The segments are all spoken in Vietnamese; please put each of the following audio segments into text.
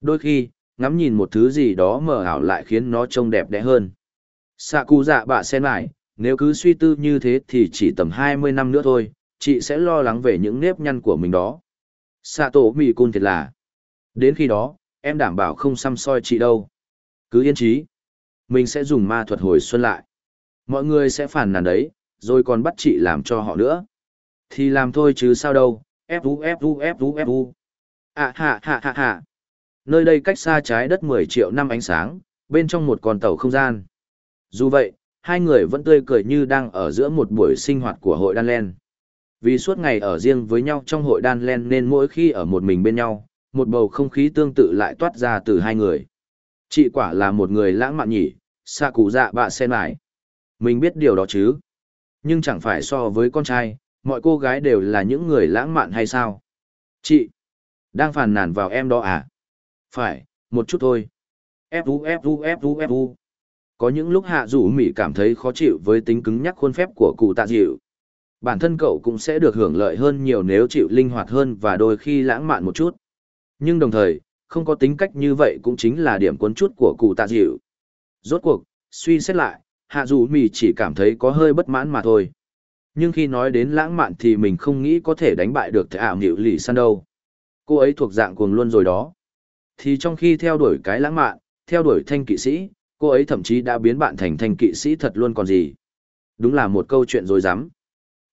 Đôi khi, ngắm nhìn một thứ gì đó mờ ảo lại khiến nó trông đẹp đẽ hơn. Sạ cụ dạ bạ sen lại, nếu cứ suy tư như thế thì chỉ tầm 20 năm nữa thôi, chị sẽ lo lắng về những nếp nhăn của mình đó. Sạ tổ mì cun thiệt là. Đến khi đó, em đảm bảo không xăm soi chị đâu. Cứ yên trí. Mình sẽ dùng ma thuật hồi xuân lại. Mọi người sẽ phản nàn đấy, rồi còn bắt chị làm cho họ nữa. Thì làm thôi chứ sao đâu, fu fu fu fu. À hạ hạ hạ hạ. Nơi đây cách xa trái đất 10 triệu năm ánh sáng, bên trong một con tàu không gian. Dù vậy, hai người vẫn tươi cười như đang ở giữa một buổi sinh hoạt của hội đan len. Vì suốt ngày ở riêng với nhau trong hội đan len nên mỗi khi ở một mình bên nhau, một bầu không khí tương tự lại toát ra từ hai người. Chị quả là một người lãng mạn nhỉ, xa cụ dạ bạ sen lại. Mình biết điều đó chứ. Nhưng chẳng phải so với con trai, mọi cô gái đều là những người lãng mạn hay sao? Chị, đang phàn nàn vào em đó à? Phải, một chút thôi. Fu fu fu fu. Có những lúc hạ rủ mỉ cảm thấy khó chịu với tính cứng nhắc khuôn phép của cụ tạ dịu. Bản thân cậu cũng sẽ được hưởng lợi hơn nhiều nếu chịu linh hoạt hơn và đôi khi lãng mạn một chút. Nhưng đồng thời, không có tính cách như vậy cũng chính là điểm cuốn chút của cụ tạ dịu. Rốt cuộc, suy xét lại, hạ dù mì chỉ cảm thấy có hơi bất mãn mà thôi. Nhưng khi nói đến lãng mạn thì mình không nghĩ có thể đánh bại được thẻ ảo nghịu lì săn đâu. Cô ấy thuộc dạng cuồng luôn rồi đó. Thì trong khi theo đuổi cái lãng mạn, theo đuổi thanh kỵ sĩ, cô ấy thậm chí đã biến bạn thành thanh kỵ sĩ thật luôn còn gì. Đúng là một câu chuyện dối rắm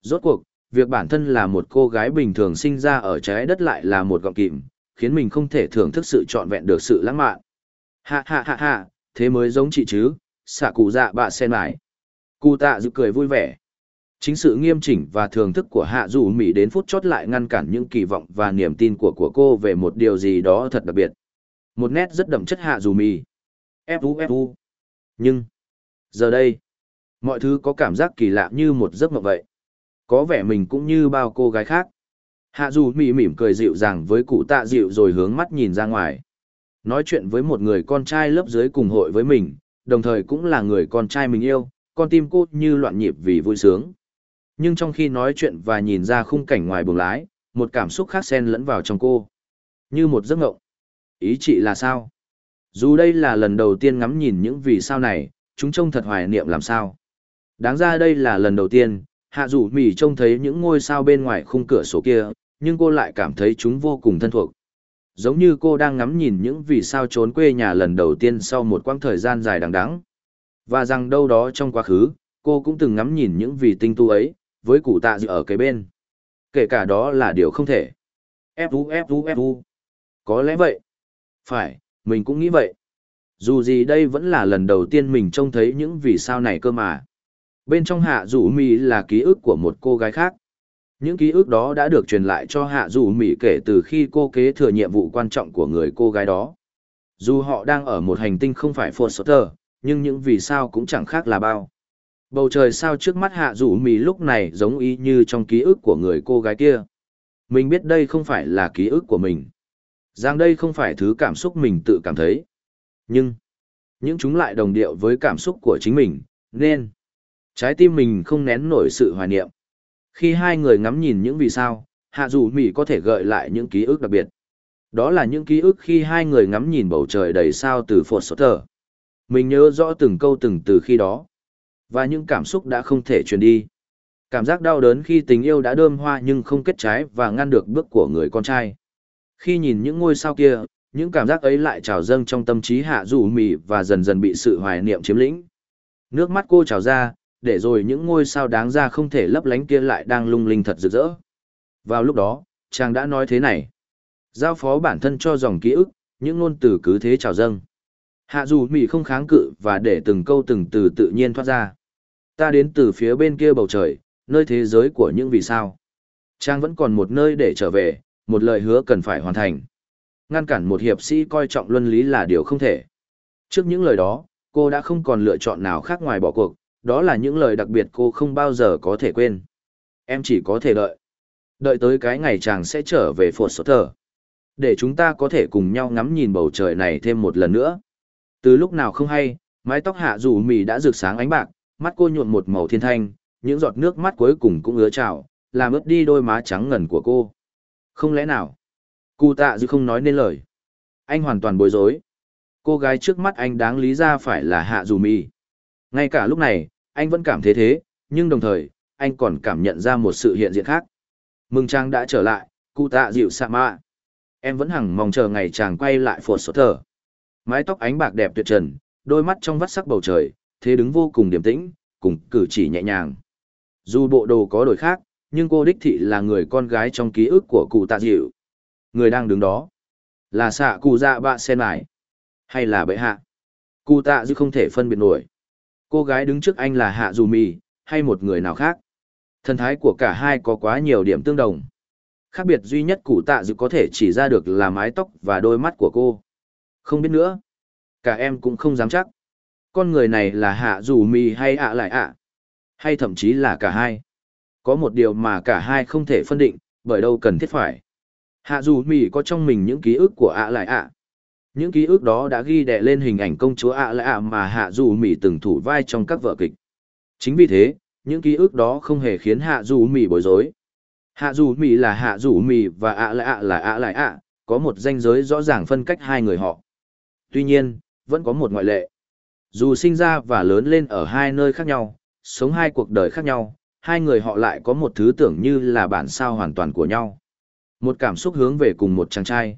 Rốt cuộc, việc bản thân là một cô gái bình thường sinh ra ở trái đất lại là một gọng kìm, khiến mình không thể thưởng thức sự trọn vẹn được sự lãng mạn. Ha ha ha ha, thế mới giống chị chứ, xả cụ dạ bạ sen mải. Cụ tạ dự cười vui vẻ. Chính sự nghiêm chỉnh và thưởng thức của hạ dù mỹ đến phút chót lại ngăn cản những kỳ vọng và niềm tin của của cô về một điều gì đó thật đặc biệt. Một nét rất đậm chất hạ dù mỹ. Fu fu. Nhưng, giờ đây, mọi thứ có cảm giác kỳ lạ như một giấc mộng vậy. Có vẻ mình cũng như bao cô gái khác. Hạ dù mỉ mỉm cười dịu dàng với cụ tạ dịu rồi hướng mắt nhìn ra ngoài. Nói chuyện với một người con trai lớp dưới cùng hội với mình, đồng thời cũng là người con trai mình yêu, con tim cô như loạn nhịp vì vui sướng. Nhưng trong khi nói chuyện và nhìn ra khung cảnh ngoài buồng lái, một cảm xúc khác xen lẫn vào trong cô. Như một giấc ngộng. Ý chị là sao? Dù đây là lần đầu tiên ngắm nhìn những vì sao này, chúng trông thật hoài niệm làm sao. Đáng ra đây là lần đầu tiên, hạ dù mỉ trông thấy những ngôi sao bên ngoài khung cửa sổ kia, nhưng cô lại cảm thấy chúng vô cùng thân thuộc. Giống như cô đang ngắm nhìn những vì sao trốn quê nhà lần đầu tiên sau một quãng thời gian dài đằng đẵng. Và rằng đâu đó trong quá khứ, cô cũng từng ngắm nhìn những vì tinh tu ấy, với cụ tạ dự ở cái bên. Kể cả đó là điều không thể. Fu Fu Fu. Có lẽ vậy. Phải, mình cũng nghĩ vậy. Dù gì đây vẫn là lần đầu tiên mình trông thấy những vì sao này cơ mà. Bên trong hạ rủ mì là ký ức của một cô gái khác. Những ký ức đó đã được truyền lại cho hạ rủ mì kể từ khi cô kế thừa nhiệm vụ quan trọng của người cô gái đó. Dù họ đang ở một hành tinh không phải Foster, nhưng những vì sao cũng chẳng khác là bao. Bầu trời sao trước mắt hạ rủ mì lúc này giống y như trong ký ức của người cô gái kia. Mình biết đây không phải là ký ức của mình. Rằng đây không phải thứ cảm xúc mình tự cảm thấy. Nhưng, những chúng lại đồng điệu với cảm xúc của chính mình, nên trái tim mình không nén nổi sự hoài niệm. Khi hai người ngắm nhìn những vì sao, hạ dù mỉ có thể gợi lại những ký ức đặc biệt. Đó là những ký ức khi hai người ngắm nhìn bầu trời đầy sao từ phột sốt thở. Mình nhớ rõ từng câu từng từ khi đó. Và những cảm xúc đã không thể truyền đi. Cảm giác đau đớn khi tình yêu đã đơm hoa nhưng không kết trái và ngăn được bước của người con trai. Khi nhìn những ngôi sao kia, những cảm giác ấy lại trào dâng trong tâm trí hạ dù mì và dần dần bị sự hoài niệm chiếm lĩnh. Nước mắt cô trào ra, để rồi những ngôi sao đáng ra không thể lấp lánh kia lại đang lung linh thật rực rỡ. Vào lúc đó, chàng đã nói thế này. Giao phó bản thân cho dòng ký ức, những ngôn từ cứ thế trào dâng. Hạ dù mỉ không kháng cự và để từng câu từng từ tự nhiên thoát ra. Ta đến từ phía bên kia bầu trời, nơi thế giới của những vì sao. Chàng vẫn còn một nơi để trở về, một lời hứa cần phải hoàn thành. Ngăn cản một hiệp sĩ coi trọng luân lý là điều không thể. Trước những lời đó, cô đã không còn lựa chọn nào khác ngoài bỏ cuộc, đó là những lời đặc biệt cô không bao giờ có thể quên. Em chỉ có thể đợi. Đợi tới cái ngày chàng sẽ trở về phột sốt thở. Để chúng ta có thể cùng nhau ngắm nhìn bầu trời này thêm một lần nữa. Từ lúc nào không hay, mái tóc hạ rủ mì đã rực sáng ánh bạc, mắt cô nhuộm một màu thiên thanh, những giọt nước mắt cuối cùng cũng ứa trào, làm ướt đi đôi má trắng ngần của cô. Không lẽ nào? Cụ tạ dư không nói nên lời. Anh hoàn toàn bối rối. Cô gái trước mắt anh đáng lý ra phải là Hạ Dù Mi. Ngay cả lúc này, anh vẫn cảm thấy thế, nhưng đồng thời, anh còn cảm nhận ra một sự hiện diện khác. Mừng Trang đã trở lại, cụ tạ dịu sạ mạ. Em vẫn hằng mong chờ ngày chàng quay lại phột sốt thở. Mái tóc ánh bạc đẹp tuyệt trần, đôi mắt trong vắt sắc bầu trời, thế đứng vô cùng điềm tĩnh, cùng cử chỉ nhẹ nhàng. Dù bộ đồ có đổi khác, nhưng cô đích thị là người con gái trong ký ức của cụ tạ dịu. Người đang đứng đó, là xạ cụ dạ bạ sen lại, hay là bệ hạ. Cụ tạ dịu không thể phân biệt nổi. Cô gái đứng trước anh là hạ dù mì, hay một người nào khác. Thần thái của cả hai có quá nhiều điểm tương đồng. Khác biệt duy nhất cụ tạ dịu có thể chỉ ra được là mái tóc và đôi mắt của cô. Không biết nữa. Cả em cũng không dám chắc. Con người này là hạ dù mì hay ạ lại ạ. Hay thậm chí là cả hai. Có một điều mà cả hai không thể phân định, bởi đâu cần thiết phải. Hạ dù mì có trong mình những ký ức của ạ lại ạ. Những ký ức đó đã ghi đè lên hình ảnh công chúa ạ lại ạ mà hạ dù mì từng thủ vai trong các vở kịch. Chính vì thế, những ký ức đó không hề khiến hạ dù mì bối rối. Hạ dù mì là hạ dù mì và ạ lại ạ là ạ lại ạ, có một danh giới rõ ràng phân cách hai người họ. Tuy nhiên, vẫn có một ngoại lệ. Dù sinh ra và lớn lên ở hai nơi khác nhau, sống hai cuộc đời khác nhau, hai người họ lại có một thứ tưởng như là bản sao hoàn toàn của nhau. Một cảm xúc hướng về cùng một chàng trai.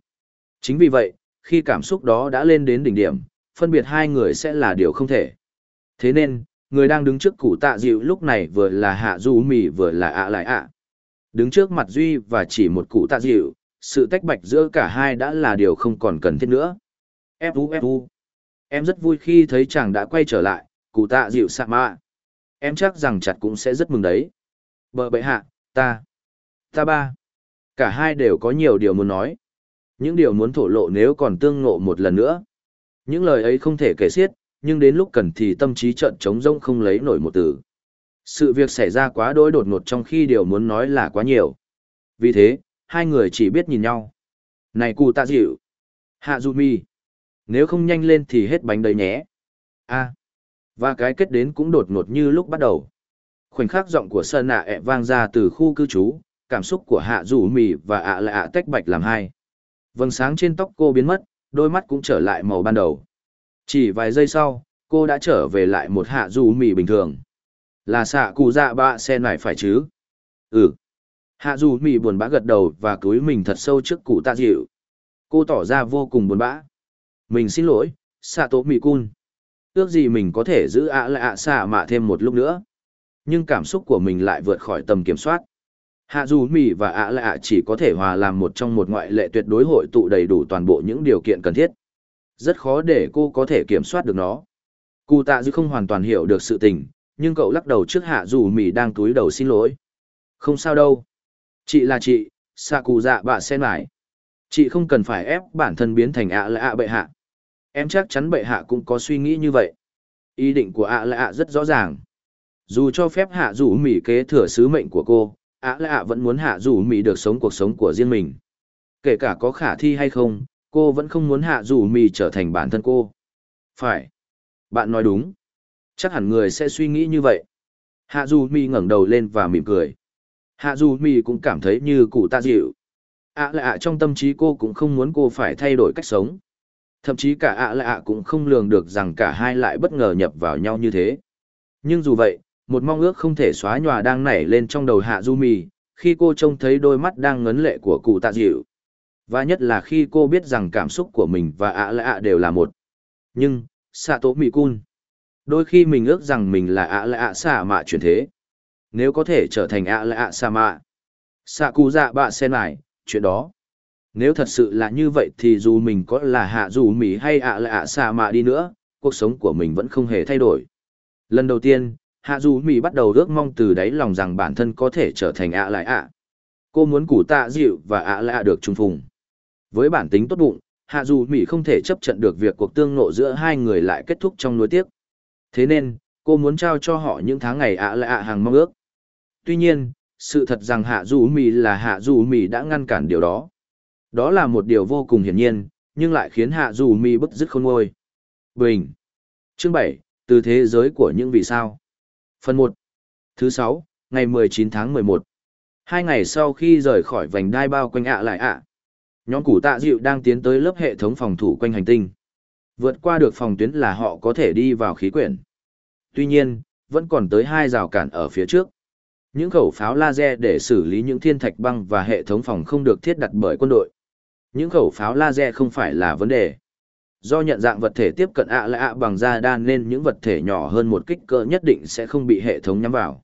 Chính vì vậy, khi cảm xúc đó đã lên đến đỉnh điểm, phân biệt hai người sẽ là điều không thể. Thế nên, người đang đứng trước cụ tạ dịu lúc này vừa là hạ du mì vừa là ạ lại ạ. Đứng trước mặt Duy và chỉ một cụ tạ dịu, sự tách bạch giữa cả hai đã là điều không còn cần thiết nữa. Fu Fu. Em rất vui khi thấy chàng đã quay trở lại, cụ tạ dịu sạ mạ. Em chắc rằng chặt cũng sẽ rất mừng đấy. Bờ bệ hạ, ta. Ta ba. Cả hai đều có nhiều điều muốn nói. Những điều muốn thổ lộ nếu còn tương ngộ một lần nữa. Những lời ấy không thể kể xiết, nhưng đến lúc cần thì tâm trí trận trống rông không lấy nổi một từ. Sự việc xảy ra quá đỗi đột ngột trong khi điều muốn nói là quá nhiều. Vì thế, hai người chỉ biết nhìn nhau. Này cụ tạ dịu. Hạ du mi. Nếu không nhanh lên thì hết bánh đấy nhé. a và cái kết đến cũng đột ngột như lúc bắt đầu. Khoảnh khắc giọng của sơn nạ ẹ vang ra từ khu cư trú, cảm xúc của hạ dù mì và ạ lạ ạ tách bạch làm hai. Vầng sáng trên tóc cô biến mất, đôi mắt cũng trở lại màu ban đầu. Chỉ vài giây sau, cô đã trở về lại một hạ dù mì bình thường. Là xạ cụ dạ bạ sen này phải chứ? Ừ. Hạ dù mì buồn bã gật đầu và cúi mình thật sâu trước cụ tạ dịu. Cô tỏ ra vô cùng buồn bã. Mình xin lỗi, xạ tổ mì cun. Ước gì mình có thể giữ ạ lại ạ xạ mạ thêm một lúc nữa. Nhưng cảm xúc của mình lại vượt khỏi tầm kiểm soát. Hạ dù mì và ạ lại ạ chỉ có thể hòa làm một trong một ngoại lệ tuyệt đối hội tụ đầy đủ toàn bộ những điều kiện cần thiết. Rất khó để cô có thể kiểm soát được nó. Cụ tạ dư không hoàn toàn hiểu được sự tình, nhưng cậu lắc đầu trước hạ dù mì đang túi đầu xin lỗi. Không sao đâu. Chị là chị, xạ cụ dạ bạ sen lại. Chị không cần phải ép bản thân biến thành ạ lại ạ bệ hạ. Em chắc chắn bệ hạ cũng có suy nghĩ như vậy. Ý định của ạ là ạ rất rõ ràng. Dù cho phép hạ rủ mỉ kế thừa sứ mệnh của cô, ạ là ạ vẫn muốn hạ rủ mỉ được sống cuộc sống của riêng mình. Kể cả có khả thi hay không, cô vẫn không muốn hạ rủ mỉ trở thành bản thân cô. Phải. Bạn nói đúng. Chắc hẳn người sẽ suy nghĩ như vậy. Hạ dù Mi ngẩng đầu lên và mỉm cười. Hạ dù Mi cũng cảm thấy như cụ ta dịu. ạ là ạ trong tâm trí cô cũng không muốn cô phải thay đổi cách sống. Thậm chí cả ạ lạ ạ cũng không lường được rằng cả hai lại bất ngờ nhập vào nhau như thế. Nhưng dù vậy, một mong ước không thể xóa nhòa đang nảy lên trong đầu hạ du mì, khi cô trông thấy đôi mắt đang ngấn lệ của cụ tạ dịu. Và nhất là khi cô biết rằng cảm xúc của mình và ạ lại ạ đều là một. Nhưng, xạ tố mì cun. Đôi khi mình ước rằng mình là ạ lạ ạ xạ mạ chuyển thế. Nếu có thể trở thành ạ lạ ạ xạ mạ. Xạ cụ dạ bạ sen lại, chuyện đó. Nếu thật sự là như vậy thì dù mình có là hạ dù mỹ hay ạ lại ạ xạ mạ đi nữa, cuộc sống của mình vẫn không hề thay đổi. Lần đầu tiên, hạ dù mỹ bắt đầu ước mong từ đáy lòng rằng bản thân có thể trở thành ạ lại ạ. Cô muốn củ tạ dịu và ạ lại ạ được trung phùng. Với bản tính tốt bụng, hạ dù mỹ không thể chấp nhận được việc cuộc tương nộ giữa hai người lại kết thúc trong nuối tiếc. Thế nên, cô muốn trao cho họ những tháng ngày ạ lại ạ hàng mong ước. Tuy nhiên, sự thật rằng hạ dù mỹ là hạ dù mỹ đã ngăn cản điều đó. Đó là một điều vô cùng hiển nhiên, nhưng lại khiến hạ dù Mi bức dứt không ngôi. Bình. Chương 7, từ thế giới của những vì sao. Phần 1. Thứ 6, ngày 19 tháng 11. Hai ngày sau khi rời khỏi vành đai bao quanh ạ lại ạ. Nhóm củ tạ dịu đang tiến tới lớp hệ thống phòng thủ quanh hành tinh. Vượt qua được phòng tuyến là họ có thể đi vào khí quyển. Tuy nhiên, vẫn còn tới hai rào cản ở phía trước. Những khẩu pháo laser để xử lý những thiên thạch băng và hệ thống phòng không được thiết đặt bởi quân đội. Những khẩu pháo laser không phải là vấn đề. Do nhận dạng vật thể tiếp cận ạ lại ạ bằng da đan nên những vật thể nhỏ hơn một kích cỡ nhất định sẽ không bị hệ thống nhắm vào.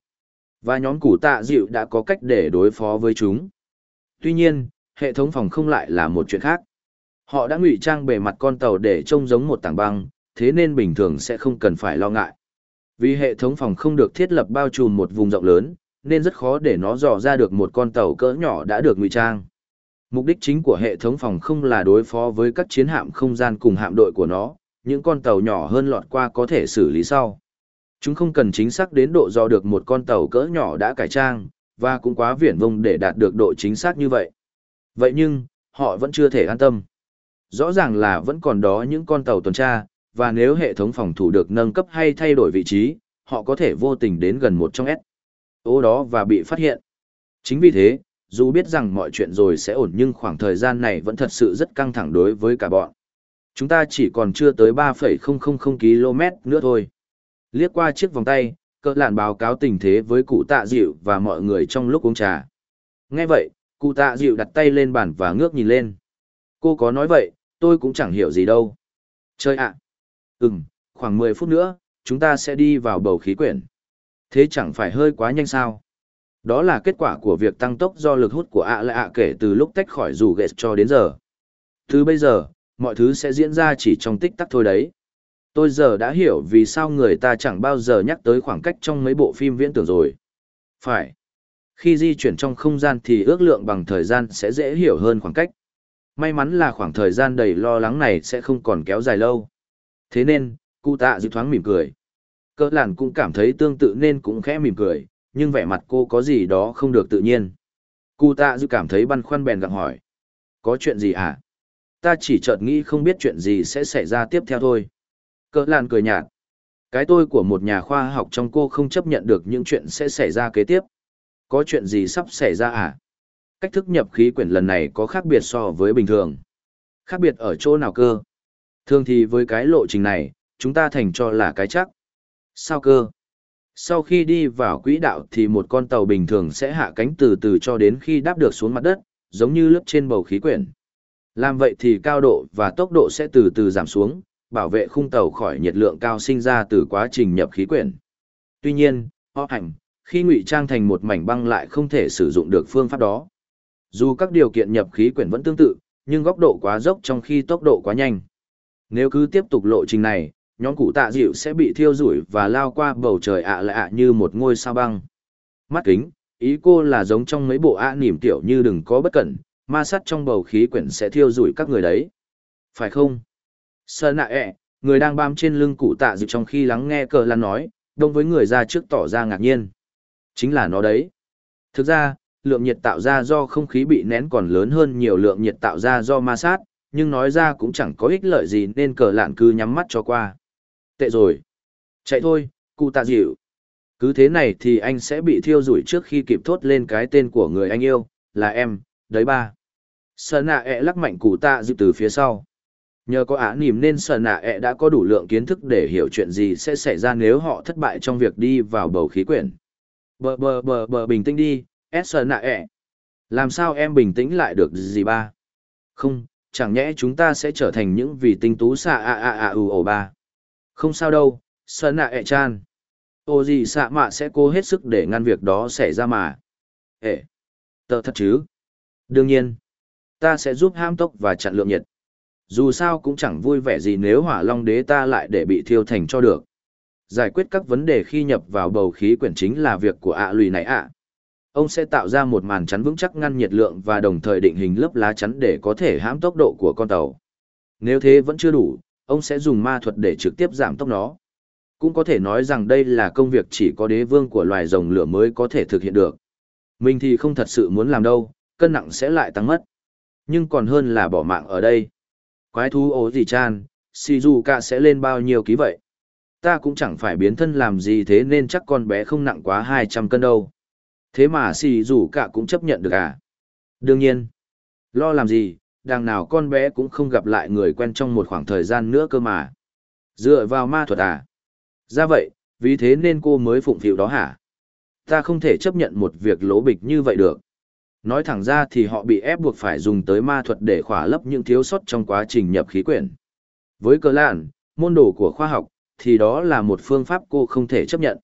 Và nhóm củ tạ dịu đã có cách để đối phó với chúng. Tuy nhiên, hệ thống phòng không lại là một chuyện khác. Họ đã ngụy trang bề mặt con tàu để trông giống một tảng băng, thế nên bình thường sẽ không cần phải lo ngại. Vì hệ thống phòng không được thiết lập bao trùm một vùng rộng lớn, nên rất khó để nó dò ra được một con tàu cỡ nhỏ đã được ngụy trang. Mục đích chính của hệ thống phòng không là đối phó với các chiến hạm không gian cùng hạm đội của nó, những con tàu nhỏ hơn lọt qua có thể xử lý sau. Chúng không cần chính xác đến độ do được một con tàu cỡ nhỏ đã cải trang, và cũng quá viển vông để đạt được độ chính xác như vậy. Vậy nhưng, họ vẫn chưa thể an tâm. Rõ ràng là vẫn còn đó những con tàu tuần tra, và nếu hệ thống phòng thủ được nâng cấp hay thay đổi vị trí, họ có thể vô tình đến gần một trong S. Ô đó và bị phát hiện. Chính vì thế, dù biết rằng mọi chuyện rồi sẽ ổn nhưng khoảng thời gian này vẫn thật sự rất căng thẳng đối với cả bọn. Chúng ta chỉ còn chưa tới 3,000 km nữa thôi. Liếc qua chiếc vòng tay, cỡ lạn báo cáo tình thế với cụ tạ dịu và mọi người trong lúc uống trà. Nghe vậy, cụ tạ dịu đặt tay lên bàn và ngước nhìn lên. Cô có nói vậy, tôi cũng chẳng hiểu gì đâu. Chơi ạ. À. Ừm, khoảng 10 phút nữa, chúng ta sẽ đi vào bầu khí quyển. Thế chẳng phải hơi quá nhanh sao? Đó là kết quả của việc tăng tốc do lực hút của ạ lạ ạ kể từ lúc tách khỏi dù ghệ cho đến giờ. Từ bây giờ, mọi thứ sẽ diễn ra chỉ trong tích tắc thôi đấy. Tôi giờ đã hiểu vì sao người ta chẳng bao giờ nhắc tới khoảng cách trong mấy bộ phim viễn tưởng rồi. Phải. Khi di chuyển trong không gian thì ước lượng bằng thời gian sẽ dễ hiểu hơn khoảng cách. May mắn là khoảng thời gian đầy lo lắng này sẽ không còn kéo dài lâu. Thế nên, cụ tạ dự thoáng mỉm cười. Cơ làn cũng cảm thấy tương tự nên cũng khẽ mỉm cười, nhưng vẻ mặt cô có gì đó không được tự nhiên. Cụ tạ dư cảm thấy băn khoăn bèn gặng hỏi. Có chuyện gì hả? Ta chỉ chợt nghĩ không biết chuyện gì sẽ xảy ra tiếp theo thôi. Cơ làn cười nhạt. Cái tôi của một nhà khoa học trong cô không chấp nhận được những chuyện sẽ xảy ra kế tiếp. Có chuyện gì sắp xảy ra à? Cách thức nhập khí quyển lần này có khác biệt so với bình thường. Khác biệt ở chỗ nào cơ? Thường thì với cái lộ trình này, chúng ta thành cho là cái chắc. Sao cơ? Sau khi đi vào quỹ đạo thì một con tàu bình thường sẽ hạ cánh từ từ cho đến khi đáp được xuống mặt đất, giống như lướt trên bầu khí quyển. Làm vậy thì cao độ và tốc độ sẽ từ từ giảm xuống, bảo vệ khung tàu khỏi nhiệt lượng cao sinh ra từ quá trình nhập khí quyển. Tuy nhiên, họ hành, khi ngụy trang thành một mảnh băng lại không thể sử dụng được phương pháp đó. Dù các điều kiện nhập khí quyển vẫn tương tự, nhưng góc độ quá dốc trong khi tốc độ quá nhanh. Nếu cứ tiếp tục lộ trình này, nhóm cụ tạ dịu sẽ bị thiêu rủi và lao qua bầu trời ạ lạ như một ngôi sao băng. Mắt kính, ý cô là giống trong mấy bộ ạ à nỉm tiểu như đừng có bất cẩn, ma sắt trong bầu khí quyển sẽ thiêu rủi các người đấy. Phải không? Sơ nạ ẹ, người đang bám trên lưng cụ tạ dịu trong khi lắng nghe cờ lan nói, đông với người ra trước tỏ ra ngạc nhiên. Chính là nó đấy. Thực ra, lượng nhiệt tạo ra do không khí bị nén còn lớn hơn nhiều lượng nhiệt tạo ra do ma sát, nhưng nói ra cũng chẳng có ích lợi gì nên cờ lạn cứ nhắm mắt cho qua. Tệ rồi. Chạy thôi, cụ tạ dịu. Cứ thế này thì anh sẽ bị thiêu rủi trước khi kịp thốt lên cái tên của người anh yêu, là em, đấy ba. Sở nạ ẹ lắc mạnh cụ tạ dịu từ phía sau. Nhờ có ả nìm nên sở nạ ẹ đã có đủ lượng kiến thức để hiểu chuyện gì sẽ xảy ra nếu họ thất bại trong việc đi vào bầu khí quyển. Bờ bờ bờ bờ bình tĩnh đi, S sở nạ ẹ. Làm sao em bình tĩnh lại được gì ba? Không, chẳng nhẽ chúng ta sẽ trở thành những vị tinh tú xạ a a a u ổ ba. Không sao đâu, sơn nạ ẹ chan. Ô gì xạ mạ sẽ cố hết sức để ngăn việc đó xảy ra mà. Ê, tờ thật chứ? Đương nhiên, ta sẽ giúp ham tốc và chặn lượng nhiệt dù sao cũng chẳng vui vẻ gì nếu hỏa long đế ta lại để bị thiêu thành cho được giải quyết các vấn đề khi nhập vào bầu khí quyển chính là việc của ạ lùi này ạ ông sẽ tạo ra một màn chắn vững chắc ngăn nhiệt lượng và đồng thời định hình lớp lá chắn để có thể hãm tốc độ của con tàu nếu thế vẫn chưa đủ ông sẽ dùng ma thuật để trực tiếp giảm tốc nó cũng có thể nói rằng đây là công việc chỉ có đế vương của loài rồng lửa mới có thể thực hiện được mình thì không thật sự muốn làm đâu cân nặng sẽ lại tăng mất nhưng còn hơn là bỏ mạng ở đây quái thú ố gì chan, Shizuka sẽ lên bao nhiêu ký vậy? Ta cũng chẳng phải biến thân làm gì thế nên chắc con bé không nặng quá 200 cân đâu. Thế mà Shizuka cũng chấp nhận được à? Đương nhiên. Lo làm gì, đằng nào con bé cũng không gặp lại người quen trong một khoảng thời gian nữa cơ mà. Dựa vào ma thuật à? Ra vậy, vì thế nên cô mới phụng phịu đó hả? Ta không thể chấp nhận một việc lỗ bịch như vậy được. Nói thẳng ra thì họ bị ép buộc phải dùng tới ma thuật để khỏa lấp những thiếu sót trong quá trình nhập khí quyển. Với cơ lạn, môn đồ của khoa học, thì đó là một phương pháp cô không thể chấp nhận.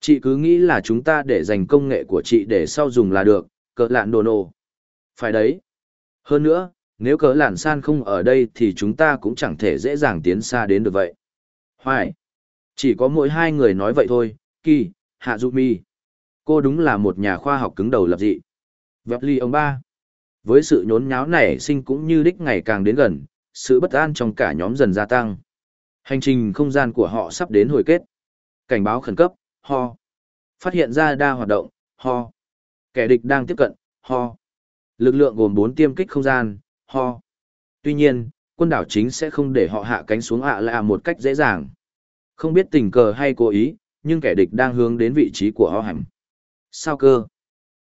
Chị cứ nghĩ là chúng ta để dành công nghệ của chị để sau dùng là được, cơ lạn đồ nồ. Phải đấy. Hơn nữa, nếu cỡ lạn san không ở đây thì chúng ta cũng chẳng thể dễ dàng tiến xa đến được vậy. Hoài. Chỉ có mỗi hai người nói vậy thôi, Kỳ, Hạ Dụ Mi. Cô đúng là một nhà khoa học cứng đầu lập dị. Vẹp ly ông ba. Với sự nhốn nháo nảy sinh cũng như đích ngày càng đến gần, sự bất an trong cả nhóm dần gia tăng. Hành trình không gian của họ sắp đến hồi kết. Cảnh báo khẩn cấp, ho. Phát hiện ra đa hoạt động, ho. Kẻ địch đang tiếp cận, ho. Lực lượng gồm 4 tiêm kích không gian, ho. Tuy nhiên, quân đảo chính sẽ không để họ hạ cánh xuống ạ à một cách dễ dàng. Không biết tình cờ hay cố ý, nhưng kẻ địch đang hướng đến vị trí của ho hẳn. Sao cơ?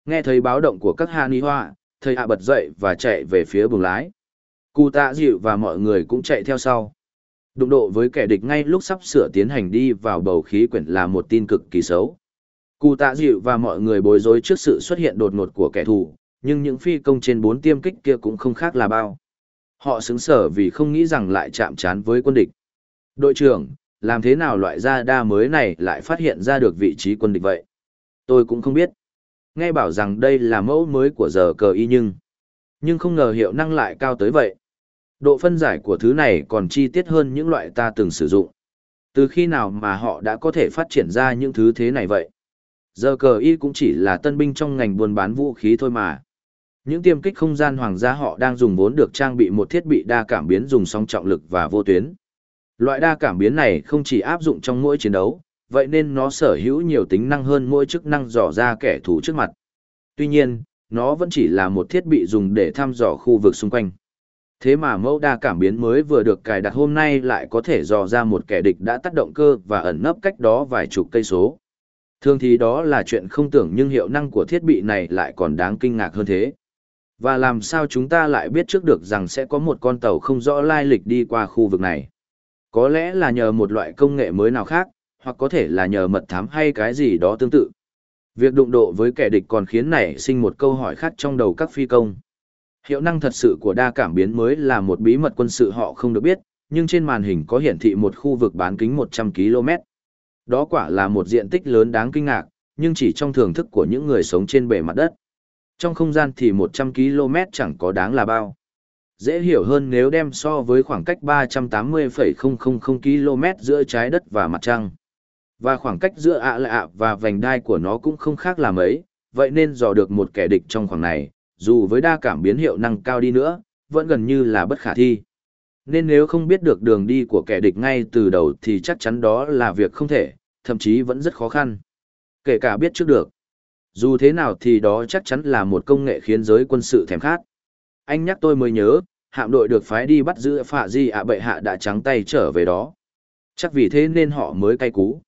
Nghe thấy báo động của các hạ ni hoa, thầy hạ bật dậy và chạy về phía buồng lái. Cụ tạ dịu và mọi người cũng chạy theo sau. Đụng độ với kẻ địch ngay lúc sắp sửa tiến hành đi vào bầu khí quyển là một tin cực kỳ xấu. Cụ tạ dịu và mọi người bối rối trước sự xuất hiện đột ngột của kẻ thù, nhưng những phi công trên bốn tiêm kích kia cũng không khác là bao. Họ xứng sở vì không nghĩ rằng lại chạm trán với quân địch. Đội trưởng, làm thế nào loại ra đa mới này lại phát hiện ra được vị trí quân địch vậy? Tôi cũng không biết. Nghe bảo rằng đây là mẫu mới của giờ cờ y nhưng... Nhưng không ngờ hiệu năng lại cao tới vậy. Độ phân giải của thứ này còn chi tiết hơn những loại ta từng sử dụng. Từ khi nào mà họ đã có thể phát triển ra những thứ thế này vậy? Giờ cờ y cũng chỉ là tân binh trong ngành buôn bán vũ khí thôi mà. Những tiêm kích không gian hoàng gia họ đang dùng vốn được trang bị một thiết bị đa cảm biến dùng song trọng lực và vô tuyến. Loại đa cảm biến này không chỉ áp dụng trong mỗi chiến đấu, vậy nên nó sở hữu nhiều tính năng hơn mỗi chức năng dò ra kẻ thù trước mặt. Tuy nhiên, nó vẫn chỉ là một thiết bị dùng để thăm dò khu vực xung quanh. Thế mà mẫu đa cảm biến mới vừa được cài đặt hôm nay lại có thể dò ra một kẻ địch đã tác động cơ và ẩn nấp cách đó vài chục cây số. Thường thì đó là chuyện không tưởng nhưng hiệu năng của thiết bị này lại còn đáng kinh ngạc hơn thế. Và làm sao chúng ta lại biết trước được rằng sẽ có một con tàu không rõ lai lịch đi qua khu vực này? Có lẽ là nhờ một loại công nghệ mới nào khác, hoặc có thể là nhờ mật thám hay cái gì đó tương tự. Việc đụng độ với kẻ địch còn khiến nảy sinh một câu hỏi khác trong đầu các phi công. Hiệu năng thật sự của đa cảm biến mới là một bí mật quân sự họ không được biết, nhưng trên màn hình có hiển thị một khu vực bán kính 100 km. Đó quả là một diện tích lớn đáng kinh ngạc, nhưng chỉ trong thưởng thức của những người sống trên bề mặt đất. Trong không gian thì 100 km chẳng có đáng là bao. Dễ hiểu hơn nếu đem so với khoảng cách 380,000 km giữa trái đất và mặt trăng. Và khoảng cách giữa ạ lạ và vành đai của nó cũng không khác là mấy, vậy nên dò được một kẻ địch trong khoảng này, dù với đa cảm biến hiệu năng cao đi nữa, vẫn gần như là bất khả thi. Nên nếu không biết được đường đi của kẻ địch ngay từ đầu thì chắc chắn đó là việc không thể, thậm chí vẫn rất khó khăn. Kể cả biết trước được. Dù thế nào thì đó chắc chắn là một công nghệ khiến giới quân sự thèm khát. Anh nhắc tôi mới nhớ, hạm đội được phái đi bắt giữ phạ di ạ bệ hạ đã trắng tay trở về đó. Chắc vì thế nên họ mới cay cú.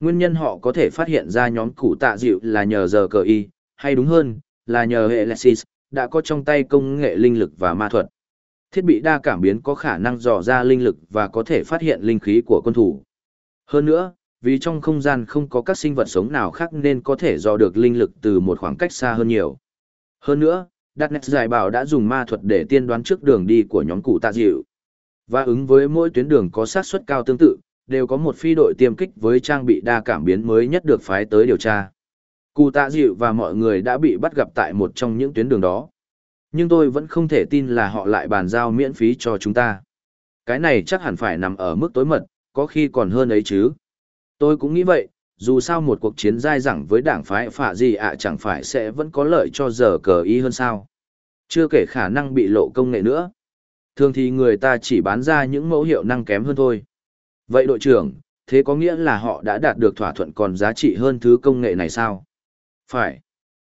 Nguyên nhân họ có thể phát hiện ra nhóm cụ tạ dịu là nhờ giờ cờ y, hay đúng hơn, là nhờ hệ Lexis, đã có trong tay công nghệ linh lực và ma thuật. Thiết bị đa cảm biến có khả năng dò ra linh lực và có thể phát hiện linh khí của quân thủ. Hơn nữa, vì trong không gian không có các sinh vật sống nào khác nên có thể dò được linh lực từ một khoảng cách xa hơn nhiều. Hơn nữa, Đạt Nét giải bảo đã dùng ma thuật để tiên đoán trước đường đi của nhóm cụ tạ dịu. Và ứng với mỗi tuyến đường có xác suất cao tương tự, đều có một phi đội tiêm kích với trang bị đa cảm biến mới nhất được phái tới điều tra. Cụ tạ dịu và mọi người đã bị bắt gặp tại một trong những tuyến đường đó. Nhưng tôi vẫn không thể tin là họ lại bàn giao miễn phí cho chúng ta. Cái này chắc hẳn phải nằm ở mức tối mật, có khi còn hơn ấy chứ. Tôi cũng nghĩ vậy, dù sao một cuộc chiến dai dẳng với đảng phái phạ gì ạ chẳng phải sẽ vẫn có lợi cho giờ cờ ý hơn sao. Chưa kể khả năng bị lộ công nghệ nữa. Thường thì người ta chỉ bán ra những mẫu hiệu năng kém hơn thôi. Vậy đội trưởng, thế có nghĩa là họ đã đạt được thỏa thuận còn giá trị hơn thứ công nghệ này sao? Phải.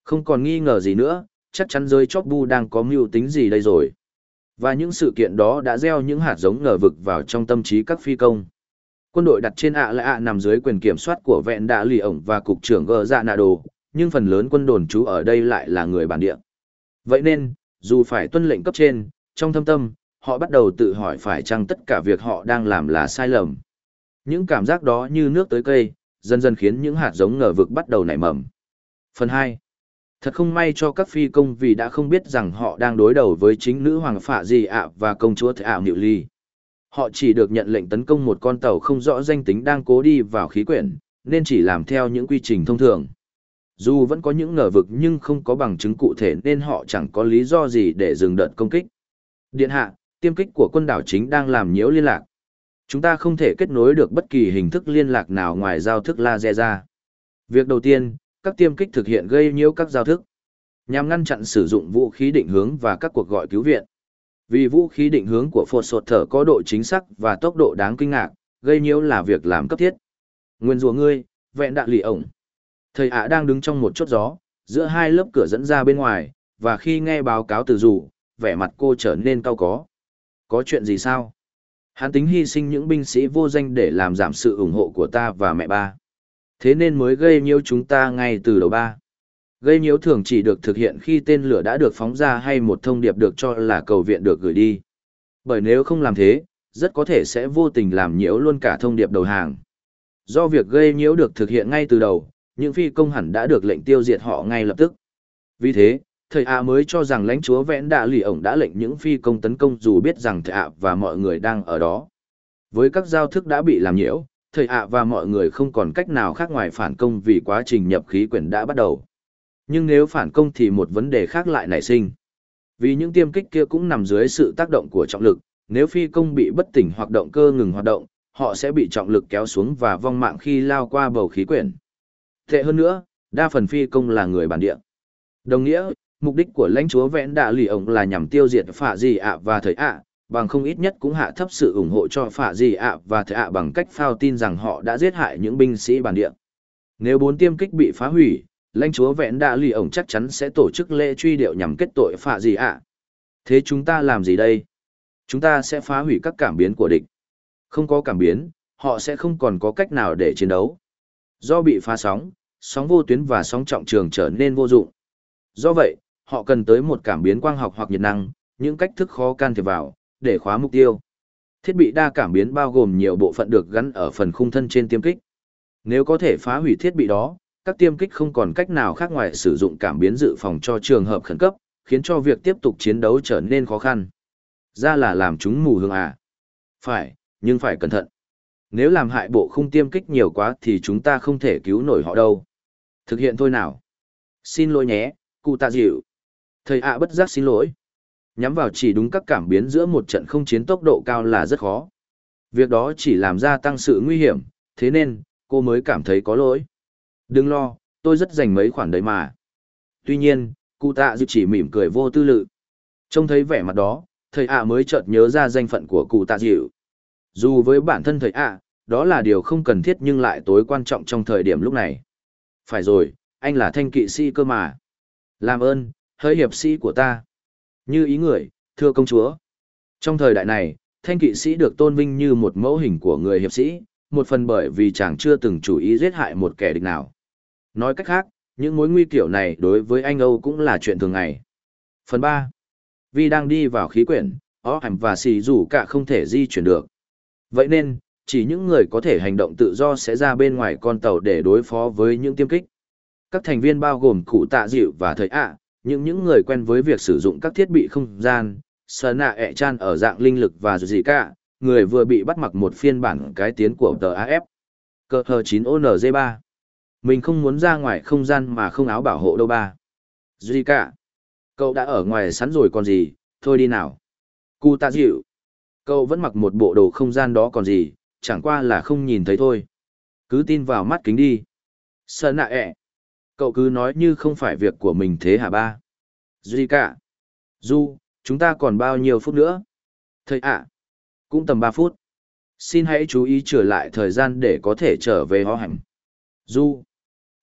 Không còn nghi ngờ gì nữa, chắc chắn giới chóc bu đang có mưu tính gì đây rồi. Và những sự kiện đó đã gieo những hạt giống ngờ vực vào trong tâm trí các phi công. Quân đội đặt trên ạ lại ạ nằm dưới quyền kiểm soát của vẹn đạ lì ổng và cục trưởng gờ dạ nạ đồ, nhưng phần lớn quân đồn trú ở đây lại là người bản địa. Vậy nên, dù phải tuân lệnh cấp trên, trong thâm tâm, họ bắt đầu tự hỏi phải chăng tất cả việc họ đang làm là sai lầm. Những cảm giác đó như nước tới cây, dần dần khiến những hạt giống ngờ vực bắt đầu nảy mầm. Phần hai, Thật không may cho các phi công vì đã không biết rằng họ đang đối đầu với chính nữ hoàng phạ Di ạ và công chúa Thệ ảo Niệu Ly. Họ chỉ được nhận lệnh tấn công một con tàu không rõ danh tính đang cố đi vào khí quyển, nên chỉ làm theo những quy trình thông thường. Dù vẫn có những ngờ vực nhưng không có bằng chứng cụ thể nên họ chẳng có lý do gì để dừng đợt công kích. Điện hạ, tiêm kích của quân đảo chính đang làm nhiễu liên lạc. Chúng ta không thể kết nối được bất kỳ hình thức liên lạc nào ngoài giao thức laser ra. Việc đầu tiên, các tiêm kích thực hiện gây nhiễu các giao thức, nhằm ngăn chặn sử dụng vũ khí định hướng và các cuộc gọi cứu viện. Vì vũ khí định hướng của phột sột thở có độ chính xác và tốc độ đáng kinh ngạc, gây nhiễu là việc làm cấp thiết. Nguyên rùa ngươi, vẹn đạn lì ổng. Thầy ạ đang đứng trong một chốt gió, giữa hai lớp cửa dẫn ra bên ngoài, và khi nghe báo cáo từ rủ, vẻ mặt cô trở nên cau có. Có chuyện gì sao? Hắn tính hy sinh những binh sĩ vô danh để làm giảm sự ủng hộ của ta và mẹ ba. Thế nên mới gây nhiễu chúng ta ngay từ đầu ba. Gây nhiễu thường chỉ được thực hiện khi tên lửa đã được phóng ra hay một thông điệp được cho là cầu viện được gửi đi. Bởi nếu không làm thế, rất có thể sẽ vô tình làm nhiễu luôn cả thông điệp đầu hàng. Do việc gây nhiễu được thực hiện ngay từ đầu, những phi công hẳn đã được lệnh tiêu diệt họ ngay lập tức. Vì thế, thầy ạ mới cho rằng lãnh chúa vẽn đạ lì ổng đã lệnh những phi công tấn công dù biết rằng thầy ạ và mọi người đang ở đó. Với các giao thức đã bị làm nhiễu, thầy ạ và mọi người không còn cách nào khác ngoài phản công vì quá trình nhập khí quyển đã bắt đầu. Nhưng nếu phản công thì một vấn đề khác lại nảy sinh. Vì những tiêm kích kia cũng nằm dưới sự tác động của trọng lực, nếu phi công bị bất tỉnh hoặc động cơ ngừng hoạt động, họ sẽ bị trọng lực kéo xuống và vong mạng khi lao qua bầu khí quyển. Tệ hơn nữa, đa phần phi công là người bản địa. Đồng nghĩa, mục đích của lãnh chúa vẽn đạ lì ổng là nhằm tiêu diệt phạ gì ạ và thời ạ, bằng không ít nhất cũng hạ thấp sự ủng hộ cho phạ gì ạ và thời ạ bằng cách phao tin rằng họ đã giết hại những binh sĩ bản địa. Nếu bốn tiêm kích bị phá hủy, lãnh chúa vẽn đạ lì ổng chắc chắn sẽ tổ chức lễ truy điệu nhằm kết tội phạ gì ạ. Thế chúng ta làm gì đây? Chúng ta sẽ phá hủy các cảm biến của địch. Không có cảm biến, họ sẽ không còn có cách nào để chiến đấu. Do bị phá sóng, sóng vô tuyến và sóng trọng trường trở nên vô dụng. Do vậy, họ cần tới một cảm biến quang học hoặc nhiệt năng, những cách thức khó can thiệp vào, để khóa mục tiêu. Thiết bị đa cảm biến bao gồm nhiều bộ phận được gắn ở phần khung thân trên tiêm kích. Nếu có thể phá hủy thiết bị đó, các tiêm kích không còn cách nào khác ngoài sử dụng cảm biến dự phòng cho trường hợp khẩn cấp, khiến cho việc tiếp tục chiến đấu trở nên khó khăn. Ra là làm chúng mù hương à? Phải, nhưng phải cẩn thận. Nếu làm hại bộ khung tiêm kích nhiều quá thì chúng ta không thể cứu nổi họ đâu. Thực hiện thôi nào. Xin lỗi nhé, cụ tạ dịu. Thầy ạ bất giác xin lỗi. Nhắm vào chỉ đúng các cảm biến giữa một trận không chiến tốc độ cao là rất khó. Việc đó chỉ làm gia tăng sự nguy hiểm, thế nên, cô mới cảm thấy có lỗi. Đừng lo, tôi rất dành mấy khoản đấy mà. Tuy nhiên, cụ tạ dịu chỉ mỉm cười vô tư lự. Trông thấy vẻ mặt đó, thầy ạ mới chợt nhớ ra danh phận của cụ tạ dịu. Dù với bản thân thầy ạ, đó là điều không cần thiết nhưng lại tối quan trọng trong thời điểm lúc này. Phải rồi, anh là thanh kỵ sĩ cơ mà. Làm ơn, hỡi hiệp sĩ của ta. Như ý người, thưa công chúa. Trong thời đại này, thanh kỵ sĩ được tôn vinh như một mẫu hình của người hiệp sĩ, một phần bởi vì chàng chưa từng chủ ý giết hại một kẻ địch nào. Nói cách khác, những mối nguy kiểu này đối với anh Âu cũng là chuyện thường ngày. Phần 3. Vì đang đi vào khí quyển, ó hẳn và xì rủ cả không thể di chuyển được. Vậy nên, chỉ những người có thể hành động tự do sẽ ra bên ngoài con tàu để đối phó với những tiêm kích. Các thành viên bao gồm cụ tạ dịu và thời ạ, những những người quen với việc sử dụng các thiết bị không gian, sờ nạ ẹ chan ở dạng linh lực và gì cả, người vừa bị bắt mặc một phiên bản cái tiến của tờ AF. Cơ hờ 9ONG3. Mình không muốn ra ngoài không gian mà không áo bảo hộ đâu ba. Duy cả. Cậu đã ở ngoài sẵn rồi còn gì, thôi đi nào. Cụ tạ dịu. Cậu vẫn mặc một bộ đồ không gian đó còn gì, chẳng qua là không nhìn thấy thôi. Cứ tin vào mắt kính đi. Sợ nạ ẹ. Cậu cứ nói như không phải việc của mình thế hả ba? Duy cả. Du, chúng ta còn bao nhiêu phút nữa? Thầy ạ. cũng tầm ba phút. Xin hãy chú ý trở lại thời gian để có thể trở về ho hành. Du.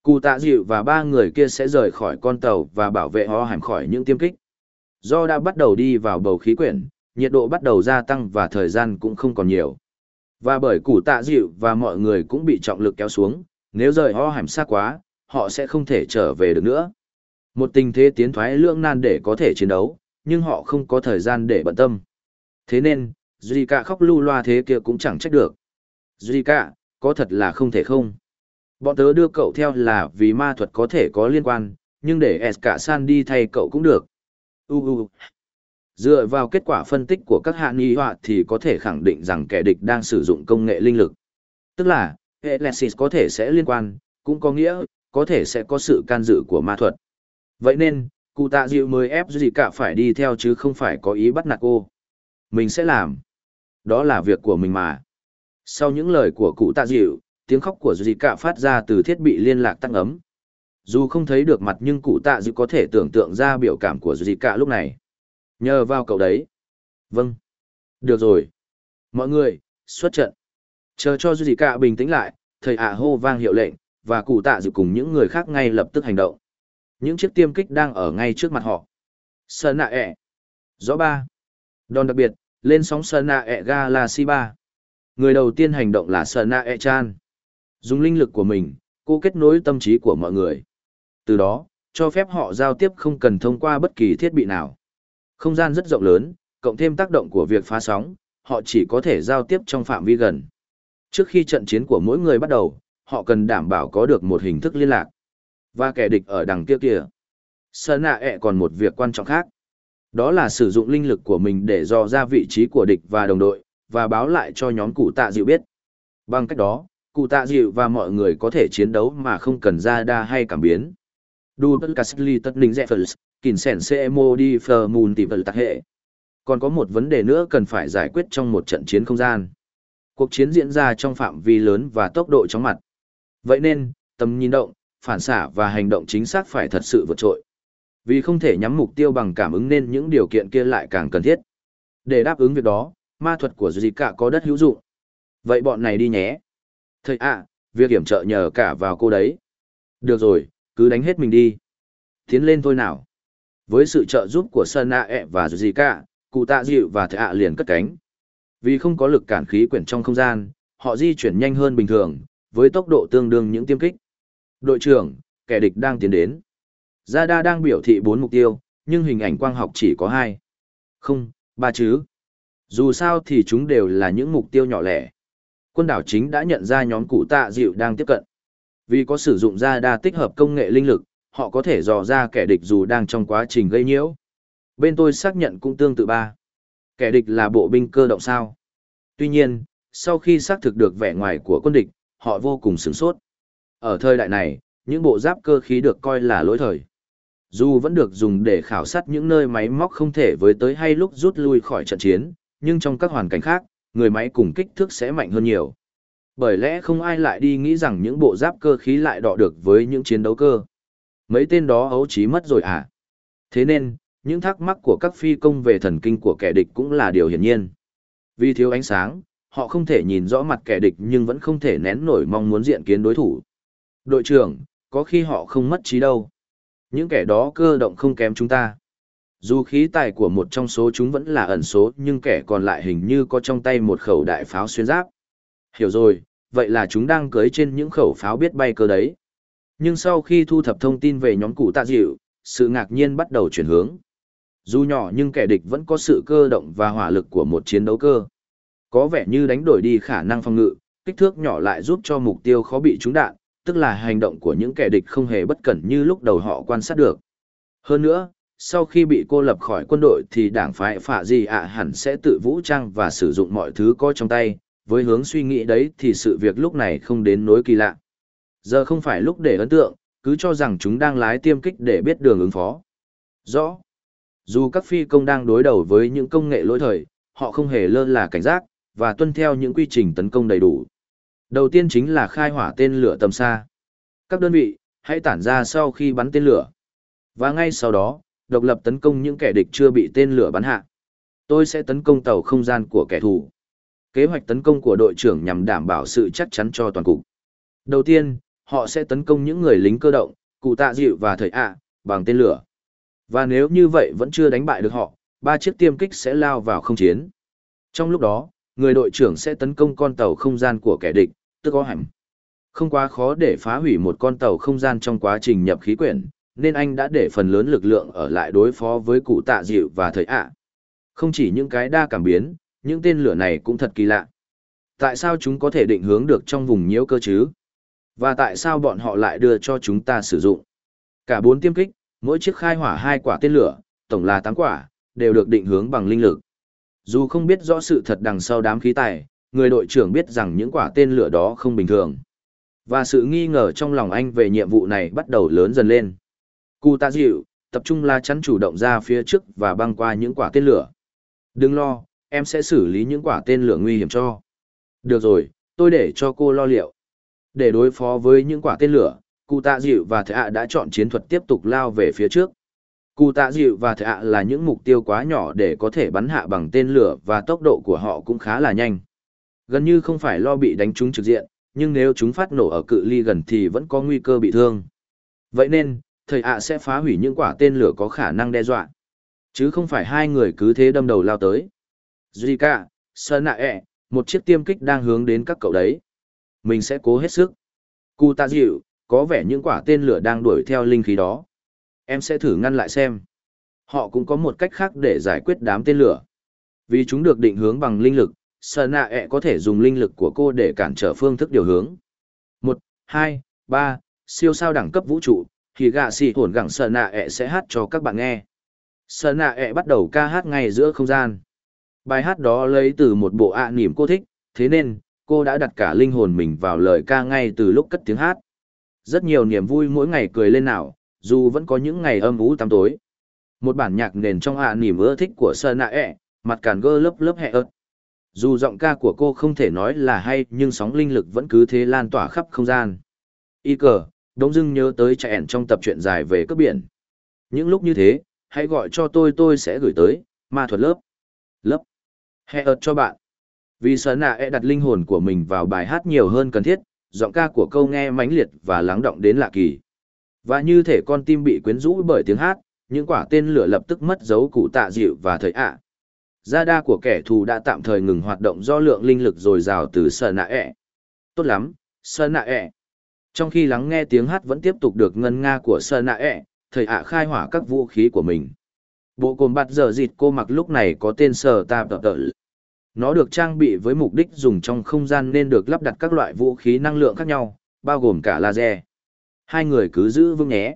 Cụ tạ dịu và ba người kia sẽ rời khỏi con tàu và bảo vệ họ hẳn khỏi những tiêm kích. Do đã bắt đầu đi vào bầu khí quyển, nhiệt độ bắt đầu gia tăng và thời gian cũng không còn nhiều. Và bởi cụ tạ dịu và mọi người cũng bị trọng lực kéo xuống, nếu rời họ hẳn xa quá, họ sẽ không thể trở về được nữa. Một tình thế tiến thoái lưỡng nan để có thể chiến đấu, nhưng họ không có thời gian để bận tâm. Thế nên, Zika khóc lưu loa thế kia cũng chẳng trách được. Zika, có thật là không thể không. Bọn tớ đưa cậu theo là vì ma thuật có thể có liên quan, nhưng để S cả san đi thay cậu cũng được. U u. Dựa vào kết quả phân tích của các hạ nghi họa thì có thể khẳng định rằng kẻ địch đang sử dụng công nghệ linh lực. Tức là, Alexis có thể sẽ liên quan, cũng có nghĩa, có thể sẽ có sự can dự của ma thuật. Vậy nên, cụ tạ dịu mới ép gì cả phải đi theo chứ không phải có ý bắt nạt cô. Mình sẽ làm. Đó là việc của mình mà. Sau những lời của cụ tạ dịu, tiếng khóc của dì cả phát ra từ thiết bị liên lạc tăng ấm. Dù không thấy được mặt nhưng cụ tạ dư có thể tưởng tượng ra biểu cảm của dì cả lúc này. Nhờ vào cậu đấy. Vâng. Được rồi. Mọi người, xuất trận. Chờ cho dì cả bình tĩnh lại, thầy ạ hô vang hiệu lệnh, và cụ tạ dư cùng những người khác ngay lập tức hành động. Những chiếc tiêm kích đang ở ngay trước mặt họ. Sơn nạ ẹ. Rõ ba. Đòn đặc biệt, lên sóng Sơn nạ ẹ e Galaxy ba Người đầu tiên hành động là Sơn nạ ẹ Chan. Dùng linh lực của mình, cô kết nối tâm trí của mọi người. Từ đó, cho phép họ giao tiếp không cần thông qua bất kỳ thiết bị nào. Không gian rất rộng lớn, cộng thêm tác động của việc phá sóng, họ chỉ có thể giao tiếp trong phạm vi gần. Trước khi trận chiến của mỗi người bắt đầu, họ cần đảm bảo có được một hình thức liên lạc. Và kẻ địch ở đằng kia kia. Sơn nạ ẹ còn một việc quan trọng khác. Đó là sử dụng linh lực của mình để dò ra vị trí của địch và đồng đội, và báo lại cho nhóm cụ tạ dịu biết. Bằng cách đó, cụ tạ dịu và mọi người có thể chiến đấu mà không cần ra đa hay cảm biến. Đu tất cả lý tất ninh dẹp phật, kìn sẻn CMO đi phờ mùn tìm vật tạc hệ. Còn có một vấn đề nữa cần phải giải quyết trong một trận chiến không gian. Cuộc chiến diễn ra trong phạm vi lớn và tốc độ chóng mặt. Vậy nên, tầm nhìn động, phản xạ và hành động chính xác phải thật sự vượt trội. Vì không thể nhắm mục tiêu bằng cảm ứng nên những điều kiện kia lại càng cần thiết. Để đáp ứng việc đó, ma thuật của Zika có đất hữu dụng. Vậy bọn này đi nhé. Thầy ạ, việc hiểm trợ nhờ cả vào cô đấy. Được rồi, cứ đánh hết mình đi. Tiến lên thôi nào. Với sự trợ giúp của Sana ẹ và Zika, cụ tạ dịu và thầy ạ liền cất cánh. Vì không có lực cản khí quyển trong không gian, họ di chuyển nhanh hơn bình thường, với tốc độ tương đương những tiêm kích. Đội trưởng, kẻ địch đang tiến đến. Zada đang biểu thị bốn mục tiêu, nhưng hình ảnh quang học chỉ có hai. Không, ba chứ. Dù sao thì chúng đều là những mục tiêu nhỏ lẻ. Quân đảo chính đã nhận ra nhóm cụ tạ dịu đang tiếp cận. Vì có sử dụng ra đa tích hợp công nghệ linh lực, họ có thể dò ra kẻ địch dù đang trong quá trình gây nhiễu. Bên tôi xác nhận cũng tương tự ba. Kẻ địch là bộ binh cơ động sao. Tuy nhiên, sau khi xác thực được vẻ ngoài của quân địch, họ vô cùng sửng sốt. Ở thời đại này, những bộ giáp cơ khí được coi là lỗi thời. Dù vẫn được dùng để khảo sát những nơi máy móc không thể với tới hay lúc rút lui khỏi trận chiến, nhưng trong các hoàn cảnh khác, người máy cùng kích thước sẽ mạnh hơn nhiều. Bởi lẽ không ai lại đi nghĩ rằng những bộ giáp cơ khí lại đọ được với những chiến đấu cơ. Mấy tên đó ấu trí mất rồi à? Thế nên, những thắc mắc của các phi công về thần kinh của kẻ địch cũng là điều hiển nhiên. Vì thiếu ánh sáng, họ không thể nhìn rõ mặt kẻ địch nhưng vẫn không thể nén nổi mong muốn diện kiến đối thủ. Đội trưởng, có khi họ không mất trí đâu. Những kẻ đó cơ động không kém chúng ta. Dù khí tài của một trong số chúng vẫn là ẩn số nhưng kẻ còn lại hình như có trong tay một khẩu đại pháo xuyên giáp. Hiểu rồi, vậy là chúng đang cưới trên những khẩu pháo biết bay cơ đấy. Nhưng sau khi thu thập thông tin về nhóm cụ tạ dịu, sự ngạc nhiên bắt đầu chuyển hướng. Dù nhỏ nhưng kẻ địch vẫn có sự cơ động và hỏa lực của một chiến đấu cơ. Có vẻ như đánh đổi đi khả năng phòng ngự, kích thước nhỏ lại giúp cho mục tiêu khó bị trúng đạn, tức là hành động của những kẻ địch không hề bất cẩn như lúc đầu họ quan sát được. Hơn nữa, sau khi bị cô lập khỏi quân đội thì đảng phái phả gì ạ hẳn sẽ tự vũ trang và sử dụng mọi thứ có trong tay, với hướng suy nghĩ đấy thì sự việc lúc này không đến nỗi kỳ lạ. Giờ không phải lúc để ấn tượng, cứ cho rằng chúng đang lái tiêm kích để biết đường ứng phó. Rõ. Dù các phi công đang đối đầu với những công nghệ lỗi thời, họ không hề lơ là cảnh giác, và tuân theo những quy trình tấn công đầy đủ. Đầu tiên chính là khai hỏa tên lửa tầm xa. Các đơn vị, hãy tản ra sau khi bắn tên lửa. Và ngay sau đó, độc lập tấn công những kẻ địch chưa bị tên lửa bắn hạ. Tôi sẽ tấn công tàu không gian của kẻ thù. Kế hoạch tấn công của đội trưởng nhằm đảm bảo sự chắc chắn cho toàn cục. Đầu tiên, họ sẽ tấn công những người lính cơ động, cụ tạ dịu và thời ạ, bằng tên lửa. Và nếu như vậy vẫn chưa đánh bại được họ, ba chiếc tiêm kích sẽ lao vào không chiến. Trong lúc đó, người đội trưởng sẽ tấn công con tàu không gian của kẻ địch, tức có hẳn. Không quá khó để phá hủy một con tàu không gian trong quá trình nhập khí quyển, nên anh đã để phần lớn lực lượng ở lại đối phó với cụ tạ dịu và thời ạ. Không chỉ những cái đa cảm biến, những tên lửa này cũng thật kỳ lạ. Tại sao chúng có thể định hướng được trong vùng nhiễu cơ chứ? Và tại sao bọn họ lại đưa cho chúng ta sử dụng? Cả bốn tiêm kích, mỗi chiếc khai hỏa hai quả tên lửa, tổng là tám quả, đều được định hướng bằng linh lực. Dù không biết rõ sự thật đằng sau đám khí tài, người đội trưởng biết rằng những quả tên lửa đó không bình thường. Và sự nghi ngờ trong lòng anh về nhiệm vụ này bắt đầu lớn dần lên. Cụ tạ dịu, tập trung la chắn chủ động ra phía trước và băng qua những quả tên lửa. Đừng lo, em sẽ xử lý những quả tên lửa nguy hiểm cho. Được rồi, tôi để cho cô lo liệu. Để đối phó với những quả tên lửa, cụ tạ dịu và thệ ạ đã chọn chiến thuật tiếp tục lao về phía trước. Cụ tạ dịu và thệ ạ là những mục tiêu quá nhỏ để có thể bắn hạ bằng tên lửa và tốc độ của họ cũng khá là nhanh. Gần như không phải lo bị đánh trúng trực diện, nhưng nếu chúng phát nổ ở cự ly gần thì vẫn có nguy cơ bị thương. Vậy nên, thầy ạ sẽ phá hủy những quả tên lửa có khả năng đe dọa. Chứ không phải hai người cứ thế đâm đầu lao tới. Zika, Sơn Nạ ẹ, một chiếc tiêm kích đang hướng đến các cậu đấy. Mình sẽ cố hết sức. Cụ tạ dịu, có vẻ những quả tên lửa đang đuổi theo linh khí đó. Em sẽ thử ngăn lại xem. Họ cũng có một cách khác để giải quyết đám tên lửa. Vì chúng được định hướng bằng linh lực, Sơn Nạ ẹ có thể dùng linh lực của cô để cản trở phương thức điều hướng. Một, hai, ba, siêu sao đẳng cấp vũ trụ, thì gạ xì hồn gẳng sợ Nạ ẹ sẽ hát cho các bạn nghe. sợ Nạ ẹ bắt đầu ca hát ngay giữa không gian. Bài hát đó lấy từ một bộ ạ à nỉm cô thích, thế nên, cô đã đặt cả linh hồn mình vào lời ca ngay từ lúc cất tiếng hát. Rất nhiều niềm vui mỗi ngày cười lên nào, dù vẫn có những ngày âm ú tăm tối. Một bản nhạc nền trong ạ à nỉm ưa thích của Sơn Nạ ẹ, mặt càn gơ lớp lớp hẹ ớt. Dù giọng ca của cô không thể nói là hay nhưng sóng linh lực vẫn cứ thế lan tỏa khắp không gian. Y cờ, đống dưng nhớ tới chạy ẻn trong tập truyện dài về cướp biển. Những lúc như thế, hãy gọi cho tôi tôi sẽ gửi tới, ma thuật lớp. Lớp. Hẹ ợt cho bạn. Vì sở nạ e đặt linh hồn của mình vào bài hát nhiều hơn cần thiết, giọng ca của câu nghe mãnh liệt và lắng động đến lạ kỳ. Và như thể con tim bị quyến rũ bởi tiếng hát, những quả tên lửa lập tức mất dấu cụ tạ dịu và thời ạ. Gia đa của kẻ thù đã tạm thời ngừng hoạt động do lượng linh lực dồi dào từ sở nạ ẹ. Tốt lắm, sở nạ ẹ. Trong khi lắng nghe tiếng hát vẫn tiếp tục được ngân nga của sở nạ ẹ, e, thầy ạ khai hỏa các vũ khí của mình. Bộ cồn bạt giờ dịt cô mặc lúc này có tên Sờ tạp tợ tợ. Nó được trang bị với mục đích dùng trong không gian nên được lắp đặt các loại vũ khí năng lượng khác nhau, bao gồm cả laser. Hai người cứ giữ vững nhé.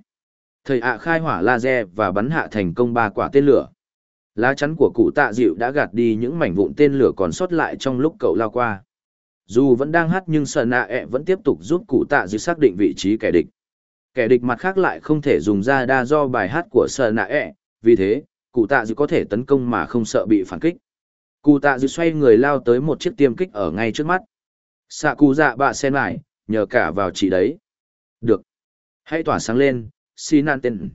Thầy ạ khai hỏa laser và bắn hạ thành công ba quả tên lửa. Lá chắn của cụ tạ dịu đã gạt đi những mảnh vụn tên lửa còn sót lại trong lúc cậu lao qua. Dù vẫn đang hát nhưng sợ nạ ẹ vẫn tiếp tục giúp cụ tạ dịu xác định vị trí kẻ địch. Kẻ địch mặt khác lại không thể dùng ra đa do bài hát của sợ nạ ẹ, vì thế, cụ tạ dịu có thể tấn công mà không sợ bị phản kích. Cụ tạ dịu xoay người lao tới một chiếc tiêm kích ở ngay trước mắt. Xạ cụ dạ bạ sen lại, nhờ cả vào chị đấy. Được. Hãy tỏa sáng lên, xin an tên.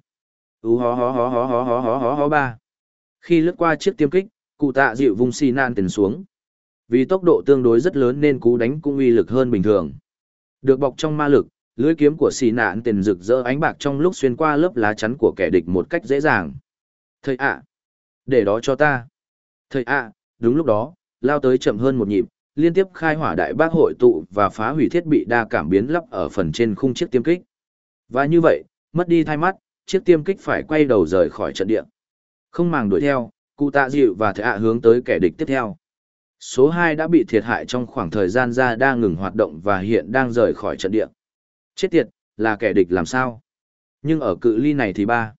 Ú hó hó hó hó hó hó hó hó hó ba. Khi lướt qua chiếc tiêm kích, cụ tạ dịu vung xì nan tên xuống. Vì tốc độ tương đối rất lớn nên cú đánh cũng uy lực hơn bình thường. Được bọc trong ma lực, lưỡi kiếm của xì nạn tiền rực rỡ ánh bạc trong lúc xuyên qua lớp lá chắn của kẻ địch một cách dễ dàng. Thầy ạ! để đó cho ta! Thầy ạ! đúng lúc đó, lao tới chậm hơn một nhịp, liên tiếp khai hỏa đại bác hội tụ và phá hủy thiết bị đa cảm biến lắp ở phần trên khung chiếc tiêm kích. Và như vậy, mất đi thay mắt, chiếc tiêm kích phải quay đầu rời khỏi trận địa. Không màng đuổi theo, cụ tạ dịu và thệ ạ hướng tới kẻ địch tiếp theo. Số 2 đã bị thiệt hại trong khoảng thời gian ra đang ngừng hoạt động và hiện đang rời khỏi trận địa. Chết tiệt, là kẻ địch làm sao? Nhưng ở cự ly này thì ba.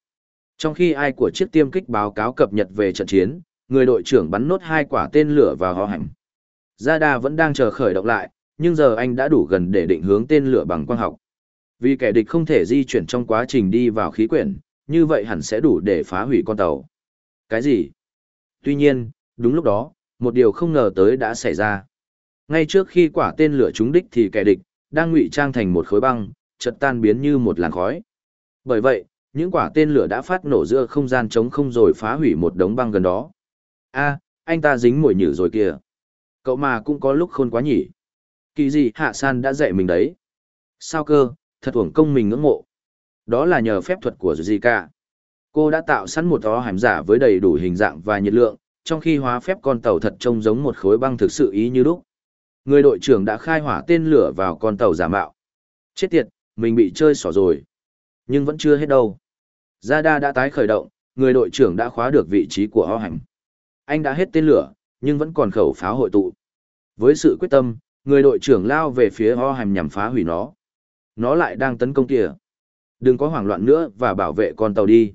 Trong khi ai của chiếc tiêm kích báo cáo cập nhật về trận chiến, người đội trưởng bắn nốt hai quả tên lửa vào họ hành. Zada vẫn đang chờ khởi động lại, nhưng giờ anh đã đủ gần để định hướng tên lửa bằng quang học. Vì kẻ địch không thể di chuyển trong quá trình đi vào khí quyển, như vậy hẳn sẽ đủ để phá hủy con tàu. Cái gì? Tuy nhiên, đúng lúc đó, một điều không ngờ tới đã xảy ra. Ngay trước khi quả tên lửa trúng đích thì kẻ địch, đang ngụy trang thành một khối băng, chợt tan biến như một làn khói. Bởi vậy, những quả tên lửa đã phát nổ giữa không gian trống không rồi phá hủy một đống băng gần đó. a anh ta dính mồi nhử rồi kìa. Cậu mà cũng có lúc khôn quá nhỉ. Kỳ gì hạ san đã dạy mình đấy. Sao cơ, thật uổng công mình ngưỡng mộ. Đó là nhờ phép thuật của Zika. Cô đã tạo sẵn một ó hàm giả với đầy đủ hình dạng và nhiệt lượng, trong khi hóa phép con tàu thật trông giống một khối băng thực sự ý như lúc. Người đội trưởng đã khai hỏa tên lửa vào con tàu giả mạo. Chết tiệt, mình bị chơi xỏ rồi. Nhưng vẫn chưa hết đâu. Radar đã tái khởi động, người đội trưởng đã khóa được vị trí của ho hành. Anh đã hết tên lửa, nhưng vẫn còn khẩu pháo hội tụ. Với sự quyết tâm, người đội trưởng lao về phía ho hành nhằm phá hủy nó. Nó lại đang tấn công kìa. Đừng có hoảng loạn nữa và bảo vệ con tàu đi.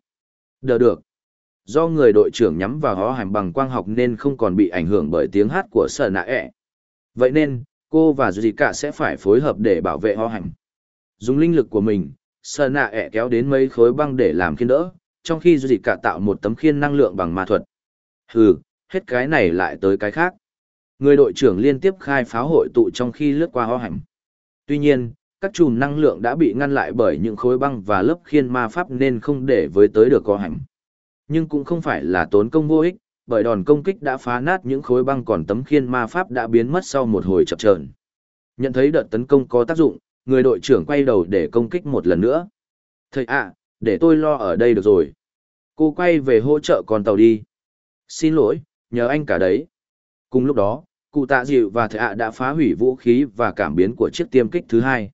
Đờ được. Do người đội trưởng nhắm vào hó hành bằng quang học nên không còn bị ảnh hưởng bởi tiếng hát của sở nạ ẹ. Vậy nên, cô và Duy Cả sẽ phải phối hợp để bảo vệ hó hành. Dùng linh lực của mình, sở nạ ẹ kéo đến mấy khối băng để làm khiên đỡ, trong khi Duy Cả tạo một tấm khiên năng lượng bằng ma thuật. Hừ, hết cái này lại tới cái khác. Người đội trưởng liên tiếp khai pháo hội tụ trong khi lướt qua hó hành. Tuy nhiên, các chùm năng lượng đã bị ngăn lại bởi những khối băng và lớp khiên ma pháp nên không để với tới được hó hành. Nhưng cũng không phải là tốn công vô ích, bởi đòn công kích đã phá nát những khối băng còn tấm khiên ma pháp đã biến mất sau một hồi chập chờn. Nhận thấy đợt tấn công có tác dụng, người đội trưởng quay đầu để công kích một lần nữa. Thầy ạ, để tôi lo ở đây được rồi. Cô quay về hỗ trợ con tàu đi. Xin lỗi, nhờ anh cả đấy. Cùng lúc đó, cụ tạ dịu và thầy ạ đã phá hủy vũ khí và cảm biến của chiếc tiêm kích thứ hai.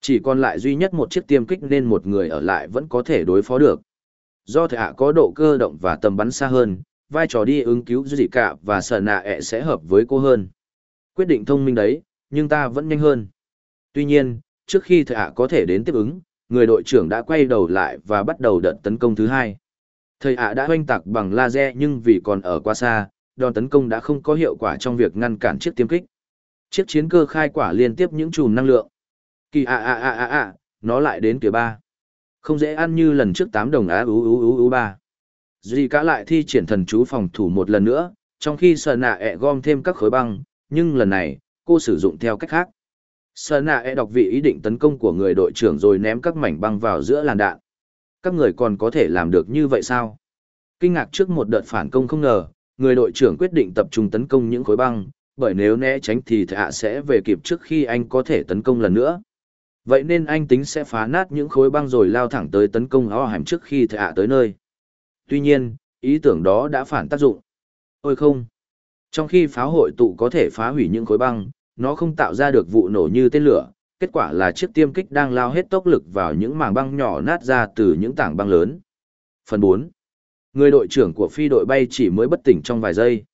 Chỉ còn lại duy nhất một chiếc tiêm kích nên một người ở lại vẫn có thể đối phó được. Do thể ạ có độ cơ động và tầm bắn xa hơn, vai trò đi ứng cứu gì cả và sợ nạ ẹ sẽ hợp với cô hơn. Quyết định thông minh đấy, nhưng ta vẫn nhanh hơn. Tuy nhiên, trước khi thầy hạ có thể đến tiếp ứng, người đội trưởng đã quay đầu lại và bắt đầu đợt tấn công thứ hai. Thầy ạ đã hoanh tạc bằng laser nhưng vì còn ở quá xa, đòn tấn công đã không có hiệu quả trong việc ngăn cản chiếc tiêm kích. Chiếc chiến cơ khai quả liên tiếp những chùm năng lượng. Kỳ ạ ạ ạ ạ ạ nó lại đến kìa ba. Không dễ ăn như lần trước tám đồng á ú ú ú ú ba. Duy cả lại thi triển thần chú phòng thủ một lần nữa, trong khi sờ nạ ẹ gom thêm các khối băng, nhưng lần này, cô sử dụng theo cách khác. Sờ nạ ẹ đọc vị ý định tấn công của người đội trưởng rồi ném các mảnh băng vào giữa làn đạn. Các người còn có thể làm được như vậy sao? Kinh ngạc trước một đợt phản công không ngờ, người đội trưởng quyết định tập trung tấn công những khối băng, bởi nếu né tránh thì thạ sẽ về kịp trước khi anh có thể tấn công lần nữa. Vậy nên anh tính sẽ phá nát những khối băng rồi lao thẳng tới tấn công áo hàm trước khi thạ tới nơi. Tuy nhiên, ý tưởng đó đã phản tác dụng. Ôi không! Trong khi pháo hội tụ có thể phá hủy những khối băng, nó không tạo ra được vụ nổ như tên lửa. Kết quả là chiếc tiêm kích đang lao hết tốc lực vào những mảng băng nhỏ nát ra từ những tảng băng lớn. Phần 4 Người đội trưởng của phi đội bay chỉ mới bất tỉnh trong vài giây.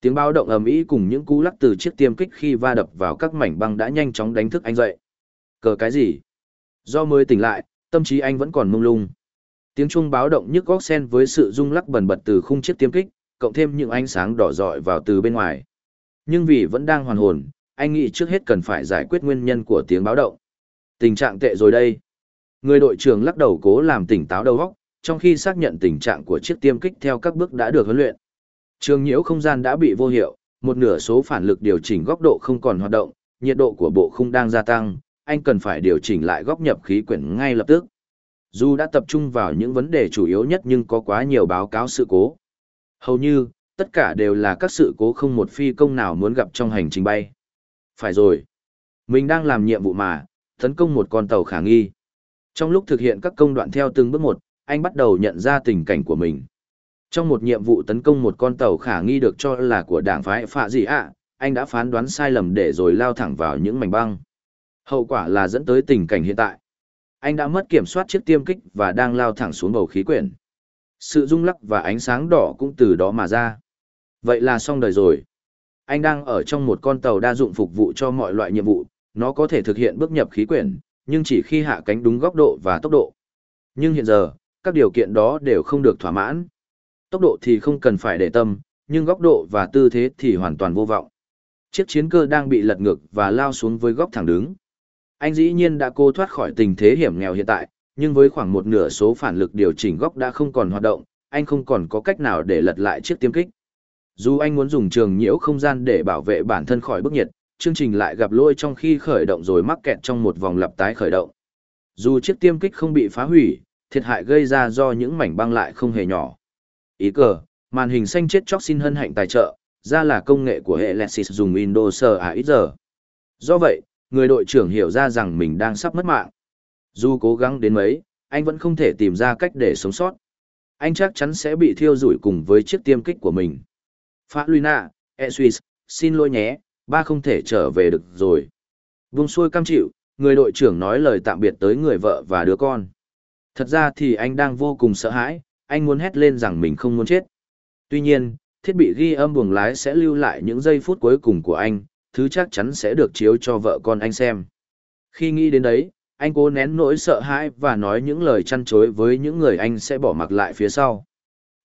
Tiếng báo động ầm ĩ cùng những cú lắc từ chiếc tiêm kích khi va đập vào các mảnh băng đã nhanh chóng đánh thức anh dậy. Cờ cái gì? Do mới tỉnh lại, tâm trí anh vẫn còn mông lung. Tiếng chuông báo động nhức góc sen với sự rung lắc bần bật từ khung chiếc tiêm kích, cộng thêm những ánh sáng đỏ rọi vào từ bên ngoài. Nhưng vì vẫn đang hoàn hồn, anh nghĩ trước hết cần phải giải quyết nguyên nhân của tiếng báo động. Tình trạng tệ rồi đây. Người đội trưởng lắc đầu cố làm tỉnh táo đầu óc, trong khi xác nhận tình trạng của chiếc tiêm kích theo các bước đã được huấn luyện. Trường nhiễu không gian đã bị vô hiệu, một nửa số phản lực điều chỉnh góc độ không còn hoạt động, nhiệt độ của bộ khung đang gia tăng, anh cần phải điều chỉnh lại góc nhập khí quyển ngay lập tức. Dù đã tập trung vào những vấn đề chủ yếu nhất nhưng có quá nhiều báo cáo sự cố. Hầu như, tất cả đều là các sự cố không một phi công nào muốn gặp trong hành trình bay. Phải rồi. Mình đang làm nhiệm vụ mà, tấn công một con tàu khả nghi. Trong lúc thực hiện các công đoạn theo từng bước một, anh bắt đầu nhận ra tình cảnh của mình. Trong một nhiệm vụ tấn công một con tàu khả nghi được cho là của đảng phái phạ gì ạ, anh đã phán đoán sai lầm để rồi lao thẳng vào những mảnh băng. Hậu quả là dẫn tới tình cảnh hiện tại. Anh đã mất kiểm soát chiếc tiêm kích và đang lao thẳng xuống bầu khí quyển. Sự rung lắc và ánh sáng đỏ cũng từ đó mà ra. Vậy là xong đời rồi. Anh đang ở trong một con tàu đa dụng phục vụ cho mọi loại nhiệm vụ, nó có thể thực hiện bước nhập khí quyển, nhưng chỉ khi hạ cánh đúng góc độ và tốc độ. Nhưng hiện giờ, các điều kiện đó đều không được thỏa mãn. Tốc độ thì không cần phải để tâm, nhưng góc độ và tư thế thì hoàn toàn vô vọng. Chiếc chiến cơ đang bị lật ngược và lao xuống với góc thẳng đứng. Anh dĩ nhiên đã cô thoát khỏi tình thế hiểm nghèo hiện tại, nhưng với khoảng một nửa số phản lực điều chỉnh góc đã không còn hoạt động, anh không còn có cách nào để lật lại chiếc tiêm kích. Dù anh muốn dùng trường nhiễu không gian để bảo vệ bản thân khỏi bức nhiệt, chương trình lại gặp lỗi trong khi khởi động rồi mắc kẹt trong một vòng lặp tái khởi động. Dù chiếc tiêm kích không bị phá hủy, thiệt hại gây ra do những mảnh băng lại không hề nhỏ. Ý cờ, màn hình xanh chết chóc xin hân hạnh tài trợ, ra là công nghệ của hệ Lexis dùng Windows AXR. Do vậy, người đội trưởng hiểu ra rằng mình đang sắp mất mạng. Dù cố gắng đến mấy, anh vẫn không thể tìm ra cách để sống sót. Anh chắc chắn sẽ bị thiêu rủi cùng với chiếc tiêm kích của mình. Phá Luna, Eswis, xin lỗi nhé, ba không thể trở về được rồi. Vùng xuôi cam chịu, người đội trưởng nói lời tạm biệt tới người vợ và đứa con. Thật ra thì anh đang vô cùng sợ hãi, anh muốn hét lên rằng mình không muốn chết. Tuy nhiên, thiết bị ghi âm buồng lái sẽ lưu lại những giây phút cuối cùng của anh, thứ chắc chắn sẽ được chiếu cho vợ con anh xem. Khi nghĩ đến đấy, anh cố nén nỗi sợ hãi và nói những lời chăn chối với những người anh sẽ bỏ mặc lại phía sau.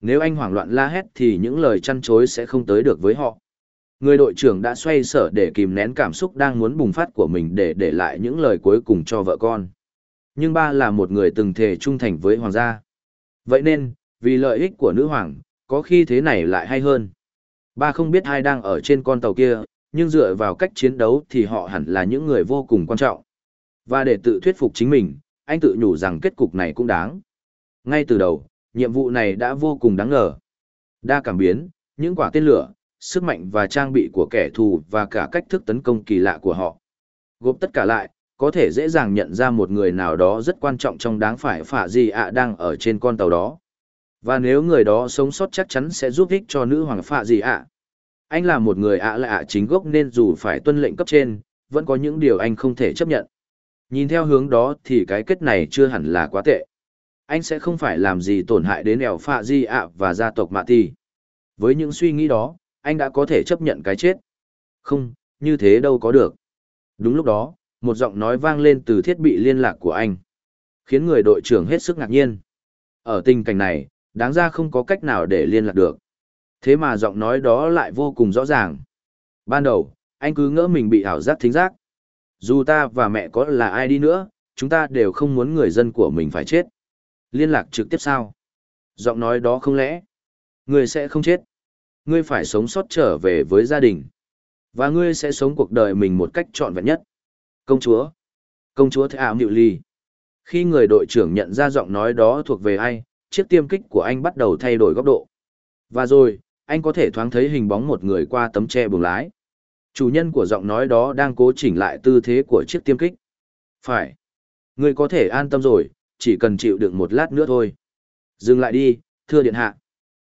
Nếu anh hoảng loạn la hét thì những lời chăn chối sẽ không tới được với họ. Người đội trưởng đã xoay sở để kìm nén cảm xúc đang muốn bùng phát của mình để để lại những lời cuối cùng cho vợ con. Nhưng ba là một người từng thề trung thành với hoàng gia. Vậy nên, vì lợi ích của nữ hoàng, có khi thế này lại hay hơn. Ba không biết ai đang ở trên con tàu kia, nhưng dựa vào cách chiến đấu thì họ hẳn là những người vô cùng quan trọng. Và để tự thuyết phục chính mình, anh tự nhủ rằng kết cục này cũng đáng. Ngay từ đầu, nhiệm vụ này đã vô cùng đáng ngờ. Đa cảm biến, những quả tên lửa, sức mạnh và trang bị của kẻ thù và cả cách thức tấn công kỳ lạ của họ. Gộp tất cả lại, có thể dễ dàng nhận ra một người nào đó rất quan trọng trong đáng phải phả gì ạ đang ở trên con tàu đó. Và nếu người đó sống sót chắc chắn sẽ giúp ích cho nữ hoàng phạ gì ạ. Anh là một người ạ lạ chính gốc nên dù phải tuân lệnh cấp trên, vẫn có những điều anh không thể chấp nhận. Nhìn theo hướng đó thì cái kết này chưa hẳn là quá tệ. Anh sẽ không phải làm gì tổn hại đến ẻo phạ di ạ và gia tộc mạ ti. Với những suy nghĩ đó, anh đã có thể chấp nhận cái chết. Không, như thế đâu có được. Đúng lúc đó, một giọng nói vang lên từ thiết bị liên lạc của anh. Khiến người đội trưởng hết sức ngạc nhiên. Ở tình cảnh này, đáng ra không có cách nào để liên lạc được. Thế mà giọng nói đó lại vô cùng rõ ràng. Ban đầu, anh cứ ngỡ mình bị ảo giác thính giác. Dù ta và mẹ có là ai đi nữa, chúng ta đều không muốn người dân của mình phải chết. Liên lạc trực tiếp sao? Giọng nói đó không lẽ? Người sẽ không chết. Ngươi phải sống sót trở về với gia đình. Và ngươi sẽ sống cuộc đời mình một cách trọn vẹn nhất. Công chúa. Công chúa Thế ảo Nhự Ly. Khi người đội trưởng nhận ra giọng nói đó thuộc về ai, chiếc tiêm kích của anh bắt đầu thay đổi góc độ. Và rồi, anh có thể thoáng thấy hình bóng một người qua tấm tre buồng lái. Chủ nhân của giọng nói đó đang cố chỉnh lại tư thế của chiếc tiêm kích. Phải. Người có thể an tâm rồi, chỉ cần chịu đựng một lát nữa thôi. Dừng lại đi, thưa điện hạ.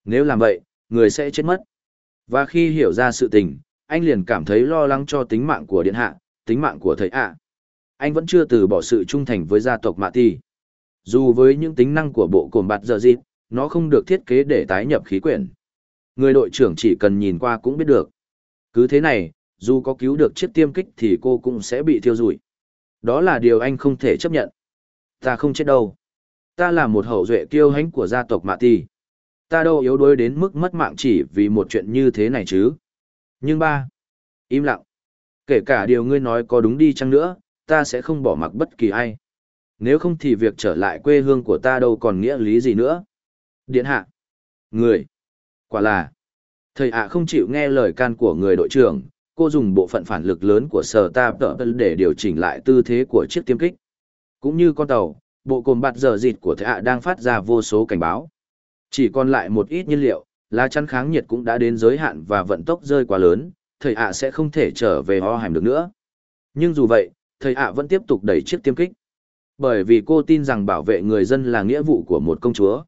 Nếu làm vậy, người sẽ chết mất. Và khi hiểu ra sự tình, anh liền cảm thấy lo lắng cho tính mạng của điện hạ, tính mạng của thầy ạ. Anh vẫn chưa từ bỏ sự trung thành với gia tộc Mạ Ti. Dù với những tính năng của bộ cồn bạt giờ dịp, nó không được thiết kế để tái nhập khí quyển. Người đội trưởng chỉ cần nhìn qua cũng biết được. Cứ thế này, dù có cứu được chiếc tiêm kích thì cô cũng sẽ bị thiêu rụi. Đó là điều anh không thể chấp nhận. Ta không chết đâu. Ta là một hậu duệ kiêu hãnh của gia tộc Mạ Ti. Ta đâu yếu đuối đến mức mất mạng chỉ vì một chuyện như thế này chứ. Nhưng ba, im lặng. Kể cả điều ngươi nói có đúng đi chăng nữa, ta sẽ không bỏ mặc bất kỳ ai. Nếu không thì việc trở lại quê hương của ta đâu còn nghĩa lý gì nữa. Điện hạ. Người. Quả là. Thầy ạ không chịu nghe lời can của người đội trưởng, cô dùng bộ phận phản lực lớn của sở ta để điều chỉnh lại tư thế của chiếc tiêm kích. Cũng như con tàu, bộ cồn bạt giờ dịt của thầy ạ đang phát ra vô số cảnh báo. Chỉ còn lại một ít nhiên liệu, lá chắn kháng nhiệt cũng đã đến giới hạn và vận tốc rơi quá lớn, thầy ạ sẽ không thể trở về ho hàm được nữa. Nhưng dù vậy, thầy ạ vẫn tiếp tục đẩy chiếc tiêm kích. Bởi vì cô tin rằng bảo vệ người dân là nghĩa vụ của một công chúa.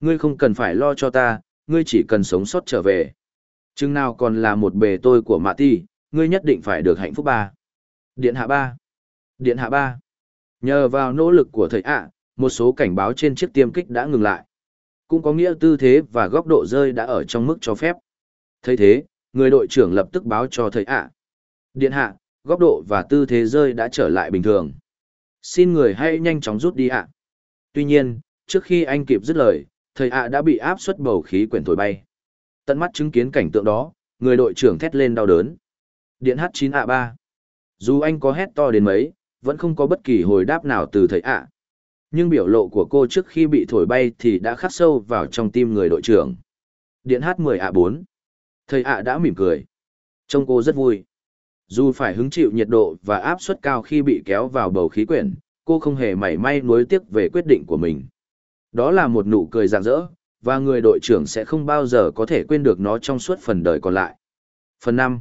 Ngươi không cần phải lo cho ta, ngươi chỉ cần sống sót trở về. Chừng nào còn là một bề tôi của Mạ Ti, ngươi nhất định phải được hạnh phúc ba. Điện hạ ba. Điện hạ ba. Nhờ vào nỗ lực của thầy ạ, một số cảnh báo trên chiếc tiêm kích đã ngừng lại. Cũng có nghĩa tư thế và góc độ rơi đã ở trong mức cho phép. thấy thế, người đội trưởng lập tức báo cho thầy ạ. Điện hạ, góc độ và tư thế rơi đã trở lại bình thường. Xin người hãy nhanh chóng rút đi ạ. Tuy nhiên, trước khi anh kịp dứt lời, thầy ạ đã bị áp suất bầu khí quyển thổi bay. Tận mắt chứng kiến cảnh tượng đó, người đội trưởng thét lên đau đớn. Điện H9A3. Dù anh có hét to đến mấy, vẫn không có bất kỳ hồi đáp nào từ thầy ạ. Nhưng biểu lộ của cô trước khi bị thổi bay thì đã khắc sâu vào trong tim người đội trưởng. Điện H10A4. Thầy ạ đã mỉm cười. Trông cô rất vui. Dù phải hứng chịu nhiệt độ và áp suất cao khi bị kéo vào bầu khí quyển, cô không hề mảy may nuối tiếc về quyết định của mình. Đó là một nụ cười rạng rỡ, và người đội trưởng sẽ không bao giờ có thể quên được nó trong suốt phần đời còn lại. Phần 5.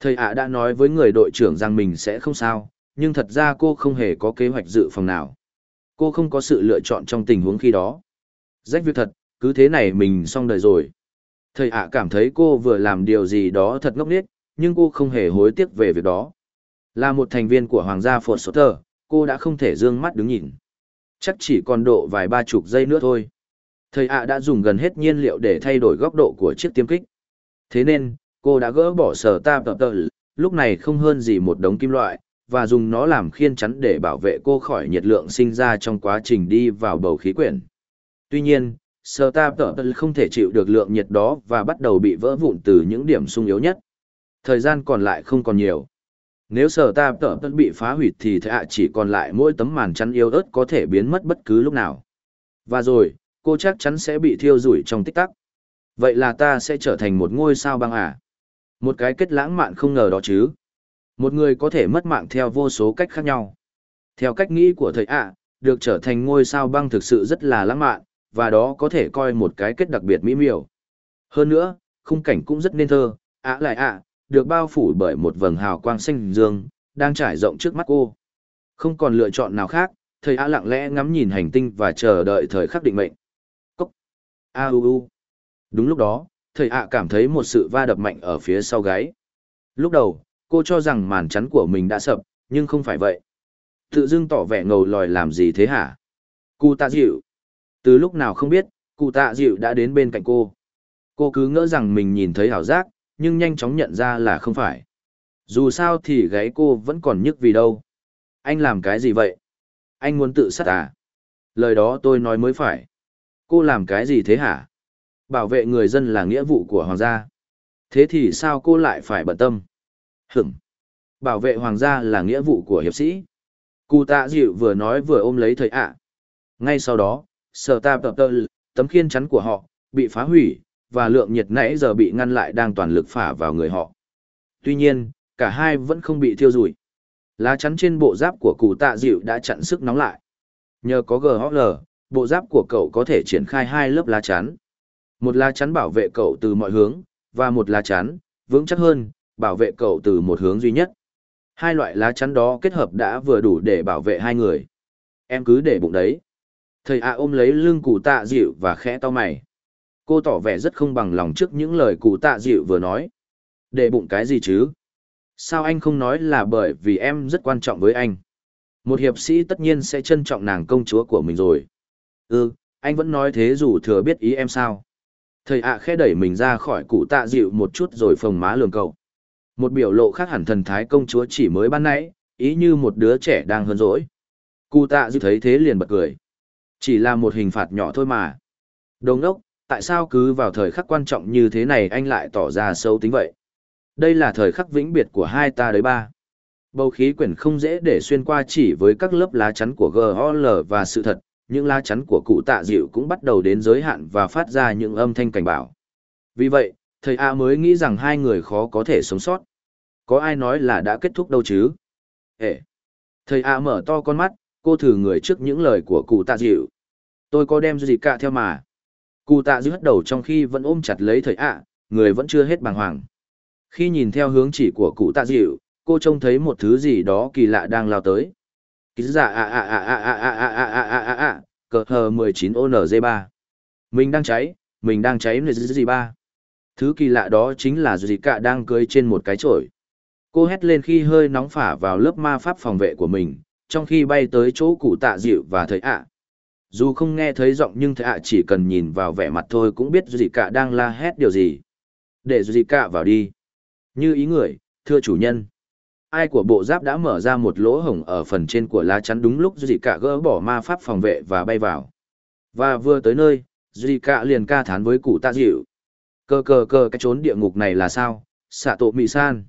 Thầy ạ đã nói với người đội trưởng rằng mình sẽ không sao, nhưng thật ra cô không hề có kế hoạch dự phòng nào. Cô không có sự lựa chọn trong tình huống khi đó. Rách việc thật, cứ thế này mình xong đời rồi. Thầy ạ cảm thấy cô vừa làm điều gì đó thật ngốc nghếch, nhưng cô không hề hối tiếc về việc đó. Là một thành viên của Hoàng gia Phột Sotter, cô đã không thể dương mắt đứng nhìn. Chắc chỉ còn độ vài ba chục giây nữa thôi. Thầy ạ đã dùng gần hết nhiên liệu để thay đổi góc độ của chiếc tiêm kích. Thế nên, cô đã gỡ bỏ sở ta tập tờ, lúc này không hơn gì một đống kim loại, và dùng nó làm khiên chắn để bảo vệ cô khỏi nhiệt lượng sinh ra trong quá trình đi vào bầu khí quyển. Tuy nhiên, sở ta tập tờ không thể chịu được lượng nhiệt đó và bắt đầu bị vỡ vụn từ những điểm sung yếu nhất. Thời gian còn lại không còn nhiều. Nếu sở ta tở tờ bị phá hủy thì thầy ạ chỉ còn lại mỗi tấm màn chắn yếu ớt có thể biến mất bất cứ lúc nào. Và rồi, cô chắc chắn sẽ bị thiêu rủi trong tích tắc. Vậy là ta sẽ trở thành một ngôi sao băng à? Một cái kết lãng mạn không ngờ đó chứ. Một người có thể mất mạng theo vô số cách khác nhau. Theo cách nghĩ của thầy ạ, được trở thành ngôi sao băng thực sự rất là lãng mạn, và đó có thể coi một cái kết đặc biệt mỹ miều. Hơn nữa, khung cảnh cũng rất nên thơ, ạ lại ạ, được bao phủ bởi một vầng hào quang xanh dương, đang trải rộng trước mắt cô. Không còn lựa chọn nào khác, thầy A lặng lẽ ngắm nhìn hành tinh và chờ đợi thời khắc định mệnh. Cốc. A u u. Đúng lúc đó, thầy A cảm thấy một sự va đập mạnh ở phía sau gáy. Lúc đầu, cô cho rằng màn chắn của mình đã sập, nhưng không phải vậy. Tự dưng tỏ vẻ ngầu lòi làm gì thế hả? Cụ tạ dịu. Từ lúc nào không biết, cụ tạ dịu đã đến bên cạnh cô. Cô cứ ngỡ rằng mình nhìn thấy hảo giác, nhưng nhanh chóng nhận ra là không phải. Dù sao thì gáy cô vẫn còn nhức vì đâu. Anh làm cái gì vậy? Anh muốn tự sát à? Lời đó tôi nói mới phải. Cô làm cái gì thế hả? Bảo vệ người dân là nghĩa vụ của hoàng gia. Thế thì sao cô lại phải bận tâm? Hửm. Bảo vệ hoàng gia là nghĩa vụ của hiệp sĩ. Cụ tạ dịu vừa nói vừa ôm lấy thầy ạ. Ngay sau đó, sở ta tập tơ, tấm khiên chắn của họ, bị phá hủy, và lượng nhiệt nãy giờ bị ngăn lại đang toàn lực phả vào người họ. Tuy nhiên, cả hai vẫn không bị thiêu rụi. Lá chắn trên bộ giáp của cụ tạ dịu đã chặn sức nóng lại. Nhờ có GHL, bộ giáp của cậu có thể triển khai hai lớp lá chắn. Một lá chắn bảo vệ cậu từ mọi hướng, và một lá chắn, vững chắc hơn, bảo vệ cậu từ một hướng duy nhất. Hai loại lá chắn đó kết hợp đã vừa đủ để bảo vệ hai người. Em cứ để bụng đấy. Thầy ạ ôm lấy lưng cụ tạ dịu và khẽ to mày. Cô tỏ vẻ rất không bằng lòng trước những lời cụ tạ dịu vừa nói. Để bụng cái gì chứ? Sao anh không nói là bởi vì em rất quan trọng với anh? Một hiệp sĩ tất nhiên sẽ trân trọng nàng công chúa của mình rồi. Ừ, anh vẫn nói thế dù thừa biết ý em sao. Thầy ạ khẽ đẩy mình ra khỏi cụ tạ dịu một chút rồi phồng má lường cậu. Một biểu lộ khác hẳn thần thái công chúa chỉ mới ban nãy, ý như một đứa trẻ đang hơn dỗi. Cụ tạ dịu thấy thế liền bật cười. Chỉ là một hình phạt nhỏ thôi mà. Đồng đốc, tại sao cứ vào thời khắc quan trọng như thế này anh lại tỏ ra sâu tính vậy? Đây là thời khắc vĩnh biệt của hai ta đấy ba. Bầu khí quyển không dễ để xuyên qua chỉ với các lớp lá chắn của GOL và sự thật, những lá chắn của cụ tạ dịu cũng bắt đầu đến giới hạn và phát ra những âm thanh cảnh bảo. Vì vậy, thầy A mới nghĩ rằng hai người khó có thể sống sót. Có ai nói là đã kết thúc đâu chứ? Ê! Thầy A mở to con mắt, cô thử người trước những lời của cụ tạ dịu. Tôi có đem gì cả theo mà. Cụ tạ dư hất đầu trong khi vẫn ôm chặt lấy thầy A, người vẫn chưa hết bàng hoàng. Khi nhìn theo hướng chỉ của cụ tạ dịu, cô trông thấy một thứ gì đó kỳ lạ đang lao tới. Ký giả a a a a a a a a a a a a cờ hờ 19 ONG 3 Mình đang cháy, mình đang cháy là gì ba? Thứ kỳ lạ đó chính là gì cả đang cưới trên một cái chổi. Cô hét lên khi hơi nóng phả vào lớp ma pháp phòng vệ của mình, trong khi bay tới chỗ cụ tạ dịu và Thời ạ. Dù không nghe thấy giọng nhưng thệ ạ chỉ cần nhìn vào vẻ mặt thôi cũng biết gì cả đang la hét điều gì. Để gì cả vào đi. Như ý người, thưa chủ nhân. Ai của bộ giáp đã mở ra một lỗ hổng ở phần trên của lá chắn đúng lúc gì cả gỡ bỏ ma pháp phòng vệ và bay vào. Và vừa tới nơi gì cả liền ca thán với cụ tạ dịu. Cơ cơ cơ cái trốn địa ngục này là sao? Xạ tổ mị san.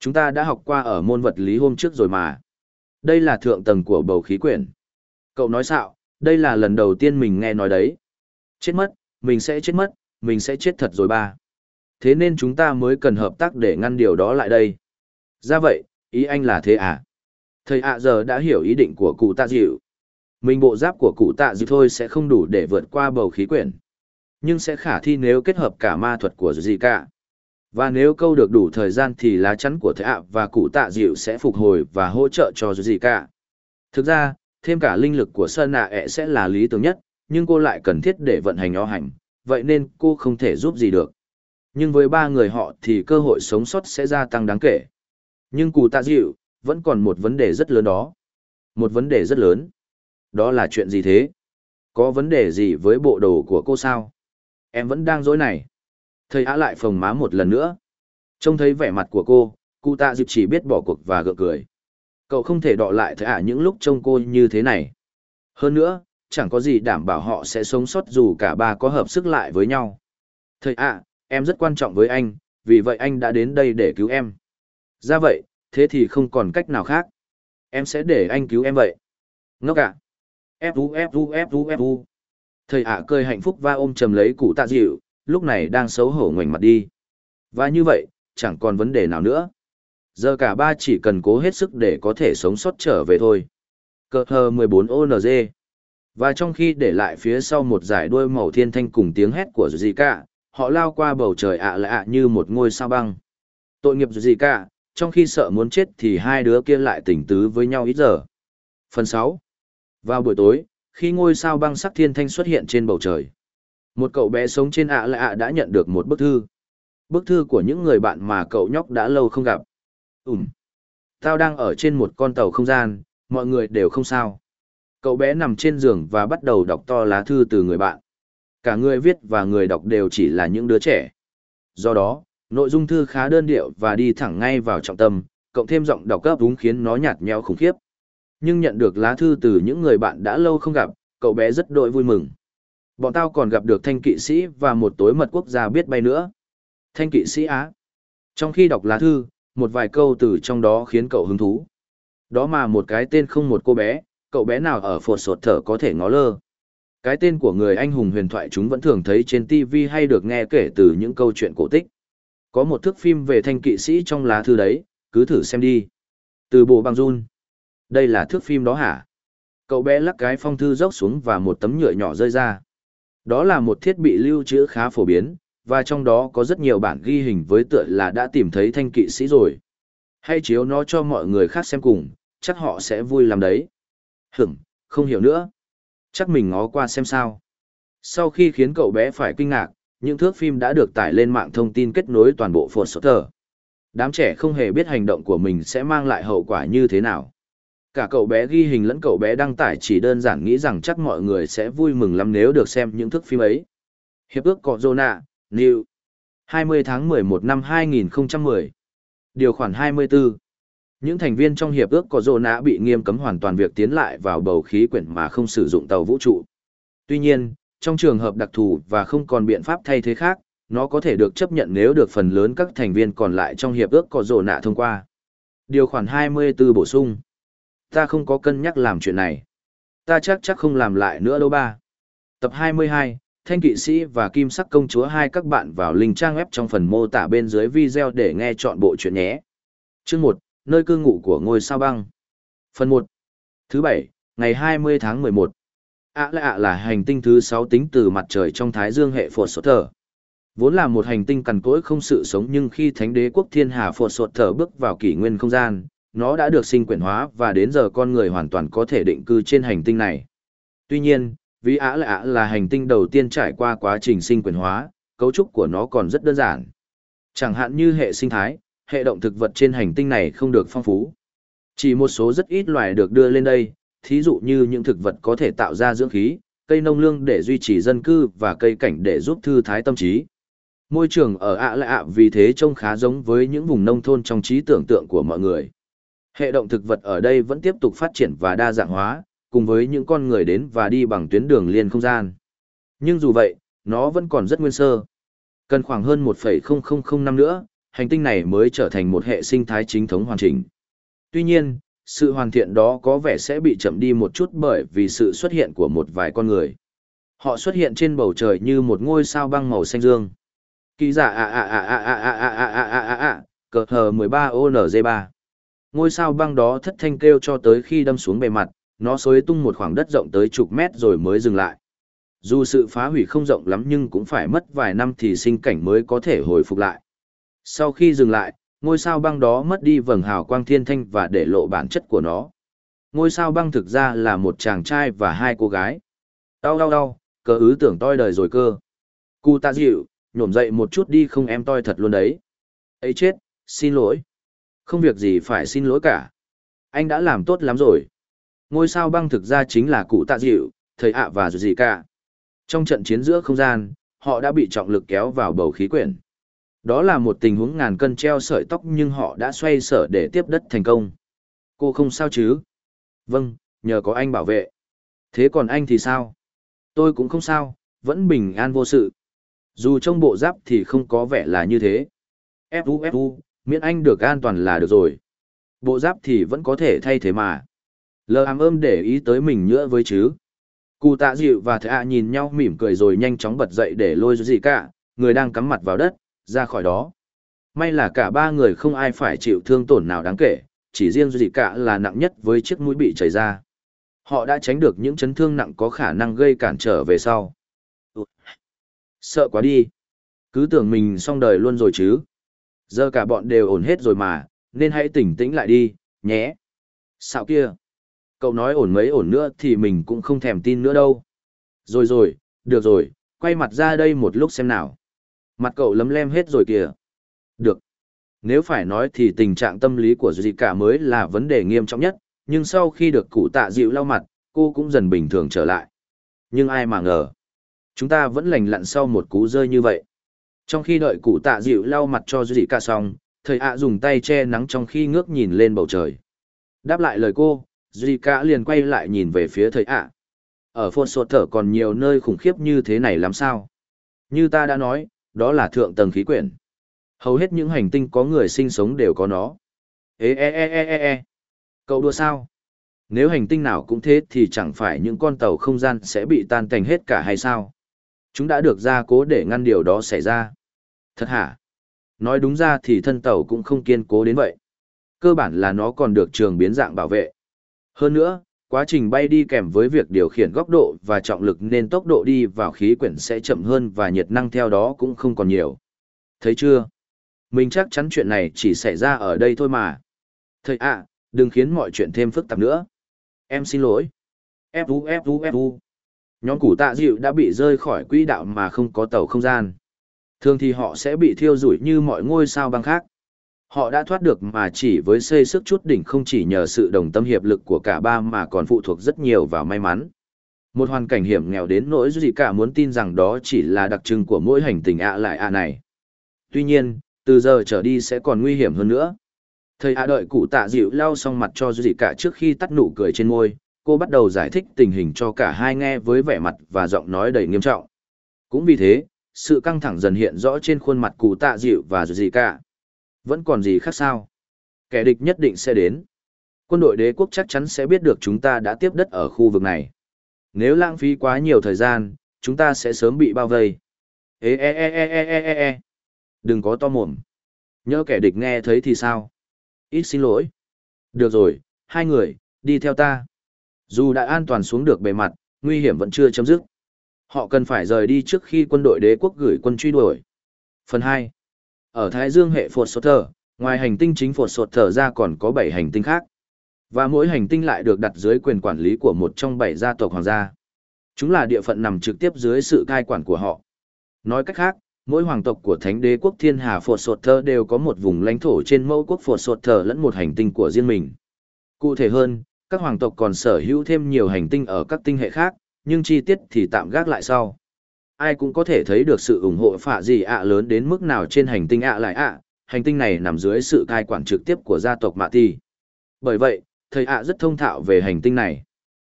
Chúng ta đã học qua ở môn vật lý hôm trước rồi mà. Đây là thượng tầng của bầu khí quyển. Cậu nói xạo đây là lần đầu tiên mình nghe nói đấy chết mất mình sẽ chết mất mình sẽ chết thật rồi ba thế nên chúng ta mới cần hợp tác để ngăn điều đó lại đây ra vậy Ý anh là thế à? Thầy ạ giờ đã hiểu ý định của cụ tạ dịu. Mình bộ giáp của cụ tạ dịu thôi sẽ không đủ để vượt qua bầu khí quyển. Nhưng sẽ khả thi nếu kết hợp cả ma thuật của gì cả. Và nếu câu được đủ thời gian thì lá chắn của thầy ạ và cụ tạ dịu sẽ phục hồi và hỗ trợ cho gì cả. Thực ra, thêm cả linh lực của sơn nạ ẹ sẽ là lý tưởng nhất, nhưng cô lại cần thiết để vận hành nó hành, vậy nên cô không thể giúp gì được. Nhưng với ba người họ thì cơ hội sống sót sẽ gia tăng đáng kể. Nhưng cụ tạ dịu, vẫn còn một vấn đề rất lớn đó. Một vấn đề rất lớn. Đó là chuyện gì thế? Có vấn đề gì với bộ đồ của cô sao? Em vẫn đang dối này. Thầy á lại phồng má một lần nữa. Trông thấy vẻ mặt của cô, cụ tạ dịu chỉ biết bỏ cuộc và gượng cười. Cậu không thể đọ lại thầy à những lúc trông cô như thế này. Hơn nữa, chẳng có gì đảm bảo họ sẽ sống sót dù cả ba có hợp sức lại với nhau. Thầy ạ, em rất quan trọng với anh, vì vậy anh đã đến đây để cứu em. Ra vậy, thế thì không còn cách nào khác. Em sẽ để anh cứu em vậy. Ngốc ạ. Ép u ép u ép u ép u. Thầy ạ cười hạnh phúc và ôm chầm lấy cụ tạ dịu, lúc này đang xấu hổ ngoảnh mặt đi. Và như vậy, chẳng còn vấn đề nào nữa. Giờ cả ba chỉ cần cố hết sức để có thể sống sót trở về thôi. Cờ hờ 14 ONG. Và trong khi để lại phía sau một giải đuôi màu thiên thanh cùng tiếng hét của Zika, họ lao qua bầu trời ạ lạ như một ngôi sao băng. Tội nghiệp Zika, trong khi sợ muốn chết thì hai đứa kia lại tỉnh tứ với nhau ít giờ. Phần 6. Vào buổi tối, khi ngôi sao băng sắc thiên thanh xuất hiện trên bầu trời, một cậu bé sống trên ạ lạ đã nhận được một bức thư. Bức thư của những người bạn mà cậu nhóc đã lâu không gặp. Ừm. Tao đang ở trên một con tàu không gian, mọi người đều không sao. Cậu bé nằm trên giường và bắt đầu đọc to lá thư từ người bạn. Cả người viết và người đọc đều chỉ là những đứa trẻ. Do đó, nội dung thư khá đơn điệu và đi thẳng ngay vào trọng tâm, cộng thêm giọng đọc cấp đúng khiến nó nhạt nhẽo khủng khiếp. Nhưng nhận được lá thư từ những người bạn đã lâu không gặp, cậu bé rất đội vui mừng. Bọn tao còn gặp được thanh kỵ sĩ và một tối mật quốc gia biết bay nữa. Thanh kỵ sĩ Á. Trong khi đọc lá thư, một vài câu từ trong đó khiến cậu hứng thú. Đó mà một cái tên không một cô bé, cậu bé nào ở phột sột thở có thể ngó lơ. Cái tên của người anh hùng huyền thoại chúng vẫn thường thấy trên TV hay được nghe kể từ những câu chuyện cổ tích. Có một thước phim về thanh kỵ sĩ trong lá thư đấy, cứ thử xem đi. Từ bộ băng run. Đây là thước phim đó hả? Cậu bé lắc cái phong thư dốc xuống và một tấm nhựa nhỏ rơi ra. Đó là một thiết bị lưu trữ khá phổ biến, và trong đó có rất nhiều bản ghi hình với tựa là đã tìm thấy thanh kỵ sĩ rồi. Hay chiếu nó cho mọi người khác xem cùng, chắc họ sẽ vui làm đấy. Hửm, không hiểu nữa. Chắc mình ngó qua xem sao. Sau khi khiến cậu bé phải kinh ngạc, những thước phim đã được tải lên mạng thông tin kết nối toàn bộ phột tờ. Đám trẻ không hề biết hành động của mình sẽ mang lại hậu quả như thế nào. Cả cậu bé ghi hình lẫn cậu bé đăng tải chỉ đơn giản nghĩ rằng chắc mọi người sẽ vui mừng lắm nếu được xem những thước phim ấy. Hiệp ước Cọ Zona, New. 20 tháng 11 năm 2010. Điều khoản 24. Những thành viên trong hiệp ước có rồ nã bị nghiêm cấm hoàn toàn việc tiến lại vào bầu khí quyển mà không sử dụng tàu vũ trụ. Tuy nhiên, trong trường hợp đặc thù và không còn biện pháp thay thế khác, nó có thể được chấp nhận nếu được phần lớn các thành viên còn lại trong hiệp ước có rồ nạ thông qua. Điều khoản 24 bổ sung. Ta không có cân nhắc làm chuyện này. Ta chắc chắc không làm lại nữa đâu ba. Tập 22, Thanh kỵ sĩ và Kim sắc công chúa hai các bạn vào link trang web trong phần mô tả bên dưới video để nghe chọn bộ chuyện nhé. Chương 1, nơi cư ngụ của ngôi sao băng. Phần 1. Thứ bảy, ngày 20 tháng 11. ạ lạ à là hành tinh thứ 6 tính từ mặt trời trong Thái Dương hệ Phổ sốt thở. Vốn là một hành tinh cằn cỗi không sự sống nhưng khi Thánh đế quốc thiên hà Phổ sốt thở bước vào kỷ nguyên không gian, nó đã được sinh quyển hóa và đến giờ con người hoàn toàn có thể định cư trên hành tinh này. Tuy nhiên, vì Á lạ là hành tinh đầu tiên trải qua quá trình sinh quyền hóa, cấu trúc của nó còn rất đơn giản. Chẳng hạn như hệ sinh thái, hệ động thực vật trên hành tinh này không được phong phú. Chỉ một số rất ít loài được đưa lên đây, thí dụ như những thực vật có thể tạo ra dưỡng khí, cây nông lương để duy trì dân cư và cây cảnh để giúp thư thái tâm trí. Môi trường ở ạ lạ ạ vì thế trông khá giống với những vùng nông thôn trong trí tưởng tượng của mọi người. Hệ động thực vật ở đây vẫn tiếp tục phát triển và đa dạng hóa, cùng với những con người đến và đi bằng tuyến đường liên không gian. Nhưng dù vậy, nó vẫn còn rất nguyên sơ. Cần khoảng hơn 1,000 năm nữa, hành tinh này mới trở thành một hệ sinh thái chính thống hoàn chỉnh. Tuy nhiên, sự hoàn thiện đó có vẻ sẽ bị chậm đi một chút bởi vì sự xuất hiện của một vài con người. Họ xuất hiện trên bầu trời như một ngôi sao băng màu xanh dương. Kỳ giả a a a a a a a a a a a cờ hờ 13 ONG3. Ngôi sao băng đó thất thanh kêu cho tới khi đâm xuống bề mặt, nó xối tung một khoảng đất rộng tới chục mét rồi mới dừng lại. Dù sự phá hủy không rộng lắm nhưng cũng phải mất vài năm thì sinh cảnh mới có thể hồi phục lại. Sau khi dừng lại, ngôi sao băng đó mất đi vầng hào quang thiên thanh và để lộ bản chất của nó. Ngôi sao băng thực ra là một chàng trai và hai cô gái. Đau đau đau, cờ ứ tưởng toi đời rồi cơ. Cụ ta dịu, nhổm dậy một chút đi không em toi thật luôn đấy. ấy chết, xin lỗi. Không việc gì phải xin lỗi cả. Anh đã làm tốt lắm rồi. Ngôi sao băng thực ra chính là cụ tạ dịu, thầy ạ và dù gì cả. Trong trận chiến giữa không gian, họ đã bị trọng lực kéo vào bầu khí quyển. Đó là một tình huống ngàn cân treo sợi tóc nhưng họ đã xoay sở để tiếp đất thành công. Cô không sao chứ? Vâng, nhờ có anh bảo vệ. Thế còn anh thì sao? Tôi cũng không sao, vẫn bình an vô sự. Dù trong bộ giáp thì không có vẻ là như thế. Fu Fu, miễn anh được an toàn là được rồi. Bộ giáp thì vẫn có thể thay thế mà. Lờ ám ơm để ý tới mình nữa với chứ. Cụ tạ dịu và thạ nhìn nhau mỉm cười rồi nhanh chóng bật dậy để lôi gì cả, người đang cắm mặt vào đất, ra khỏi đó. May là cả ba người không ai phải chịu thương tổn nào đáng kể, chỉ riêng gì cả là nặng nhất với chiếc mũi bị chảy ra. Họ đã tránh được những chấn thương nặng có khả năng gây cản trở về sau. Sợ quá đi. Cứ tưởng mình xong đời luôn rồi chứ. Giờ cả bọn đều ổn hết rồi mà, nên hãy tỉnh tĩnh lại đi, nhé. Sao kia? Cậu nói ổn mấy ổn nữa thì mình cũng không thèm tin nữa đâu. Rồi rồi, được rồi, quay mặt ra đây một lúc xem nào. Mặt cậu lấm lem hết rồi kìa. Được. Nếu phải nói thì tình trạng tâm lý của Duy cả mới là vấn đề nghiêm trọng nhất, nhưng sau khi được cụ tạ dịu lau mặt, cô cũng dần bình thường trở lại. Nhưng ai mà ngờ, chúng ta vẫn lành lặn sau một cú rơi như vậy. Trong khi đợi cụ tạ dịu lau mặt cho Duy cả xong, thầy ạ dùng tay che nắng trong khi ngước nhìn lên bầu trời. Đáp lại lời cô, Duy cả liền quay lại nhìn về phía thầy ạ. Ở phôn sột thở còn nhiều nơi khủng khiếp như thế này làm sao? Như ta đã nói, đó là thượng tầng khí quyển. Hầu hết những hành tinh có người sinh sống đều có nó. Ê ê ê ê ê ê. Cậu đùa sao? Nếu hành tinh nào cũng thế thì chẳng phải những con tàu không gian sẽ bị tan thành hết cả hay sao? Chúng đã được gia cố để ngăn điều đó xảy ra. Thật hả? Nói đúng ra thì thân tàu cũng không kiên cố đến vậy. Cơ bản là nó còn được trường biến dạng bảo vệ. Hơn nữa, quá trình bay đi kèm với việc điều khiển góc độ và trọng lực nên tốc độ đi vào khí quyển sẽ chậm hơn và nhiệt năng theo đó cũng không còn nhiều. Thấy chưa? Mình chắc chắn chuyện này chỉ xảy ra ở đây thôi mà. Thầy ạ, đừng khiến mọi chuyện thêm phức tạp nữa. Em xin lỗi. Fu Fu Fu. Nhóm củ tạ dịu đã bị rơi khỏi quỹ đạo mà không có tàu không gian. Thường thì họ sẽ bị thiêu rủi như mọi ngôi sao băng khác. Họ đã thoát được mà chỉ với xây sức chút đỉnh không chỉ nhờ sự đồng tâm hiệp lực của cả ba mà còn phụ thuộc rất nhiều vào may mắn. Một hoàn cảnh hiểm nghèo đến nỗi gì cả muốn tin rằng đó chỉ là đặc trưng của mỗi hành tình ạ lại ạ này. Tuy nhiên, từ giờ trở đi sẽ còn nguy hiểm hơn nữa. Thầy ạ đợi cụ tạ dịu lau xong mặt cho gì cả trước khi tắt nụ cười trên môi, cô bắt đầu giải thích tình hình cho cả hai nghe với vẻ mặt và giọng nói đầy nghiêm trọng. Cũng vì thế, sự căng thẳng dần hiện rõ trên khuôn mặt cụ tạ dịu và gì cả. Vẫn còn gì khác sao? Kẻ địch nhất định sẽ đến. Quân đội đế quốc chắc chắn sẽ biết được chúng ta đã tiếp đất ở khu vực này. Nếu lãng phí quá nhiều thời gian, chúng ta sẽ sớm bị bao vây. Ê ê ê ê ê ê ê ê. Đừng có to mồm. Nhớ kẻ địch nghe thấy thì sao? Ít xin lỗi. Được rồi, hai người, đi theo ta. Dù đã an toàn xuống được bề mặt, nguy hiểm vẫn chưa chấm dứt. Họ cần phải rời đi trước khi quân đội đế quốc gửi quân truy đuổi. Phần 2. Ở Thái Dương hệ phột sột thở, ngoài hành tinh chính phột sột thở ra còn có 7 hành tinh khác. Và mỗi hành tinh lại được đặt dưới quyền quản lý của một trong 7 gia tộc hoàng gia. Chúng là địa phận nằm trực tiếp dưới sự cai quản của họ. Nói cách khác, mỗi hoàng tộc của thánh đế quốc thiên hà phột sột thở đều có một vùng lãnh thổ trên mẫu quốc phột sột thở lẫn một hành tinh của riêng mình. Cụ thể hơn, các hoàng tộc còn sở hữu thêm nhiều hành tinh ở các tinh hệ khác, nhưng chi tiết thì tạm gác lại sau ai cũng có thể thấy được sự ủng hộ phạ gì ạ lớn đến mức nào trên hành tinh ạ lại ạ, hành tinh này nằm dưới sự cai quản trực tiếp của gia tộc Mạ Ti. Bởi vậy, thầy ạ rất thông thạo về hành tinh này.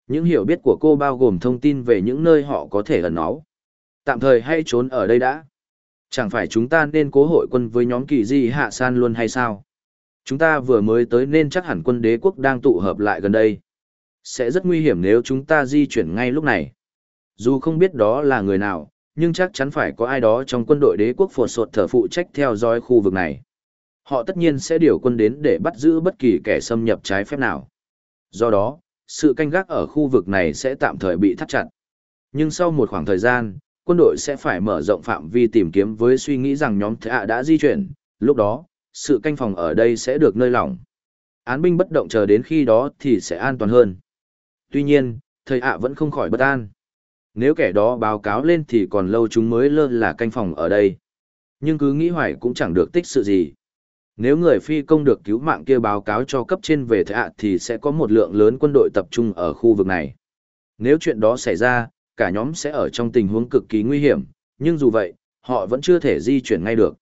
Những hiểu biết của cô bao gồm thông tin về những nơi họ có thể ẩn náu. Tạm thời hay trốn ở đây đã. Chẳng phải chúng ta nên cố hội quân với nhóm kỳ di hạ san luôn hay sao? Chúng ta vừa mới tới nên chắc hẳn quân đế quốc đang tụ hợp lại gần đây. Sẽ rất nguy hiểm nếu chúng ta di chuyển ngay lúc này. Dù không biết đó là người nào, nhưng chắc chắn phải có ai đó trong quân đội đế quốc Phổ sột thở phụ trách theo dõi khu vực này. Họ tất nhiên sẽ điều quân đến để bắt giữ bất kỳ kẻ xâm nhập trái phép nào. Do đó, sự canh gác ở khu vực này sẽ tạm thời bị thắt chặt. Nhưng sau một khoảng thời gian, quân đội sẽ phải mở rộng phạm vi tìm kiếm với suy nghĩ rằng nhóm thạ đã di chuyển, lúc đó, sự canh phòng ở đây sẽ được nơi lỏng. Án binh bất động chờ đến khi đó thì sẽ an toàn hơn. Tuy nhiên, thầy ạ vẫn không khỏi bất an nếu kẻ đó báo cáo lên thì còn lâu chúng mới lơ là canh phòng ở đây. Nhưng cứ nghĩ hoài cũng chẳng được tích sự gì. Nếu người phi công được cứu mạng kia báo cáo cho cấp trên về thệ ạ thì sẽ có một lượng lớn quân đội tập trung ở khu vực này. Nếu chuyện đó xảy ra, cả nhóm sẽ ở trong tình huống cực kỳ nguy hiểm, nhưng dù vậy, họ vẫn chưa thể di chuyển ngay được.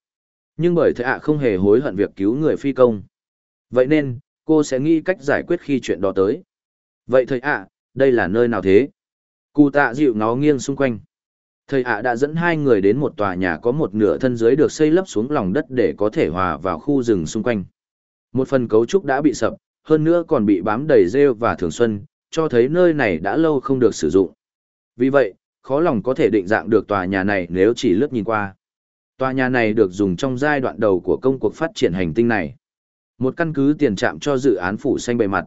Nhưng bởi thệ ạ không hề hối hận việc cứu người phi công. Vậy nên, cô sẽ nghĩ cách giải quyết khi chuyện đó tới. Vậy thầy ạ, đây là nơi nào thế? Cụ tạ dịu nó nghiêng xung quanh. Thầy ạ đã dẫn hai người đến một tòa nhà có một nửa thân dưới được xây lấp xuống lòng đất để có thể hòa vào khu rừng xung quanh. Một phần cấu trúc đã bị sập, hơn nữa còn bị bám đầy rêu và thường xuân, cho thấy nơi này đã lâu không được sử dụng. Vì vậy, khó lòng có thể định dạng được tòa nhà này nếu chỉ lướt nhìn qua. Tòa nhà này được dùng trong giai đoạn đầu của công cuộc phát triển hành tinh này. Một căn cứ tiền trạm cho dự án phủ xanh bề mặt.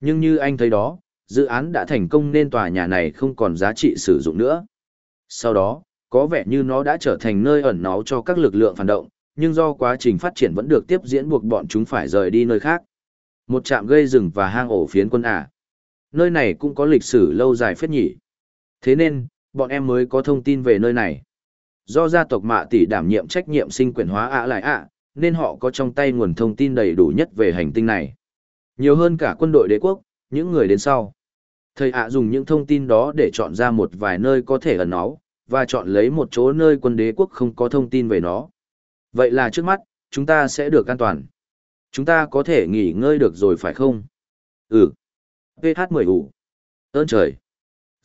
Nhưng như anh thấy đó, dự án đã thành công nên tòa nhà này không còn giá trị sử dụng nữa. Sau đó, có vẻ như nó đã trở thành nơi ẩn náu cho các lực lượng phản động, nhưng do quá trình phát triển vẫn được tiếp diễn buộc bọn chúng phải rời đi nơi khác. Một trạm gây rừng và hang ổ phiến quân ả. Nơi này cũng có lịch sử lâu dài phết nhỉ. Thế nên, bọn em mới có thông tin về nơi này. Do gia tộc mạ tỷ đảm nhiệm trách nhiệm sinh quyển hóa ạ lại ạ, nên họ có trong tay nguồn thông tin đầy đủ nhất về hành tinh này. Nhiều hơn cả quân đội đế quốc, những người đến sau. Thầy ạ dùng những thông tin đó để chọn ra một vài nơi có thể ẩn náu, và chọn lấy một chỗ nơi quân đế quốc không có thông tin về nó. Vậy là trước mắt, chúng ta sẽ được an toàn. Chúng ta có thể nghỉ ngơi được rồi phải không? Ừ. PH10 ủ. Ơn trời.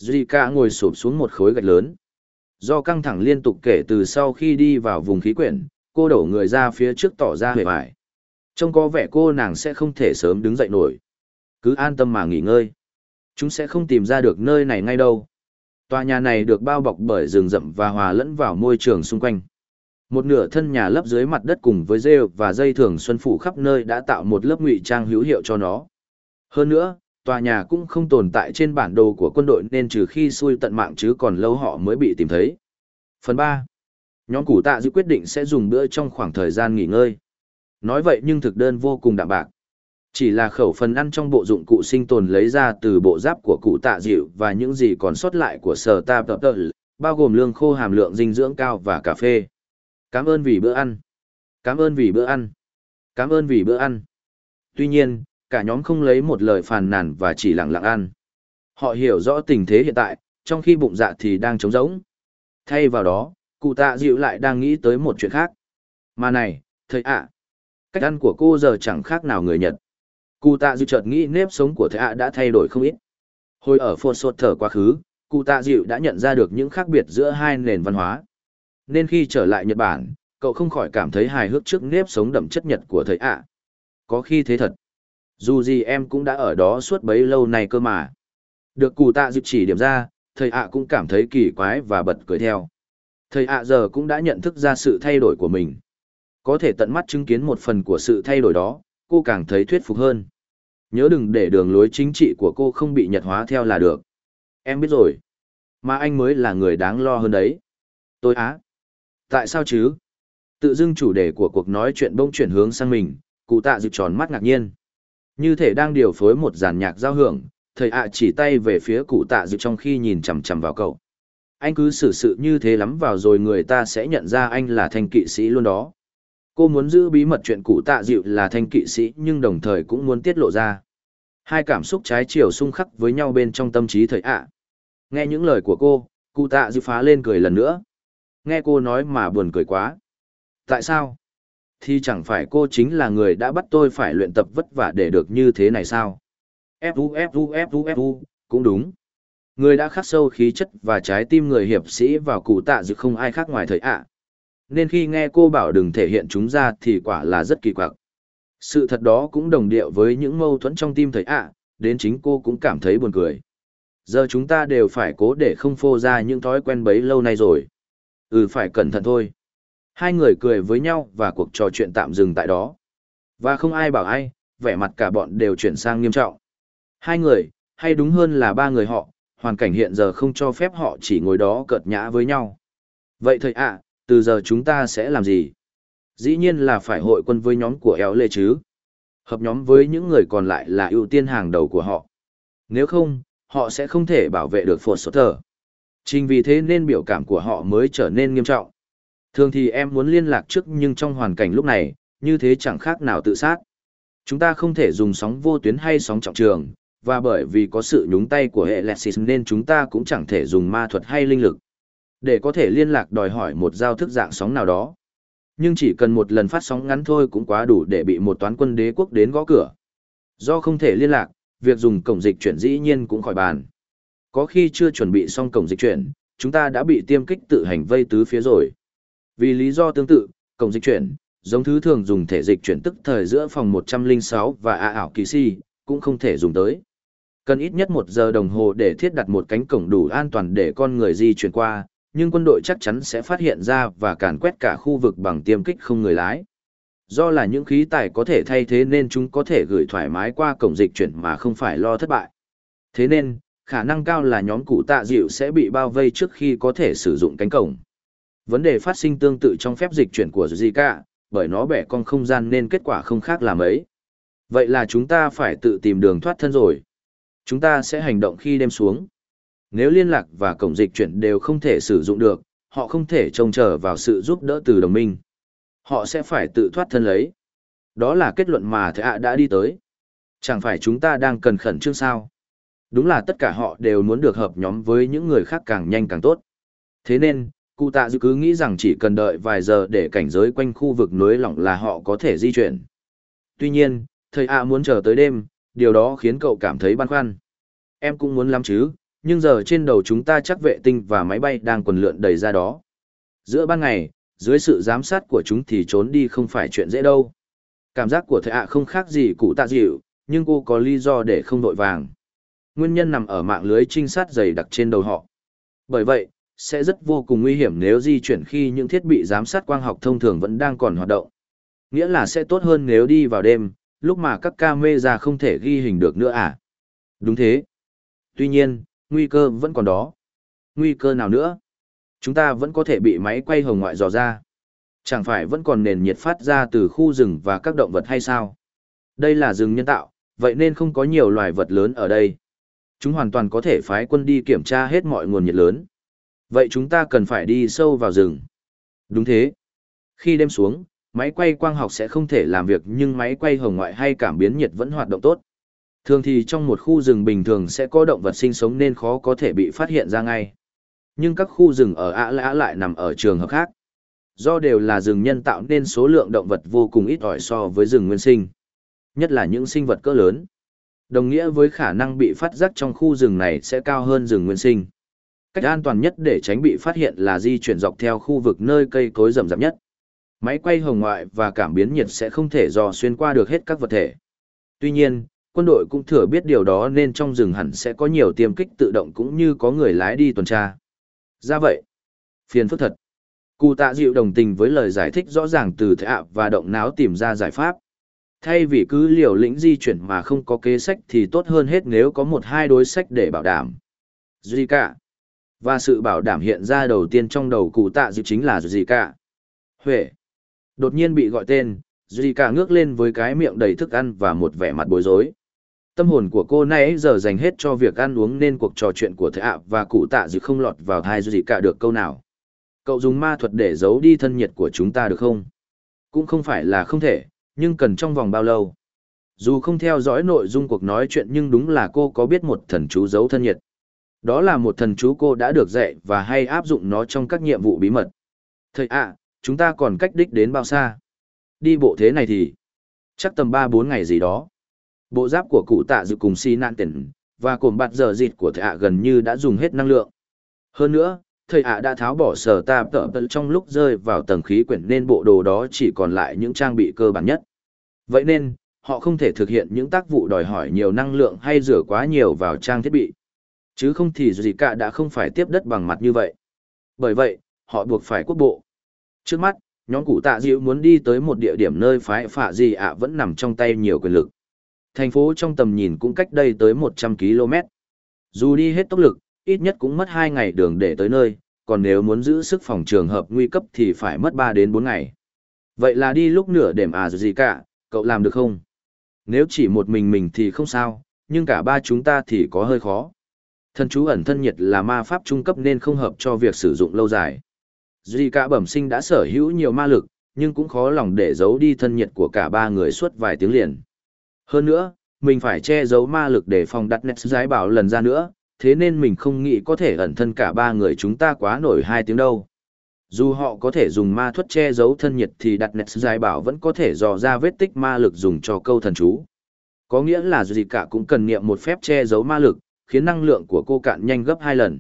Zika ngồi sụp xuống một khối gạch lớn. Do căng thẳng liên tục kể từ sau khi đi vào vùng khí quyển, cô đổ người ra phía trước tỏ ra hề bại. Trông có vẻ cô nàng sẽ không thể sớm đứng dậy nổi. Cứ an tâm mà nghỉ ngơi. Chúng sẽ không tìm ra được nơi này ngay đâu. Tòa nhà này được bao bọc bởi rừng rậm và hòa lẫn vào môi trường xung quanh. Một nửa thân nhà lấp dưới mặt đất cùng với rêu và dây thường xuân phủ khắp nơi đã tạo một lớp ngụy trang hữu hiệu cho nó. Hơn nữa, tòa nhà cũng không tồn tại trên bản đồ của quân đội nên trừ khi xui tận mạng chứ còn lâu họ mới bị tìm thấy. Phần 3. Nhóm củ tạ dư quyết định sẽ dùng bữa trong khoảng thời gian nghỉ ngơi. Nói vậy nhưng thực đơn vô cùng đạm bạc. Chỉ là khẩu phần ăn trong bộ dụng cụ sinh tồn lấy ra từ bộ giáp của cụ tạ dịu và những gì còn sót lại của sở ta tập tợ, bao gồm lương khô hàm lượng dinh dưỡng cao và cà phê. Cảm ơn vì bữa ăn. Cảm ơn vì bữa ăn. Cảm ơn vì bữa ăn. Tuy nhiên, cả nhóm không lấy một lời phàn nàn và chỉ lặng lặng ăn. Họ hiểu rõ tình thế hiện tại, trong khi bụng dạ thì đang trống rỗng. Thay vào đó, cụ tạ dịu lại đang nghĩ tới một chuyện khác. Mà này, thầy ạ, cách ăn của cô giờ chẳng khác nào người Nhật. Cụ tạ dịu chợt nghĩ nếp sống của thầy ạ đã thay đổi không ít. Hồi ở phô sột thở quá khứ, cụ tạ dịu đã nhận ra được những khác biệt giữa hai nền văn hóa. Nên khi trở lại Nhật Bản, cậu không khỏi cảm thấy hài hước trước nếp sống đậm chất Nhật của thầy ạ. Có khi thế thật. Dù gì em cũng đã ở đó suốt bấy lâu này cơ mà. Được cụ tạ dịu chỉ điểm ra, thầy ạ cũng cảm thấy kỳ quái và bật cười theo. Thầy ạ giờ cũng đã nhận thức ra sự thay đổi của mình. Có thể tận mắt chứng kiến một phần của sự thay đổi đó, cô càng thấy thuyết phục hơn. Nhớ đừng để đường lối chính trị của cô không bị nhật hóa theo là được. Em biết rồi. Mà anh mới là người đáng lo hơn đấy. Tôi á. Tại sao chứ? Tự dưng chủ đề của cuộc nói chuyện bỗng chuyển hướng sang mình, cụ tạ dịu tròn mắt ngạc nhiên. Như thể đang điều phối một dàn nhạc giao hưởng, thầy ạ chỉ tay về phía cụ tạ dịu trong khi nhìn chằm chằm vào cậu. Anh cứ xử sự như thế lắm vào rồi người ta sẽ nhận ra anh là thanh kỵ sĩ luôn đó. Cô muốn giữ bí mật chuyện cụ tạ dịu là thanh kỵ sĩ nhưng đồng thời cũng muốn tiết lộ ra. Hai cảm xúc trái chiều xung khắc với nhau bên trong tâm trí thời ạ. Nghe những lời của cô, cụ tạ dịu phá lên cười lần nữa. Nghe cô nói mà buồn cười quá. Tại sao? Thì chẳng phải cô chính là người đã bắt tôi phải luyện tập vất vả để được như thế này sao? Fu Fu Fu Fu, cũng đúng. Người đã khắc sâu khí chất và trái tim người hiệp sĩ vào cụ tạ dịu không ai khác ngoài thời ạ nên khi nghe cô bảo đừng thể hiện chúng ra thì quả là rất kỳ quặc. Sự thật đó cũng đồng điệu với những mâu thuẫn trong tim thầy ạ, đến chính cô cũng cảm thấy buồn cười. Giờ chúng ta đều phải cố để không phô ra những thói quen bấy lâu nay rồi. Ừ phải cẩn thận thôi. Hai người cười với nhau và cuộc trò chuyện tạm dừng tại đó. Và không ai bảo ai, vẻ mặt cả bọn đều chuyển sang nghiêm trọng. Hai người, hay đúng hơn là ba người họ, hoàn cảnh hiện giờ không cho phép họ chỉ ngồi đó cợt nhã với nhau. Vậy thầy ạ, từ giờ chúng ta sẽ làm gì? Dĩ nhiên là phải hội quân với nhóm của éo lê chứ. Hợp nhóm với những người còn lại là ưu tiên hàng đầu của họ. Nếu không, họ sẽ không thể bảo vệ được phột sốt thở. Chính vì thế nên biểu cảm của họ mới trở nên nghiêm trọng. Thường thì em muốn liên lạc trước nhưng trong hoàn cảnh lúc này, như thế chẳng khác nào tự sát. Chúng ta không thể dùng sóng vô tuyến hay sóng trọng trường, và bởi vì có sự nhúng tay của hệ Lexis nên chúng ta cũng chẳng thể dùng ma thuật hay linh lực. Để có thể liên lạc đòi hỏi một giao thức dạng sóng nào đó. Nhưng chỉ cần một lần phát sóng ngắn thôi cũng quá đủ để bị một toán quân đế quốc đến gõ cửa. Do không thể liên lạc, việc dùng cổng dịch chuyển dĩ nhiên cũng khỏi bàn. Có khi chưa chuẩn bị xong cổng dịch chuyển, chúng ta đã bị tiêm kích tự hành vây tứ phía rồi. Vì lý do tương tự, cổng dịch chuyển, giống thứ thường dùng thể dịch chuyển tức thời giữa phòng 106 và A ảo kỳ si, cũng không thể dùng tới. Cần ít nhất một giờ đồng hồ để thiết đặt một cánh cổng đủ an toàn để con người di chuyển qua, nhưng quân đội chắc chắn sẽ phát hiện ra và càn quét cả khu vực bằng tiêm kích không người lái. Do là những khí tài có thể thay thế nên chúng có thể gửi thoải mái qua cổng dịch chuyển mà không phải lo thất bại. Thế nên, khả năng cao là nhóm cụ tạ dịu sẽ bị bao vây trước khi có thể sử dụng cánh cổng. Vấn đề phát sinh tương tự trong phép dịch chuyển của Zika, bởi nó bẻ cong không gian nên kết quả không khác là mấy. Vậy là chúng ta phải tự tìm đường thoát thân rồi. Chúng ta sẽ hành động khi đêm xuống. Nếu liên lạc và cổng dịch chuyển đều không thể sử dụng được, họ không thể trông chờ vào sự giúp đỡ từ đồng minh. Họ sẽ phải tự thoát thân lấy. Đó là kết luận mà thầy ạ đã đi tới. Chẳng phải chúng ta đang cần khẩn trương sao? Đúng là tất cả họ đều muốn được hợp nhóm với những người khác càng nhanh càng tốt. Thế nên, cụ tạ dự cứ nghĩ rằng chỉ cần đợi vài giờ để cảnh giới quanh khu vực núi lỏng là họ có thể di chuyển. Tuy nhiên, thầy ạ muốn chờ tới đêm, điều đó khiến cậu cảm thấy băn khoăn. Em cũng muốn lắm chứ, nhưng giờ trên đầu chúng ta chắc vệ tinh và máy bay đang quần lượn đầy ra đó. Giữa ban ngày, dưới sự giám sát của chúng thì trốn đi không phải chuyện dễ đâu. Cảm giác của thầy ạ không khác gì cụ tạ dịu, nhưng cô có lý do để không đội vàng. Nguyên nhân nằm ở mạng lưới trinh sát dày đặc trên đầu họ. Bởi vậy, sẽ rất vô cùng nguy hiểm nếu di chuyển khi những thiết bị giám sát quang học thông thường vẫn đang còn hoạt động. Nghĩa là sẽ tốt hơn nếu đi vào đêm, lúc mà các camera không thể ghi hình được nữa à? Đúng thế. Tuy nhiên, nguy cơ vẫn còn đó. Nguy cơ nào nữa? Chúng ta vẫn có thể bị máy quay hồng ngoại dò ra. Chẳng phải vẫn còn nền nhiệt phát ra từ khu rừng và các động vật hay sao? Đây là rừng nhân tạo, vậy nên không có nhiều loài vật lớn ở đây. Chúng hoàn toàn có thể phái quân đi kiểm tra hết mọi nguồn nhiệt lớn. Vậy chúng ta cần phải đi sâu vào rừng. Đúng thế. Khi đêm xuống, máy quay quang học sẽ không thể làm việc nhưng máy quay hồng ngoại hay cảm biến nhiệt vẫn hoạt động tốt. Thường thì trong một khu rừng bình thường sẽ có động vật sinh sống nên khó có thể bị phát hiện ra ngay. Nhưng các khu rừng ở Ả Lã lại nằm ở trường hợp khác. Do đều là rừng nhân tạo nên số lượng động vật vô cùng ít ỏi so với rừng nguyên sinh. Nhất là những sinh vật cỡ lớn. Đồng nghĩa với khả năng bị phát giác trong khu rừng này sẽ cao hơn rừng nguyên sinh. Cách an toàn nhất để tránh bị phát hiện là di chuyển dọc theo khu vực nơi cây cối rậm rạp nhất. Máy quay hồng ngoại và cảm biến nhiệt sẽ không thể dò xuyên qua được hết các vật thể. Tuy nhiên, quân đội cũng thừa biết điều đó nên trong rừng hẳn sẽ có nhiều tiêm kích tự động cũng như có người lái đi tuần tra. Ra vậy, phiền phức thật. Cụ tạ dịu đồng tình với lời giải thích rõ ràng từ thệ ạ và động não tìm ra giải pháp. Thay vì cứ liều lĩnh di chuyển mà không có kế sách thì tốt hơn hết nếu có một hai đối sách để bảo đảm. Duy cả. Và sự bảo đảm hiện ra đầu tiên trong đầu cụ tạ dịu chính là gì cả. Huệ. Đột nhiên bị gọi tên, Duy cả ngước lên với cái miệng đầy thức ăn và một vẻ mặt bối rối. Tâm hồn của cô nãy giờ dành hết cho việc ăn uống nên cuộc trò chuyện của thầy ạ và cụ tạ dự không lọt vào thai gì cả được câu nào. Cậu dùng ma thuật để giấu đi thân nhiệt của chúng ta được không? Cũng không phải là không thể, nhưng cần trong vòng bao lâu? Dù không theo dõi nội dung cuộc nói chuyện nhưng đúng là cô có biết một thần chú giấu thân nhiệt. Đó là một thần chú cô đã được dạy và hay áp dụng nó trong các nhiệm vụ bí mật. Thầy ạ, chúng ta còn cách đích đến bao xa? Đi bộ thế này thì chắc tầm 3-4 ngày gì đó. Bộ giáp của cụ tạ dự cùng si nạn tiền, và cồn bạt giờ dịt của thầy ạ gần như đã dùng hết năng lượng. Hơn nữa, thầy ạ đã tháo bỏ sở tạp tợ tợ trong lúc rơi vào tầng khí quyển nên bộ đồ đó chỉ còn lại những trang bị cơ bản nhất. Vậy nên, họ không thể thực hiện những tác vụ đòi hỏi nhiều năng lượng hay rửa quá nhiều vào trang thiết bị. Chứ không thì gì cả đã không phải tiếp đất bằng mặt như vậy. Bởi vậy, họ buộc phải quốc bộ. Trước mắt, nhóm cụ tạ Dịu muốn đi tới một địa điểm nơi phái phạ gì ạ vẫn nằm trong tay nhiều quyền lực. Thành phố trong tầm nhìn cũng cách đây tới 100 km. Dù đi hết tốc lực, ít nhất cũng mất 2 ngày đường để tới nơi, còn nếu muốn giữ sức phòng trường hợp nguy cấp thì phải mất 3 đến 4 ngày. Vậy là đi lúc nửa đêm à gì cả, cậu làm được không? Nếu chỉ một mình mình thì không sao, nhưng cả ba chúng ta thì có hơi khó. Thần chú ẩn thân nhiệt là ma pháp trung cấp nên không hợp cho việc sử dụng lâu dài. Duy cả bẩm sinh đã sở hữu nhiều ma lực, nhưng cũng khó lòng để giấu đi thân nhiệt của cả ba người suốt vài tiếng liền. Hơn nữa, mình phải che giấu ma lực để phòng đặt nét giái bảo lần ra nữa, thế nên mình không nghĩ có thể ẩn thân cả ba người chúng ta quá nổi hai tiếng đâu. Dù họ có thể dùng ma thuật che giấu thân nhiệt thì đặt nét giái bảo vẫn có thể dò ra vết tích ma lực dùng cho câu thần chú. Có nghĩa là gì cả cũng cần niệm một phép che giấu ma lực, khiến năng lượng của cô cạn nhanh gấp hai lần.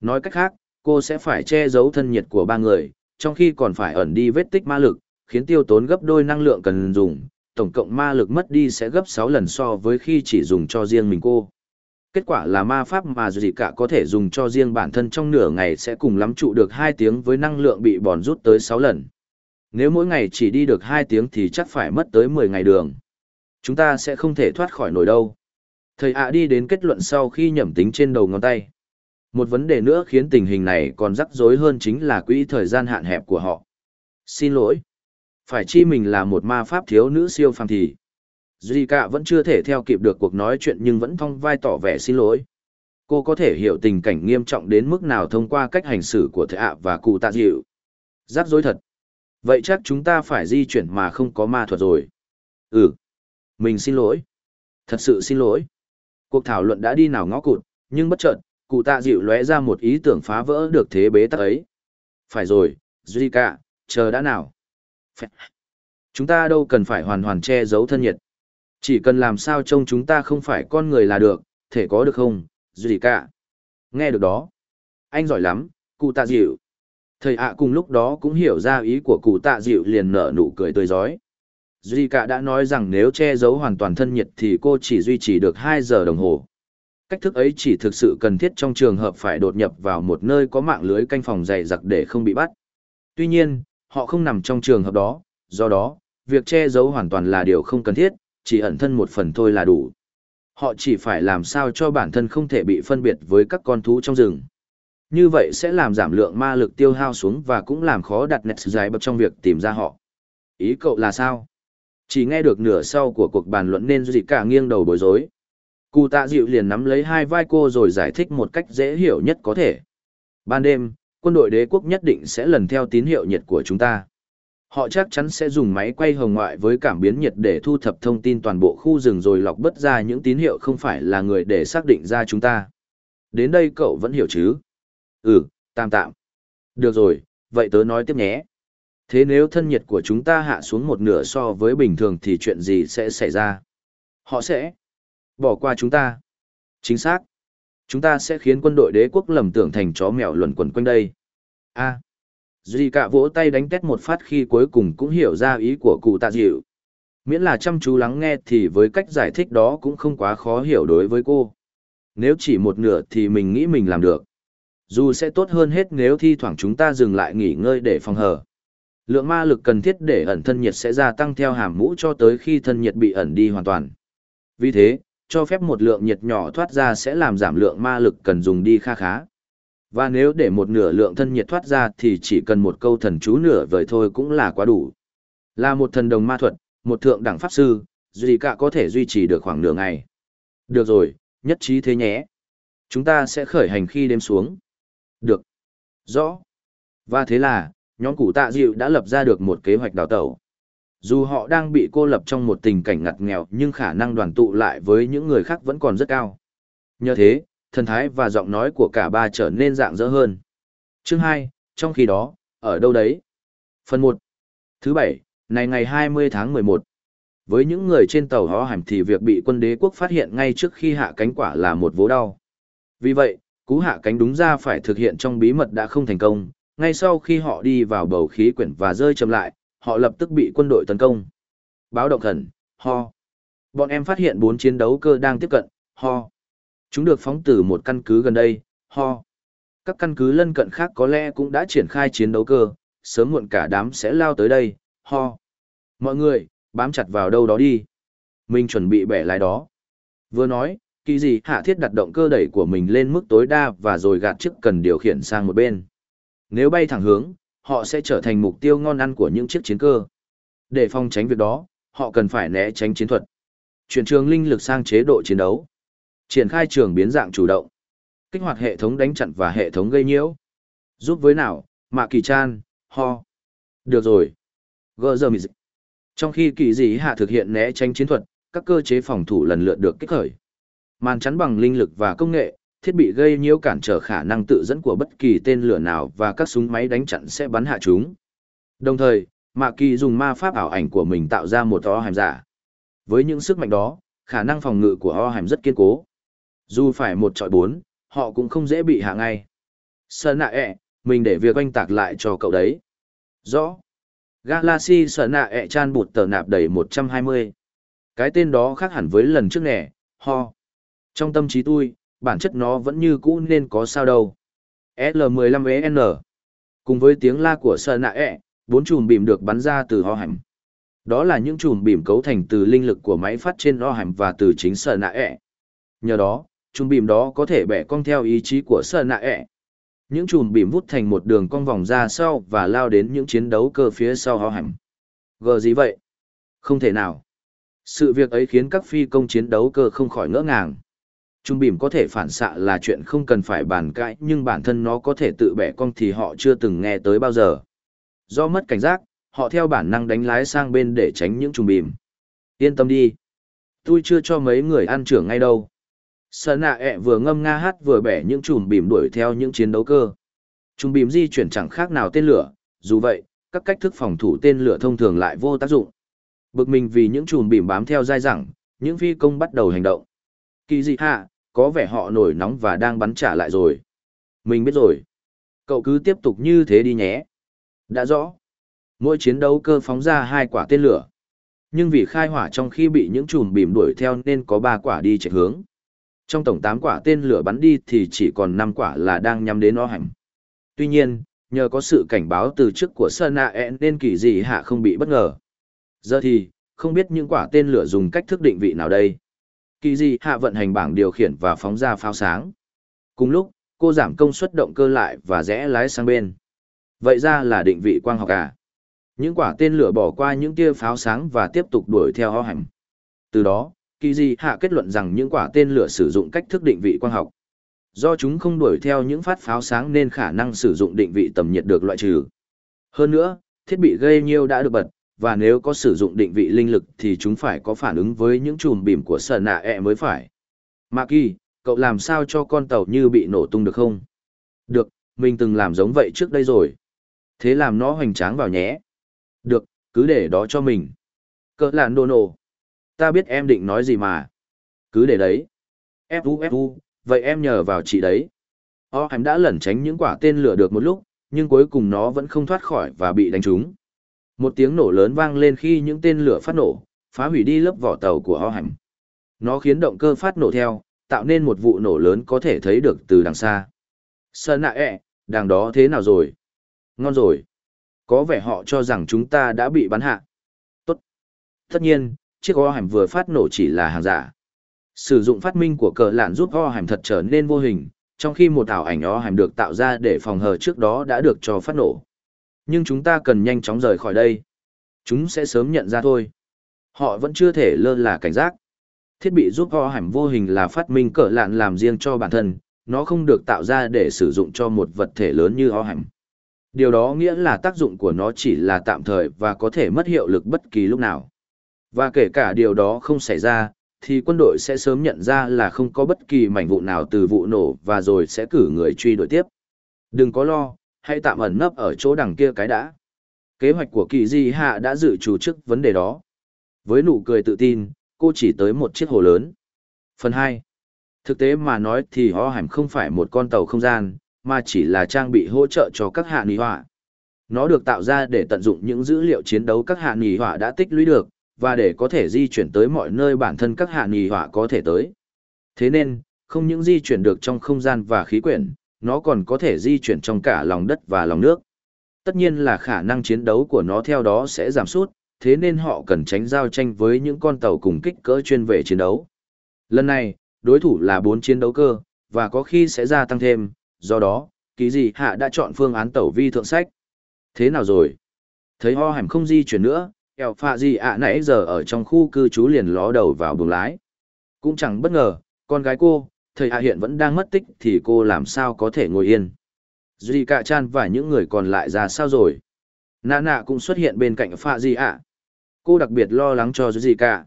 Nói cách khác, cô sẽ phải che giấu thân nhiệt của ba người, trong khi còn phải ẩn đi vết tích ma lực, khiến tiêu tốn gấp đôi năng lượng cần dùng, tổng cộng ma lực mất đi sẽ gấp 6 lần so với khi chỉ dùng cho riêng mình cô. Kết quả là ma pháp mà gì cả có thể dùng cho riêng bản thân trong nửa ngày sẽ cùng lắm trụ được 2 tiếng với năng lượng bị bòn rút tới 6 lần. Nếu mỗi ngày chỉ đi được 2 tiếng thì chắc phải mất tới 10 ngày đường. Chúng ta sẽ không thể thoát khỏi nổi đâu. Thầy ạ đi đến kết luận sau khi nhẩm tính trên đầu ngón tay. Một vấn đề nữa khiến tình hình này còn rắc rối hơn chính là quỹ thời gian hạn hẹp của họ. Xin lỗi. Phải chi mình là một ma pháp thiếu nữ siêu phàm thì. Zika vẫn chưa thể theo kịp được cuộc nói chuyện nhưng vẫn thong vai tỏ vẻ xin lỗi. Cô có thể hiểu tình cảnh nghiêm trọng đến mức nào thông qua cách hành xử của thầy ạ và cụ tạ dịu. Rắc rối thật. Vậy chắc chúng ta phải di chuyển mà không có ma thuật rồi. Ừ. Mình xin lỗi. Thật sự xin lỗi. Cuộc thảo luận đã đi nào ngõ cụt, nhưng bất chợt, cụ tạ dịu lóe ra một ý tưởng phá vỡ được thế bế tắc ấy. Phải rồi, Zika, chờ đã nào. Chúng ta đâu cần phải hoàn hoàn che giấu thân nhiệt. Chỉ cần làm sao trông chúng ta không phải con người là được, thể có được không, Zika. Nghe được đó. Anh giỏi lắm, cụ tạ dịu. Thầy ạ cùng lúc đó cũng hiểu ra ý của cụ tạ dịu liền nở nụ cười tươi giói. cả đã nói rằng nếu che giấu hoàn toàn thân nhiệt thì cô chỉ duy trì được 2 giờ đồng hồ. Cách thức ấy chỉ thực sự cần thiết trong trường hợp phải đột nhập vào một nơi có mạng lưới canh phòng dày giặc để không bị bắt. Tuy nhiên, họ không nằm trong trường hợp đó, do đó, việc che giấu hoàn toàn là điều không cần thiết, chỉ ẩn thân một phần thôi là đủ. Họ chỉ phải làm sao cho bản thân không thể bị phân biệt với các con thú trong rừng. Như vậy sẽ làm giảm lượng ma lực tiêu hao xuống và cũng làm khó đặt nét giải bậc trong việc tìm ra họ. Ý cậu là sao? Chỉ nghe được nửa sau của cuộc bàn luận nên gì cả nghiêng đầu bối rối. Cụ tạ dịu liền nắm lấy hai vai cô rồi giải thích một cách dễ hiểu nhất có thể. Ban đêm, quân đội đế quốc nhất định sẽ lần theo tín hiệu nhiệt của chúng ta. Họ chắc chắn sẽ dùng máy quay hồng ngoại với cảm biến nhiệt để thu thập thông tin toàn bộ khu rừng rồi lọc bớt ra những tín hiệu không phải là người để xác định ra chúng ta. Đến đây cậu vẫn hiểu chứ? Ừ, tạm tạm. Được rồi, vậy tớ nói tiếp nhé. Thế nếu thân nhiệt của chúng ta hạ xuống một nửa so với bình thường thì chuyện gì sẽ xảy ra? Họ sẽ bỏ qua chúng ta. Chính xác. Chúng ta sẽ khiến quân đội đế quốc lầm tưởng thành chó mèo luẩn quẩn quanh đây. A. Duy cả vỗ tay đánh tét một phát khi cuối cùng cũng hiểu ra ý của cụ tạ dịu. Miễn là chăm chú lắng nghe thì với cách giải thích đó cũng không quá khó hiểu đối với cô. Nếu chỉ một nửa thì mình nghĩ mình làm được. Dù sẽ tốt hơn hết nếu thi thoảng chúng ta dừng lại nghỉ ngơi để phòng hờ. Lượng ma lực cần thiết để ẩn thân nhiệt sẽ gia tăng theo hàm mũ cho tới khi thân nhiệt bị ẩn đi hoàn toàn. Vì thế, cho phép một lượng nhiệt nhỏ thoát ra sẽ làm giảm lượng ma lực cần dùng đi kha khá. Và nếu để một nửa lượng thân nhiệt thoát ra thì chỉ cần một câu thần chú nửa vời thôi cũng là quá đủ. Là một thần đồng ma thuật, một thượng đẳng pháp sư, gì cả có thể duy trì được khoảng nửa ngày. Được rồi, nhất trí thế nhé. Chúng ta sẽ khởi hành khi đêm xuống. Được. Rõ. Và thế là, nhóm cụ tạ dịu đã lập ra được một kế hoạch đào tẩu. Dù họ đang bị cô lập trong một tình cảnh ngặt nghèo nhưng khả năng đoàn tụ lại với những người khác vẫn còn rất cao. Nhờ thế, thần thái và giọng nói của cả ba trở nên dạng dỡ hơn. Chương 2, trong khi đó, ở đâu đấy? Phần 1. Thứ bảy, này ngày 20 tháng 11. Với những người trên tàu hó hẳn thì việc bị quân đế quốc phát hiện ngay trước khi hạ cánh quả là một vố đau. Vì vậy, cú hạ cánh đúng ra phải thực hiện trong bí mật đã không thành công, ngay sau khi họ đi vào bầu khí quyển và rơi chậm lại, họ lập tức bị quân đội tấn công. Báo động khẩn, ho. Bọn em phát hiện bốn chiến đấu cơ đang tiếp cận, ho. Chúng được phóng từ một căn cứ gần đây, ho. Các căn cứ lân cận khác có lẽ cũng đã triển khai chiến đấu cơ, sớm muộn cả đám sẽ lao tới đây, ho. Mọi người, bám chặt vào đâu đó đi. Mình chuẩn bị bẻ lái đó. Vừa nói, kỳ gì hạ thiết đặt động cơ đẩy của mình lên mức tối đa và rồi gạt chiếc cần điều khiển sang một bên. Nếu bay thẳng hướng, họ sẽ trở thành mục tiêu ngon ăn của những chiếc chiến cơ. Để phòng tránh việc đó, họ cần phải né tránh chiến thuật. Chuyển trường linh lực sang chế độ chiến đấu. Triển khai trường biến dạng chủ động. Kích hoạt hệ thống đánh chặn và hệ thống gây nhiễu. Giúp với nào, Mạ Kỳ Chan, ho. Được rồi. Gơ giờ mịt. Trong khi kỳ dị hạ thực hiện né tránh chiến thuật, các cơ chế phòng thủ lần lượt được kích khởi. Màn chắn bằng linh lực và công nghệ, thiết bị gây nhiễu cản trở khả năng tự dẫn của bất kỳ tên lửa nào và các súng máy đánh chặn sẽ bắn hạ chúng. Đồng thời, Mạ Kỳ dùng ma pháp ảo ảnh của mình tạo ra một o hàm giả. Với những sức mạnh đó, khả năng phòng ngự của o hàm rất kiên cố. Dù phải một trọi bốn, họ cũng không dễ bị hạ ngay. Sơn nạ ẹ, mình để việc oanh tạc lại cho cậu đấy. Rõ. Galaxy Sơn nạ ẹ chan bụt tờ nạp đầy 120. Cái tên đó khác hẳn với lần trước nè, ho. Trong tâm trí tôi, bản chất nó vẫn như cũ nên có sao đâu. L15EN. Cùng với tiếng la của sờ nạ ẹ, bốn chùm bìm được bắn ra từ ho hẳm. Đó là những chùm bìm cấu thành từ linh lực của máy phát trên ho hẳm và từ chính sờ nạ ẹ. Nhờ đó, chùm bìm đó có thể bẻ cong theo ý chí của sờ nạ ẹ. Những chùm bìm vút thành một đường cong vòng ra sau và lao đến những chiến đấu cơ phía sau ho hẳm. Gờ gì vậy? Không thể nào. Sự việc ấy khiến các phi công chiến đấu cơ không khỏi ngỡ ngàng. Trung bìm có thể phản xạ là chuyện không cần phải bàn cãi nhưng bản thân nó có thể tự bẻ cong thì họ chưa từng nghe tới bao giờ. Do mất cảnh giác, họ theo bản năng đánh lái sang bên để tránh những trùng bìm. Yên tâm đi. Tôi chưa cho mấy người ăn trưởng ngay đâu. Sở nạ ẹ vừa ngâm nga hát vừa bẻ những trùm bìm đuổi theo những chiến đấu cơ. Trùm bìm di chuyển chẳng khác nào tên lửa, dù vậy, các cách thức phòng thủ tên lửa thông thường lại vô tác dụng. Bực mình vì những chùm bìm bám theo dai dẳng, những phi công bắt đầu hành động. Kỳ dị hạ, có vẻ họ nổi nóng và đang bắn trả lại rồi. Mình biết rồi. Cậu cứ tiếp tục như thế đi nhé. Đã rõ. Mỗi chiến đấu cơ phóng ra hai quả tên lửa. Nhưng vì khai hỏa trong khi bị những chùm bìm đuổi theo nên có ba quả đi chạy hướng. Trong tổng tám quả tên lửa bắn đi thì chỉ còn năm quả là đang nhắm đến nó hành. Tuy nhiên, nhờ có sự cảnh báo từ trước của Sơn nên kỳ dị hạ không bị bất ngờ. Giờ thì, không biết những quả tên lửa dùng cách thức định vị nào đây. Kỳ dị hạ vận hành bảng điều khiển và phóng ra pháo sáng. Cùng lúc, cô giảm công suất động cơ lại và rẽ lái sang bên. Vậy ra là định vị quang học à? Những quả tên lửa bỏ qua những tia pháo sáng và tiếp tục đuổi theo ho hành. Từ đó, kỳ dị hạ kết luận rằng những quả tên lửa sử dụng cách thức định vị quang học. Do chúng không đuổi theo những phát pháo sáng nên khả năng sử dụng định vị tầm nhiệt được loại trừ. Hơn nữa, thiết bị gây nhiêu đã được bật, và nếu có sử dụng định vị linh lực thì chúng phải có phản ứng với những chùm bìm của sở nạ ẹ mới phải. Mạc Kỳ, cậu làm sao cho con tàu như bị nổ tung được không? Được, mình từng làm giống vậy trước đây rồi. Thế làm nó hoành tráng vào nhé. Được, cứ để đó cho mình. Cỡ lạn đồ nổ. Ta biết em định nói gì mà. Cứ để đấy. Fu Fu, vậy em nhờ vào chị đấy. O hắn đã lẩn tránh những quả tên lửa được một lúc, nhưng cuối cùng nó vẫn không thoát khỏi và bị đánh trúng. Một tiếng nổ lớn vang lên khi những tên lửa phát nổ, phá hủy đi lớp vỏ tàu của ho hành. Nó khiến động cơ phát nổ theo, tạo nên một vụ nổ lớn có thể thấy được từ đằng xa. Sơn nạ ẹ, đằng đó thế nào rồi? Ngon rồi. Có vẻ họ cho rằng chúng ta đã bị bắn hạ. Tốt. Tất nhiên, chiếc ho hành vừa phát nổ chỉ là hàng giả. Sử dụng phát minh của cờ lạn giúp ho hành thật trở nên vô hình, trong khi một ảo ảnh ho hành được tạo ra để phòng hờ trước đó đã được cho phát nổ. Nhưng chúng ta cần nhanh chóng rời khỏi đây. Chúng sẽ sớm nhận ra thôi. Họ vẫn chưa thể lơ là cảnh giác. Thiết bị giúp ho hẳn vô hình là phát minh cỡ lạn làm riêng cho bản thân, nó không được tạo ra để sử dụng cho một vật thể lớn như ho hẳn. Điều đó nghĩa là tác dụng của nó chỉ là tạm thời và có thể mất hiệu lực bất kỳ lúc nào. Và kể cả điều đó không xảy ra, thì quân đội sẽ sớm nhận ra là không có bất kỳ mảnh vụ nào từ vụ nổ và rồi sẽ cử người truy đuổi tiếp. Đừng có lo, hãy tạm ẩn nấp ở chỗ đằng kia cái đã. Kế hoạch của kỳ di hạ đã dự chủ trước vấn đề đó. Với nụ cười tự tin, cô chỉ tới một chiếc hồ lớn. Phần 2. Thực tế mà nói thì ho hẳn không phải một con tàu không gian, mà chỉ là trang bị hỗ trợ cho các hạ nì họa. Nó được tạo ra để tận dụng những dữ liệu chiến đấu các hạ nì họa đã tích lũy được, và để có thể di chuyển tới mọi nơi bản thân các hạ nì họa có thể tới. Thế nên, không những di chuyển được trong không gian và khí quyển, nó còn có thể di chuyển trong cả lòng đất và lòng nước. Tất nhiên là khả năng chiến đấu của nó theo đó sẽ giảm sút, thế nên họ cần tránh giao tranh với những con tàu cùng kích cỡ chuyên về chiến đấu. Lần này, đối thủ là 4 chiến đấu cơ, và có khi sẽ gia tăng thêm, do đó, ký gì hạ đã chọn phương án tàu vi thượng sách. Thế nào rồi? Thấy ho hẻm không di chuyển nữa, eo phạ gì ạ nãy giờ ở trong khu cư trú liền ló đầu vào buồng lái. Cũng chẳng bất ngờ, con gái cô, thầy hạ hiện vẫn đang mất tích thì cô làm sao có thể ngồi yên. Duy Cạ Chan và những người còn lại ra sao rồi? Nà nạ cũng xuất hiện bên cạnh phạ Di ạ. Cô đặc biệt lo lắng cho duy cả.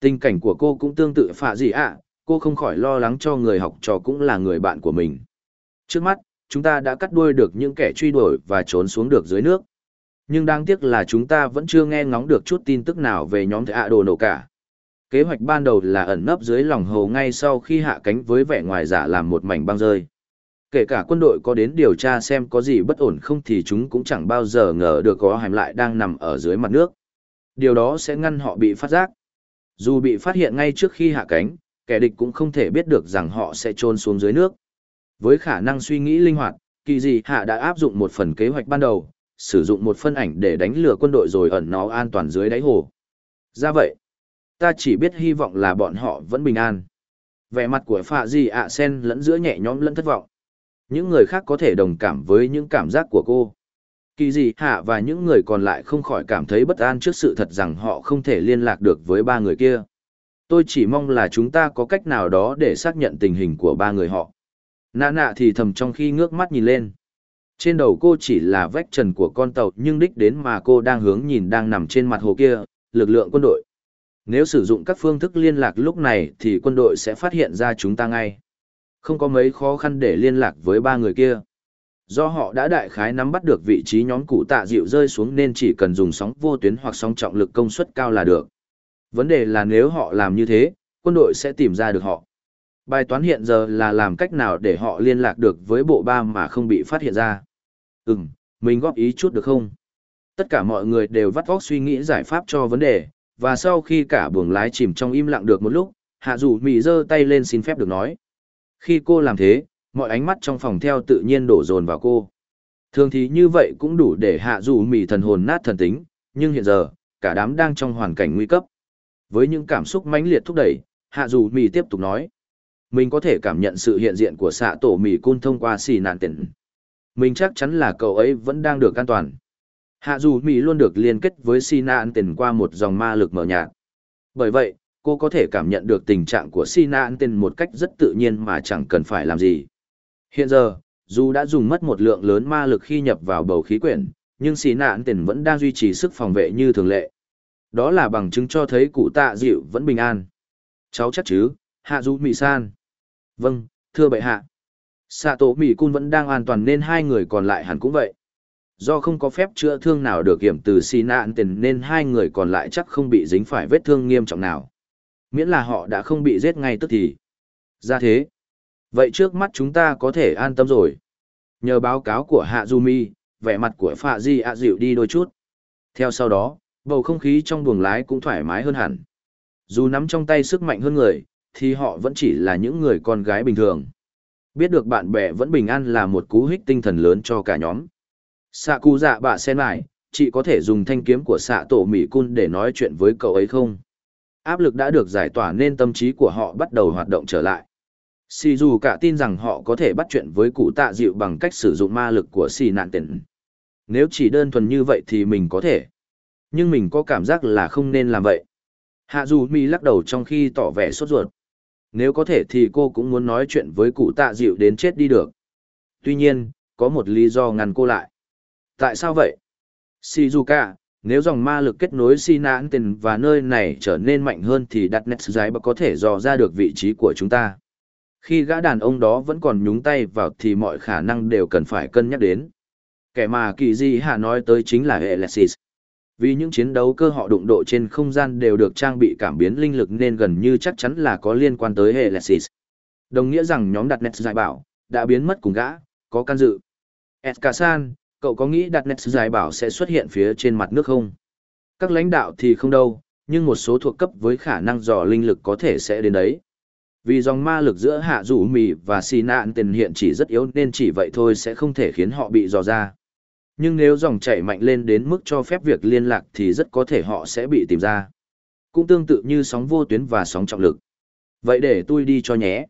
Tình cảnh của cô cũng tương tự phạ Di ạ, cô không khỏi lo lắng cho người học trò cũng là người bạn của mình. Trước mắt, chúng ta đã cắt đuôi được những kẻ truy đuổi và trốn xuống được dưới nước. Nhưng đáng tiếc là chúng ta vẫn chưa nghe ngóng được chút tin tức nào về nhóm thạ đồ nổ cả. Kế hoạch ban đầu là ẩn nấp dưới lòng hồ ngay sau khi hạ cánh với vẻ ngoài giả làm một mảnh băng rơi. Kể cả quân đội có đến điều tra xem có gì bất ổn không thì chúng cũng chẳng bao giờ ngờ được có hàm lại đang nằm ở dưới mặt nước. Điều đó sẽ ngăn họ bị phát giác. Dù bị phát hiện ngay trước khi hạ cánh, kẻ địch cũng không thể biết được rằng họ sẽ trôn xuống dưới nước. Với khả năng suy nghĩ linh hoạt, kỳ dị hạ đã áp dụng một phần kế hoạch ban đầu, sử dụng một phân ảnh để đánh lừa quân đội rồi ẩn nó an toàn dưới đáy hồ. Ra vậy, ta chỉ biết hy vọng là bọn họ vẫn bình an. Vẻ mặt của phạ Di ạ sen lẫn giữa nhẹ nhõm lẫn thất vọng. Những người khác có thể đồng cảm với những cảm giác của cô. Kỳ dị hạ và những người còn lại không khỏi cảm thấy bất an trước sự thật rằng họ không thể liên lạc được với ba người kia. Tôi chỉ mong là chúng ta có cách nào đó để xác nhận tình hình của ba người họ. Nạ nạ thì thầm trong khi ngước mắt nhìn lên. Trên đầu cô chỉ là vách trần của con tàu nhưng đích đến mà cô đang hướng nhìn đang nằm trên mặt hồ kia, lực lượng quân đội. Nếu sử dụng các phương thức liên lạc lúc này thì quân đội sẽ phát hiện ra chúng ta ngay. Không có mấy khó khăn để liên lạc với ba người kia. Do họ đã đại khái nắm bắt được vị trí nhóm cụ tạ dịu rơi xuống nên chỉ cần dùng sóng vô tuyến hoặc sóng trọng lực công suất cao là được. Vấn đề là nếu họ làm như thế, quân đội sẽ tìm ra được họ. Bài toán hiện giờ là làm cách nào để họ liên lạc được với bộ ba mà không bị phát hiện ra. Ừm, mình góp ý chút được không? Tất cả mọi người đều vắt vóc suy nghĩ giải pháp cho vấn đề, và sau khi cả buồng lái chìm trong im lặng được một lúc, hạ dù Mị giơ tay lên xin phép được nói. Khi cô làm thế, mọi ánh mắt trong phòng theo tự nhiên đổ dồn vào cô. Thường thì như vậy cũng đủ để hạ dù Mị thần hồn nát thần tính, nhưng hiện giờ, cả đám đang trong hoàn cảnh nguy cấp. Với những cảm xúc mãnh liệt thúc đẩy, hạ dù Mị tiếp tục nói mình có thể cảm nhận sự hiện diện của xạ tổ Mị cun thông qua xì nạn tiền mình chắc chắn là cậu ấy vẫn đang được an toàn hạ dù Mỹ luôn được liên kết với Sinan nạn tiền qua một dòng ma lực mờ nhạt. Bởi vậy cô có thể cảm nhận được tình trạng của Sinan nạn tiền một cách rất tự nhiên mà chẳng cần phải làm gì. Hiện giờ dù đã dùng mất một lượng lớn ma lực khi nhập vào bầu khí quyển nhưng Sinan nạn tiền vẫn đang duy trì sức phòng vệ như thường lệ. Đó là bằng chứng cho thấy cụ tạ dịu vẫn bình an. Cháu chắc chứ hạ dù Mỹ san Vâng, thưa bệ hạ. Sạ tổ Mỹ Cun vẫn đang an toàn nên hai người còn lại hẳn cũng vậy. Do không có phép chữa thương nào được kiểm từ xì nạn tiền nên hai người còn lại chắc không bị dính phải vết thương nghiêm trọng nào. Miễn là họ đã không bị giết ngay tức thì. Ra thế. Vậy trước mắt chúng ta có thể an tâm rồi. Nhờ báo cáo của Hạ Du Mi, vẻ mặt của Phạ Di ạ dịu đi đôi chút. Theo sau đó, bầu không khí trong buồng lái cũng thoải mái hơn hẳn. Dù nắm trong tay sức mạnh hơn người, thì họ vẫn chỉ là những người con gái bình thường. Biết được bạn bè vẫn bình an là một cú hích tinh thần lớn cho cả nhóm. Sạ cụ dạ bà sen lại, chị có thể dùng thanh kiếm của xạ tổ Mỹ Cun để nói chuyện với cậu ấy không? Áp lực đã được giải tỏa nên tâm trí của họ bắt đầu hoạt động trở lại. Sì dù cả tin rằng họ có thể bắt chuyện với cụ tạ dịu bằng cách sử dụng ma lực của xì nạn tiền. Nếu chỉ đơn thuần như vậy thì mình có thể. Nhưng mình có cảm giác là không nên làm vậy. Hạ dù mi lắc đầu trong khi tỏ vẻ sốt ruột nếu có thể thì cô cũng muốn nói chuyện với cụ tạ dịu đến chết đi được. Tuy nhiên, có một lý do ngăn cô lại. Tại sao vậy? Shizuka, nếu dòng ma lực kết nối si nãn tiền và nơi này trở nên mạnh hơn thì đặt nét giải có thể dò ra được vị trí của chúng ta. Khi gã đàn ông đó vẫn còn nhúng tay vào thì mọi khả năng đều cần phải cân nhắc đến. Kẻ mà kỳ di hạ nói tới chính là Alexis. Vì những chiến đấu cơ họ đụng độ trên không gian đều được trang bị cảm biến linh lực nên gần như chắc chắn là có liên quan tới Helexis. Đồng nghĩa rằng nhóm đặt nét giải bảo, đã biến mất cùng gã, có can dự. Eskasan, cậu có nghĩ đặt nét giải bảo sẽ xuất hiện phía trên mặt nước không? Các lãnh đạo thì không đâu, nhưng một số thuộc cấp với khả năng dò linh lực có thể sẽ đến đấy. Vì dòng ma lực giữa hạ rủ mì và xì nạn tiền hiện chỉ rất yếu nên chỉ vậy thôi sẽ không thể khiến họ bị dò ra. Nhưng nếu dòng chảy mạnh lên đến mức cho phép việc liên lạc thì rất có thể họ sẽ bị tìm ra. Cũng tương tự như sóng vô tuyến và sóng trọng lực. Vậy để tôi đi cho nhé.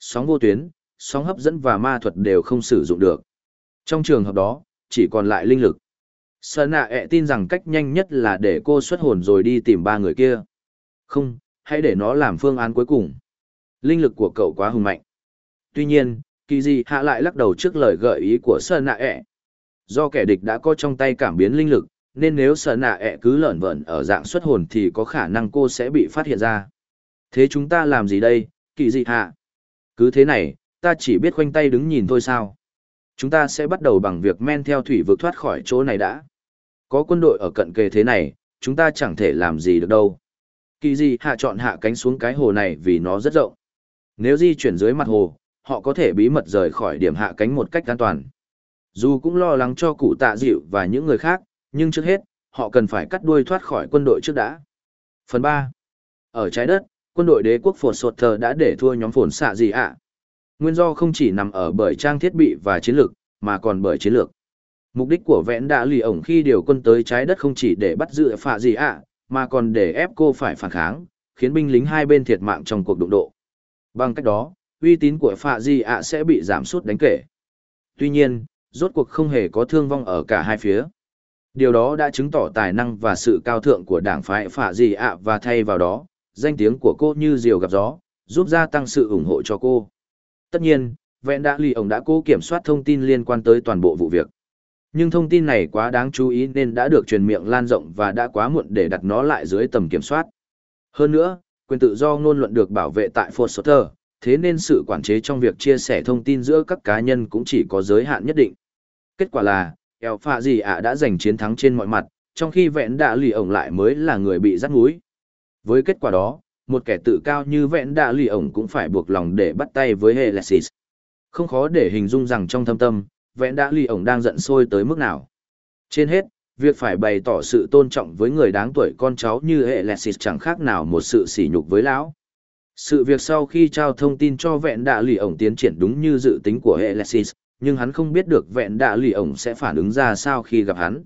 Sóng vô tuyến, sóng hấp dẫn và ma thuật đều không sử dụng được. Trong trường hợp đó, chỉ còn lại linh lực. Sở nạ ẹ tin rằng cách nhanh nhất là để cô xuất hồn rồi đi tìm ba người kia. Không, hãy để nó làm phương án cuối cùng. Linh lực của cậu quá hùng mạnh. Tuy nhiên, kỳ gì hạ lại lắc đầu trước lời gợi ý của sở nạ ẹ Do kẻ địch đã có trong tay cảm biến linh lực, nên nếu sở nạ ẹ cứ lởn vởn ở dạng xuất hồn thì có khả năng cô sẽ bị phát hiện ra. Thế chúng ta làm gì đây, kỳ dị hạ? Cứ thế này, ta chỉ biết khoanh tay đứng nhìn thôi sao? Chúng ta sẽ bắt đầu bằng việc men theo thủy vực thoát khỏi chỗ này đã. Có quân đội ở cận kề thế này, chúng ta chẳng thể làm gì được đâu. Kỳ di hạ chọn hạ cánh xuống cái hồ này vì nó rất rộng. Nếu di chuyển dưới mặt hồ, họ có thể bí mật rời khỏi điểm hạ cánh một cách an toàn. Dù cũng lo lắng cho cụ tạ dịu và những người khác, nhưng trước hết, họ cần phải cắt đuôi thoát khỏi quân đội trước đã. Phần 3. Ở trái đất, quân đội đế quốc phồn sột thờ đã để thua nhóm phồn xạ gì ạ. Nguyên do không chỉ nằm ở bởi trang thiết bị và chiến lược, mà còn bởi chiến lược. Mục đích của vẽn đã lì ổng khi điều quân tới trái đất không chỉ để bắt giữ phạ gì ạ, mà còn để ép cô phải phản kháng, khiến binh lính hai bên thiệt mạng trong cuộc đụng độ. Bằng cách đó, uy tín của phạ gì ạ sẽ bị giảm sút đánh kể. Tuy nhiên, rốt cuộc không hề có thương vong ở cả hai phía. Điều đó đã chứng tỏ tài năng và sự cao thượng của đảng phái phạ gì ạ và thay vào đó, danh tiếng của cô như diều gặp gió, giúp gia tăng sự ủng hộ cho cô. Tất nhiên, vẹn đã lì ổng đã cố kiểm soát thông tin liên quan tới toàn bộ vụ việc. Nhưng thông tin này quá đáng chú ý nên đã được truyền miệng lan rộng và đã quá muộn để đặt nó lại dưới tầm kiểm soát. Hơn nữa, quyền tự do ngôn luận được bảo vệ tại Fort Sutter, thế nên sự quản chế trong việc chia sẻ thông tin giữa các cá nhân cũng chỉ có giới hạn nhất định. Kết quả là, El phạ gì ạ đã giành chiến thắng trên mọi mặt, trong khi vẹn đã lì ổng lại mới là người bị rắt mũi. Với kết quả đó, một kẻ tự cao như vẹn đạ lì ổng cũng phải buộc lòng để bắt tay với Helesis. Không khó để hình dung rằng trong thâm tâm, vẹn đạ lì ổng đang giận sôi tới mức nào. Trên hết, việc phải bày tỏ sự tôn trọng với người đáng tuổi con cháu như Helesis chẳng khác nào một sự sỉ nhục với lão. Sự việc sau khi trao thông tin cho vẹn đạ lì ổng tiến triển đúng như dự tính của Helesis, nhưng hắn không biết được vẹn đạ lì ổng sẽ phản ứng ra sao khi gặp hắn.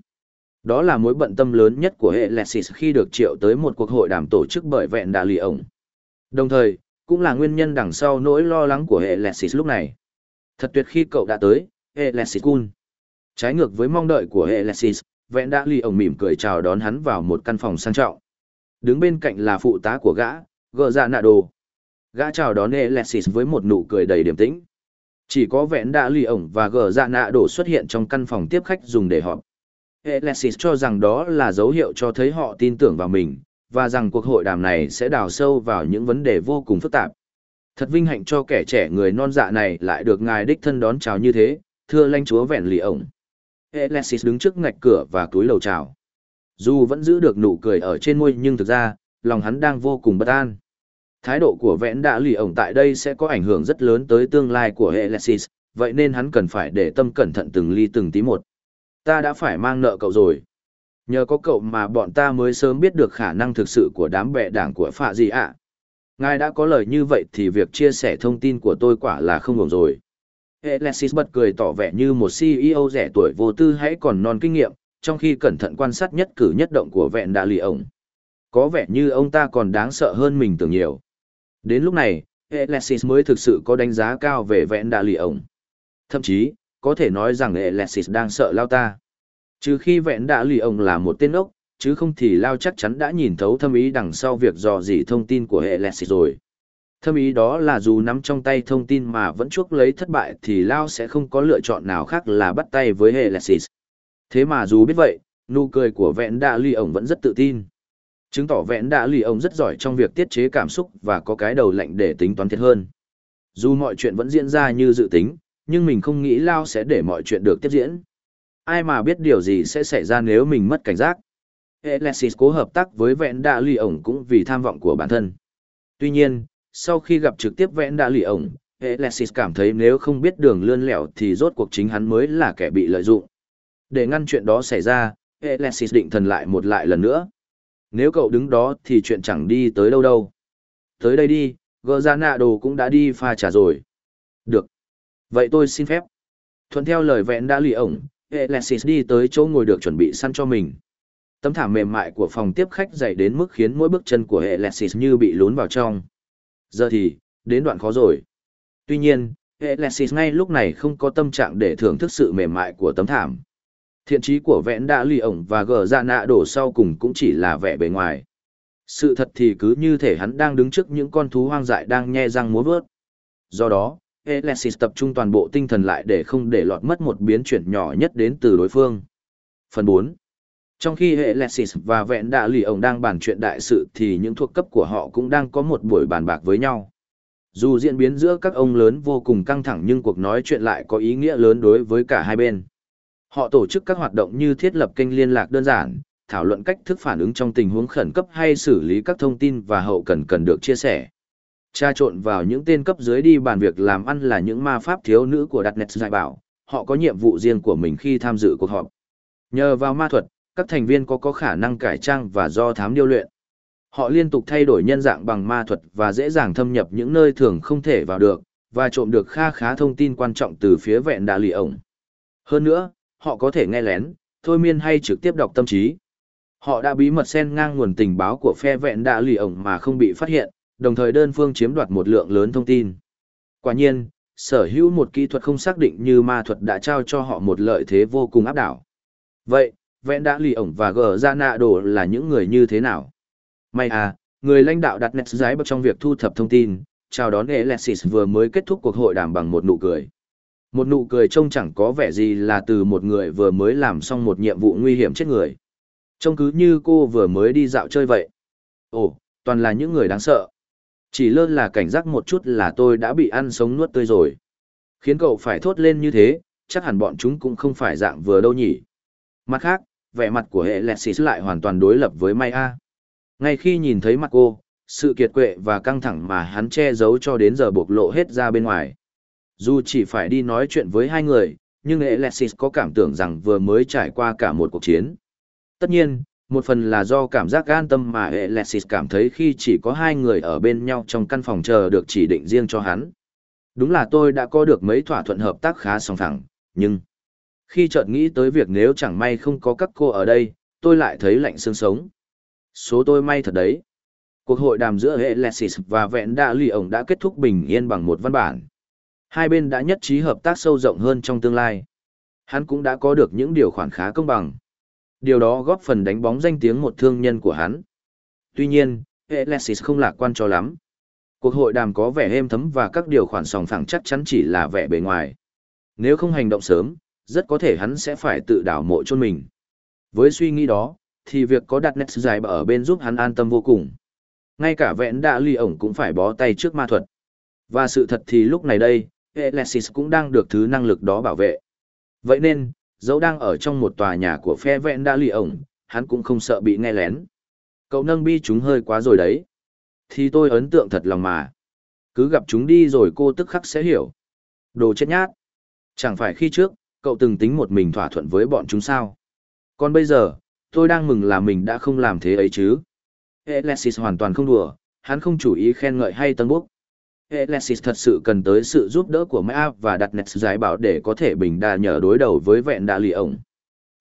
Đó là mối bận tâm lớn nhất của hệ Lexis khi được triệu tới một cuộc hội đàm tổ chức bởi vẹn đà lì ổng. Đồng thời, cũng là nguyên nhân đằng sau nỗi lo lắng của hệ Lexis lúc này. Thật tuyệt khi cậu đã tới, hệ Lexis Kun. Trái ngược với mong đợi của hệ Lexis, vẹn đạ lì ổng mỉm cười chào đón hắn vào một căn phòng sang trọng. Đứng bên cạnh là phụ tá của gã, gờ dạ nạ đồ. Gã chào đón hệ Lexis với một nụ cười đầy điềm tĩnh. Chỉ có vẹn đạ lì ổng và gờ dạ nạ đổ xuất hiện trong căn phòng tiếp khách dùng để họp. Alexis cho rằng đó là dấu hiệu cho thấy họ tin tưởng vào mình, và rằng cuộc hội đàm này sẽ đào sâu vào những vấn đề vô cùng phức tạp. Thật vinh hạnh cho kẻ trẻ người non dạ này lại được ngài đích thân đón chào như thế, thưa lãnh chúa vẹn lì ổng. Alexis đứng trước ngạch cửa và túi lầu chào. Dù vẫn giữ được nụ cười ở trên môi nhưng thực ra, lòng hắn đang vô cùng bất an. Thái độ của vẽn đã lì ổng tại đây sẽ có ảnh hưởng rất lớn tới tương lai của Alexis, vậy nên hắn cần phải để tâm cẩn thận từng ly từng tí một. Ta đã phải mang nợ cậu rồi. Nhờ có cậu mà bọn ta mới sớm biết được khả năng thực sự của đám bệ đảng của phạ gì ạ. Ngài đã có lời như vậy thì việc chia sẻ thông tin của tôi quả là không ổn rồi. Alexis bật cười tỏ vẻ như một CEO rẻ tuổi vô tư hãy còn non kinh nghiệm, trong khi cẩn thận quan sát nhất cử nhất động của vẹn đà lì ổng. Có vẻ như ông ta còn đáng sợ hơn mình tưởng nhiều. Đến lúc này, Alexis mới thực sự có đánh giá cao về vẹn đà lì ổng. Thậm chí, có thể nói rằng Alexis đang sợ lao ta. Trừ khi vẹn đạ lì ông là một tên ốc, chứ không thì lao chắc chắn đã nhìn thấu thâm ý đằng sau việc dò dỉ thông tin của Alexis rồi. Thâm ý đó là dù nắm trong tay thông tin mà vẫn chuốc lấy thất bại thì Lao sẽ không có lựa chọn nào khác là bắt tay với Alexis. Thế mà dù biết vậy, nụ cười của vẹn đạ lì ổng vẫn rất tự tin. Chứng tỏ vẹn đạ lì ổng rất giỏi trong việc tiết chế cảm xúc và có cái đầu lạnh để tính toán thiệt hơn. Dù mọi chuyện vẫn diễn ra như dự tính, nhưng mình không nghĩ Lao sẽ để mọi chuyện được tiếp diễn. Ai mà biết điều gì sẽ xảy ra nếu mình mất cảnh giác. Alexis cố hợp tác với vẹn đạ lì ổng cũng vì tham vọng của bản thân. Tuy nhiên, sau khi gặp trực tiếp vẹn đạ lì ổng, Alexis cảm thấy nếu không biết đường lươn lẹo thì rốt cuộc chính hắn mới là kẻ bị lợi dụng. Để ngăn chuyện đó xảy ra, Alexis định thần lại một lại lần nữa. Nếu cậu đứng đó thì chuyện chẳng đi tới đâu đâu. Tới đây đi, gỡ ra nạ đồ cũng đã đi pha trà rồi. Được. Vậy tôi xin phép. Thuận theo lời vẹn đã lì ổng, Alexis đi tới chỗ ngồi được chuẩn bị săn cho mình. Tấm thảm mềm mại của phòng tiếp khách dày đến mức khiến mỗi bước chân của Alexis như bị lún vào trong. Giờ thì, đến đoạn khó rồi. Tuy nhiên, Alexis ngay lúc này không có tâm trạng để thưởng thức sự mềm mại của tấm thảm. Thiện trí của vẽn đã lì ổng và gờ ra nạ đổ sau cùng cũng chỉ là vẻ bề ngoài. Sự thật thì cứ như thể hắn đang đứng trước những con thú hoang dại đang nhe răng múa vớt. Do đó, Alexis tập trung toàn bộ tinh thần lại để không để lọt mất một biến chuyển nhỏ nhất đến từ đối phương. Phần 4 Trong khi Alexis và vẹn đạ lì ổng đang bàn chuyện đại sự thì những thuộc cấp của họ cũng đang có một buổi bàn bạc với nhau. Dù diễn biến giữa các ông lớn vô cùng căng thẳng nhưng cuộc nói chuyện lại có ý nghĩa lớn đối với cả hai bên. Họ tổ chức các hoạt động như thiết lập kênh liên lạc đơn giản, thảo luận cách thức phản ứng trong tình huống khẩn cấp hay xử lý các thông tin và hậu cần cần được chia sẻ. Tra trộn vào những tên cấp dưới đi bàn việc làm ăn là những ma pháp thiếu nữ của đặt nét giải bảo, họ có nhiệm vụ riêng của mình khi tham dự cuộc họp. Nhờ vào ma thuật, các thành viên có có khả năng cải trang và do thám điêu luyện. Họ liên tục thay đổi nhân dạng bằng ma thuật và dễ dàng thâm nhập những nơi thường không thể vào được, và trộm được kha khá thông tin quan trọng từ phía vẹn đà lì ổng. Hơn nữa, họ có thể nghe lén, thôi miên hay trực tiếp đọc tâm trí. Họ đã bí mật xen ngang nguồn tình báo của phe vẹn đà lì ổng mà không bị phát hiện, đồng thời đơn phương chiếm đoạt một lượng lớn thông tin. Quả nhiên, sở hữu một kỹ thuật không xác định như ma thuật đã trao cho họ một lợi thế vô cùng áp đảo. Vậy, vẹn đã lì ổng và gờ ra nạ đồ là những người như thế nào? May à, người lãnh đạo đặt nét giái bậc trong việc thu thập thông tin, chào đón Alexis vừa mới kết thúc cuộc hội đàm bằng một nụ cười. Một nụ cười trông chẳng có vẻ gì là từ một người vừa mới làm xong một nhiệm vụ nguy hiểm chết người. Trông cứ như cô vừa mới đi dạo chơi vậy. Ồ, toàn là những người đáng sợ. Chỉ lơ là cảnh giác một chút là tôi đã bị ăn sống nuốt tươi rồi. Khiến cậu phải thốt lên như thế, chắc hẳn bọn chúng cũng không phải dạng vừa đâu nhỉ. Mặt khác, vẻ mặt của hệ Lexis lại hoàn toàn đối lập với Maya. Ngay khi nhìn thấy mặt cô, sự kiệt quệ và căng thẳng mà hắn che giấu cho đến giờ bộc lộ hết ra bên ngoài. Dù chỉ phải đi nói chuyện với hai người, nhưng Alexis có cảm tưởng rằng vừa mới trải qua cả một cuộc chiến. Tất nhiên, một phần là do cảm giác an tâm mà Alexis cảm thấy khi chỉ có hai người ở bên nhau trong căn phòng chờ được chỉ định riêng cho hắn. Đúng là tôi đã có được mấy thỏa thuận hợp tác khá song thẳng nhưng khi chợt nghĩ tới việc nếu chẳng may không có các cô ở đây, tôi lại thấy lạnh xương sống. Số tôi may thật đấy. Cuộc hội đàm giữa Alexis và vẹn đạ lì ổng đã kết thúc bình yên bằng một văn bản. Hai bên đã nhất trí hợp tác sâu rộng hơn trong tương lai. Hắn cũng đã có được những điều khoản khá công bằng. Điều đó góp phần đánh bóng danh tiếng một thương nhân của hắn. Tuy nhiên, Alexis không lạc quan cho lắm. Cuộc hội đàm có vẻ êm thấm và các điều khoản sòng phẳng chắc chắn chỉ là vẻ bề ngoài. Nếu không hành động sớm, rất có thể hắn sẽ phải tự đảo mộ chôn mình. Với suy nghĩ đó, thì việc có đặt nét dài ở bên giúp hắn an tâm vô cùng. Ngay cả vẹn đạ ly ổng cũng phải bó tay trước ma thuật. Và sự thật thì lúc này đây, Alexis cũng đang được thứ năng lực đó bảo vệ. Vậy nên, dẫu đang ở trong một tòa nhà của phe vẹn đã lì ổng, hắn cũng không sợ bị nghe lén. Cậu nâng bi chúng hơi quá rồi đấy. Thì tôi ấn tượng thật lòng mà. Cứ gặp chúng đi rồi cô tức khắc sẽ hiểu. Đồ chết nhát. Chẳng phải khi trước, cậu từng tính một mình thỏa thuận với bọn chúng sao. Còn bây giờ, tôi đang mừng là mình đã không làm thế ấy chứ. Alexis hoàn toàn không đùa, hắn không chủ ý khen ngợi hay tân bốc. Alexis thật sự cần tới sự giúp đỡ của Maya và đặt nét giải bảo để có thể bình đà nhờ đối đầu với vẹn đà lì ổng.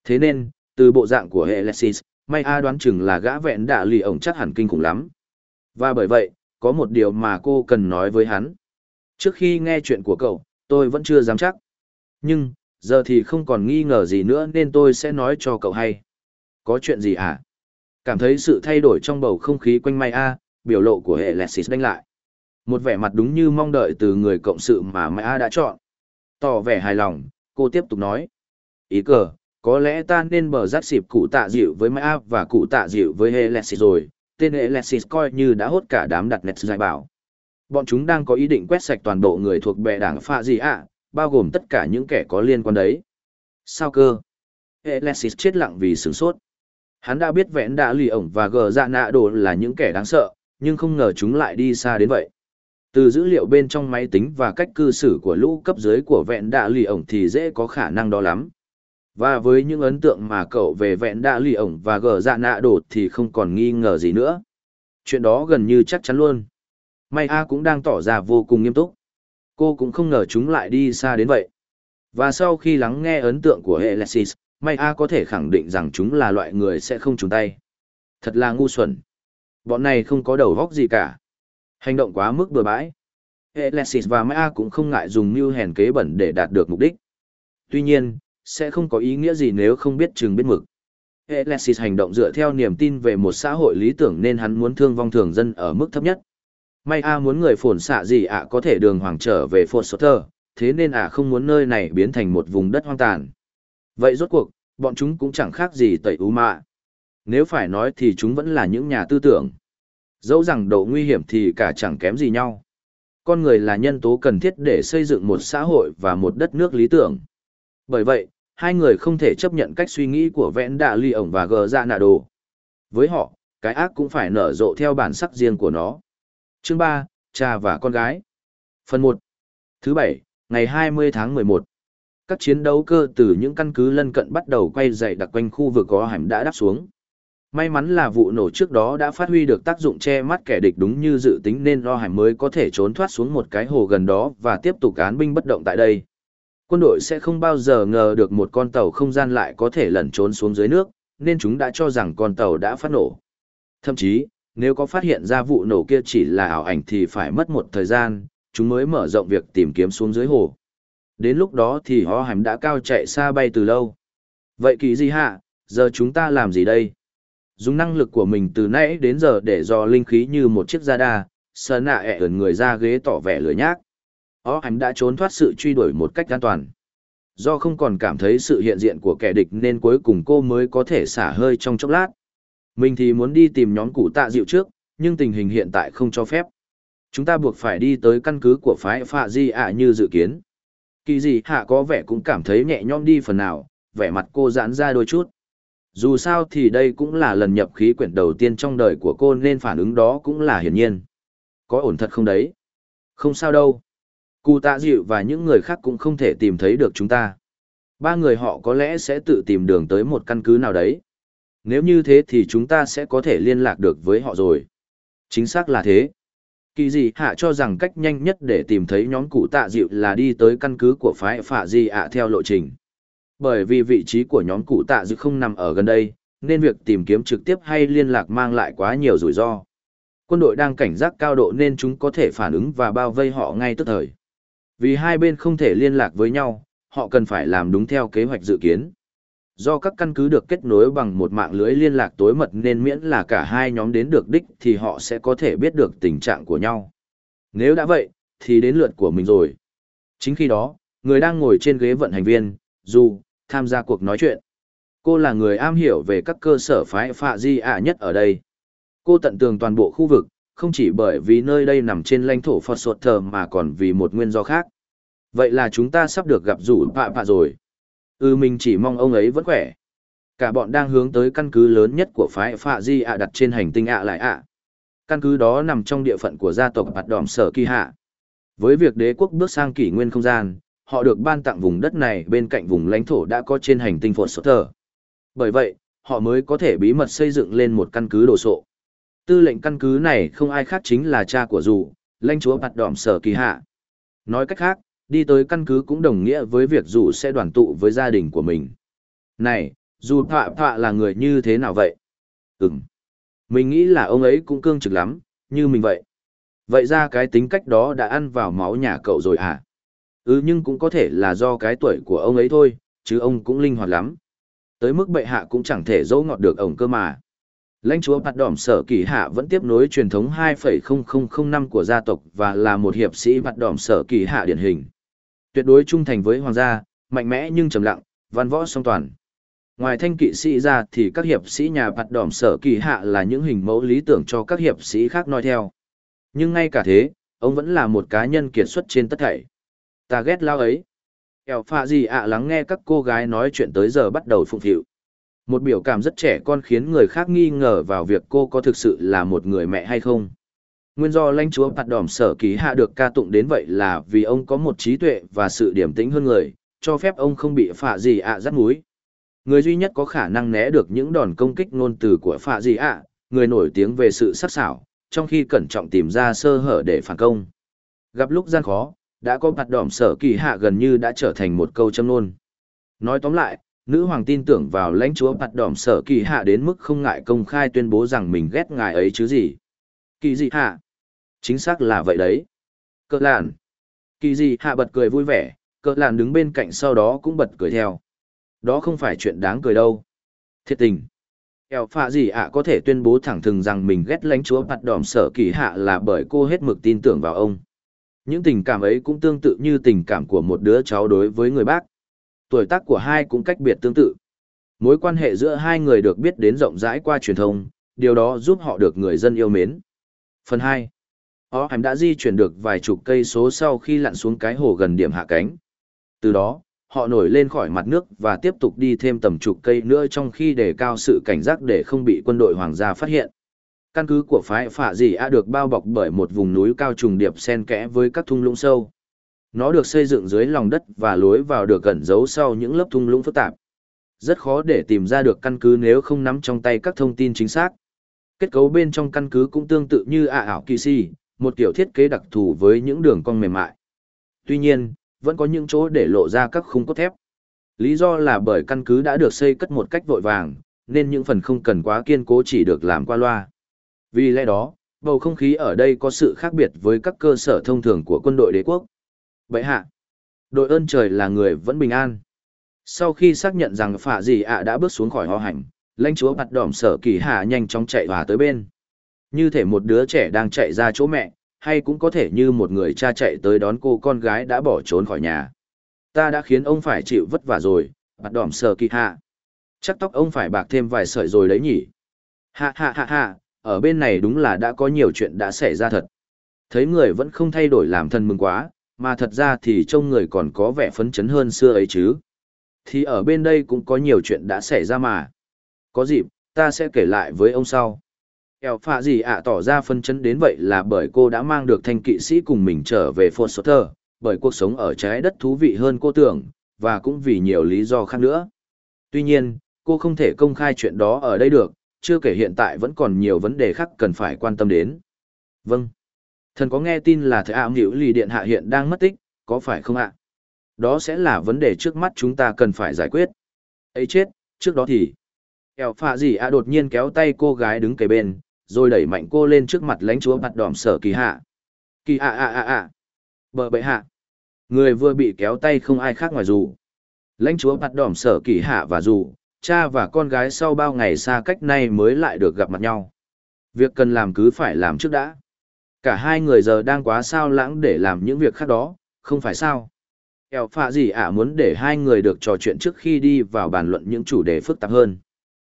Thế nên, từ bộ dạng của Alexis, Maya đoán chừng là gã vẹn đà lì ổng chắc hẳn kinh khủng lắm. Và bởi vậy, có một điều mà cô cần nói với hắn. Trước khi nghe chuyện của cậu, tôi vẫn chưa dám chắc. Nhưng, giờ thì không còn nghi ngờ gì nữa nên tôi sẽ nói cho cậu hay. Có chuyện gì hả? Cảm thấy sự thay đổi trong bầu không khí quanh Maya, biểu lộ của Alexis đánh lại. Một vẻ mặt đúng như mong đợi từ người cộng sự mà Mã đã chọn. Tỏ vẻ hài lòng, cô tiếp tục nói. Ý cờ, có lẽ ta nên bờ giác xịp cụ tạ dịu với Mã và cụ tạ dịu với Alexis rồi. Tên Alexis coi như đã hốt cả đám đặt nét giải bảo. Bọn chúng đang có ý định quét sạch toàn bộ người thuộc bè đảng pha gì ạ, bao gồm tất cả những kẻ có liên quan đấy. Sao cơ? Alexis chết lặng vì sửng sốt. Hắn đã biết vẽn đã lì ổng và gờ dạ nạ đồ là những kẻ đáng sợ, nhưng không ngờ chúng lại đi xa đến vậy. Từ dữ liệu bên trong máy tính và cách cư xử của lũ cấp dưới của vẹn đạ lì ổng thì dễ có khả năng đó lắm. Và với những ấn tượng mà cậu về vẹn đạ lì ổng và gờ dạ nạ đột thì không còn nghi ngờ gì nữa. Chuyện đó gần như chắc chắn luôn. May A cũng đang tỏ ra vô cùng nghiêm túc. Cô cũng không ngờ chúng lại đi xa đến vậy. Và sau khi lắng nghe ấn tượng của Alexis, May A có thể khẳng định rằng chúng là loại người sẽ không trùng tay. Thật là ngu xuẩn. Bọn này không có đầu góc gì cả. Hành động quá mức bừa bãi. Alexis và Maya cũng không ngại dùng mưu hèn kế bẩn để đạt được mục đích. Tuy nhiên, sẽ không có ý nghĩa gì nếu không biết chừng biết mực. Alexis hành động dựa theo niềm tin về một xã hội lý tưởng nên hắn muốn thương vong thường dân ở mức thấp nhất. May a muốn người phồn xạ gì ạ có thể đường hoàng trở về Fort Sutter, thế nên ạ không muốn nơi này biến thành một vùng đất hoang tàn. Vậy rốt cuộc, bọn chúng cũng chẳng khác gì tẩy ú mạ. Nếu phải nói thì chúng vẫn là những nhà tư tưởng. Dẫu rằng độ nguy hiểm thì cả chẳng kém gì nhau. Con người là nhân tố cần thiết để xây dựng một xã hội và một đất nước lý tưởng. Bởi vậy, hai người không thể chấp nhận cách suy nghĩ của vẽn đạ ly ổng và gờ Ra nạ đồ. Với họ, cái ác cũng phải nở rộ theo bản sắc riêng của nó. Chương ba, Cha và con gái. Phần một, Thứ bảy, ngày 20 tháng 11. Các chiến đấu cơ từ những căn cứ lân cận bắt đầu quay dậy đặc quanh khu vực có hẻm đã đáp xuống. May mắn là vụ nổ trước đó đã phát huy được tác dụng che mắt kẻ địch đúng như dự tính nên lo hải mới có thể trốn thoát xuống một cái hồ gần đó và tiếp tục án binh bất động tại đây. Quân đội sẽ không bao giờ ngờ được một con tàu không gian lại có thể lẩn trốn xuống dưới nước, nên chúng đã cho rằng con tàu đã phát nổ. Thậm chí, nếu có phát hiện ra vụ nổ kia chỉ là ảo ảnh thì phải mất một thời gian, chúng mới mở rộng việc tìm kiếm xuống dưới hồ. Đến lúc đó thì ho hàm đã cao chạy xa bay từ lâu. Vậy kỳ gì hạ, giờ chúng ta làm gì đây? Dùng năng lực của mình từ nãy đến giờ để dò linh khí như một chiếc da đa, sờ nạ ẹ ẩn người ra ghế tỏ vẻ lười nhác. ó hắn đã trốn thoát sự truy đuổi một cách an toàn. Do không còn cảm thấy sự hiện diện của kẻ địch nên cuối cùng cô mới có thể xả hơi trong chốc lát. Mình thì muốn đi tìm nhóm cụ tạ dịu trước, nhưng tình hình hiện tại không cho phép. Chúng ta buộc phải đi tới căn cứ của phái phạ di ạ như dự kiến. Kỳ gì hạ có vẻ cũng cảm thấy nhẹ nhõm đi phần nào, vẻ mặt cô giãn ra đôi chút. Dù sao thì đây cũng là lần nhập khí quyển đầu tiên trong đời của cô nên phản ứng đó cũng là hiển nhiên. Có ổn thật không đấy? Không sao đâu. Cụ tạ dịu và những người khác cũng không thể tìm thấy được chúng ta. Ba người họ có lẽ sẽ tự tìm đường tới một căn cứ nào đấy. Nếu như thế thì chúng ta sẽ có thể liên lạc được với họ rồi. Chính xác là thế. Kỳ dị hạ cho rằng cách nhanh nhất để tìm thấy nhóm cụ tạ dịu là đi tới căn cứ của phái phạ di ạ theo lộ trình. Bởi vì vị trí của nhóm cụ tạ dự không nằm ở gần đây, nên việc tìm kiếm trực tiếp hay liên lạc mang lại quá nhiều rủi ro. Quân đội đang cảnh giác cao độ nên chúng có thể phản ứng và bao vây họ ngay tức thời. Vì hai bên không thể liên lạc với nhau, họ cần phải làm đúng theo kế hoạch dự kiến. Do các căn cứ được kết nối bằng một mạng lưới liên lạc tối mật nên miễn là cả hai nhóm đến được đích thì họ sẽ có thể biết được tình trạng của nhau. Nếu đã vậy, thì đến lượt của mình rồi. Chính khi đó, người đang ngồi trên ghế vận hành viên, dù, tham gia cuộc nói chuyện. Cô là người am hiểu về các cơ sở phái phạ di ạ nhất ở đây. Cô tận tường toàn bộ khu vực, không chỉ bởi vì nơi đây nằm trên lãnh thổ Phật Sột Thờ mà còn vì một nguyên do khác. Vậy là chúng ta sắp được gặp rủ Phạ Phạ rồi. Ừ mình chỉ mong ông ấy vẫn khỏe. Cả bọn đang hướng tới căn cứ lớn nhất của phái Phạ Di ạ đặt trên hành tinh ạ lại ạ. Căn cứ đó nằm trong địa phận của gia tộc Bạt Đỏm Sở Kỳ Hạ. Với việc đế quốc bước sang kỷ nguyên không gian, họ được ban tặng vùng đất này bên cạnh vùng lãnh thổ đã có trên hành tinh Phột Sở Thờ. Bởi vậy, họ mới có thể bí mật xây dựng lên một căn cứ đồ sộ. Tư lệnh căn cứ này không ai khác chính là cha của dù, lãnh chúa Bạt Đỏm Sở Kỳ Hạ. Nói cách khác, Đi tới căn cứ cũng đồng nghĩa với việc dù sẽ đoàn tụ với gia đình của mình. Này, dù thọa thọa là người như thế nào vậy? Ừm. Mình nghĩ là ông ấy cũng cương trực lắm, như mình vậy. Vậy ra cái tính cách đó đã ăn vào máu nhà cậu rồi à? Ừ nhưng cũng có thể là do cái tuổi của ông ấy thôi, chứ ông cũng linh hoạt lắm. Tới mức bệ hạ cũng chẳng thể dỗ ngọt được ổng cơ mà. Lãnh chúa Bạt Đỏm Sở Kỳ Hạ vẫn tiếp nối truyền thống 2.0005 của gia tộc và là một hiệp sĩ Bạt Đỏm Sở Kỳ Hạ điển hình. Tuyệt đối trung thành với hoàng gia, mạnh mẽ nhưng trầm lặng, văn võ song toàn. Ngoài thanh kỵ sĩ ra thì các hiệp sĩ nhà bạt đỏm sở kỳ hạ là những hình mẫu lý tưởng cho các hiệp sĩ khác noi theo. Nhưng ngay cả thế, ông vẫn là một cá nhân kiệt xuất trên tất thảy. Ta ghét lao ấy. Kẻo pha gì ạ lắng nghe các cô gái nói chuyện tới giờ bắt đầu phụng thịu. Một biểu cảm rất trẻ con khiến người khác nghi ngờ vào việc cô có thực sự là một người mẹ hay không. Nguyên do lãnh chúa Bạt Đỏm Sở ký Hạ được ca tụng đến vậy là vì ông có một trí tuệ và sự điểm tĩnh hơn người, cho phép ông không bị phạ gì ạ à dắt mũi. Người duy nhất có khả năng né được những đòn công kích ngôn từ của phạ gì ạ, người nổi tiếng về sự sắc sảo, trong khi cẩn trọng tìm ra sơ hở để phản công. Gặp lúc gian khó, đã có mặt Đỏm Sở Kỳ Hạ gần như đã trở thành một câu châm ngôn. Nói tóm lại, nữ hoàng tin tưởng vào lãnh chúa mặt Đỏm Sở Kỳ Hạ đến mức không ngại công khai tuyên bố rằng mình ghét ngài ấy chứ gì. Kỳ dị hạ Chính xác là vậy đấy. Cỡ làn. Kỳ gì hạ bật cười vui vẻ, cỡ làn đứng bên cạnh sau đó cũng bật cười theo. Đó không phải chuyện đáng cười đâu. Thiệt tình. eo phạ gì ạ có thể tuyên bố thẳng thừng rằng mình ghét lãnh chúa mặt đỏm sở kỳ hạ là bởi cô hết mực tin tưởng vào ông những tình cảm ấy cũng tương tự như tình cảm của một đứa cháu đối với người bác. Tuổi tác của hai cũng cách biệt tương tự. Mối quan hệ giữa hai người được biết đến rộng rãi qua truyền thông, điều đó giúp họ được người dân yêu mến. Phần hai. Họ đã di chuyển được vài chục cây số sau khi lặn xuống cái hồ gần điểm hạ cánh. Từ đó, họ nổi lên khỏi mặt nước và tiếp tục đi thêm tầm chục cây nữa trong khi đề cao sự cảnh giác để không bị quân đội hoàng gia phát hiện. Căn cứ của phái phạ dì a được bao bọc bởi một vùng núi cao trùng điệp xen kẽ với các thung lũng sâu. Nó được xây dựng dưới lòng đất và lối vào được cẩn giấu sau những lớp thung lũng phức tạp. Rất khó để tìm ra được căn cứ nếu không nắm trong tay các thông tin chính xác. Kết cấu bên trong căn cứ cũng tương tự như ả ảo kỳ si, một kiểu thiết kế đặc thù với những đường cong mềm mại. Tuy nhiên, vẫn có những chỗ để lộ ra các khung cốt thép. Lý do là bởi căn cứ đã được xây cất một cách vội vàng, nên những phần không cần quá kiên cố chỉ được làm qua loa. Vì lẽ đó, bầu không khí ở đây có sự khác biệt với các cơ sở thông thường của quân đội đế quốc. Vậy hạ, đội ơn trời là người vẫn bình an. Sau khi xác nhận rằng phạ gì ạ đã bước xuống khỏi ho hành, lãnh chúa mặt đỏm sở kỳ hạ nhanh chóng chạy hòa tới bên. Như thể một đứa trẻ đang chạy ra chỗ mẹ, hay cũng có thể như một người cha chạy tới đón cô con gái đã bỏ trốn khỏi nhà. Ta đã khiến ông phải chịu vất vả rồi, mặt đỏm sở kỳ hạ. Chắc tóc ông phải bạc thêm vài sợi rồi đấy nhỉ. Hạ hạ hạ hạ, ở bên này đúng là đã có nhiều chuyện đã xảy ra thật. Thấy người vẫn không thay đổi làm thân mừng quá, mà thật ra thì trông người còn có vẻ phấn chấn hơn xưa ấy chứ. Thì ở bên đây cũng có nhiều chuyện đã xảy ra mà. Có dịp, ta sẽ kể lại với ông sau. Eo phạ gì ạ tỏ ra phân chấn đến vậy là bởi cô đã mang được thanh kỵ sĩ cùng mình trở về Fort Sutter, bởi cuộc sống ở trái đất thú vị hơn cô tưởng, và cũng vì nhiều lý do khác nữa. Tuy nhiên, cô không thể công khai chuyện đó ở đây được, chưa kể hiện tại vẫn còn nhiều vấn đề khác cần phải quan tâm đến. Vâng. Thần có nghe tin là thầy ảo hiểu lì điện hạ hiện đang mất tích, có phải không ạ? Đó sẽ là vấn đề trước mắt chúng ta cần phải giải quyết. ấy chết, trước đó thì... Eo phạ gì ạ đột nhiên kéo tay cô gái đứng kề bên, rồi đẩy mạnh cô lên trước mặt lãnh chúa mặt đỏm sở kỳ hạ. Kỳ ạ ạ ạ ạ. Bờ bệ hạ. Người vừa bị kéo tay không ai khác ngoài dù. Lãnh chúa mặt đỏm sở kỳ hạ và dù, cha và con gái sau bao ngày xa cách nay mới lại được gặp mặt nhau. Việc cần làm cứ phải làm trước đã. Cả hai người giờ đang quá sao lãng để làm những việc khác đó, không phải sao. Eo phạ gì ạ muốn để hai người được trò chuyện trước khi đi vào bàn luận những chủ đề phức tạp hơn.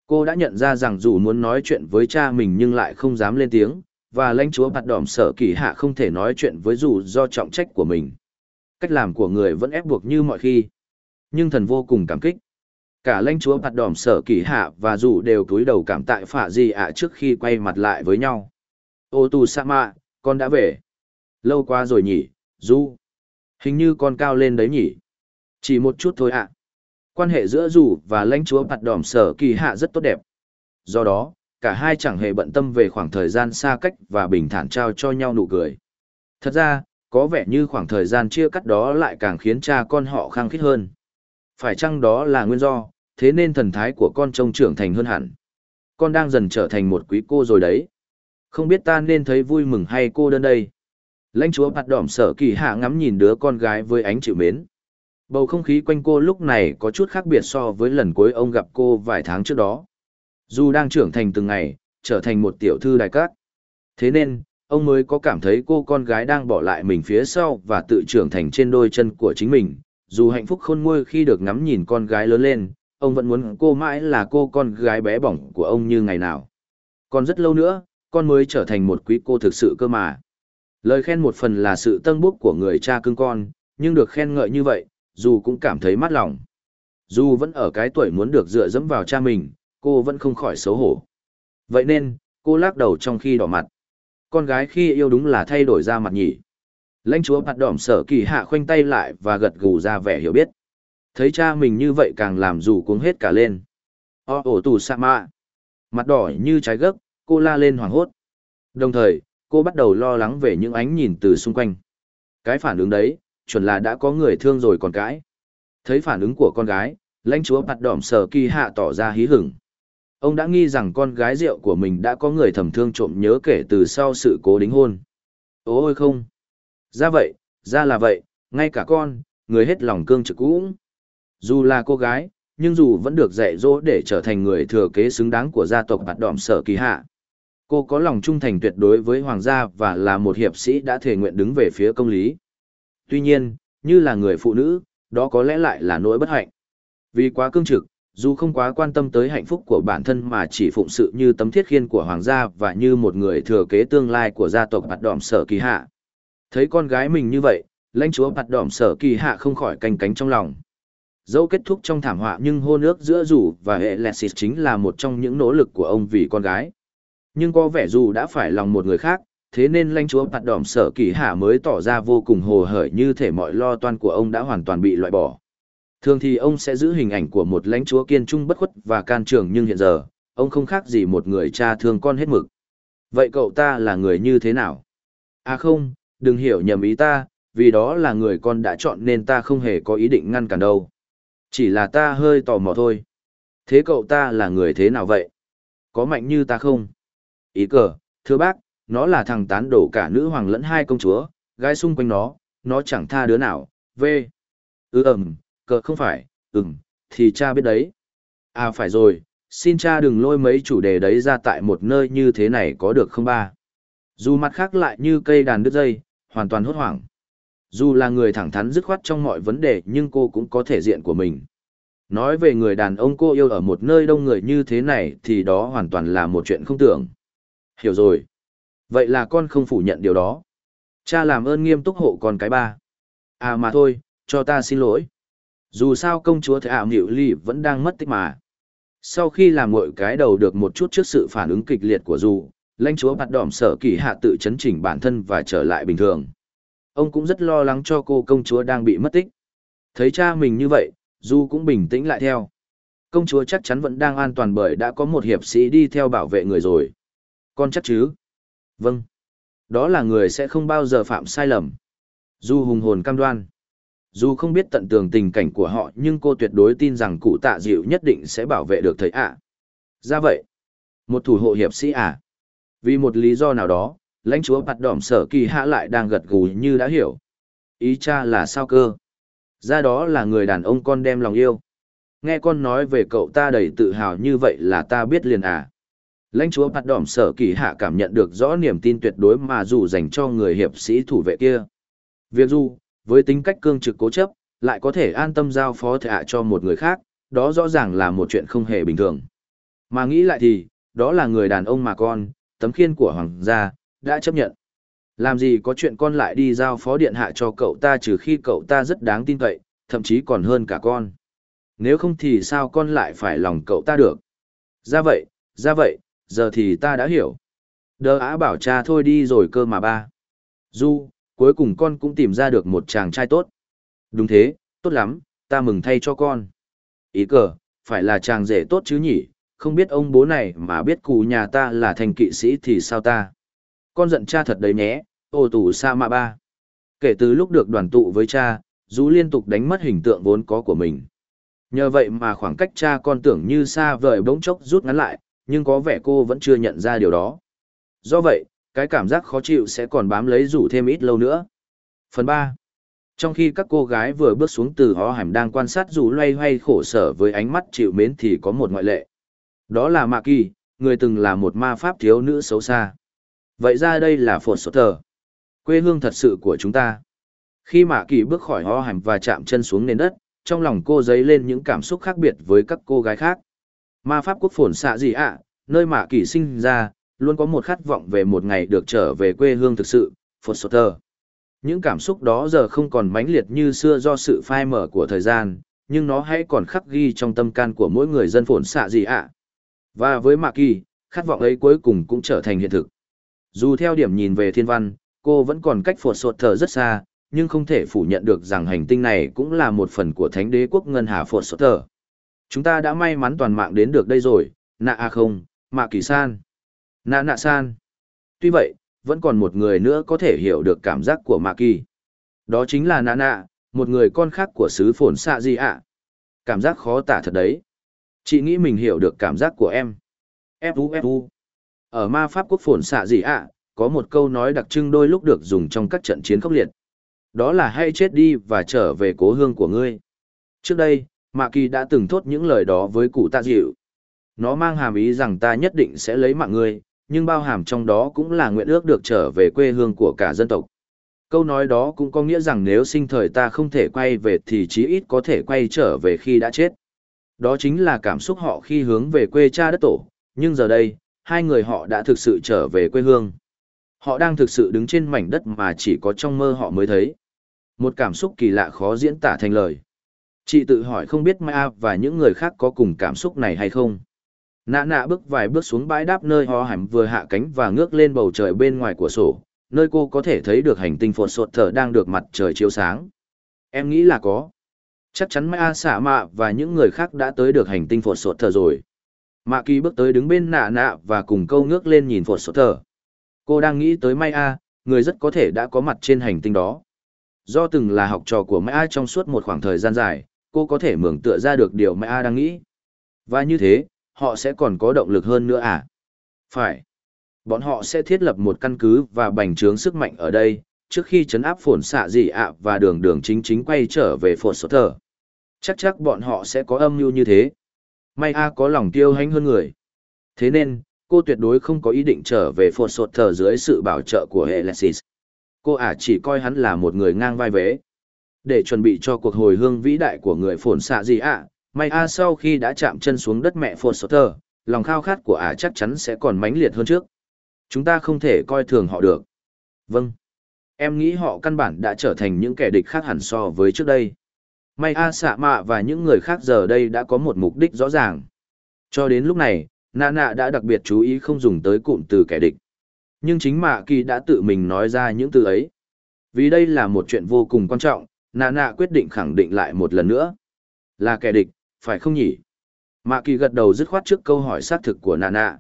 Cô đã nhận ra rằng dù muốn nói chuyện với cha mình nhưng lại không dám lên tiếng, và lãnh chúa bạt đỏm sở kỳ hạ không thể nói chuyện với dù do trọng trách của mình. Cách làm của người vẫn ép buộc như mọi khi. Nhưng thần vô cùng cảm kích. Cả lãnh chúa bạt đỏm sở kỳ hạ và dù đều cúi đầu cảm tại phả gì ạ trước khi quay mặt lại với nhau. Ô tu sa mạ, con đã về. Lâu quá rồi nhỉ, du. Hình như con cao lên đấy nhỉ. Chỉ một chút thôi ạ quan hệ giữa dù và lãnh chúa bạt đỏm sở kỳ hạ rất tốt đẹp do đó cả hai chẳng hề bận tâm về khoảng thời gian xa cách và bình thản trao cho nhau nụ cười thật ra có vẻ như khoảng thời gian chia cắt đó lại càng khiến cha con họ khăng khít hơn phải chăng đó là nguyên do thế nên thần thái của con trông trưởng thành hơn hẳn con đang dần trở thành một quý cô rồi đấy không biết ta nên thấy vui mừng hay cô đơn đây lãnh chúa bạt đỏm sở kỳ hạ ngắm nhìn đứa con gái với ánh chịu mến Bầu không khí quanh cô lúc này có chút khác biệt so với lần cuối ông gặp cô vài tháng trước đó. Dù đang trưởng thành từng ngày, trở thành một tiểu thư đại cát. Thế nên, ông mới có cảm thấy cô con gái đang bỏ lại mình phía sau và tự trưởng thành trên đôi chân của chính mình. Dù hạnh phúc khôn nguôi khi được ngắm nhìn con gái lớn lên, ông vẫn muốn cô mãi là cô con gái bé bỏng của ông như ngày nào. Còn rất lâu nữa, con mới trở thành một quý cô thực sự cơ mà. Lời khen một phần là sự tân bốc của người cha cưng con, nhưng được khen ngợi như vậy, dù cũng cảm thấy mát lòng. Dù vẫn ở cái tuổi muốn được dựa dẫm vào cha mình, cô vẫn không khỏi xấu hổ. Vậy nên, cô lắc đầu trong khi đỏ mặt. Con gái khi yêu đúng là thay đổi ra mặt nhỉ. Lãnh chúa mặt đỏm sở kỳ hạ khoanh tay lại và gật gù ra vẻ hiểu biết. Thấy cha mình như vậy càng làm dù cuống hết cả lên. O ổ tù sa mạ. Mặt đỏ như trái gấc, cô la lên hoảng hốt. Đồng thời, cô bắt đầu lo lắng về những ánh nhìn từ xung quanh. Cái phản ứng đấy, chuẩn là đã có người thương rồi còn cãi. Thấy phản ứng của con gái, lãnh chúa bạt đỏm sở kỳ hạ tỏ ra hí hửng. Ông đã nghi rằng con gái rượu của mình đã có người thầm thương trộm nhớ kể từ sau sự cố đính hôn. Ôi không! Ra vậy, ra là vậy, ngay cả con, người hết lòng cương trực cũng. Dù là cô gái, nhưng dù vẫn được dạy dỗ để trở thành người thừa kế xứng đáng của gia tộc bạt đỏm sở kỳ hạ. Cô có lòng trung thành tuyệt đối với hoàng gia và là một hiệp sĩ đã thể nguyện đứng về phía công lý. Tuy nhiên, như là người phụ nữ, đó có lẽ lại là nỗi bất hạnh. Vì quá cương trực, dù không quá quan tâm tới hạnh phúc của bản thân mà chỉ phụng sự như tấm thiết khiên của hoàng gia và như một người thừa kế tương lai của gia tộc bạt đỏm sở kỳ hạ. Thấy con gái mình như vậy, lãnh chúa bạt đỏm sở kỳ hạ không khỏi canh cánh trong lòng. Dẫu kết thúc trong thảm họa nhưng hôn ước giữa dù và hệ Lexis chính là một trong những nỗ lực của ông vì con gái. Nhưng có vẻ dù đã phải lòng một người khác, thế nên lãnh chúa bạt đỏm sở kỳ hạ mới tỏ ra vô cùng hồ hởi như thể mọi lo toan của ông đã hoàn toàn bị loại bỏ. Thường thì ông sẽ giữ hình ảnh của một lãnh chúa kiên trung bất khuất và can trường nhưng hiện giờ, ông không khác gì một người cha thương con hết mực. Vậy cậu ta là người như thế nào? À không, đừng hiểu nhầm ý ta, vì đó là người con đã chọn nên ta không hề có ý định ngăn cản đâu. Chỉ là ta hơi tò mò thôi. Thế cậu ta là người thế nào vậy? Có mạnh như ta không? Ý cờ, thưa bác, nó là thằng tán đổ cả nữ hoàng lẫn hai công chúa, gái xung quanh nó, nó chẳng tha đứa nào, v. Ừ ẩm, cờ không phải, ừm, thì cha biết đấy. À phải rồi, xin cha đừng lôi mấy chủ đề đấy ra tại một nơi như thế này có được không ba? Dù mặt khác lại như cây đàn đứt dây, hoàn toàn hốt hoảng. Dù là người thẳng thắn dứt khoát trong mọi vấn đề nhưng cô cũng có thể diện của mình. Nói về người đàn ông cô yêu ở một nơi đông người như thế này thì đó hoàn toàn là một chuyện không tưởng. Hiểu rồi. Vậy là con không phủ nhận điều đó. Cha làm ơn nghiêm túc hộ con cái ba. À mà thôi, cho ta xin lỗi. Dù sao công chúa Thế ảo Nghịu Ly vẫn đang mất tích mà. Sau khi làm mọi cái đầu được một chút trước sự phản ứng kịch liệt của dù, lãnh chúa bạt đỏm sở kỳ hạ tự chấn chỉnh bản thân và trở lại bình thường. Ông cũng rất lo lắng cho cô công chúa đang bị mất tích. Thấy cha mình như vậy, Du cũng bình tĩnh lại theo. Công chúa chắc chắn vẫn đang an toàn bởi đã có một hiệp sĩ đi theo bảo vệ người rồi. Con chắc chứ? Vâng. Đó là người sẽ không bao giờ phạm sai lầm. Du hùng hồn cam đoan. Dù không biết tận tường tình cảnh của họ nhưng cô tuyệt đối tin rằng cụ tạ dịu nhất định sẽ bảo vệ được thầy ạ. Ra vậy, một thủ hộ hiệp sĩ à? Vì một lý do nào đó, lãnh chúa bạt đỏm sở kỳ hạ lại đang gật gù như đã hiểu. Ý cha là sao cơ? Ra đó là người đàn ông con đem lòng yêu. Nghe con nói về cậu ta đầy tự hào như vậy là ta biết liền à. Lãnh chúa bạt đỏm sở kỳ hạ cảm nhận được rõ niềm tin tuyệt đối mà dù dành cho người hiệp sĩ thủ vệ kia. Việc dù, với tính cách cương trực cố chấp, lại có thể an tâm giao phó thệ hạ cho một người khác, đó rõ ràng là một chuyện không hề bình thường. Mà nghĩ lại thì, đó là người đàn ông mà con, tấm khiên của hoàng gia, đã chấp nhận. Làm gì có chuyện con lại đi giao phó điện hạ cho cậu ta trừ khi cậu ta rất đáng tin cậy, thậm chí còn hơn cả con. Nếu không thì sao con lại phải lòng cậu ta được? Ra vậy, ra vậy, giờ thì ta đã hiểu. Đờ á bảo cha thôi đi rồi cơ mà ba. Du, cuối cùng con cũng tìm ra được một chàng trai tốt. Đúng thế, tốt lắm, ta mừng thay cho con. Ý cờ, phải là chàng rể tốt chứ nhỉ, không biết ông bố này mà biết cụ nhà ta là thành kỵ sĩ thì sao ta. Con giận cha thật đấy nhé, ô tù sa mạ ba. Kể từ lúc được đoàn tụ với cha, Dũ liên tục đánh mất hình tượng vốn có của mình. Nhờ vậy mà khoảng cách cha con tưởng như xa vời bỗng chốc rút ngắn lại, nhưng có vẻ cô vẫn chưa nhận ra điều đó. Do vậy, cái cảm giác khó chịu sẽ còn bám lấy rủ thêm ít lâu nữa. Phần 3. Trong khi các cô gái vừa bước xuống từ hó hẻm đang quan sát dù loay hoay khổ sở với ánh mắt chịu mến thì có một ngoại lệ. Đó là Mạ Kỳ, người từng là một ma pháp thiếu nữ xấu xa. Vậy ra đây là Phột Sốt Thờ. quê hương thật sự của chúng ta. Khi Mạ Kỳ bước khỏi ho hành và chạm chân xuống nền đất, trong lòng cô dấy lên những cảm xúc khác biệt với các cô gái khác. Ma pháp quốc phồn xạ gì ạ, nơi Mạ Kỳ sinh ra, luôn có một khát vọng về một ngày được trở về quê hương thực sự, Foster. Những cảm xúc đó giờ không còn mãnh liệt như xưa do sự phai mở của thời gian, nhưng nó hãy còn khắc ghi trong tâm can của mỗi người dân phồn xạ gì ạ. Và với Mạc Kỳ, khát vọng ấy cuối cùng cũng trở thành hiện thực. Dù theo điểm nhìn về thiên văn, cô vẫn còn cách phột sột thở rất xa, nhưng không thể phủ nhận được rằng hành tinh này cũng là một phần của thánh đế quốc ngân hà phột sột thở. Chúng ta đã may mắn toàn mạng đến được đây rồi, nạ à không, Mạc Kỳ San. Nạ nạ san. Tuy vậy, vẫn còn một người nữa có thể hiểu được cảm giác của Mạc Kỳ. Đó chính là nạ nạ, một người con khác của sứ phồn xạ gì ạ. Cảm giác khó tả thật đấy. Chị nghĩ mình hiểu được cảm giác của em. Fu Fu. Ở ma pháp quốc phồn xạ gì ạ, có một câu nói đặc trưng đôi lúc được dùng trong các trận chiến khốc liệt. Đó là hay chết đi và trở về cố hương của ngươi. Trước đây, Mạ Kỳ đã từng thốt những lời đó với cụ tạ dịu. Nó mang hàm ý rằng ta nhất định sẽ lấy mạng ngươi, nhưng bao hàm trong đó cũng là nguyện ước được trở về quê hương của cả dân tộc. Câu nói đó cũng có nghĩa rằng nếu sinh thời ta không thể quay về thì chí ít có thể quay trở về khi đã chết. Đó chính là cảm xúc họ khi hướng về quê cha đất tổ, nhưng giờ đây, hai người họ đã thực sự trở về quê hương. Họ đang thực sự đứng trên mảnh đất mà chỉ có trong mơ họ mới thấy. Một cảm xúc kỳ lạ khó diễn tả thành lời. Chị tự hỏi không biết Maya và những người khác có cùng cảm xúc này hay không. Nạ nạ bước vài bước xuống bãi đáp nơi ho hẳn vừa hạ cánh và ngước lên bầu trời bên ngoài của sổ, nơi cô có thể thấy được hành tinh phột sột thở đang được mặt trời chiếu sáng. Em nghĩ là có. Chắc chắn Mã xả mạ và những người khác đã tới được hành tinh phột sột Thờ rồi. Mạ kỳ bước tới đứng bên nạ nạ và cùng câu ngước lên nhìn phột sột Thờ. Cô đang nghĩ tới Mai A, người rất có thể đã có mặt trên hành tinh đó. Do từng là học trò của Mai A trong suốt một khoảng thời gian dài, cô có thể mường tựa ra được điều Mai A đang nghĩ. Và như thế, họ sẽ còn có động lực hơn nữa à? Phải. Bọn họ sẽ thiết lập một căn cứ và bành trướng sức mạnh ở đây, trước khi chấn áp phồn xạ dị ạ và đường đường chính chính quay trở về phồn sốt thờ. Chắc chắc bọn họ sẽ có âm mưu như thế. May A có lòng tiêu hãnh hơn người. Thế nên, cô tuyệt đối không có ý định trở về phồn sốt thờ dưới sự bảo trợ của Alexis. Cô ả chỉ coi hắn là một người ngang vai vế. Để chuẩn bị cho cuộc hồi hương vĩ đại của người phồn xạ dị ạ, May A sau khi đã chạm chân xuống đất mẹ phồn sốt thờ, lòng khao khát của ả chắc chắn sẽ còn mãnh liệt hơn trước. Chúng ta không thể coi thường họ được. Vâng. Em nghĩ họ căn bản đã trở thành những kẻ địch khác hẳn so với trước đây. May A xạ mạ và những người khác giờ đây đã có một mục đích rõ ràng. Cho đến lúc này, nạ nạ đã đặc biệt chú ý không dùng tới cụm từ kẻ địch. Nhưng chính mạ kỳ đã tự mình nói ra những từ ấy. Vì đây là một chuyện vô cùng quan trọng, nạ nạ quyết định khẳng định lại một lần nữa. Là kẻ địch, phải không nhỉ? Mạ kỳ gật đầu dứt khoát trước câu hỏi xác thực của nạ nạ.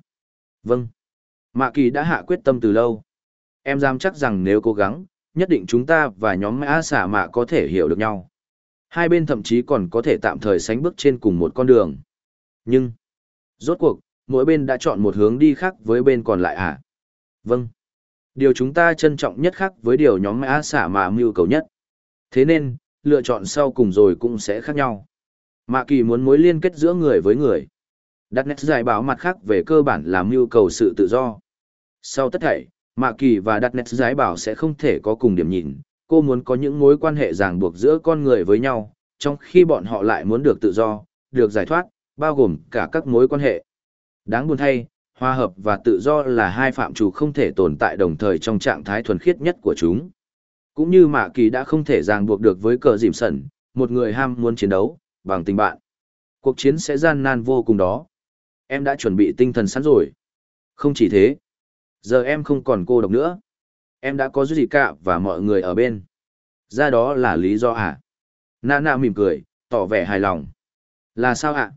Vâng. Mạ kỳ đã hạ quyết tâm từ lâu. Em dám chắc rằng nếu cố gắng, nhất định chúng ta và nhóm mã xả mạ có thể hiểu được nhau. Hai bên thậm chí còn có thể tạm thời sánh bước trên cùng một con đường. Nhưng, rốt cuộc, mỗi bên đã chọn một hướng đi khác với bên còn lại à? Vâng. Điều chúng ta trân trọng nhất khác với điều nhóm mã xả mạ mưu cầu nhất. Thế nên, lựa chọn sau cùng rồi cũng sẽ khác nhau. Mạ kỳ muốn mối liên kết giữa người với người. Đặt nét giải báo mặt khác về cơ bản là mưu cầu sự tự do. Sau tất thảy, Mạ Kỳ và Đặt nét giải bảo sẽ không thể có cùng điểm nhìn, cô muốn có những mối quan hệ ràng buộc giữa con người với nhau, trong khi bọn họ lại muốn được tự do, được giải thoát, bao gồm cả các mối quan hệ. Đáng buồn thay, hòa hợp và tự do là hai phạm trù không thể tồn tại đồng thời trong trạng thái thuần khiết nhất của chúng. Cũng như Mạ Kỳ đã không thể ràng buộc được với cờ dìm sẩn, một người ham muốn chiến đấu, bằng tình bạn. Cuộc chiến sẽ gian nan vô cùng đó. Em đã chuẩn bị tinh thần sẵn rồi. Không chỉ thế. Giờ em không còn cô độc nữa. Em đã có gì cả và mọi người ở bên. Ra đó là lý do à? na mỉm cười, tỏ vẻ hài lòng. Là sao ạ?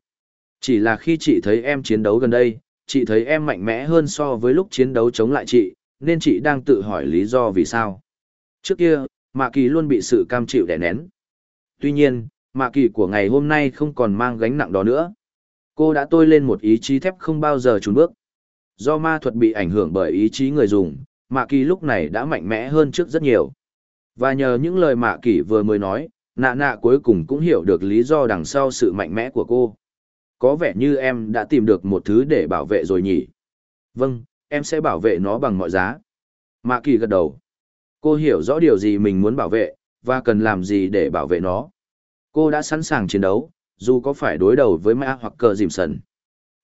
Chỉ là khi chị thấy em chiến đấu gần đây, chị thấy em mạnh mẽ hơn so với lúc chiến đấu chống lại chị, nên chị đang tự hỏi lý do vì sao. Trước kia, Mạ Kỳ luôn bị sự cam chịu đè nén. Tuy nhiên, Mạ Kỳ của ngày hôm nay không còn mang gánh nặng đó nữa. Cô đã tôi lên một ý chí thép không bao giờ trùn bước. Do ma thuật bị ảnh hưởng bởi ý chí người dùng, Mạ Kỳ lúc này đã mạnh mẽ hơn trước rất nhiều. Và nhờ những lời Mạ Kỳ vừa mới nói, nạ nạ cuối cùng cũng hiểu được lý do đằng sau sự mạnh mẽ của cô. Có vẻ như em đã tìm được một thứ để bảo vệ rồi nhỉ? Vâng, em sẽ bảo vệ nó bằng mọi giá. Mạ Kỳ gật đầu. Cô hiểu rõ điều gì mình muốn bảo vệ, và cần làm gì để bảo vệ nó. Cô đã sẵn sàng chiến đấu, dù có phải đối đầu với ma hoặc cờ dìm sần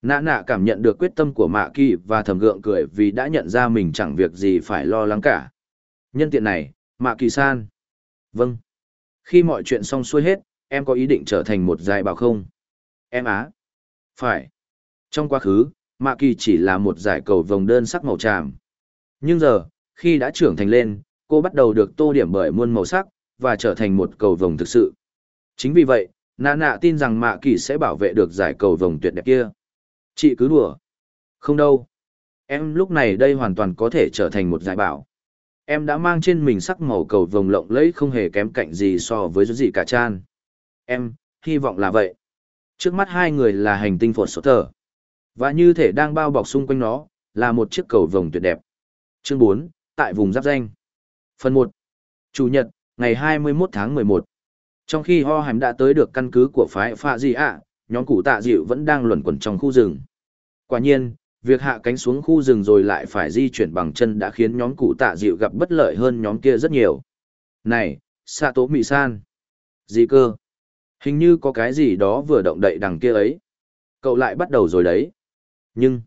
nạ nạ cảm nhận được quyết tâm của mạ kỳ và thầm gượng cười vì đã nhận ra mình chẳng việc gì phải lo lắng cả. Nhân tiện này, mạ kỳ san. Vâng. Khi mọi chuyện xong xuôi hết, em có ý định trở thành một giải bảo không? Em á. Phải. Trong quá khứ, mạ kỳ chỉ là một giải cầu vồng đơn sắc màu tràm. Nhưng giờ, khi đã trưởng thành lên, cô bắt đầu được tô điểm bởi muôn màu sắc và trở thành một cầu vồng thực sự. Chính vì vậy, nạ nạ tin rằng mạ kỳ sẽ bảo vệ được giải cầu vồng tuyệt đẹp kia chị cứ đùa. Không đâu. Em lúc này đây hoàn toàn có thể trở thành một giải bảo. Em đã mang trên mình sắc màu cầu vồng lộng lẫy không hề kém cạnh gì so với gì cả chan. Em hy vọng là vậy. Trước mắt hai người là hành tinh phột sốt thở và như thể đang bao bọc xung quanh nó là một chiếc cầu vồng tuyệt đẹp. Chương bốn tại vùng giáp danh. Phần một. Chủ nhật ngày 21 tháng 11 Trong khi ho hàm đã tới được căn cứ của phái pha di ạ, nhóm cụ tạ dịu vẫn đang luẩn quẩn trong khu rừng. Quả nhiên, việc hạ cánh xuống khu rừng rồi lại phải di chuyển bằng chân đã khiến nhóm cụ tạ dịu gặp bất lợi hơn nhóm kia rất nhiều. Này, xạ tố mị san. Gì cơ? Hình như có cái gì đó vừa động đậy đằng kia ấy. Cậu lại bắt đầu rồi đấy. Nhưng,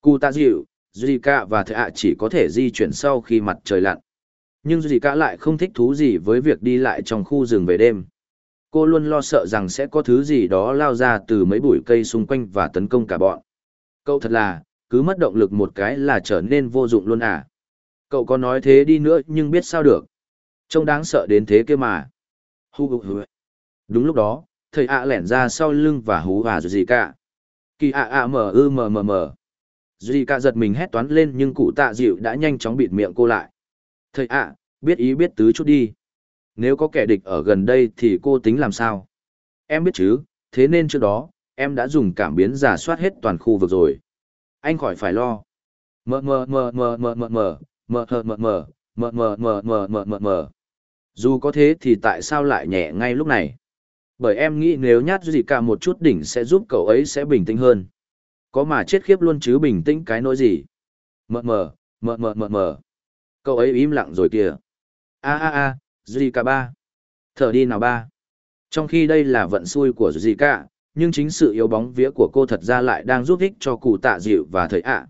cụ tạ dịu, Zika và thệ ạ chỉ có thể di chuyển sau khi mặt trời lặn. Nhưng Zika lại không thích thú gì với việc đi lại trong khu rừng về đêm. Cô luôn lo sợ rằng sẽ có thứ gì đó lao ra từ mấy bụi cây xung quanh và tấn công cả bọn. Cậu thật là, cứ mất động lực một cái là trở nên vô dụng luôn à. Cậu có nói thế đi nữa nhưng biết sao được. Trông đáng sợ đến thế kia mà. Hu hu hu. Đúng lúc đó, thầy ạ lẻn ra sau lưng và hú và gì cả. Kỳ ạ ạ mờ ư mờ mờ mờ. Duy cả giật mình hét toán lên nhưng cụ tạ dịu đã nhanh chóng bịt miệng cô lại. Thầy ạ, biết ý biết tứ chút đi. Nếu có kẻ địch ở gần đây thì cô tính làm sao? Em biết chứ, thế nên trước đó, em đã dùng cảm biến giả soát hết toàn khu vực rồi. Anh khỏi phải lo. Mờ mờ mờ mờ mờ mờ mờ mờ mờ mờ mờ mờ mờ mờ mờ mờ mờ mờ Dù có thế thì tại sao lại nhẹ ngay lúc này? Bởi em nghĩ nếu nhát gì cả một chút đỉnh sẽ giúp cậu ấy sẽ bình tĩnh hơn. Có mà chết khiếp luôn chứ bình tĩnh cái nỗi gì? Mờ mờ, mờ mờ mờ mờ. Cậu ấy im lặng rồi kìa. A a a, Zika ba. Thở đi nào ba. Trong khi đây là vận xui của Zika, nhưng chính sự yếu bóng vía của cô thật ra lại đang giúp ích cho cụ tạ dịu và thầy ạ.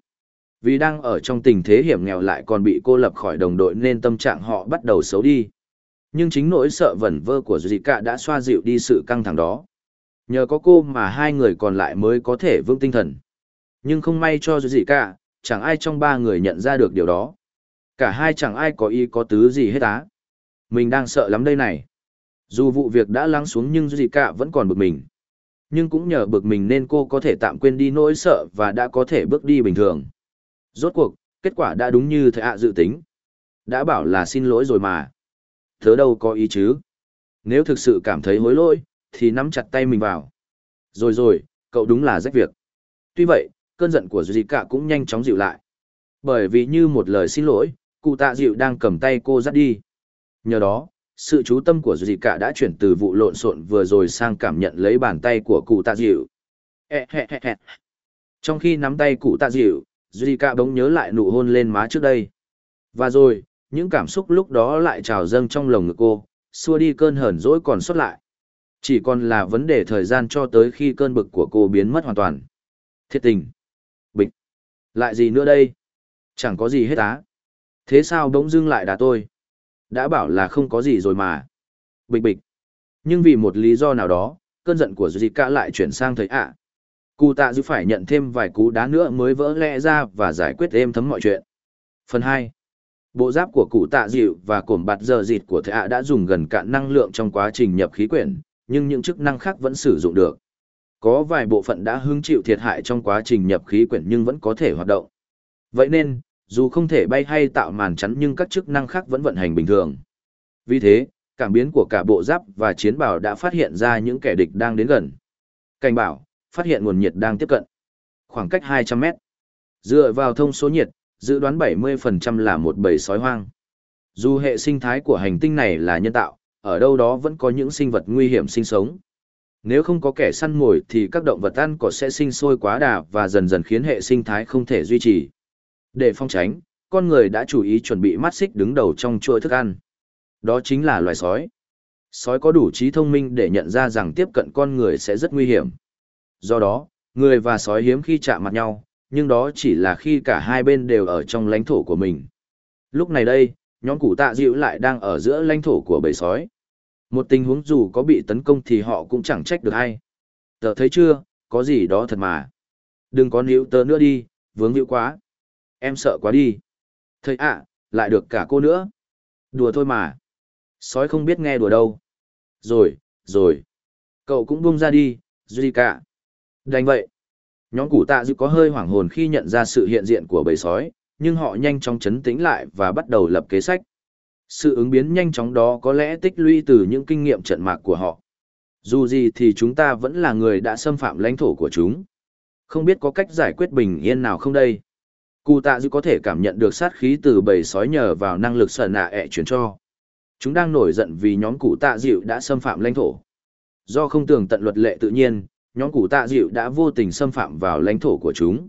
Vì đang ở trong tình thế hiểm nghèo lại còn bị cô lập khỏi đồng đội nên tâm trạng họ bắt đầu xấu đi. Nhưng chính nỗi sợ vẩn vơ của Zika đã xoa dịu đi sự căng thẳng đó. Nhờ có cô mà hai người còn lại mới có thể vững tinh thần. Nhưng không may cho Zika, chẳng ai trong ba người nhận ra được điều đó. Cả hai chẳng ai có ý có tứ gì hết á. Mình đang sợ lắm đây này. Dù vụ việc đã lắng xuống nhưng Zika vẫn còn bực mình. Nhưng cũng nhờ bực mình nên cô có thể tạm quên đi nỗi sợ và đã có thể bước đi bình thường. Rốt cuộc, kết quả đã đúng như thầy ạ dự tính. Đã bảo là xin lỗi rồi mà. Thớ đâu có ý chứ. Nếu thực sự cảm thấy hối lỗi, thì nắm chặt tay mình vào. Rồi rồi, cậu đúng là rách việc. Tuy vậy, cơn giận của Zika cũng nhanh chóng dịu lại. Bởi vì như một lời xin lỗi, cụ tạ dịu đang cầm tay cô dắt đi. Nhờ đó, sự chú tâm của dì cả đã chuyển từ vụ lộn xộn vừa rồi sang cảm nhận lấy bàn tay của cụ tạ dịu. Trong khi nắm tay cụ tạ dịu, dì cả bỗng nhớ lại nụ hôn lên má trước đây. Và rồi, những cảm xúc lúc đó lại trào dâng trong lồng ngực cô, xua đi cơn hờn dỗi còn xuất lại. Chỉ còn là vấn đề thời gian cho tới khi cơn bực của cô biến mất hoàn toàn. Thiệt tình. Bịch. Lại gì nữa đây? Chẳng có gì hết á. Thế sao bỗng dưng lại đá tôi? Đã bảo là không có gì rồi mà. Bịch bịch. Nhưng vì một lý do nào đó, cơn giận của Zika lại chuyển sang thấy ạ. À. Cụ tạ dư phải nhận thêm vài cú đá nữa mới vỡ lẽ ra và giải quyết êm thấm mọi chuyện. Phần 2. Bộ giáp của cụ tạ dịu và cổm bạt giờ dịt của thầy ạ đã dùng gần cạn năng lượng trong quá trình nhập khí quyển, nhưng những chức năng khác vẫn sử dụng được. Có vài bộ phận đã hứng chịu thiệt hại trong quá trình nhập khí quyển nhưng vẫn có thể hoạt động. Vậy nên, dù không thể bay hay tạo màn chắn nhưng các chức năng khác vẫn vận hành bình thường. Vì thế, cảm biến của cả bộ giáp và chiến bảo đã phát hiện ra những kẻ địch đang đến gần. Cảnh bảo, phát hiện nguồn nhiệt đang tiếp cận. Khoảng cách 200 mét. Dựa vào thông số nhiệt, dự đoán 70% là một bầy sói hoang. Dù hệ sinh thái của hành tinh này là nhân tạo, ở đâu đó vẫn có những sinh vật nguy hiểm sinh sống. Nếu không có kẻ săn mồi thì các động vật ăn cỏ sẽ sinh sôi quá đà và dần dần khiến hệ sinh thái không thể duy trì. Để phong tránh, con người đã chủ ý chuẩn bị mắt xích đứng đầu trong chuỗi thức ăn. Đó chính là loài sói. Sói có đủ trí thông minh để nhận ra rằng tiếp cận con người sẽ rất nguy hiểm. Do đó, người và sói hiếm khi chạm mặt nhau, nhưng đó chỉ là khi cả hai bên đều ở trong lãnh thổ của mình. Lúc này đây, nhóm củ tạ dịu lại đang ở giữa lãnh thổ của bầy sói. Một tình huống dù có bị tấn công thì họ cũng chẳng trách được hay. Tớ thấy chưa, có gì đó thật mà. Đừng có níu tớ nữa đi, vướng hữu quá em sợ quá đi. Thầy ạ, lại được cả cô nữa. Đùa thôi mà. Sói không biết nghe đùa đâu. Rồi, rồi. Cậu cũng buông ra đi, Duy cả. Đành vậy. Nhóm củ tạ dư có hơi hoảng hồn khi nhận ra sự hiện diện của bầy sói, nhưng họ nhanh chóng chấn tĩnh lại và bắt đầu lập kế sách. Sự ứng biến nhanh chóng đó có lẽ tích lũy từ những kinh nghiệm trận mạc của họ. Dù gì thì chúng ta vẫn là người đã xâm phạm lãnh thổ của chúng. Không biết có cách giải quyết bình yên nào không đây? Cụ tạ dư có thể cảm nhận được sát khí từ bầy sói nhờ vào năng lực sợ nạ ẹ chuyển cho. Chúng đang nổi giận vì nhóm cụ tạ dịu đã xâm phạm lãnh thổ. Do không tường tận luật lệ tự nhiên, nhóm cụ tạ dịu đã vô tình xâm phạm vào lãnh thổ của chúng.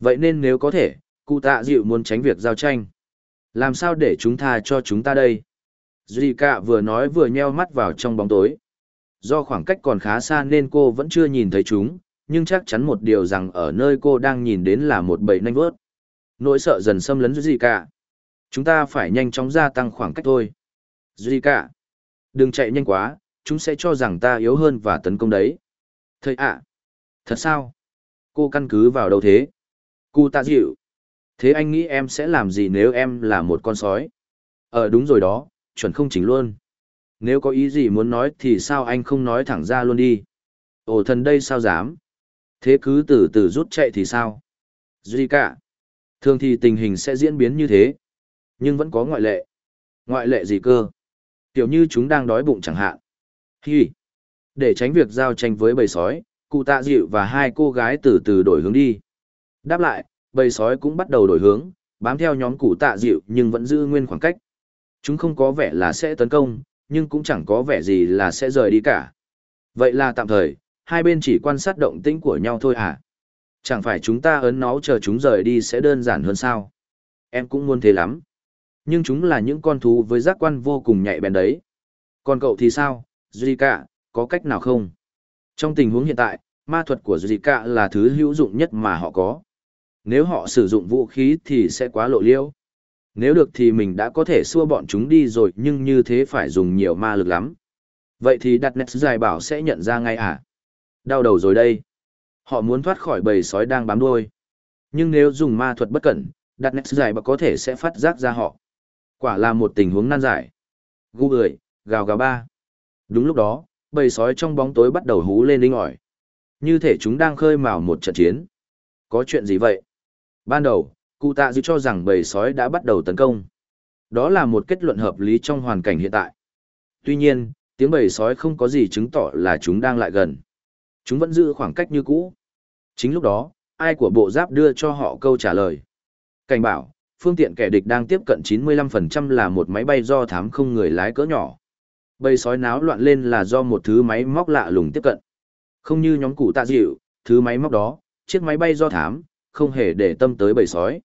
Vậy nên nếu có thể, cụ tạ dịu muốn tránh việc giao tranh. Làm sao để chúng tha cho chúng ta đây? Zika vừa nói vừa nheo mắt vào trong bóng tối. Do khoảng cách còn khá xa nên cô vẫn chưa nhìn thấy chúng, nhưng chắc chắn một điều rằng ở nơi cô đang nhìn đến là một bầy nanh vớt. Nỗi sợ dần xâm lấn gì cả. Chúng ta phải nhanh chóng gia tăng khoảng cách thôi. Zika. Đừng chạy nhanh quá, chúng sẽ cho rằng ta yếu hơn và tấn công đấy. Thầy ạ. Thật sao? Cô căn cứ vào đâu thế? Cụ tạ dịu. Thế anh nghĩ em sẽ làm gì nếu em là một con sói? Ờ đúng rồi đó, chuẩn không chỉnh luôn. Nếu có ý gì muốn nói thì sao anh không nói thẳng ra luôn đi? Ồ thần đây sao dám? Thế cứ từ từ rút chạy thì sao? Duy cả. Thường thì tình hình sẽ diễn biến như thế. Nhưng vẫn có ngoại lệ. Ngoại lệ gì cơ? Kiểu như chúng đang đói bụng chẳng hạn. Hi. Để tránh việc giao tranh với bầy sói, cụ tạ dịu và hai cô gái từ từ đổi hướng đi. Đáp lại, bầy sói cũng bắt đầu đổi hướng, bám theo nhóm cụ tạ dịu nhưng vẫn giữ nguyên khoảng cách. Chúng không có vẻ là sẽ tấn công, nhưng cũng chẳng có vẻ gì là sẽ rời đi cả. Vậy là tạm thời, hai bên chỉ quan sát động tĩnh của nhau thôi à? Chẳng phải chúng ta ấn nó chờ chúng rời đi sẽ đơn giản hơn sao? Em cũng muốn thế lắm. Nhưng chúng là những con thú với giác quan vô cùng nhạy bén đấy. Còn cậu thì sao, Zika, có cách nào không? Trong tình huống hiện tại, ma thuật của Zika là thứ hữu dụng nhất mà họ có. Nếu họ sử dụng vũ khí thì sẽ quá lộ liễu. Nếu được thì mình đã có thể xua bọn chúng đi rồi nhưng như thế phải dùng nhiều ma lực lắm. Vậy thì đặt nét dài bảo sẽ nhận ra ngay à? Đau đầu rồi đây. Họ muốn thoát khỏi bầy sói đang bám đuôi. Nhưng nếu dùng ma thuật bất cẩn, đặt nét dài và có thể sẽ phát giác ra họ. Quả là một tình huống nan giải. Gu người, gào gào ba. Đúng lúc đó, bầy sói trong bóng tối bắt đầu hú lên linh ỏi. Như thể chúng đang khơi mào một trận chiến. Có chuyện gì vậy? Ban đầu, cụ tạ dư cho rằng bầy sói đã bắt đầu tấn công. Đó là một kết luận hợp lý trong hoàn cảnh hiện tại. Tuy nhiên, tiếng bầy sói không có gì chứng tỏ là chúng đang lại gần. Chúng vẫn giữ khoảng cách như cũ. Chính lúc đó, ai của bộ giáp đưa cho họ câu trả lời. Cảnh bảo, phương tiện kẻ địch đang tiếp cận 95% là một máy bay do thám không người lái cỡ nhỏ. Bầy sói náo loạn lên là do một thứ máy móc lạ lùng tiếp cận. Không như nhóm cụ tạ dịu, thứ máy móc đó, chiếc máy bay do thám, không hề để tâm tới bầy sói.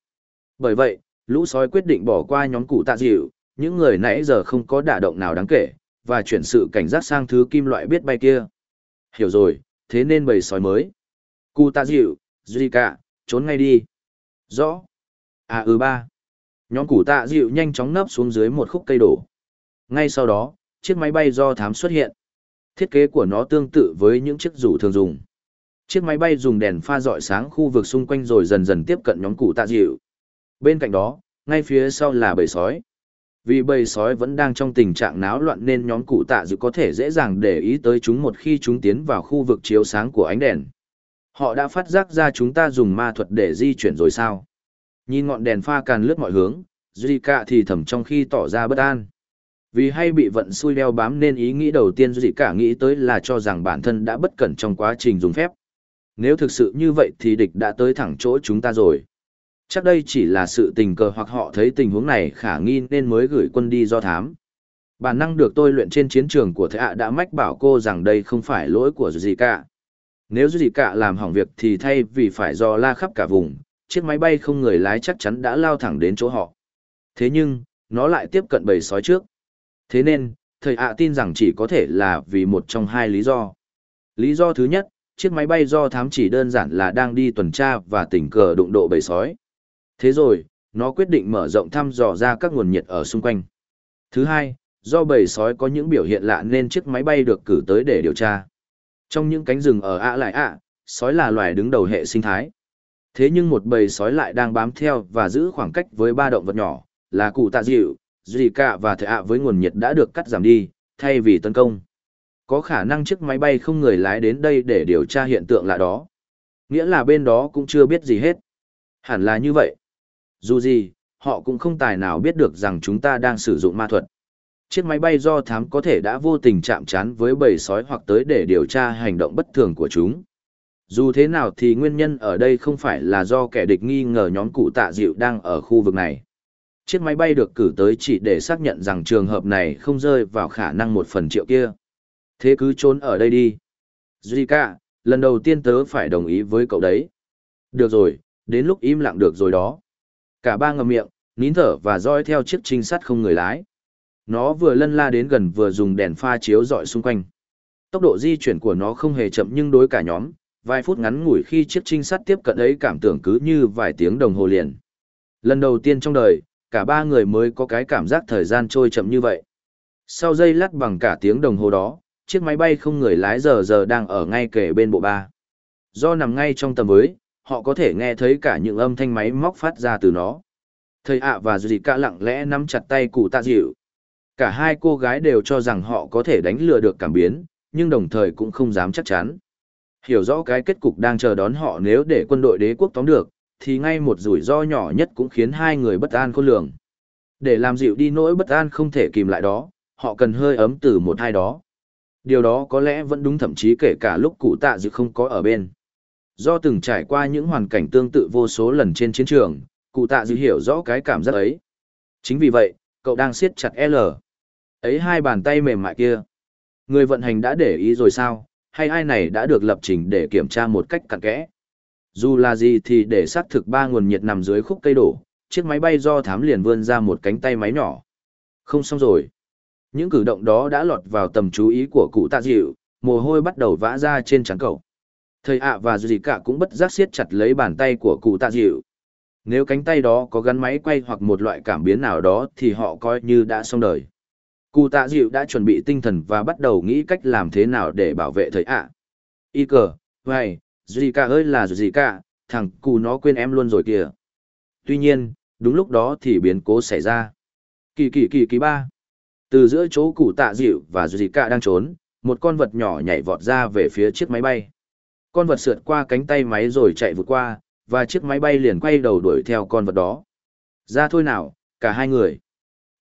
Bởi vậy, lũ sói quyết định bỏ qua nhóm cụ tạ dịu, những người nãy giờ không có đả động nào đáng kể, và chuyển sự cảnh giác sang thứ kim loại biết bay kia. Hiểu rồi, thế nên bầy sói mới. Cụ tạ dịu, Zika, trốn ngay đi. Rõ. À ừ ba. Nhóm cụ tạ dịu nhanh chóng nấp xuống dưới một khúc cây đổ. Ngay sau đó, chiếc máy bay do thám xuất hiện. Thiết kế của nó tương tự với những chiếc rủ thường dùng. Chiếc máy bay dùng đèn pha dọi sáng khu vực xung quanh rồi dần dần tiếp cận nhóm cụ tạ dịu. Bên cạnh đó, ngay phía sau là bầy sói. Vì bầy sói vẫn đang trong tình trạng náo loạn nên nhóm cụ tạ dự có thể dễ dàng để ý tới chúng một khi chúng tiến vào khu vực chiếu sáng của ánh đèn. Họ đã phát giác ra chúng ta dùng ma thuật để di chuyển rồi sao? Nhìn ngọn đèn pha càn lướt mọi hướng, Zika thì thầm trong khi tỏ ra bất an. Vì hay bị vận xui đeo bám nên ý nghĩ đầu tiên Zika nghĩ tới là cho rằng bản thân đã bất cẩn trong quá trình dùng phép. Nếu thực sự như vậy thì địch đã tới thẳng chỗ chúng ta rồi. Chắc đây chỉ là sự tình cờ hoặc họ thấy tình huống này khả nghi nên mới gửi quân đi do thám. Bản năng được tôi luyện trên chiến trường của Thế ạ đã mách bảo cô rằng đây không phải lỗi của gì cả. Nếu gì cả làm hỏng việc thì thay vì phải do la khắp cả vùng, chiếc máy bay không người lái chắc chắn đã lao thẳng đến chỗ họ. Thế nhưng, nó lại tiếp cận bầy sói trước. Thế nên, thầy ạ tin rằng chỉ có thể là vì một trong hai lý do. Lý do thứ nhất, chiếc máy bay do thám chỉ đơn giản là đang đi tuần tra và tình cờ đụng độ bầy sói. Thế rồi, nó quyết định mở rộng thăm dò ra các nguồn nhiệt ở xung quanh. Thứ hai, do bầy sói có những biểu hiện lạ nên chiếc máy bay được cử tới để điều tra. Trong những cánh rừng ở ạ lại ạ, sói là loài đứng đầu hệ sinh thái. Thế nhưng một bầy sói lại đang bám theo và giữ khoảng cách với ba động vật nhỏ, là cụ tạ dịu, cạ và thể ạ với nguồn nhiệt đã được cắt giảm đi, thay vì tấn công. Có khả năng chiếc máy bay không người lái đến đây để điều tra hiện tượng lạ đó. Nghĩa là bên đó cũng chưa biết gì hết. Hẳn là như vậy. Dù gì, họ cũng không tài nào biết được rằng chúng ta đang sử dụng ma thuật. Chiếc máy bay do thám có thể đã vô tình chạm trán với bầy sói hoặc tới để điều tra hành động bất thường của chúng. Dù thế nào thì nguyên nhân ở đây không phải là do kẻ địch nghi ngờ nhóm cụ tạ dịu đang ở khu vực này. Chiếc máy bay được cử tới chỉ để xác nhận rằng trường hợp này không rơi vào khả năng một phần triệu kia. Thế cứ trốn ở đây đi. Zika, lần đầu tiên tớ phải đồng ý với cậu đấy. Được rồi, đến lúc im lặng được rồi đó. Cả ba ngậm miệng, nín thở và dõi theo chiếc trinh sát không người lái. Nó vừa lân la đến gần vừa dùng đèn pha chiếu dọi xung quanh. Tốc độ di chuyển của nó không hề chậm nhưng đối cả nhóm, vài phút ngắn ngủi khi chiếc trinh sát tiếp cận ấy cảm tưởng cứ như vài tiếng đồng hồ liền. Lần đầu tiên trong đời, cả ba người mới có cái cảm giác thời gian trôi chậm như vậy. Sau giây lát bằng cả tiếng đồng hồ đó, chiếc máy bay không người lái giờ giờ đang ở ngay kề bên bộ ba. Do nằm ngay trong tầm với, họ có thể nghe thấy cả những âm thanh máy móc phát ra từ nó. Thầy ạ và dì cả lặng lẽ nắm chặt tay cụ tạ dịu. Cả hai cô gái đều cho rằng họ có thể đánh lừa được cảm biến, nhưng đồng thời cũng không dám chắc chắn. Hiểu rõ cái kết cục đang chờ đón họ nếu để quân đội đế quốc tóm được, thì ngay một rủi ro nhỏ nhất cũng khiến hai người bất an khôn lường. Để làm dịu đi nỗi bất an không thể kìm lại đó, họ cần hơi ấm từ một hai đó. Điều đó có lẽ vẫn đúng thậm chí kể cả lúc cụ tạ dự không có ở bên. Do từng trải qua những hoàn cảnh tương tự vô số lần trên chiến trường, cụ tạ dư hiểu rõ cái cảm giác ấy. Chính vì vậy, cậu đang siết chặt L. Ấy hai bàn tay mềm mại kia. Người vận hành đã để ý rồi sao, hay ai này đã được lập trình để kiểm tra một cách cặn kẽ. Dù là gì thì để xác thực ba nguồn nhiệt nằm dưới khúc cây đổ, chiếc máy bay do thám liền vươn ra một cánh tay máy nhỏ. Không xong rồi. Những cử động đó đã lọt vào tầm chú ý của cụ tạ dịu, mồ hôi bắt đầu vã ra trên trán cậu. Thầy ạ và dì cả cũng bất giác siết chặt lấy bàn tay của cụ tạ dịu. Nếu cánh tay đó có gắn máy quay hoặc một loại cảm biến nào đó thì họ coi như đã xong đời. Cụ tạ dịu đã chuẩn bị tinh thần và bắt đầu nghĩ cách làm thế nào để bảo vệ thầy ạ. Y cờ, vai, dì cả ơi là dì cả, thằng cụ nó quên em luôn rồi kìa. Tuy nhiên, đúng lúc đó thì biến cố xảy ra. Kỳ kỳ kỳ kỳ ba. Từ giữa chỗ cụ tạ dịu và dì cả đang trốn, một con vật nhỏ nhảy vọt ra về phía chiếc máy bay. Con vật sượt qua cánh tay máy rồi chạy vượt qua, và chiếc máy bay liền quay đầu đuổi theo con vật đó. Ra thôi nào, cả hai người.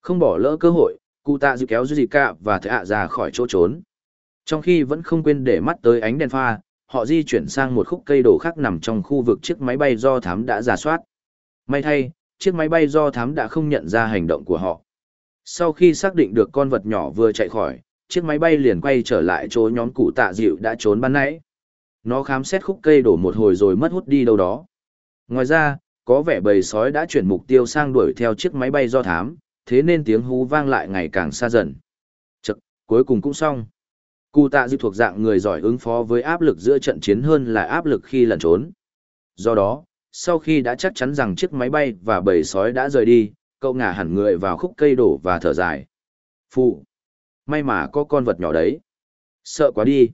Không bỏ lỡ cơ hội, cụ tạ dự kéo dì cả và thầy ạ ra khỏi chỗ trốn. Trong khi vẫn không quên để mắt tới ánh đèn pha, họ di chuyển sang một khúc cây đổ khác nằm trong khu vực chiếc máy bay do thám đã giả soát. May thay, chiếc máy bay do thám đã không nhận ra hành động của họ. Sau khi xác định được con vật nhỏ vừa chạy khỏi, chiếc máy bay liền quay trở lại chỗ nhóm cụ tạ dịu đã trốn ban nãy. Nó khám xét khúc cây đổ một hồi rồi mất hút đi đâu đó. Ngoài ra, có vẻ bầy sói đã chuyển mục tiêu sang đuổi theo chiếc máy bay do thám, thế nên tiếng hú vang lại ngày càng xa dần. Chật, cuối cùng cũng xong. Cụ tạ dịu thuộc dạng người giỏi ứng phó với áp lực giữa trận chiến hơn là áp lực khi lẩn trốn. Do đó, sau khi đã chắc chắn rằng chiếc máy bay và bầy sói đã rời đi, cậu ngả hẳn người vào khúc cây đổ và thở dài. Phụ! May mà có con vật nhỏ đấy. Sợ quá đi.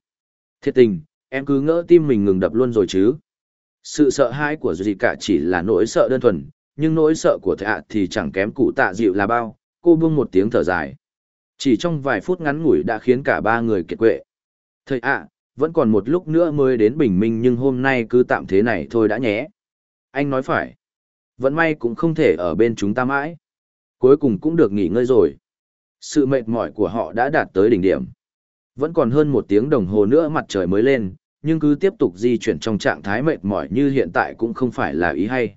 Thiệt tình, em cứ ngỡ tim mình ngừng đập luôn rồi chứ. Sự sợ hãi của gì cả chỉ là nỗi sợ đơn thuần, nhưng nỗi sợ của thạ thì chẳng kém cụ tạ dịu là bao, cô buông một tiếng thở dài. Chỉ trong vài phút ngắn ngủi đã khiến cả ba người kiệt quệ. Thầy ạ, vẫn còn một lúc nữa mới đến bình minh nhưng hôm nay cứ tạm thế này thôi đã nhé. Anh nói phải. Vẫn may cũng không thể ở bên chúng ta mãi. Cuối cùng cũng được nghỉ ngơi rồi. Sự mệt mỏi của họ đã đạt tới đỉnh điểm. Vẫn còn hơn một tiếng đồng hồ nữa mặt trời mới lên, nhưng cứ tiếp tục di chuyển trong trạng thái mệt mỏi như hiện tại cũng không phải là ý hay.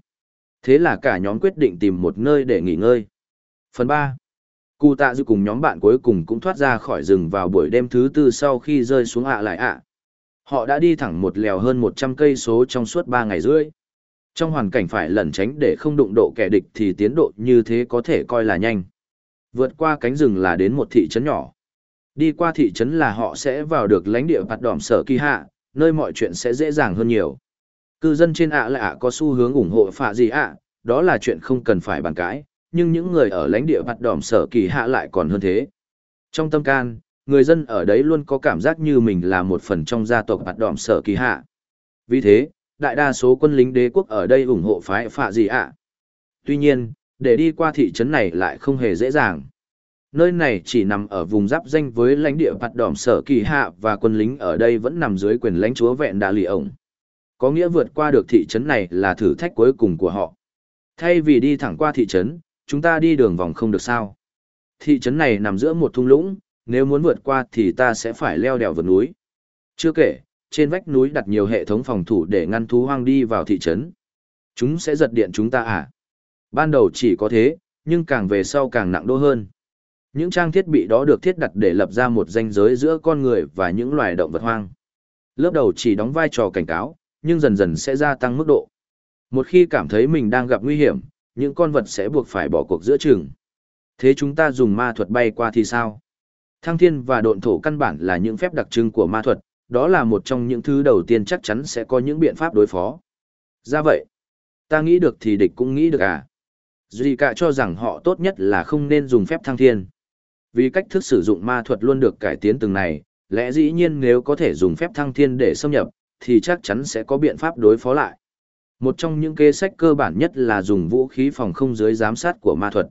Thế là cả nhóm quyết định tìm một nơi để nghỉ ngơi. Phần 3. Cụ tạ dư cùng nhóm bạn cuối cùng cũng thoát ra khỏi rừng vào buổi đêm thứ tư sau khi rơi xuống ạ lại ạ. Họ đã đi thẳng một lèo hơn 100 cây số trong suốt 3 ngày rưỡi. Trong hoàn cảnh phải lẩn tránh để không đụng độ kẻ địch thì tiến độ như thế có thể coi là nhanh. Vượt qua cánh rừng là đến một thị trấn nhỏ. Đi qua thị trấn là họ sẽ vào được lãnh địa bạt đỏm sở kỳ hạ, nơi mọi chuyện sẽ dễ dàng hơn nhiều. Cư dân trên ạ là ạ có xu hướng ủng hộ phạ gì ạ, đó là chuyện không cần phải bàn cãi, nhưng những người ở lãnh địa bạt đỏm sở kỳ hạ lại còn hơn thế. Trong tâm can, người dân ở đấy luôn có cảm giác như mình là một phần trong gia tộc bạt đỏm sở kỳ hạ. Vì thế, đại đa số quân lính đế quốc ở đây ủng hộ phái phạ gì ạ. Tuy nhiên, để đi qua thị trấn này lại không hề dễ dàng. Nơi này chỉ nằm ở vùng giáp danh với lãnh địa bạt đỏm sở kỳ hạ và quân lính ở đây vẫn nằm dưới quyền lãnh chúa vẹn đà lì ổng. Có nghĩa vượt qua được thị trấn này là thử thách cuối cùng của họ. Thay vì đi thẳng qua thị trấn, chúng ta đi đường vòng không được sao. Thị trấn này nằm giữa một thung lũng, nếu muốn vượt qua thì ta sẽ phải leo đèo vượt núi. Chưa kể, trên vách núi đặt nhiều hệ thống phòng thủ để ngăn thú hoang đi vào thị trấn. Chúng sẽ giật điện chúng ta à? Ban đầu chỉ có thế, nhưng càng về sau càng nặng đô hơn. Những trang thiết bị đó được thiết đặt để lập ra một ranh giới giữa con người và những loài động vật hoang. Lớp đầu chỉ đóng vai trò cảnh cáo, nhưng dần dần sẽ gia tăng mức độ. Một khi cảm thấy mình đang gặp nguy hiểm, những con vật sẽ buộc phải bỏ cuộc giữa chừng. Thế chúng ta dùng ma thuật bay qua thì sao? Thăng thiên và độn thổ căn bản là những phép đặc trưng của ma thuật, đó là một trong những thứ đầu tiên chắc chắn sẽ có những biện pháp đối phó. Ra vậy, ta nghĩ được thì địch cũng nghĩ được à? Duy cả cho rằng họ tốt nhất là không nên dùng phép thăng thiên. Vì cách thức sử dụng ma thuật luôn được cải tiến từng này, lẽ dĩ nhiên nếu có thể dùng phép thăng thiên để xâm nhập, thì chắc chắn sẽ có biện pháp đối phó lại. Một trong những kế sách cơ bản nhất là dùng vũ khí phòng không dưới giám sát của ma thuật.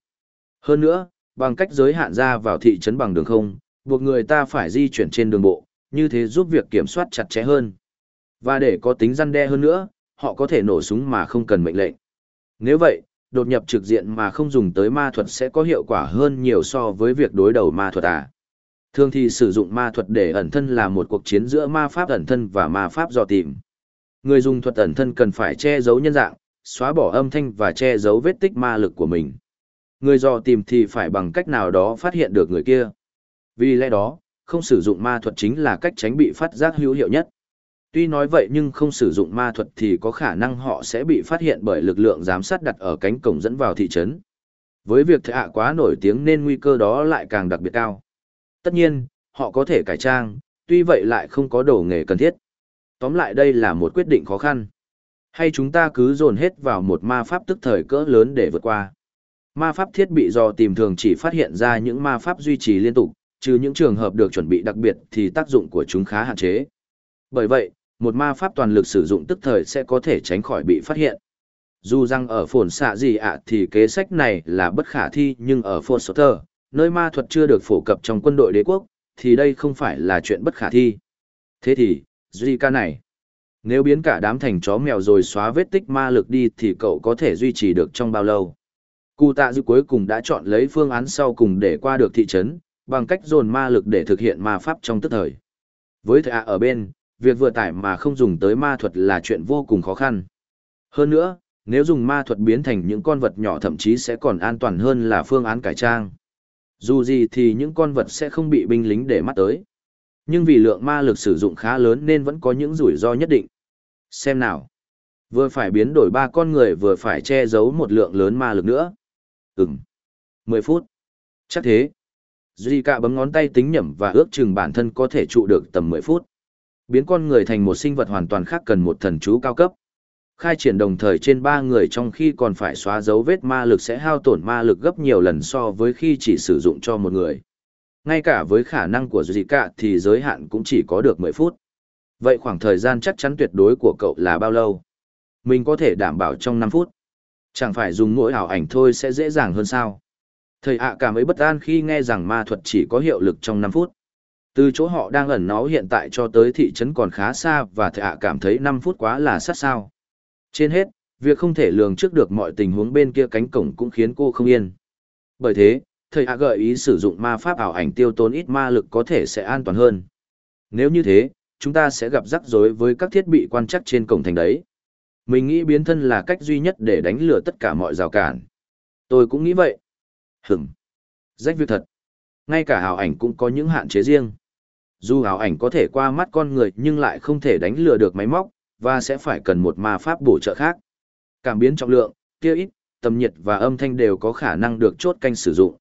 Hơn nữa, bằng cách giới hạn ra vào thị trấn bằng đường không, buộc người ta phải di chuyển trên đường bộ, như thế giúp việc kiểm soát chặt chẽ hơn. Và để có tính răn đe hơn nữa, họ có thể nổ súng mà không cần mệnh lệnh. Nếu vậy, đột nhập trực diện mà không dùng tới ma thuật sẽ có hiệu quả hơn nhiều so với việc đối đầu ma thuật à. Thường thì sử dụng ma thuật để ẩn thân là một cuộc chiến giữa ma pháp ẩn thân và ma pháp dò tìm. Người dùng thuật ẩn thân cần phải che giấu nhân dạng, xóa bỏ âm thanh và che giấu vết tích ma lực của mình. Người dò tìm thì phải bằng cách nào đó phát hiện được người kia. Vì lẽ đó, không sử dụng ma thuật chính là cách tránh bị phát giác hữu hiệu nhất. Tuy nói vậy nhưng không sử dụng ma thuật thì có khả năng họ sẽ bị phát hiện bởi lực lượng giám sát đặt ở cánh cổng dẫn vào thị trấn. Với việc thạ quá nổi tiếng nên nguy cơ đó lại càng đặc biệt cao. Tất nhiên, họ có thể cải trang, tuy vậy lại không có đồ nghề cần thiết. Tóm lại đây là một quyết định khó khăn. Hay chúng ta cứ dồn hết vào một ma pháp tức thời cỡ lớn để vượt qua. Ma pháp thiết bị do tìm thường chỉ phát hiện ra những ma pháp duy trì liên tục, trừ những trường hợp được chuẩn bị đặc biệt thì tác dụng của chúng khá hạn chế. Bởi vậy, một ma pháp toàn lực sử dụng tức thời sẽ có thể tránh khỏi bị phát hiện. Dù rằng ở phồn xạ gì ạ thì kế sách này là bất khả thi nhưng ở phồn Soter, nơi ma thuật chưa được phổ cập trong quân đội đế quốc, thì đây không phải là chuyện bất khả thi. Thế thì, Zika này, nếu biến cả đám thành chó mèo rồi xóa vết tích ma lực đi thì cậu có thể duy trì được trong bao lâu? Cụ tạ dư cuối cùng đã chọn lấy phương án sau cùng để qua được thị trấn, bằng cách dồn ma lực để thực hiện ma pháp trong tức thời. Với thạ ở bên, việc vừa tải mà không dùng tới ma thuật là chuyện vô cùng khó khăn. Hơn nữa, nếu dùng ma thuật biến thành những con vật nhỏ thậm chí sẽ còn an toàn hơn là phương án cải trang. Dù gì thì những con vật sẽ không bị binh lính để mắt tới. Nhưng vì lượng ma lực sử dụng khá lớn nên vẫn có những rủi ro nhất định. Xem nào. Vừa phải biến đổi ba con người vừa phải che giấu một lượng lớn ma lực nữa. Ừm. 10 phút. Chắc thế. Duy cả bấm ngón tay tính nhẩm và ước chừng bản thân có thể trụ được tầm 10 phút. Biến con người thành một sinh vật hoàn toàn khác cần một thần chú cao cấp. Khai triển đồng thời trên ba người trong khi còn phải xóa dấu vết ma lực sẽ hao tổn ma lực gấp nhiều lần so với khi chỉ sử dụng cho một người. Ngay cả với khả năng của Zika thì giới hạn cũng chỉ có được 10 phút. Vậy khoảng thời gian chắc chắn tuyệt đối của cậu là bao lâu? Mình có thể đảm bảo trong 5 phút. Chẳng phải dùng mỗi ảo ảnh thôi sẽ dễ dàng hơn sao? Thầy ạ cảm ấy bất an khi nghe rằng ma thuật chỉ có hiệu lực trong 5 phút. Từ chỗ họ đang ẩn náu hiện tại cho tới thị trấn còn khá xa và thạ ạ cảm thấy 5 phút quá là sát sao. Trên hết, việc không thể lường trước được mọi tình huống bên kia cánh cổng cũng khiến cô không yên. Bởi thế, thầy ạ gợi ý sử dụng ma pháp ảo ảnh tiêu tốn ít ma lực có thể sẽ an toàn hơn. Nếu như thế, chúng ta sẽ gặp rắc rối với các thiết bị quan trắc trên cổng thành đấy. Mình nghĩ biến thân là cách duy nhất để đánh lừa tất cả mọi rào cản. Tôi cũng nghĩ vậy. Hửm. Rách việc thật. Ngay cả ảo ảnh cũng có những hạn chế riêng. Dù ảo ảnh có thể qua mắt con người nhưng lại không thể đánh lừa được máy móc, và sẽ phải cần một ma pháp bổ trợ khác. Cảm biến trọng lượng, tiêu ít, tầm nhiệt và âm thanh đều có khả năng được chốt canh sử dụng.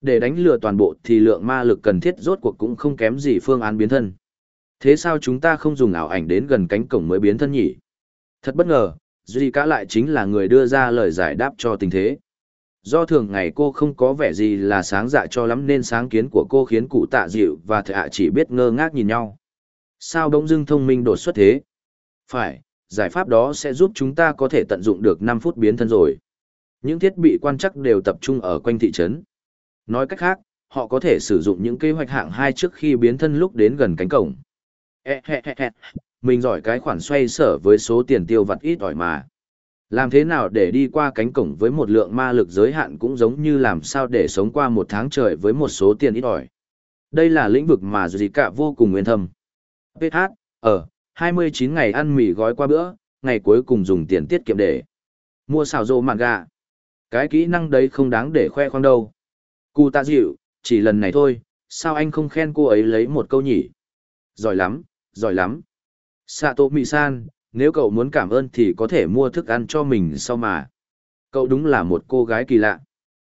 Để đánh lừa toàn bộ thì lượng ma lực cần thiết rốt cuộc cũng không kém gì phương án biến thân. Thế sao chúng ta không dùng ảo ảnh đến gần cánh cổng mới biến thân nhỉ? Thật bất ngờ, Duy Cả lại chính là người đưa ra lời giải đáp cho tình thế. Do thường ngày cô không có vẻ gì là sáng dạ cho lắm nên sáng kiến của cô khiến cụ tạ dịu và thợ Hạ chỉ biết ngơ ngác nhìn nhau. Sao đông dưng thông minh đột xuất thế? Phải, giải pháp đó sẽ giúp chúng ta có thể tận dụng được năm phút biến thân rồi. Những thiết bị quan chắc đều tập trung ở quanh thị trấn. Nói cách khác, họ có thể sử dụng những kế hoạch hạng hai trước khi biến thân lúc đến gần cánh cổng. E mình giỏi cái khoản xoay sở với số tiền tiêu vặt ít ỏi mà. Làm thế nào để đi qua cánh cổng với một lượng ma lực giới hạn cũng giống như làm sao để sống qua một tháng trời với một số tiền ít ỏi. Đây là lĩnh vực mà gì cả vô cùng nguyên thâm. PH, ở, 29 ngày ăn mì gói qua bữa, ngày cuối cùng dùng tiền tiết kiệm để mua xào rô mạng gà. Cái kỹ năng đấy không đáng để khoe khoang đâu. Cụ tạ dịu, chỉ lần này thôi, sao anh không khen cô ấy lấy một câu nhỉ? Giỏi lắm, giỏi lắm. Sato mì san nếu cậu muốn cảm ơn thì có thể mua thức ăn cho mình sau mà. Cậu đúng là một cô gái kỳ lạ.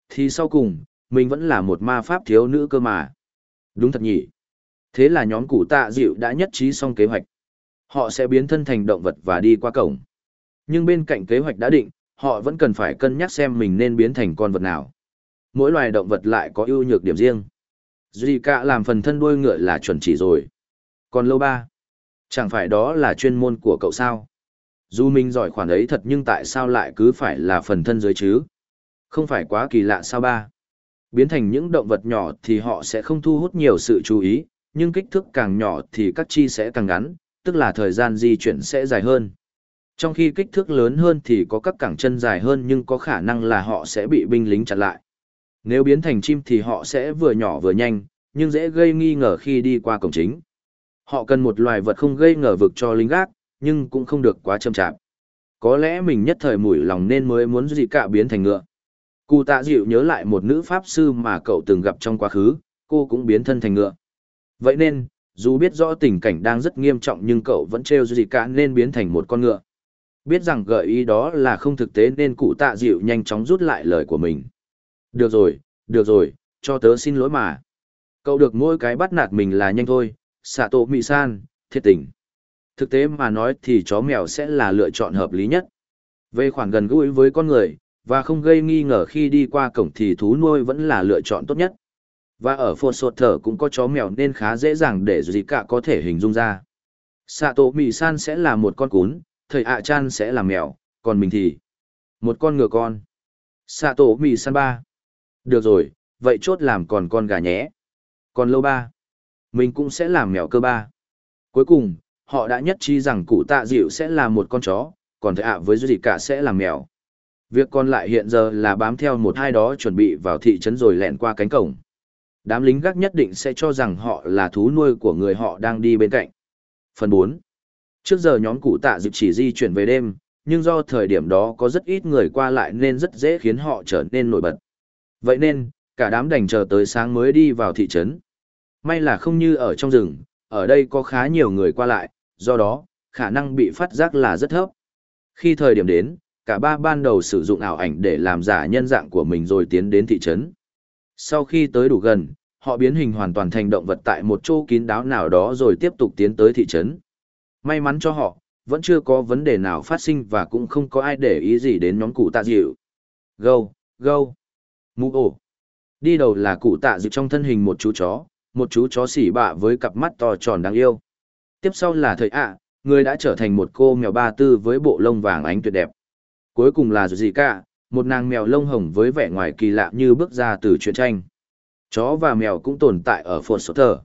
Thì sau cùng, mình vẫn là một ma pháp thiếu nữ cơ mà. Đúng thật nhỉ. Thế là nhóm cụ tạ dịu đã nhất trí xong kế hoạch. Họ sẽ biến thân thành động vật và đi qua cổng. Nhưng bên cạnh kế hoạch đã định, họ vẫn cần phải cân nhắc xem mình nên biến thành con vật nào. Mỗi loài động vật lại có ưu nhược điểm riêng. Duy cả làm phần thân đuôi ngựa là chuẩn chỉ rồi. Còn lâu ba. Chẳng phải đó là chuyên môn của cậu sao? Dù mình giỏi khoản ấy thật nhưng tại sao lại cứ phải là phần thân dưới chứ? Không phải quá kỳ lạ sao ba? Biến thành những động vật nhỏ thì họ sẽ không thu hút nhiều sự chú ý, nhưng kích thước càng nhỏ thì các chi sẽ càng ngắn, tức là thời gian di chuyển sẽ dài hơn. Trong khi kích thước lớn hơn thì có các cẳng chân dài hơn nhưng có khả năng là họ sẽ bị binh lính chặn lại. Nếu biến thành chim thì họ sẽ vừa nhỏ vừa nhanh, nhưng dễ gây nghi ngờ khi đi qua cổng chính. Họ cần một loài vật không gây ngờ vực cho lính gác, nhưng cũng không được quá châm chạp. Có lẽ mình nhất thời mũi lòng nên mới muốn gì cả biến thành ngựa. Cụ tạ dịu nhớ lại một nữ pháp sư mà cậu từng gặp trong quá khứ, cô cũng biến thân thành ngựa. Vậy nên, dù biết rõ tình cảnh đang rất nghiêm trọng nhưng cậu vẫn trêu gì cả nên biến thành một con ngựa. Biết rằng gợi ý đó là không thực tế nên cụ tạ dịu nhanh chóng rút lại lời của mình. Được rồi, được rồi, cho tớ xin lỗi mà. Cậu được mỗi cái bắt nạt mình là nhanh thôi, xạ tổ mị san, thiệt tình. Thực tế mà nói thì chó mèo sẽ là lựa chọn hợp lý nhất. Về khoảng gần gũi với con người, và không gây nghi ngờ khi đi qua cổng thì thú nuôi vẫn là lựa chọn tốt nhất. Và ở phô sột thở cũng có chó mèo nên khá dễ dàng để gì cả có thể hình dung ra. Sạ tổ mì san sẽ là một con cún, thầy ạ chan sẽ là mèo, còn mình thì một con ngựa con. Sạ tổ mì san ba. Được rồi, vậy chốt làm còn con gà nhé. Còn lâu ba. Mình cũng sẽ làm mèo cơ ba. Cuối cùng, họ đã nhất trí rằng cụ tạ dịu sẽ là một con chó, còn thầy ạ với gì cả sẽ làm mèo. Việc còn lại hiện giờ là bám theo một hai đó chuẩn bị vào thị trấn rồi lẹn qua cánh cổng. Đám lính gác nhất định sẽ cho rằng họ là thú nuôi của người họ đang đi bên cạnh. Phần 4. Trước giờ nhóm cụ tạ dịu chỉ di chuyển về đêm, nhưng do thời điểm đó có rất ít người qua lại nên rất dễ khiến họ trở nên nổi bật. Vậy nên, cả đám đành chờ tới sáng mới đi vào thị trấn. May là không như ở trong rừng, ở đây có khá nhiều người qua lại, do đó, khả năng bị phát giác là rất thấp. Khi thời điểm đến, cả ba ban đầu sử dụng ảo ảnh để làm giả nhân dạng của mình rồi tiến đến thị trấn. Sau khi tới đủ gần, họ biến hình hoàn toàn thành động vật tại một chỗ kín đáo nào đó rồi tiếp tục tiến tới thị trấn. May mắn cho họ, vẫn chưa có vấn đề nào phát sinh và cũng không có ai để ý gì đến nhóm cụ tạ dịu. Gâu, gâu, mũ ổ. Đi đầu là cụ tạ dịu trong thân hình một chú chó, một chú chó xỉ bạ với cặp mắt to tròn đáng yêu. Tiếp sau là thời ạ, người đã trở thành một cô mèo ba tư với bộ lông vàng ánh tuyệt đẹp. Cuối cùng là gì cả, một nàng mèo lông hồng với vẻ ngoài kỳ lạ như bước ra từ truyện tranh. Chó và mèo cũng tồn tại ở phồn sốt thờ.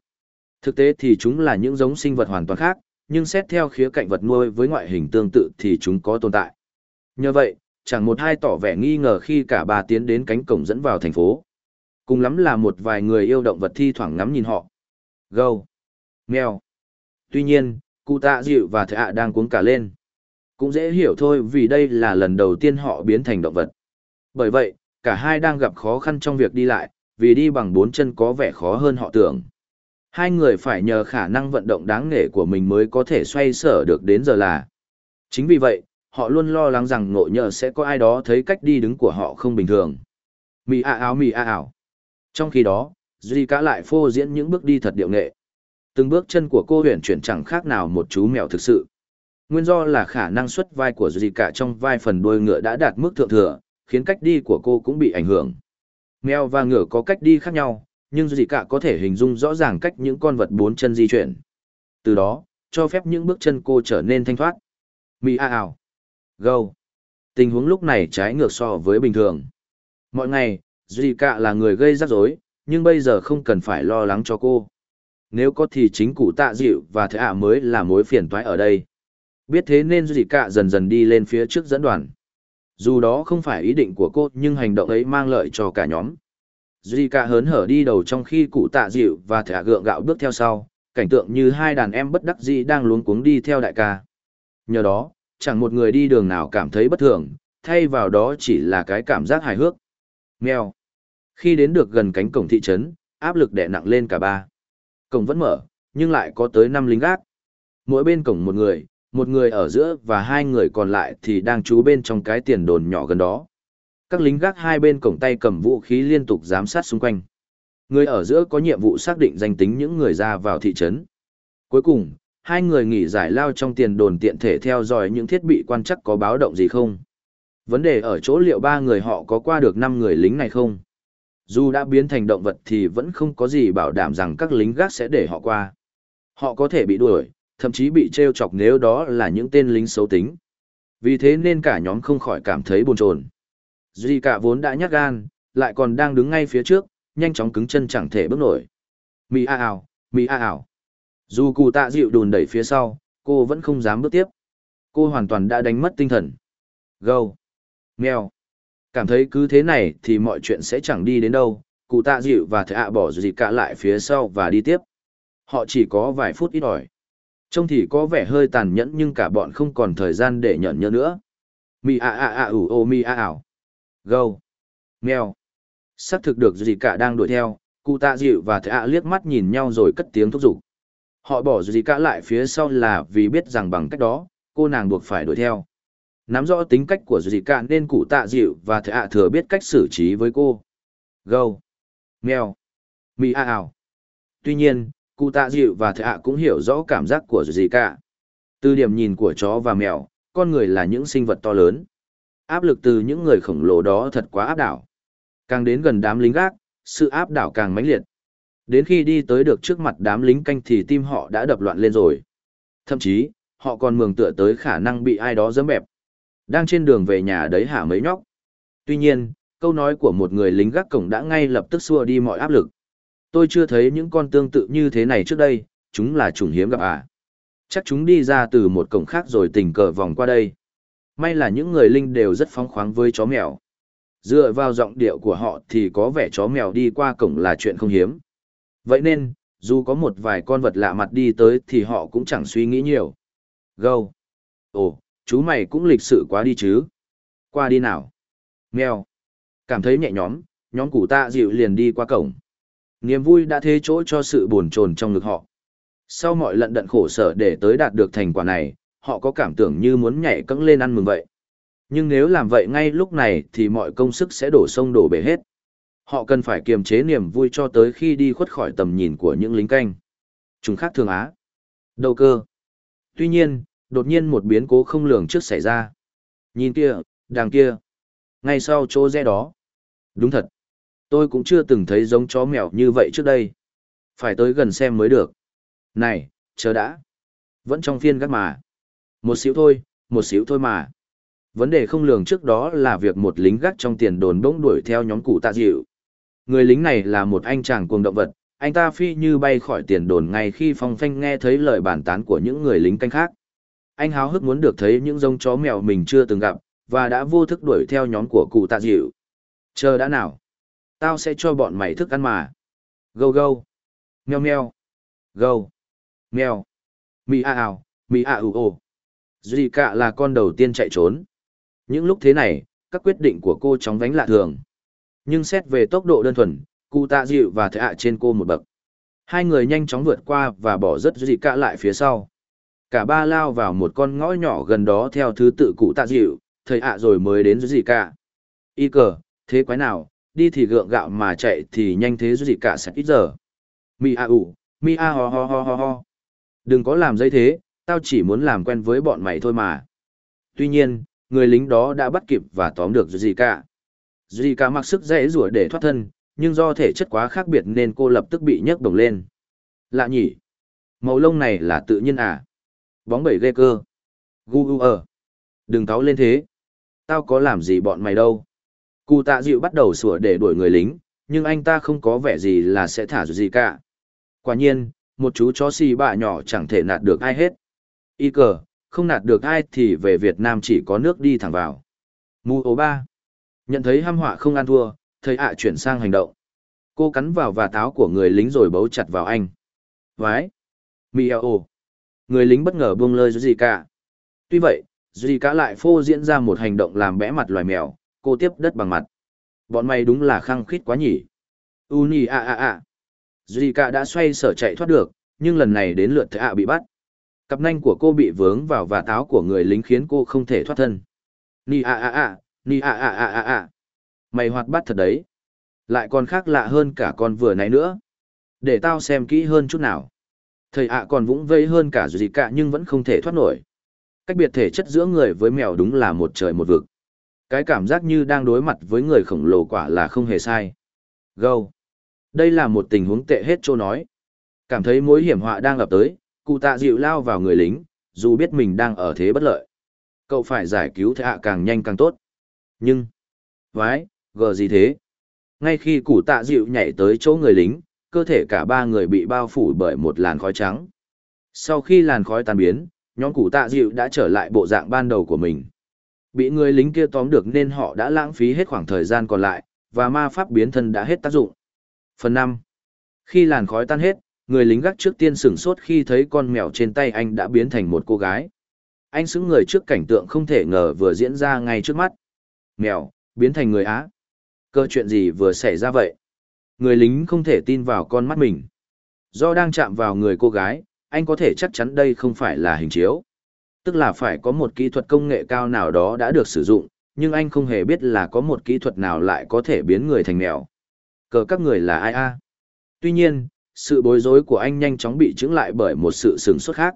Thực tế thì chúng là những giống sinh vật hoàn toàn khác, nhưng xét theo khía cạnh vật nuôi với ngoại hình tương tự thì chúng có tồn tại. Nhờ vậy, chẳng một hai tỏ vẻ nghi ngờ khi cả ba tiến đến cánh cổng dẫn vào thành phố. Cùng lắm là một vài người yêu động vật thi thoảng ngắm nhìn họ. Gâu. Mèo. Tuy nhiên, cụ tạ dịu và thợ ạ đang cuống cả lên. Cũng dễ hiểu thôi vì đây là lần đầu tiên họ biến thành động vật. Bởi vậy, cả hai đang gặp khó khăn trong việc đi lại, vì đi bằng bốn chân có vẻ khó hơn họ tưởng. Hai người phải nhờ khả năng vận động đáng nể của mình mới có thể xoay sở được đến giờ là. Chính vì vậy, họ luôn lo lắng rằng ngộ nhờ sẽ có ai đó thấy cách đi đứng của họ không bình thường. Mì a áo mì a ảo. Trong khi đó, Duy cả lại phô diễn những bước đi thật điệu nghệ. Từng bước chân của cô huyền chuyển chẳng khác nào một chú mèo thực sự. Nguyên do là khả năng xuất vai của Duy cả trong vai phần đuôi ngựa đã đạt mức thượng thừa, khiến cách đi của cô cũng bị ảnh hưởng. Mèo và ngựa có cách đi khác nhau, nhưng Duy cả có thể hình dung rõ ràng cách những con vật bốn chân di chuyển. Từ đó, cho phép những bước chân cô trở nên thanh thoát. Mì a ảo. Go. Tình huống lúc này trái ngược so với bình thường. Mọi ngày, Duy cả là người gây rắc rối, nhưng bây giờ không cần phải lo lắng cho cô. Nếu có thì chính cụ tạ dịu và thế ạ mới là mối phiền toái ở đây. Biết thế nên Duy cả dần dần đi lên phía trước dẫn đoàn. Dù đó không phải ý định của cô nhưng hành động ấy mang lợi cho cả nhóm. Duy cả hớn hở đi đầu trong khi cụ tạ dịu và thẻ gượng gạo bước theo sau, cảnh tượng như hai đàn em bất đắc dĩ đang luống cuống đi theo đại ca. Nhờ đó, chẳng một người đi đường nào cảm thấy bất thường, thay vào đó chỉ là cái cảm giác hài hước. Mèo. Khi đến được gần cánh cổng thị trấn, áp lực đè nặng lên cả ba. Cổng vẫn mở, nhưng lại có tới 5 lính gác. Mỗi bên cổng một người, một người ở giữa và hai người còn lại thì đang trú bên trong cái tiền đồn nhỏ gần đó. Các lính gác hai bên cổng tay cầm vũ khí liên tục giám sát xung quanh. Người ở giữa có nhiệm vụ xác định danh tính những người ra vào thị trấn. Cuối cùng, hai người nghỉ giải lao trong tiền đồn tiện thể theo dõi những thiết bị quan chắc có báo động gì không. Vấn đề ở chỗ liệu ba người họ có qua được năm người lính này không? Dù đã biến thành động vật thì vẫn không có gì bảo đảm rằng các lính gác sẽ để họ qua. Họ có thể bị đuổi, thậm chí bị treo chọc nếu đó là những tên lính xấu tính. Vì thế nên cả nhóm không khỏi cảm thấy buồn chồn. Duy cả vốn đã nhát gan, lại còn đang đứng ngay phía trước, nhanh chóng cứng chân chẳng thể bước nổi. Mì a ảo, mì a ảo. Dù cụ tạ dịu đùn đẩy phía sau, cô vẫn không dám bước tiếp. Cô hoàn toàn đã đánh mất tinh thần. Gâu. Mèo. Cảm thấy cứ thế này thì mọi chuyện sẽ chẳng đi đến đâu. Cụ tạ dịu và thầy ạ bỏ gì cả lại phía sau và đi tiếp. Họ chỉ có vài phút ít ỏi. Trông thì có vẻ hơi tàn nhẫn nhưng cả bọn không còn thời gian để nhận nhớ nữa. Mi a a a ủ ô mi a ảo. Gâu. Mèo. Xác thực được gì cả đang đuổi theo, cụ tạ dịu và thầy ạ liếc mắt nhìn nhau rồi cất tiếng thúc giục. Họ bỏ gì cả lại phía sau là vì biết rằng bằng cách đó, cô nàng buộc phải đuổi theo. Nắm rõ tính cách của dì cạn nên cụ tạ dịu và thầy ạ thừa biết cách xử trí với cô. Gâu. Mèo. mì a ảo. Tuy nhiên, cụ tạ dịu và thầy ạ cũng hiểu rõ cảm giác của dì cả. Từ điểm nhìn của chó và mèo, con người là những sinh vật to lớn. Áp lực từ những người khổng lồ đó thật quá áp đảo. Càng đến gần đám lính gác, sự áp đảo càng mãnh liệt. Đến khi đi tới được trước mặt đám lính canh thì tim họ đã đập loạn lên rồi. Thậm chí, họ còn mường tựa tới khả năng bị ai đó dẫm bẹp. Đang trên đường về nhà đấy hả mấy nhóc. Tuy nhiên, câu nói của một người lính gác cổng đã ngay lập tức xua đi mọi áp lực. Tôi chưa thấy những con tương tự như thế này trước đây, chúng là chủng hiếm gặp à. Chắc chúng đi ra từ một cổng khác rồi tình cờ vòng qua đây. May là những người linh đều rất phóng khoáng với chó mèo. Dựa vào giọng điệu của họ thì có vẻ chó mèo đi qua cổng là chuyện không hiếm. Vậy nên, dù có một vài con vật lạ mặt đi tới thì họ cũng chẳng suy nghĩ nhiều. Gâu. Ồ, chú mày cũng lịch sự quá đi chứ. Qua đi nào. Mèo. Cảm thấy nhẹ nhõm, nhóm củ tạ dịu liền đi qua cổng. Niềm vui đã thế chỗ cho sự buồn chồn trong ngực họ. Sau mọi lận đận khổ sở để tới đạt được thành quả này, họ có cảm tưởng như muốn nhảy cẫng lên ăn mừng vậy. Nhưng nếu làm vậy ngay lúc này thì mọi công sức sẽ đổ sông đổ bể hết. Họ cần phải kiềm chế niềm vui cho tới khi đi khuất khỏi tầm nhìn của những lính canh. Chúng khác thường Á. Đầu cơ. Tuy nhiên, đột nhiên một biến cố không lường trước xảy ra. Nhìn kia, đằng kia. Ngay sau chỗ rẽ đó. Đúng thật. Tôi cũng chưa từng thấy giống chó mèo như vậy trước đây. Phải tới gần xem mới được. Này, chờ đã. Vẫn trong phiên gắt mà. Một xíu thôi, một xíu thôi mà. Vấn đề không lường trước đó là việc một lính gác trong tiền đồn bỗng đuổi theo nhóm cụ tạ dịu. Người lính này là một anh chàng cuồng động vật, anh ta phi như bay khỏi tiền đồn ngay khi phong phanh nghe thấy lời bàn tán của những người lính canh khác. Anh háo hức muốn được thấy những giống chó mèo mình chưa từng gặp, và đã vô thức đuổi theo nhóm của cụ tạ dịu. Chờ đã nào. Tao sẽ cho bọn mày thức ăn mà. Gâu gâu. Mèo mèo. Gâu. Mèo. Mì a ảo, mì a ủ ồ. Duy cả là con đầu tiên chạy trốn. Những lúc thế này, các quyết định của cô chóng vánh lạ thường. Nhưng xét về tốc độ đơn thuần, cụ tạ dịu và thệ ạ trên cô một bậc. Hai người nhanh chóng vượt qua và bỏ rất Duy cả lại phía sau. Cả ba lao vào một con ngõ nhỏ gần đó theo thứ tự cụ tạ dịu, thầy ạ rồi mới đến Duy cả. Y cờ, thế quái nào, đi thì gượng gạo mà chạy thì nhanh thế Duy cả sẽ ít giờ. Mi a ủ, mi a ho ho ho ho ho. Đừng có làm dây thế, tao chỉ muốn làm quen với bọn mày thôi mà. Tuy nhiên, người lính đó đã bắt kịp và tóm được Zika. Zika mặc sức dễ rủa để thoát thân, nhưng do thể chất quá khác biệt nên cô lập tức bị nhấc bổng lên. Lạ nhỉ? Màu lông này là tự nhiên à? Bóng bẩy ghê cơ. Gu gu ở. Đừng cáo lên thế. Tao có làm gì bọn mày đâu. Cụ tạ dịu bắt đầu sủa để đuổi người lính, nhưng anh ta không có vẻ gì là sẽ thả gì cả. Quả nhiên, một chú chó xì bạ nhỏ chẳng thể nạt được ai hết. Y cờ, không nạt được ai thì về Việt Nam chỉ có nước đi thẳng vào. Mù ố ba. Nhận thấy ham họa không ăn thua, thầy ạ chuyển sang hành động. Cô cắn vào và táo của người lính rồi bấu chặt vào anh. Vái. Mi eo ồ. Người lính bất ngờ buông lơi gì cả. Tuy vậy, Duy cả lại phô diễn ra một hành động làm bẽ mặt loài mèo, cô tiếp đất bằng mặt. Bọn mày đúng là khăng khít quá nhỉ. Uni a a a. Duy cả đã xoay sở chạy thoát được, nhưng lần này đến lượt thạ bị bắt. Cặp nanh của cô bị vướng vào và táo của người lính khiến cô không thể thoát thân. Ni a a a, ni a a a a a. Mày hoạt bát thật đấy. Lại còn khác lạ hơn cả con vừa nãy nữa. Để tao xem kỹ hơn chút nào. Thầy ạ còn vũng vây hơn cả gì cả nhưng vẫn không thể thoát nổi. Cách biệt thể chất giữa người với mèo đúng là một trời một vực. Cái cảm giác như đang đối mặt với người khổng lồ quả là không hề sai. Gâu. Đây là một tình huống tệ hết chỗ nói. Cảm thấy mối hiểm họa đang ập tới, cụ tạ dịu lao vào người lính, dù biết mình đang ở thế bất lợi. Cậu phải giải cứu thầy ạ càng nhanh càng tốt. Nhưng, vái, gờ gì thế? Ngay khi cụ tạ dịu nhảy tới chỗ người lính, cơ thể cả ba người bị bao phủ bởi một làn khói trắng. Sau khi làn khói tan biến, nhóm cụ tạ dịu đã trở lại bộ dạng ban đầu của mình. Bị người lính kia tóm được nên họ đã lãng phí hết khoảng thời gian còn lại, và ma pháp biến thân đã hết tác dụng. Phần 5. Khi làn khói tan hết, người lính gác trước tiên sửng sốt khi thấy con mèo trên tay anh đã biến thành một cô gái. Anh sững người trước cảnh tượng không thể ngờ vừa diễn ra ngay trước mắt. Mèo, biến thành người Á. Cơ chuyện gì vừa xảy ra vậy? Người lính không thể tin vào con mắt mình. Do đang chạm vào người cô gái, anh có thể chắc chắn đây không phải là hình chiếu. Tức là phải có một kỹ thuật công nghệ cao nào đó đã được sử dụng, nhưng anh không hề biết là có một kỹ thuật nào lại có thể biến người thành mèo. Cờ các người là ai a? Tuy nhiên, sự bối rối của anh nhanh chóng bị chứng lại bởi một sự sửng sốt khác.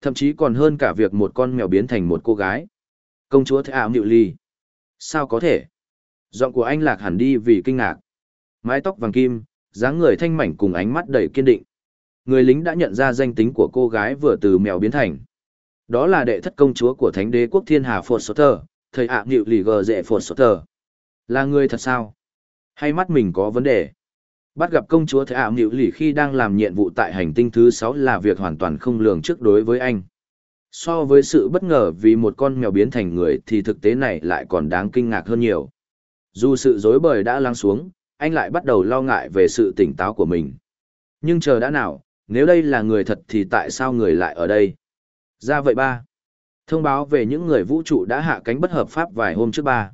Thậm chí còn hơn cả việc một con mèo biến thành một cô gái. Công chúa Thế Ảo Ly. Sao có thể? Giọng của anh lạc hẳn đi vì kinh ngạc. Mái tóc vàng kim, dáng người thanh mảnh cùng ánh mắt đầy kiên định. Người lính đã nhận ra danh tính của cô gái vừa từ mèo biến thành. Đó là đệ thất công chúa của thánh đế quốc thiên hà Phột Sốt Tờ, thầy ạ à nghịu lì gờ dệ Phột Sốt Là người thật sao? Hay mắt mình có vấn đề? Bắt gặp công chúa Thế ảo Nhiệu Lỷ khi đang làm nhiệm vụ tại hành tinh thứ 6 là việc hoàn toàn không lường trước đối với anh. So với sự bất ngờ vì một con mèo biến thành người thì thực tế này lại còn đáng kinh ngạc hơn nhiều. Dù sự dối bời đã lắng xuống, anh lại bắt đầu lo ngại về sự tỉnh táo của mình. Nhưng chờ đã nào, nếu đây là người thật thì tại sao người lại ở đây? Ra vậy ba. Thông báo về những người vũ trụ đã hạ cánh bất hợp pháp vài hôm trước ba.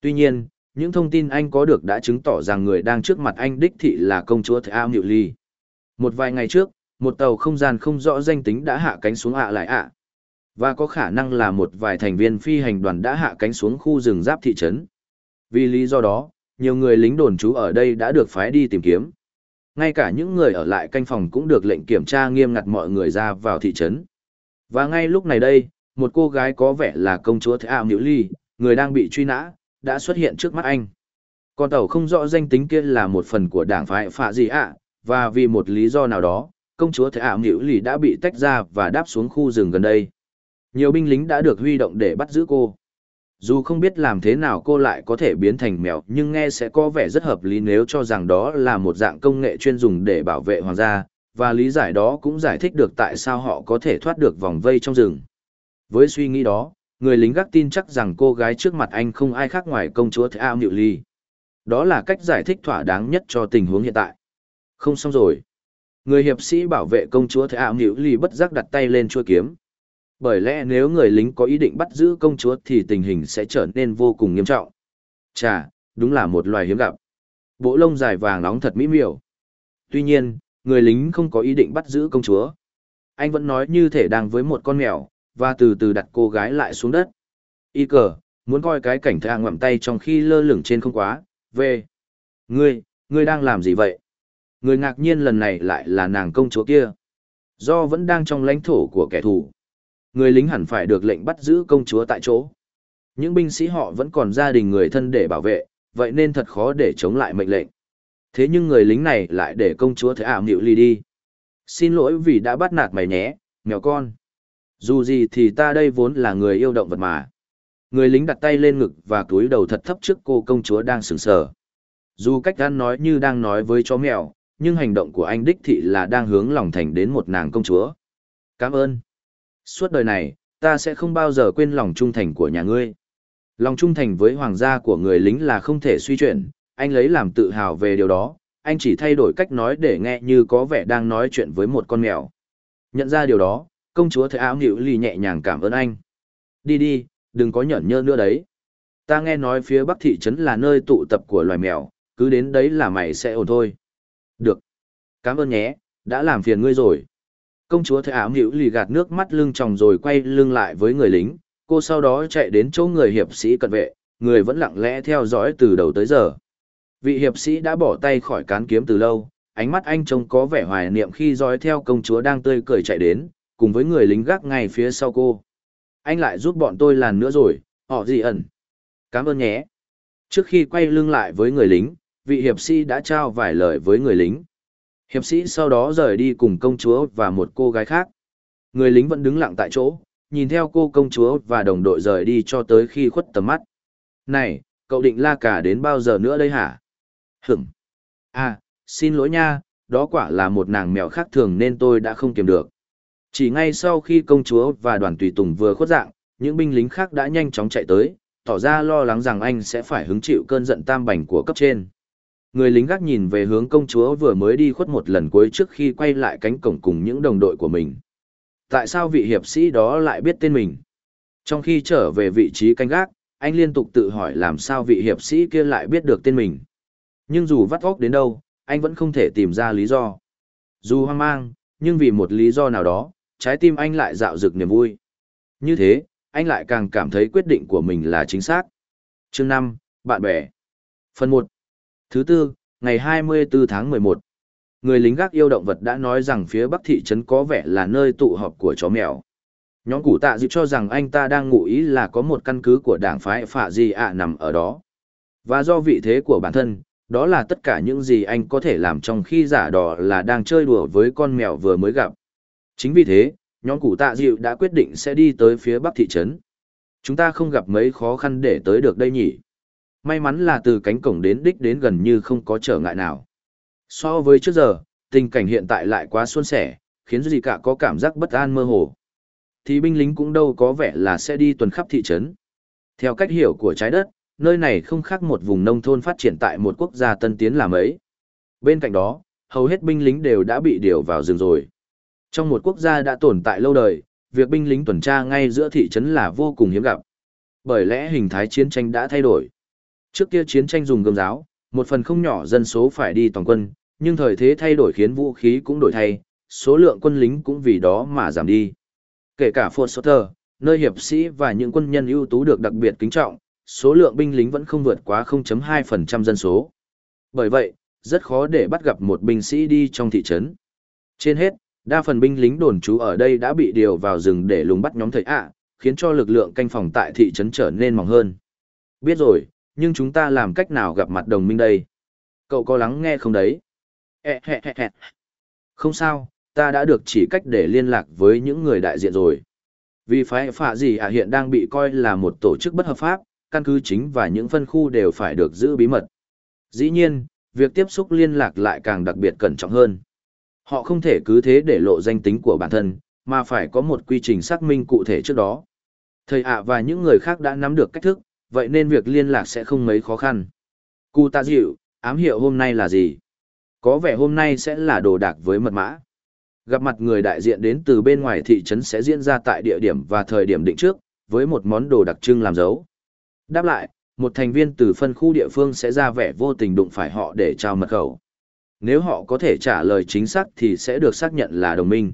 Tuy nhiên, những thông tin anh có được đã chứng tỏ rằng người đang trước mặt anh đích thị là công chúa Thao Nhiệu Ly. Một vài ngày trước, một tàu không gian không rõ danh tính đã hạ cánh xuống ạ lại ạ. Và có khả năng là một vài thành viên phi hành đoàn đã hạ cánh xuống khu rừng giáp thị trấn. Vì lý do đó, nhiều người lính đồn trú ở đây đã được phái đi tìm kiếm. Ngay cả những người ở lại canh phòng cũng được lệnh kiểm tra nghiêm ngặt mọi người ra vào thị trấn. Và ngay lúc này đây, một cô gái có vẻ là công chúa Thao Nhiệu Ly, người đang bị truy nã, đã xuất hiện trước mắt anh. Con tàu không rõ danh tính kia là một phần của đảng phái phạ gì ạ, và vì một lý do nào đó, công chúa Thế ảo Nhiễu Ly đã bị tách ra và đáp xuống khu rừng gần đây. Nhiều binh lính đã được huy động để bắt giữ cô. Dù không biết làm thế nào cô lại có thể biến thành mèo nhưng nghe sẽ có vẻ rất hợp lý nếu cho rằng đó là một dạng công nghệ chuyên dùng để bảo vệ hoàng gia, và lý giải đó cũng giải thích được tại sao họ có thể thoát được vòng vây trong rừng. Với suy nghĩ đó, người lính gác tin chắc rằng cô gái trước mặt anh không ai khác ngoài công chúa Thao Nhiệu Ly. Đó là cách giải thích thỏa đáng nhất cho tình huống hiện tại. Không xong rồi. Người hiệp sĩ bảo vệ công chúa Thao Nhiệu Ly bất giác đặt tay lên chuôi kiếm. Bởi lẽ nếu người lính có ý định bắt giữ công chúa thì tình hình sẽ trở nên vô cùng nghiêm trọng. Chà, đúng là một loài hiếm gặp. Bộ lông dài vàng nóng thật mỹ miều. Tuy nhiên, người lính không có ý định bắt giữ công chúa. Anh vẫn nói như thể đang với một con mèo, và từ từ đặt cô gái lại xuống đất. Y cờ, muốn coi cái cảnh thang ngậm tay trong khi lơ lửng trên không quá, về. Ngươi, ngươi đang làm gì vậy? Người ngạc nhiên lần này lại là nàng công chúa kia. Do vẫn đang trong lãnh thổ của kẻ thù. Người lính hẳn phải được lệnh bắt giữ công chúa tại chỗ. Những binh sĩ họ vẫn còn gia đình người thân để bảo vệ, vậy nên thật khó để chống lại mệnh lệnh. Thế nhưng người lính này lại để công chúa thấy ảo nghịu ly đi. Xin lỗi vì đã bắt nạt mày nhé, mèo con. Dù gì thì ta đây vốn là người yêu động vật mà. Người lính đặt tay lên ngực và túi đầu thật thấp trước cô công chúa đang sừng sờ. Dù cách ăn nói như đang nói với chó mèo, nhưng hành động của anh đích thị là đang hướng lòng thành đến một nàng công chúa. Cảm ơn. Suốt đời này, ta sẽ không bao giờ quên lòng trung thành của nhà ngươi. Lòng trung thành với hoàng gia của người lính là không thể suy chuyển, anh lấy làm tự hào về điều đó, anh chỉ thay đổi cách nói để nghe như có vẻ đang nói chuyện với một con mèo. Nhận ra điều đó, công chúa thấy áo nghịu lì nhẹ nhàng cảm ơn anh Đi đi, đừng có nhởn nhơ nữa đấy. Ta nghe nói phía Bắc thị trấn là nơi tụ tập của loài mèo, cứ đến đấy là mày sẽ ổn thôi. Được. Cảm ơn nhé, đã làm phiền ngươi rồi. Công chúa thấy ảo hữu lì gạt nước mắt lưng tròng rồi quay lưng lại với người lính, cô sau đó chạy đến chỗ người hiệp sĩ cận vệ, người vẫn lặng lẽ theo dõi từ đầu tới giờ. Vị hiệp sĩ đã bỏ tay khỏi cán kiếm từ lâu, ánh mắt anh trông có vẻ hoài niệm khi dõi theo công chúa đang tươi cười chạy đến, cùng với người lính gác ngay phía sau cô. Anh lại giúp bọn tôi lần nữa rồi, họ gì ẩn. Cảm ơn nhé. Trước khi quay lưng lại với người lính, vị hiệp sĩ đã trao vài lời với người lính. Hiệp sĩ sau đó rời đi cùng công chúa và một cô gái khác. Người lính vẫn đứng lặng tại chỗ, nhìn theo cô công chúa và đồng đội rời đi cho tới khi khuất tầm mắt. Này, cậu định la cả đến bao giờ nữa đây hả? Hửm. À, xin lỗi nha, đó quả là một nàng mèo khác thường nên tôi đã không kiềm được. Chỉ ngay sau khi công chúa và đoàn tùy tùng vừa khuất dạng, những binh lính khác đã nhanh chóng chạy tới, tỏ ra lo lắng rằng anh sẽ phải hứng chịu cơn giận tam bành của cấp trên. Người lính gác nhìn về hướng công chúa vừa mới đi khuất một lần cuối trước khi quay lại cánh cổng cùng những đồng đội của mình. Tại sao vị hiệp sĩ đó lại biết tên mình? Trong khi trở về vị trí canh gác, anh liên tục tự hỏi làm sao vị hiệp sĩ kia lại biết được tên mình. Nhưng dù vắt óc đến đâu, anh vẫn không thể tìm ra lý do. Dù hoang mang, nhưng vì một lý do nào đó, trái tim anh lại dạo dực niềm vui. Như thế, anh lại càng cảm thấy quyết định của mình là chính xác. Chương 5, Bạn bè Phần 1 Thứ tư, ngày 24 tháng 11 Người lính gác yêu động vật đã nói rằng phía bắc thị trấn có vẻ là nơi tụ họp của chó mèo. Nhóm củ tạ dịu cho rằng anh ta đang ngụ ý là có một căn cứ của đảng phái phạ Di ạ nằm ở đó. Và do vị thế của bản thân, đó là tất cả những gì anh có thể làm trong khi giả đò là đang chơi đùa với con mèo vừa mới gặp. Chính vì thế, nhóm củ tạ dịu đã quyết định sẽ đi tới phía bắc thị trấn. Chúng ta không gặp mấy khó khăn để tới được đây nhỉ. May mắn là từ cánh cổng đến đích đến gần như không có trở ngại nào. So với trước giờ, tình cảnh hiện tại lại quá suôn sẻ, khiến gì cả có cảm giác bất an mơ hồ. Thì binh lính cũng đâu có vẻ là sẽ đi tuần khắp thị trấn. Theo cách hiểu của trái đất, nơi này không khác một vùng nông thôn phát triển tại một quốc gia tân tiến làm ấy. Bên cạnh đó, hầu hết binh lính đều đã bị điều vào rừng rồi. Trong một quốc gia đã tồn tại lâu đời, việc binh lính tuần tra ngay giữa thị trấn là vô cùng hiếm gặp. Bởi lẽ hình thái chiến tranh đã thay đổi. Trước kia chiến tranh dùng gươm giáo, một phần không nhỏ dân số phải đi toàn quân, nhưng thời thế thay đổi khiến vũ khí cũng đổi thay, số lượng quân lính cũng vì đó mà giảm đi. Kể cả Fort Sutter, nơi hiệp sĩ và những quân nhân ưu tú được đặc biệt kính trọng, số lượng binh lính vẫn không vượt quá 0.2% dân số. Bởi vậy, rất khó để bắt gặp một binh sĩ đi trong thị trấn. Trên hết, đa phần binh lính đồn trú ở đây đã bị điều vào rừng để lùng bắt nhóm thầy ạ, khiến cho lực lượng canh phòng tại thị trấn trở nên mỏng hơn. Biết rồi, nhưng chúng ta làm cách nào gặp mặt đồng minh đây? Cậu có lắng nghe không đấy? Không sao, ta đã được chỉ cách để liên lạc với những người đại diện rồi. Vì phái phạ gì ạ hiện đang bị coi là một tổ chức bất hợp pháp, căn cứ chính và những phân khu đều phải được giữ bí mật. Dĩ nhiên, việc tiếp xúc liên lạc lại càng đặc biệt cẩn trọng hơn. Họ không thể cứ thế để lộ danh tính của bản thân, mà phải có một quy trình xác minh cụ thể trước đó. Thầy ạ và những người khác đã nắm được cách thức, vậy nên việc liên lạc sẽ không mấy khó khăn. Cụ Tạ dịu, ám hiệu hôm nay là gì? Có vẻ hôm nay sẽ là đồ đạc với mật mã. Gặp mặt người đại diện đến từ bên ngoài thị trấn sẽ diễn ra tại địa điểm và thời điểm định trước, với một món đồ đặc trưng làm dấu. Đáp lại, một thành viên từ phân khu địa phương sẽ ra vẻ vô tình đụng phải họ để trao mật khẩu. Nếu họ có thể trả lời chính xác thì sẽ được xác nhận là đồng minh.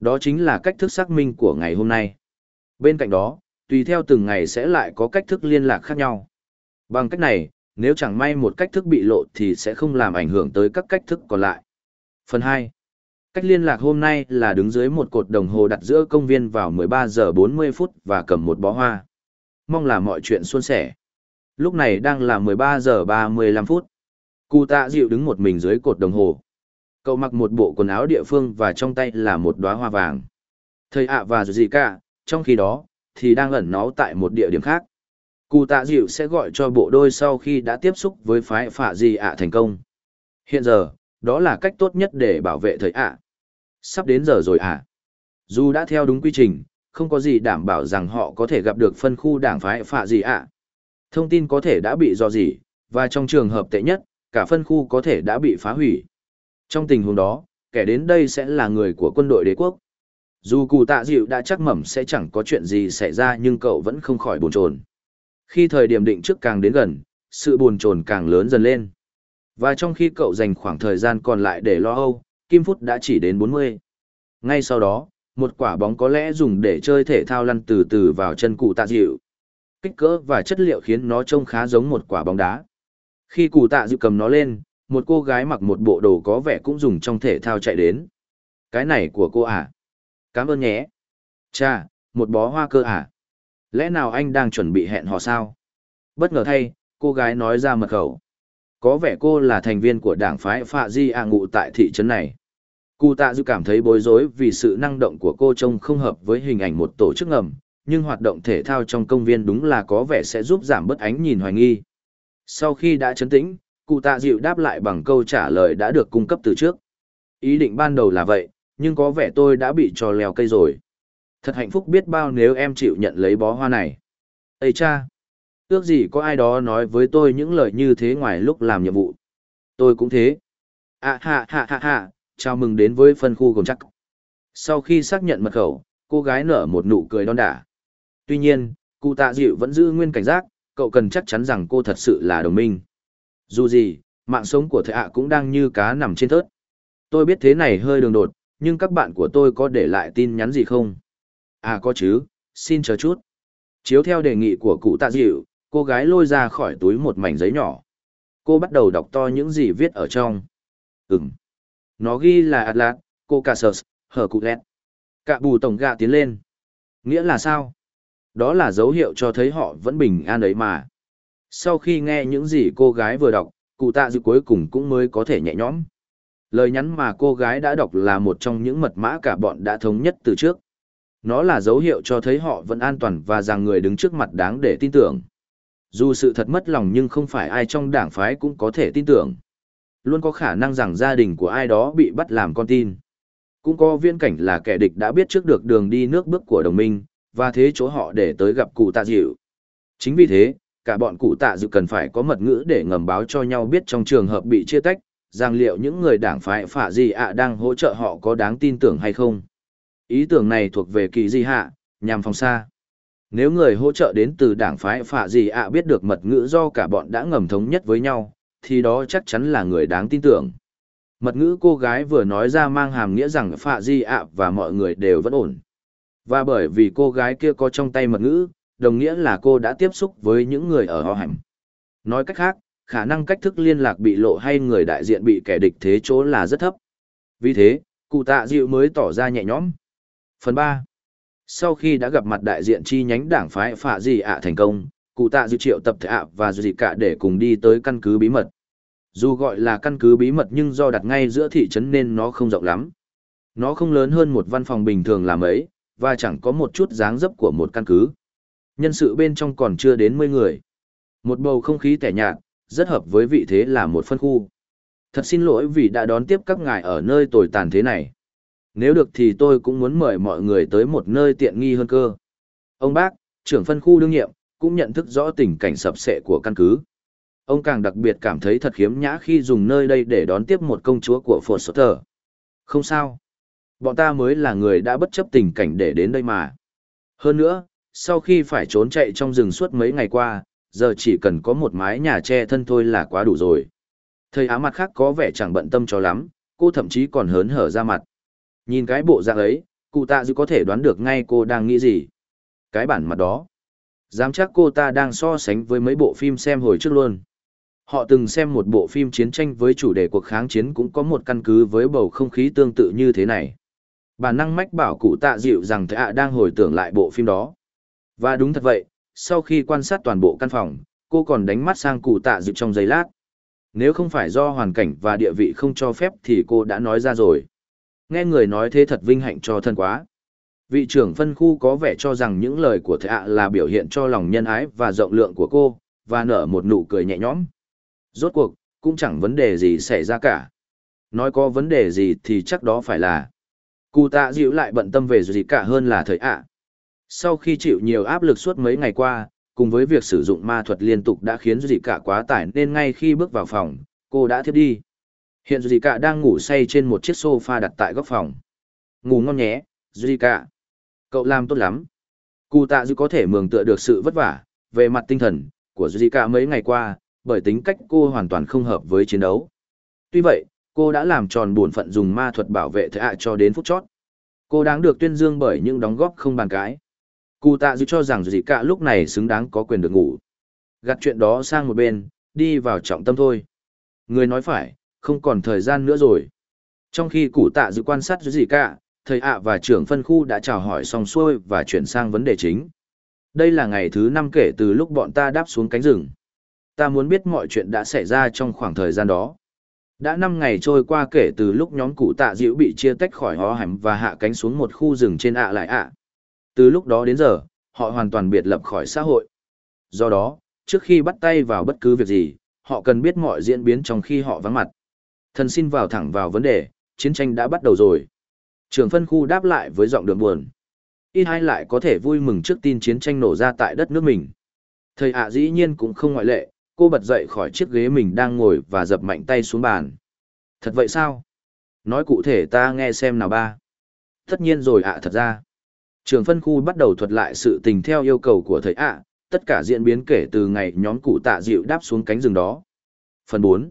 Đó chính là cách thức xác minh của ngày hôm nay. Bên cạnh đó, tùy theo từng ngày sẽ lại có cách thức liên lạc khác nhau. Bằng cách này, nếu chẳng may một cách thức bị lộ thì sẽ không làm ảnh hưởng tới các cách thức còn lại. Phần 2. Cách liên lạc hôm nay là đứng dưới một cột đồng hồ đặt giữa công viên vào 13 giờ 40 phút và cầm một bó hoa. Mong là mọi chuyện suôn sẻ. Lúc này đang là 13 giờ 35 phút. Cụ tạ dịu đứng một mình dưới cột đồng hồ. Cậu mặc một bộ quần áo địa phương và trong tay là một đóa hoa vàng. Thầy ạ và gì cả, trong khi đó, thì đang ẩn náu tại một địa điểm khác. Cụ tạ dịu sẽ gọi cho bộ đôi sau khi đã tiếp xúc với phái phả gì ạ thành công. Hiện giờ, đó là cách tốt nhất để bảo vệ thầy ạ. Sắp đến giờ rồi ạ. Dù đã theo đúng quy trình, không có gì đảm bảo rằng họ có thể gặp được phân khu đảng phái phạ gì ạ. Thông tin có thể đã bị do gì, và trong trường hợp tệ nhất, cả phân khu có thể đã bị phá hủy. Trong tình huống đó, kẻ đến đây sẽ là người của quân đội đế quốc. Dù cụ tạ dịu đã chắc mẩm sẽ chẳng có chuyện gì xảy ra nhưng cậu vẫn không khỏi buồn chồn. Khi thời điểm định trước càng đến gần, sự buồn chồn càng lớn dần lên. Và trong khi cậu dành khoảng thời gian còn lại để lo âu, Kim Phút đã chỉ đến 40. Ngay sau đó, một quả bóng có lẽ dùng để chơi thể thao lăn từ từ vào chân cụ tạ dịu. Kích cỡ và chất liệu khiến nó trông khá giống một quả bóng đá. Khi cụ tạ dịu cầm nó lên, một cô gái mặc một bộ đồ có vẻ cũng dùng trong thể thao chạy đến. Cái này của cô à? Cảm ơn nhé. Cha, một bó hoa cơ à? Lẽ nào anh đang chuẩn bị hẹn hò sao? Bất ngờ thay, cô gái nói ra mật khẩu. Có vẻ cô là thành viên của đảng phái Phạ Di A ngụ tại thị trấn này. Cụ tạ dư cảm thấy bối rối vì sự năng động của cô trông không hợp với hình ảnh một tổ chức ngầm, nhưng hoạt động thể thao trong công viên đúng là có vẻ sẽ giúp giảm bớt ánh nhìn hoài nghi. Sau khi đã chấn tĩnh, cụ tạ dịu đáp lại bằng câu trả lời đã được cung cấp từ trước. Ý định ban đầu là vậy, nhưng có vẻ tôi đã bị trò leo cây rồi. Thật hạnh phúc biết bao nếu em chịu nhận lấy bó hoa này. Ây cha! Ước gì có ai đó nói với tôi những lời như thế ngoài lúc làm nhiệm vụ. Tôi cũng thế. À ha ha ha ha, chào mừng đến với phân khu gồm chắc. Sau khi xác nhận mật khẩu, cô gái nở một nụ cười đon đả. Tuy nhiên, cụ tạ dịu vẫn giữ nguyên cảnh giác, cậu cần chắc chắn rằng cô thật sự là đồng minh. Dù gì, mạng sống của thầy ạ cũng đang như cá nằm trên thớt. Tôi biết thế này hơi đường đột, nhưng các bạn của tôi có để lại tin nhắn gì không? À có chứ, xin chờ chút. Chiếu theo đề nghị của cụ tạ dịu, cô gái lôi ra khỏi túi một mảnh giấy nhỏ. Cô bắt đầu đọc to những gì viết ở trong. Ừm. Nó ghi là Atlas, Caucasus, hở cụ lẹt. Cả bù tổng gạ tiến lên. Nghĩa là sao? Đó là dấu hiệu cho thấy họ vẫn bình an ấy mà. Sau khi nghe những gì cô gái vừa đọc, cụ tạ dịu cuối cùng cũng mới có thể nhẹ nhõm. Lời nhắn mà cô gái đã đọc là một trong những mật mã cả bọn đã thống nhất từ trước. Nó là dấu hiệu cho thấy họ vẫn an toàn và rằng người đứng trước mặt đáng để tin tưởng. Dù sự thật mất lòng nhưng không phải ai trong đảng phái cũng có thể tin tưởng. Luôn có khả năng rằng gia đình của ai đó bị bắt làm con tin. Cũng có viên cảnh là kẻ địch đã biết trước được đường đi nước bước của đồng minh, và thế chỗ họ để tới gặp cụ tạ dịu. Chính vì thế, cả bọn cụ tạ dịu cần phải có mật ngữ để ngầm báo cho nhau biết trong trường hợp bị chia tách, rằng liệu những người đảng phái phả gì ạ đang hỗ trợ họ có đáng tin tưởng hay không. Ý tưởng này thuộc về kỳ di hạ, nhằm phòng xa. Nếu người hỗ trợ đến từ đảng phái phả gì ạ biết được mật ngữ do cả bọn đã ngầm thống nhất với nhau, thì đó chắc chắn là người đáng tin tưởng. Mật ngữ cô gái vừa nói ra mang hàm nghĩa rằng phạ di ạ và mọi người đều vẫn ổn. Và bởi vì cô gái kia có trong tay mật ngữ, đồng nghĩa là cô đã tiếp xúc với những người ở họ hành. Nói cách khác, khả năng cách thức liên lạc bị lộ hay người đại diện bị kẻ địch thế chỗ là rất thấp. Vì thế, cụ tạ dịu mới tỏ ra nhẹ nhõm. Phần 3. Sau khi đã gặp mặt đại diện chi nhánh đảng phái phạ gì ạ thành công, cụ tạ dịu triệu tập thể ạ và dù gì cả để cùng đi tới căn cứ bí mật. Dù gọi là căn cứ bí mật nhưng do đặt ngay giữa thị trấn nên nó không rộng lắm. Nó không lớn hơn một văn phòng bình thường làm ấy, và chẳng có một chút dáng dấp của một căn cứ. Nhân sự bên trong còn chưa đến 10 người. Một bầu không khí tẻ nhạt, rất hợp với vị thế là một phân khu. Thật xin lỗi vì đã đón tiếp các ngài ở nơi tồi tàn thế này. Nếu được thì tôi cũng muốn mời mọi người tới một nơi tiện nghi hơn cơ. Ông bác, trưởng phân khu đương nhiệm, cũng nhận thức rõ tình cảnh sập sệ của căn cứ. Ông càng đặc biệt cảm thấy thật khiếm nhã khi dùng nơi đây để đón tiếp một công chúa của Foster. Không sao. Bọn ta mới là người đã bất chấp tình cảnh để đến đây mà. Hơn nữa, sau khi phải trốn chạy trong rừng suốt mấy ngày qua, giờ chỉ cần có một mái nhà che thân thôi là quá đủ rồi. Thầy á mặt khác có vẻ chẳng bận tâm cho lắm, cô thậm chí còn hớn hở ra mặt. Nhìn cái bộ dạng ấy, cụ tạ dư có thể đoán được ngay cô đang nghĩ gì. Cái bản mặt đó. Dám chắc cô ta đang so sánh với mấy bộ phim xem hồi trước luôn. Họ từng xem một bộ phim chiến tranh với chủ đề cuộc kháng chiến cũng có một căn cứ với bầu không khí tương tự như thế này. Bản năng mách bảo cụ tạ dịu rằng thầy ạ đang hồi tưởng lại bộ phim đó. Và đúng thật vậy, sau khi quan sát toàn bộ căn phòng, cô còn đánh mắt sang cụ tạ dịp trong giây lát. Nếu không phải do hoàn cảnh và địa vị không cho phép thì cô đã nói ra rồi. Nghe người nói thế thật vinh hạnh cho thân quá. Vị trưởng phân khu có vẻ cho rằng những lời của thầy ạ là biểu hiện cho lòng nhân ái và rộng lượng của cô, và nở một nụ cười nhẹ nhõm. Rốt cuộc, cũng chẳng vấn đề gì xảy ra cả. Nói có vấn đề gì thì chắc đó phải là. Cụ tạ dịu lại bận tâm về gì cả hơn là thầy ạ. Sau khi chịu nhiều áp lực suốt mấy ngày qua, cùng với việc sử dụng ma thuật liên tục đã khiến Dị cả quá tải nên ngay khi bước vào phòng, cô đã thiếp đi. Hiện Dị cả đang ngủ say trên một chiếc sofa đặt tại góc phòng. Ngủ ngon nhé, Zika. Cậu làm tốt lắm. Cụ tạ dư có thể mường tựa được sự vất vả, về mặt tinh thần, của Zika mấy ngày qua, bởi tính cách cô hoàn toàn không hợp với chiến đấu. Tuy vậy, cô đã làm tròn bổn phận dùng ma thuật bảo vệ thế ạ cho đến phút chót. Cô đáng được tuyên dương bởi những đóng góp không bàn cãi. Cụ tạ dư cho rằng Zika lúc này xứng đáng có quyền được ngủ. Gạt chuyện đó sang một bên, đi vào trọng tâm thôi. Người nói phải, không còn thời gian nữa rồi. Trong khi cụ tạ dư quan sát Zika, thầy ạ và trưởng phân khu đã chào hỏi xong xuôi và chuyển sang vấn đề chính. Đây là ngày thứ năm kể từ lúc bọn ta đáp xuống cánh rừng. Ta muốn biết mọi chuyện đã xảy ra trong khoảng thời gian đó. Đã năm ngày trôi qua kể từ lúc nhóm cụ tạ diễu bị chia tách khỏi hó hẻm và hạ cánh xuống một khu rừng trên ạ lại ạ. Từ lúc đó đến giờ, họ hoàn toàn biệt lập khỏi xã hội. Do đó, trước khi bắt tay vào bất cứ việc gì, họ cần biết mọi diễn biến trong khi họ vắng mặt. Thần xin vào thẳng vào vấn đề, chiến tranh đã bắt đầu rồi. Trưởng phân khu đáp lại với giọng đường buồn. Ít hai lại có thể vui mừng trước tin chiến tranh nổ ra tại đất nước mình. Thầy ạ dĩ nhiên cũng không ngoại lệ, cô bật dậy khỏi chiếc ghế mình đang ngồi và dập mạnh tay xuống bàn. Thật vậy sao? Nói cụ thể ta nghe xem nào ba. Tất nhiên rồi ạ thật ra. Trường phân khu bắt đầu thuật lại sự tình theo yêu cầu của thầy ạ, tất cả diễn biến kể từ ngày nhóm cụ tạ dịu đáp xuống cánh rừng đó. Phần 4.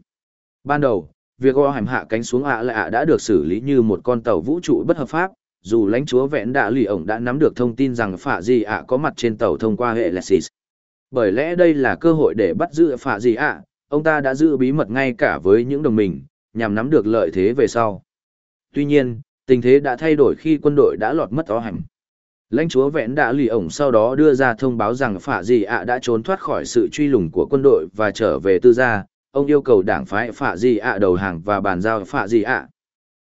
Ban đầu, việc o hành hạ cánh xuống ạ lại ạ đã được xử lý như một con tàu vũ trụ bất hợp pháp, dù lãnh chúa vẹn đạ lì ổng đã nắm được thông tin rằng phạ gì ạ có mặt trên tàu thông qua hệ Lexis. Bởi lẽ đây là cơ hội để bắt giữ phạ gì ạ, ông ta đã giữ bí mật ngay cả với những đồng mình nhằm nắm được lợi thế về sau. Tuy nhiên, tình thế đã thay đổi khi quân đội đã lọt mất o hành. Lãnh chúa vẹn đã lì ổng sau đó đưa ra thông báo rằng Phả Dì ạ đã trốn thoát khỏi sự truy lùng của quân đội và trở về tư gia. Ông yêu cầu đảng phái Phả Dì ạ đầu hàng và bàn giao Phả Dì ạ.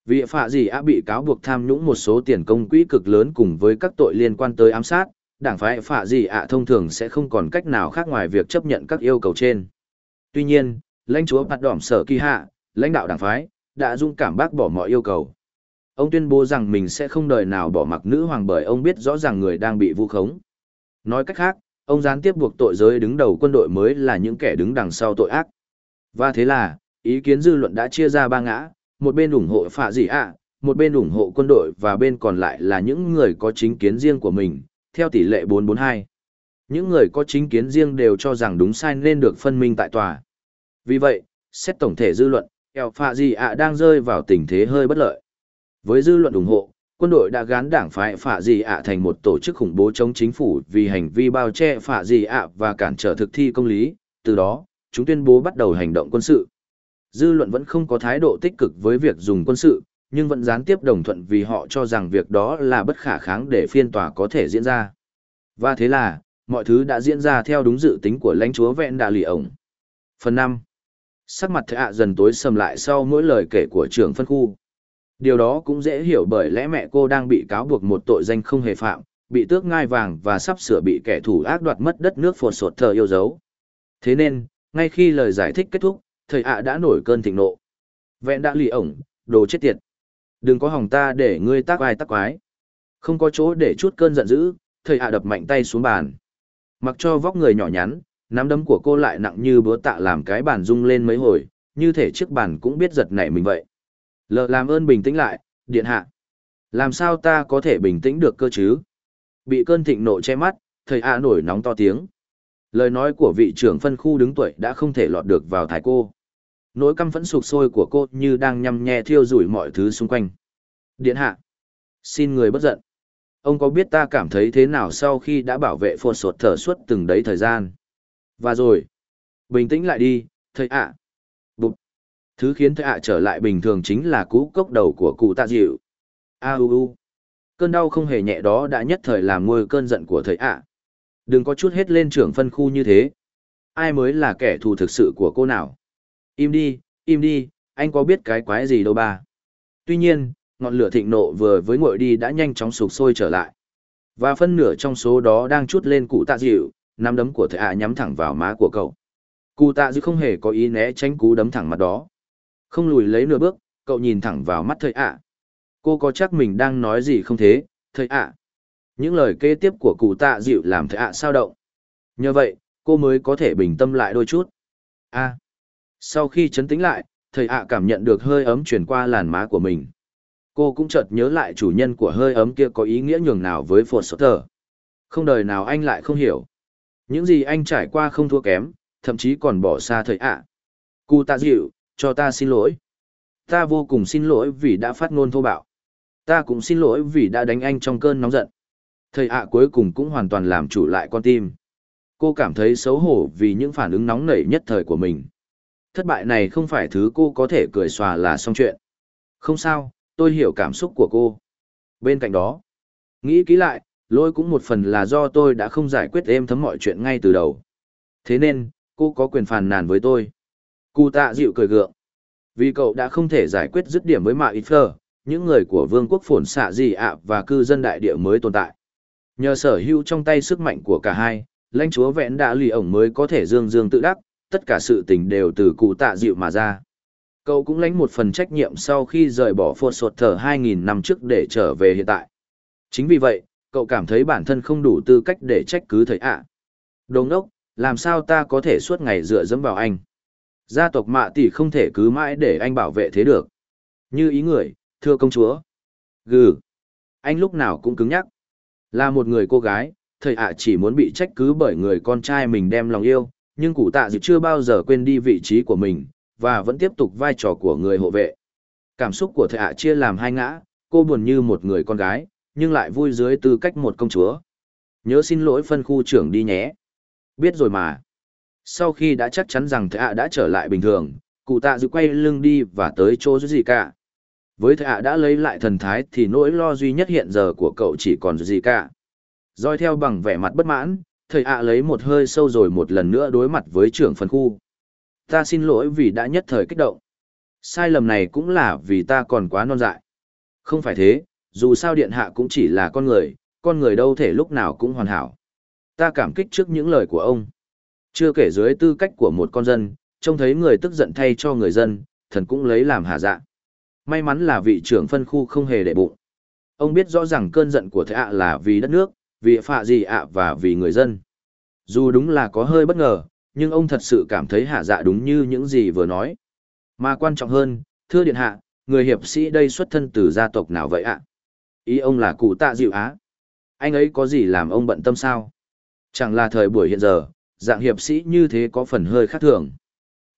Vì Phả Dì ạ bị cáo buộc tham nhũng một số tiền công quỹ cực lớn cùng với các tội liên quan tới ám sát, đảng phái Phả Dì ạ thông thường sẽ không còn cách nào khác ngoài việc chấp nhận các yêu cầu trên. Tuy nhiên, lãnh chúa bạt đỏm sở kỳ hạ, lãnh đạo đảng phái, đã dung cảm bác bỏ mọi yêu cầu. Ông tuyên bố rằng mình sẽ không đời nào bỏ mặc nữ hoàng bởi ông biết rõ ràng người đang bị vu khống. Nói cách khác, ông gián tiếp buộc tội giới đứng đầu quân đội mới là những kẻ đứng đằng sau tội ác. Và thế là, ý kiến dư luận đã chia ra ba ngã, một bên ủng hộ phạ gì ạ, một bên ủng hộ quân đội và bên còn lại là những người có chính kiến riêng của mình, theo tỷ lệ 442. Những người có chính kiến riêng đều cho rằng đúng sai nên được phân minh tại tòa. Vì vậy, xét tổng thể dư luận, eo phạ ạ đang rơi vào tình thế hơi bất lợi. Với dư luận ủng hộ, quân đội đã gán đảng phái phạ gì ạ thành một tổ chức khủng bố chống chính phủ vì hành vi bao che phạ gì ạ và cản trở thực thi công lý, từ đó, chúng tuyên bố bắt đầu hành động quân sự. Dư luận vẫn không có thái độ tích cực với việc dùng quân sự, nhưng vẫn gián tiếp đồng thuận vì họ cho rằng việc đó là bất khả kháng để phiên tòa có thể diễn ra. Và thế là, mọi thứ đã diễn ra theo đúng dự tính của lãnh chúa vẹn đà lì ổng. Phần 5. Sắc mặt thệ ạ dần tối sầm lại sau mỗi lời kể của trưởng phân khu. Điều đó cũng dễ hiểu bởi lẽ mẹ cô đang bị cáo buộc một tội danh không hề phạm, bị tước ngai vàng và sắp sửa bị kẻ thủ ác đoạt mất đất nước phột sột thờ yêu dấu. Thế nên, ngay khi lời giải thích kết thúc, thầy ạ đã nổi cơn thịnh nộ. Vẹn đã lì ổng, đồ chết tiệt. Đừng có hỏng ta để ngươi tác ai tác quái. Không có chỗ để chút cơn giận dữ, thầy ạ đập mạnh tay xuống bàn. Mặc cho vóc người nhỏ nhắn, nắm đấm của cô lại nặng như búa tạ làm cái bàn rung lên mấy hồi, như thể chiếc bàn cũng biết giật nảy mình vậy. Lờ làm ơn bình tĩnh lại, điện hạ. Làm sao ta có thể bình tĩnh được cơ chứ? Bị cơn thịnh nộ che mắt, thầy ạ nổi nóng to tiếng. Lời nói của vị trưởng phân khu đứng tuổi đã không thể lọt được vào thái cô. Nỗi căm phẫn sụp sôi của cô như đang nhăm nhe thiêu rủi mọi thứ xung quanh. Điện hạ. Xin người bất giận. Ông có biết ta cảm thấy thế nào sau khi đã bảo vệ phột sột thở suốt từng đấy thời gian? Và rồi. Bình tĩnh lại đi, thầy ạ. Thứ khiến Thệ ạ trở lại bình thường chính là cú cốc đầu của cụ tạ dịu. A u u. Cơn đau không hề nhẹ đó đã nhất thời làm ngôi cơn giận của thầy ạ. Đừng có chút hết lên trưởng phân khu như thế. Ai mới là kẻ thù thực sự của cô nào? Im đi, im đi, anh có biết cái quái gì đâu ba. Tuy nhiên, ngọn lửa thịnh nộ vừa với ngội đi đã nhanh chóng sụp sôi trở lại. Và phân nửa trong số đó đang chút lên cụ tạ dịu, nắm đấm của thầy ạ nhắm thẳng vào má của cậu. Cụ tạ dịu không hề có ý né tránh cú đấm thẳng mặt đó. Không lùi lấy nửa bước, cậu nhìn thẳng vào mắt thầy ạ. Cô có chắc mình đang nói gì không thế, thầy ạ? Những lời kế tiếp của cụ tạ dịu làm thầy ạ sao động. Nhờ vậy, cô mới có thể bình tâm lại đôi chút. a Sau khi chấn tĩnh lại, thầy ạ cảm nhận được hơi ấm chuyển qua làn má của mình. Cô cũng chợt nhớ lại chủ nhân của hơi ấm kia có ý nghĩa nhường nào với Phổ Sốt Thở. Không đời nào anh lại không hiểu. Những gì anh trải qua không thua kém, thậm chí còn bỏ xa Thầy ạ. Cụ tạ dịu, cho ta xin lỗi. Ta vô cùng xin lỗi vì đã phát ngôn thô bạo. Ta cũng xin lỗi vì đã đánh anh trong cơn nóng giận. Thầy ạ cuối cùng cũng hoàn toàn làm chủ lại con tim. Cô cảm thấy xấu hổ vì những phản ứng nóng nảy nhất thời của mình. Thất bại này không phải thứ cô có thể cười xòa là xong chuyện. Không sao, tôi hiểu cảm xúc của cô. Bên cạnh đó, nghĩ kỹ lại, lỗi cũng một phần là do tôi đã không giải quyết êm thấm mọi chuyện ngay từ đầu. Thế nên, cô có quyền phàn nàn với tôi. Cụ tạ dịu cười gượng. Vì cậu đã không thể giải quyết dứt điểm với Mạ Ít Phơ, những người của vương quốc phồn xạ gì ạ và cư dân đại địa mới tồn tại. Nhờ sở hữu trong tay sức mạnh của cả hai, lãnh chúa vẹn đã lì ổng mới có thể dương dương tự đắc, tất cả sự tình đều từ cụ tạ dịu mà ra. Cậu cũng lãnh một phần trách nhiệm sau khi rời bỏ phột sột thở 2.000 năm trước để trở về hiện tại. Chính vì vậy, cậu cảm thấy bản thân không đủ tư cách để trách cứ thầy ạ. À. Đồng đốc, làm sao ta có thể suốt ngày dựa dẫm vào anh? Gia tộc mạ tỷ không thể cứ mãi để anh bảo vệ thế được. Như ý người, thưa công chúa. Gừ. Anh lúc nào cũng cứng nhắc. Là một người cô gái, thầy ạ chỉ muốn bị trách cứ bởi người con trai mình đem lòng yêu, nhưng cụ tạ dịp chưa bao giờ quên đi vị trí của mình, và vẫn tiếp tục vai trò của người hộ vệ. Cảm xúc của thầy ạ chia làm hai ngã, cô buồn như một người con gái, nhưng lại vui dưới tư cách một công chúa. Nhớ xin lỗi phân khu trưởng đi nhé. Biết rồi mà. Sau khi đã chắc chắn rằng thầy đã trở lại bình thường, cụ tạ dự quay lưng đi và tới chỗ gì cả. Với thầy đã lấy lại thần thái thì nỗi lo duy nhất hiện giờ của cậu chỉ còn gì cả. Doi theo bằng vẻ mặt bất mãn, thầy ạ lấy một hơi sâu rồi một lần nữa đối mặt với trưởng phân khu. Ta xin lỗi vì đã nhất thời kích động. Sai lầm này cũng là vì ta còn quá non dại. Không phải thế, dù sao điện hạ cũng chỉ là con người, con người đâu thể lúc nào cũng hoàn hảo. Ta cảm kích trước những lời của ông. Chưa kể dưới tư cách của một con dân, trông thấy người tức giận thay cho người dân, thần cũng lấy làm hạ dạ. May mắn là vị trưởng phân khu không hề để bụng. Ông biết rõ rằng cơn giận của thế ạ là vì đất nước, vì phạ gì ạ và vì người dân. Dù đúng là có hơi bất ngờ, nhưng ông thật sự cảm thấy hạ dạ đúng như những gì vừa nói. Mà quan trọng hơn, thưa điện hạ, người hiệp sĩ đây xuất thân từ gia tộc nào vậy ạ? Ý ông là cụ tạ dịu á. Anh ấy có gì làm ông bận tâm sao? Chẳng là thời buổi hiện giờ, dạng hiệp sĩ như thế có phần hơi khác thường.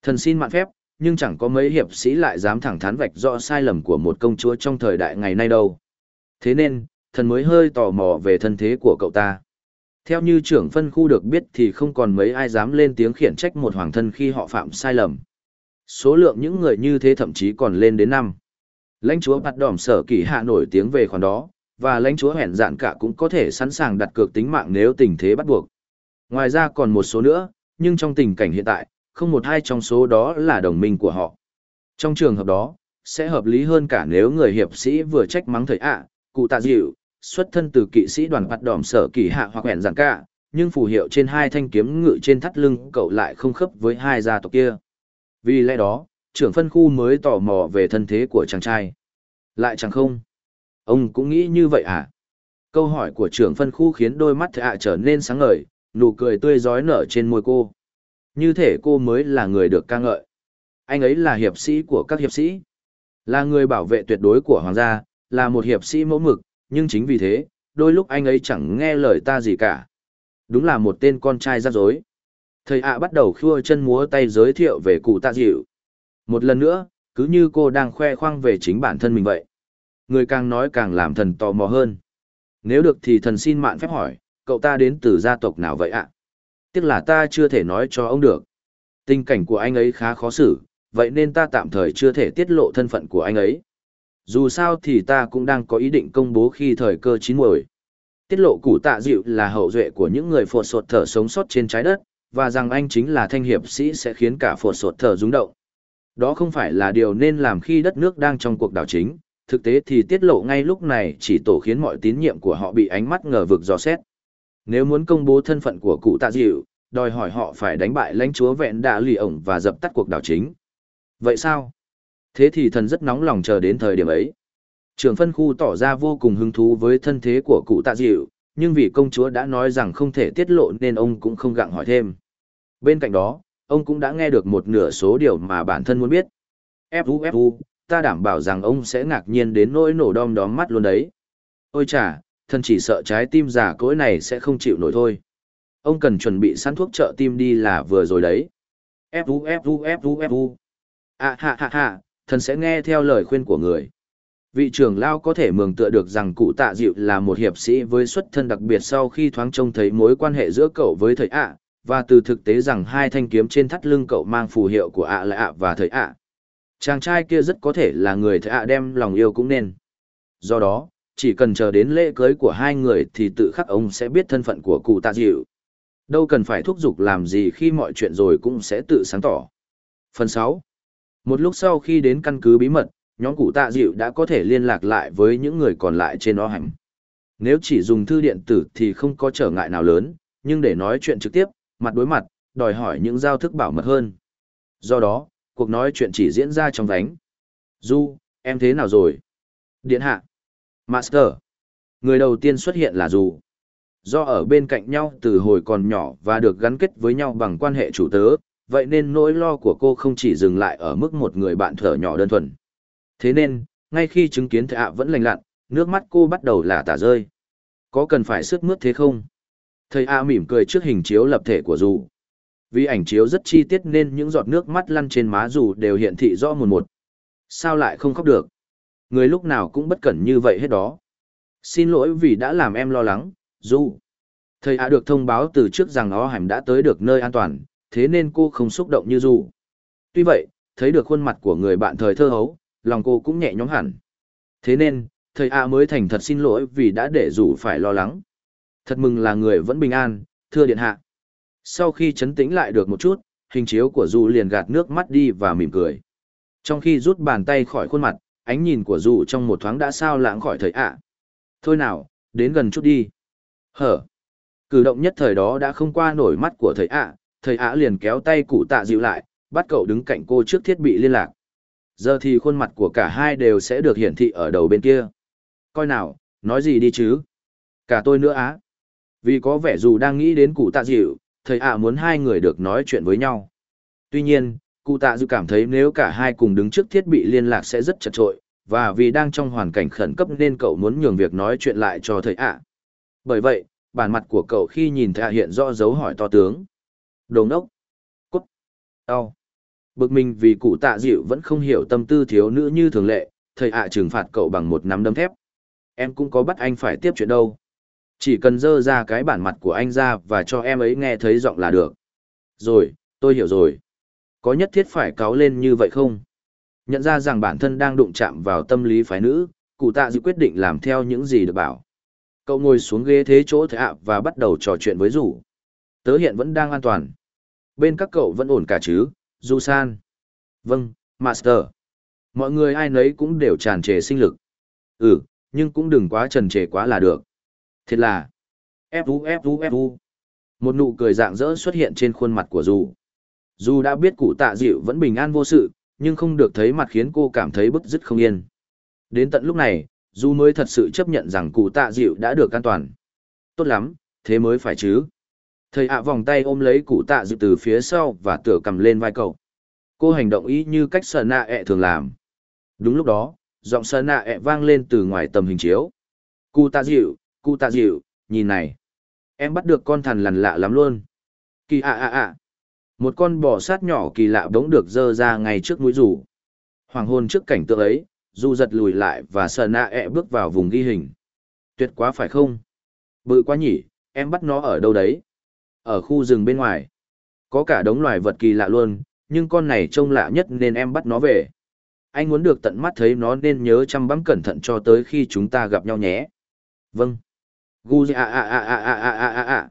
Thần xin mạn phép, nhưng chẳng có mấy hiệp sĩ lại dám thẳng thắn vạch rõ sai lầm của một công chúa trong thời đại ngày nay đâu. Thế nên, thần mới hơi tò mò về thân thế của cậu ta. Theo như trưởng phân khu được biết thì không còn mấy ai dám lên tiếng khiển trách một hoàng thân khi họ phạm sai lầm. Số lượng những người như thế thậm chí còn lên đến năm. Lãnh chúa bạt đỏm sở kỳ hạ nổi tiếng về khoản đó, và lãnh chúa hẹn dạn cả cũng có thể sẵn sàng đặt cược tính mạng nếu tình thế bắt buộc. Ngoài ra còn một số nữa, nhưng trong tình cảnh hiện tại, không một hai trong số đó là đồng minh của họ. Trong trường hợp đó, sẽ hợp lý hơn cả nếu người hiệp sĩ vừa trách mắng thời ạ, cụ tạ dịu, xuất thân từ kỵ sĩ đoàn bắt đỏm sở kỳ hạ hoặc hẹn giảng cả, nhưng phù hiệu trên hai thanh kiếm ngự trên thắt lưng cậu lại không khớp với hai gia tộc kia. Vì lẽ đó, trưởng phân khu mới tò mò về thân thế của chàng trai. Lại chẳng không? Ông cũng nghĩ như vậy à? Câu hỏi của trưởng phân khu khiến đôi mắt thạ trở nên sáng ngời, nụ cười tươi rói nở trên môi cô. Như thể cô mới là người được ca ngợi. Anh ấy là hiệp sĩ của các hiệp sĩ. Là người bảo vệ tuyệt đối của hoàng gia, là một hiệp sĩ mẫu mực, nhưng chính vì thế, đôi lúc anh ấy chẳng nghe lời ta gì cả. Đúng là một tên con trai rắc rối. Thầy ạ bắt đầu khua chân múa tay giới thiệu về cụ tạ dịu. Một lần nữa, cứ như cô đang khoe khoang về chính bản thân mình vậy. Người càng nói càng làm thần tò mò hơn. Nếu được thì thần xin mạn phép hỏi, cậu ta đến từ gia tộc nào vậy ạ? Tiếc là ta chưa thể nói cho ông được. Tình cảnh của anh ấy khá khó xử, vậy nên ta tạm thời chưa thể tiết lộ thân phận của anh ấy. Dù sao thì ta cũng đang có ý định công bố khi thời cơ chín muồi. Tiết lộ củ tạ dịu là hậu duệ của những người phột sột thở sống sót trên trái đất, và rằng anh chính là thanh hiệp sĩ sẽ khiến cả phột sột thở rung động. Đó không phải là điều nên làm khi đất nước đang trong cuộc đảo chính, thực tế thì tiết lộ ngay lúc này chỉ tổ khiến mọi tín nhiệm của họ bị ánh mắt ngờ vực dò xét. Nếu muốn công bố thân phận của cụ tạ dịu, đòi hỏi họ phải đánh bại lãnh chúa vẹn đạ lì ổng và dập tắt cuộc đảo chính. Vậy sao? Thế thì thần rất nóng lòng chờ đến thời điểm ấy. Trưởng phân khu tỏ ra vô cùng hứng thú với thân thế của cụ tạ dịu, nhưng vì công chúa đã nói rằng không thể tiết lộ nên ông cũng không gặng hỏi thêm. Bên cạnh đó, ông cũng đã nghe được một nửa số điều mà bản thân muốn biết. Fu Fu, ta đảm bảo rằng ông sẽ ngạc nhiên đến nỗi nổ đom đóm mắt luôn đấy. Ôi chà, thân chỉ sợ trái tim giả cỗi này sẽ không chịu nổi thôi. Ông cần chuẩn bị sẵn thuốc trợ tim đi là vừa rồi đấy. Fu Fu Fu Fu. À ha ha ha, thần sẽ nghe theo lời khuyên của người. Vị trưởng lao có thể mường tựa được rằng cụ tạ dịu là một hiệp sĩ với xuất thân đặc biệt sau khi thoáng trông thấy mối quan hệ giữa cậu với thầy ạ, và từ thực tế rằng hai thanh kiếm trên thắt lưng cậu mang phù hiệu của ạ là ạ và thầy ạ. Chàng trai kia rất có thể là người thầy ạ đem lòng yêu cũng nên. Do đó, chỉ cần chờ đến lễ cưới của hai người thì tự khắc ông sẽ biết thân phận của cụ tạ dịu. Đâu cần phải thúc giục làm gì khi mọi chuyện rồi cũng sẽ tự sáng tỏ. Phần 6 Một lúc sau khi đến căn cứ bí mật, nhóm cụ tạ dịu đã có thể liên lạc lại với những người còn lại trên đó hành. Nếu chỉ dùng thư điện tử thì không có trở ngại nào lớn, nhưng để nói chuyện trực tiếp, mặt đối mặt, đòi hỏi những giao thức bảo mật hơn. Do đó, cuộc nói chuyện chỉ diễn ra trong vánh. Du, em thế nào rồi? Điện hạ. Master. Người đầu tiên xuất hiện là dù. Do ở bên cạnh nhau từ hồi còn nhỏ và được gắn kết với nhau bằng quan hệ chủ tớ, vậy nên nỗi lo của cô không chỉ dừng lại ở mức một người bạn thở nhỏ đơn thuần. Thế nên, ngay khi chứng kiến thệ ạ vẫn lành lặn, nước mắt cô bắt đầu là tả rơi. Có cần phải sức mướt thế không? Thầy A mỉm cười trước hình chiếu lập thể của dù. Vì ảnh chiếu rất chi tiết nên những giọt nước mắt lăn trên má dù đều hiện thị rõ một một. Sao lại không khóc được? Người lúc nào cũng bất cẩn như vậy hết đó. Xin lỗi vì đã làm em lo lắng, dù. Thầy A được thông báo từ trước rằng ó hẳn đã tới được nơi an toàn, thế nên cô không xúc động như dù. Tuy vậy, thấy được khuôn mặt của người bạn thời thơ hấu, lòng cô cũng nhẹ nhõm hẳn. Thế nên, thầy A mới thành thật xin lỗi vì đã để dù phải lo lắng. Thật mừng là người vẫn bình an, thưa điện hạ. Sau khi chấn tĩnh lại được một chút, hình chiếu của Du liền gạt nước mắt đi và mỉm cười. Trong khi rút bàn tay khỏi khuôn mặt, ánh nhìn của dù trong một thoáng đã sao lãng khỏi thầy ạ. Thôi nào, đến gần chút đi. Hở. Cử động nhất thời đó đã không qua nổi mắt của thầy ạ, thầy ạ liền kéo tay cụ tạ dịu lại, bắt cậu đứng cạnh cô trước thiết bị liên lạc. Giờ thì khuôn mặt của cả hai đều sẽ được hiển thị ở đầu bên kia. Coi nào, nói gì đi chứ? Cả tôi nữa á. Vì có vẻ dù đang nghĩ đến cụ tạ dịu, thầy ạ muốn hai người được nói chuyện với nhau. Tuy nhiên, cụ tạ dự cảm thấy nếu cả hai cùng đứng trước thiết bị liên lạc sẽ rất chật trội, và vì đang trong hoàn cảnh khẩn cấp nên cậu muốn nhường việc nói chuyện lại cho thầy ạ. Bởi vậy, bản mặt của cậu khi nhìn thầy ạ hiện rõ dấu hỏi to tướng. Đồ ốc. Cút. Đau. Bực mình vì cụ tạ dịu vẫn không hiểu tâm tư thiếu nữ như thường lệ, thầy ạ trừng phạt cậu bằng một nắm đấm thép. Em cũng có bắt anh phải tiếp chuyện đâu. Chỉ cần dơ ra cái bản mặt của anh ra và cho em ấy nghe thấy giọng là được. Rồi, tôi hiểu rồi. Có nhất thiết phải cáo lên như vậy không? Nhận ra rằng bản thân đang đụng chạm vào tâm lý phái nữ, cụ tạ dự quyết định làm theo những gì được bảo. Cậu ngồi xuống ghế thế chỗ thẻ ạ và bắt đầu trò chuyện với rủ. Tớ hiện vẫn đang an toàn. Bên các cậu vẫn ổn cả chứ, Du San. Vâng, Master. Mọi người ai nấy cũng đều tràn trề sinh lực. Ừ, nhưng cũng đừng quá trần trề quá là được. Thiệt là. Fu Fu Fu. Một nụ cười dạng dỡ xuất hiện trên khuôn mặt của Du. Dù đã biết cụ tạ dịu vẫn bình an vô sự, nhưng không được thấy mặt khiến cô cảm thấy bức dứt không yên. Đến tận lúc này, Dù mới thật sự chấp nhận rằng cụ tạ dịu đã được an toàn. Tốt lắm, thế mới phải chứ. Thầy ạ vòng tay ôm lấy cụ tạ dịu từ phía sau và tựa cầm lên vai cậu. Cô hành động ý như cách sờ nạ ẹ thường làm. Đúng lúc đó, giọng sờ nạ ẹ vang lên từ ngoài tầm hình chiếu. Cụ tạ dịu, cụ tạ dịu, nhìn này. Em bắt được con thằn lằn lạ lắm luôn. Kỳ ạ ạ ạ. Một con bò sát nhỏ kỳ lạ bỗng được dơ ra ngay trước mũi rủ. Hoàng hôn trước cảnh tượng ấy, dù giật lùi lại và sờ nạ ẹ bước vào vùng ghi hình. Tuyệt quá phải không? Bự quá nhỉ, em bắt nó ở đâu đấy? Ở khu rừng bên ngoài. Có cả đống loài vật kỳ lạ luôn, nhưng con này trông lạ nhất nên em bắt nó về. Anh muốn được tận mắt thấy nó nên nhớ chăm bắm cẩn thận cho tới khi chúng ta gặp nhau nhé. Vâng. Guzi dạ a a a a a a a a.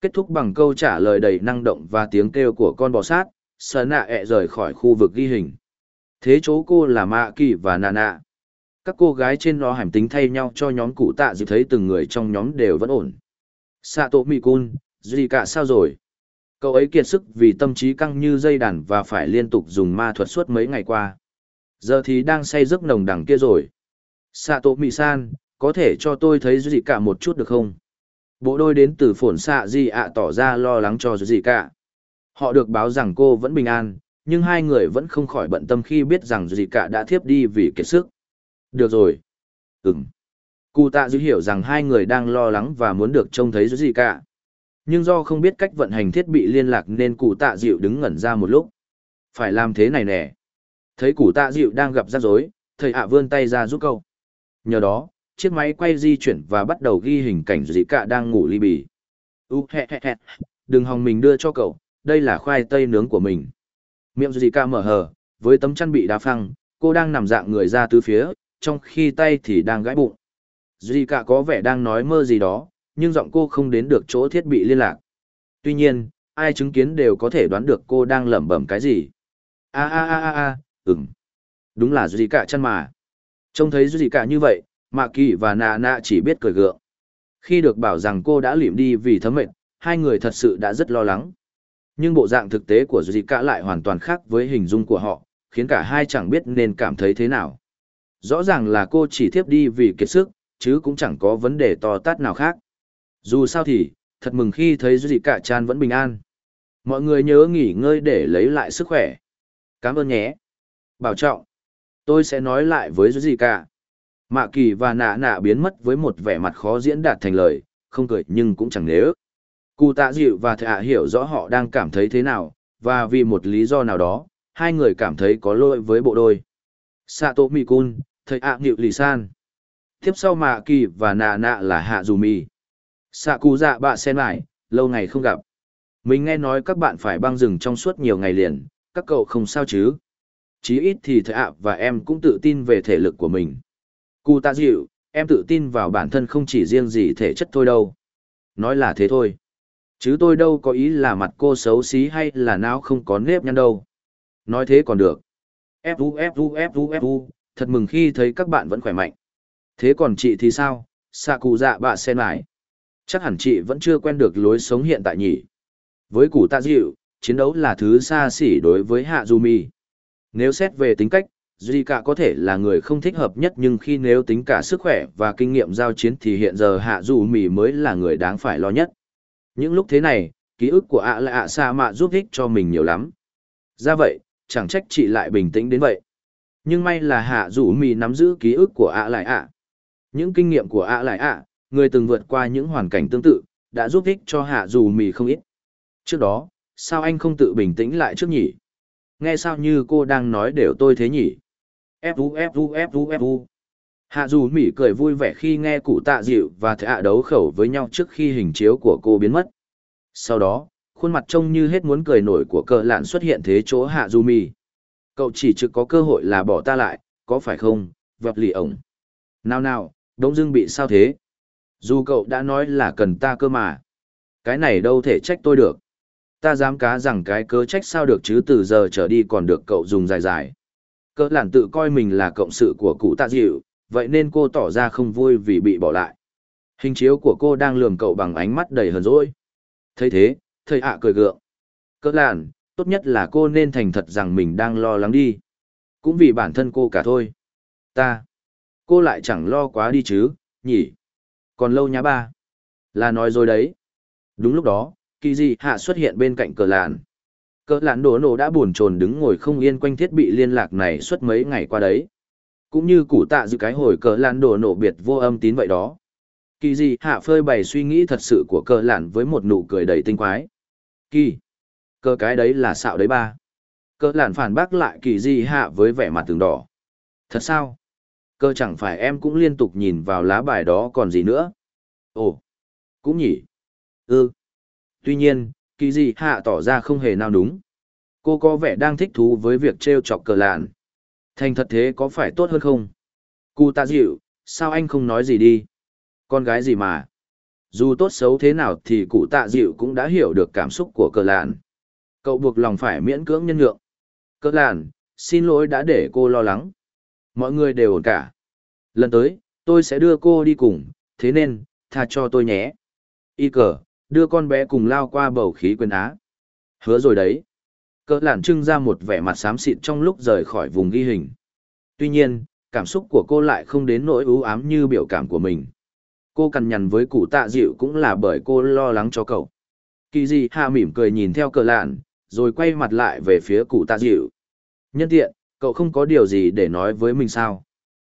Kết thúc bằng câu trả lời đầy năng động và tiếng kêu của con bò sát, sờ nạ ẹ rời khỏi khu vực ghi hình. Thế chỗ cô là Mạ Kỳ và Nà Nạ. Các cô gái trên nó hàm tính thay nhau cho nhóm cụ tạ dịp thấy từng người trong nhóm đều vẫn ổn. Sato cun, Duy cả sao rồi? Cậu ấy kiệt sức vì tâm trí căng như dây đàn và phải liên tục dùng ma thuật suốt mấy ngày qua. Giờ thì đang say giấc nồng đằng kia rồi. Sato Mị-san, có thể cho tôi thấy Duy cả một chút được không? Bộ đôi đến từ phổn xạ Di ạ tỏ ra lo lắng cho Duy cả. Họ được báo rằng cô vẫn bình an, Nhưng hai người vẫn không khỏi bận tâm khi biết rằng gì cả đã thiếp đi vì kiệt sức. Được rồi. Ừm. Cụ tạ dữ hiểu rằng hai người đang lo lắng và muốn được trông thấy gì cả. Nhưng do không biết cách vận hành thiết bị liên lạc nên cụ tạ dịu đứng ngẩn ra một lúc. Phải làm thế này nè. Thấy cụ tạ dịu đang gặp rắc rối, thầy ạ vươn tay ra giúp câu. Nhờ đó, chiếc máy quay di chuyển và bắt đầu ghi hình cảnh dị cả đang ngủ ly bì. U hẹ hẹ hẹ, đừng hòng mình đưa cho cậu, đây là khoai tây nướng của mình. Miệng dị cả mở hờ, với tấm chăn bị đá phăng, cô đang nằm dạng người ra tứ phía, trong khi tay thì đang gãi bụng. Dị cả có vẻ đang nói mơ gì đó, nhưng giọng cô không đến được chỗ thiết bị liên lạc. Tuy nhiên, ai chứng kiến đều có thể đoán được cô đang lẩm bẩm cái gì. A a a a a, ừm. Đúng là gì cả chăn mà. Trông thấy gì cả như vậy, Mạ Kỳ và Nà Nạ chỉ biết cười gượng. Khi được bảo rằng cô đã lịm đi vì thấm mệt, hai người thật sự đã rất lo lắng. Nhưng bộ dạng thực tế của Dị Cả lại hoàn toàn khác với hình dung của họ, khiến cả hai chẳng biết nên cảm thấy thế nào. Rõ ràng là cô chỉ thiếp đi vì kiệt sức, chứ cũng chẳng có vấn đề to tát nào khác. Dù sao thì, thật mừng khi thấy Dị Cả Chan vẫn bình an. Mọi người nhớ nghỉ ngơi để lấy lại sức khỏe. Cảm ơn nhé. Bảo trọng. Tôi sẽ nói lại với Dị Cả. Mạ kỳ và nạ nạ biến mất với một vẻ mặt khó diễn đạt thành lời, không cười nhưng cũng chẳng nhớ. Cụ tạ dịu và thạ hiểu rõ họ đang cảm thấy thế nào, và vì một lý do nào đó, hai người cảm thấy có lỗi với bộ đôi. Sato Mikun, thầy ạ nghịu lì san. Tiếp sau Mạ kỳ và nạ nạ là Hạ Dù Mì. Sạ cụ dạ bạ sen lại, lâu ngày không gặp. Mình nghe nói các bạn phải băng rừng trong suốt nhiều ngày liền, các cậu không sao chứ. Chí ít thì thầy ạ và em cũng tự tin về thể lực của mình. Cụ tạ dịu, em tự tin vào bản thân không chỉ riêng gì thể chất thôi đâu. Nói là thế thôi. Chứ tôi đâu có ý là mặt cô xấu xí hay là não không có nếp nhăn đâu. Nói thế còn được. Fu Fu Fu Fu, thật mừng khi thấy các bạn vẫn khỏe mạnh. Thế còn chị thì sao? Sạ cụ dạ bạ sen lại. Chắc hẳn chị vẫn chưa quen được lối sống hiện tại nhỉ. Với cụ tạ dịu, chiến đấu là thứ xa xỉ đối với Hạ Du Mi. Nếu xét về tính cách, Duy cả có thể là người không thích hợp nhất nhưng khi nếu tính cả sức khỏe và kinh nghiệm giao chiến thì hiện giờ Hạ Dù Mì mới là người đáng phải lo nhất. Những lúc thế này, ký ức của ạ là ạ sa mạ giúp ích cho mình nhiều lắm. Ra vậy, chẳng trách chị lại bình tĩnh đến vậy. Nhưng may là Hạ Dù Mì nắm giữ ký ức của ạ lại ạ. Những kinh nghiệm của ạ lại ạ, người từng vượt qua những hoàn cảnh tương tự, đã giúp ích cho Hạ Dù Mì không ít. Trước đó, sao anh không tự bình tĩnh lại trước nhỉ? Nghe sao như cô đang nói đều tôi thế nhỉ? Fu fu fu fu hạ dù mỉ cười vui vẻ khi nghe cụ tạ dịu và thạ hạ đấu khẩu với nhau trước khi hình chiếu của cô biến mất. Sau đó, khuôn mặt trông như hết muốn cười nổi của cờ lạn xuất hiện thế chỗ hạ dù mỉ. Cậu chỉ trực có cơ hội là bỏ ta lại, có phải không vập lì ổng? Nào nào, đống dưng bị sao thế? Dù cậu đã nói là cần ta cơ mà. Cái này đâu thể trách tôi được. Ta dám cá rằng cái cớ trách sao được chứ từ giờ trở đi còn được cậu dùng dài dài. Cỡ lản tự coi mình là cộng sự của cụ tạ dịu, vậy nên cô tỏ ra không vui vì bị bỏ lại. Hình chiếu của cô đang lườm cậu bằng ánh mắt đầy hờn dỗi. thấy thế, thầy ạ cười gượng. Cỡ lản, tốt nhất là cô nên thành thật rằng mình đang lo lắng đi. Cũng vì bản thân cô cả thôi. Ta. Cô lại chẳng lo quá đi chứ, nhỉ. Còn lâu nhá ba. Là nói rồi đấy. Đúng lúc đó, kỳ dị hạ xuất hiện bên cạnh cờ làn. Cỡ lạn đổ nổ đã buồn chồn đứng ngồi không yên quanh thiết bị liên lạc này suốt mấy ngày qua đấy. Cũng như củ tạ dự cái hồi cỡ lạn đổ nổ biệt vô âm tín vậy đó. Kỳ gì hạ phơi bày suy nghĩ thật sự của cỡ lạn với một nụ cười đầy tinh quái. Kỳ. Cỡ cái đấy là xạo đấy ba. Cỡ lạn phản bác lại kỳ gì hạ với vẻ mặt từng đỏ. Thật sao? Cơ chẳng phải em cũng liên tục nhìn vào lá bài đó còn gì nữa. Ồ, cũng nhỉ. Ừ. Tuy nhiên, kỳ dị hạ tỏ ra không hề nào đúng. Cô có vẻ đang thích thú với việc treo chọc cờ lạn. Thành thật thế có phải tốt hơn không? Cụ tạ dịu, sao anh không nói gì đi? Con gái gì mà? Dù tốt xấu thế nào thì cụ tạ dịu cũng đã hiểu được cảm xúc của cờ lạn. Cậu buộc lòng phải miễn cưỡng nhân nhượng. Cờ lạn, xin lỗi đã để cô lo lắng. Mọi người đều ổn cả. Lần tới, tôi sẽ đưa cô đi cùng, thế nên, tha cho tôi nhé. Y cờ, đưa con bé cùng lao qua bầu khí quyền á. Hứa rồi đấy. Cỡ lản trưng ra một vẻ mặt xám xịt trong lúc rời khỏi vùng ghi hình. Tuy nhiên, cảm xúc của cô lại không đến nỗi ưu ám như biểu cảm của mình. Cô cằn nhằn với cụ tạ dịu cũng là bởi cô lo lắng cho cậu. Kỳ gì hạ mỉm cười nhìn theo cờ lạn, rồi quay mặt lại về phía cụ tạ dịu. Nhân tiện, cậu không có điều gì để nói với mình sao?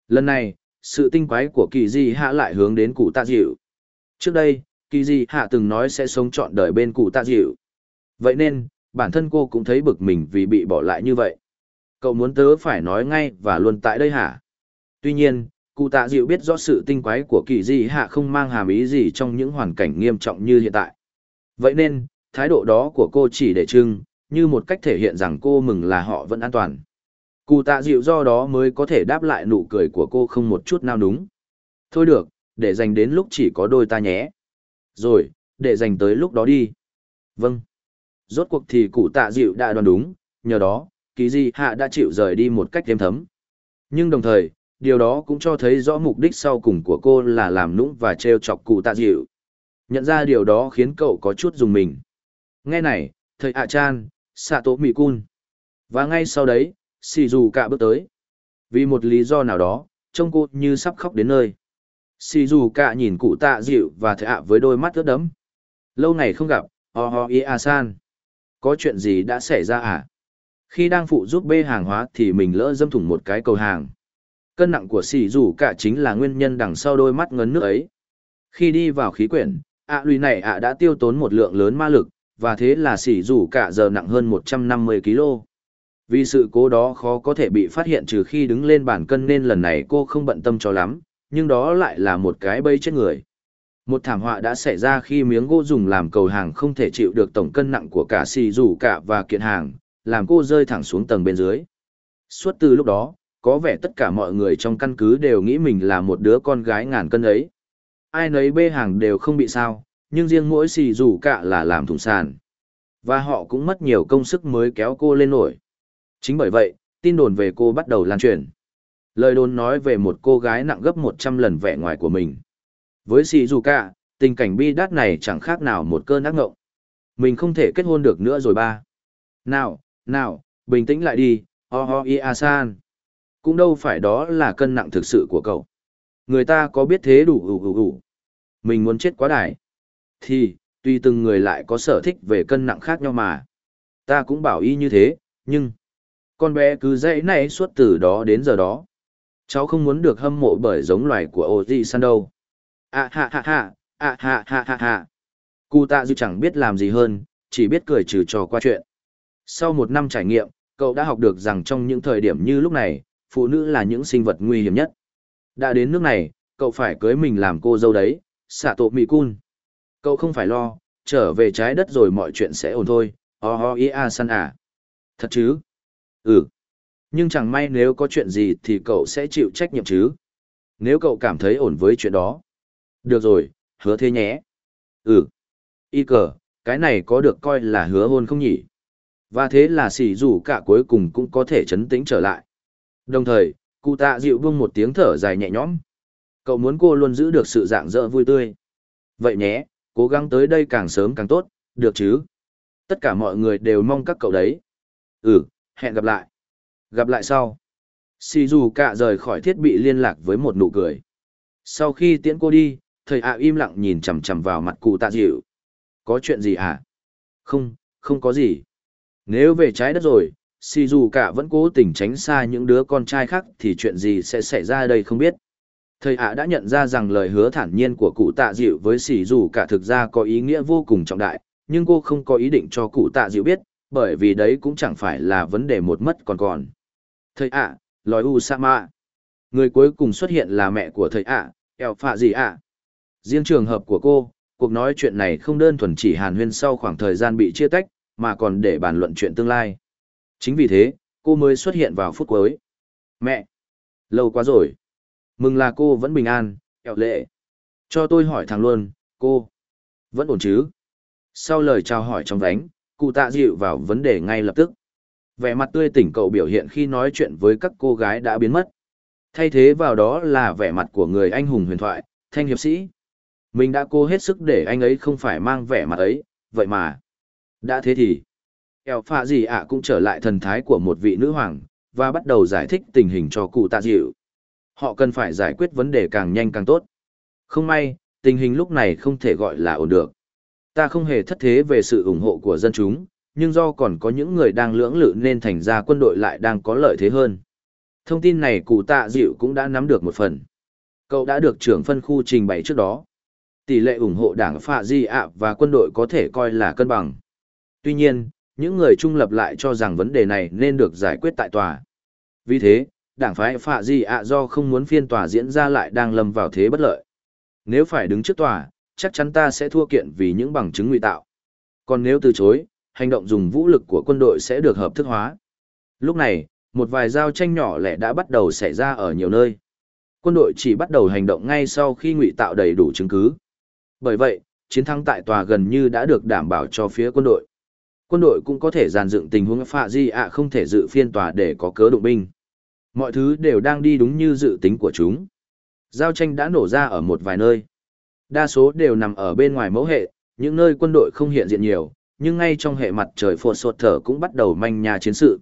Lần này, sự tinh quái của kỳ di hạ lại hướng đến cụ tạ dịu. Trước đây, kỳ di hạ từng nói sẽ sống trọn đời bên cụ tạ dịu. Vậy nên, bản thân cô cũng thấy bực mình vì bị bỏ lại như vậy. Cậu muốn tớ phải nói ngay và luôn tại đây hả? Tuy nhiên, cụ tạ dịu biết rõ sự tinh quái của kỳ di hạ không mang hàm ý gì trong những hoàn cảnh nghiêm trọng như hiện tại. Vậy nên, thái độ đó của cô chỉ để trưng, như một cách thể hiện rằng cô mừng là họ vẫn an toàn. Cụ tạ dịu do đó mới có thể đáp lại nụ cười của cô không một chút nào đúng. Thôi được, để dành đến lúc chỉ có đôi ta nhé. Rồi, để dành tới lúc đó đi. Vâng. Rốt cuộc thì cụ tạ dịu đã đoán đúng, nhờ đó, kỳ di hạ đã chịu rời đi một cách thêm thấm. Nhưng đồng thời, điều đó cũng cho thấy rõ mục đích sau cùng của cô là làm nũng và treo chọc cụ tạ dịu. Nhận ra điều đó khiến cậu có chút dùng mình. Nghe này, thầy ạ chan, xạ tố mì cun. Và ngay sau đấy, xì dù cả bước tới. Vì một lý do nào đó, trông cô như sắp khóc đến nơi. Xì dù cả nhìn cụ tạ dịu và thầy ạ với đôi mắt ướt đấm. Lâu ngày không gặp, ho ho y a san. Có chuyện gì đã xảy ra à? Khi đang phụ giúp bê hàng hóa thì mình lỡ dâm thủng một cái cầu hàng. Cân nặng của xì dù cả chính là nguyên nhân đằng sau đôi mắt ngấn nước ấy. Khi đi vào khí quyển, ạ lùi này ạ đã tiêu tốn một lượng lớn ma lực, và thế là xì dù cả giờ nặng hơn 150 kg. Vì sự cố đó khó có thể bị phát hiện trừ khi đứng lên bàn cân nên lần này cô không bận tâm cho lắm, nhưng đó lại là một cái bẫy chết người. Một thảm họa đã xảy ra khi miếng gỗ dùng làm cầu hàng không thể chịu được tổng cân nặng của cả xì rủ cả và kiện hàng, làm cô rơi thẳng xuống tầng bên dưới. Suốt từ lúc đó, có vẻ tất cả mọi người trong căn cứ đều nghĩ mình là một đứa con gái ngàn cân ấy. Ai nấy bê hàng đều không bị sao, nhưng riêng mỗi xì rủ cả là làm thùng sàn. Và họ cũng mất nhiều công sức mới kéo cô lên nổi. Chính bởi vậy, tin đồn về cô bắt đầu lan truyền. Lời đồn nói về một cô gái nặng gấp 100 lần vẻ ngoài của mình. Với Shizuka, dù cả, tình cảnh bi đát này chẳng khác nào một cơn ác ngộng. Mình không thể kết hôn được nữa rồi ba. Nào, nào, bình tĩnh lại đi, Oh, ho i. Cũng đâu phải đó là cân nặng thực sự của cậu. Người ta có biết thế đủ đủ đủ đủ. Mình muốn chết quá đài. Thì, tuy từng người lại có sở thích về cân nặng khác nhau mà. Ta cũng bảo y như thế, nhưng... Con bé cứ dãy này suốt từ đó đến giờ đó. Cháu không muốn được hâm mộ bởi giống loài của Oji San đâu à ha ha ha, à ha ha ha ha. Cụ tạ dư chẳng biết làm gì hơn, chỉ biết cười trừ trò qua chuyện. Sau một năm trải nghiệm, cậu đã học được rằng trong những thời điểm như lúc này, phụ nữ là những sinh vật nguy hiểm nhất. Đã đến nước này, cậu phải cưới mình làm cô dâu đấy, xạ tổ mì cun. Cậu không phải lo, trở về trái đất rồi mọi chuyện sẽ ổn thôi, ho ho ia san à. Thật chứ? Ừ. Nhưng chẳng may nếu có chuyện gì thì cậu sẽ chịu trách nhiệm chứ. Nếu cậu cảm thấy ổn với chuyện đó. Được rồi, hứa thế nhé. Ừ. Y cờ, cái này có được coi là hứa hôn không nhỉ? Và thế là xỉ dù cả cuối cùng cũng có thể chấn tĩnh trở lại. Đồng thời, cụ tạ dịu buông một tiếng thở dài nhẹ nhõm. Cậu muốn cô luôn giữ được sự dạng dỡ vui tươi. Vậy nhé, cố gắng tới đây càng sớm càng tốt, được chứ? Tất cả mọi người đều mong các cậu đấy. Ừ, hẹn gặp lại. Gặp lại sau. Xì dù cả rời khỏi thiết bị liên lạc với một nụ cười. Sau khi tiễn cô đi, thầy ạ im lặng nhìn chằm chằm vào mặt cụ tạ dịu có chuyện gì à? không không có gì nếu về trái đất rồi xì dù cả vẫn cố tình tránh xa những đứa con trai khác thì chuyện gì sẽ xảy ra đây không biết thầy ạ đã nhận ra rằng lời hứa thản nhiên của cụ tạ dịu với xì dù cả thực ra có ý nghĩa vô cùng trọng đại nhưng cô không có ý định cho cụ tạ dịu biết bởi vì đấy cũng chẳng phải là vấn đề một mất còn còn thầy ạ lòi u sa ma người cuối cùng xuất hiện là mẹ của thầy ạ eo phạ gì ạ Riêng trường hợp của cô, cuộc nói chuyện này không đơn thuần chỉ hàn huyên sau khoảng thời gian bị chia tách, mà còn để bàn luận chuyện tương lai. Chính vì thế, cô mới xuất hiện vào phút cuối. Mẹ! Lâu quá rồi. Mừng là cô vẫn bình an, kẹo lệ. Cho tôi hỏi thằng luôn, cô. Vẫn ổn chứ? Sau lời chào hỏi trong đánh cụ tạ dịu vào vấn đề ngay lập tức. Vẻ mặt tươi tỉnh cậu biểu hiện khi nói chuyện với các cô gái đã biến mất. Thay thế vào đó là vẻ mặt của người anh hùng huyền thoại, thanh hiệp sĩ. Mình đã cố hết sức để anh ấy không phải mang vẻ mặt ấy, vậy mà. Đã thế thì, eo phạ gì ạ cũng trở lại thần thái của một vị nữ hoàng, và bắt đầu giải thích tình hình cho cụ tạ dịu. Họ cần phải giải quyết vấn đề càng nhanh càng tốt. Không may, tình hình lúc này không thể gọi là ổn được. Ta không hề thất thế về sự ủng hộ của dân chúng, nhưng do còn có những người đang lưỡng lự nên thành ra quân đội lại đang có lợi thế hơn. Thông tin này cụ tạ dịu cũng đã nắm được một phần. Cậu đã được trưởng phân khu trình bày trước đó. Tỷ lệ ủng hộ đảng Phạ Di ạ và quân đội có thể coi là cân bằng. Tuy nhiên, những người trung lập lại cho rằng vấn đề này nên được giải quyết tại tòa. Vì thế, đảng phái Phạ Di ạ do không muốn phiên tòa diễn ra lại đang lâm vào thế bất lợi. Nếu phải đứng trước tòa, chắc chắn ta sẽ thua kiện vì những bằng chứng ngụy tạo. Còn nếu từ chối, hành động dùng vũ lực của quân đội sẽ được hợp thức hóa. Lúc này, một vài giao tranh nhỏ lẻ đã bắt đầu xảy ra ở nhiều nơi. Quân đội chỉ bắt đầu hành động ngay sau khi ngụy tạo đầy đủ chứng cứ. Bởi vậy, chiến thắng tại tòa gần như đã được đảm bảo cho phía quân đội. Quân đội cũng có thể dàn dựng tình huống phạ di ạ không thể dự phiên tòa để có cớ động binh. Mọi thứ đều đang đi đúng như dự tính của chúng. Giao tranh đã nổ ra ở một vài nơi. Đa số đều nằm ở bên ngoài mẫu hệ, những nơi quân đội không hiện diện nhiều, nhưng ngay trong hệ mặt trời phột sột thở cũng bắt đầu manh nhà chiến sự.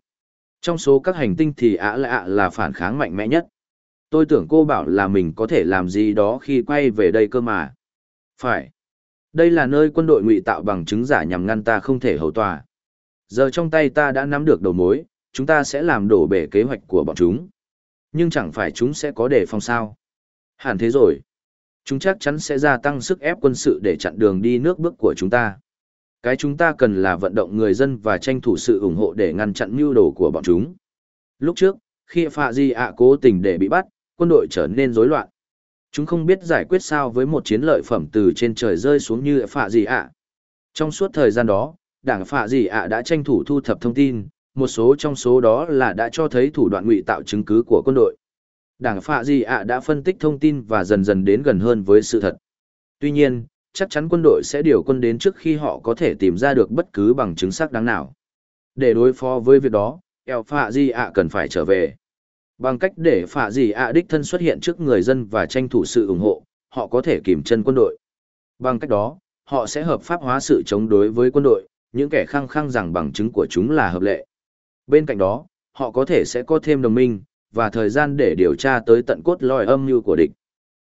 Trong số các hành tinh thì ạ lạ là phản kháng mạnh mẽ nhất. Tôi tưởng cô bảo là mình có thể làm gì đó khi quay về đây cơ mà. Phải. Đây là nơi quân đội ngụy tạo bằng chứng giả nhằm ngăn ta không thể hầu tòa. Giờ trong tay ta đã nắm được đầu mối, chúng ta sẽ làm đổ bể kế hoạch của bọn chúng. Nhưng chẳng phải chúng sẽ có đề phòng sao. Hẳn thế rồi. Chúng chắc chắn sẽ gia tăng sức ép quân sự để chặn đường đi nước bước của chúng ta. Cái chúng ta cần là vận động người dân và tranh thủ sự ủng hộ để ngăn chặn mưu đồ của bọn chúng. Lúc trước, khi Phạ Di ạ cố tình để bị bắt, quân đội trở nên rối loạn. Chúng không biết giải quyết sao với một chiến lợi phẩm từ trên trời rơi xuống như Phạ Di ạ. Trong suốt thời gian đó, đảng Phạ Di ạ đã tranh thủ thu thập thông tin, một số trong số đó là đã cho thấy thủ đoạn ngụy tạo chứng cứ của quân đội. Đảng Phạ Di ạ đã phân tích thông tin và dần dần đến gần hơn với sự thật. Tuy nhiên, chắc chắn quân đội sẽ điều quân đến trước khi họ có thể tìm ra được bất cứ bằng chứng xác đáng nào. Để đối phó với việc đó, El Phạ Di ạ cần phải trở về. Bằng cách để Phạ Di ạ đích thân xuất hiện trước người dân và tranh thủ sự ủng hộ, họ có thể kìm chân quân đội. Bằng cách đó, họ sẽ hợp pháp hóa sự chống đối với quân đội, những kẻ khăng khăng rằng bằng chứng của chúng là hợp lệ. Bên cạnh đó, họ có thể sẽ có thêm đồng minh, và thời gian để điều tra tới tận cốt lõi âm mưu của địch.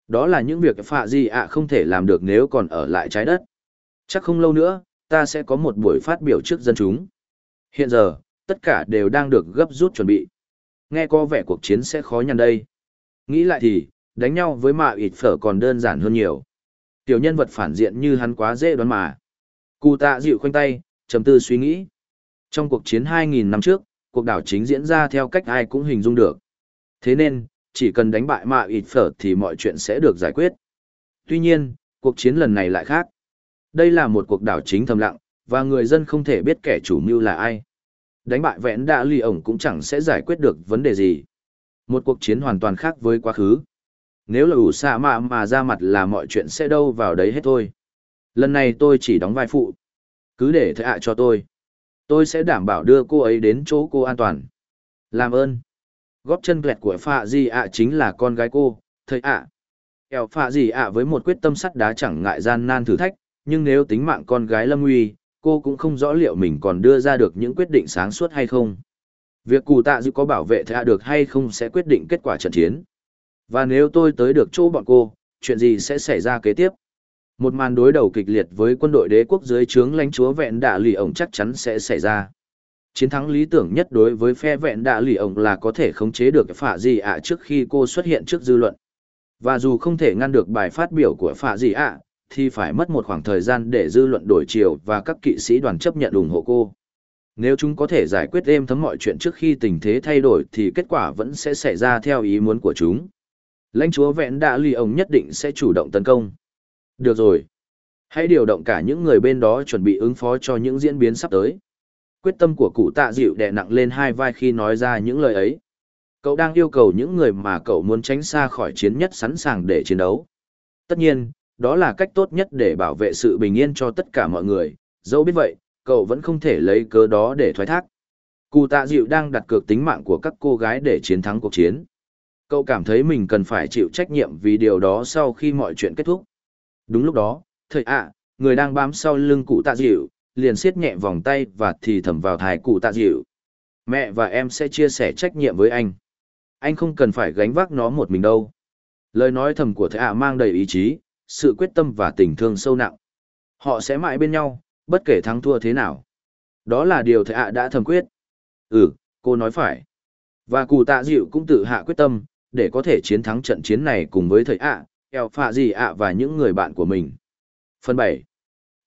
Đó là những việc Phạ gì ạ không thể làm được nếu còn ở lại trái đất. Chắc không lâu nữa, ta sẽ có một buổi phát biểu trước dân chúng. Hiện giờ, tất cả đều đang được gấp rút chuẩn bị. Nghe có vẻ cuộc chiến sẽ khó nhằn đây. Nghĩ lại thì, đánh nhau với mạ ịt phở còn đơn giản hơn nhiều. Tiểu nhân vật phản diện như hắn quá dễ đoán mà. Cụ tạ dịu khoanh tay, trầm tư suy nghĩ. Trong cuộc chiến 2.000 năm trước, cuộc đảo chính diễn ra theo cách ai cũng hình dung được. Thế nên, chỉ cần đánh bại mạ ịt phở thì mọi chuyện sẽ được giải quyết. Tuy nhiên, cuộc chiến lần này lại khác. Đây là một cuộc đảo chính thầm lặng, và người dân không thể biết kẻ chủ mưu là ai. Đánh bại vẽn đã lì ổng cũng chẳng sẽ giải quyết được vấn đề gì. Một cuộc chiến hoàn toàn khác với quá khứ. Nếu là ủ xạ mạ mà ra mặt là mọi chuyện sẽ đâu vào đấy hết thôi. Lần này tôi chỉ đóng vai phụ. Cứ để thệ ạ cho tôi. Tôi sẽ đảm bảo đưa cô ấy đến chỗ cô an toàn. Làm ơn góp chân kẹt của phạ di ạ chính là con gái cô, thầy ạ. À. ẻo phạ di ạ với một quyết tâm sắt đá chẳng ngại gian nan thử thách, nhưng nếu tính mạng con gái lâm uy, cô cũng không rõ liệu mình còn đưa ra được những quyết định sáng suốt hay không. Việc cụ tạ dư có bảo vệ thạ được hay không sẽ quyết định kết quả trận chiến. Và nếu tôi tới được chỗ bọn cô, chuyện gì sẽ xảy ra kế tiếp? Một màn đối đầu kịch liệt với quân đội đế quốc dưới trướng lãnh chúa vẹn đạ lì ổng chắc chắn sẽ xảy ra chiến thắng lý tưởng nhất đối với phe vẹn đạ lì ổng là có thể khống chế được phả gì ạ trước khi cô xuất hiện trước dư luận. Và dù không thể ngăn được bài phát biểu của phả gì ạ, thì phải mất một khoảng thời gian để dư luận đổi chiều và các kỵ sĩ đoàn chấp nhận ủng hộ cô. Nếu chúng có thể giải quyết êm thấm mọi chuyện trước khi tình thế thay đổi thì kết quả vẫn sẽ xảy ra theo ý muốn của chúng. Lãnh chúa vẹn đạ lì ổng nhất định sẽ chủ động tấn công. Được rồi. Hãy điều động cả những người bên đó chuẩn bị ứng phó cho những diễn biến sắp tới quyết tâm của cụ tạ dịu đè nặng lên hai vai khi nói ra những lời ấy. Cậu đang yêu cầu những người mà cậu muốn tránh xa khỏi chiến nhất sẵn sàng để chiến đấu. Tất nhiên, đó là cách tốt nhất để bảo vệ sự bình yên cho tất cả mọi người. Dẫu biết vậy, cậu vẫn không thể lấy cớ đó để thoái thác. Cụ tạ dịu đang đặt cược tính mạng của các cô gái để chiến thắng cuộc chiến. Cậu cảm thấy mình cần phải chịu trách nhiệm vì điều đó sau khi mọi chuyện kết thúc. Đúng lúc đó, thầy ạ, người đang bám sau lưng cụ tạ dịu liền siết nhẹ vòng tay và thì thầm vào thai cụ tạ dịu. Mẹ và em sẽ chia sẻ trách nhiệm với anh. Anh không cần phải gánh vác nó một mình đâu. Lời nói thầm của thầy ạ mang đầy ý chí, sự quyết tâm và tình thương sâu nặng. Họ sẽ mãi bên nhau, bất kể thắng thua thế nào. Đó là điều thầy ạ đã thầm quyết. Ừ, cô nói phải. Và cụ tạ dịu cũng tự hạ quyết tâm, để có thể chiến thắng trận chiến này cùng với thầy ạ, eo phạ gì ạ và những người bạn của mình. Phần 7.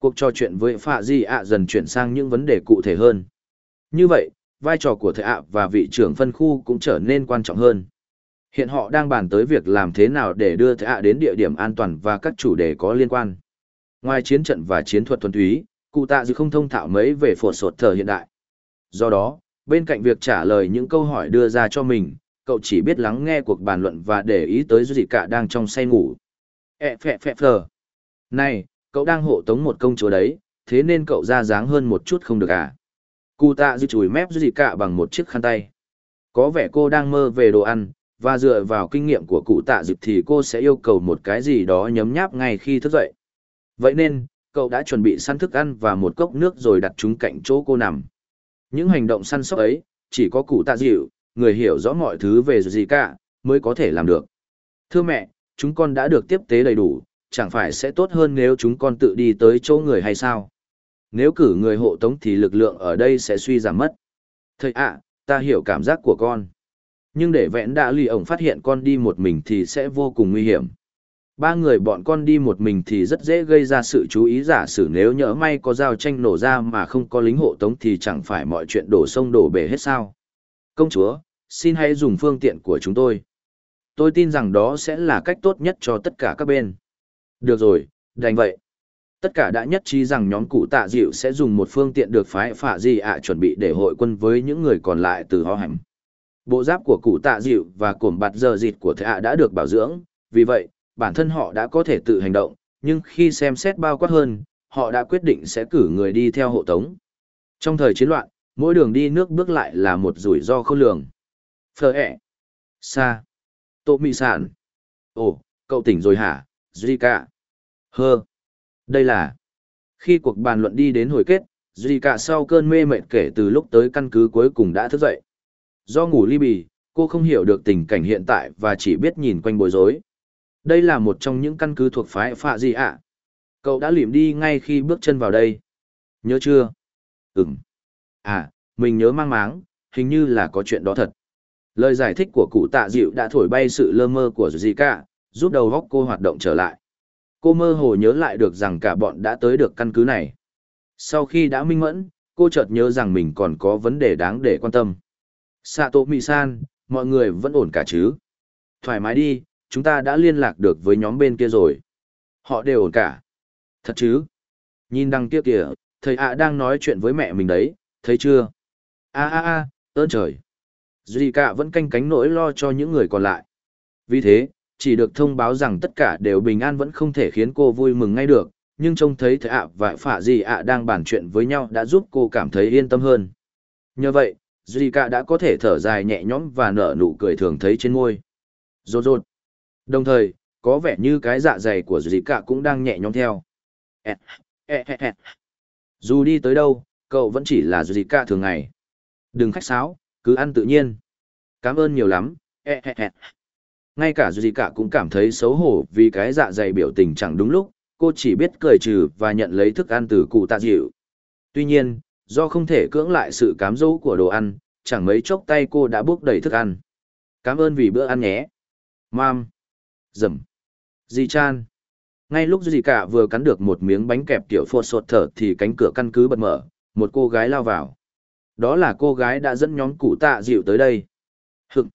Cuộc trò chuyện với phạ Di ạ dần chuyển sang những vấn đề cụ thể hơn. Như vậy, vai trò của thầy ạ và vị trưởng phân khu cũng trở nên quan trọng hơn. Hiện họ đang bàn tới việc làm thế nào để đưa thầy ạ đến địa điểm an toàn và các chủ đề có liên quan. Ngoài chiến trận và chiến thuật thuần túy, cụ tạ dư không thông thạo mấy về phổ sột thờ hiện đại. Do đó, bên cạnh việc trả lời những câu hỏi đưa ra cho mình, cậu chỉ biết lắng nghe cuộc bàn luận và để ý tới gì cả đang trong say ngủ. E phẹ phẹ phờ. Này, cậu đang hộ tống một công chúa đấy, thế nên cậu ra dáng hơn một chút không được à? Cụ tạ dư chùi mép gì cả bằng một chiếc khăn tay. Có vẻ cô đang mơ về đồ ăn, và dựa vào kinh nghiệm của cụ tạ dịp thì cô sẽ yêu cầu một cái gì đó nhấm nháp ngay khi thức dậy. Vậy nên, cậu đã chuẩn bị săn thức ăn và một cốc nước rồi đặt chúng cạnh chỗ cô nằm. Những hành động săn sóc ấy, chỉ có cụ tạ dịu, người hiểu rõ mọi thứ về gì cả, mới có thể làm được. Thưa mẹ, chúng con đã được tiếp tế đầy đủ, chẳng phải sẽ tốt hơn nếu chúng con tự đi tới chỗ người hay sao? Nếu cử người hộ tống thì lực lượng ở đây sẽ suy giảm mất. Thầy ạ, ta hiểu cảm giác của con. Nhưng để vẽn đã lì ổng phát hiện con đi một mình thì sẽ vô cùng nguy hiểm. Ba người bọn con đi một mình thì rất dễ gây ra sự chú ý giả sử nếu nhỡ may có giao tranh nổ ra mà không có lính hộ tống thì chẳng phải mọi chuyện đổ sông đổ bể hết sao. Công chúa, xin hãy dùng phương tiện của chúng tôi. Tôi tin rằng đó sẽ là cách tốt nhất cho tất cả các bên. Được rồi, đành vậy. Tất cả đã nhất trí rằng nhóm cụ tạ dịu sẽ dùng một phương tiện được phái phả gì ạ chuẩn bị để hội quân với những người còn lại từ ho hành. Bộ giáp của cụ tạ dịu và cổm bạt giờ dịt của thệ ạ đã được bảo dưỡng, vì vậy, bản thân họ đã có thể tự hành động, nhưng khi xem xét bao quát hơn, họ đã quyết định sẽ cử người đi theo hộ tống. Trong thời chiến loạn, mỗi đường đi nước bước lại là một rủi ro khôn lường. Phở ẹ. Sa. Tô mị sản. Ồ, cậu tỉnh rồi hả, Zika? Hơ. Đây là... Khi cuộc bàn luận đi đến hồi kết, Zika sau cơn mê mệt kể từ lúc tới căn cứ cuối cùng đã thức dậy. Do ngủ ly bì, cô không hiểu được tình cảnh hiện tại và chỉ biết nhìn quanh bối rối. Đây là một trong những căn cứ thuộc phái phạ gì ạ? Cậu đã lìm đi ngay khi bước chân vào đây. Nhớ chưa? Ừm. À, mình nhớ mang máng, hình như là có chuyện đó thật. Lời giải thích của cụ tạ dịu đã thổi bay sự lơ mơ của Zika, giúp đầu góc cô hoạt động trở lại. Cô mơ hồ nhớ lại được rằng cả bọn đã tới được căn cứ này. Sau khi đã minh mẫn, cô chợt nhớ rằng mình còn có vấn đề đáng để quan tâm. Sato Mi-san, mọi người vẫn ổn cả chứ? Thoải mái đi, chúng ta đã liên lạc được với nhóm bên kia rồi. Họ đều ổn cả. Thật chứ? Nhìn đằng kia kìa, thầy ạ đang nói chuyện với mẹ mình đấy, thấy chưa? a a a ơn trời. Duy cả vẫn canh cánh nỗi lo cho những người còn lại. Vì thế, chỉ được thông báo rằng tất cả đều bình an vẫn không thể khiến cô vui mừng ngay được, nhưng trông thấy thầy ạ và phả gì ạ đang bàn chuyện với nhau đã giúp cô cảm thấy yên tâm hơn. Nhờ vậy, Duy cả đã có thể thở dài nhẹ nhõm và nở nụ cười thường thấy trên môi. Rột rột. Đồng thời, có vẻ như cái dạ dày của Duy cả cũng đang nhẹ nhõm theo. Dù đi tới đâu, cậu vẫn chỉ là Duy cả thường ngày. Đừng khách sáo, cứ ăn tự nhiên. Cảm ơn nhiều lắm. Ngay cả Duy cả cũng cảm thấy xấu hổ vì cái dạ dày biểu tình chẳng đúng lúc, cô chỉ biết cười trừ và nhận lấy thức ăn từ cụ tạ dịu. Tuy nhiên, do không thể cưỡng lại sự cám dỗ của đồ ăn, chẳng mấy chốc tay cô đã bước đầy thức ăn. Cảm ơn vì bữa ăn nhé. Mam. Dầm. Di chan. Ngay lúc Duy cả vừa cắn được một miếng bánh kẹp kiểu phô sột thở thì cánh cửa căn cứ bật mở, một cô gái lao vào. Đó là cô gái đã dẫn nhóm cụ tạ dịu tới đây. Hực.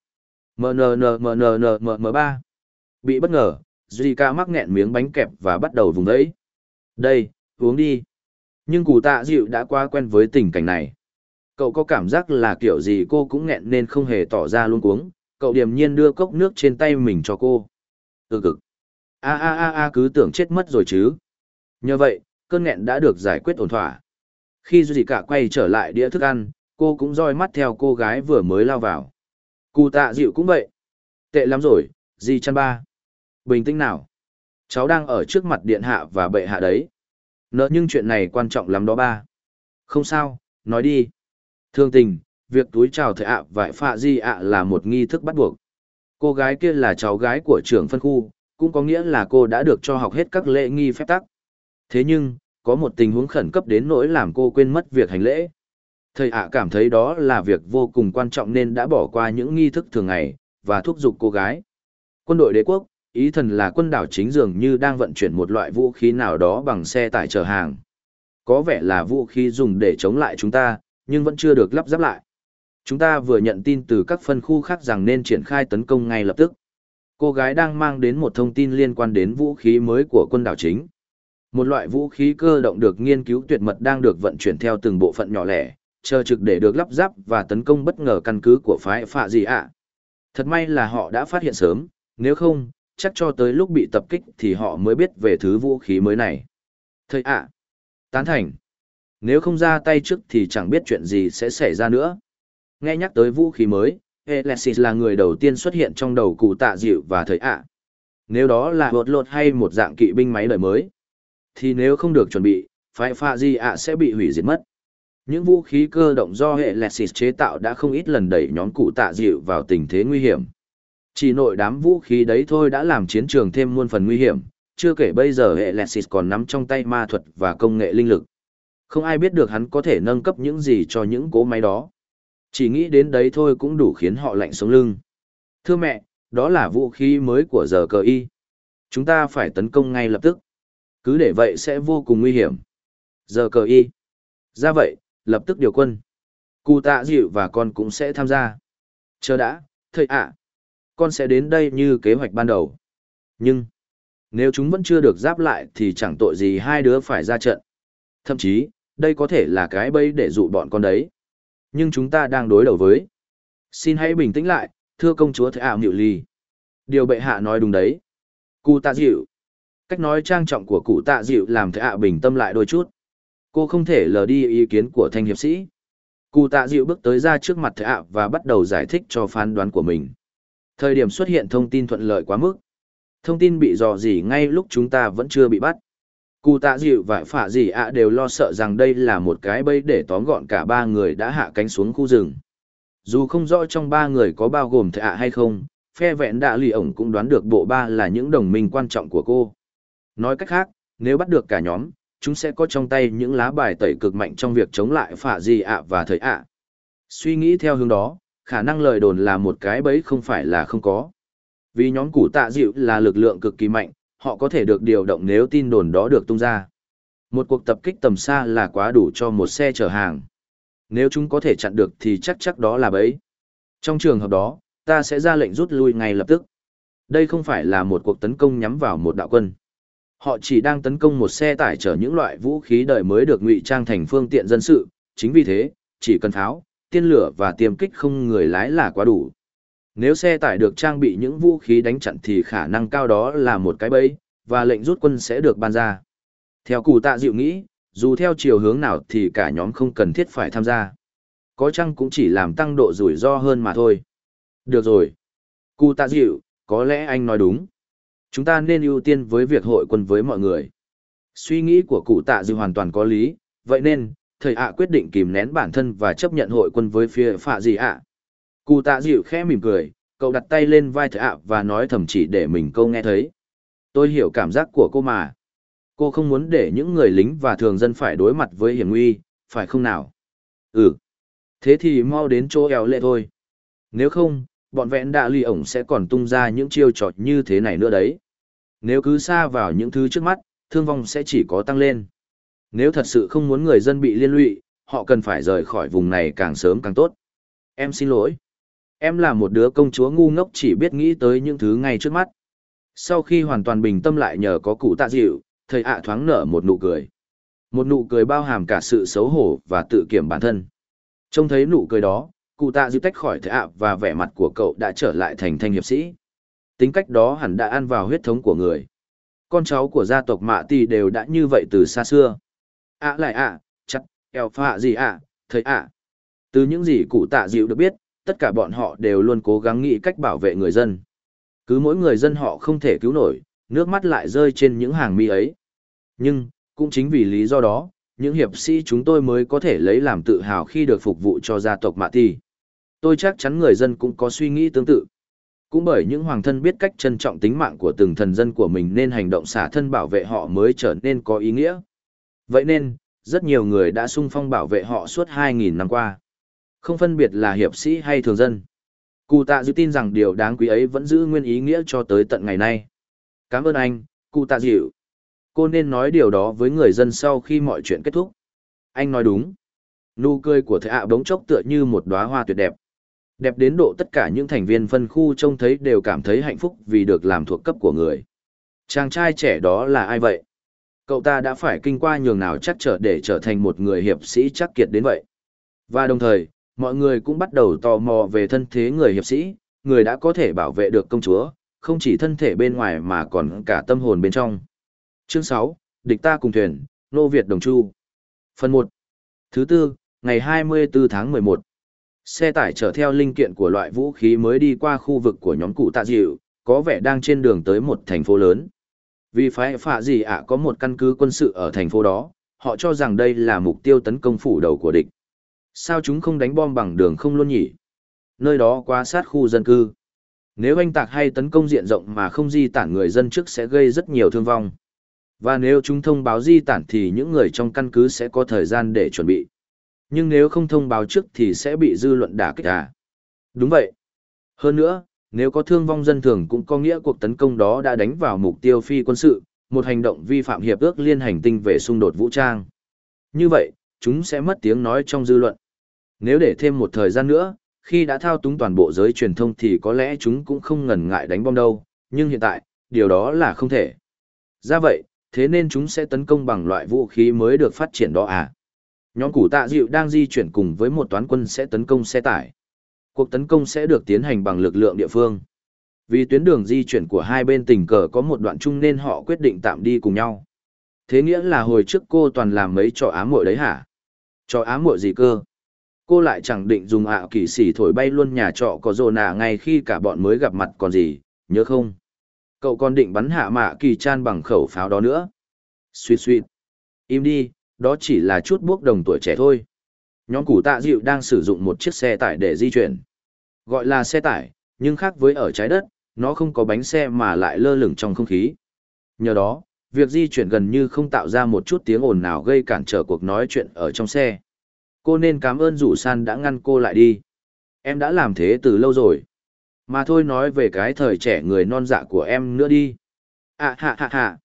MNNMNNMM3. Bị bất ngờ, Duy ca mắc nghẹn miếng bánh kẹp và bắt đầu vùng đấy. Đây, uống đi. Nhưng cụ tạ dịu đã quá quen với tình cảnh này. Cậu có cảm giác là kiểu gì cô cũng nghẹn nên không hề tỏ ra luôn cuống. Cậu điềm nhiên đưa cốc nước trên tay mình cho cô. Ừ cực. A a a a cứ tưởng chết mất rồi chứ. Nhờ vậy, cơn nghẹn đã được giải quyết ổn thỏa. Khi Duy quay trở lại đĩa thức ăn, cô cũng roi mắt theo cô gái vừa mới lao vào. Cụ tạ dịu cũng vậy. Tệ lắm rồi, gì chăn ba. Bình tĩnh nào. Cháu đang ở trước mặt điện hạ và bệ hạ đấy. Nợ nhưng chuyện này quan trọng lắm đó ba. Không sao, nói đi. Thương tình, việc túi chào thầy ạ và phạ di ạ là một nghi thức bắt buộc. Cô gái kia là cháu gái của trưởng phân khu, cũng có nghĩa là cô đã được cho học hết các lễ nghi phép tắc. Thế nhưng, có một tình huống khẩn cấp đến nỗi làm cô quên mất việc hành lễ. Thầy ạ cảm thấy đó là việc vô cùng quan trọng nên đã bỏ qua những nghi thức thường ngày, và thúc giục cô gái. Quân đội đế quốc, ý thần là quân đảo chính dường như đang vận chuyển một loại vũ khí nào đó bằng xe tải chở hàng. Có vẻ là vũ khí dùng để chống lại chúng ta, nhưng vẫn chưa được lắp ráp lại. Chúng ta vừa nhận tin từ các phân khu khác rằng nên triển khai tấn công ngay lập tức. Cô gái đang mang đến một thông tin liên quan đến vũ khí mới của quân đảo chính. Một loại vũ khí cơ động được nghiên cứu tuyệt mật đang được vận chuyển theo từng bộ phận nhỏ lẻ, chờ trực để được lắp ráp và tấn công bất ngờ căn cứ của phái phạ gì ạ. Thật may là họ đã phát hiện sớm, nếu không, chắc cho tới lúc bị tập kích thì họ mới biết về thứ vũ khí mới này. Thầy ạ, tán thành. Nếu không ra tay trước thì chẳng biết chuyện gì sẽ xảy ra nữa. Nghe nhắc tới vũ khí mới, Alexis là người đầu tiên xuất hiện trong đầu cụ tạ dịu và thầy ạ. Nếu đó là hột lột hay một dạng kỵ binh máy đời mới, thì nếu không được chuẩn bị, phái pha di ạ sẽ bị hủy diệt mất. Những vũ khí cơ động do hệ Lexis chế tạo đã không ít lần đẩy nhóm cụ tạ dịu vào tình thế nguy hiểm. Chỉ nội đám vũ khí đấy thôi đã làm chiến trường thêm muôn phần nguy hiểm, chưa kể bây giờ hệ Lexis còn nắm trong tay ma thuật và công nghệ linh lực. Không ai biết được hắn có thể nâng cấp những gì cho những cố máy đó. Chỉ nghĩ đến đấy thôi cũng đủ khiến họ lạnh sống lưng. Thưa mẹ, đó là vũ khí mới của giờ cờ y. Chúng ta phải tấn công ngay lập tức. Cứ để vậy sẽ vô cùng nguy hiểm. Giờ cờ y. Ra vậy, lập tức điều quân. Cụ tạ dịu và con cũng sẽ tham gia. Chờ đã, thầy ạ. Con sẽ đến đây như kế hoạch ban đầu. Nhưng, nếu chúng vẫn chưa được giáp lại thì chẳng tội gì hai đứa phải ra trận. Thậm chí, đây có thể là cái bẫy để dụ bọn con đấy. Nhưng chúng ta đang đối đầu với. Xin hãy bình tĩnh lại, thưa công chúa thầy ạ à, ly. Điều bệ hạ nói đúng đấy. Cụ tạ dịu. Cách nói trang trọng của cụ tạ dịu làm thầy ạ bình tâm lại đôi chút. Cô không thể lờ đi ý kiến của thanh hiệp sĩ. Cụ tạ dịu bước tới ra trước mặt Thệ ạ và bắt đầu giải thích cho phán đoán của mình. Thời điểm xuất hiện thông tin thuận lợi quá mức. Thông tin bị dò dỉ ngay lúc chúng ta vẫn chưa bị bắt. Cụ tạ dịu và phả dỉ ạ đều lo sợ rằng đây là một cái bẫy để tóm gọn cả ba người đã hạ cánh xuống khu rừng. Dù không rõ trong ba người có bao gồm thệ ạ hay không, phe vẹn đạ lì ổng cũng đoán được bộ ba là những đồng minh quan trọng của cô. Nói cách khác, nếu bắt được cả nhóm, chúng sẽ có trong tay những lá bài tẩy cực mạnh trong việc chống lại phả gì ạ và thời ạ. Suy nghĩ theo hướng đó, khả năng lời đồn là một cái bẫy không phải là không có. Vì nhóm củ tạ dịu là lực lượng cực kỳ mạnh, họ có thể được điều động nếu tin đồn đó được tung ra. Một cuộc tập kích tầm xa là quá đủ cho một xe chở hàng. Nếu chúng có thể chặn được thì chắc chắc đó là bẫy. Trong trường hợp đó, ta sẽ ra lệnh rút lui ngay lập tức. Đây không phải là một cuộc tấn công nhắm vào một đạo quân. Họ chỉ đang tấn công một xe tải chở những loại vũ khí đời mới được ngụy trang thành phương tiện dân sự, chính vì thế, chỉ cần pháo, tiên lửa và tiêm kích không người lái là quá đủ. Nếu xe tải được trang bị những vũ khí đánh chặn thì khả năng cao đó là một cái bẫy, và lệnh rút quân sẽ được ban ra. Theo cụ tạ dịu nghĩ, dù theo chiều hướng nào thì cả nhóm không cần thiết phải tham gia. Có chăng cũng chỉ làm tăng độ rủi ro hơn mà thôi. Được rồi. Cụ tạ dịu, có lẽ anh nói đúng. Chúng ta nên ưu tiên với việc hội quân với mọi người. Suy nghĩ của cụ tạ dư hoàn toàn có lý, vậy nên, thầy ạ quyết định kìm nén bản thân và chấp nhận hội quân với phía phạ gì ạ. Cụ tạ dịu khẽ mỉm cười, cậu đặt tay lên vai thầy ạ và nói thầm chỉ để mình câu nghe thấy. Tôi hiểu cảm giác của cô mà. Cô không muốn để những người lính và thường dân phải đối mặt với hiểm nguy, phải không nào? Ừ. Thế thì mau đến chỗ eo lệ thôi. Nếu không, bọn vẹn đạ lì ổng sẽ còn tung ra những chiêu trò như thế này nữa đấy. Nếu cứ xa vào những thứ trước mắt, thương vong sẽ chỉ có tăng lên. Nếu thật sự không muốn người dân bị liên lụy, họ cần phải rời khỏi vùng này càng sớm càng tốt. Em xin lỗi. Em là một đứa công chúa ngu ngốc chỉ biết nghĩ tới những thứ ngay trước mắt. Sau khi hoàn toàn bình tâm lại nhờ có cụ tạ dịu, thầy ạ thoáng nở một nụ cười. Một nụ cười bao hàm cả sự xấu hổ và tự kiểm bản thân. Trông thấy nụ cười đó, cụ tạ dịu tách khỏi thầy ạ và vẻ mặt của cậu đã trở lại thành thanh hiệp sĩ. Tính cách đó hẳn đã ăn vào huyết thống của người. Con cháu của gia tộc Mạ Tì đều đã như vậy từ xa xưa. ạ lại ạ, chắc, eo phạ gì ạ, thầy ạ. Từ những gì cụ tạ dịu được biết, tất cả bọn họ đều luôn cố gắng nghĩ cách bảo vệ người dân. Cứ mỗi người dân họ không thể cứu nổi, nước mắt lại rơi trên những hàng mi ấy. Nhưng, cũng chính vì lý do đó, những hiệp sĩ chúng tôi mới có thể lấy làm tự hào khi được phục vụ cho gia tộc Mạ Tì. Tôi chắc chắn người dân cũng có suy nghĩ tương tự. Cũng bởi những hoàng thân biết cách trân trọng tính mạng của từng thần dân của mình nên hành động xả thân bảo vệ họ mới trở nên có ý nghĩa. Vậy nên, rất nhiều người đã sung phong bảo vệ họ suốt 2.000 năm qua. Không phân biệt là hiệp sĩ hay thường dân. Cụ tạ dự tin rằng điều đáng quý ấy vẫn giữ nguyên ý nghĩa cho tới tận ngày nay. Cảm ơn anh, cụ tạ dịu. Cô nên nói điều đó với người dân sau khi mọi chuyện kết thúc. Anh nói đúng. Nụ cười của thầy ạ bỗng chốc tựa như một đóa hoa tuyệt đẹp. Đẹp đến độ tất cả những thành viên phân khu trông thấy đều cảm thấy hạnh phúc vì được làm thuộc cấp của người. Chàng trai trẻ đó là ai vậy? Cậu ta đã phải kinh qua nhường nào chắc trở để trở thành một người hiệp sĩ chắc kiệt đến vậy. Và đồng thời, mọi người cũng bắt đầu tò mò về thân thế người hiệp sĩ, người đã có thể bảo vệ được công chúa, không chỉ thân thể bên ngoài mà còn cả tâm hồn bên trong. Chương 6, Địch ta cùng thuyền, Nô Việt Đồng Chu. Phần 1. Thứ tư, ngày 24 tháng 11. Xe tải chở theo linh kiện của loại vũ khí mới đi qua khu vực của nhóm cụ tạ dịu, có vẻ đang trên đường tới một thành phố lớn. Vì phái phạ gì ạ có một căn cứ quân sự ở thành phố đó, họ cho rằng đây là mục tiêu tấn công phủ đầu của địch. Sao chúng không đánh bom bằng đường không luôn nhỉ? Nơi đó quá sát khu dân cư. Nếu anh tạc hay tấn công diện rộng mà không di tản người dân trước sẽ gây rất nhiều thương vong. Và nếu chúng thông báo di tản thì những người trong căn cứ sẽ có thời gian để chuẩn bị. Nhưng nếu không thông báo trước thì sẽ bị dư luận đả kích à? Đúng vậy. Hơn nữa, nếu có thương vong dân thường cũng có nghĩa cuộc tấn công đó đã đánh vào mục tiêu phi quân sự, một hành động vi phạm hiệp ước liên hành tinh về xung đột vũ trang. Như vậy, chúng sẽ mất tiếng nói trong dư luận. Nếu để thêm một thời gian nữa, khi đã thao túng toàn bộ giới truyền thông thì có lẽ chúng cũng không ngần ngại đánh bom đâu, nhưng hiện tại, điều đó là không thể. Ra vậy, thế nên chúng sẽ tấn công bằng loại vũ khí mới được phát triển đó à? Nhóm củ tạ dịu đang di chuyển cùng với một toán quân sẽ tấn công xe tải. Cuộc tấn công sẽ được tiến hành bằng lực lượng địa phương. Vì tuyến đường di chuyển của hai bên tình cờ có một đoạn chung nên họ quyết định tạm đi cùng nhau. Thế nghĩa là hồi trước cô toàn làm mấy trò ám muội đấy hả? Trò ám muội gì cơ? Cô lại chẳng định dùng ạ kỳ xỉ thổi bay luôn nhà trọ có rồ nà ngay khi cả bọn mới gặp mặt còn gì, nhớ không? Cậu còn định bắn hạ mạ kỳ chan bằng khẩu pháo đó nữa. Xuyệt xuyệt. Im đi, đó chỉ là chút bước đồng tuổi trẻ thôi. Nhóm củ tạ dịu đang sử dụng một chiếc xe tải để di chuyển. Gọi là xe tải, nhưng khác với ở trái đất, nó không có bánh xe mà lại lơ lửng trong không khí. Nhờ đó, việc di chuyển gần như không tạo ra một chút tiếng ồn nào gây cản trở cuộc nói chuyện ở trong xe. Cô nên cảm ơn rủ san đã ngăn cô lại đi. Em đã làm thế từ lâu rồi. Mà thôi nói về cái thời trẻ người non dạ của em nữa đi. À hạ hạ hạ.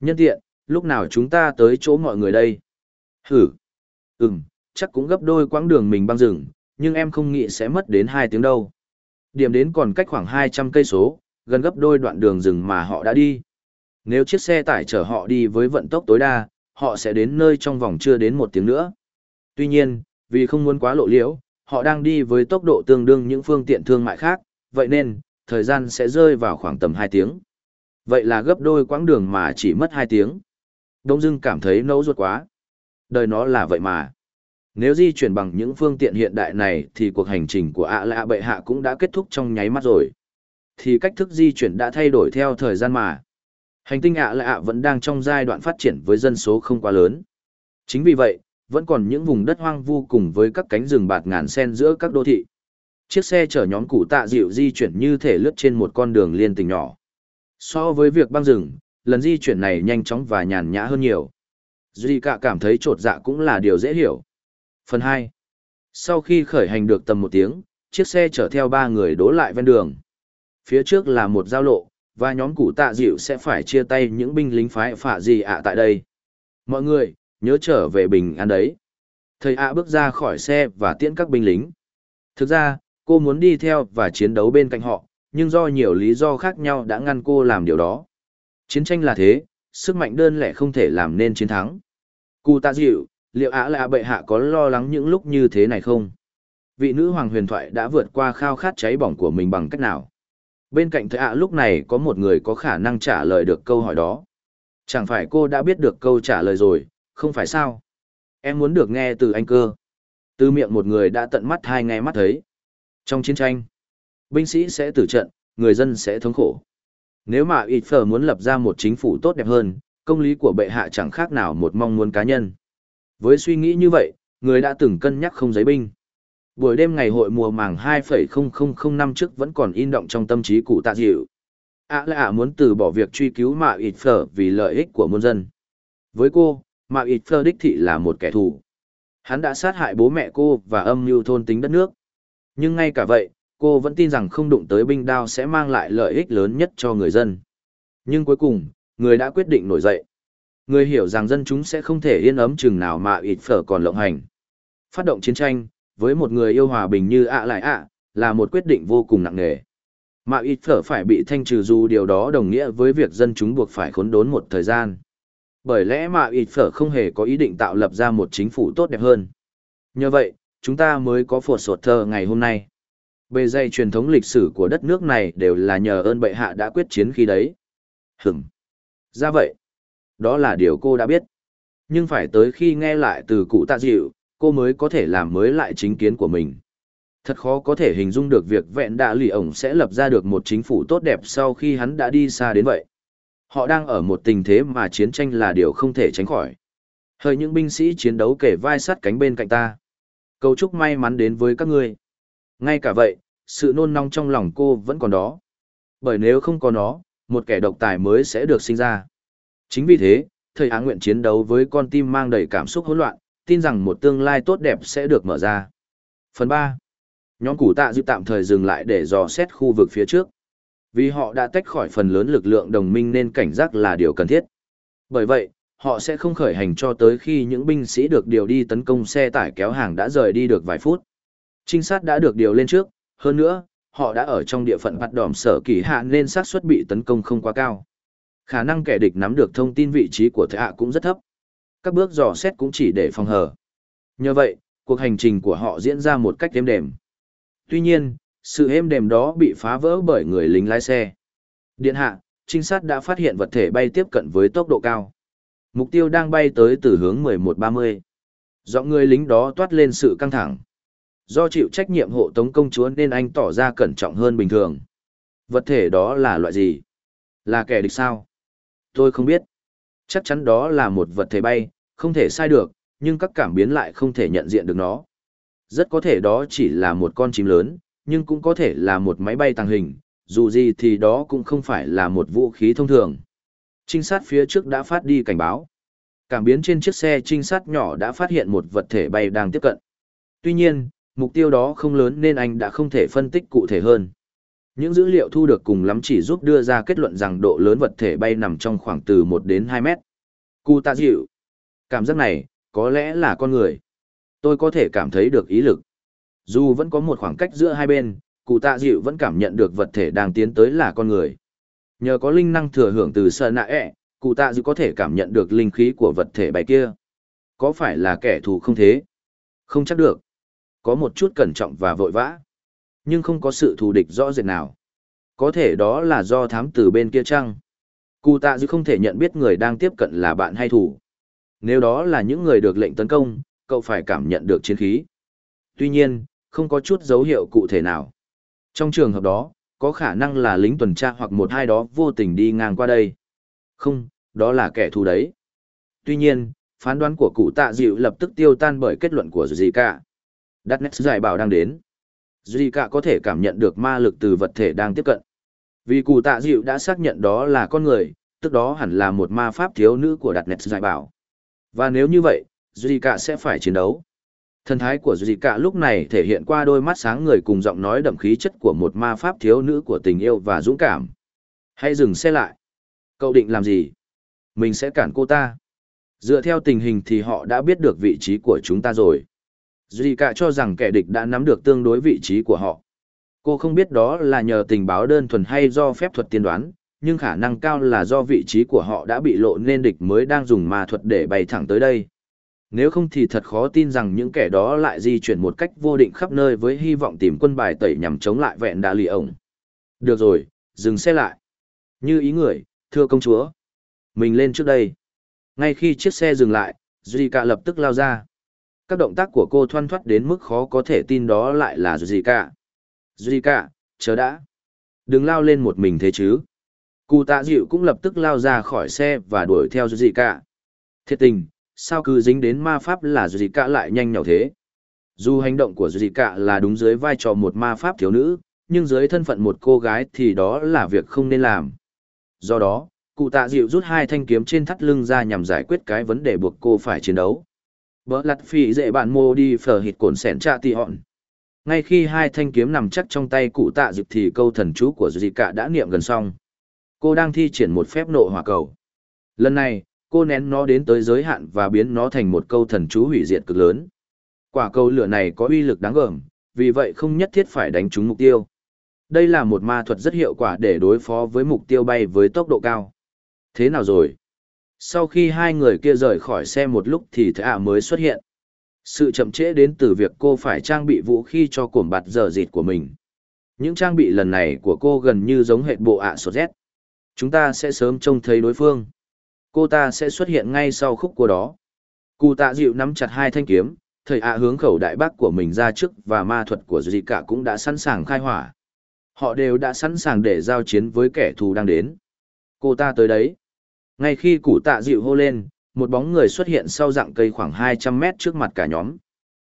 Nhân tiện, lúc nào chúng ta tới chỗ mọi người đây? Hử. Ừm, chắc cũng gấp đôi quãng đường mình băng rừng, nhưng em không nghĩ sẽ mất đến 2 tiếng đâu. Điểm đến còn cách khoảng 200 cây số, gần gấp đôi đoạn đường rừng mà họ đã đi. Nếu chiếc xe tải chở họ đi với vận tốc tối đa, họ sẽ đến nơi trong vòng chưa đến một tiếng nữa. Tuy nhiên, vì không muốn quá lộ liễu, họ đang đi với tốc độ tương đương những phương tiện thương mại khác, vậy nên, thời gian sẽ rơi vào khoảng tầm 2 tiếng. Vậy là gấp đôi quãng đường mà chỉ mất 2 tiếng. Đông Dương cảm thấy nấu ruột quá. Đời nó là vậy mà. Nếu di chuyển bằng những phương tiện hiện đại này thì cuộc hành trình của ạ lạ bệ hạ cũng đã kết thúc trong nháy mắt rồi. Thì cách thức di chuyển đã thay đổi theo thời gian mà. Hành tinh ạ lạ vẫn đang trong giai đoạn phát triển với dân số không quá lớn. Chính vì vậy, vẫn còn những vùng đất hoang vu cùng với các cánh rừng bạt ngàn sen giữa các đô thị. Chiếc xe chở nhóm cụ tạ dịu di chuyển như thể lướt trên một con đường liên tình nhỏ. So với việc băng rừng, lần di chuyển này nhanh chóng và nhàn nhã hơn nhiều. Duy cả cảm thấy trột dạ cũng là điều dễ hiểu. Phần 2. Sau khi khởi hành được tầm một tiếng, chiếc xe chở theo ba người đố lại ven đường. Phía trước là một giao lộ, và nhóm cụ tạ dịu sẽ phải chia tay những binh lính phái phạ gì ạ tại đây. Mọi người, nhớ trở về bình an đấy. Thầy ạ bước ra khỏi xe và tiễn các binh lính. Thực ra, cô muốn đi theo và chiến đấu bên cạnh họ, nhưng do nhiều lý do khác nhau đã ngăn cô làm điều đó. Chiến tranh là thế, sức mạnh đơn lẻ không thể làm nên chiến thắng. Cụ tạ dịu, liệu ạ lạ bệ hạ có lo lắng những lúc như thế này không? Vị nữ hoàng huyền thoại đã vượt qua khao khát cháy bỏng của mình bằng cách nào? Bên cạnh thầy ạ lúc này có một người có khả năng trả lời được câu hỏi đó. Chẳng phải cô đã biết được câu trả lời rồi, không phải sao? Em muốn được nghe từ anh cơ. Từ miệng một người đã tận mắt hai nghe mắt thấy. Trong chiến tranh, binh sĩ sẽ tử trận, người dân sẽ thống khổ. Nếu mà ít phở muốn lập ra một chính phủ tốt đẹp hơn, công lý của bệ hạ chẳng khác nào một mong muốn cá nhân. Với suy nghĩ như vậy, người đã từng cân nhắc không giấy binh. Buổi đêm ngày hội mùa màng 2,0005 năm trước vẫn còn in động trong tâm trí cụ tạ dịu. Ả à là à muốn từ bỏ việc truy cứu mạ ịt phở vì lợi ích của muôn dân. Với cô, mà ít phở đích thị là một kẻ thù. Hắn đã sát hại bố mẹ cô và âm mưu thôn tính đất nước. Nhưng ngay cả vậy, cô vẫn tin rằng không đụng tới binh đao sẽ mang lại lợi ích lớn nhất cho người dân. Nhưng cuối cùng, người đã quyết định nổi dậy. Người hiểu rằng dân chúng sẽ không thể yên ấm chừng nào mà ịt phở còn lộng hành. Phát động chiến tranh, với một người yêu hòa bình như ạ lại ạ, là một quyết định vô cùng nặng nề. Mà ít phở phải bị thanh trừ dù điều đó đồng nghĩa với việc dân chúng buộc phải khốn đốn một thời gian. Bởi lẽ mà ít phở không hề có ý định tạo lập ra một chính phủ tốt đẹp hơn. Nhờ vậy, chúng ta mới có phổ sột thơ ngày hôm nay. Bề dây truyền thống lịch sử của đất nước này đều là nhờ ơn bệ hạ đã quyết chiến khi đấy. Hửm. Ra vậy. Đó là điều cô đã biết. Nhưng phải tới khi nghe lại từ cụ tạ dịu, cô mới có thể làm mới lại chính kiến của mình. Thật khó có thể hình dung được việc vẹn đạ lì ổng sẽ lập ra được một chính phủ tốt đẹp sau khi hắn đã đi xa đến vậy. Họ đang ở một tình thế mà chiến tranh là điều không thể tránh khỏi. Hơi những binh sĩ chiến đấu kể vai sát cánh bên cạnh ta. Cầu chúc may mắn đến với các ngươi. Ngay cả vậy, sự nôn nóng trong lòng cô vẫn còn đó. Bởi nếu không có nó, một kẻ độc tài mới sẽ được sinh ra. Chính vì thế, thầy á nguyện chiến đấu với con tim mang đầy cảm xúc hỗn loạn, tin rằng một tương lai tốt đẹp sẽ được mở ra. Phần 3. Nhóm củ tạ dự tạm thời dừng lại để dò xét khu vực phía trước. Vì họ đã tách khỏi phần lớn lực lượng đồng minh nên cảnh giác là điều cần thiết. Bởi vậy, họ sẽ không khởi hành cho tới khi những binh sĩ được điều đi tấn công xe tải kéo hàng đã rời đi được vài phút. Trinh sát đã được điều lên trước, hơn nữa, họ đã ở trong địa phận bắt đỏm sở kỳ hạ nên xác suất bị tấn công không quá cao. Khả năng kẻ địch nắm được thông tin vị trí của thệ hạ cũng rất thấp. Các bước dò xét cũng chỉ để phòng hờ. Nhờ vậy, cuộc hành trình của họ diễn ra một cách êm đềm. Tuy nhiên, sự êm đềm đó bị phá vỡ bởi người lính lái xe. Điện hạ, trinh sát đã phát hiện vật thể bay tiếp cận với tốc độ cao. Mục tiêu đang bay tới từ hướng 1130. Do người lính đó toát lên sự căng thẳng. Do chịu trách nhiệm hộ tống công chúa nên anh tỏ ra cẩn trọng hơn bình thường. Vật thể đó là loại gì? Là kẻ địch sao? Tôi không biết. Chắc chắn đó là một vật thể bay, không thể sai được, nhưng các cảm biến lại không thể nhận diện được nó. Rất có thể đó chỉ là một con chim lớn, nhưng cũng có thể là một máy bay tàng hình, dù gì thì đó cũng không phải là một vũ khí thông thường. Trinh sát phía trước đã phát đi cảnh báo. Cảm biến trên chiếc xe trinh sát nhỏ đã phát hiện một vật thể bay đang tiếp cận. Tuy nhiên, mục tiêu đó không lớn nên anh đã không thể phân tích cụ thể hơn. Những dữ liệu thu được cùng lắm chỉ giúp đưa ra kết luận rằng độ lớn vật thể bay nằm trong khoảng từ 1 đến 2 mét. Cụ tạ dịu. Cảm giác này, có lẽ là con người. Tôi có thể cảm thấy được ý lực. Dù vẫn có một khoảng cách giữa hai bên, cụ tạ dịu vẫn cảm nhận được vật thể đang tiến tới là con người. Nhờ có linh năng thừa hưởng từ Sơ nạ ẹ, cụ tạ dịu có thể cảm nhận được linh khí của vật thể bay kia. Có phải là kẻ thù không thế? Không chắc được. Có một chút cẩn trọng và vội vã. Nhưng không có sự thù địch rõ rệt nào. Có thể đó là do thám tử bên kia chăng? Cụ tạ dư không thể nhận biết người đang tiếp cận là bạn hay thù. Nếu đó là những người được lệnh tấn công, cậu phải cảm nhận được chiến khí. Tuy nhiên, không có chút dấu hiệu cụ thể nào. Trong trường hợp đó, có khả năng là lính tuần tra hoặc một hai đó vô tình đi ngang qua đây. Không, đó là kẻ thù đấy. Tuy nhiên, phán đoán của cụ tạ dịu lập tức tiêu tan bởi kết luận của Zika. Đắt nét giải bảo đang đến. Zika có thể cảm nhận được ma lực từ vật thể đang tiếp cận. Vì cụ tạ dịu đã xác nhận đó là con người, tức đó hẳn là một ma pháp thiếu nữ của đặt nét giải bảo. Và nếu như vậy, Zika sẽ phải chiến đấu. Thần thái của Zika lúc này thể hiện qua đôi mắt sáng người cùng giọng nói đậm khí chất của một ma pháp thiếu nữ của tình yêu và dũng cảm. Hãy dừng xe lại. Cậu định làm gì? Mình sẽ cản cô ta. Dựa theo tình hình thì họ đã biết được vị trí của chúng ta rồi. Zika cho rằng kẻ địch đã nắm được tương đối vị trí của họ. Cô không biết đó là nhờ tình báo đơn thuần hay do phép thuật tiên đoán, nhưng khả năng cao là do vị trí của họ đã bị lộ nên địch mới đang dùng ma thuật để bay thẳng tới đây. Nếu không thì thật khó tin rằng những kẻ đó lại di chuyển một cách vô định khắp nơi với hy vọng tìm quân bài tẩy nhằm chống lại vẹn đà lì ổng. Được rồi, dừng xe lại. Như ý người, thưa công chúa. Mình lên trước đây. Ngay khi chiếc xe dừng lại, Zika lập tức lao ra. Các động tác của cô thoăn thoắt đến mức khó có thể tin đó lại là Zika. Zika, chờ đã. Đừng lao lên một mình thế chứ. Cụ tạ dịu cũng lập tức lao ra khỏi xe và đuổi theo Zika. Thiệt tình, sao cứ dính đến ma pháp là Zika lại nhanh nhỏ thế? Dù hành động của Zika là đúng dưới vai trò một ma pháp thiếu nữ, nhưng dưới thân phận một cô gái thì đó là việc không nên làm. Do đó, cụ tạ dịu rút hai thanh kiếm trên thắt lưng ra nhằm giải quyết cái vấn đề buộc cô phải chiến đấu. Bỡ lặt phỉ dễ bạn mô đi phở hịt cồn sẻn trạ tì hòn. Ngay khi hai thanh kiếm nằm chắc trong tay cụ tạ dịp thì câu thần chú của dị cả đã niệm gần xong. Cô đang thi triển một phép nộ hỏa cầu. Lần này, cô nén nó đến tới giới hạn và biến nó thành một câu thần chú hủy diệt cực lớn. Quả cầu lửa này có uy lực đáng gờm, vì vậy không nhất thiết phải đánh trúng mục tiêu. Đây là một ma thuật rất hiệu quả để đối phó với mục tiêu bay với tốc độ cao. Thế nào rồi? Sau khi hai người kia rời khỏi xe một lúc thì Thạ ạ mới xuất hiện. Sự chậm trễ đến từ việc cô phải trang bị vũ khí cho cuồng bạt giờ dịt của mình. Những trang bị lần này của cô gần như giống hệ bộ ạ sốt rét. Chúng ta sẽ sớm trông thấy đối phương. Cô ta sẽ xuất hiện ngay sau khúc của đó. Cụ tạ dịu nắm chặt hai thanh kiếm, thầy ạ hướng khẩu đại bác của mình ra trước và ma thuật của dì cả cũng đã sẵn sàng khai hỏa. Họ đều đã sẵn sàng để giao chiến với kẻ thù đang đến. Cô ta tới đấy. Ngay khi cụ tạ dịu hô lên, một bóng người xuất hiện sau dạng cây khoảng 200 mét trước mặt cả nhóm.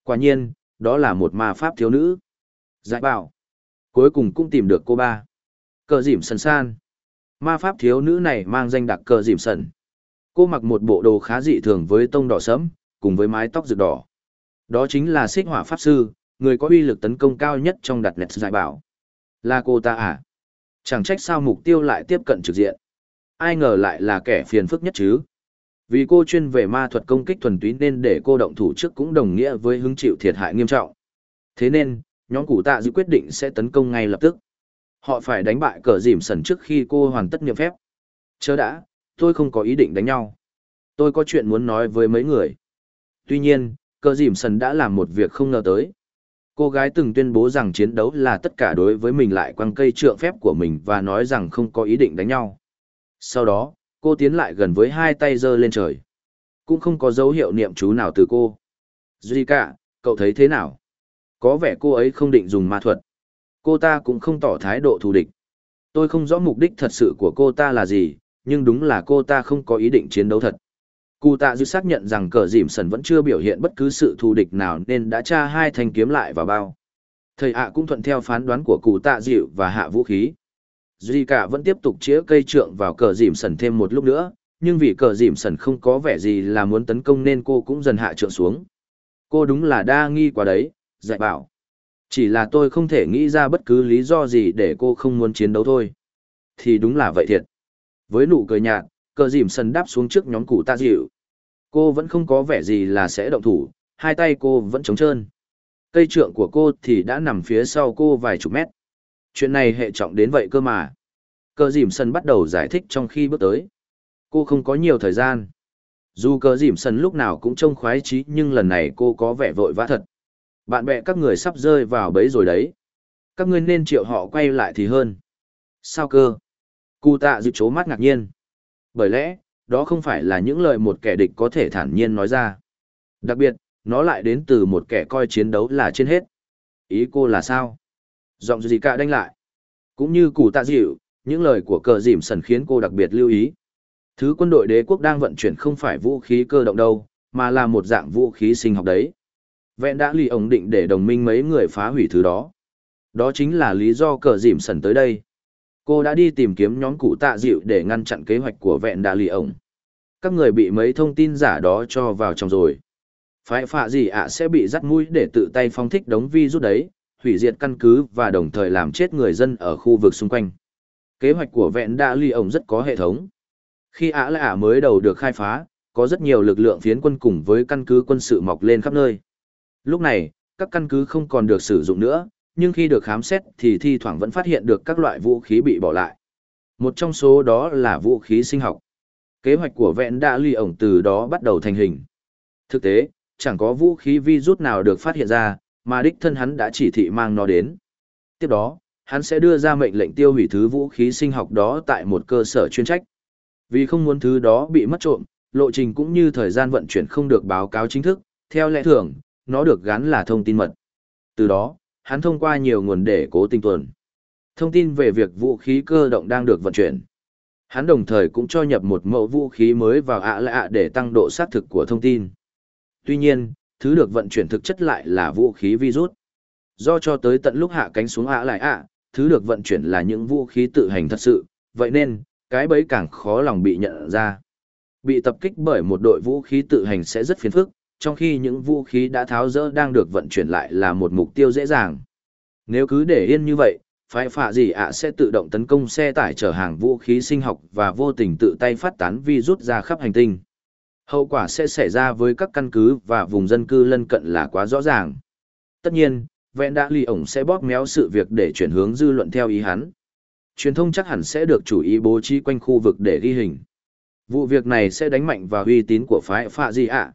Quả nhiên, đó là một ma pháp thiếu nữ. Giải bảo. Cuối cùng cũng tìm được cô ba. Cờ dìm sần san. Ma pháp thiếu nữ này mang danh đặc cờ dìm sần. Cô mặc một bộ đồ khá dị thường với tông đỏ sẫm, cùng với mái tóc rực đỏ. Đó chính là xích hỏa pháp sư, người có uy lực tấn công cao nhất trong đặt nẹt giải bảo. Là cô ta à? Chẳng trách sao mục tiêu lại tiếp cận trực diện. Ai ngờ lại là kẻ phiền phức nhất chứ? Vì cô chuyên về ma thuật công kích thuần túy nên để cô động thủ trước cũng đồng nghĩa với hứng chịu thiệt hại nghiêm trọng. Thế nên, nhóm cụ tạ dự quyết định sẽ tấn công ngay lập tức. Họ phải đánh bại cờ dìm sần trước khi cô hoàn tất nhiệm phép. Chớ đã, tôi không có ý định đánh nhau. Tôi có chuyện muốn nói với mấy người. Tuy nhiên, cờ dìm sần đã làm một việc không ngờ tới. Cô gái từng tuyên bố rằng chiến đấu là tất cả đối với mình lại quăng cây trượng phép của mình và nói rằng không có ý định đánh nhau. Sau đó, cô tiến lại gần với hai tay giơ lên trời. Cũng không có dấu hiệu niệm chú nào từ cô. Zika, cậu thấy thế nào? Có vẻ cô ấy không định dùng ma thuật. Cô ta cũng không tỏ thái độ thù địch. Tôi không rõ mục đích thật sự của cô ta là gì, nhưng đúng là cô ta không có ý định chiến đấu thật. Cụ tạ dư xác nhận rằng cờ dìm sần vẫn chưa biểu hiện bất cứ sự thù địch nào nên đã tra hai thanh kiếm lại vào bao. Thầy ạ cũng thuận theo phán đoán của cụ tạ dịu và hạ vũ khí. Duy cả vẫn tiếp tục chĩa cây trượng vào cờ dìm sần thêm một lúc nữa, nhưng vì cờ dìm sần không có vẻ gì là muốn tấn công nên cô cũng dần hạ trượng xuống. Cô đúng là đa nghi quá đấy, dạy bảo. Chỉ là tôi không thể nghĩ ra bất cứ lý do gì để cô không muốn chiến đấu thôi. Thì đúng là vậy thiệt. Với nụ cười nhạt, cờ dìm sần đáp xuống trước nhóm cụ ta dịu. Cô vẫn không có vẻ gì là sẽ động thủ, hai tay cô vẫn trống trơn. Cây trượng của cô thì đã nằm phía sau cô vài chục mét chuyện này hệ trọng đến vậy cơ mà. Cờ dìm sân bắt đầu giải thích trong khi bước tới. Cô không có nhiều thời gian. Dù cờ dìm sân lúc nào cũng trông khoái trí nhưng lần này cô có vẻ vội vã thật. Bạn bè các người sắp rơi vào bẫy rồi đấy. Các ngươi nên triệu họ quay lại thì hơn. Sao cơ? Cụ tạ dự chố mắt ngạc nhiên. Bởi lẽ, đó không phải là những lời một kẻ địch có thể thản nhiên nói ra. Đặc biệt, nó lại đến từ một kẻ coi chiến đấu là trên hết. Ý cô là sao? Giọng gì cả đánh lại. Cũng như cụ tạ dịu, những lời của cờ dìm sần khiến cô đặc biệt lưu ý. Thứ quân đội đế quốc đang vận chuyển không phải vũ khí cơ động đâu, mà là một dạng vũ khí sinh học đấy. Vẹn đã lì ổng định để đồng minh mấy người phá hủy thứ đó. Đó chính là lý do cờ dìm sần tới đây. Cô đã đi tìm kiếm nhóm cụ tạ dịu để ngăn chặn kế hoạch của vẹn đã lì ổng. Các người bị mấy thông tin giả đó cho vào trong rồi. Phải phạ gì ạ sẽ bị dắt mũi để tự tay phong thích đống vi rút đấy, hủy diệt căn cứ và đồng thời làm chết người dân ở khu vực xung quanh. Kế hoạch của vẹn đã ly ổng rất có hệ thống. Khi ả Lạ mới đầu được khai phá, có rất nhiều lực lượng phiến quân cùng với căn cứ quân sự mọc lên khắp nơi. Lúc này, các căn cứ không còn được sử dụng nữa, nhưng khi được khám xét thì thi thoảng vẫn phát hiện được các loại vũ khí bị bỏ lại. Một trong số đó là vũ khí sinh học. Kế hoạch của vẹn đã ly ổng từ đó bắt đầu thành hình. Thực tế, chẳng có vũ khí virus nào được phát hiện ra, mà đích thân hắn đã chỉ thị mang nó đến. Tiếp đó, hắn sẽ đưa ra mệnh lệnh tiêu hủy thứ vũ khí sinh học đó tại một cơ sở chuyên trách. Vì không muốn thứ đó bị mất trộm, lộ trình cũng như thời gian vận chuyển không được báo cáo chính thức, theo lẽ thường, nó được gắn là thông tin mật. Từ đó, hắn thông qua nhiều nguồn để cố tình tuần. Thông tin về việc vũ khí cơ động đang được vận chuyển. Hắn đồng thời cũng cho nhập một mẫu vũ khí mới vào ạ lạ để tăng độ xác thực của thông tin. Tuy nhiên, thứ được vận chuyển thực chất lại là vũ khí virus. Do cho tới tận lúc hạ cánh xuống ạ lại ạ, thứ được vận chuyển là những vũ khí tự hành thật sự, vậy nên, cái bấy càng khó lòng bị nhận ra. Bị tập kích bởi một đội vũ khí tự hành sẽ rất phiền phức, trong khi những vũ khí đã tháo rỡ đang được vận chuyển lại là một mục tiêu dễ dàng. Nếu cứ để yên như vậy, phái phạ gì ạ sẽ tự động tấn công xe tải chở hàng vũ khí sinh học và vô tình tự tay phát tán virus ra khắp hành tinh. Hậu quả sẽ xảy ra với các căn cứ và vùng dân cư lân cận là quá rõ ràng. Tất nhiên, vẹn đã lì ổng sẽ bóp méo sự việc để chuyển hướng dư luận theo ý hắn. Truyền thông chắc hẳn sẽ được chủ ý bố trí quanh khu vực để ghi hình. Vụ việc này sẽ đánh mạnh vào uy tín của phái phạ Di ạ.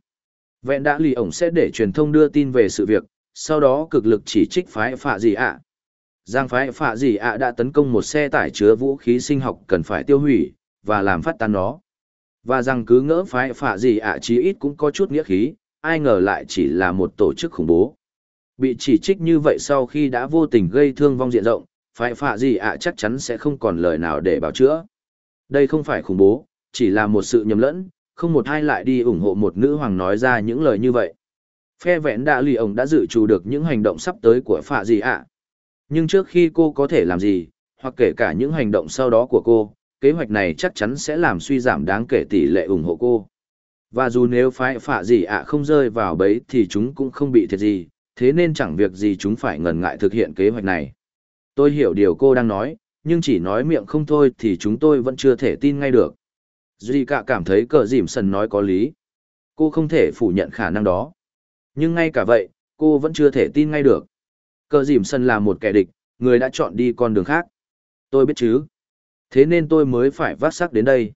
Vẹn đã lì ổng sẽ để truyền thông đưa tin về sự việc, sau đó cực lực chỉ trích phái phạ Di ạ. Giang phái phạ Di ạ đã tấn công một xe tải chứa vũ khí sinh học cần phải tiêu hủy, và làm phát tan nó. Và rằng cứ ngỡ phái phạ gì ạ chí ít cũng có chút nghĩa khí, ai ngờ lại chỉ là một tổ chức khủng bố. Bị chỉ trích như vậy sau khi đã vô tình gây thương vong diện rộng, phái phạ gì ạ chắc chắn sẽ không còn lời nào để bảo chữa. Đây không phải khủng bố, chỉ là một sự nhầm lẫn, không một ai lại đi ủng hộ một nữ hoàng nói ra những lời như vậy. Phe vẹn đạ lì ổng đã dự trù được những hành động sắp tới của phạ gì ạ. Nhưng trước khi cô có thể làm gì, hoặc kể cả những hành động sau đó của cô, kế hoạch này chắc chắn sẽ làm suy giảm đáng kể tỷ lệ ủng hộ cô. Và dù nếu phái phạ gì ạ không rơi vào bấy thì chúng cũng không bị thiệt gì, thế nên chẳng việc gì chúng phải ngần ngại thực hiện kế hoạch này. Tôi hiểu điều cô đang nói, nhưng chỉ nói miệng không thôi thì chúng tôi vẫn chưa thể tin ngay được. Duy cả cảm thấy cờ dìm sần nói có lý. Cô không thể phủ nhận khả năng đó. Nhưng ngay cả vậy, cô vẫn chưa thể tin ngay được. Cờ dìm sần là một kẻ địch, người đã chọn đi con đường khác. Tôi biết chứ. Thế nên tôi mới phải vác sắc đến đây.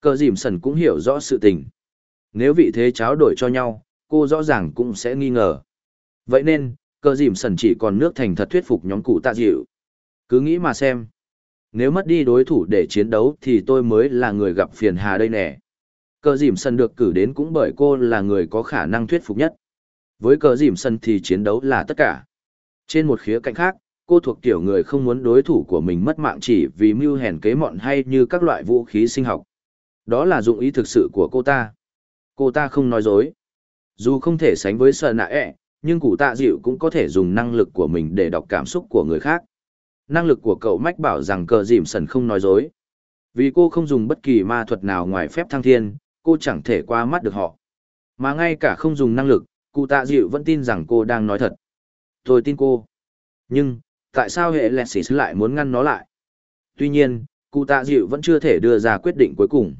Cờ dìm sần cũng hiểu rõ sự tình. Nếu vị thế cháo đổi cho nhau, cô rõ ràng cũng sẽ nghi ngờ. Vậy nên, cờ dìm sần chỉ còn nước thành thật thuyết phục nhóm cụ tạ dịu. Cứ nghĩ mà xem. Nếu mất đi đối thủ để chiến đấu thì tôi mới là người gặp phiền hà đây nè. Cờ dìm sần được cử đến cũng bởi cô là người có khả năng thuyết phục nhất. Với cờ dìm sân thì chiến đấu là tất cả. Trên một khía cạnh khác, cô thuộc kiểu người không muốn đối thủ của mình mất mạng chỉ vì mưu hèn kế mọn hay như các loại vũ khí sinh học. Đó là dụng ý thực sự của cô ta. Cô ta không nói dối. Dù không thể sánh với sợ nạ ẹ, nhưng cụ tạ dịu cũng có thể dùng năng lực của mình để đọc cảm xúc của người khác. Năng lực của cậu mách bảo rằng cờ dìm sần không nói dối. Vì cô không dùng bất kỳ ma thuật nào ngoài phép thăng thiên, cô chẳng thể qua mắt được họ. Mà ngay cả không dùng năng lực, cụ tạ dịu vẫn tin rằng cô đang nói thật. Tôi tin cô. Nhưng, tại sao hệ Lexis lại muốn ngăn nó lại? Tuy nhiên, cụ tạ dịu vẫn chưa thể đưa ra quyết định cuối cùng.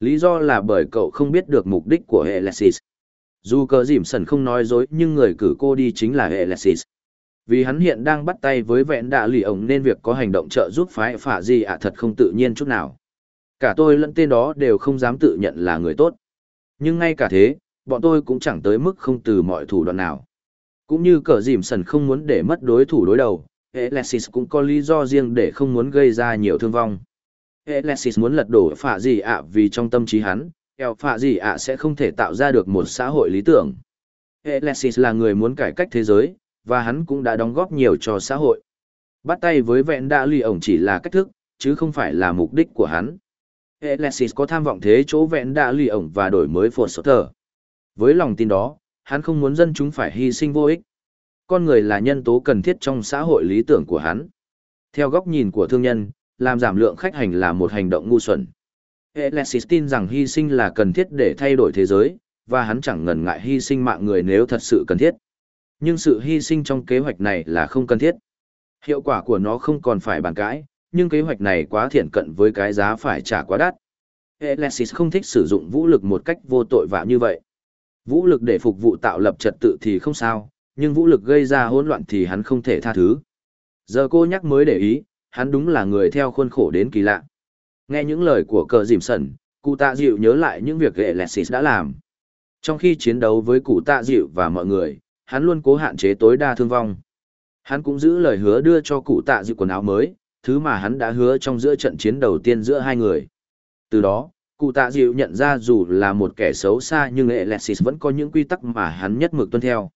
Lý do là bởi cậu không biết được mục đích của hệ Lexis. Dù cờ dìm sần không nói dối nhưng người cử cô đi chính là hệ Lexis. Vì hắn hiện đang bắt tay với vẹn đạ lì ổng nên việc có hành động trợ giúp phái phả gì ạ thật không tự nhiên chút nào. Cả tôi lẫn tên đó đều không dám tự nhận là người tốt. Nhưng ngay cả thế, bọn tôi cũng chẳng tới mức không từ mọi thủ đoạn nào. Cũng như cờ dìm sần không muốn để mất đối thủ đối đầu, Alexis cũng có lý do riêng để không muốn gây ra nhiều thương vong. Alexis muốn lật đổ phạ gì ạ vì trong tâm trí hắn, eo phạ gì ạ sẽ không thể tạo ra được một xã hội lý tưởng. Alexis là người muốn cải cách thế giới, và hắn cũng đã đóng góp nhiều cho xã hội. Bắt tay với vẹn đã lì ổng chỉ là cách thức, chứ không phải là mục đích của hắn. Alexis có tham vọng thế chỗ vẹn đã lì ổng và đổi mới phổ sở thờ. Với lòng tin đó, hắn không muốn dân chúng phải hy sinh vô ích. Con người là nhân tố cần thiết trong xã hội lý tưởng của hắn. Theo góc nhìn của thương nhân, làm giảm lượng khách hành là một hành động ngu xuẩn. Alexis tin rằng hy sinh là cần thiết để thay đổi thế giới, và hắn chẳng ngần ngại hy sinh mạng người nếu thật sự cần thiết. Nhưng sự hy sinh trong kế hoạch này là không cần thiết. Hiệu quả của nó không còn phải bàn cãi, nhưng kế hoạch này quá thiện cận với cái giá phải trả quá đắt. Alexis không thích sử dụng vũ lực một cách vô tội vạ như vậy. Vũ lực để phục vụ tạo lập trật tự thì không sao, nhưng vũ lực gây ra hỗn loạn thì hắn không thể tha thứ. Giờ cô nhắc mới để ý, hắn đúng là người theo khuôn khổ đến kỳ lạ. Nghe những lời của cờ dìm sẩn, cụ tạ dịu nhớ lại những việc ghệ Lexis đã làm. Trong khi chiến đấu với cụ tạ dịu và mọi người, hắn luôn cố hạn chế tối đa thương vong. Hắn cũng giữ lời hứa đưa cho cụ tạ dịu quần áo mới, thứ mà hắn đã hứa trong giữa trận chiến đầu tiên giữa hai người. Từ đó, cụ tạ dịu nhận ra dù là một kẻ xấu xa nhưng Alexis vẫn có những quy tắc mà hắn nhất mực tuân theo.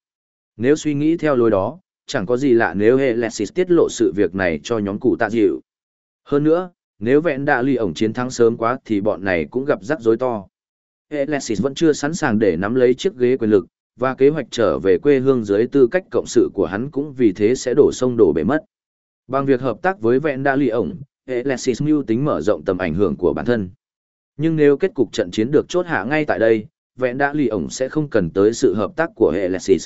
Nếu suy nghĩ theo lối đó, chẳng có gì lạ nếu Alexis tiết lộ sự việc này cho nhóm cụ tạ dịu. Hơn nữa, nếu vẹn đã ly ổng chiến thắng sớm quá thì bọn này cũng gặp rắc rối to. Alexis vẫn chưa sẵn sàng để nắm lấy chiếc ghế quyền lực, và kế hoạch trở về quê hương dưới tư cách cộng sự của hắn cũng vì thế sẽ đổ sông đổ bể mất. Bằng việc hợp tác với vẹn đã ly ổng, Alexis mưu tính mở rộng tầm ảnh hưởng của bản thân. Nhưng nếu kết cục trận chiến được chốt hạ ngay tại đây, vẹn đã lì ổng sẽ không cần tới sự hợp tác của Alexis.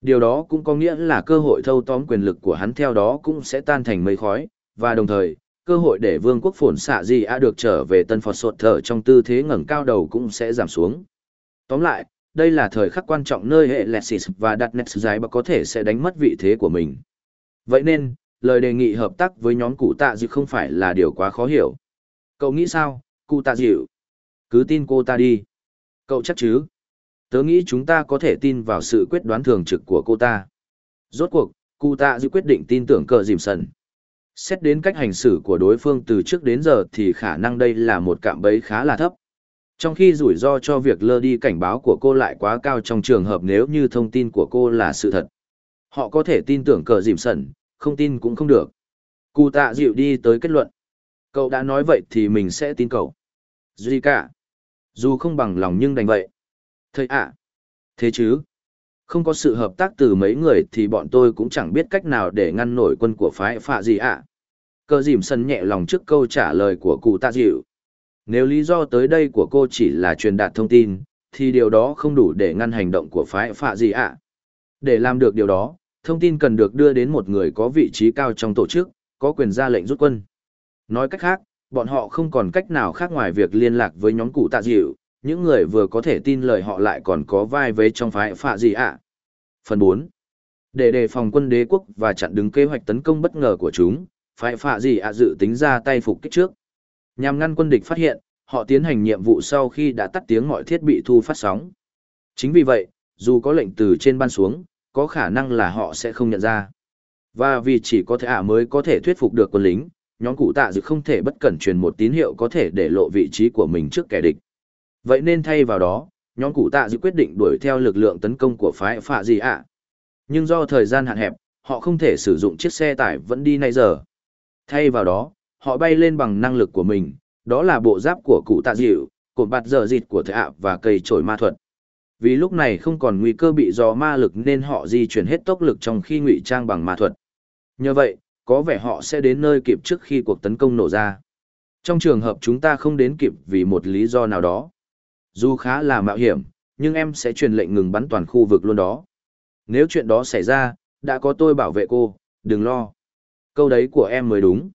Điều đó cũng có nghĩa là cơ hội thâu tóm quyền lực của hắn theo đó cũng sẽ tan thành mây khói, và đồng thời, cơ hội để vương quốc phồn xạ gì a được trở về tân phật sột thở trong tư thế ngẩng cao đầu cũng sẽ giảm xuống. Tóm lại, đây là thời khắc quan trọng nơi hệ Lexis và đặt nét giải có thể sẽ đánh mất vị thế của mình. Vậy nên, lời đề nghị hợp tác với nhóm cụ tạ dịu không phải là điều quá khó hiểu. Cậu nghĩ sao, cụ tạ dịu? Cứ tin cô ta đi. Cậu chắc chứ? Tớ nghĩ chúng ta có thể tin vào sự quyết đoán thường trực của cô ta. Rốt cuộc, cụ tạ dự quyết định tin tưởng cờ dìm sần. Xét đến cách hành xử của đối phương từ trước đến giờ thì khả năng đây là một cạm bẫy khá là thấp. Trong khi rủi ro cho việc lơ đi cảnh báo của cô lại quá cao trong trường hợp nếu như thông tin của cô là sự thật. Họ có thể tin tưởng cờ dìm sẩn, không tin cũng không được. Cụ tạ dịu đi tới kết luận. Cậu đã nói vậy thì mình sẽ tin cậu. Duy cả. Dù không bằng lòng nhưng đành vậy. Thầy ạ. Thế chứ. Không có sự hợp tác từ mấy người thì bọn tôi cũng chẳng biết cách nào để ngăn nổi quân của phái phạ gì ạ. cơ dìm sân nhẹ lòng trước câu trả lời của cụ tạ dịu. Nếu lý do tới đây của cô chỉ là truyền đạt thông tin, thì điều đó không đủ để ngăn hành động của phái phạ gì ạ. Để làm được điều đó, thông tin cần được đưa đến một người có vị trí cao trong tổ chức, có quyền ra lệnh rút quân. Nói cách khác, bọn họ không còn cách nào khác ngoài việc liên lạc với nhóm cụ tạ dịu, những người vừa có thể tin lời họ lại còn có vai vế trong phái phạ gì ạ. Phần bốn. Để đề phòng quân đế quốc và chặn đứng kế hoạch tấn công bất ngờ của chúng, phái phạ gì ạ dự tính ra tay phục kích trước. Nhằm ngăn quân địch phát hiện, họ tiến hành nhiệm vụ sau khi đã tắt tiếng mọi thiết bị thu phát sóng. Chính vì vậy, dù có lệnh từ trên ban xuống, có khả năng là họ sẽ không nhận ra. Và vì chỉ có thể ả mới có thể thuyết phục được quân lính, nhóm cụ tạ dự không thể bất cẩn truyền một tín hiệu có thể để lộ vị trí của mình trước kẻ địch. Vậy nên thay vào đó, nhóm cụ tạ dự quyết định đuổi theo lực lượng tấn công của phái phạ gì ạ. Nhưng do thời gian hạn hẹp, họ không thể sử dụng chiếc xe tải vẫn đi nay giờ. Thay vào đó, họ bay lên bằng năng lực của mình, đó là bộ giáp của cụ tạ dịu, cột bạt dở dịt của thệ ạ và cây trổi ma thuật. Vì lúc này không còn nguy cơ bị do ma lực nên họ di chuyển hết tốc lực trong khi ngụy trang bằng ma thuật. Nhờ vậy, có vẻ họ sẽ đến nơi kịp trước khi cuộc tấn công nổ ra. Trong trường hợp chúng ta không đến kịp vì một lý do nào đó. Dù khá là mạo hiểm, nhưng em sẽ truyền lệnh ngừng bắn toàn khu vực luôn đó. Nếu chuyện đó xảy ra, đã có tôi bảo vệ cô, đừng lo. Câu đấy của em mới đúng.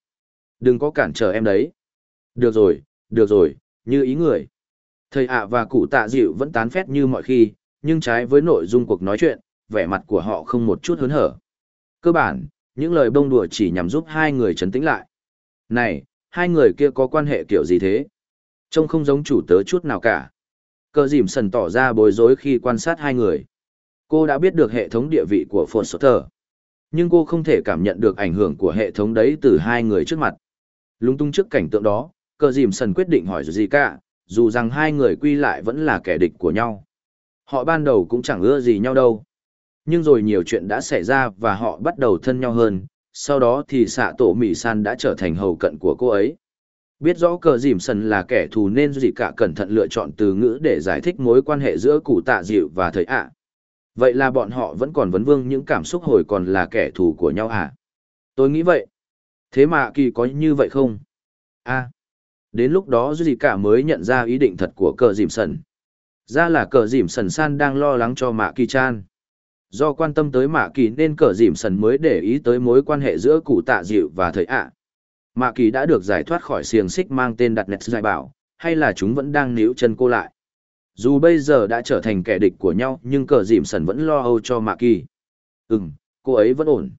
Đừng có cản trở em đấy. Được rồi, được rồi, như ý người. Thầy ạ và cụ tạ dịu vẫn tán phét như mọi khi, nhưng trái với nội dung cuộc nói chuyện, vẻ mặt của họ không một chút hớn hở. Cơ bản, những lời bông đùa chỉ nhằm giúp hai người chấn tĩnh lại. Này, hai người kia có quan hệ kiểu gì thế? Trông không giống chủ tớ chút nào cả. Cơ dìm sần tỏ ra bối rối khi quan sát hai người. Cô đã biết được hệ thống địa vị của Phồn Sotter. Nhưng cô không thể cảm nhận được ảnh hưởng của hệ thống đấy từ hai người trước mặt. Lung tung trước cảnh tượng đó, cờ dìm sần quyết định hỏi gì cả, dù rằng hai người quy lại vẫn là kẻ địch của nhau. Họ ban đầu cũng chẳng ưa gì nhau đâu. Nhưng rồi nhiều chuyện đã xảy ra và họ bắt đầu thân nhau hơn, sau đó thì xạ tổ Mỹ San đã trở thành hầu cận của cô ấy. Biết rõ cờ dìm sần là kẻ thù nên gì cả cẩn thận lựa chọn từ ngữ để giải thích mối quan hệ giữa cụ tạ dịu và thầy ạ. Vậy là bọn họ vẫn còn vấn vương những cảm xúc hồi còn là kẻ thù của nhau à? Tôi nghĩ vậy. Thế mà kỳ có như vậy không? a đến lúc đó duy cả mới nhận ra ý định thật của cờ dìm sần ra là cờ dìm sần san đang lo lắng cho mạ kỳ chan do quan tâm tới mạ kỳ nên cờ dìm sần mới để ý tới mối quan hệ giữa cụ tạ dịu và thầy ạ mạ kỳ đã được giải thoát khỏi xiềng xích mang tên đặt nẹt giải bảo hay là chúng vẫn đang níu chân cô lại dù bây giờ đã trở thành kẻ địch của nhau nhưng cờ dìm sần vẫn lo âu cho mạ kỳ ừ cô ấy vẫn ổn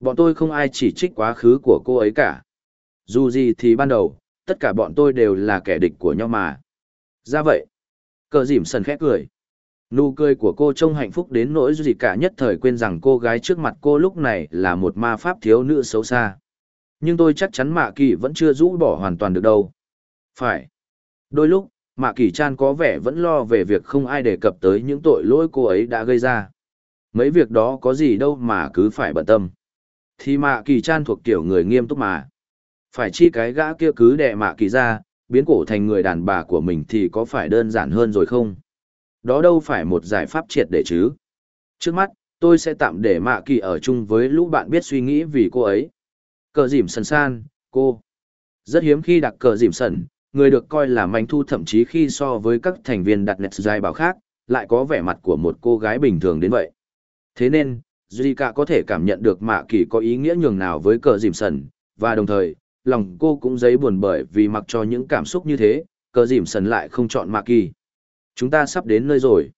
Bọn tôi không ai chỉ trích quá khứ của cô ấy cả. Dù gì thì ban đầu, tất cả bọn tôi đều là kẻ địch của nhau mà. Ra vậy. Cờ dìm sần khẽ cười. Nụ cười của cô trông hạnh phúc đến nỗi gì cả nhất thời quên rằng cô gái trước mặt cô lúc này là một ma pháp thiếu nữ xấu xa. Nhưng tôi chắc chắn Mạ Kỳ vẫn chưa rũ bỏ hoàn toàn được đâu. Phải. Đôi lúc, Mạ Kỳ Chan có vẻ vẫn lo về việc không ai đề cập tới những tội lỗi cô ấy đã gây ra. Mấy việc đó có gì đâu mà cứ phải bận tâm. Thì mạ kỳ chan thuộc kiểu người nghiêm túc mà. Phải chi cái gã kia cứ đè mạ kỳ ra, biến cổ thành người đàn bà của mình thì có phải đơn giản hơn rồi không? Đó đâu phải một giải pháp triệt để chứ. Trước mắt, tôi sẽ tạm để mạ kỳ ở chung với lũ bạn biết suy nghĩ vì cô ấy. Cờ dìm sần san, cô. Rất hiếm khi đặc cờ dìm sần, người được coi là manh thu thậm chí khi so với các thành viên đặt nét dài bảo khác, lại có vẻ mặt của một cô gái bình thường đến vậy. Thế nên, Zika có thể cảm nhận được mạ kỳ có ý nghĩa nhường nào với cờ dìm sần, và đồng thời, lòng cô cũng dấy buồn bởi vì mặc cho những cảm xúc như thế, cờ dìm sần lại không chọn mạ kỳ. Chúng ta sắp đến nơi rồi.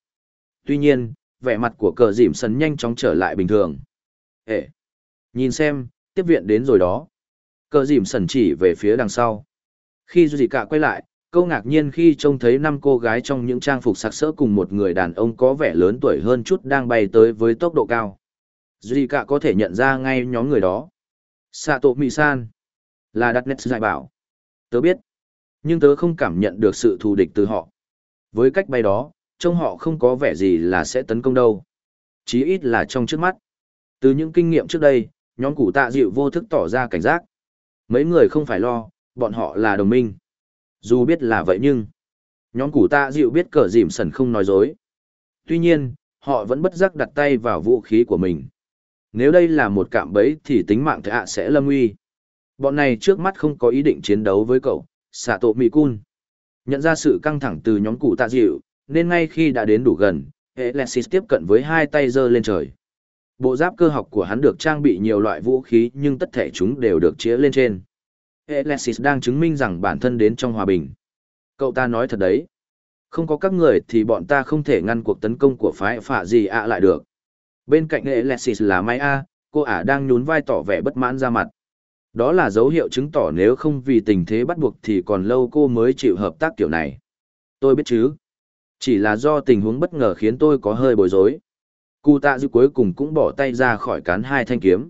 Tuy nhiên, vẻ mặt của cờ dìm sần nhanh chóng trở lại bình thường. Ê! Nhìn xem, tiếp viện đến rồi đó. Cờ dìm sẩn chỉ về phía đằng sau. Khi Zika quay lại, câu ngạc nhiên khi trông thấy năm cô gái trong những trang phục sặc sỡ cùng một người đàn ông có vẻ lớn tuổi hơn chút đang bay tới với tốc độ cao. Zika có thể nhận ra ngay nhóm người đó. Sato Misan. Là đặt nét giải bảo. Tớ biết. Nhưng tớ không cảm nhận được sự thù địch từ họ. Với cách bay đó, trông họ không có vẻ gì là sẽ tấn công đâu. Chí ít là trong trước mắt. Từ những kinh nghiệm trước đây, nhóm cụ tạ dịu vô thức tỏ ra cảnh giác. Mấy người không phải lo, bọn họ là đồng minh. Dù biết là vậy nhưng, nhóm cụ tạ dịu biết cờ dìm sần không nói dối. Tuy nhiên, họ vẫn bất giác đặt tay vào vũ khí của mình. Nếu đây là một cạm bẫy thì tính mạng thạ sẽ lâm nguy. Bọn này trước mắt không có ý định chiến đấu với cậu, xạ tổ Mị cun. Nhận ra sự căng thẳng từ nhóm cụ tạ dịu, nên ngay khi đã đến đủ gần, Alexis tiếp cận với hai tay giơ lên trời. Bộ giáp cơ học của hắn được trang bị nhiều loại vũ khí nhưng tất thể chúng đều được chĩa lên trên. Alexis đang chứng minh rằng bản thân đến trong hòa bình. Cậu ta nói thật đấy. Không có các người thì bọn ta không thể ngăn cuộc tấn công của phái phạ gì ạ lại được. Bên cạnh Alexis là Maya, A, cô ả đang nhún vai tỏ vẻ bất mãn ra mặt. Đó là dấu hiệu chứng tỏ nếu không vì tình thế bắt buộc thì còn lâu cô mới chịu hợp tác kiểu này. Tôi biết chứ. Chỉ là do tình huống bất ngờ khiến tôi có hơi bối rối. Cụ tạ dư cuối cùng cũng bỏ tay ra khỏi cán hai thanh kiếm.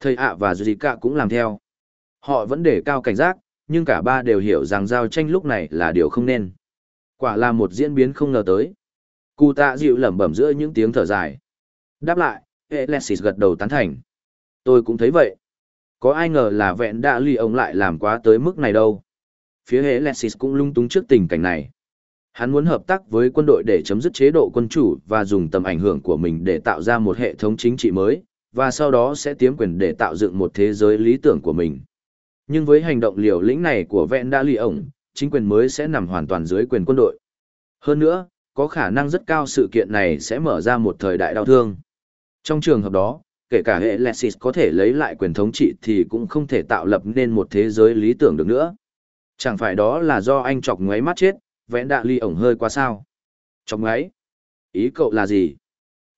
Thầy ạ và Dị Cạ cũng làm theo. Họ vẫn để cao cảnh giác, nhưng cả ba đều hiểu rằng giao tranh lúc này là điều không nên. Quả là một diễn biến không ngờ tới. Cụ tạ dịu lẩm bẩm giữa những tiếng thở dài. Đáp lại, Alexis gật đầu tán thành. Tôi cũng thấy vậy. Có ai ngờ là vẹn đã lì ông lại làm quá tới mức này đâu. Phía Alexis cũng lung túng trước tình cảnh này. Hắn muốn hợp tác với quân đội để chấm dứt chế độ quân chủ và dùng tầm ảnh hưởng của mình để tạo ra một hệ thống chính trị mới, và sau đó sẽ tiếm quyền để tạo dựng một thế giới lý tưởng của mình. Nhưng với hành động liều lĩnh này của vẹn đã lì ổng, chính quyền mới sẽ nằm hoàn toàn dưới quyền quân đội. Hơn nữa, có khả năng rất cao sự kiện này sẽ mở ra một thời đại đau thương. Trong trường hợp đó, kể cả hệ Lexis có thể lấy lại quyền thống trị thì cũng không thể tạo lập nên một thế giới lý tưởng được nữa. Chẳng phải đó là do anh chọc ngoáy mắt chết, vẽn đạ ly ổng hơi quá sao. Chọc ngoáy? Ý cậu là gì?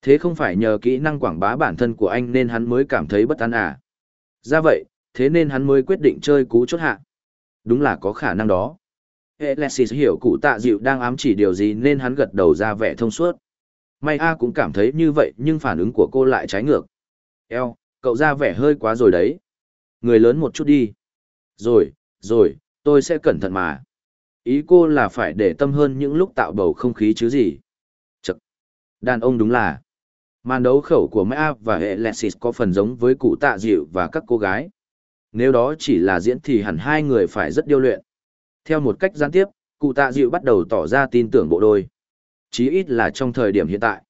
Thế không phải nhờ kỹ năng quảng bá bản thân của anh nên hắn mới cảm thấy bất an à? Ra vậy, thế nên hắn mới quyết định chơi cú chốt hạ. Đúng là có khả năng đó. Alexis hiểu cụ tạ dịu đang ám chỉ điều gì nên hắn gật đầu ra vẻ thông suốt. May A cũng cảm thấy như vậy nhưng phản ứng của cô lại trái ngược. Eo, cậu ra vẻ hơi quá rồi đấy. Người lớn một chút đi. Rồi, rồi, tôi sẽ cẩn thận mà. Ý cô là phải để tâm hơn những lúc tạo bầu không khí chứ gì. Chật. Đàn ông đúng là. Màn đấu khẩu của Mã và hệ Lexis có phần giống với cụ tạ dịu và các cô gái. Nếu đó chỉ là diễn thì hẳn hai người phải rất điêu luyện. Theo một cách gián tiếp, cụ tạ dịu bắt đầu tỏ ra tin tưởng bộ đôi. Chí ít là trong thời điểm hiện tại.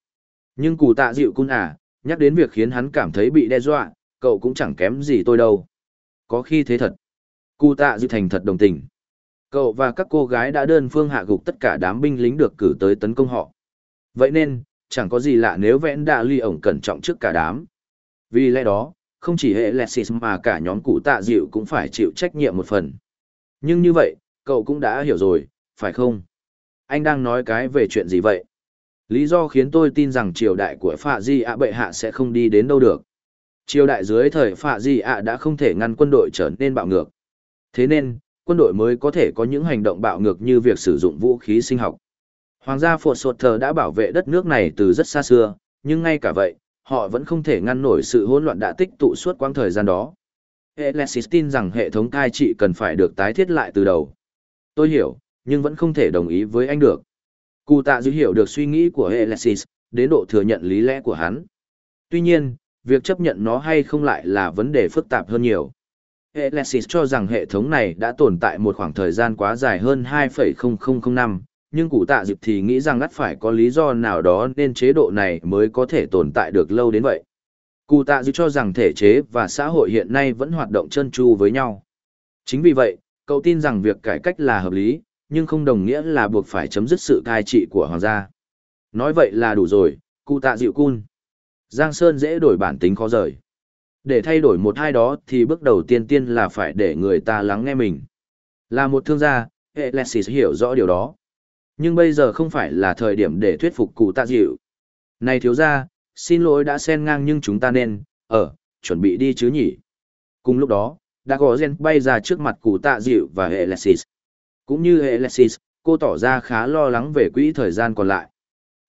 Nhưng cụ tạ dịu cun à, nhắc đến việc khiến hắn cảm thấy bị đe dọa, cậu cũng chẳng kém gì tôi đâu. Có khi thế thật. Cụ tạ dịu thành thật đồng tình. Cậu và các cô gái đã đơn phương hạ gục tất cả đám binh lính được cử tới tấn công họ. Vậy nên, chẳng có gì lạ nếu vẽn đạ ly ổng cẩn trọng trước cả đám. Vì lẽ đó, không chỉ hệ Lexis mà cả nhóm cụ tạ dịu cũng phải chịu trách nhiệm một phần. Nhưng như vậy, cậu cũng đã hiểu rồi, phải không? Anh đang nói cái về chuyện gì vậy? Lý do khiến tôi tin rằng triều đại của Phạ Di ạ bệ hạ sẽ không đi đến đâu được. Triều đại dưới thời Phạ Di ạ đã không thể ngăn quân đội trở nên bạo ngược. Thế nên, quân đội mới có thể có những hành động bạo ngược như việc sử dụng vũ khí sinh học. Hoàng gia Phột Sột Thờ đã bảo vệ đất nước này từ rất xa xưa, nhưng ngay cả vậy, họ vẫn không thể ngăn nổi sự hỗn loạn đã tích tụ suốt quãng thời gian đó. Alexis tin rằng hệ thống cai trị cần phải được tái thiết lại từ đầu. Tôi hiểu, nhưng vẫn không thể đồng ý với anh được. Cụ tạ dữ hiểu được suy nghĩ của Alexis, đến độ thừa nhận lý lẽ của hắn. Tuy nhiên, việc chấp nhận nó hay không lại là vấn đề phức tạp hơn nhiều. Alexis cho rằng hệ thống này đã tồn tại một khoảng thời gian quá dài hơn 2,0005, năm, nhưng cụ tạ dịp thì nghĩ rằng ắt phải có lý do nào đó nên chế độ này mới có thể tồn tại được lâu đến vậy. Cụ tạ dịp cho rằng thể chế và xã hội hiện nay vẫn hoạt động chân tru với nhau. Chính vì vậy, Cậu tin rằng việc cải cách là hợp lý, nhưng không đồng nghĩa là buộc phải chấm dứt sự cai trị của hoàng gia. Nói vậy là đủ rồi, cụ tạ dịu cun. Giang Sơn dễ đổi bản tính khó rời. Để thay đổi một hai đó thì bước đầu tiên tiên là phải để người ta lắng nghe mình. Là một thương gia, Alexis hiểu rõ điều đó. Nhưng bây giờ không phải là thời điểm để thuyết phục cụ tạ dịu. Này thiếu gia, xin lỗi đã xen ngang nhưng chúng ta nên, ở, chuẩn bị đi chứ nhỉ. Cùng lúc đó, đã có gen bay ra trước mặt cụ tạ dịu và Alexis. Cũng như Alexis, cô tỏ ra khá lo lắng về quỹ thời gian còn lại.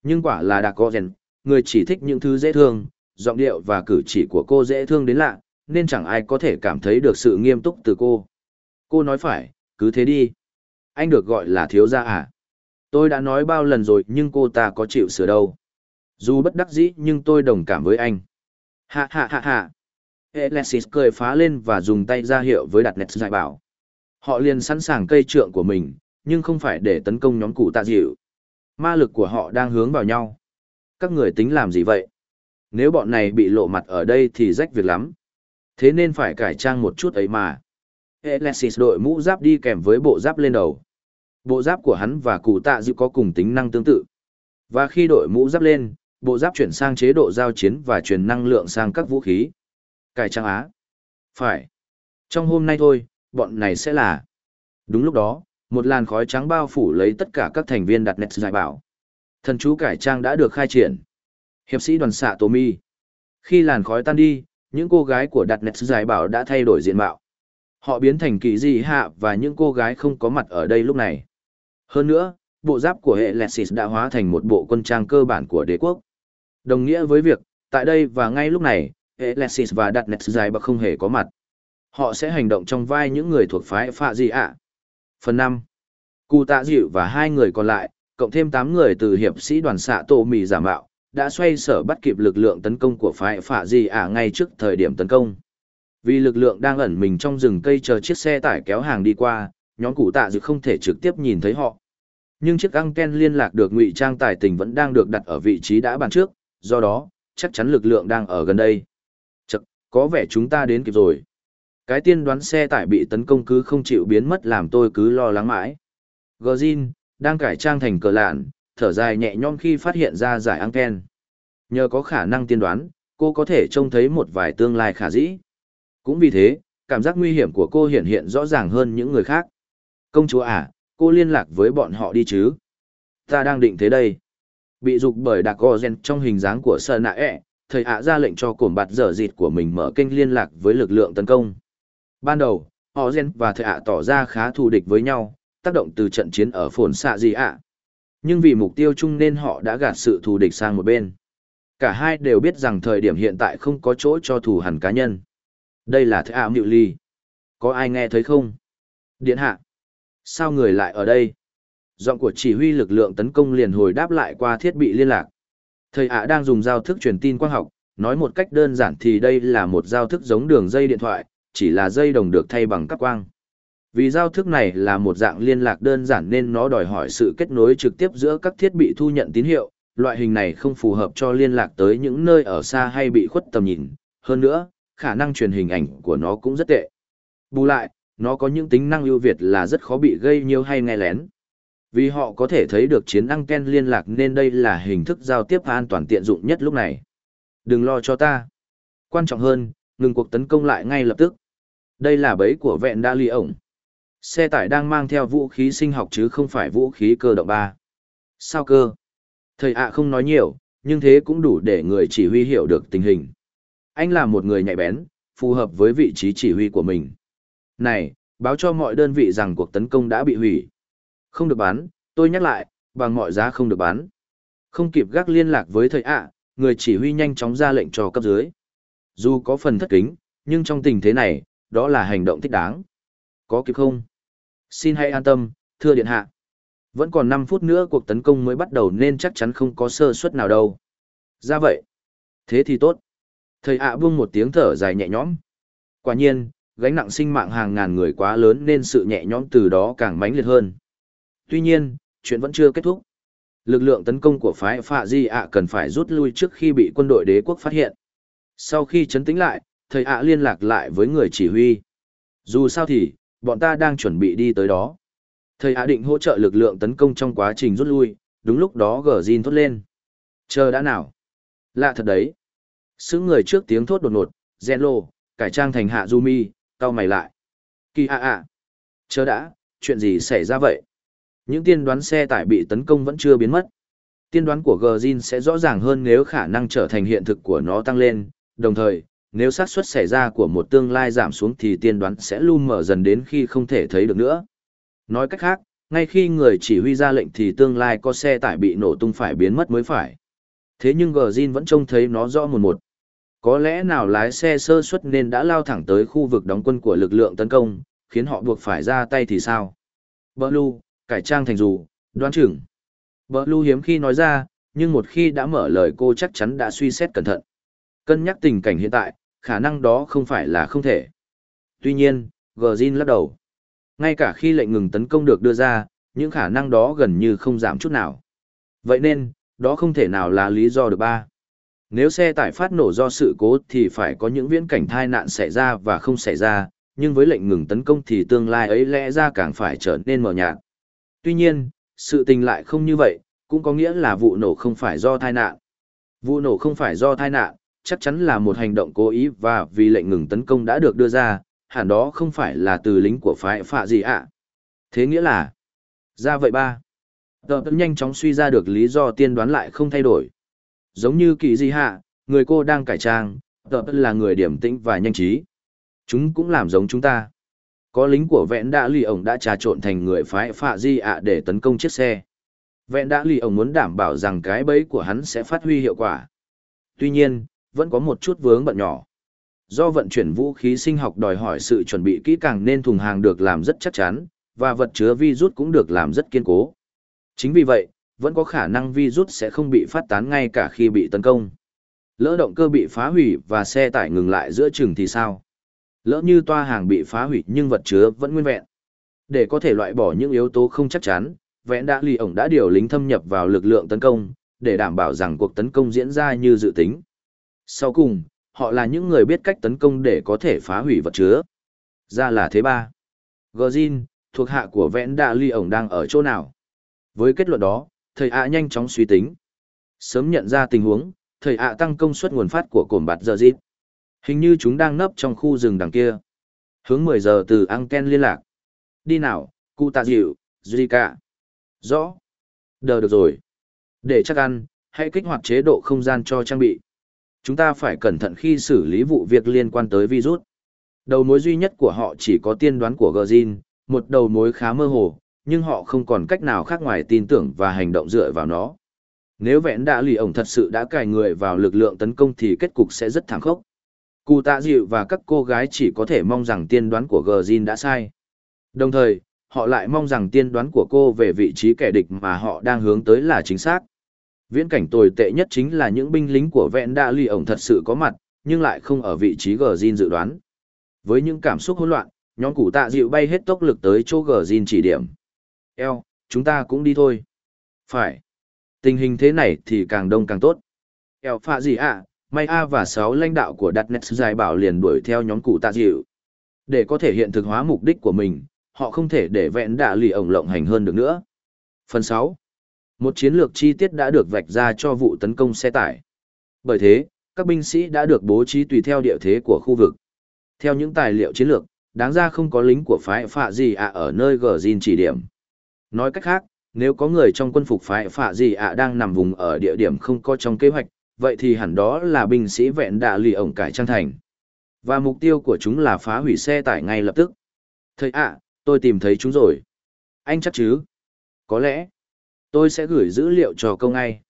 Nhưng quả là đã có gen, người chỉ thích những thứ dễ thương, giọng điệu và cử chỉ của cô dễ thương đến lạ, nên chẳng ai có thể cảm thấy được sự nghiêm túc từ cô. Cô nói phải, cứ thế đi. Anh được gọi là thiếu gia à? Tôi đã nói bao lần rồi nhưng cô ta có chịu sửa đâu. Dù bất đắc dĩ nhưng tôi đồng cảm với anh. Hạ hạ hạ hạ. Alexis cười phá lên và dùng tay ra hiệu với đặt nét giải bảo. Họ liền sẵn sàng cây trượng của mình, nhưng không phải để tấn công nhóm cụ tạ dịu. Ma lực của họ đang hướng vào nhau. Các người tính làm gì vậy? Nếu bọn này bị lộ mặt ở đây thì rách việc lắm. Thế nên phải cải trang một chút ấy mà. Alexis đội mũ giáp đi kèm với bộ giáp lên đầu. Bộ giáp của hắn và cụ tạ dự có cùng tính năng tương tự. Và khi đội mũ giáp lên, bộ giáp chuyển sang chế độ giao chiến và truyền năng lượng sang các vũ khí. Cải trang á. Phải. Trong hôm nay thôi, bọn này sẽ là. Đúng lúc đó, một làn khói trắng bao phủ lấy tất cả các thành viên đặt nét giải bảo. Thần chú cải trang đã được khai triển. Hiệp sĩ đoàn xạ Tô Mi. Khi làn khói tan đi, những cô gái của đặt nét giải bảo đã thay đổi diện mạo. Họ biến thành kỳ dị hạ và những cô gái không có mặt ở đây lúc này. Hơn nữa, bộ giáp của hệ Lexis đã hóa thành một bộ quân trang cơ bản của đế quốc. Đồng nghĩa với việc, tại đây và ngay lúc này, hệ Lexis và đặt nét giải bảo không hề có mặt. Họ sẽ hành động trong vai những người thuộc phái phạ Dị ạ. Phần 5. Cụ tạ dịu và hai người còn lại, cộng thêm 8 người từ hiệp sĩ đoàn xạ tổ mì giả mạo, đã xoay sở bắt kịp lực lượng tấn công của phái phạ gì ạ ngay trước thời điểm tấn công. Vì lực lượng đang ẩn mình trong rừng cây chờ chiếc xe tải kéo hàng đi qua, nhóm cụ tạ dự không thể trực tiếp nhìn thấy họ. Nhưng chiếc anten liên lạc được ngụy trang tài tình vẫn đang được đặt ở vị trí đã bàn trước, do đó, chắc chắn lực lượng đang ở gần đây. Chật, có vẻ chúng ta đến kịp rồi. Cái tiên đoán xe tải bị tấn công cứ không chịu biến mất làm tôi cứ lo lắng mãi. Gorgin đang cải trang thành cờ lạn, thở dài nhẹ nhõm khi phát hiện ra giải Anken. Nhờ có khả năng tiên đoán, cô có thể trông thấy một vài tương lai khả dĩ. Cũng vì thế, cảm giác nguy hiểm của cô hiện hiện rõ ràng hơn những người khác. Công chúa à, cô liên lạc với bọn họ đi chứ? Ta đang định thế đây. Bị dục bởi đặc Gozen trong hình dáng của Sơn Nạ ẹ, thầy ạ ra lệnh cho cổm bạt dở dịt của mình mở kênh liên lạc với lực lượng tấn công. Ban đầu, họ Gen và thầy ạ tỏ ra khá thù địch với nhau, tác động từ trận chiến ở phồn xạ gì ạ. Nhưng vì mục tiêu chung nên họ đã gạt sự thù địch sang một bên. Cả hai đều biết rằng thời điểm hiện tại không có chỗ cho thù hẳn cá nhân. Đây là thế ảo Mịu Ly. Có ai nghe thấy không? Điện hạ. Sao người lại ở đây? Giọng của chỉ huy lực lượng tấn công liền hồi đáp lại qua thiết bị liên lạc. Thầy ạ đang dùng giao thức truyền tin quang học, nói một cách đơn giản thì đây là một giao thức giống đường dây điện thoại, chỉ là dây đồng được thay bằng các quang. Vì giao thức này là một dạng liên lạc đơn giản nên nó đòi hỏi sự kết nối trực tiếp giữa các thiết bị thu nhận tín hiệu, loại hình này không phù hợp cho liên lạc tới những nơi ở xa hay bị khuất tầm nhìn. Hơn nữa, khả năng truyền hình ảnh của nó cũng rất tệ. Bù lại, nó có những tính năng ưu việt là rất khó bị gây nhiều hay nghe lén. Vì họ có thể thấy được chiến năng ken liên lạc nên đây là hình thức giao tiếp an toàn tiện dụng nhất lúc này. Đừng lo cho ta. Quan trọng hơn, ngừng cuộc tấn công lại ngay lập tức. Đây là bẫy của vẹn đa ly ổng. Xe tải đang mang theo vũ khí sinh học chứ không phải vũ khí cơ động ba. Sao cơ? Thầy ạ không nói nhiều, nhưng thế cũng đủ để người chỉ huy hiểu được tình hình. Anh là một người nhạy bén, phù hợp với vị trí chỉ huy của mình. Này, báo cho mọi đơn vị rằng cuộc tấn công đã bị hủy. Không được bán, tôi nhắc lại, bằng mọi giá không được bán. Không kịp gác liên lạc với thầy ạ, người chỉ huy nhanh chóng ra lệnh cho cấp dưới. Dù có phần thất kính, nhưng trong tình thế này, đó là hành động thích đáng. Có kịp không? Xin hãy an tâm, thưa điện hạ. Vẫn còn 5 phút nữa cuộc tấn công mới bắt đầu nên chắc chắn không có sơ suất nào đâu. Ra vậy. Thế thì tốt. Thầy ạ buông một tiếng thở dài nhẹ nhõm. Quả nhiên, gánh nặng sinh mạng hàng ngàn người quá lớn nên sự nhẹ nhõm từ đó càng mãnh liệt hơn. Tuy nhiên, chuyện vẫn chưa kết thúc. Lực lượng tấn công của phái Phạ Di ạ cần phải rút lui trước khi bị quân đội đế quốc phát hiện. Sau khi chấn tĩnh lại, thầy ạ liên lạc lại với người chỉ huy. Dù sao thì, bọn ta đang chuẩn bị đi tới đó. Thầy Hạ định hỗ trợ lực lượng tấn công trong quá trình rút lui, đúng lúc đó gờ Jin thốt lên. Chờ đã nào? Lạ thật đấy. Sứ người trước tiếng thốt đột ngột, lô, cải trang thành Hạ Jumi, tao mày lại. Kỳ ạ ạ. Chờ đã, chuyện gì xảy ra vậy? Những tiên đoán xe tải bị tấn công vẫn chưa biến mất. Tiên đoán của Gjin sẽ rõ ràng hơn nếu khả năng trở thành hiện thực của nó tăng lên, đồng thời, nếu xác suất xảy ra của một tương lai giảm xuống thì tiên đoán sẽ luôn mở dần đến khi không thể thấy được nữa. Nói cách khác, ngay khi người chỉ huy ra lệnh thì tương lai có xe tải bị nổ tung phải biến mất mới phải. Thế nhưng Gjin vẫn trông thấy nó rõ một một. Có lẽ nào lái xe sơ suất nên đã lao thẳng tới khu vực đóng quân của lực lượng tấn công, khiến họ buộc phải ra tay thì sao? Blue, cải trang thành dù, đoán chừng. Blue hiếm khi nói ra, nhưng một khi đã mở lời cô chắc chắn đã suy xét cẩn thận. Cân nhắc tình cảnh hiện tại, khả năng đó không phải là không thể. Tuy nhiên, Gjin lắc đầu. Ngay cả khi lệnh ngừng tấn công được đưa ra, những khả năng đó gần như không giảm chút nào. Vậy nên, đó không thể nào là lý do được ba. Nếu xe tải phát nổ do sự cố thì phải có những viễn cảnh tai nạn xảy ra và không xảy ra, nhưng với lệnh ngừng tấn công thì tương lai ấy lẽ ra càng phải trở nên mờ nhạt. Tuy nhiên, sự tình lại không như vậy, cũng có nghĩa là vụ nổ không phải do tai nạn. Vụ nổ không phải do tai nạn, chắc chắn là một hành động cố ý và vì lệnh ngừng tấn công đã được đưa ra, hẳn đó không phải là từ lính của phái phạ gì ạ. Thế nghĩa là, ra vậy ba. Tờ tấn nhanh chóng suy ra được lý do tiên đoán lại không thay đổi. Giống như kỳ gì hạ, người cô đang cải trang, tờ tấn là người điểm tĩnh và nhanh trí. Chúng cũng làm giống chúng ta. Có lính của vẹn đã lì ổng đã trà trộn thành người phái phạ di ạ để tấn công chiếc xe. Vẹn đã lì ổng muốn đảm bảo rằng cái bẫy của hắn sẽ phát huy hiệu quả. Tuy nhiên, vẫn có một chút vướng bận nhỏ. Do vận chuyển vũ khí sinh học đòi hỏi sự chuẩn bị kỹ càng nên thùng hàng được làm rất chắc chắn, và vật chứa virus cũng được làm rất kiên cố. Chính vì vậy, vẫn có khả năng virus sẽ không bị phát tán ngay cả khi bị tấn công. Lỡ động cơ bị phá hủy và xe tải ngừng lại giữa chừng thì sao? Lỡ như toa hàng bị phá hủy nhưng vật chứa vẫn nguyên vẹn. Để có thể loại bỏ những yếu tố không chắc chắn, vẽn đã lì ổng đã điều lính thâm nhập vào lực lượng tấn công, để đảm bảo rằng cuộc tấn công diễn ra như dự tính. Sau cùng, họ là những người biết cách tấn công để có thể phá hủy vật chứa. Ra là thế ba. Gorgin, thuộc hạ của vẽn đạ ly ổng đang ở chỗ nào? Với kết luận đó, thầy ạ nhanh chóng suy tính. Sớm nhận ra tình huống, thầy ạ tăng công suất nguồn phát của cổm bạt giờ dịp. Hình như chúng đang nấp trong khu rừng đằng kia. Hướng 10 giờ từ Anken liên lạc. Đi nào, cụ tạ dịu, Zika. Rõ. Đờ được rồi. Để chắc ăn, hãy kích hoạt chế độ không gian cho trang bị chúng ta phải cẩn thận khi xử lý vụ việc liên quan tới virus. Đầu mối duy nhất của họ chỉ có tiên đoán của Gjin, một đầu mối khá mơ hồ, nhưng họ không còn cách nào khác ngoài tin tưởng và hành động dựa vào nó. Nếu vẹn đã lì ổng thật sự đã cài người vào lực lượng tấn công thì kết cục sẽ rất thảm khốc. Cụ tạ dịu và các cô gái chỉ có thể mong rằng tiên đoán của Gjin đã sai. Đồng thời, họ lại mong rằng tiên đoán của cô về vị trí kẻ địch mà họ đang hướng tới là chính xác. Viễn cảnh tồi tệ nhất chính là những binh lính của vẹn đa ly ổng thật sự có mặt, nhưng lại không ở vị trí gờ Jin dự đoán. Với những cảm xúc hỗn loạn, nhóm củ tạ dịu bay hết tốc lực tới chỗ gờ Jin chỉ điểm. Eo, chúng ta cũng đi thôi. Phải. Tình hình thế này thì càng đông càng tốt. Eo phạ gì ạ, May A và sáu lãnh đạo của Datnet giải bảo liền đuổi theo nhóm cụ tạ dịu. Để có thể hiện thực hóa mục đích của mình, họ không thể để vẹn đạ lì ổng lộng hành hơn được nữa. Phần 6 một chiến lược chi tiết đã được vạch ra cho vụ tấn công xe tải. Bởi thế, các binh sĩ đã được bố trí tùy theo địa thế của khu vực. Theo những tài liệu chiến lược, đáng ra không có lính của phái phạ gì ạ ở nơi gờ Jin chỉ điểm. Nói cách khác, nếu có người trong quân phục phái phạ gì ạ đang nằm vùng ở địa điểm không có trong kế hoạch, vậy thì hẳn đó là binh sĩ vẹn đạ lì ổng cải trang thành. Và mục tiêu của chúng là phá hủy xe tải ngay lập tức. Thầy ạ, tôi tìm thấy chúng rồi. Anh chắc chứ? Có lẽ. Tôi sẽ gửi dữ liệu cho câu ngay.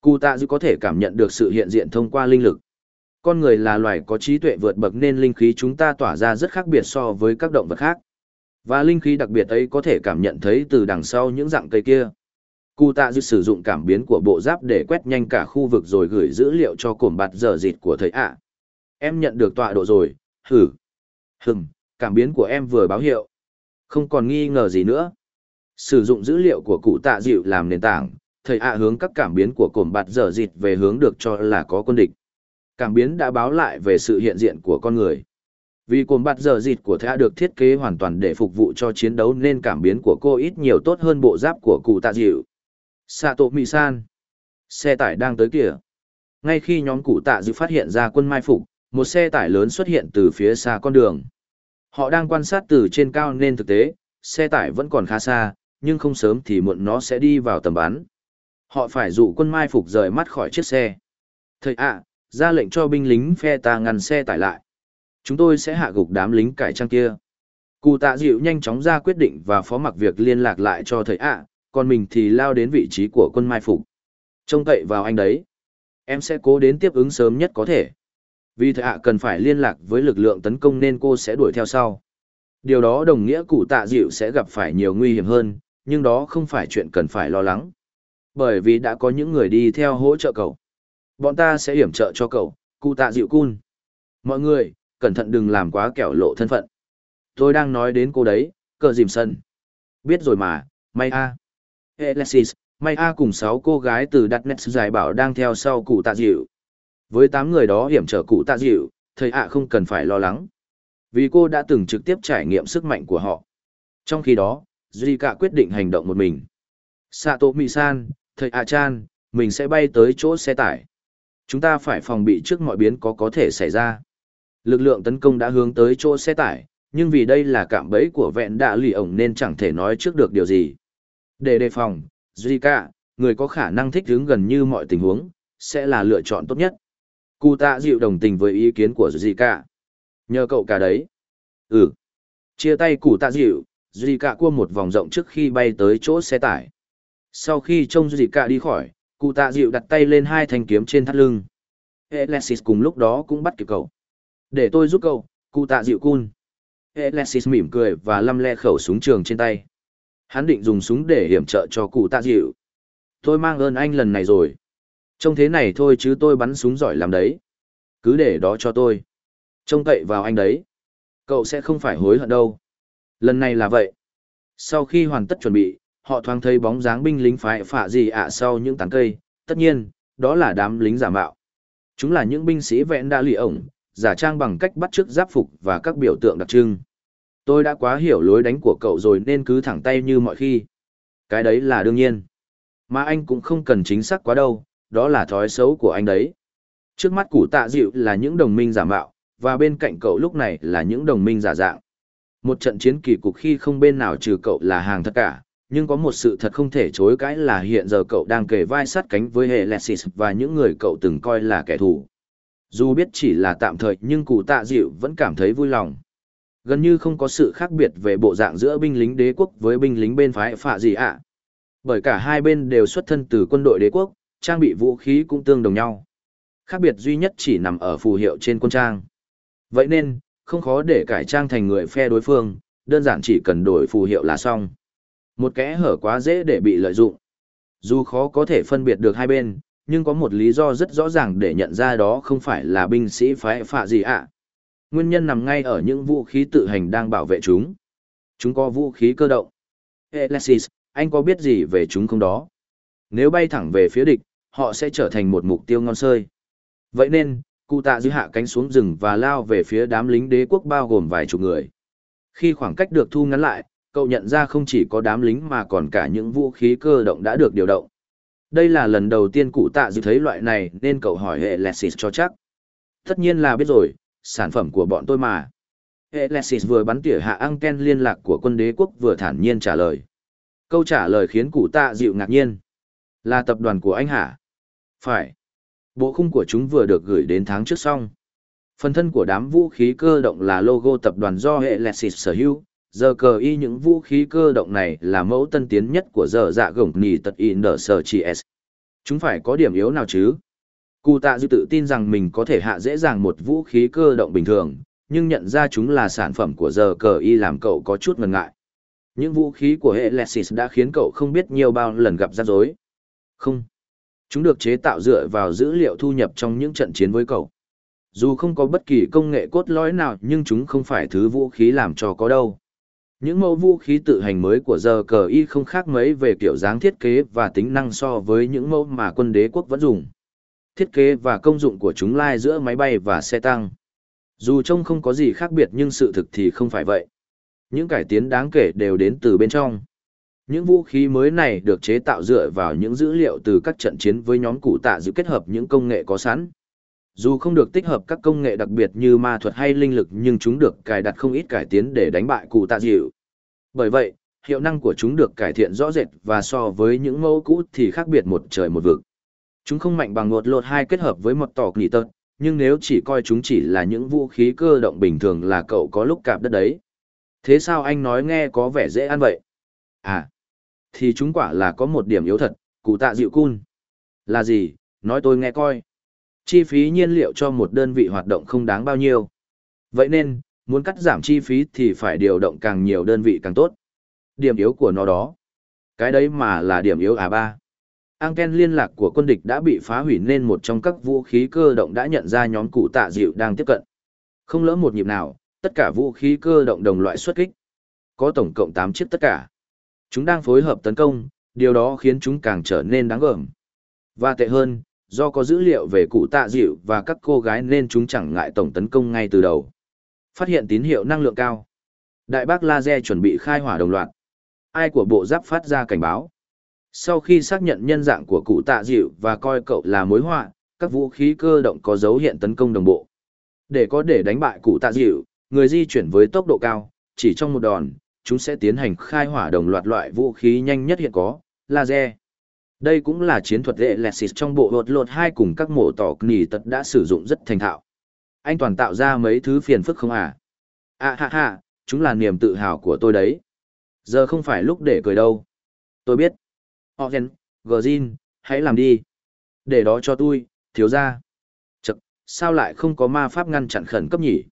Cụ tạ dư có thể cảm nhận được sự hiện diện thông qua linh lực. Con người là loài có trí tuệ vượt bậc nên linh khí chúng ta tỏa ra rất khác biệt so với các động vật khác. Và linh khí đặc biệt ấy có thể cảm nhận thấy từ đằng sau những dạng cây kia. Cụ tạ dư sử dụng cảm biến của bộ giáp để quét nhanh cả khu vực rồi gửi dữ liệu cho cổm bạt dở dịt của thầy ạ. Em nhận được tọa độ rồi, hử. Hừm, cảm biến của em vừa báo hiệu. Không còn nghi ngờ gì nữa. Sử dụng dữ liệu của cụ tạ dịu làm nền tảng, thầy ạ hướng các cảm biến của cổm bạt dở dịt về hướng được cho là có quân địch. Cảm biến đã báo lại về sự hiện diện của con người. Vì cồn bạt giờ dịt của thea được thiết kế hoàn toàn để phục vụ cho chiến đấu nên cảm biến của cô ít nhiều tốt hơn bộ giáp của cụ tạ dịu. Sato Misan. Xe tải đang tới kìa. Ngay khi nhóm cụ tạ dịu phát hiện ra quân mai phục, một xe tải lớn xuất hiện từ phía xa con đường. Họ đang quan sát từ trên cao nên thực tế, xe tải vẫn còn khá xa, nhưng không sớm thì muộn nó sẽ đi vào tầm bắn. Họ phải dụ quân mai phục rời mắt khỏi chiếc xe. Thầy ạ, ra lệnh cho binh lính phe ta ngăn xe tải lại. Chúng tôi sẽ hạ gục đám lính cải trang kia. Cụ tạ dịu nhanh chóng ra quyết định và phó mặc việc liên lạc lại cho thầy ạ, còn mình thì lao đến vị trí của quân mai phục. Trông cậy vào anh đấy. Em sẽ cố đến tiếp ứng sớm nhất có thể. Vì thầy ạ cần phải liên lạc với lực lượng tấn công nên cô sẽ đuổi theo sau. Điều đó đồng nghĩa cụ tạ dịu sẽ gặp phải nhiều nguy hiểm hơn, nhưng đó không phải chuyện cần phải lo lắng. Bởi vì đã có những người đi theo hỗ trợ cậu. Bọn ta sẽ hiểm trợ cho cậu, cụ tạ dịu cun. Mọi người, cẩn thận đừng làm quá kẻo lộ thân phận. Tôi đang nói đến cô đấy, cờ dìm sân. Biết rồi mà, may a. Alexis, may a cùng sáu cô gái từ đặt nét giải bảo đang theo sau cụ tạ dịu. Với tám người đó hiểm trở cụ tạ dịu, thầy ạ không cần phải lo lắng. Vì cô đã từng trực tiếp trải nghiệm sức mạnh của họ. Trong khi đó, Zika quyết định hành động một mình. Sato Misan, thầy A chan, mình sẽ bay tới chỗ xe tải. Chúng ta phải phòng bị trước mọi biến có có thể xảy ra. Lực lượng tấn công đã hướng tới chỗ xe tải, nhưng vì đây là cạm bẫy của vẹn đạ lì ổng nên chẳng thể nói trước được điều gì. Để đề phòng, Zika, người có khả năng thích ứng gần như mọi tình huống, sẽ là lựa chọn tốt nhất. Cụ tạ dịu đồng tình với ý kiến của Zika. Nhờ cậu cả đấy. Ừ. Chia tay cụ tạ dịu, Zika cua một vòng rộng trước khi bay tới chỗ xe tải. Sau khi trông Zika đi khỏi, cụ tạ dịu đặt tay lên hai thanh kiếm trên thắt lưng. Alexis cùng lúc đó cũng bắt kịp cậu. Để tôi giúp cậu, cụ tạ dịu cun. Alexis mỉm cười và lăm le khẩu súng trường trên tay. Hắn định dùng súng để hiểm trợ cho cụ tạ dịu. Tôi mang ơn anh lần này rồi. Trông thế này thôi chứ tôi bắn súng giỏi làm đấy. Cứ để đó cho tôi. Trông cậy vào anh đấy. Cậu sẽ không phải hối hận đâu. Lần này là vậy. Sau khi hoàn tất chuẩn bị, họ thoáng thấy bóng dáng binh lính phái phạ gì ạ sau những tán cây. Tất nhiên, đó là đám lính giả mạo. Chúng là những binh sĩ vẹn đã lì ổng, giả trang bằng cách bắt chước giáp phục và các biểu tượng đặc trưng. Tôi đã quá hiểu lối đánh của cậu rồi nên cứ thẳng tay như mọi khi. Cái đấy là đương nhiên. Mà anh cũng không cần chính xác quá đâu, đó là thói xấu của anh đấy. Trước mắt củ tạ dịu là những đồng minh giả mạo, và bên cạnh cậu lúc này là những đồng minh giả dạng. Một trận chiến kỳ cục khi không bên nào trừ cậu là hàng thật cả, nhưng có một sự thật không thể chối cãi là hiện giờ cậu đang kề vai sát cánh với hệ Lexis và những người cậu từng coi là kẻ thù. Dù biết chỉ là tạm thời nhưng cụ tạ dịu vẫn cảm thấy vui lòng. Gần như không có sự khác biệt về bộ dạng giữa binh lính đế quốc với binh lính bên phái phạ gì ạ. Bởi cả hai bên đều xuất thân từ quân đội đế quốc, trang bị vũ khí cũng tương đồng nhau. Khác biệt duy nhất chỉ nằm ở phù hiệu trên quân trang. Vậy nên, không khó để cải trang thành người phe đối phương, đơn giản chỉ cần đổi phù hiệu là xong. Một kẽ hở quá dễ để bị lợi dụng. Dù khó có thể phân biệt được hai bên, nhưng có một lý do rất rõ ràng để nhận ra đó không phải là binh sĩ phái phạ gì ạ. Nguyên nhân nằm ngay ở những vũ khí tự hành đang bảo vệ chúng. Chúng có vũ khí cơ động. Alexis, anh có biết gì về chúng không đó? Nếu bay thẳng về phía địch, họ sẽ trở thành một mục tiêu ngon sơi. Vậy nên, cụ tạ dư hạ cánh xuống rừng và lao về phía đám lính đế quốc bao gồm vài chục người. Khi khoảng cách được thu ngắn lại, cậu nhận ra không chỉ có đám lính mà còn cả những vũ khí cơ động đã được điều động. Đây là lần đầu tiên cụ tạ dư thấy loại này nên cậu hỏi hệ Lexis cho chắc. Tất nhiên là biết rồi, sản phẩm của bọn tôi mà. Hệ Lexis vừa bắn tỉa hạ anten liên lạc của quân đế quốc vừa thản nhiên trả lời. Câu trả lời khiến cụ tạ dịu ngạc nhiên. Là tập đoàn của anh hả? Phải. Bộ khung của chúng vừa được gửi đến tháng trước xong. Phần thân của đám vũ khí cơ động là logo tập đoàn do hệ Lexis sở hữu, giờ cờ y những vũ khí cơ động này là mẫu tân tiến nhất của giờ dạ gồng nì tật y nở sở chỉ s. Chúng phải có điểm yếu nào chứ? Cụ tạ dư tự tin rằng mình có thể hạ dễ dàng một vũ khí cơ động bình thường nhưng nhận ra chúng là sản phẩm của giờ cờ y làm cậu có chút ngần ngại. Những vũ khí của hệ lexis đã khiến cậu không biết nhiều bao lần gặp rắc rối. Không chúng được chế tạo dựa vào dữ liệu thu nhập trong những trận chiến với cậu dù không có bất kỳ công nghệ cốt lõi nào, nhưng chúng không phải thứ vũ khí làm cho có đâu những mẫu vũ khí tự hành mới của giờ cờ y không khác mấy về kiểu dáng thiết kế và tính năng so với những mẫu mà quân đế quốc vẫn dùng. Thiết kế và công dụng của chúng lai giữa máy bay và xe tăng. Dù trông không có gì khác biệt nhưng sự thực thì không phải vậy. Những cải tiến đáng kể đều đến từ bên trong. Những vũ khí mới này được chế tạo dựa vào những dữ liệu từ các trận chiến với nhóm cụ tạ dự kết hợp những công nghệ có sẵn. Dù không được tích hợp các công nghệ đặc biệt như ma thuật hay linh lực nhưng chúng được cài đặt không ít cải tiến để đánh bại cụ tạ dịu. Bởi vậy, hiệu năng của chúng được cải thiện rõ rệt và so với những mẫu cũ thì khác biệt một trời một vực. Chúng không mạnh bằng một lột hai kết hợp với một tỏ nghỉ tật, nhưng nếu chỉ coi chúng chỉ là những vũ khí cơ động bình thường là cậu có lúc cạp đất đấy. Thế sao anh nói nghe có vẻ dễ ăn vậy? À, thì chúng quả là có một điểm yếu thật, cụ tạ dịu cun. Là gì, nói tôi nghe coi. Chi phí nhiên liệu cho một đơn vị hoạt động không đáng bao nhiêu. Vậy nên, muốn cắt giảm chi phí thì phải điều động càng nhiều đơn vị càng tốt. Điểm yếu của nó đó. Cái đấy mà là điểm yếu à ba. Anken liên lạc của quân địch đã bị phá hủy nên một trong các vũ khí cơ động đã nhận ra nhóm cụ tạ dịu đang tiếp cận. Không lỡ một nhịp nào, tất cả vũ khí cơ động đồng loại xuất kích. Có tổng cộng 8 chiếc tất cả. Chúng đang phối hợp tấn công, điều đó khiến chúng càng trở nên đáng gờm. Và tệ hơn, do có dữ liệu về cụ tạ dịu và các cô gái nên chúng chẳng ngại tổng tấn công ngay từ đầu. Phát hiện tín hiệu năng lượng cao. Đại bác laser chuẩn bị khai hỏa đồng loạt. Ai của bộ giáp phát ra cảnh báo. Sau khi xác nhận nhân dạng của cụ tạ dịu và coi cậu là mối họa, các vũ khí cơ động có dấu hiện tấn công đồng bộ. Để có để đánh bại cụ tạ dịu, người di chuyển với tốc độ cao, chỉ trong một đòn, chúng sẽ tiến hành khai hỏa đồng loạt loại vũ khí nhanh nhất hiện có, laser. Đây cũng là chiến thuật hệ Lexis trong bộ hột lột hai cùng các mổ tỏ nỉ tật đã sử dụng rất thành thạo. Anh toàn tạo ra mấy thứ phiền phức không à? À ha ha, chúng là niềm tự hào của tôi đấy. Giờ không phải lúc để cười đâu. Tôi biết. Ogen, Gjin, hãy làm đi. Để đó cho tôi, thiếu ra. Chật, sao lại không có ma pháp ngăn chặn khẩn cấp nhỉ?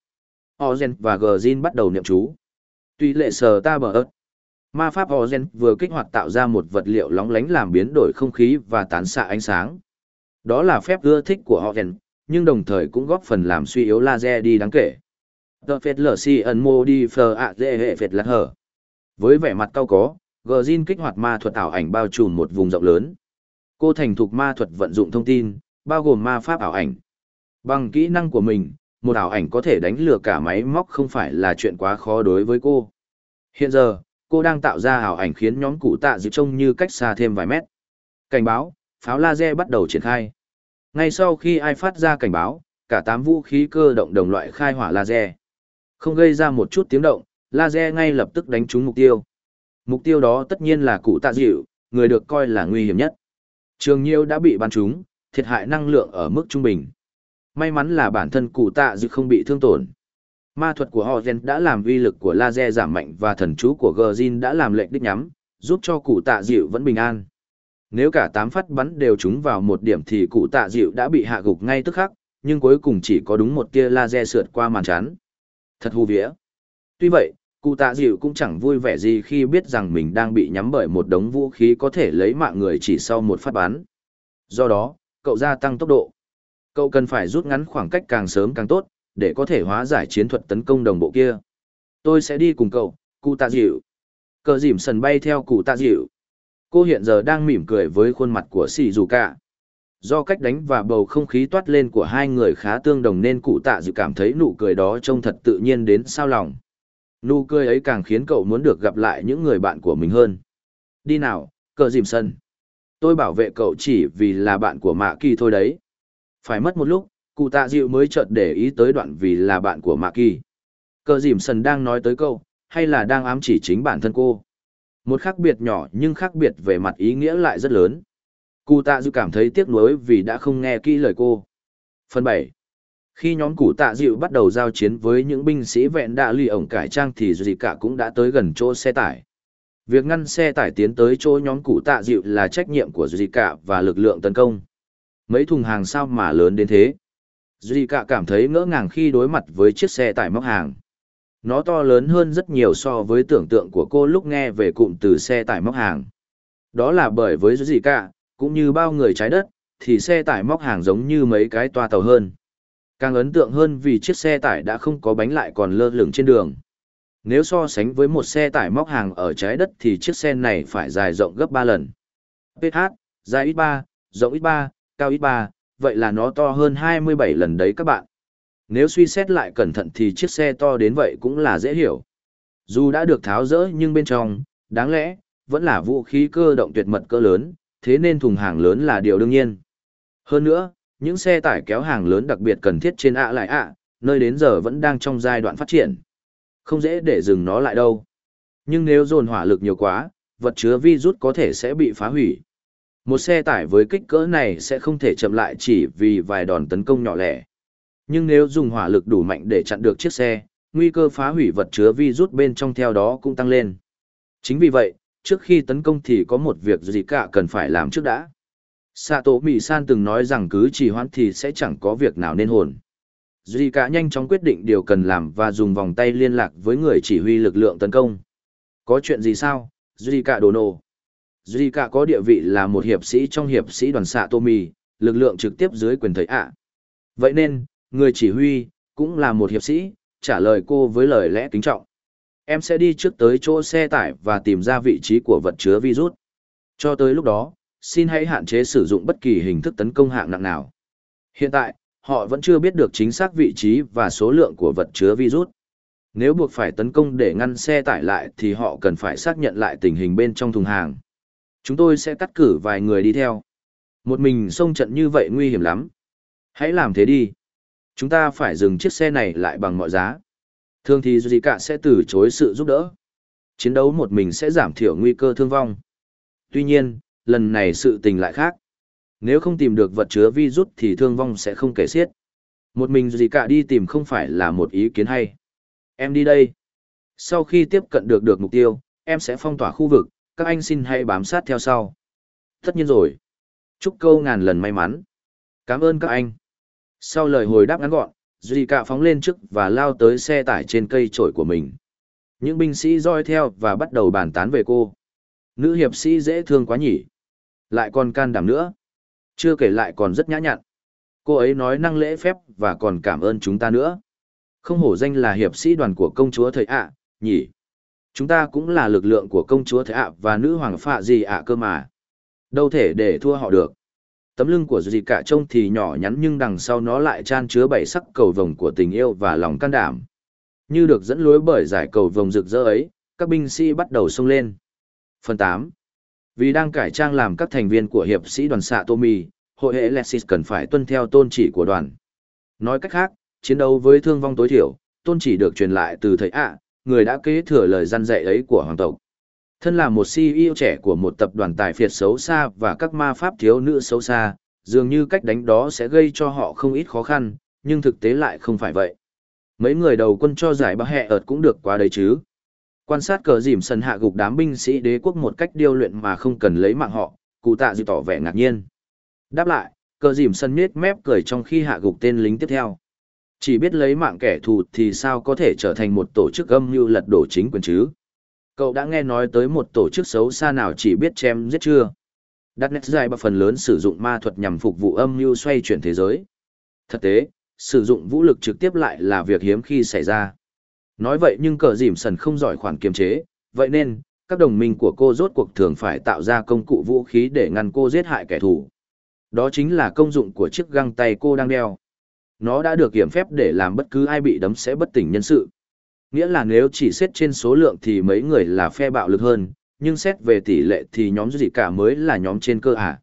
Ogen và Gjin bắt đầu niệm chú. Tuy lệ sờ ta bờ ớt. Ma pháp Ogen vừa kích hoạt tạo ra một vật liệu lóng lánh làm biến đổi không khí và tán xạ ánh sáng. Đó là phép ưa thích của Ogen, nhưng đồng thời cũng góp phần làm suy yếu laser đi đáng kể. The Phệt Lở Si ẩn mô đi phờ ạ dễ hệ phệt lạc hở. Với vẻ mặt cao có, Gjin kích hoạt ma thuật ảo ảnh bao trùm một vùng rộng lớn. Cô thành thục ma thuật vận dụng thông tin, bao gồm ma pháp ảo ảnh. Bằng kỹ năng của mình, một ảo ảnh có thể đánh lừa cả máy móc không phải là chuyện quá khó đối với cô. Hiện giờ, cô đang tạo ra ảo ảnh khiến nhóm cụ tạ dịu trông như cách xa thêm vài mét. Cảnh báo, pháo laser bắt đầu triển khai. Ngay sau khi ai phát ra cảnh báo, cả tám vũ khí cơ động đồng loại khai hỏa laser. Không gây ra một chút tiếng động, laser ngay lập tức đánh trúng mục tiêu. Mục tiêu đó tất nhiên là cụ tạ dịu, người được coi là nguy hiểm nhất. Trường Nhiêu đã bị bắn trúng, thiệt hại năng lượng ở mức trung bình. May mắn là bản thân cụ tạ dự không bị thương tổn. Ma thuật của Hozen đã làm uy lực của laser giảm mạnh và thần chú của Gjin đã làm lệnh đích nhắm, giúp cho cụ tạ dịu vẫn bình an. Nếu cả 8 phát bắn đều trúng vào một điểm thì cụ tạ dịu đã bị hạ gục ngay tức khắc, nhưng cuối cùng chỉ có đúng một tia laser sượt qua màn chắn. Thật hù vía. Tuy vậy, cụ tạ dịu cũng chẳng vui vẻ gì khi biết rằng mình đang bị nhắm bởi một đống vũ khí có thể lấy mạng người chỉ sau một phát bắn. Do đó, cậu gia tăng tốc độ. Cậu cần phải rút ngắn khoảng cách càng sớm càng tốt, để có thể hóa giải chiến thuật tấn công đồng bộ kia. Tôi sẽ đi cùng cậu, cụ tạ dịu. Cờ dìm sần bay theo cụ tạ dịu. Cô hiện giờ đang mỉm cười với khuôn mặt của xì dù cả. Do cách đánh và bầu không khí toát lên của hai người khá tương đồng nên cụ tạ dịu cảm thấy nụ cười đó trông thật tự nhiên đến sao lòng. Nụ cười ấy càng khiến cậu muốn được gặp lại những người bạn của mình hơn. Đi nào, cờ dìm sân. Tôi bảo vệ cậu chỉ vì là bạn của Mạ Kỳ thôi đấy. Phải mất một lúc, cụ tạ dịu mới chợt để ý tới đoạn vì là bạn của Mạ Kỳ. Cờ dìm sần đang nói tới câu, hay là đang ám chỉ chính bản thân cô. Một khác biệt nhỏ nhưng khác biệt về mặt ý nghĩa lại rất lớn. Cụ tạ dịu cảm thấy tiếc nuối vì đã không nghe kỹ lời cô. Phần 7 khi nhóm cụ tạ dịu bắt đầu giao chiến với những binh sĩ vẹn đạ lì ổng cải trang thì dù gì cả cũng đã tới gần chỗ xe tải. Việc ngăn xe tải tiến tới chỗ nhóm cụ tạ dịu là trách nhiệm của dù cả và lực lượng tấn công. Mấy thùng hàng sao mà lớn đến thế? Duy cả cảm thấy ngỡ ngàng khi đối mặt với chiếc xe tải móc hàng. Nó to lớn hơn rất nhiều so với tưởng tượng của cô lúc nghe về cụm từ xe tải móc hàng. Đó là bởi với Duy cả, cũng như bao người trái đất, thì xe tải móc hàng giống như mấy cái toa tàu hơn. Càng ấn tượng hơn vì chiếc xe tải đã không có bánh lại còn lơ lửng trên đường. Nếu so sánh với một xe tải móc hàng ở trái đất thì chiếc xe này phải dài rộng gấp 3 lần. PH, dài ít 3, rộng ít 3, cao ít 3, vậy là nó to hơn 27 lần đấy các bạn. Nếu suy xét lại cẩn thận thì chiếc xe to đến vậy cũng là dễ hiểu. Dù đã được tháo rỡ nhưng bên trong, đáng lẽ, vẫn là vũ khí cơ động tuyệt mật cỡ lớn, thế nên thùng hàng lớn là điều đương nhiên. Hơn nữa, những xe tải kéo hàng lớn đặc biệt cần thiết trên ạ lại ạ, nơi đến giờ vẫn đang trong giai đoạn phát triển. Không dễ để dừng nó lại đâu. Nhưng nếu dồn hỏa lực nhiều quá, vật chứa virus có thể sẽ bị phá hủy. Một xe tải với kích cỡ này sẽ không thể chậm lại chỉ vì vài đòn tấn công nhỏ lẻ. Nhưng nếu dùng hỏa lực đủ mạnh để chặn được chiếc xe, nguy cơ phá hủy vật chứa virus bên trong theo đó cũng tăng lên. Chính vì vậy, trước khi tấn công thì có một việc gì cả cần phải làm trước đã. Sato Mì San từng nói rằng cứ trì hoãn thì sẽ chẳng có việc nào nên hồn. Duy cả nhanh chóng quyết định điều cần làm và dùng vòng tay liên lạc với người chỉ huy lực lượng tấn công. Có chuyện gì sao, Duy cả đồ nổ? Duy cả có địa vị là một hiệp sĩ trong hiệp sĩ đoàn xạ tô mì, lực lượng trực tiếp dưới quyền thầy ạ. Vậy nên, người chỉ huy, cũng là một hiệp sĩ, trả lời cô với lời lẽ kính trọng. Em sẽ đi trước tới chỗ xe tải và tìm ra vị trí của vật chứa virus. Cho tới lúc đó, xin hãy hạn chế sử dụng bất kỳ hình thức tấn công hạng nặng nào. Hiện tại, họ vẫn chưa biết được chính xác vị trí và số lượng của vật chứa virus. Nếu buộc phải tấn công để ngăn xe tải lại thì họ cần phải xác nhận lại tình hình bên trong thùng hàng. Chúng tôi sẽ cắt cử vài người đi theo. Một mình xông trận như vậy nguy hiểm lắm. Hãy làm thế đi. Chúng ta phải dừng chiếc xe này lại bằng mọi giá. Thường thì gì cả sẽ từ chối sự giúp đỡ. Chiến đấu một mình sẽ giảm thiểu nguy cơ thương vong. Tuy nhiên, lần này sự tình lại khác. Nếu không tìm được vật chứa virus thì thương vong sẽ không kể xiết. Một mình gì cả đi tìm không phải là một ý kiến hay. Em đi đây. Sau khi tiếp cận được được mục tiêu, em sẽ phong tỏa khu vực, các anh xin hãy bám sát theo sau. Tất nhiên rồi. Chúc câu ngàn lần may mắn. Cảm ơn các anh. Sau lời hồi đáp ngắn gọn, Duy Cạ phóng lên trước và lao tới xe tải trên cây trổi của mình. Những binh sĩ roi theo và bắt đầu bàn tán về cô. Nữ hiệp sĩ dễ thương quá nhỉ. Lại còn can đảm nữa. Chưa kể lại còn rất nhã nhặn. Cô ấy nói năng lễ phép và còn cảm ơn chúng ta nữa. Không hổ danh là hiệp sĩ đoàn của công chúa thời ạ, nhỉ. Chúng ta cũng là lực lượng của công chúa thế ạ và nữ hoàng phạ gì ạ cơ mà. Đâu thể để thua họ được. Tấm lưng của dì cả trông thì nhỏ nhắn nhưng đằng sau nó lại chan chứa bảy sắc cầu vồng của tình yêu và lòng can đảm. Như được dẫn lối bởi giải cầu vồng rực rỡ ấy, các binh sĩ bắt đầu xông lên. Phần tám Vì đang cải trang làm các thành viên của hiệp sĩ đoàn xạ tomi hội hệ Lexis cần phải tuân theo tôn chỉ của đoàn. Nói cách khác, chiến đấu với thương vong tối thiểu, tôn chỉ được truyền lại từ thầy ạ, người đã kế thừa lời gian dạy ấy của hoàng tộc. Thân là một CEO trẻ của một tập đoàn tài phiệt xấu xa và các ma pháp thiếu nữ xấu xa, dường như cách đánh đó sẽ gây cho họ không ít khó khăn, nhưng thực tế lại không phải vậy. Mấy người đầu quân cho giải bác hẹ ợt cũng được quá đấy chứ. Quan sát cờ dìm sân hạ gục đám binh sĩ đế quốc một cách điêu luyện mà không cần lấy mạng họ, cụ tạ dự tỏ vẻ ngạc nhiên. Đáp lại, cờ dìm sân miết mép cười trong khi hạ gục tên lính tiếp theo. Chỉ biết lấy mạng kẻ thù thì sao có thể trở thành một tổ chức âm mưu lật đổ chính quyền chứ? Cậu đã nghe nói tới một tổ chức xấu xa nào chỉ biết chém giết chưa? Darknet dài và phần lớn sử dụng ma thuật nhằm phục vụ âm mưu xoay chuyển thế giới. Thực tế, sử dụng vũ lực trực tiếp lại là việc hiếm khi xảy ra. Nói vậy nhưng cờ dìm sần không giỏi khoản kiềm chế, vậy nên, các đồng minh của cô rốt cuộc thường phải tạo ra công cụ vũ khí để ngăn cô giết hại kẻ thù. Đó chính là công dụng của chiếc găng tay cô đang đeo. Nó đã được kiểm phép để làm bất cứ ai bị đấm sẽ bất tỉnh nhân sự. Nghĩa là nếu chỉ xét trên số lượng thì mấy người là phe bạo lực hơn, nhưng xét về tỷ lệ thì nhóm gì cả mới là nhóm trên cơ à.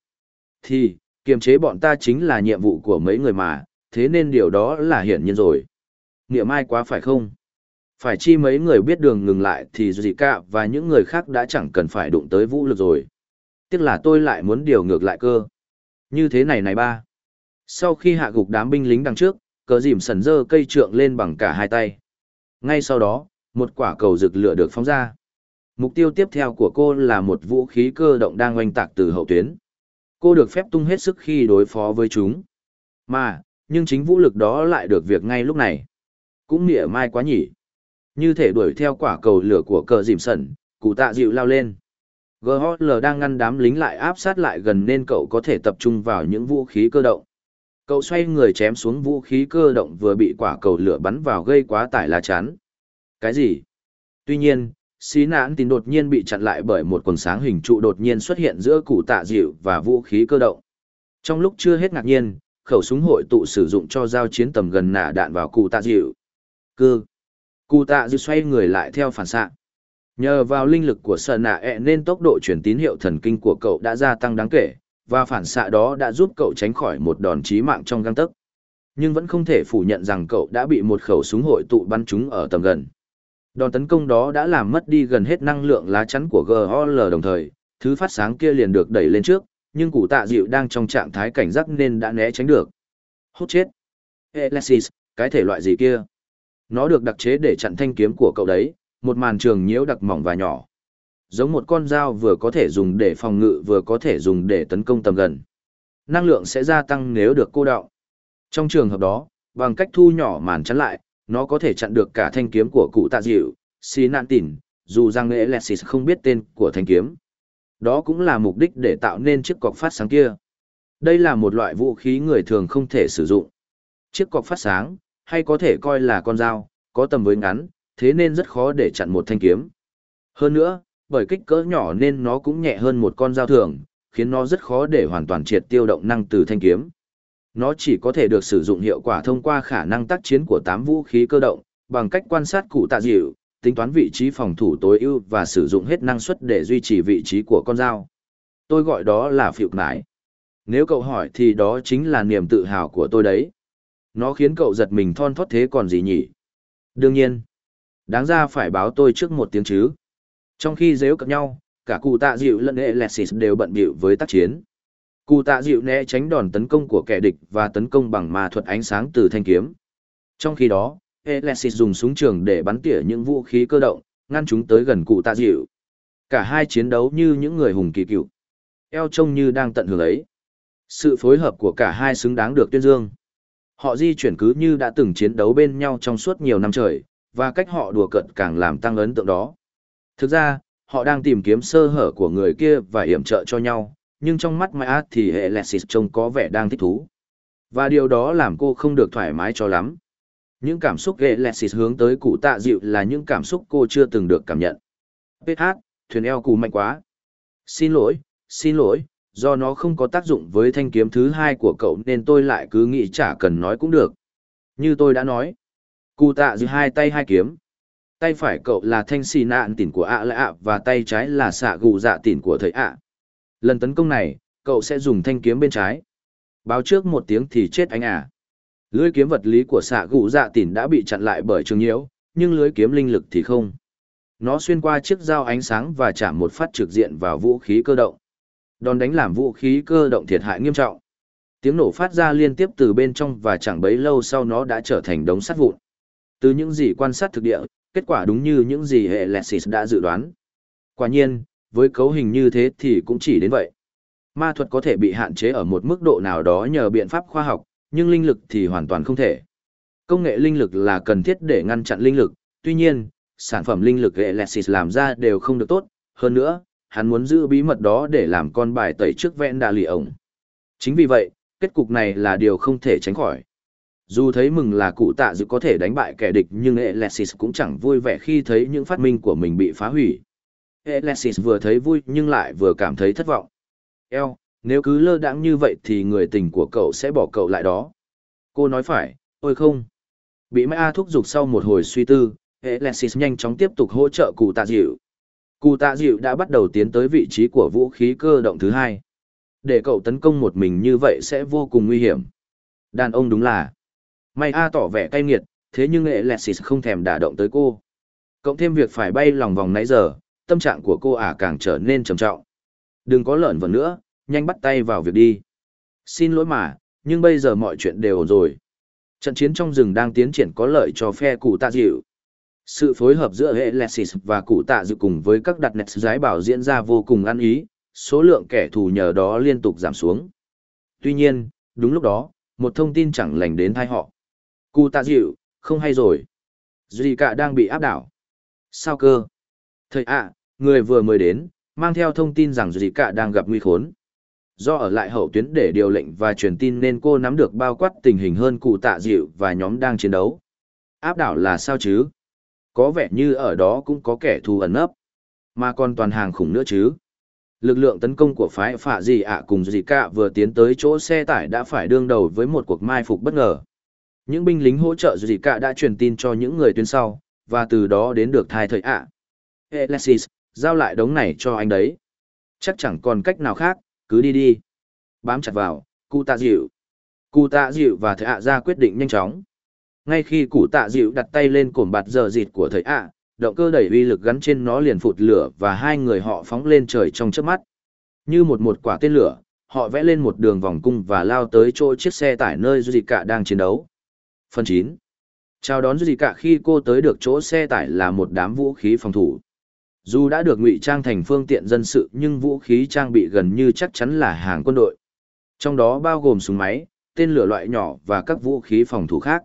Thì, kiềm chế bọn ta chính là nhiệm vụ của mấy người mà, thế nên điều đó là hiển nhiên rồi. Niệm mai quá phải không? Phải chi mấy người biết đường ngừng lại thì gì cả và những người khác đã chẳng cần phải đụng tới vũ lực rồi. Tiếc là tôi lại muốn điều ngược lại cơ. Như thế này này ba. Sau khi hạ gục đám binh lính đằng trước, cờ dìm sần dơ cây trượng lên bằng cả hai tay. Ngay sau đó, một quả cầu rực lửa được phóng ra. Mục tiêu tiếp theo của cô là một vũ khí cơ động đang oanh tạc từ hậu tuyến. Cô được phép tung hết sức khi đối phó với chúng. Mà, nhưng chính vũ lực đó lại được việc ngay lúc này. Cũng mỉa mai quá nhỉ. Như thể đuổi theo quả cầu lửa của cờ dìm sẩn, cụ tạ dịu lao lên. GHL đang ngăn đám lính lại áp sát lại gần nên cậu có thể tập trung vào những vũ khí cơ động. Cậu xoay người chém xuống vũ khí cơ động vừa bị quả cầu lửa bắn vào gây quá tải lá chắn. Cái gì? Tuy nhiên, xí nãn tín đột nhiên bị chặn lại bởi một quần sáng hình trụ đột nhiên xuất hiện giữa củ tạ dịu và vũ khí cơ động. Trong lúc chưa hết ngạc nhiên, khẩu súng hội tụ sử dụng cho giao chiến tầm gần nả đạn vào cụ tạ dịu. Cư. Cụ tạ dịu xoay người lại theo phản xạ. Nhờ vào linh lực của sợ nạ ẹ nên tốc độ truyền tín hiệu thần kinh của cậu đã gia tăng đáng kể, và phản xạ đó đã giúp cậu tránh khỏi một đòn chí mạng trong găng tấc. Nhưng vẫn không thể phủ nhận rằng cậu đã bị một khẩu súng hội tụ bắn trúng ở tầm gần. Đòn tấn công đó đã làm mất đi gần hết năng lượng lá chắn của GOL đồng thời, thứ phát sáng kia liền được đẩy lên trước, nhưng cụ tạ dịu đang trong trạng thái cảnh giác nên đã né tránh được. Hút chết. Alexis, cái thể loại gì kia? Nó được đặc chế để chặn thanh kiếm của cậu đấy, một màn trường nhiễu đặc mỏng và nhỏ. Giống một con dao vừa có thể dùng để phòng ngự vừa có thể dùng để tấn công tầm gần. Năng lượng sẽ gia tăng nếu được cô đọng. Trong trường hợp đó, bằng cách thu nhỏ màn chắn lại, nó có thể chặn được cả thanh kiếm của cụ tạ dịu, xì nạn tỉn, dù rằng Alexis không biết tên của thanh kiếm. Đó cũng là mục đích để tạo nên chiếc cọc phát sáng kia. Đây là một loại vũ khí người thường không thể sử dụng. Chiếc cọc phát sáng, hay có thể coi là con dao, có tầm với ngắn, thế nên rất khó để chặn một thanh kiếm. Hơn nữa, bởi kích cỡ nhỏ nên nó cũng nhẹ hơn một con dao thường, khiến nó rất khó để hoàn toàn triệt tiêu động năng từ thanh kiếm. Nó chỉ có thể được sử dụng hiệu quả thông qua khả năng tác chiến của 8 vũ khí cơ động, bằng cách quan sát cụ tạ dịu, tính toán vị trí phòng thủ tối ưu và sử dụng hết năng suất để duy trì vị trí của con dao. Tôi gọi đó là phiệu nải. Nếu cậu hỏi thì đó chính là niềm tự hào của tôi đấy. Nó khiến cậu giật mình thon thót thế còn gì nhỉ? Đương nhiên. Đáng ra phải báo tôi trước một tiếng chứ. Trong khi dếu cập nhau, cả cụ tạ dịu lẫn Alexis đều bận bịu với tác chiến. Cụ tạ dịu né tránh đòn tấn công của kẻ địch và tấn công bằng ma thuật ánh sáng từ thanh kiếm. Trong khi đó, Alexis dùng súng trường để bắn tỉa những vũ khí cơ động, ngăn chúng tới gần cụ tạ dịu. Cả hai chiến đấu như những người hùng kỳ cựu. Eo trông như đang tận hưởng ấy. Sự phối hợp của cả hai xứng đáng được tuyên dương. Họ di chuyển cứ như đã từng chiến đấu bên nhau trong suốt nhiều năm trời, và cách họ đùa cợt càng làm tăng ấn tượng đó. Thực ra, họ đang tìm kiếm sơ hở của người kia và hiểm trợ cho nhau, nhưng trong mắt Maya thì hệ Alexis trông có vẻ đang thích thú. Và điều đó làm cô không được thoải mái cho lắm. Những cảm xúc hệ Alexis hướng tới cụ tạ dịu là những cảm xúc cô chưa từng được cảm nhận. PH, thuyền eo cụ mạnh quá. Xin lỗi, xin lỗi, do nó không có tác dụng với thanh kiếm thứ hai của cậu nên tôi lại cứ nghĩ chả cần nói cũng được. Như tôi đã nói, cụ tạ dịu hai tay hai kiếm. Tay phải cậu là thanh xì nạn tỉn của ạ lạ ạ và tay trái là xạ gù dạ tỉn của thầy ạ. Lần tấn công này, cậu sẽ dùng thanh kiếm bên trái. Báo trước một tiếng thì chết anh à. Lưới kiếm vật lý của xạ gù dạ tỉn đã bị chặn lại bởi trường nhiễu, nhưng lưới kiếm linh lực thì không. Nó xuyên qua chiếc dao ánh sáng và chạm một phát trực diện vào vũ khí cơ động. Đòn đánh làm vũ khí cơ động thiệt hại nghiêm trọng. Tiếng nổ phát ra liên tiếp từ bên trong và chẳng bấy lâu sau nó đã trở thành đống sắt vụn. Từ những gì quan sát thực địa, kết quả đúng như những gì hệ Lexis đã dự đoán. Quả nhiên, với cấu hình như thế thì cũng chỉ đến vậy. Ma thuật có thể bị hạn chế ở một mức độ nào đó nhờ biện pháp khoa học, nhưng linh lực thì hoàn toàn không thể. Công nghệ linh lực là cần thiết để ngăn chặn linh lực, tuy nhiên, sản phẩm linh lực hệ Lexis làm ra đều không được tốt, hơn nữa, hắn muốn giữ bí mật đó để làm con bài tẩy trước vẹn đà lì ổng. Chính vì vậy, kết cục này là điều không thể tránh khỏi. Dù thấy mừng là cụ tạ dự có thể đánh bại kẻ địch nhưng Alexis cũng chẳng vui vẻ khi thấy những phát minh của mình bị phá hủy. Alexis vừa thấy vui nhưng lại vừa cảm thấy thất vọng. Eo, nếu cứ lơ đãng như vậy thì người tình của cậu sẽ bỏ cậu lại đó. Cô nói phải, ôi không. Bị Mã thúc giục sau một hồi suy tư, Alexis nhanh chóng tiếp tục hỗ trợ cụ tạ dịu. Cụ tạ dịu đã bắt đầu tiến tới vị trí của vũ khí cơ động thứ hai. Để cậu tấn công một mình như vậy sẽ vô cùng nguy hiểm. Đàn ông đúng là. May A tỏ vẻ cay nghiệt, thế nhưng Alexis không thèm đả động tới cô. Cộng thêm việc phải bay lòng vòng nãy giờ, tâm trạng của cô ả càng trở nên trầm trọng. Đừng có lợn vẩn nữa, nhanh bắt tay vào việc đi. Xin lỗi mà, nhưng bây giờ mọi chuyện đều ổn rồi. Trận chiến trong rừng đang tiến triển có lợi cho phe cụ tạ dịu. Sự phối hợp giữa hệ Lexis và cụ tạ dịu cùng với các đặt nét giái bảo diễn ra vô cùng ăn ý, số lượng kẻ thù nhờ đó liên tục giảm xuống. Tuy nhiên, đúng lúc đó, một thông tin chẳng lành đến thai họ. Cụ tạ dịu, không hay rồi. Duy cả đang bị áp đảo. Sao cơ? Thầy ạ, người vừa mới đến, mang theo thông tin rằng Duy cả đang gặp nguy khốn. Do ở lại hậu tuyến để điều lệnh và truyền tin nên cô nắm được bao quát tình hình hơn cụ tạ dịu và nhóm đang chiến đấu. Áp đảo là sao chứ? Có vẻ như ở đó cũng có kẻ thù ẩn nấp. Mà còn toàn hàng khủng nữa chứ. Lực lượng tấn công của phái phạ Dị ạ cùng Dị cả vừa tiến tới chỗ xe tải đã phải đương đầu với một cuộc mai phục bất ngờ. Những binh lính hỗ trợ gì cả đã truyền tin cho những người tuyến sau, và từ đó đến được thai thời ạ. À. Alexis, giao lại đống này cho anh đấy. Chắc chẳng còn cách nào khác, cứ đi đi. Bám chặt vào, cụ tạ dịu. Cụ tạ dịu và thầy ạ ra quyết định nhanh chóng. Ngay khi cụ tạ dịu đặt tay lên cổm bạt giờ dịt của thầy ạ, động cơ đẩy uy lực gắn trên nó liền phụt lửa và hai người họ phóng lên trời trong chớp mắt. Như một một quả tên lửa, họ vẽ lên một đường vòng cung và lao tới chỗ chiếc xe tải nơi Zika đang chiến đấu. Phần 9. Chào đón Zika khi cô tới được chỗ xe tải là một đám vũ khí phòng thủ. Dù đã được ngụy trang thành phương tiện dân sự nhưng vũ khí trang bị gần như chắc chắn là hàng quân đội. Trong đó bao gồm súng máy, tên lửa loại nhỏ và các vũ khí phòng thủ khác.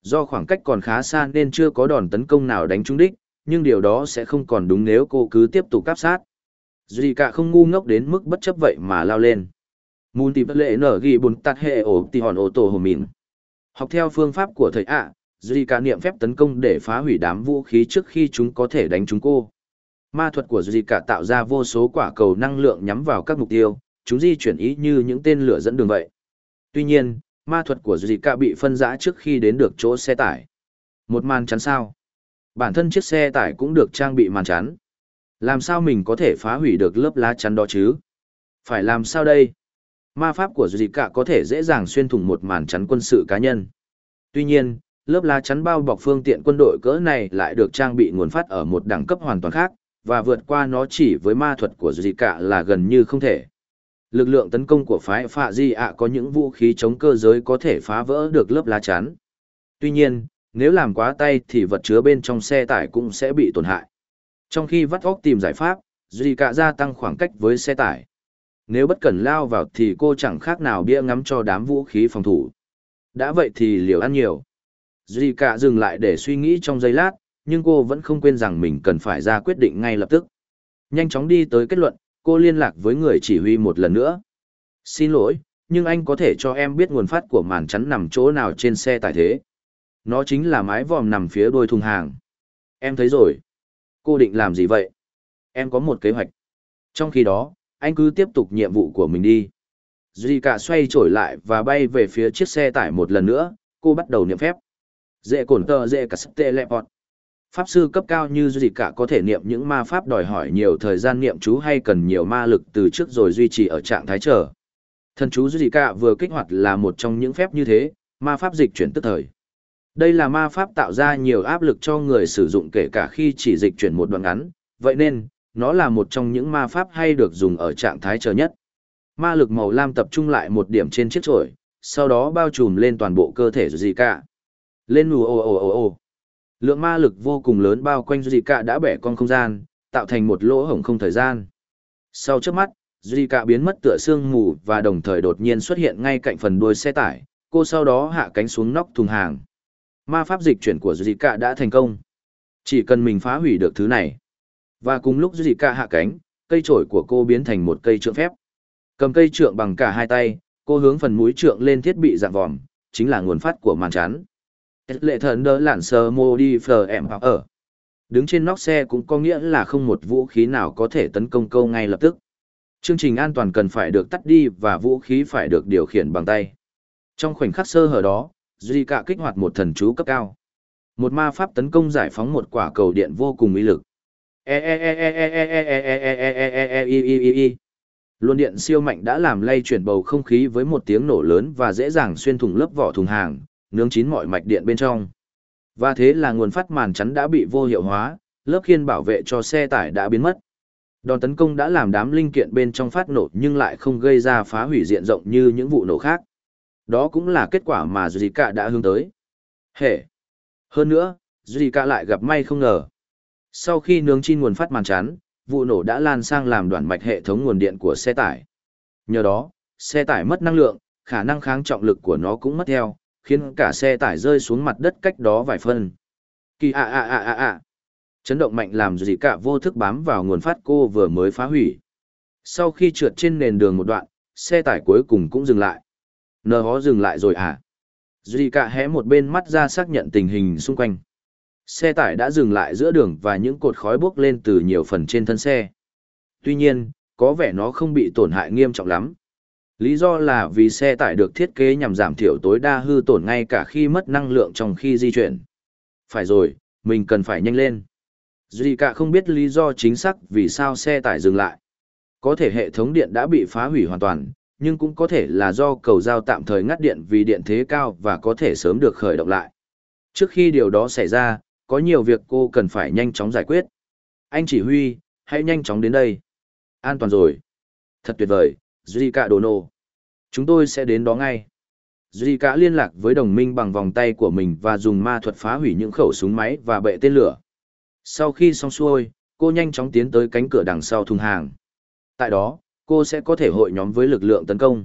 Do khoảng cách còn khá xa nên chưa có đòn tấn công nào đánh trúng đích, nhưng điều đó sẽ không còn đúng nếu cô cứ tiếp tục cắp sát. Duy cả không ngu ngốc đến mức bất chấp vậy mà lao lên. Mùn tìm lệ nở ghi bùn tạt hệ ổ tì hòn ô tô hồ mìn. Học theo phương pháp của thầy ạ, à, Duy cả niệm phép tấn công để phá hủy đám vũ khí trước khi chúng có thể đánh chúng cô. Ma thuật của Duy cả tạo ra vô số quả cầu năng lượng nhắm vào các mục tiêu, chúng di chuyển ý như những tên lửa dẫn đường vậy. Tuy nhiên, ma thuật của Duy cả bị phân rã trước khi đến được chỗ xe tải. Một màn chắn sao. Bản thân chiếc xe tải cũng được trang bị màn chắn. Làm sao mình có thể phá hủy được lớp lá chắn đó chứ? Phải làm sao đây? Ma pháp của Duy cả có thể dễ dàng xuyên thủng một màn chắn quân sự cá nhân. Tuy nhiên, lớp lá chắn bao bọc phương tiện quân đội cỡ này lại được trang bị nguồn phát ở một đẳng cấp hoàn toàn khác, và vượt qua nó chỉ với ma thuật của Duy cả là gần như không thể. Lực lượng tấn công của phái Phạ Di ạ có những vũ khí chống cơ giới có thể phá vỡ được lớp lá chắn. Tuy nhiên, nếu làm quá tay thì vật chứa bên trong xe tải cũng sẽ bị tổn hại. Trong khi vắt óc tìm giải pháp, Duy cả gia tăng khoảng cách với xe tải. Nếu bất cần lao vào thì cô chẳng khác nào bia ngắm cho đám vũ khí phòng thủ. Đã vậy thì liều ăn nhiều. Duy cả dừng lại để suy nghĩ trong giây lát, nhưng cô vẫn không quên rằng mình cần phải ra quyết định ngay lập tức. Nhanh chóng đi tới kết luận, cô liên lạc với người chỉ huy một lần nữa. Xin lỗi, nhưng anh có thể cho em biết nguồn phát của màn chắn nằm chỗ nào trên xe tải thế. Nó chính là mái vòm nằm phía đuôi thùng hàng. Em thấy rồi. Cô định làm gì vậy? Em có một kế hoạch. Trong khi đó, anh cứ tiếp tục nhiệm vụ của mình đi. Duy cả xoay trổi lại và bay về phía chiếc xe tải một lần nữa, cô bắt đầu niệm phép. Dễ cổn tờ dễ cả sức tê lẹ bọt. Pháp sư cấp cao như Duy cả có thể niệm những ma pháp đòi hỏi nhiều thời gian niệm chú hay cần nhiều ma lực từ trước rồi duy trì ở trạng thái chờ. Thần chú Duy cả vừa kích hoạt là một trong những phép như thế, ma pháp dịch chuyển tức thời. Đây là ma pháp tạo ra nhiều áp lực cho người sử dụng kể cả khi chỉ dịch chuyển một đoạn ngắn, vậy nên, nó là một trong những ma pháp hay được dùng ở trạng thái chờ nhất. Ma lực màu lam tập trung lại một điểm trên chiếc chổi, sau đó bao trùm lên toàn bộ cơ thể gì cả. Lên ù ồ ồ ồ ồ. Lượng ma lực vô cùng lớn bao quanh Zika đã bẻ con không gian, tạo thành một lỗ hổng không thời gian. Sau trước mắt, Zika biến mất tựa sương mù và đồng thời đột nhiên xuất hiện ngay cạnh phần đuôi xe tải, cô sau đó hạ cánh xuống nóc thùng hàng. Ma pháp dịch chuyển của Zika đã thành công. Chỉ cần mình phá hủy được thứ này. Và cùng lúc Zika hạ cánh, cây trổi của cô biến thành một cây trượng phép. Cầm cây trượng bằng cả hai tay, cô hướng phần mũi trượng lên thiết bị dạng vòm, chính là nguồn phát của màn chắn. Lệ thần đỡ lản sơ mô đi phờ em hoặc ở. Đứng trên nóc xe cũng có nghĩa là không một vũ khí nào có thể tấn công câu ngay lập tức. Chương trình an toàn cần phải được tắt đi và vũ khí phải được điều khiển bằng tay. Trong khoảnh khắc sơ hở đó, Duy Cả kích hoạt một thần chú cấp cao. Một ma pháp tấn công giải phóng một quả cầu điện vô cùng uy lực. Luân điện siêu mạnh đã làm lay chuyển bầu không khí với một tiếng nổ lớn và dễ dàng xuyên thủng lớp vỏ thùng hàng, nướng chín mọi mạch điện bên trong. Và thế là nguồn phát màn chắn đã bị vô hiệu hóa, lớp khiên bảo vệ cho xe tải đã biến mất. Đòn tấn công đã làm đám linh kiện bên trong phát nổ nhưng lại không gây ra phá hủy diện rộng như những vụ nổ khác. Đó cũng là kết quả mà Zika đã hướng tới. Hệ! Hơn nữa, Zika lại gặp may không ngờ. Sau khi nướng chín nguồn phát màn chắn, vụ nổ đã lan sang làm đoạn mạch hệ thống nguồn điện của xe tải. Nhờ đó, xe tải mất năng lượng, khả năng kháng trọng lực của nó cũng mất theo, khiến cả xe tải rơi xuống mặt đất cách đó vài phân. Kỳ a a a a a. Chấn động mạnh làm gì cả vô thức bám vào nguồn phát cô vừa mới phá hủy. Sau khi trượt trên nền đường một đoạn, xe tải cuối cùng cũng dừng lại. Nờ hó dừng lại rồi à? Duy cả hé một bên mắt ra xác nhận tình hình xung quanh. Xe tải đã dừng lại giữa đường và những cột khói bốc lên từ nhiều phần trên thân xe. Tuy nhiên, có vẻ nó không bị tổn hại nghiêm trọng lắm. Lý do là vì xe tải được thiết kế nhằm giảm thiểu tối đa hư tổn ngay cả khi mất năng lượng trong khi di chuyển. Phải rồi, mình cần phải nhanh lên. Duy cả không biết lý do chính xác vì sao xe tải dừng lại. Có thể hệ thống điện đã bị phá hủy hoàn toàn, nhưng cũng có thể là do cầu giao tạm thời ngắt điện vì điện thế cao và có thể sớm được khởi động lại. Trước khi điều đó xảy ra, có nhiều việc cô cần phải nhanh chóng giải quyết. Anh chỉ huy, hãy nhanh chóng đến đây. An toàn rồi. Thật tuyệt vời, Zika Dono. Chúng tôi sẽ đến đó ngay. Zika liên lạc với đồng minh bằng vòng tay của mình và dùng ma thuật phá hủy những khẩu súng máy và bệ tên lửa. Sau khi xong xuôi, cô nhanh chóng tiến tới cánh cửa đằng sau thùng hàng. Tại đó, cô sẽ có thể hội nhóm với lực lượng tấn công.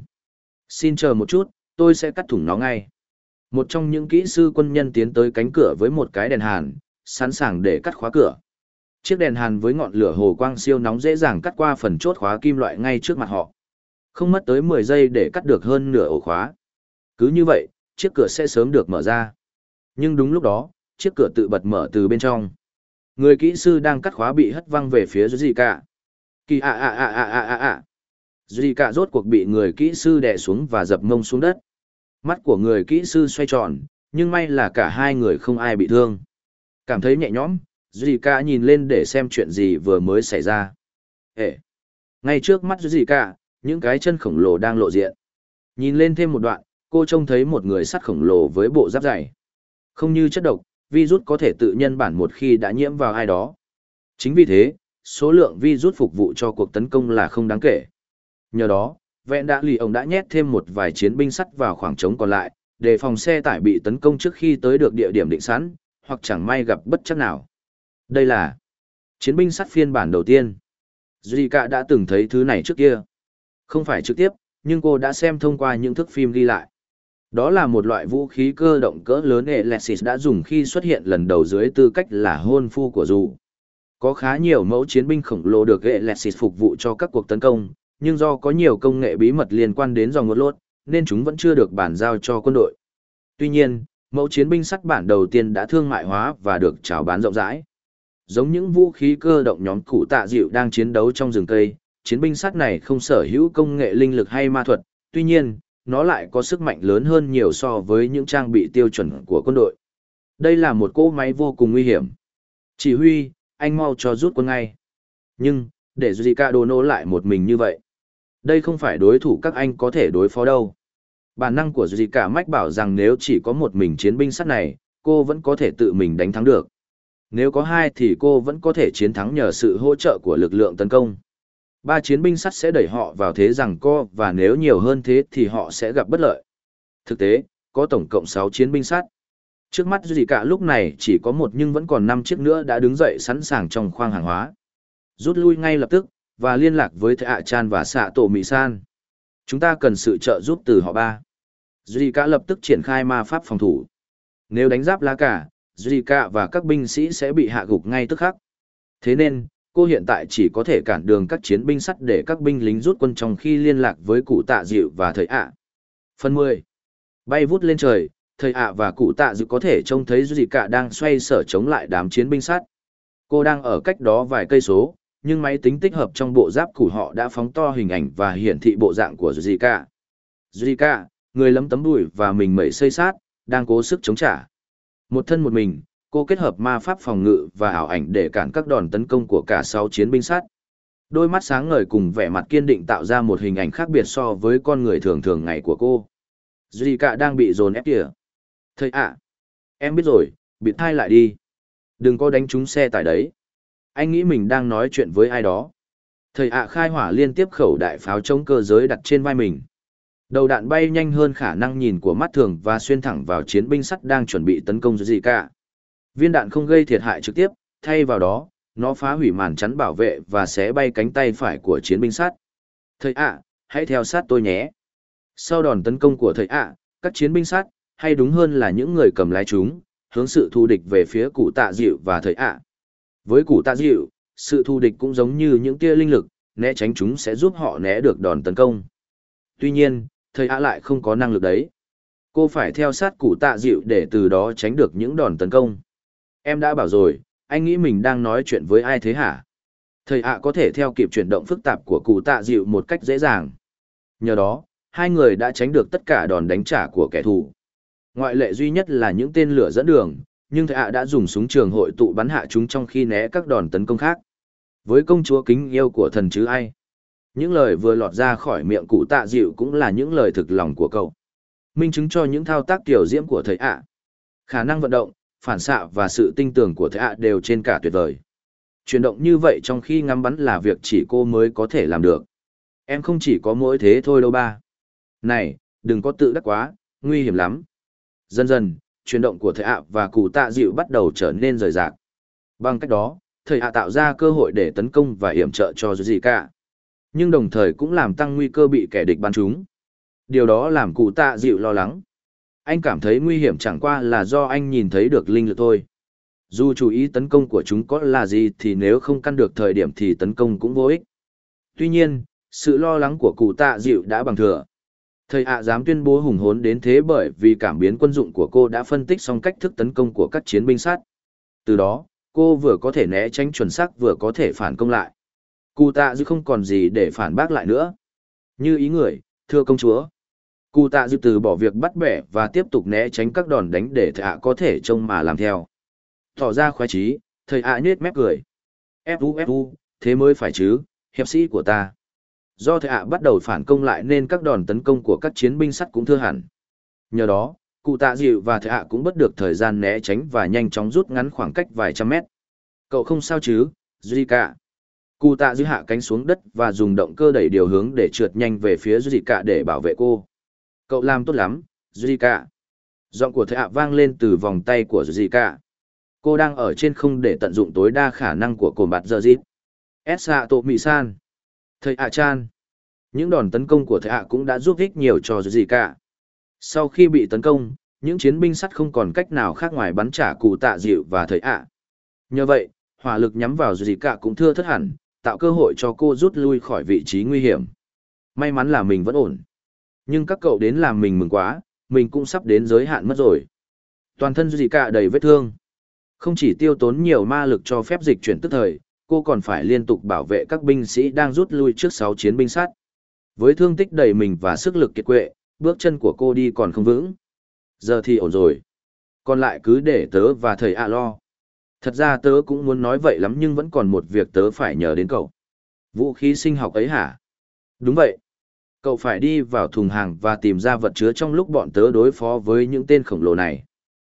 Xin chờ một chút, tôi sẽ cắt thủng nó ngay. Một trong những kỹ sư quân nhân tiến tới cánh cửa với một cái đèn hàn, sẵn sàng để cắt khóa cửa. Chiếc đèn hàn với ngọn lửa hồ quang siêu nóng dễ dàng cắt qua phần chốt khóa kim loại ngay trước mặt họ. Không mất tới 10 giây để cắt được hơn nửa ổ khóa. Cứ như vậy, chiếc cửa sẽ sớm được mở ra. Nhưng đúng lúc đó, chiếc cửa tự bật mở từ bên trong. Người kỹ sư đang cắt khóa bị hất văng về phía gì cả. Kỳ ạ ạ ạ ạ ạ ạ ạ. Zika cả rốt cuộc bị người kỹ sư đè xuống và dập mông xuống đất. Mắt của người kỹ sư xoay tròn, nhưng may là cả hai người không ai bị thương. Cảm thấy nhẹ nhõm, Dì cả nhìn lên để xem chuyện gì vừa mới xảy ra. Ê! Ngay trước mắt Dì cả, những cái chân khổng lồ đang lộ diện. Nhìn lên thêm một đoạn, cô trông thấy một người sắt khổng lồ với bộ giáp dày. Không như chất độc, virus có thể tự nhân bản một khi đã nhiễm vào ai đó. Chính vì thế, số lượng virus phục vụ cho cuộc tấn công là không đáng kể. Nhờ đó, vẹn đã lì ông đã nhét thêm một vài chiến binh sắt vào khoảng trống còn lại, để phòng xe tải bị tấn công trước khi tới được địa điểm định sẵn, hoặc chẳng may gặp bất chắc nào. Đây là chiến binh sắt phiên bản đầu tiên. Zika đã từng thấy thứ này trước kia. Không phải trực tiếp, nhưng cô đã xem thông qua những thước phim ghi lại. Đó là một loại vũ khí cơ động cỡ lớn Alexis đã dùng khi xuất hiện lần đầu dưới tư cách là hôn phu của dù. Có khá nhiều mẫu chiến binh khổng lồ được Alexis phục vụ cho các cuộc tấn công, nhưng do có nhiều công nghệ bí mật liên quan đến dòng ngột lốt, nên chúng vẫn chưa được bàn giao cho quân đội. Tuy nhiên, mẫu chiến binh sắt bản đầu tiên đã thương mại hóa và được chào bán rộng rãi. Giống những vũ khí cơ động nhóm cụ tạ dịu đang chiến đấu trong rừng cây, chiến binh sắt này không sở hữu công nghệ linh lực hay ma thuật, tuy nhiên, nó lại có sức mạnh lớn hơn nhiều so với những trang bị tiêu chuẩn của quân đội. Đây là một cỗ máy vô cùng nguy hiểm. Chỉ huy, anh mau cho rút quân ngay. Nhưng, để Zika Dono nô lại một mình như vậy. Đây không phải đối thủ các anh có thể đối phó đâu. Bản năng của Zika mách bảo rằng nếu chỉ có một mình chiến binh sắt này, cô vẫn có thể tự mình đánh thắng được. Nếu có hai thì cô vẫn có thể chiến thắng nhờ sự hỗ trợ của lực lượng tấn công. Ba chiến binh sắt sẽ đẩy họ vào thế rằng co và nếu nhiều hơn thế thì họ sẽ gặp bất lợi. Thực tế, có tổng cộng 6 chiến binh sắt. Trước mắt gì cả lúc này chỉ có một nhưng vẫn còn 5 chiếc nữa đã đứng dậy sẵn sàng trong khoang hàng hóa. Rút lui ngay lập tức, và liên lạc với Thầy ạ Chan và xạ tổ Mỹ San. Chúng ta cần sự trợ giúp từ họ ba. Zika lập tức triển khai ma pháp phòng thủ. Nếu đánh giáp lá cả, Zika và các binh sĩ sẽ bị hạ gục ngay tức khắc. Thế nên, cô hiện tại chỉ có thể cản đường các chiến binh sắt để các binh lính rút quân trong khi liên lạc với cụ tạ dịu và thầy ạ. Phần 10. Bay vút lên trời, thầy ạ và cụ tạ dịu có thể trông thấy Zika đang xoay sở chống lại đám chiến binh sắt. Cô đang ở cách đó vài cây số, nhưng máy tính tích hợp trong bộ giáp của họ đã phóng to hình ảnh và hiển thị bộ dạng của Zika. Zika, người lấm tấm bụi và mình mẩy xây sát, đang cố sức chống trả. Một thân một mình, cô kết hợp ma pháp phòng ngự và ảo ảnh để cản các đòn tấn công của cả sáu chiến binh sát. Đôi mắt sáng ngời cùng vẻ mặt kiên định tạo ra một hình ảnh khác biệt so với con người thường thường ngày của cô. Zika đang bị dồn ép kìa. Thầy ạ, em biết rồi, bị thai lại đi. Đừng có đánh trúng xe tải đấy anh nghĩ mình đang nói chuyện với ai đó. Thầy ạ khai hỏa liên tiếp khẩu đại pháo chống cơ giới đặt trên vai mình. Đầu đạn bay nhanh hơn khả năng nhìn của mắt thường và xuyên thẳng vào chiến binh sắt đang chuẩn bị tấn công gì cả. Viên đạn không gây thiệt hại trực tiếp, thay vào đó, nó phá hủy màn chắn bảo vệ và xé bay cánh tay phải của chiến binh sắt. Thầy ạ, hãy theo sát tôi nhé. Sau đòn tấn công của thầy ạ, các chiến binh sắt, hay đúng hơn là những người cầm lái chúng, hướng sự thù địch về phía cụ tạ dịu và thầy ạ. Với củ tạ dịu, sự thù địch cũng giống như những tia linh lực, né tránh chúng sẽ giúp họ né được đòn tấn công. Tuy nhiên, thầy ạ lại không có năng lực đấy. Cô phải theo sát củ tạ dịu để từ đó tránh được những đòn tấn công. Em đã bảo rồi, anh nghĩ mình đang nói chuyện với ai thế hả? Thầy ạ có thể theo kịp chuyển động phức tạp của cụ tạ dịu một cách dễ dàng. Nhờ đó, hai người đã tránh được tất cả đòn đánh trả của kẻ thù. Ngoại lệ duy nhất là những tên lửa dẫn đường, nhưng thầy ạ đã dùng súng trường hội tụ bắn hạ chúng trong khi né các đòn tấn công khác. Với công chúa kính yêu của thần chứ ai? Những lời vừa lọt ra khỏi miệng cụ tạ dịu cũng là những lời thực lòng của cậu. Minh chứng cho những thao tác tiểu diễm của thầy ạ. Khả năng vận động, phản xạ và sự tinh tường của thầy ạ đều trên cả tuyệt vời. Chuyển động như vậy trong khi ngắm bắn là việc chỉ cô mới có thể làm được. Em không chỉ có mỗi thế thôi đâu ba. Này, đừng có tự đắc quá, nguy hiểm lắm. Dần dần, chuyển động của thầy ạ và cụ tạ dịu bắt đầu trở nên rời rạc. Bằng cách đó, thầy ạ tạo ra cơ hội để tấn công và hiểm trợ cho gì cả. Nhưng đồng thời cũng làm tăng nguy cơ bị kẻ địch bắn trúng. Điều đó làm cụ tạ dịu lo lắng. Anh cảm thấy nguy hiểm chẳng qua là do anh nhìn thấy được linh lực thôi. Dù chú ý tấn công của chúng có là gì thì nếu không căn được thời điểm thì tấn công cũng vô ích. Tuy nhiên, sự lo lắng của cụ tạ dịu đã bằng thừa. Thầy ạ dám tuyên bố hùng hốn đến thế bởi vì cảm biến quân dụng của cô đã phân tích xong cách thức tấn công của các chiến binh sát. Từ đó, cô vừa có thể né tránh chuẩn xác vừa có thể phản công lại. Cụ tạ Dư không còn gì để phản bác lại nữa. Như ý người, thưa công chúa. Cụ tạ Dư từ bỏ việc bắt bẻ và tiếp tục né tránh các đòn đánh để thầy ạ có thể trông mà làm theo. Tỏ ra khoái trí, thầy ạ nhết mép cười. Fu fu, thế mới phải chứ, hiệp sĩ của ta. Do thệ ạ bắt đầu phản công lại nên các đòn tấn công của các chiến binh sắt cũng thưa hẳn. Nhờ đó, cụ tạ dịu và thệ ạ cũng bất được thời gian né tránh và nhanh chóng rút ngắn khoảng cách vài trăm mét. Cậu không sao chứ, Zika. Cụ tạ dịu hạ cánh xuống đất và dùng động cơ đẩy điều hướng để trượt nhanh về phía Zika để bảo vệ cô. Cậu làm tốt lắm, Zika. Giọng của thệ ạ vang lên từ vòng tay của Zika. Cô đang ở trên không để tận dụng tối đa khả năng của cồn bạt giờ dịp. Esa Tô Mị San. Thầy ạ chan. Những đòn tấn công của thầy ạ cũng đã giúp ích nhiều cho gì cả. Sau khi bị tấn công, những chiến binh sắt không còn cách nào khác ngoài bắn trả cụ tạ dịu và thầy ạ. Nhờ vậy, hỏa lực nhắm vào gì cả cũng thưa thất hẳn, tạo cơ hội cho cô rút lui khỏi vị trí nguy hiểm. May mắn là mình vẫn ổn. Nhưng các cậu đến làm mình mừng quá, mình cũng sắp đến giới hạn mất rồi. Toàn thân gì cả đầy vết thương. Không chỉ tiêu tốn nhiều ma lực cho phép dịch chuyển tức thời, cô còn phải liên tục bảo vệ các binh sĩ đang rút lui trước sáu chiến binh sát. Với thương tích đầy mình và sức lực kiệt quệ, bước chân của cô đi còn không vững. Giờ thì ổn rồi. Còn lại cứ để tớ và thầy ạ lo. Thật ra tớ cũng muốn nói vậy lắm nhưng vẫn còn một việc tớ phải nhờ đến cậu. Vũ khí sinh học ấy hả? Đúng vậy. Cậu phải đi vào thùng hàng và tìm ra vật chứa trong lúc bọn tớ đối phó với những tên khổng lồ này.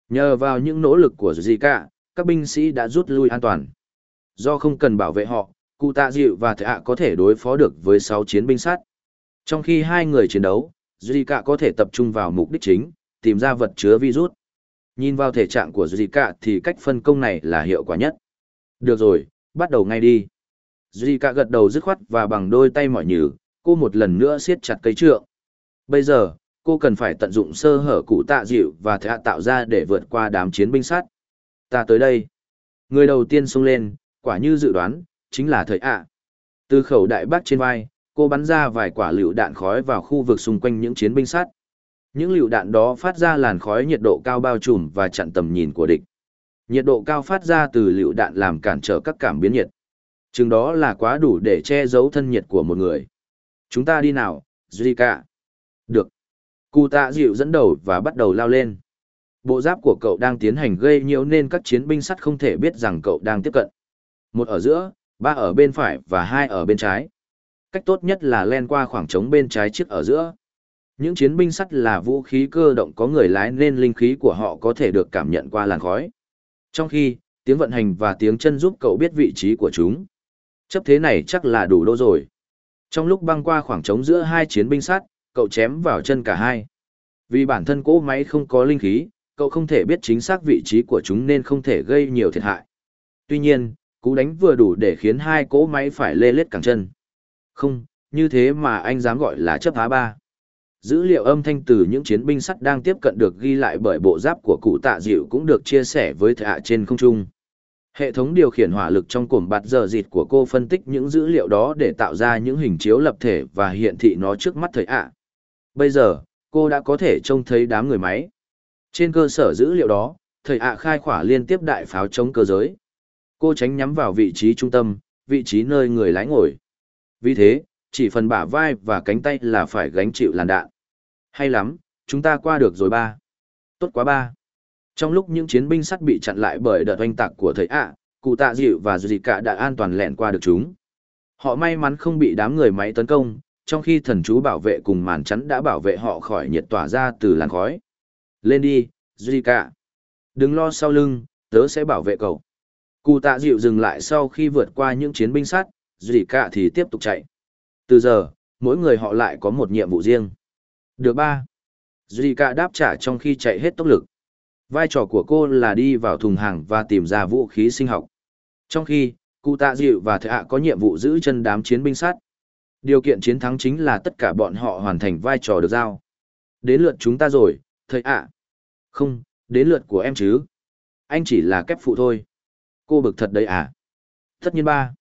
Nhờ vào những nỗ lực của Zika, các binh sĩ đã rút lui an toàn. Do không cần bảo vệ họ, cụ tạ dịu và thệ ạ có thể đối phó được với 6 chiến binh sát. Trong khi hai người chiến đấu, Zika có thể tập trung vào mục đích chính, tìm ra vật chứa virus. Nhìn vào thể trạng của Zika thì cách phân công này là hiệu quả nhất. Được rồi, bắt đầu ngay đi. Zika gật đầu dứt khoát và bằng đôi tay mỏi nhừ, cô một lần nữa siết chặt cây trượng. Bây giờ, cô cần phải tận dụng sơ hở cụ tạ dịu và thệ tạo ra để vượt qua đám chiến binh sát. Ta tới đây. Người đầu tiên xông lên, quả như dự đoán, chính là thời ạ. Từ khẩu đại bác trên vai, cô bắn ra vài quả lựu đạn khói vào khu vực xung quanh những chiến binh sát. Những lựu đạn đó phát ra làn khói nhiệt độ cao bao trùm và chặn tầm nhìn của địch. Nhiệt độ cao phát ra từ lựu đạn làm cản trở các cảm biến nhiệt. Chừng đó là quá đủ để che giấu thân nhiệt của một người. Chúng ta đi nào, Zika. Được. Cụ tạ dịu dẫn đầu và bắt đầu lao lên. Bộ giáp của cậu đang tiến hành gây nhiễu nên các chiến binh sắt không thể biết rằng cậu đang tiếp cận. Một ở giữa, ba ở bên phải và hai ở bên trái. Cách tốt nhất là len qua khoảng trống bên trái chiếc ở giữa. Những chiến binh sắt là vũ khí cơ động có người lái nên linh khí của họ có thể được cảm nhận qua làn khói. Trong khi, tiếng vận hành và tiếng chân giúp cậu biết vị trí của chúng. Chấp thế này chắc là đủ đô rồi. Trong lúc băng qua khoảng trống giữa hai chiến binh sắt, cậu chém vào chân cả hai. Vì bản thân cỗ máy không có linh khí, cậu không thể biết chính xác vị trí của chúng nên không thể gây nhiều thiệt hại. Tuy nhiên, cú đánh vừa đủ để khiến hai cỗ máy phải lê lết cẳng chân. Không, như thế mà anh dám gọi là chấp phá ba. Dữ liệu âm thanh từ những chiến binh sắt đang tiếp cận được ghi lại bởi bộ giáp của cụ tạ dịu cũng được chia sẻ với thạ trên không trung. Hệ thống điều khiển hỏa lực trong cổm bạt giờ dịt của cô phân tích những dữ liệu đó để tạo ra những hình chiếu lập thể và hiện thị nó trước mắt thời ạ. Bây giờ, cô đã có thể trông thấy đám người máy. Trên cơ sở dữ liệu đó, thời ạ khai khỏa liên tiếp đại pháo chống cơ giới. Cô tránh nhắm vào vị trí trung tâm, vị trí nơi người lái ngồi. Vì thế, chỉ phần bả vai và cánh tay là phải gánh chịu làn đạn. Hay lắm, chúng ta qua được rồi ba. Tốt quá ba. Trong lúc những chiến binh sắt bị chặn lại bởi đợt oanh tạc của thầy ạ, cụ tạ dịu và dù cả đã an toàn lẹn qua được chúng. Họ may mắn không bị đám người máy tấn công, trong khi thần chú bảo vệ cùng màn chắn đã bảo vệ họ khỏi nhiệt tỏa ra từ làn khói. Lên đi, Zika. Đừng lo sau lưng, tớ sẽ bảo vệ cậu. Cụ tạ dịu dừng lại sau khi vượt qua những chiến binh sắt, cả thì tiếp tục chạy. Từ giờ, mỗi người họ lại có một nhiệm vụ riêng. Được ba. Zika đáp trả trong khi chạy hết tốc lực. Vai trò của cô là đi vào thùng hàng và tìm ra vũ khí sinh học. Trong khi, cụ tạ dịu và thợ hạ có nhiệm vụ giữ chân đám chiến binh sát. Điều kiện chiến thắng chính là tất cả bọn họ hoàn thành vai trò được giao. Đến lượt chúng ta rồi, thầy ạ. Không, đến lượt của em chứ. Anh chỉ là kép phụ thôi. Cô bực thật đấy à? Tất nhiên ba.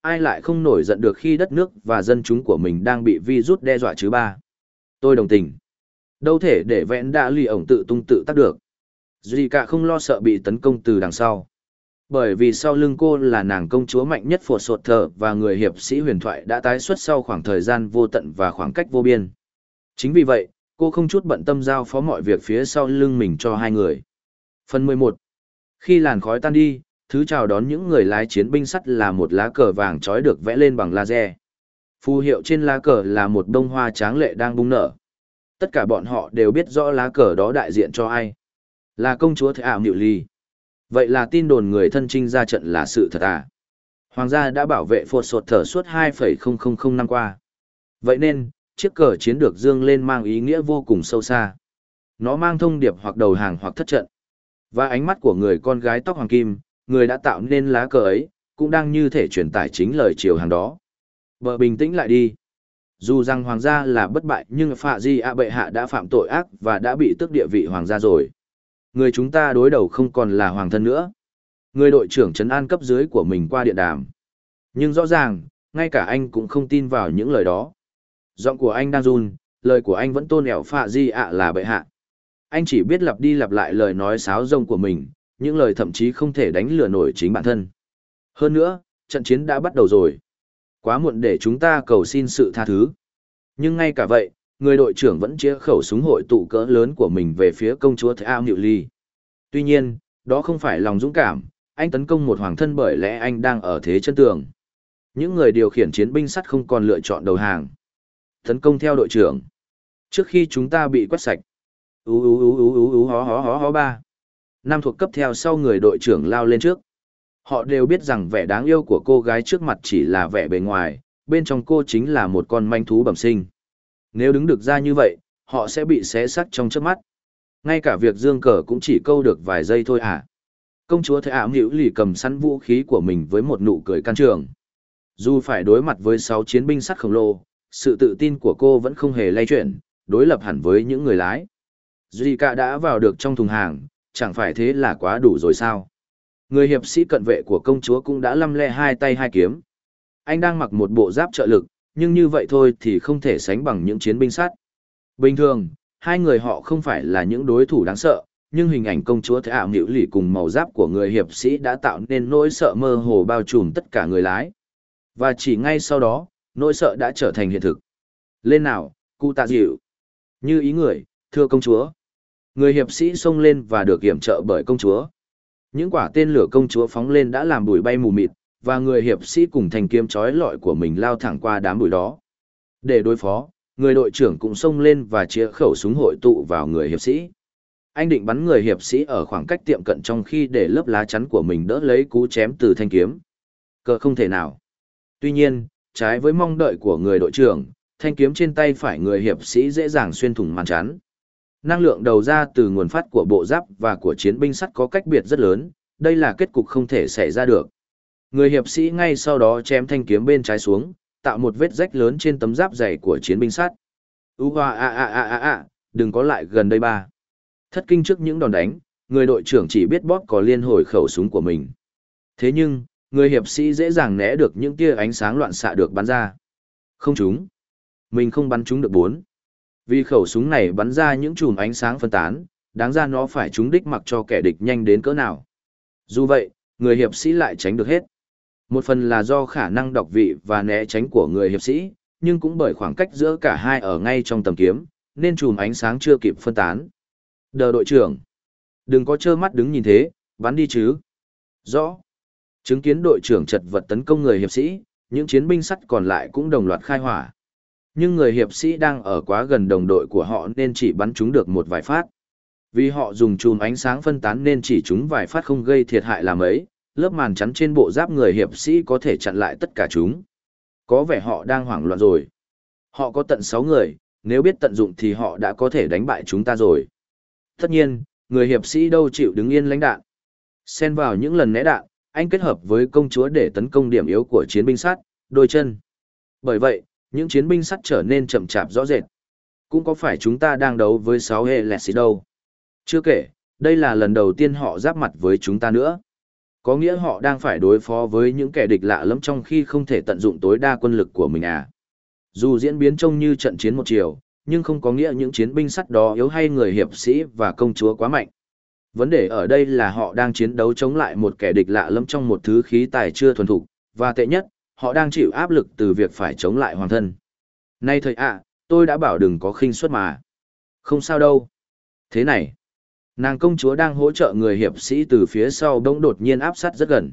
Ai lại không nổi giận được khi đất nước và dân chúng của mình đang bị virus đe dọa chứ ba? Tôi đồng tình. Đâu thể để vẹn đã lì ổng tự tung tự tác được. Duy cả không lo sợ bị tấn công từ đằng sau. Bởi vì sau lưng cô là nàng công chúa mạnh nhất phột sột thờ và người hiệp sĩ huyền thoại đã tái xuất sau khoảng thời gian vô tận và khoảng cách vô biên. Chính vì vậy, cô không chút bận tâm giao phó mọi việc phía sau lưng mình cho hai người. Phần 11 Khi làn khói tan đi, thứ chào đón những người lái chiến binh sắt là một lá cờ vàng trói được vẽ lên bằng laser. Phù hiệu trên lá cờ là một đông hoa tráng lệ đang bung nở. Tất cả bọn họ đều biết rõ lá cờ đó đại diện cho ai. Là công chúa Thế ảo Nhiệu Ly. Vậy là tin đồn người thân trinh ra trận là sự thật à? Hoàng gia đã bảo vệ phột sột thở suốt 2,000 năm qua. Vậy nên, chiếc cờ chiến được dương lên mang ý nghĩa vô cùng sâu xa. Nó mang thông điệp hoặc đầu hàng hoặc thất trận. Và ánh mắt của người con gái tóc hoàng kim, người đã tạo nên lá cờ ấy, cũng đang như thể truyền tải chính lời chiều hàng đó. Bờ bình tĩnh lại đi. Dù rằng hoàng gia là bất bại nhưng Phạ Di A Bệ Hạ đã phạm tội ác và đã bị tước địa vị hoàng gia rồi. Người chúng ta đối đầu không còn là hoàng thân nữa. Người đội trưởng trấn an cấp dưới của mình qua điện đàm. Nhưng rõ ràng, ngay cả anh cũng không tin vào những lời đó. Giọng của anh đang run, lời của anh vẫn tôn ẻo Phạ Di ạ là bệ hạ. Anh chỉ biết lặp đi lặp lại lời nói sáo rông của mình, những lời thậm chí không thể đánh lừa nổi chính bản thân. Hơn nữa, trận chiến đã bắt đầu rồi. Quá muộn để chúng ta cầu xin sự tha thứ. Nhưng ngay cả vậy, người đội trưởng vẫn chĩa khẩu súng hội tụ cỡ lớn của mình về phía công chúa Thao Nhiệu Ly. Tuy nhiên, đó không phải lòng dũng cảm, anh tấn công một hoàng thân bởi lẽ anh đang ở thế chân tường. Những người điều khiển chiến binh sắt không còn lựa chọn đầu hàng. Tấn công theo đội trưởng. Trước khi chúng ta bị quét sạch. Ú ú ú ú ú ú hó hó hó hó ba. Nam thuộc cấp theo sau người đội trưởng lao lên trước. Họ đều biết rằng vẻ đáng yêu của cô gái trước mặt chỉ là vẻ bề ngoài, bên trong cô chính là một con manh thú bẩm sinh. Nếu đứng được ra như vậy, họ sẽ bị xé xác trong trước mắt. Ngay cả việc dương cờ cũng chỉ câu được vài giây thôi à. Công chúa thấy Ảm hữu lì cầm sẵn vũ khí của mình với một nụ cười can trường. Dù phải đối mặt với sáu chiến binh sắt khổng lồ, sự tự tin của cô vẫn không hề lay chuyển, đối lập hẳn với những người lái. Zika đã vào được trong thùng hàng, chẳng phải thế là quá đủ rồi sao? Người hiệp sĩ cận vệ của công chúa cũng đã lăm le hai tay hai kiếm. Anh đang mặc một bộ giáp trợ lực, nhưng như vậy thôi thì không thể sánh bằng những chiến binh sắt. Bình thường, hai người họ không phải là những đối thủ đáng sợ, nhưng hình ảnh công chúa Thế ảo Nhiễu Lỷ cùng màu giáp của người hiệp sĩ đã tạo nên nỗi sợ mơ hồ bao trùm tất cả người lái. Và chỉ ngay sau đó, nỗi sợ đã trở thành hiện thực. Lên nào, cụ tạ dịu. Như ý người, thưa công chúa. Người hiệp sĩ xông lên và được kiểm trợ bởi công chúa. Những quả tên lửa công chúa phóng lên đã làm bụi bay mù mịt, và người hiệp sĩ cùng thành kiếm chói lọi của mình lao thẳng qua đám bụi đó. Để đối phó, người đội trưởng cũng xông lên và chĩa khẩu súng hội tụ vào người hiệp sĩ. Anh định bắn người hiệp sĩ ở khoảng cách tiệm cận trong khi để lớp lá chắn của mình đỡ lấy cú chém từ thanh kiếm. Cờ không thể nào. Tuy nhiên, trái với mong đợi của người đội trưởng, thanh kiếm trên tay phải người hiệp sĩ dễ dàng xuyên thủng màn chắn. Năng lượng đầu ra từ nguồn phát của bộ giáp và của chiến binh sắt có cách biệt rất lớn, đây là kết cục không thể xảy ra được. Người hiệp sĩ ngay sau đó chém thanh kiếm bên trái xuống, tạo một vết rách lớn trên tấm giáp dày của chiến binh sắt. Ú hoa a a a a a, đừng có lại gần đây ba. Thất kinh trước những đòn đánh, người đội trưởng chỉ biết bóp có liên hồi khẩu súng của mình. Thế nhưng, người hiệp sĩ dễ dàng né được những tia ánh sáng loạn xạ được bắn ra. Không trúng. Mình không bắn trúng được bốn. Vì khẩu súng này bắn ra những chùm ánh sáng phân tán, đáng ra nó phải trúng đích mặc cho kẻ địch nhanh đến cỡ nào. Dù vậy, người hiệp sĩ lại tránh được hết. Một phần là do khả năng đọc vị và né tránh của người hiệp sĩ, nhưng cũng bởi khoảng cách giữa cả hai ở ngay trong tầm kiếm, nên chùm ánh sáng chưa kịp phân tán. Đờ đội trưởng. Đừng có trơ mắt đứng nhìn thế, bắn đi chứ. Rõ. Chứng kiến đội trưởng chật vật tấn công người hiệp sĩ, những chiến binh sắt còn lại cũng đồng loạt khai hỏa. Nhưng người hiệp sĩ đang ở quá gần đồng đội của họ nên chỉ bắn chúng được một vài phát. Vì họ dùng chùm ánh sáng phân tán nên chỉ chúng vài phát không gây thiệt hại làm ấy, lớp màn chắn trên bộ giáp người hiệp sĩ có thể chặn lại tất cả chúng. Có vẻ họ đang hoảng loạn rồi. Họ có tận 6 người, nếu biết tận dụng thì họ đã có thể đánh bại chúng ta rồi. Tất nhiên, người hiệp sĩ đâu chịu đứng yên lãnh đạn. Xen vào những lần né đạn, anh kết hợp với công chúa để tấn công điểm yếu của chiến binh sát, đôi chân. Bởi vậy, những chiến binh sắt trở nên chậm chạp rõ rệt. Cũng có phải chúng ta đang đấu với 6 hệ lẹt xì đâu. Chưa kể, đây là lần đầu tiên họ giáp mặt với chúng ta nữa. Có nghĩa họ đang phải đối phó với những kẻ địch lạ lắm trong khi không thể tận dụng tối đa quân lực của mình à. Dù diễn biến trông như trận chiến một chiều, nhưng không có nghĩa những chiến binh sắt đó yếu hay người hiệp sĩ và công chúa quá mạnh. Vấn đề ở đây là họ đang chiến đấu chống lại một kẻ địch lạ lẫm trong một thứ khí tài chưa thuần thục, và tệ nhất, họ đang chịu áp lực từ việc phải chống lại hoàng thân. Nay thầy ạ, tôi đã bảo đừng có khinh suất mà. Không sao đâu. Thế này, nàng công chúa đang hỗ trợ người hiệp sĩ từ phía sau đông đột nhiên áp sát rất gần.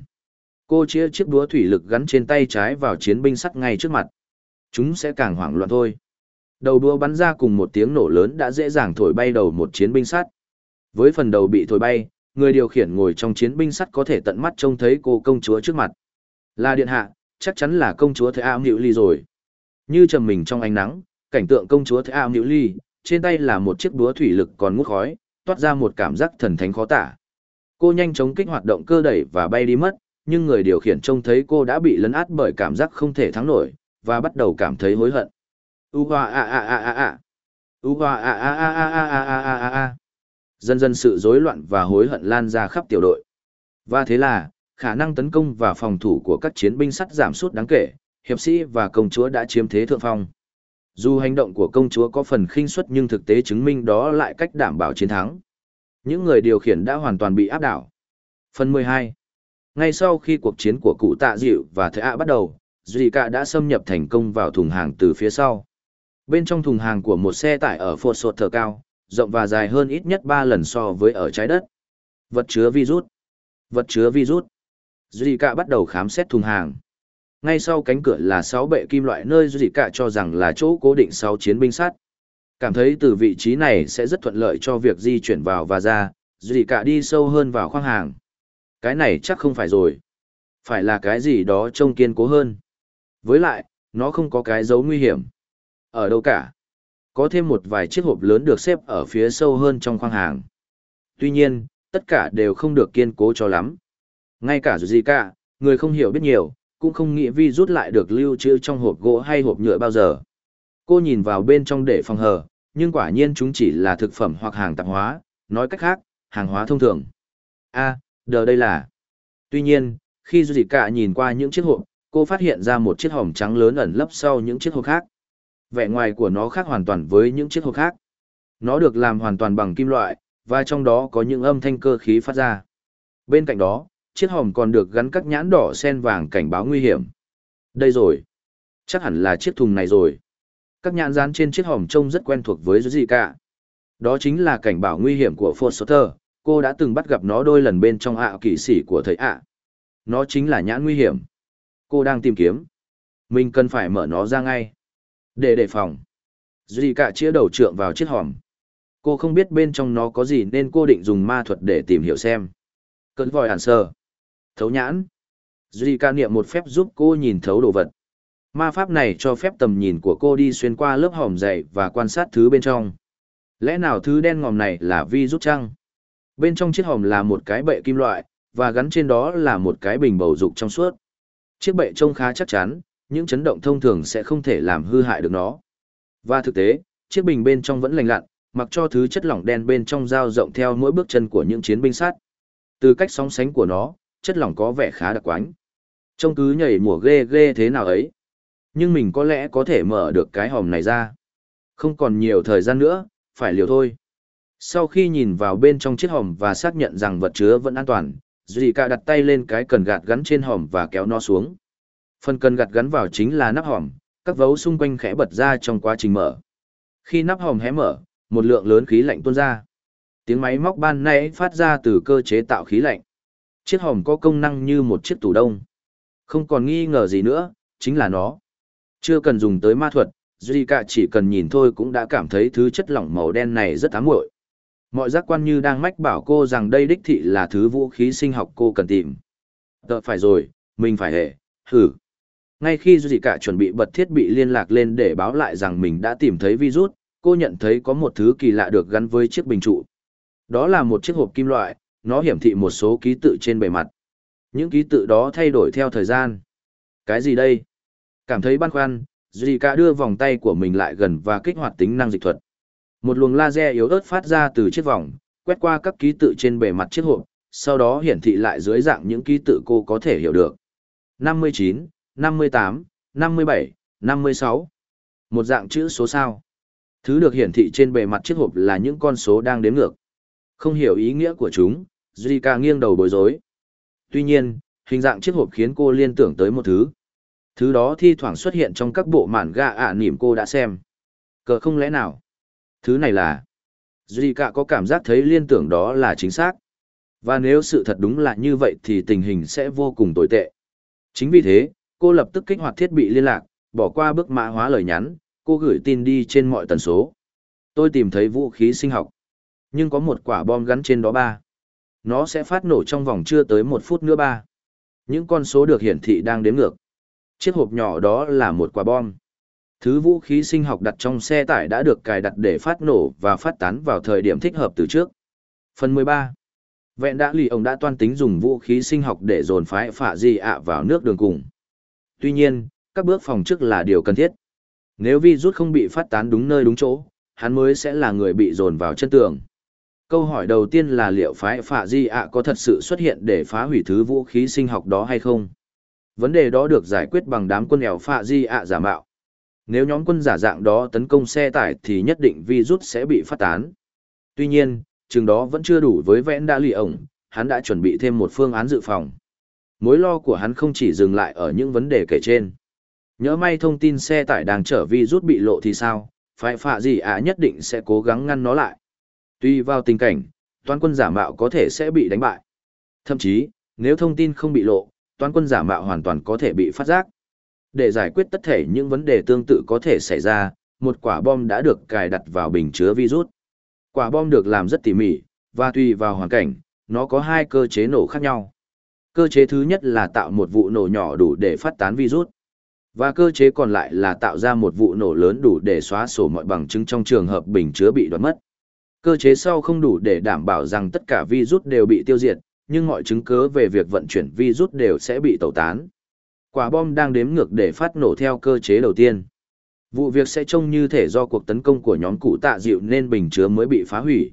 Cô chia chiếc búa thủy lực gắn trên tay trái vào chiến binh sắt ngay trước mặt. Chúng sẽ càng hoảng loạn thôi. Đầu đua bắn ra cùng một tiếng nổ lớn đã dễ dàng thổi bay đầu một chiến binh sắt. Với phần đầu bị thổi bay, người điều khiển ngồi trong chiến binh sắt có thể tận mắt trông thấy cô công chúa trước mặt. Là điện hạ, chắc chắn là công chúa Thế Áo Nhiễu Ly rồi. Như trầm mình trong ánh nắng, cảnh tượng công chúa Thế Áo Nhiễu Ly, trên tay là một chiếc búa thủy lực còn ngút khói, toát ra một cảm giác thần thánh khó tả. Cô nhanh chóng kích hoạt động cơ đẩy và bay đi mất, nhưng người điều khiển trông thấy cô đã bị lấn át bởi cảm giác không thể thắng nổi, và bắt đầu cảm thấy hối hận. U hoa a a a a a. U hoa a a a a a a a a a. Dần dần sự rối loạn và hối hận lan ra khắp tiểu đội. Và thế là, khả năng tấn công và phòng thủ của các chiến binh sắt giảm sút đáng kể, hiệp sĩ và công chúa đã chiếm thế thượng phong. Dù hành động của công chúa có phần khinh suất nhưng thực tế chứng minh đó lại cách đảm bảo chiến thắng. Những người điều khiển đã hoàn toàn bị áp đảo. Phần 12 Ngay sau khi cuộc chiến của cụ tạ dịu và thế ạ bắt đầu, Zika đã xâm nhập thành công vào thùng hàng từ phía sau. Bên trong thùng hàng của một xe tải ở phột sột Thở cao, rộng và dài hơn ít nhất 3 lần so với ở trái đất. Vật chứa virus. Vật chứa virus. Zika bắt đầu khám xét thùng hàng. Ngay sau cánh cửa là 6 bệ kim loại nơi Zika cho rằng là chỗ cố định 6 chiến binh sát. Cảm thấy từ vị trí này sẽ rất thuận lợi cho việc di chuyển vào và ra, Zika đi sâu hơn vào khoang hàng. Cái này chắc không phải rồi. Phải là cái gì đó trông kiên cố hơn. Với lại, nó không có cái dấu nguy hiểm. Ở đâu cả. Có thêm một vài chiếc hộp lớn được xếp ở phía sâu hơn trong khoang hàng. Tuy nhiên, tất cả đều không được kiên cố cho lắm. Ngay cả dù gì cả, người không hiểu biết nhiều, cũng không nghĩ vi rút lại được lưu trữ trong hộp gỗ hay hộp nhựa bao giờ. Cô nhìn vào bên trong để phòng hờ, nhưng quả nhiên chúng chỉ là thực phẩm hoặc hàng tạp hóa, nói cách khác, hàng hóa thông thường. a à, đờ đây là. Tuy nhiên, khi dù gì cả nhìn qua những chiếc hộp, cô phát hiện ra một chiếc hòm trắng lớn ẩn lấp sau những chiếc hộp khác. Vẻ ngoài của nó khác hoàn toàn với những chiếc hộp khác. Nó được làm hoàn toàn bằng kim loại, và trong đó có những âm thanh cơ khí phát ra. Bên cạnh đó, chiếc hòm còn được gắn các nhãn đỏ sen vàng cảnh báo nguy hiểm. Đây rồi. Chắc hẳn là chiếc thùng này rồi. Các nhãn dán trên chiếc hòm trông rất quen thuộc với gì cả. Đó chính là cảnh báo nguy hiểm của Foster, cô đã từng bắt gặp nó đôi lần bên trong ạ kỵ sĩ của thầy ạ. Nó chính là nhãn nguy hiểm. Cô đang tìm kiếm. Mình cần phải mở nó ra ngay. Để đề phòng. Duy cả chĩa đầu trượng vào chiếc hòm. Cô không biết bên trong nó có gì nên cô định dùng ma thuật để tìm hiểu xem. Cơn vòi hẳn sơ. Thấu nhãn. Duy ca niệm một phép giúp cô nhìn thấu đồ vật. Ma pháp này cho phép tầm nhìn của cô đi xuyên qua lớp hòm dày và quan sát thứ bên trong. Lẽ nào thứ đen ngòm này là vi rút trăng? Bên trong chiếc hòm là một cái bệ kim loại, và gắn trên đó là một cái bình bầu dục trong suốt. Chiếc bệ trông khá chắc chắn, những chấn động thông thường sẽ không thể làm hư hại được nó. Và thực tế, chiếc bình bên trong vẫn lành lặn, mặc cho thứ chất lỏng đen bên trong dao rộng theo mỗi bước chân của những chiến binh sát. Từ cách sóng sánh của nó, chất lỏng có vẻ khá đặc quánh. Trông cứ nhảy mùa ghê ghê thế nào ấy. Nhưng mình có lẽ có thể mở được cái hòm này ra. Không còn nhiều thời gian nữa, phải liều thôi. Sau khi nhìn vào bên trong chiếc hòm và xác nhận rằng vật chứa vẫn an toàn, Zika đặt tay lên cái cần gạt gắn trên hòm và kéo nó xuống. Phần cần gạt gắn vào chính là nắp hòm, các vấu xung quanh khẽ bật ra trong quá trình mở. Khi nắp hòm hé mở, một lượng lớn khí lạnh tuôn ra. Tiếng máy móc ban nãy phát ra từ cơ chế tạo khí lạnh. Chiếc hòm có công năng như một chiếc tủ đông. Không còn nghi ngờ gì nữa, chính là nó. Chưa cần dùng tới ma thuật, Duy cả chỉ cần nhìn thôi cũng đã cảm thấy thứ chất lỏng màu đen này rất ám muội. Mọi giác quan như đang mách bảo cô rằng đây đích thị là thứ vũ khí sinh học cô cần tìm. Tợ phải rồi, mình phải hệ, thử Ngay khi Duy cả chuẩn bị bật thiết bị liên lạc lên để báo lại rằng mình đã tìm thấy virus, cô nhận thấy có một thứ kỳ lạ được gắn với chiếc bình trụ. Đó là một chiếc hộp kim loại, nó hiển thị một số ký tự trên bề mặt. Những ký tự đó thay đổi theo thời gian. Cái gì đây? Cảm thấy băn khoăn, Zika đưa vòng tay của mình lại gần và kích hoạt tính năng dịch thuật. Một luồng laser yếu ớt phát ra từ chiếc vòng, quét qua các ký tự trên bề mặt chiếc hộp, sau đó hiển thị lại dưới dạng những ký tự cô có thể hiểu được. 59, 58, 57, 56. Một dạng chữ số sao. Thứ được hiển thị trên bề mặt chiếc hộp là những con số đang đếm ngược. Không hiểu ý nghĩa của chúng, Zika nghiêng đầu bối rối. Tuy nhiên, hình dạng chiếc hộp khiến cô liên tưởng tới một thứ. Thứ đó thi thoảng xuất hiện trong các bộ mản gà ạ à nỉm cô đã xem. Cờ không lẽ nào? Thứ này là... Zika có cảm giác thấy liên tưởng đó là chính xác. Và nếu sự thật đúng là như vậy thì tình hình sẽ vô cùng tồi tệ. Chính vì thế, cô lập tức kích hoạt thiết bị liên lạc, bỏ qua bước mã hóa lời nhắn, cô gửi tin đi trên mọi tần số. Tôi tìm thấy vũ khí sinh học. Nhưng có một quả bom gắn trên đó ba. Nó sẽ phát nổ trong vòng chưa tới một phút nữa ba. Những con số được hiển thị đang đếm ngược. Chiếc hộp nhỏ đó là một quả bom. Thứ vũ khí sinh học đặt trong xe tải đã được cài đặt để phát nổ và phát tán vào thời điểm thích hợp từ trước. Phần 13. Vẹn đã lì ông đã toan tính dùng vũ khí sinh học để dồn phái phạ di ạ vào nước đường cùng. Tuy nhiên, các bước phòng trước là điều cần thiết. Nếu virus không bị phát tán đúng nơi đúng chỗ, hắn mới sẽ là người bị dồn vào chân tường. Câu hỏi đầu tiên là liệu phái phạ di ạ có thật sự xuất hiện để phá hủy thứ vũ khí sinh học đó hay không? Vấn đề đó được giải quyết bằng đám quân ẻo phạ di ạ giả mạo. Nếu nhóm quân giả dạng đó tấn công xe tải thì nhất định virus sẽ bị phát tán. Tuy nhiên, chừng đó vẫn chưa đủ với vẽn đã lì ổng, hắn đã chuẩn bị thêm một phương án dự phòng. Mối lo của hắn không chỉ dừng lại ở những vấn đề kể trên. Nhớ may thông tin xe tải đang chở virus bị lộ thì sao, phải phạ gì ạ nhất định sẽ cố gắng ngăn nó lại. Tuy vào tình cảnh, toán quân giả mạo có thể sẽ bị đánh bại. Thậm chí, nếu thông tin không bị lộ, toán quân giả mạo hoàn toàn có thể bị phát giác. Để giải quyết tất thể những vấn đề tương tự có thể xảy ra, một quả bom đã được cài đặt vào bình chứa virus. Quả bom được làm rất tỉ mỉ, và tùy vào hoàn cảnh, nó có hai cơ chế nổ khác nhau. Cơ chế thứ nhất là tạo một vụ nổ nhỏ đủ để phát tán virus. Và cơ chế còn lại là tạo ra một vụ nổ lớn đủ để xóa sổ mọi bằng chứng trong trường hợp bình chứa bị đoạt mất. Cơ chế sau không đủ để đảm bảo rằng tất cả virus đều bị tiêu diệt, nhưng mọi chứng cứ về việc vận chuyển virus đều sẽ bị tẩu tán. Quả bom đang đếm ngược để phát nổ theo cơ chế đầu tiên. Vụ việc sẽ trông như thể do cuộc tấn công của nhóm cụ tạ dịu nên bình chứa mới bị phá hủy.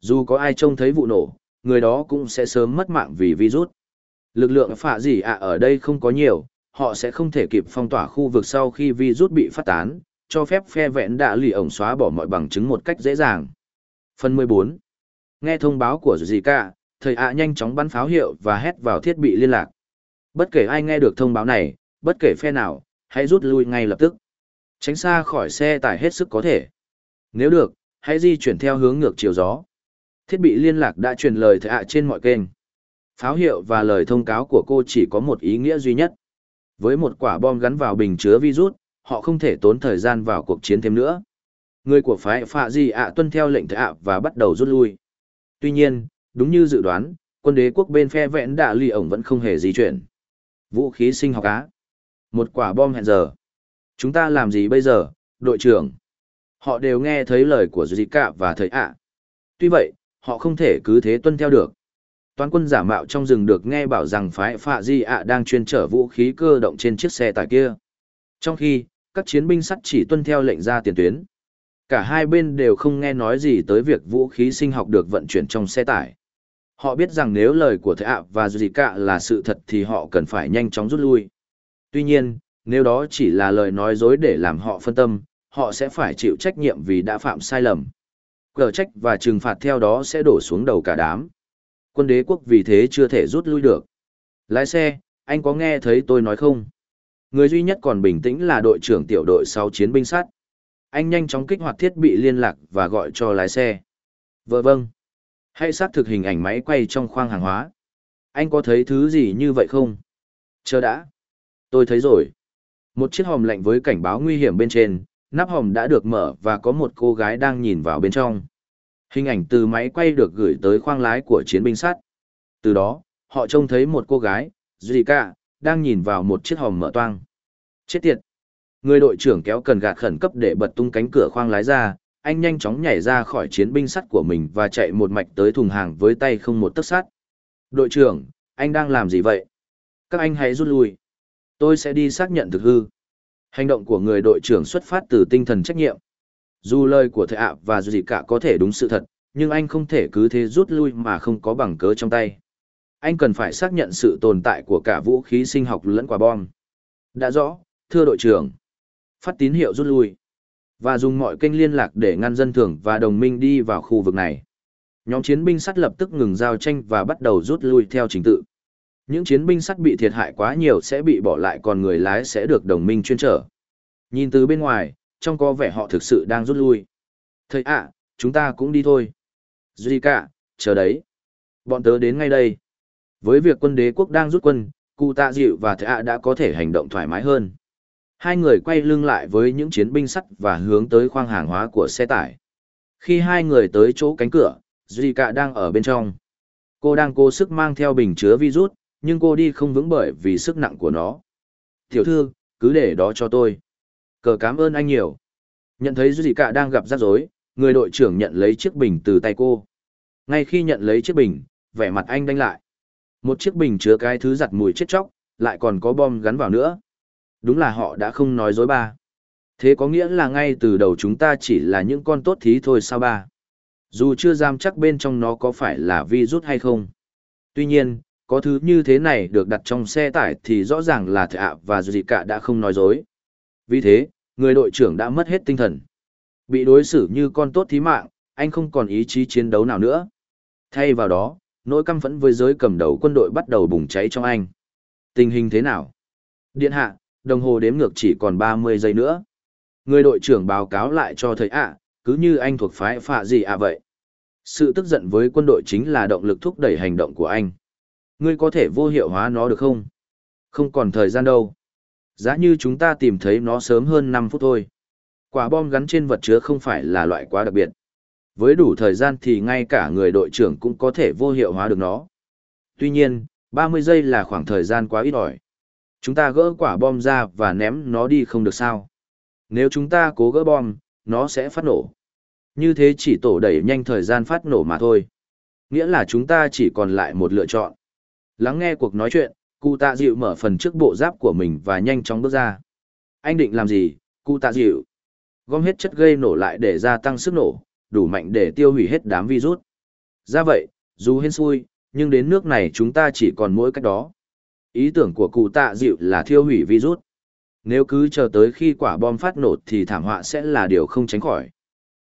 Dù có ai trông thấy vụ nổ, người đó cũng sẽ sớm mất mạng vì virus. Lực lượng phạ gì ạ ở đây không có nhiều, họ sẽ không thể kịp phong tỏa khu vực sau khi virus bị phát tán, cho phép phe vẹn đã lì ổng xóa bỏ mọi bằng chứng một cách dễ dàng. Phần 14. Nghe thông báo của Zika, thầy ạ nhanh chóng bắn pháo hiệu và hét vào thiết bị liên lạc. Bất kể ai nghe được thông báo này, bất kể phe nào, hãy rút lui ngay lập tức. Tránh xa khỏi xe tải hết sức có thể. Nếu được, hãy di chuyển theo hướng ngược chiều gió. Thiết bị liên lạc đã truyền lời thầy ạ trên mọi kênh. Pháo hiệu và lời thông cáo của cô chỉ có một ý nghĩa duy nhất. Với một quả bom gắn vào bình chứa virus, họ không thể tốn thời gian vào cuộc chiến thêm nữa. Người của phái phạ di ạ tuân theo lệnh thệ ạ và bắt đầu rút lui. Tuy nhiên, đúng như dự đoán, quân đế quốc bên phe vẹn đạ lì ổng vẫn không hề di chuyển. Vũ khí sinh học á. Một quả bom hẹn giờ. Chúng ta làm gì bây giờ, đội trưởng? Họ đều nghe thấy lời của Zika và thầy ạ. Tuy vậy, họ không thể cứ thế tuân theo được. Toán quân giả mạo trong rừng được nghe bảo rằng phái phạ di ạ đang chuyên chở vũ khí cơ động trên chiếc xe tải kia. Trong khi, các chiến binh sắt chỉ tuân theo lệnh ra tiền tuyến. Cả hai bên đều không nghe nói gì tới việc vũ khí sinh học được vận chuyển trong xe tải. Họ biết rằng nếu lời của Thệ ạ và dù gì là sự thật thì họ cần phải nhanh chóng rút lui. Tuy nhiên, nếu đó chỉ là lời nói dối để làm họ phân tâm, họ sẽ phải chịu trách nhiệm vì đã phạm sai lầm. Cờ trách và trừng phạt theo đó sẽ đổ xuống đầu cả đám. Quân đế quốc vì thế chưa thể rút lui được. Lái xe, anh có nghe thấy tôi nói không? Người duy nhất còn bình tĩnh là đội trưởng tiểu đội 6 chiến binh sát. Anh nhanh chóng kích hoạt thiết bị liên lạc và gọi cho lái xe. Vợ vâng. Hãy xác thực hình ảnh máy quay trong khoang hàng hóa. Anh có thấy thứ gì như vậy không? Chờ đã. Tôi thấy rồi. Một chiếc hòm lạnh với cảnh báo nguy hiểm bên trên, nắp hòm đã được mở và có một cô gái đang nhìn vào bên trong. Hình ảnh từ máy quay được gửi tới khoang lái của chiến binh sắt. Từ đó, họ trông thấy một cô gái, Zika, đang nhìn vào một chiếc hòm mở toang. Chết tiệt! Người đội trưởng kéo cần gạt khẩn cấp để bật tung cánh cửa khoang lái ra, anh nhanh chóng nhảy ra khỏi chiến binh sắt của mình và chạy một mạch tới thùng hàng với tay không một tấc sắt. Đội trưởng, anh đang làm gì vậy? Các anh hãy rút lui. Tôi sẽ đi xác nhận thực hư. Hành động của người đội trưởng xuất phát từ tinh thần trách nhiệm. Dù lời của thầy ạ và dù gì cả có thể đúng sự thật, nhưng anh không thể cứ thế rút lui mà không có bằng cớ trong tay. Anh cần phải xác nhận sự tồn tại của cả vũ khí sinh học lẫn quả bom. Đã rõ, thưa đội trưởng. Phát tín hiệu rút lui. Và dùng mọi kênh liên lạc để ngăn dân thường và đồng minh đi vào khu vực này. Nhóm chiến binh sắt lập tức ngừng giao tranh và bắt đầu rút lui theo trình tự. Những chiến binh sắt bị thiệt hại quá nhiều sẽ bị bỏ lại còn người lái sẽ được đồng minh chuyên trở. Nhìn từ bên ngoài, trông có vẻ họ thực sự đang rút lui. Thầy ạ, chúng ta cũng đi thôi. Duy cả, chờ đấy. Bọn tớ đến ngay đây. Với việc quân đế quốc đang rút quân, cụ tạ dịu và thầy ạ đã có thể hành động thoải mái hơn. Hai người quay lưng lại với những chiến binh sắt và hướng tới khoang hàng hóa của xe tải. Khi hai người tới chỗ cánh cửa, Zika đang ở bên trong. Cô đang cố sức mang theo bình chứa virus, nhưng cô đi không vững bởi vì sức nặng của nó. Tiểu thư, cứ để đó cho tôi. Cờ cảm ơn anh nhiều. Nhận thấy Zika đang gặp rắc rối, người đội trưởng nhận lấy chiếc bình từ tay cô. Ngay khi nhận lấy chiếc bình, vẻ mặt anh đánh lại. Một chiếc bình chứa cái thứ giặt mùi chết chóc, lại còn có bom gắn vào nữa. Đúng là họ đã không nói dối ba. Thế có nghĩa là ngay từ đầu chúng ta chỉ là những con tốt thí thôi sao ba? Dù chưa dám chắc bên trong nó có phải là virus hay không. Tuy nhiên, có thứ như thế này được đặt trong xe tải thì rõ ràng là thạ và dù gì cả đã không nói dối. Vì thế, người đội trưởng đã mất hết tinh thần. Bị đối xử như con tốt thí mạng, anh không còn ý chí chiến đấu nào nữa. Thay vào đó, nỗi căm phẫn với giới cầm đầu quân đội bắt đầu bùng cháy trong anh. Tình hình thế nào? Điện hạ, đồng hồ đếm ngược chỉ còn 30 giây nữa. Người đội trưởng báo cáo lại cho thấy ạ, cứ như anh thuộc phái phạ gì à vậy. Sự tức giận với quân đội chính là động lực thúc đẩy hành động của anh. Ngươi có thể vô hiệu hóa nó được không? Không còn thời gian đâu. Giá như chúng ta tìm thấy nó sớm hơn 5 phút thôi. Quả bom gắn trên vật chứa không phải là loại quá đặc biệt. Với đủ thời gian thì ngay cả người đội trưởng cũng có thể vô hiệu hóa được nó. Tuy nhiên, 30 giây là khoảng thời gian quá ít ỏi. Chúng ta gỡ quả bom ra và ném nó đi không được sao. Nếu chúng ta cố gỡ bom, nó sẽ phát nổ. Như thế chỉ tổ đẩy nhanh thời gian phát nổ mà thôi. Nghĩa là chúng ta chỉ còn lại một lựa chọn. Lắng nghe cuộc nói chuyện, cụ tạ dịu mở phần trước bộ giáp của mình và nhanh chóng bước ra. Anh định làm gì, cụ tạ dịu? Gom hết chất gây nổ lại để gia tăng sức nổ, đủ mạnh để tiêu hủy hết đám virus. Ra vậy, dù hên xui, nhưng đến nước này chúng ta chỉ còn mỗi cách đó. Ý tưởng của cụ tạ dịu là thiêu hủy virus. Nếu cứ chờ tới khi quả bom phát nổ thì thảm họa sẽ là điều không tránh khỏi.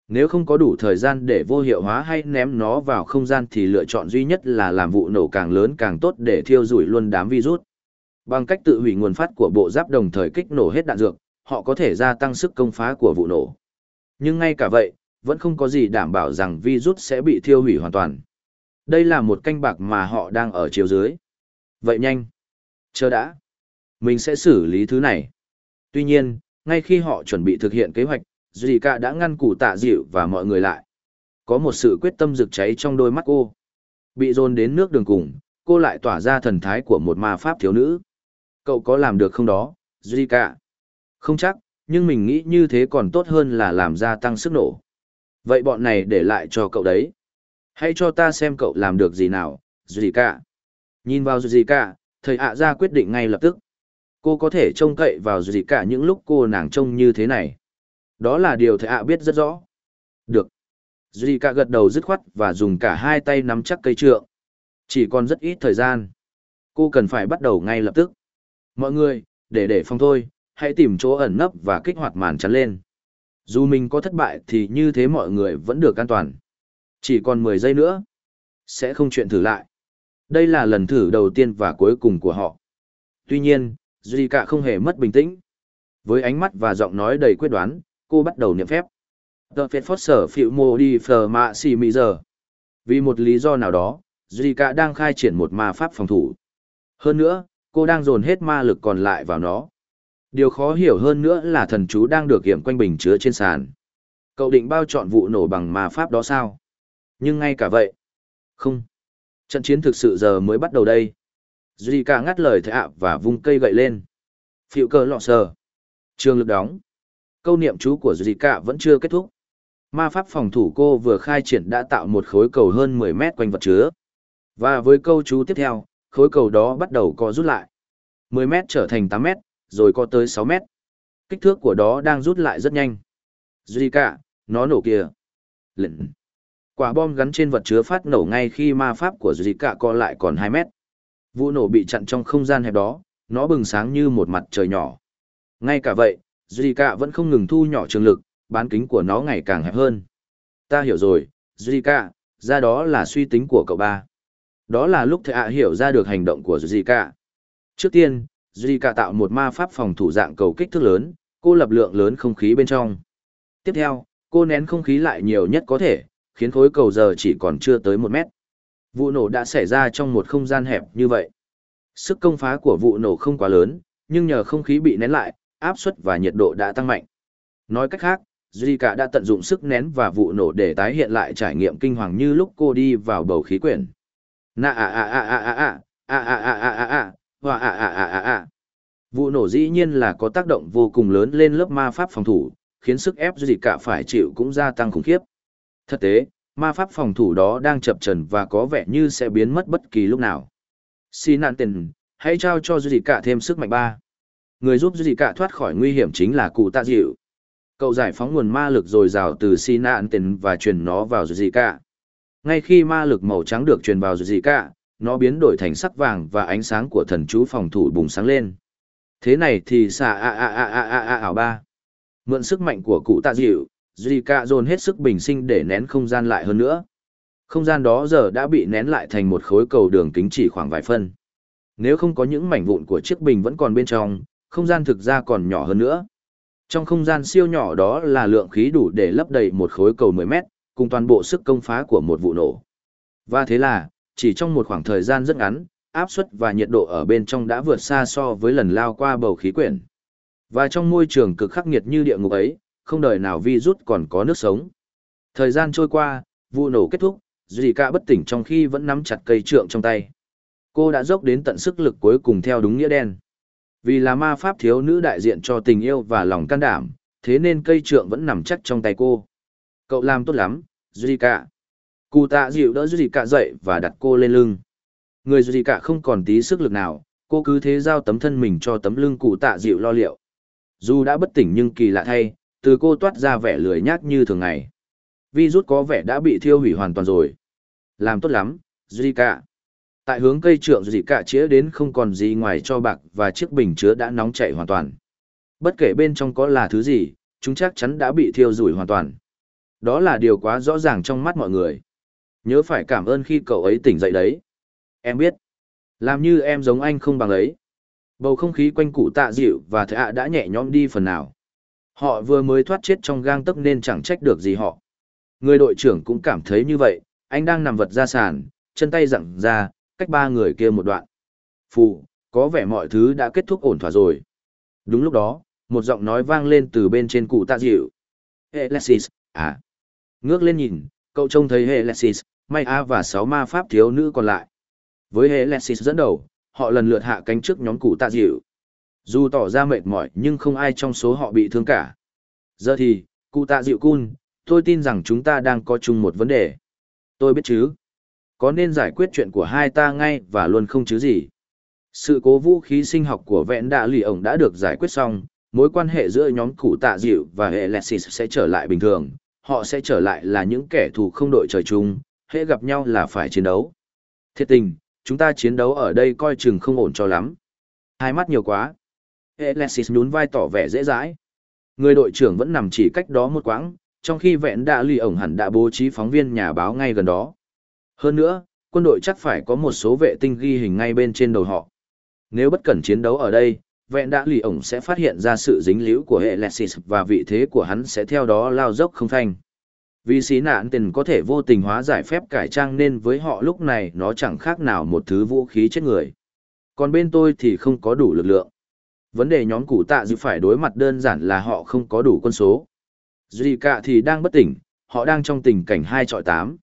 Nếu không có đủ thời gian để vô hiệu hóa hay ném nó vào không gian thì lựa chọn duy nhất là làm vụ nổ càng lớn càng tốt để thiêu rủi luôn đám virus. Bằng cách tự hủy nguồn phát của bộ giáp đồng thời kích nổ hết đạn dược, họ có thể gia tăng sức công phá của vụ nổ. Nhưng ngay cả vậy, vẫn không có gì đảm bảo rằng virus sẽ bị thiêu hủy hoàn toàn. Đây là một canh bạc mà họ đang ở chiều dưới. Vậy nhanh. Chờ đã. Mình sẽ xử lý thứ này. Tuy nhiên, ngay khi họ chuẩn bị thực hiện kế hoạch, Duy Cả đã ngăn củ tạ dịu và mọi người lại. Có một sự quyết tâm rực cháy trong đôi mắt cô. Bị dồn đến nước đường cùng, cô lại tỏa ra thần thái của một ma pháp thiếu nữ. Cậu có làm được không đó, Duy Cả? Không chắc, nhưng mình nghĩ như thế còn tốt hơn là làm gia tăng sức nổ. Vậy bọn này để lại cho cậu đấy. Hãy cho ta xem cậu làm được gì nào, Duy Cả. Nhìn vào Duy Cả, thầy ạ ra quyết định ngay lập tức. Cô có thể trông cậy vào gì Cả những lúc cô nàng trông như thế này. Đó là điều thầy ạ biết rất rõ. Được. Duy cả gật đầu dứt khoát và dùng cả hai tay nắm chắc cây trượng. Chỉ còn rất ít thời gian. Cô cần phải bắt đầu ngay lập tức. Mọi người, để để phòng thôi, hãy tìm chỗ ẩn nấp và kích hoạt màn chắn lên. Dù mình có thất bại thì như thế mọi người vẫn được an toàn. Chỉ còn 10 giây nữa. Sẽ không chuyện thử lại. Đây là lần thử đầu tiên và cuối cùng của họ. Tuy nhiên, Zika không hề mất bình tĩnh. Với ánh mắt và giọng nói đầy quyết đoán, cô bắt đầu niệm phép. Tờ phép Phót Sở Phiệu Mô Đi Phờ Mạ Xì Mị Giờ. Vì một lý do nào đó, Zika đang khai triển một ma pháp phòng thủ. Hơn nữa, cô đang dồn hết ma lực còn lại vào nó. Điều khó hiểu hơn nữa là thần chú đang được kiểm quanh bình chứa trên sàn. Cậu định bao chọn vụ nổ bằng ma pháp đó sao? Nhưng ngay cả vậy. Không. Trận chiến thực sự giờ mới bắt đầu đây. Zika ngắt lời thệ ạ và vung cây gậy lên. Phiệu cơ lọ sờ. Trường lực đóng. Câu niệm chú của Zika vẫn chưa kết thúc. Ma pháp phòng thủ cô vừa khai triển đã tạo một khối cầu hơn 10 mét quanh vật chứa. Và với câu chú tiếp theo, khối cầu đó bắt đầu co rút lại. 10 mét trở thành 8 mét, rồi co tới 6 mét. Kích thước của đó đang rút lại rất nhanh. Zika, nó nổ kìa. Lệnh. Quả bom gắn trên vật chứa phát nổ ngay khi ma pháp của Zika co lại còn 2 mét. Vụ nổ bị chặn trong không gian hẹp đó, nó bừng sáng như một mặt trời nhỏ. Ngay cả vậy, Zika vẫn không ngừng thu nhỏ trường lực, bán kính của nó ngày càng hẹp hơn. Ta hiểu rồi, Zika, ra đó là suy tính của cậu ba. Đó là lúc thầy ạ hiểu ra được hành động của Zika. Trước tiên, Zika tạo một ma pháp phòng thủ dạng cầu kích thước lớn, cô lập lượng lớn không khí bên trong. Tiếp theo, cô nén không khí lại nhiều nhất có thể, khiến khối cầu giờ chỉ còn chưa tới một mét. Vụ nổ đã xảy ra trong một không gian hẹp như vậy. Sức công phá của vụ nổ không quá lớn, nhưng nhờ không khí bị nén lại, áp suất và nhiệt độ đã tăng mạnh. Nói cách khác, Zika đã tận dụng sức nén và vụ nổ để tái hiện lại trải nghiệm kinh hoàng như lúc cô đi vào bầu khí quyển. Na a a a a a a a a a a a a và a a a a a. Vụ nổ dĩ nhiên là có tác động vô cùng lớn lên lớp ma pháp phòng thủ, khiến sức ép Zika phải chịu cũng gia tăng khủng khiếp. Thực tế, ma pháp phòng thủ đó đang chập trần và có vẻ như sẽ biến mất bất kỳ lúc nào. Xin nạn tiền, hãy trao cho Zika thêm sức mạnh ba. Người giúp Zika thoát khỏi nguy hiểm chính là cụ tạ dịu. Cậu giải phóng nguồn ma lực dồi dào từ xin nạn tiền và truyền nó vào Zika. Ngay khi ma lực màu trắng được truyền vào Zika, nó biến đổi thành sắc vàng và ánh sáng của thần chú phòng thủ bùng sáng lên. Thế này thì xà a a a a a a ảo ba. Mượn sức mạnh của cụ tạ dịu, Zika dồn hết sức bình sinh để nén không gian lại hơn nữa. Không gian đó giờ đã bị nén lại thành một khối cầu đường kính chỉ khoảng vài phân. Nếu không có những mảnh vụn của chiếc bình vẫn còn bên trong, không gian thực ra còn nhỏ hơn nữa. Trong không gian siêu nhỏ đó là lượng khí đủ để lấp đầy một khối cầu 10 mét, cùng toàn bộ sức công phá của một vụ nổ. Và thế là, chỉ trong một khoảng thời gian rất ngắn, áp suất và nhiệt độ ở bên trong đã vượt xa so với lần lao qua bầu khí quyển. Và trong môi trường cực khắc nghiệt như địa ngục ấy, không đời nào vi rút còn có nước sống. Thời gian trôi qua, vụ nổ kết thúc, Zika bất tỉnh trong khi vẫn nắm chặt cây trượng trong tay. Cô đã dốc đến tận sức lực cuối cùng theo đúng nghĩa đen. Vì là ma pháp thiếu nữ đại diện cho tình yêu và lòng can đảm, thế nên cây trượng vẫn nằm chắc trong tay cô. Cậu làm tốt lắm, Zika. Cụ tạ dịu đỡ Zika dậy và đặt cô lên lưng. Người Zika không còn tí sức lực nào, cô cứ thế giao tấm thân mình cho tấm lưng cụ tạ dịu lo liệu. Dù đã bất tỉnh nhưng kỳ lạ thay, từ cô toát ra vẻ lười nhác như thường ngày. Vi rút có vẻ đã bị thiêu hủy hoàn toàn rồi. Làm tốt lắm, Zika. Tại hướng cây trượng Zika chĩa đến không còn gì ngoài cho bạc và chiếc bình chứa đã nóng chảy hoàn toàn. Bất kể bên trong có là thứ gì, chúng chắc chắn đã bị thiêu rủi hoàn toàn. Đó là điều quá rõ ràng trong mắt mọi người. Nhớ phải cảm ơn khi cậu ấy tỉnh dậy đấy. Em biết. Làm như em giống anh không bằng ấy. Bầu không khí quanh cụ tạ dịu và thạ đã nhẹ nhõm đi phần nào. Họ vừa mới thoát chết trong gang tấc nên chẳng trách được gì họ. Người đội trưởng cũng cảm thấy như vậy, anh đang nằm vật ra sàn, chân tay dặn ra, cách ba người kia một đoạn. Phù, có vẻ mọi thứ đã kết thúc ổn thỏa rồi. Đúng lúc đó, một giọng nói vang lên từ bên trên cụ tạ dịu. Alexis, à. Ngước lên nhìn, cậu trông thấy Alexis, May A và sáu ma pháp thiếu nữ còn lại. Với Alexis dẫn đầu, họ lần lượt hạ cánh trước nhóm cụ tạ dịu. Dù tỏ ra mệt mỏi nhưng không ai trong số họ bị thương cả. Giờ thì, cụ tạ dịu cun, tôi tin rằng chúng ta đang có chung một vấn đề. Tôi biết chứ. Có nên giải quyết chuyện của hai ta ngay và luôn không chứ gì. Sự cố vũ khí sinh học của vẹn đạ lì ổng đã được giải quyết xong, mối quan hệ giữa nhóm cụ tạ dịu và hệ Alexis sẽ trở lại bình thường, họ sẽ trở lại là những kẻ thù không đội trời chung, hệ gặp nhau là phải chiến đấu. Thiệt tình, chúng ta chiến đấu ở đây coi chừng không ổn cho lắm. Hai mắt nhiều quá. Alexis nhún vai tỏ vẻ dễ dãi. Người đội trưởng vẫn nằm chỉ cách đó một quãng, trong khi vẹn đã lì ổng hẳn đã bố trí phóng viên nhà báo ngay gần đó. Hơn nữa, quân đội chắc phải có một số vệ tinh ghi hình ngay bên trên đầu họ. Nếu bất cẩn chiến đấu ở đây, vẹn đã lì ổng sẽ phát hiện ra sự dính líu của hệ Lexis và vị thế của hắn sẽ theo đó lao dốc không thanh. Vì xí nạn tình có thể vô tình hóa giải phép cải trang nên với họ lúc này nó chẳng khác nào một thứ vũ khí chết người. Còn bên tôi thì không có đủ lực lượng. Vấn đề nhóm cụ tạ dự phải đối mặt đơn giản là họ không có đủ quân số. Duy cả thì đang bất tỉnh, họ đang trong tình cảnh hai trọi tám.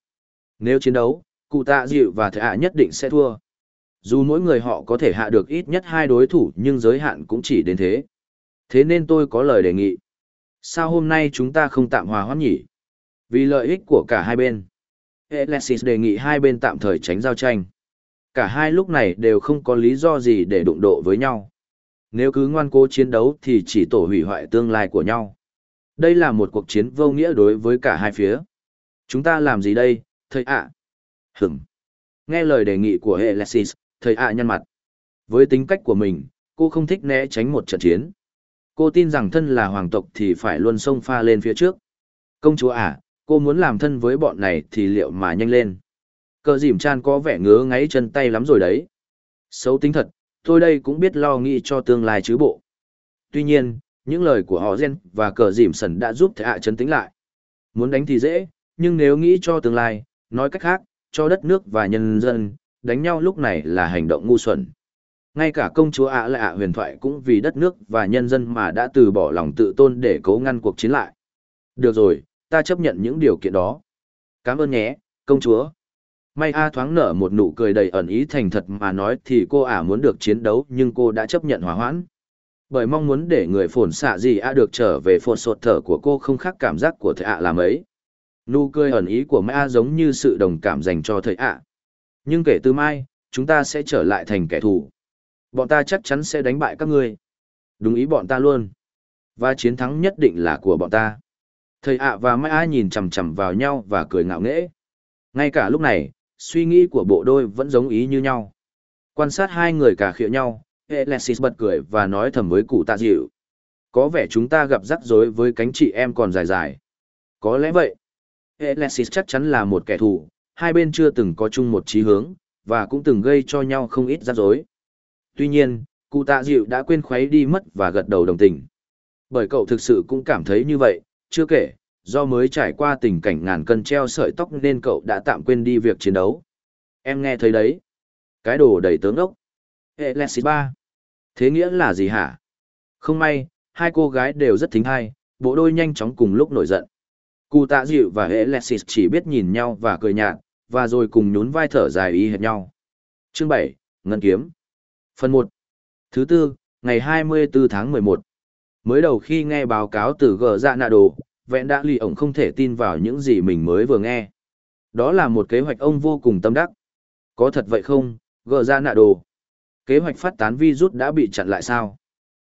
Nếu chiến đấu, cụ tạ dịu và thệ hạ nhất định sẽ thua. Dù mỗi người họ có thể hạ được ít nhất hai đối thủ nhưng giới hạn cũng chỉ đến thế. Thế nên tôi có lời đề nghị. Sao hôm nay chúng ta không tạm hòa hoãn nhỉ? Vì lợi ích của cả hai bên. Alexis đề nghị hai bên tạm thời tránh giao tranh. Cả hai lúc này đều không có lý do gì để đụng độ với nhau. Nếu cứ ngoan cố chiến đấu thì chỉ tổ hủy hoại tương lai của nhau. Đây là một cuộc chiến vô nghĩa đối với cả hai phía. Chúng ta làm gì đây, thầy ạ? À? Hửm. Nghe lời đề nghị của Alexis, thầy ạ nhăn mặt. Với tính cách của mình, cô không thích né tránh một trận chiến. Cô tin rằng thân là hoàng tộc thì phải luôn xông pha lên phía trước. Công chúa à, cô muốn làm thân với bọn này thì liệu mà nhanh lên. Cờ dìm chan có vẻ ngứa ngáy chân tay lắm rồi đấy. Xấu tính thật, tôi đây cũng biết lo nghĩ cho tương lai chứ bộ. Tuy nhiên, những lời của họ gen và cờ dìm sần đã giúp thầy Hạ chấn tĩnh lại. Muốn đánh thì dễ, nhưng nếu nghĩ cho tương lai, nói cách khác, cho đất nước và nhân dân, đánh nhau lúc này là hành động ngu xuẩn. Ngay cả công chúa ạ lại ạ huyền thoại cũng vì đất nước và nhân dân mà đã từ bỏ lòng tự tôn để cố ngăn cuộc chiến lại. Được rồi, ta chấp nhận những điều kiện đó. Cảm ơn nhé, công chúa. May A thoáng nở một nụ cười đầy ẩn ý thành thật mà nói thì cô ả muốn được chiến đấu nhưng cô đã chấp nhận hòa hoãn. Bởi mong muốn để người phồn xạ gì A được trở về phồn sột thở của cô không khác cảm giác của thầy ạ làm ấy. Nụ cười ẩn ý của Mai A giống như sự đồng cảm dành cho thầy ạ. Nhưng kể từ mai, chúng ta sẽ trở lại thành kẻ thù. Bọn ta chắc chắn sẽ đánh bại các ngươi. Đúng ý bọn ta luôn. Và chiến thắng nhất định là của bọn ta. Thầy ạ và Mai A nhìn chằm chằm vào nhau và cười ngạo nghễ. Ngay cả lúc này, suy nghĩ của bộ đôi vẫn giống ý như nhau. Quan sát hai người cả khịa nhau, Alexis bật cười và nói thầm với cụ tạ dịu. Có vẻ chúng ta gặp rắc rối với cánh chị em còn dài dài. Có lẽ vậy. Alexis chắc chắn là một kẻ thù, hai bên chưa từng có chung một chí hướng, và cũng từng gây cho nhau không ít rắc rối. Tuy nhiên, cụ tạ dịu đã quên khuấy đi mất và gật đầu đồng tình. Bởi cậu thực sự cũng cảm thấy như vậy, chưa kể, do mới trải qua tình cảnh ngàn cân treo sợi tóc nên cậu đã tạm quên đi việc chiến đấu. Em nghe thấy đấy. Cái đồ đầy tướng ốc. Alexis ba. Thế nghĩa là gì hả? Không may, hai cô gái đều rất thính hay, bộ đôi nhanh chóng cùng lúc nổi giận. Cụ tạ dịu và Alexis chỉ biết nhìn nhau và cười nhạt, và rồi cùng nhún vai thở dài y hệt nhau. Chương 7, Ngân Kiếm Phần 1 Thứ tư, ngày 24 tháng 11 Mới đầu khi nghe báo cáo từ gờ dạ nạ đồ, vẹn đã lì ổng không thể tin vào những gì mình mới vừa nghe. Đó là một kế hoạch ông vô cùng tâm đắc. Có thật vậy không, gờ ra nạ đồ? Kế hoạch phát tán virus đã bị chặn lại sao?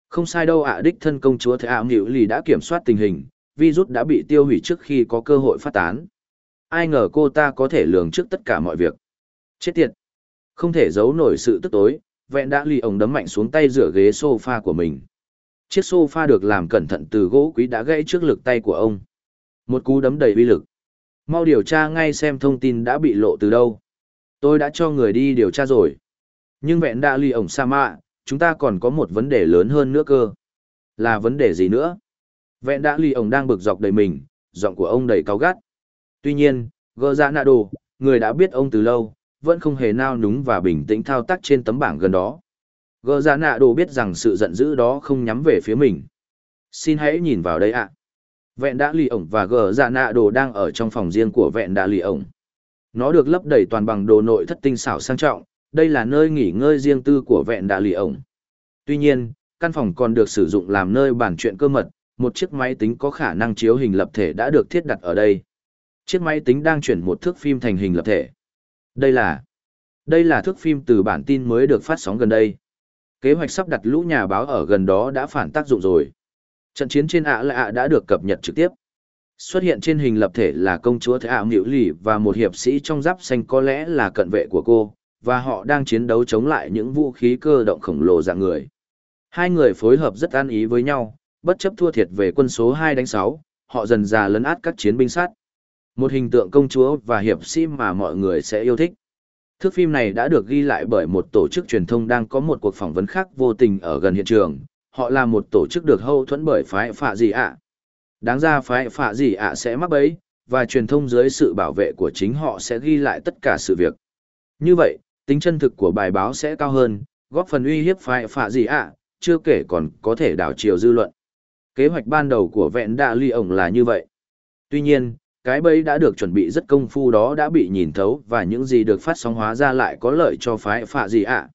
Không sai đâu ạ đích thân công chúa Thế ảo Nghịu Lì đã kiểm soát tình hình, virus đã bị tiêu hủy trước khi có cơ hội phát tán. Ai ngờ cô ta có thể lường trước tất cả mọi việc. Chết tiệt! Không thể giấu nổi sự tức tối, vẹn đã lì ổng đấm mạnh xuống tay rửa ghế sofa của mình. Chiếc sofa được làm cẩn thận từ gỗ quý đã gãy trước lực tay của ông. Một cú đấm đầy uy lực. Mau điều tra ngay xem thông tin đã bị lộ từ đâu. Tôi đã cho người đi điều tra rồi. Nhưng vẹn đã ly ổng sa mạ, chúng ta còn có một vấn đề lớn hơn nữa cơ. Là vấn đề gì nữa? Vẹn đã ly ổng đang bực dọc đầy mình, giọng của ông đầy cáu gắt. Tuy nhiên, gỡ ra nạ đồ, người đã biết ông từ lâu, vẫn không hề nao núng và bình tĩnh thao tác trên tấm bảng gần đó. Gờ ra nạ đồ biết rằng sự giận dữ đó không nhắm về phía mình. Xin hãy nhìn vào đây ạ. Vẹn đã lì ổng và gờ ra nạ đồ đang ở trong phòng riêng của vẹn đã lì ổng. Nó được lấp đầy toàn bằng đồ nội thất tinh xảo sang trọng, đây là nơi nghỉ ngơi riêng tư của vẹn đã lì ổng. Tuy nhiên, căn phòng còn được sử dụng làm nơi bàn chuyện cơ mật, một chiếc máy tính có khả năng chiếu hình lập thể đã được thiết đặt ở đây. Chiếc máy tính đang chuyển một thước phim thành hình lập thể. Đây là Đây là thước phim từ bản tin mới được phát sóng gần đây. Kế hoạch sắp đặt lũ nhà báo ở gần đó đã phản tác dụng rồi. Trận chiến trên ạ lạ ạ đã được cập nhật trực tiếp. Xuất hiện trên hình lập thể là công chúa Thế ảo Nhiễu Lì và một hiệp sĩ trong giáp xanh có lẽ là cận vệ của cô, và họ đang chiến đấu chống lại những vũ khí cơ động khổng lồ dạng người. Hai người phối hợp rất an ý với nhau, bất chấp thua thiệt về quân số 2 đánh 6, họ dần dà lấn át các chiến binh sát. Một hình tượng công chúa và hiệp sĩ mà mọi người sẽ yêu thích. Thước phim này đã được ghi lại bởi một tổ chức truyền thông đang có một cuộc phỏng vấn khác vô tình ở gần hiện trường. Họ là một tổ chức được hậu thuẫn bởi phái phạ gì ạ. Đáng ra phái phạ gì ạ sẽ mắc bẫy, và truyền thông dưới sự bảo vệ của chính họ sẽ ghi lại tất cả sự việc. Như vậy, tính chân thực của bài báo sẽ cao hơn, góp phần uy hiếp phái phạ gì ạ, chưa kể còn có thể đảo chiều dư luận. Kế hoạch ban đầu của vẹn đạ ly ổng là như vậy. Tuy nhiên, cái bẫy đã được chuẩn bị rất công phu đó đã bị nhìn thấu và những gì được phát sóng hóa ra lại có lợi cho phái phạ gì ạ.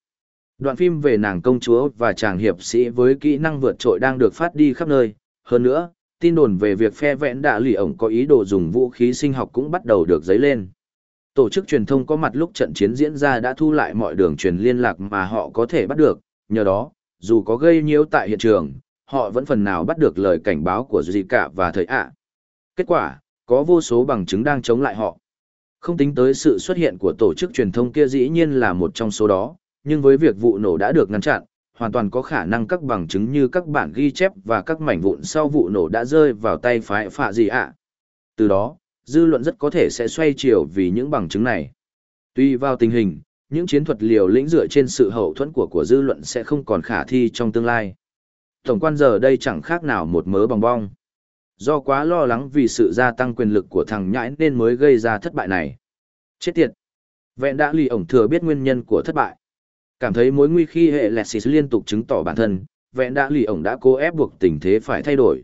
Đoạn phim về nàng công chúa và chàng hiệp sĩ với kỹ năng vượt trội đang được phát đi khắp nơi. Hơn nữa, tin đồn về việc phe vẽn đạ lì ổng có ý đồ dùng vũ khí sinh học cũng bắt đầu được dấy lên. Tổ chức truyền thông có mặt lúc trận chiến diễn ra đã thu lại mọi đường truyền liên lạc mà họ có thể bắt được, nhờ đó, dù có gây nhiễu tại hiện trường, họ vẫn phần nào bắt được lời cảnh báo của Zika và thời ạ. Kết quả, có vô số bằng chứng đang chống lại họ. Không tính tới sự xuất hiện của tổ chức truyền thông kia dĩ nhiên là một trong số đó, nhưng với việc vụ nổ đã được ngăn chặn, hoàn toàn có khả năng các bằng chứng như các bản ghi chép và các mảnh vụn sau vụ nổ đã rơi vào tay phái phạ gì ạ. Từ đó, dư luận rất có thể sẽ xoay chiều vì những bằng chứng này. Tuy vào tình hình, những chiến thuật liều lĩnh dựa trên sự hậu thuẫn của của dư luận sẽ không còn khả thi trong tương lai. Tổng quan giờ đây chẳng khác nào một mớ bong bong. Do quá lo lắng vì sự gia tăng quyền lực của thằng nhãi nên mới gây ra thất bại này. Chết tiệt! Vẹn đã lì ổng thừa biết nguyên nhân của thất bại. Cảm thấy mối nguy khi hệ Lexis liên tục chứng tỏ bản thân, vẹn đã lì ổng đã cố ép buộc tình thế phải thay đổi.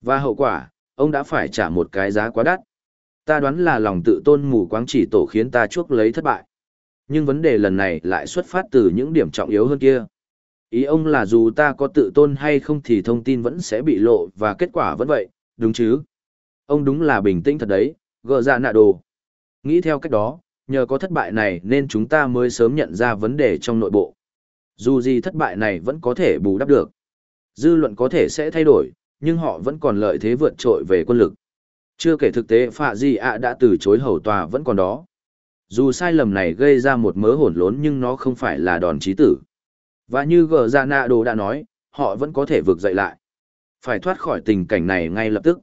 Và hậu quả, ông đã phải trả một cái giá quá đắt. Ta đoán là lòng tự tôn mù quáng chỉ tổ khiến ta chuốc lấy thất bại. Nhưng vấn đề lần này lại xuất phát từ những điểm trọng yếu hơn kia. Ý ông là dù ta có tự tôn hay không thì thông tin vẫn sẽ bị lộ và kết quả vẫn vậy, đúng chứ? Ông đúng là bình tĩnh thật đấy, gỡ ra dạ nạ đồ. Nghĩ theo cách đó, nhờ có thất bại này nên chúng ta mới sớm nhận ra vấn đề trong nội bộ. Dù gì thất bại này vẫn có thể bù đắp được. Dư luận có thể sẽ thay đổi, nhưng họ vẫn còn lợi thế vượt trội về quân lực. Chưa kể thực tế Phạ Di ạ đã từ chối hầu tòa vẫn còn đó. Dù sai lầm này gây ra một mớ hỗn lốn nhưng nó không phải là đòn chí tử. Và như Gờ ra dạ Nạ Đồ đã nói, họ vẫn có thể vượt dậy lại. Phải thoát khỏi tình cảnh này ngay lập tức.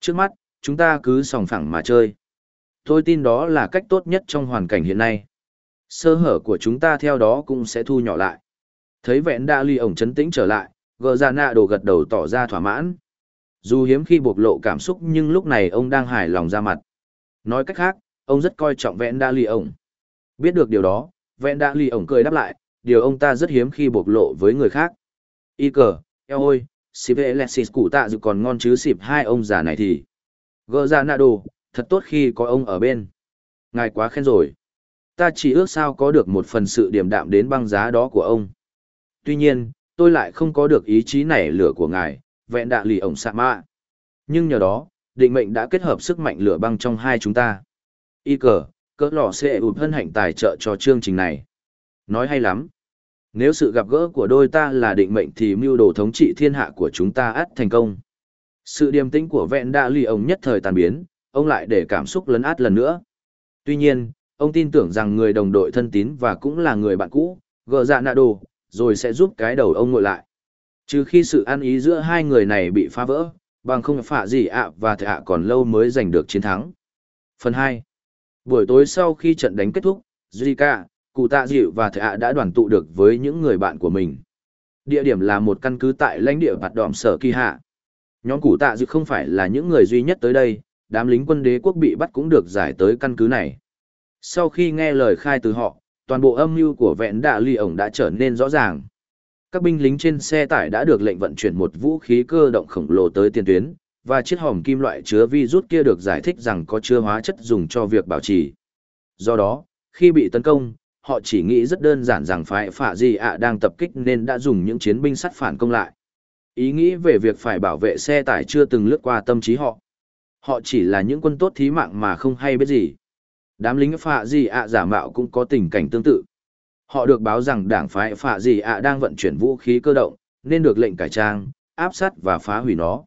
Trước mắt, chúng ta cứ sòng phẳng mà chơi. Tôi tin đó là cách tốt nhất trong hoàn cảnh hiện nay. Sơ hở của chúng ta theo đó cũng sẽ thu nhỏ lại. Thấy vẹn đa ly ổng chấn tĩnh trở lại, gờ ra nạ đồ gật đầu tỏ ra thỏa mãn. Dù hiếm khi bộc lộ cảm xúc nhưng lúc này ông đang hài lòng ra mặt. Nói cách khác, ông rất coi trọng vẹn đa ly ổng. Biết được điều đó, vẹn đa ly ổng cười đáp lại, điều ông ta rất hiếm khi bộc lộ với người khác. Y cờ, eo ôi, xịp Alexis cụ tạ dự còn ngon chứ xịp hai ông già này thì. Gỡ ra nạ đồ, thật tốt khi có ông ở bên. Ngài quá khen rồi. Ta chỉ ước sao có được một phần sự điềm đạm đến băng giá đó của ông. Tuy nhiên, tôi lại không có được ý chí nảy lửa của ngài, vẹn đạ lì ổng sạ mạ. Nhưng nhờ đó, định mệnh đã kết hợp sức mạnh lửa băng trong hai chúng ta. Y cờ, cỡ lò sẽ ụp hân hạnh tài trợ cho chương trình này. Nói hay lắm. Nếu sự gặp gỡ của đôi ta là định mệnh thì mưu đồ thống trị thiên hạ của chúng ta ắt thành công. Sự điềm tĩnh của vẹn đa lì ông nhất thời tàn biến, ông lại để cảm xúc lấn át lần nữa. Tuy nhiên, ông tin tưởng rằng người đồng đội thân tín và cũng là người bạn cũ, gờ dạ nạ đồ, rồi sẽ giúp cái đầu ông ngồi lại. Trừ khi sự ăn ý giữa hai người này bị phá vỡ, bằng không phạ gì ạ và thệ ạ còn lâu mới giành được chiến thắng. Phần 2 Buổi tối sau khi trận đánh kết thúc, Zika, cụ tạ dịu và thệ ạ đã đoàn tụ được với những người bạn của mình. Địa điểm là một căn cứ tại lãnh địa bạt đỏm sở kỳ hạ. Nhóm cụ tạ dịu không phải là những người duy nhất tới đây, đám lính quân đế quốc bị bắt cũng được giải tới căn cứ này. Sau khi nghe lời khai từ họ, toàn bộ âm mưu của vẹn đạ ly ổng đã trở nên rõ ràng. Các binh lính trên xe tải đã được lệnh vận chuyển một vũ khí cơ động khổng lồ tới tiền tuyến, và chiếc hòm kim loại chứa virus kia được giải thích rằng có chứa hóa chất dùng cho việc bảo trì. Do đó, khi bị tấn công, họ chỉ nghĩ rất đơn giản rằng phải phạ gì ạ đang tập kích nên đã dùng những chiến binh sắt phản công lại. Ý nghĩ về việc phải bảo vệ xe tải chưa từng lướt qua tâm trí họ. Họ chỉ là những quân tốt thí mạng mà không hay biết gì. Đám lính phạ gì ạ giả mạo cũng có tình cảnh tương tự. Họ được báo rằng đảng phái phạ gì ạ đang vận chuyển vũ khí cơ động, nên được lệnh cải trang, áp sát và phá hủy nó.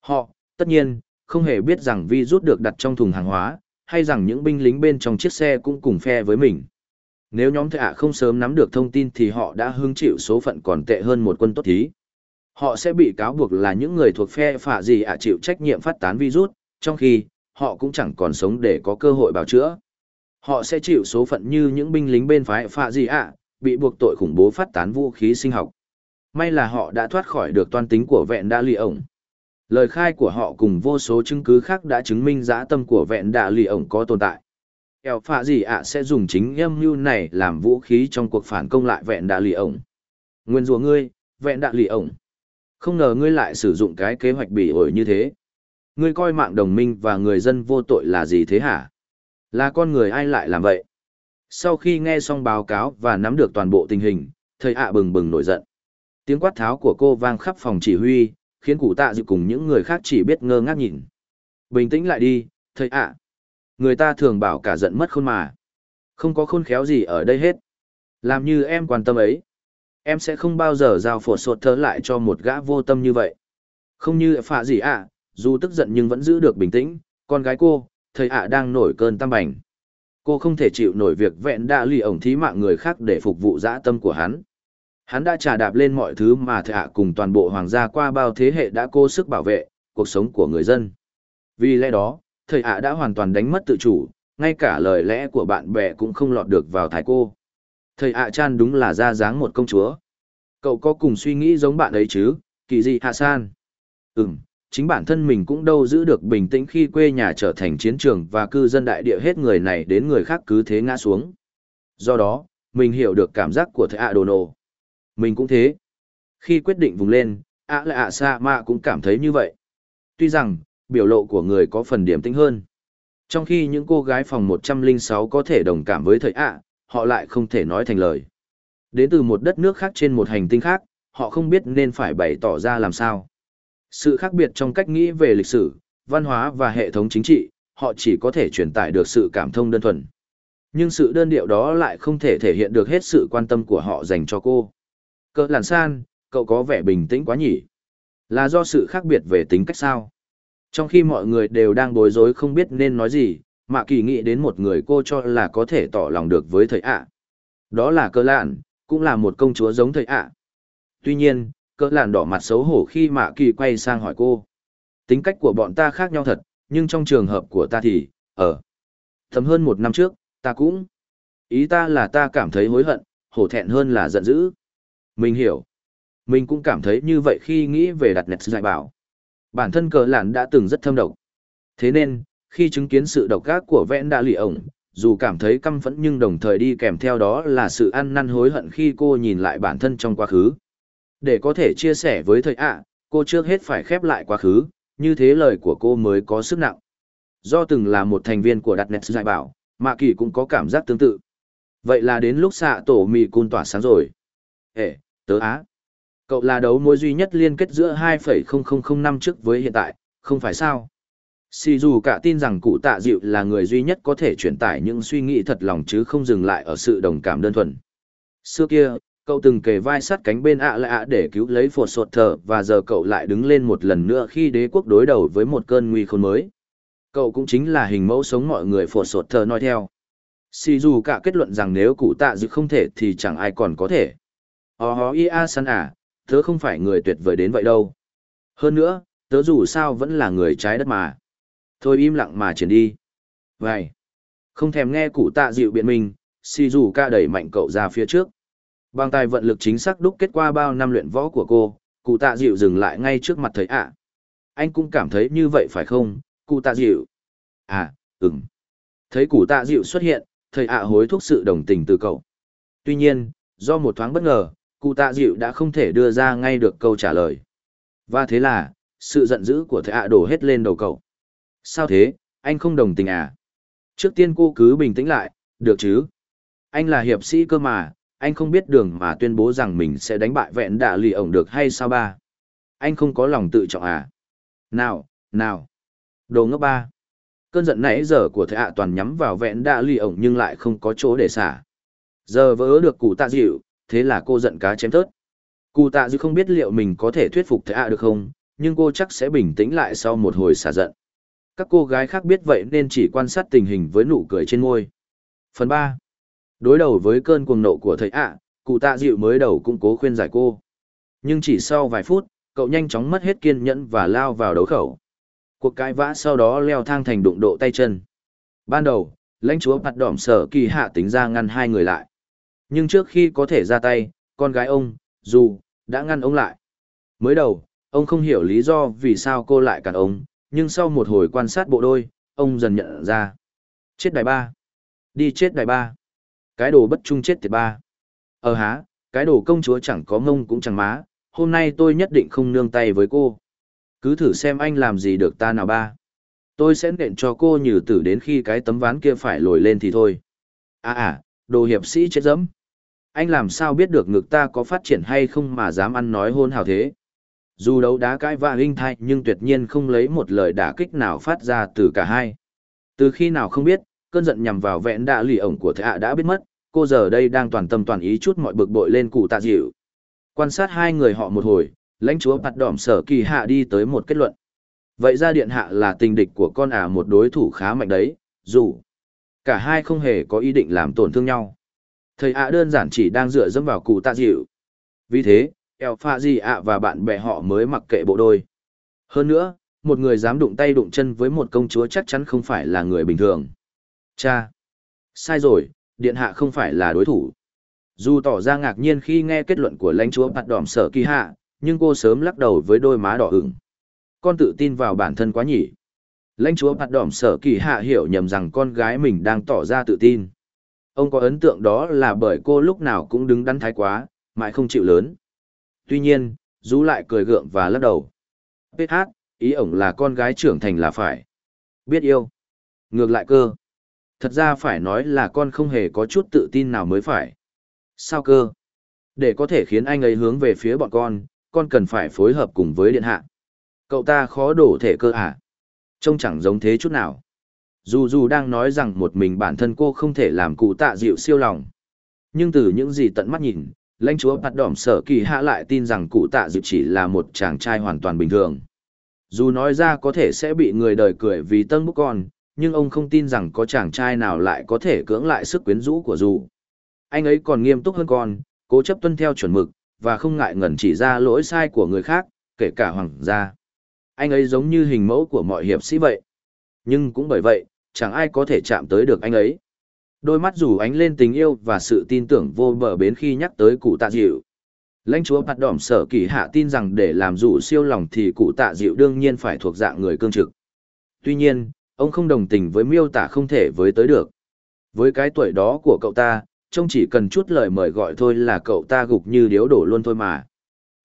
Họ, tất nhiên, không hề biết rằng vi rút được đặt trong thùng hàng hóa, hay rằng những binh lính bên trong chiếc xe cũng cùng phe với mình. Nếu nhóm thệ ạ không sớm nắm được thông tin thì họ đã hứng chịu số phận còn tệ hơn một quân tốt thí. Họ sẽ bị cáo buộc là những người thuộc phe phạ gì ạ chịu trách nhiệm phát tán virus, trong khi họ cũng chẳng còn sống để có cơ hội bào chữa. Họ sẽ chịu số phận như những binh lính bên phái phạ gì ạ, bị buộc tội khủng bố phát tán vũ khí sinh học. May là họ đã thoát khỏi được toan tính của vẹn đa lì ổng. Lời khai của họ cùng vô số chứng cứ khác đã chứng minh dã tâm của vẹn đa lì ổng có tồn tại ẻo phạ gì ạ sẽ dùng chính âm mưu này làm vũ khí trong cuộc phản công lại vẹn đạ lì ổng. Nguyên rùa ngươi, vẹn đạ lì ổng. Không ngờ ngươi lại sử dụng cái kế hoạch bỉ ổi như thế. Ngươi coi mạng đồng minh và người dân vô tội là gì thế hả? Là con người ai lại làm vậy? Sau khi nghe xong báo cáo và nắm được toàn bộ tình hình, thầy ạ bừng bừng nổi giận. Tiếng quát tháo của cô vang khắp phòng chỉ huy, khiến cụ tạ dự cùng những người khác chỉ biết ngơ ngác nhìn. Bình tĩnh lại đi, thầy ạ. Người ta thường bảo cả giận mất khôn mà. Không có khôn khéo gì ở đây hết. Làm như em quan tâm ấy. Em sẽ không bao giờ giao phổ sột thớ lại cho một gã vô tâm như vậy. Không như phạ gì ạ, dù tức giận nhưng vẫn giữ được bình tĩnh, con gái cô, thầy ạ đang nổi cơn tam bành. Cô không thể chịu nổi việc vẹn đã lì ổng thí mạng người khác để phục vụ dã tâm của hắn. Hắn đã trà đạp lên mọi thứ mà thầy ạ cùng toàn bộ hoàng gia qua bao thế hệ đã cố sức bảo vệ cuộc sống của người dân. Vì lẽ đó, thầy ạ đã hoàn toàn đánh mất tự chủ, ngay cả lời lẽ của bạn bè cũng không lọt được vào thái cô. Thầy ạ chan đúng là ra dáng một công chúa. Cậu có cùng suy nghĩ giống bạn ấy chứ, kỳ dị hạ san? Ừm, chính bản thân mình cũng đâu giữ được bình tĩnh khi quê nhà trở thành chiến trường và cư dân đại địa hết người này đến người khác cứ thế ngã xuống. Do đó, mình hiểu được cảm giác của thầy ạ đồ nổ. Mình cũng thế. Khi quyết định vùng lên, ạ là ạ sa ma cũng cảm thấy như vậy. Tuy rằng, biểu lộ của người có phần điểm tĩnh hơn. Trong khi những cô gái phòng 106 có thể đồng cảm với thầy ạ, họ lại không thể nói thành lời. Đến từ một đất nước khác trên một hành tinh khác, họ không biết nên phải bày tỏ ra làm sao. Sự khác biệt trong cách nghĩ về lịch sử, văn hóa và hệ thống chính trị, họ chỉ có thể truyền tải được sự cảm thông đơn thuần. Nhưng sự đơn điệu đó lại không thể thể hiện được hết sự quan tâm của họ dành cho cô. Cỡ làn san, cậu có vẻ bình tĩnh quá nhỉ? Là do sự khác biệt về tính cách sao? Trong khi mọi người đều đang bối rối không biết nên nói gì, Mạ Kỳ nghĩ đến một người cô cho là có thể tỏ lòng được với thầy ạ. Đó là cơ lạn, cũng là một công chúa giống thầy ạ. Tuy nhiên, Cơ Lạn đỏ mặt xấu hổ khi mạ kỳ quay sang hỏi cô. Tính cách của bọn ta khác nhau thật nhưng trong trường hợp của ta thì ờ. ở thấm hơn một năm trước ta cũng. Ý ta là ta cảm thấy hối hận hổ thẹn hơn là giận dữ. Mình hiểu. Mình cũng cảm thấy như vậy khi nghĩ về đặt nẹt dạy bảo bản thân cờ lạn đã từng rất thâm độc thế nên khi chứng kiến sự độc ác của vẽn đã lì ổng dù cảm thấy căm phẫn nhưng đồng thời đi kèm theo đó là sự ăn năn hối hận khi cô nhìn lại bản thân trong quá khứ để có thể chia sẻ với thầy ạ, cô trước hết phải khép lại quá khứ, như thế lời của cô mới có sức nặng. Do từng là một thành viên của đặt nét giải bảo, Mạ Kỳ cũng có cảm giác tương tự. Vậy là đến lúc xạ tổ mì cun tỏa sáng rồi. Ê, tớ á. Cậu là đấu mối duy nhất liên kết giữa 2,0005 năm trước với hiện tại, không phải sao? Sì dù cả tin rằng cụ tạ dịu là người duy nhất có thể truyền tải những suy nghĩ thật lòng chứ không dừng lại ở sự đồng cảm đơn thuần. Xưa kia, cậu từng kề vai sát cánh bên ạ lạ ạ để cứu lấy phột sột thờ và giờ cậu lại đứng lên một lần nữa khi đế quốc đối đầu với một cơn nguy khốn mới cậu cũng chính là hình mẫu sống mọi người phột sột thờ nói theo xì dù cả kết luận rằng nếu cụ tạ dịu không thể thì chẳng ai còn có thể Ồ hó ia san à tớ không phải người tuyệt vời đến vậy đâu hơn nữa tớ dù sao vẫn là người trái đất mà thôi im lặng mà chuyển đi vậy không thèm nghe cụ tạ dịu biện minh Si dù ca đẩy mạnh cậu ra phía trước Bằng tài vận lực chính xác đúc kết qua bao năm luyện võ của cô, cụ tạ dịu dừng lại ngay trước mặt thầy ạ. Anh cũng cảm thấy như vậy phải không, cụ tạ dịu? À, ừm. Thấy cụ tạ dịu xuất hiện, thầy ạ hối thúc sự đồng tình từ cậu. Tuy nhiên, do một thoáng bất ngờ, cụ tạ dịu đã không thể đưa ra ngay được câu trả lời. Và thế là, sự giận dữ của thầy ạ đổ hết lên đầu cậu. Sao thế, anh không đồng tình à? Trước tiên cô cứ bình tĩnh lại, được chứ? Anh là hiệp sĩ cơ mà, anh không biết đường mà tuyên bố rằng mình sẽ đánh bại vẹn đạ lì ổng được hay sao ba anh không có lòng tự trọng à nào nào đồ ngốc ba cơn giận nãy giờ của thệ ạ toàn nhắm vào vẹn đạ lì ổng nhưng lại không có chỗ để xả giờ vỡ được cụ tạ dịu thế là cô giận cá chém tớt cụ tạ dư không biết liệu mình có thể thuyết phục thế ạ được không nhưng cô chắc sẽ bình tĩnh lại sau một hồi xả giận các cô gái khác biết vậy nên chỉ quan sát tình hình với nụ cười trên môi phần ba Đối đầu với cơn cuồng nộ của thầy ạ, cụ tạ dịu mới đầu cũng cố khuyên giải cô. Nhưng chỉ sau vài phút, cậu nhanh chóng mất hết kiên nhẫn và lao vào đấu khẩu. Cuộc cãi vã sau đó leo thang thành đụng độ tay chân. Ban đầu, lãnh chúa bạt đỏm sở kỳ hạ tính ra ngăn hai người lại. Nhưng trước khi có thể ra tay, con gái ông, dù, đã ngăn ông lại. Mới đầu, ông không hiểu lý do vì sao cô lại cản ông, nhưng sau một hồi quan sát bộ đôi, ông dần nhận ra. Chết đài ba. Đi chết đài ba. Cái đồ bất trung chết tiệt ba. Ờ há, cái đồ công chúa chẳng có mông cũng chẳng má, hôm nay tôi nhất định không nương tay với cô. Cứ thử xem anh làm gì được ta nào ba. Tôi sẽ nện cho cô nhử tử đến khi cái tấm ván kia phải lồi lên thì thôi. À à, đồ hiệp sĩ chết dẫm. Anh làm sao biết được ngực ta có phát triển hay không mà dám ăn nói hôn hào thế. Dù đấu đá cãi vã hình thai nhưng tuyệt nhiên không lấy một lời đả kích nào phát ra từ cả hai. Từ khi nào không biết, cơn giận nhằm vào vẹn đạ lì ổng của thệ hạ đã biết mất, cô giờ đây đang toàn tâm toàn ý chút mọi bực bội lên cụ tạ dịu. Quan sát hai người họ một hồi, lãnh chúa bạt đỏm sở kỳ hạ đi tới một kết luận. Vậy ra điện hạ là tình địch của con ả một đối thủ khá mạnh đấy, dù cả hai không hề có ý định làm tổn thương nhau. Thầy ạ đơn giản chỉ đang dựa dẫm vào cụ tạ dịu. Vì thế, eo pha gì ạ và bạn bè họ mới mặc kệ bộ đôi. Hơn nữa, một người dám đụng tay đụng chân với một công chúa chắc chắn không phải là người bình thường. Cha! Sai rồi, điện hạ không phải là đối thủ. Dù tỏ ra ngạc nhiên khi nghe kết luận của lãnh chúa bạt đỏm sở kỳ hạ, nhưng cô sớm lắc đầu với đôi má đỏ ửng. Con tự tin vào bản thân quá nhỉ. Lãnh chúa bạt đỏm sở kỳ hạ hiểu nhầm rằng con gái mình đang tỏ ra tự tin. Ông có ấn tượng đó là bởi cô lúc nào cũng đứng đắn thái quá, mãi không chịu lớn. Tuy nhiên, rú lại cười gượng và lắc đầu. Biết hát, ý ổng là con gái trưởng thành là phải. Biết yêu. Ngược lại cơ. Thật ra phải nói là con không hề có chút tự tin nào mới phải. Sao cơ? Để có thể khiến anh ấy hướng về phía bọn con, con cần phải phối hợp cùng với điện hạ. Cậu ta khó đổ thể cơ à? Trông chẳng giống thế chút nào. Dù dù đang nói rằng một mình bản thân cô không thể làm cụ tạ dịu siêu lòng. Nhưng từ những gì tận mắt nhìn, lãnh chúa bắt đỏm sở kỳ hạ lại tin rằng cụ tạ dịu chỉ là một chàng trai hoàn toàn bình thường. Dù nói ra có thể sẽ bị người đời cười vì tân bức con, nhưng ông không tin rằng có chàng trai nào lại có thể cưỡng lại sức quyến rũ của dù. Anh ấy còn nghiêm túc hơn con, cố chấp tuân theo chuẩn mực, và không ngại ngần chỉ ra lỗi sai của người khác, kể cả hoàng gia. Anh ấy giống như hình mẫu của mọi hiệp sĩ vậy. Nhưng cũng bởi vậy, chẳng ai có thể chạm tới được anh ấy. Đôi mắt rủ ánh lên tình yêu và sự tin tưởng vô bờ bến khi nhắc tới cụ tạ dịu. Lãnh chúa bạt đỏm sở kỳ hạ tin rằng để làm dụ siêu lòng thì cụ tạ dịu đương nhiên phải thuộc dạng người cương trực. Tuy nhiên, ông không đồng tình với miêu tả không thể với tới được. Với cái tuổi đó của cậu ta, trông chỉ cần chút lời mời gọi thôi là cậu ta gục như điếu đổ luôn thôi mà.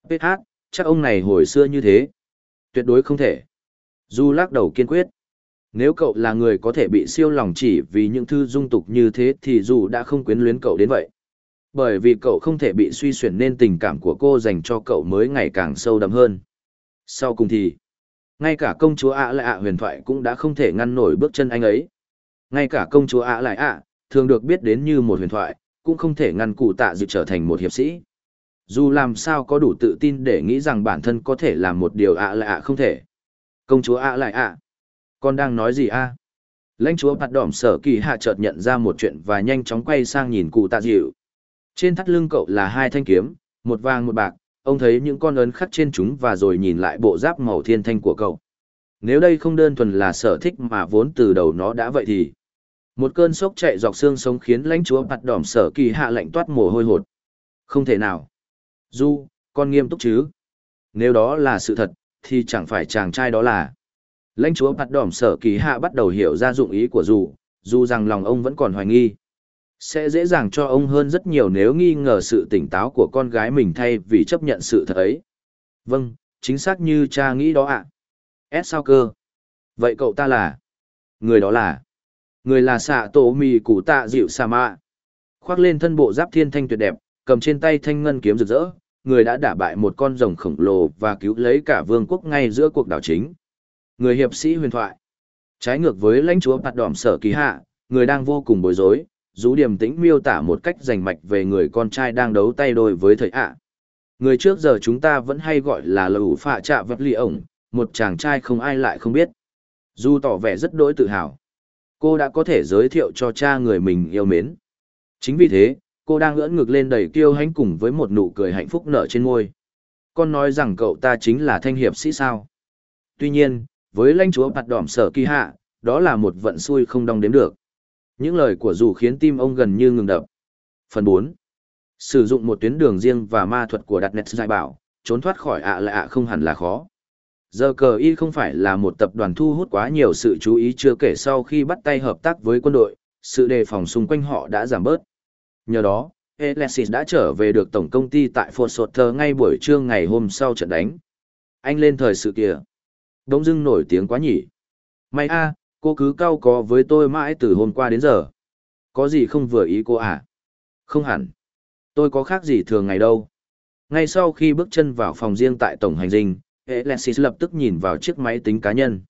PH, chắc ông này hồi xưa như thế. Tuyệt đối không thể. Du lắc đầu kiên quyết. Nếu cậu là người có thể bị siêu lòng chỉ vì những thư dung tục như thế thì dù đã không quyến luyến cậu đến vậy. Bởi vì cậu không thể bị suy xuyển nên tình cảm của cô dành cho cậu mới ngày càng sâu đậm hơn. Sau cùng thì, ngay cả công chúa ạ lại ạ huyền thoại cũng đã không thể ngăn nổi bước chân anh ấy. Ngay cả công chúa ạ lại ạ, thường được biết đến như một huyền thoại, cũng không thể ngăn cụ tạ dịp trở thành một hiệp sĩ. Dù làm sao có đủ tự tin để nghĩ rằng bản thân có thể làm một điều ạ lại ạ không thể. Công chúa ạ lại ạ. Con đang nói gì a? Lãnh chúa bạt đỏm sở kỳ hạ chợt nhận ra một chuyện và nhanh chóng quay sang nhìn cụ tạ dịu. Trên thắt lưng cậu là hai thanh kiếm, một vàng một bạc, ông thấy những con ấn khắc trên chúng và rồi nhìn lại bộ giáp màu thiên thanh của cậu. Nếu đây không đơn thuần là sở thích mà vốn từ đầu nó đã vậy thì... Một cơn sốc chạy dọc xương sống khiến lãnh chúa bạt đỏm sở kỳ hạ lạnh toát mồ hôi hột. Không thể nào. Du, con nghiêm túc chứ? Nếu đó là sự thật, thì chẳng phải chàng trai đó là... Lãnh chúa bạt đỏm sở kỳ hạ bắt đầu hiểu ra dụng ý của dù, dù rằng lòng ông vẫn còn hoài nghi. Sẽ dễ dàng cho ông hơn rất nhiều nếu nghi ngờ sự tỉnh táo của con gái mình thay vì chấp nhận sự thật ấy. Vâng, chính xác như cha nghĩ đó ạ. À. S sao cơ? Vậy cậu ta là? Người đó là? Người là xạ tổ mì củ tạ dịu sa mạ. Khoác lên thân bộ giáp thiên thanh tuyệt đẹp, cầm trên tay thanh ngân kiếm rực rỡ, người đã đả bại một con rồng khổng lồ và cứu lấy cả vương quốc ngay giữa cuộc đảo chính. Người hiệp sĩ huyền thoại. Trái ngược với lãnh chúa bạt đỏm sở kỳ hạ, người đang vô cùng bối rối, rú điềm tĩnh miêu tả một cách rành mạch về người con trai đang đấu tay đôi với thầy ạ. Người trước giờ chúng ta vẫn hay gọi là lầu phạ trạ vật lì ổng, một chàng trai không ai lại không biết. Du tỏ vẻ rất đỗi tự hào. Cô đã có thể giới thiệu cho cha người mình yêu mến. Chính vì thế, cô đang ưỡn ngực lên đầy kiêu hãnh cùng với một nụ cười hạnh phúc nở trên môi. Con nói rằng cậu ta chính là thanh hiệp sĩ sao. Tuy nhiên, với lãnh chúa bạt đỏm sở kỳ hạ, đó là một vận xui không đong đếm được. Những lời của dù khiến tim ông gần như ngừng đập. Phần 4. Sử dụng một tuyến đường riêng và ma thuật của đặt nét giải bảo, trốn thoát khỏi ạ là ạ không hẳn là khó. Giờ cờ y không phải là một tập đoàn thu hút quá nhiều sự chú ý chưa kể sau khi bắt tay hợp tác với quân đội, sự đề phòng xung quanh họ đã giảm bớt. Nhờ đó, Alexis đã trở về được tổng công ty tại Fort Sutter ngay buổi trưa ngày hôm sau trận đánh. Anh lên thời sự kìa. Đống dưng nổi tiếng quá nhỉ. May a, cô cứ cau có với tôi mãi từ hôm qua đến giờ. Có gì không vừa ý cô à? Không hẳn. Tôi có khác gì thường ngày đâu. Ngay sau khi bước chân vào phòng riêng tại tổng hành dinh, Alexis lập tức nhìn vào chiếc máy tính cá nhân.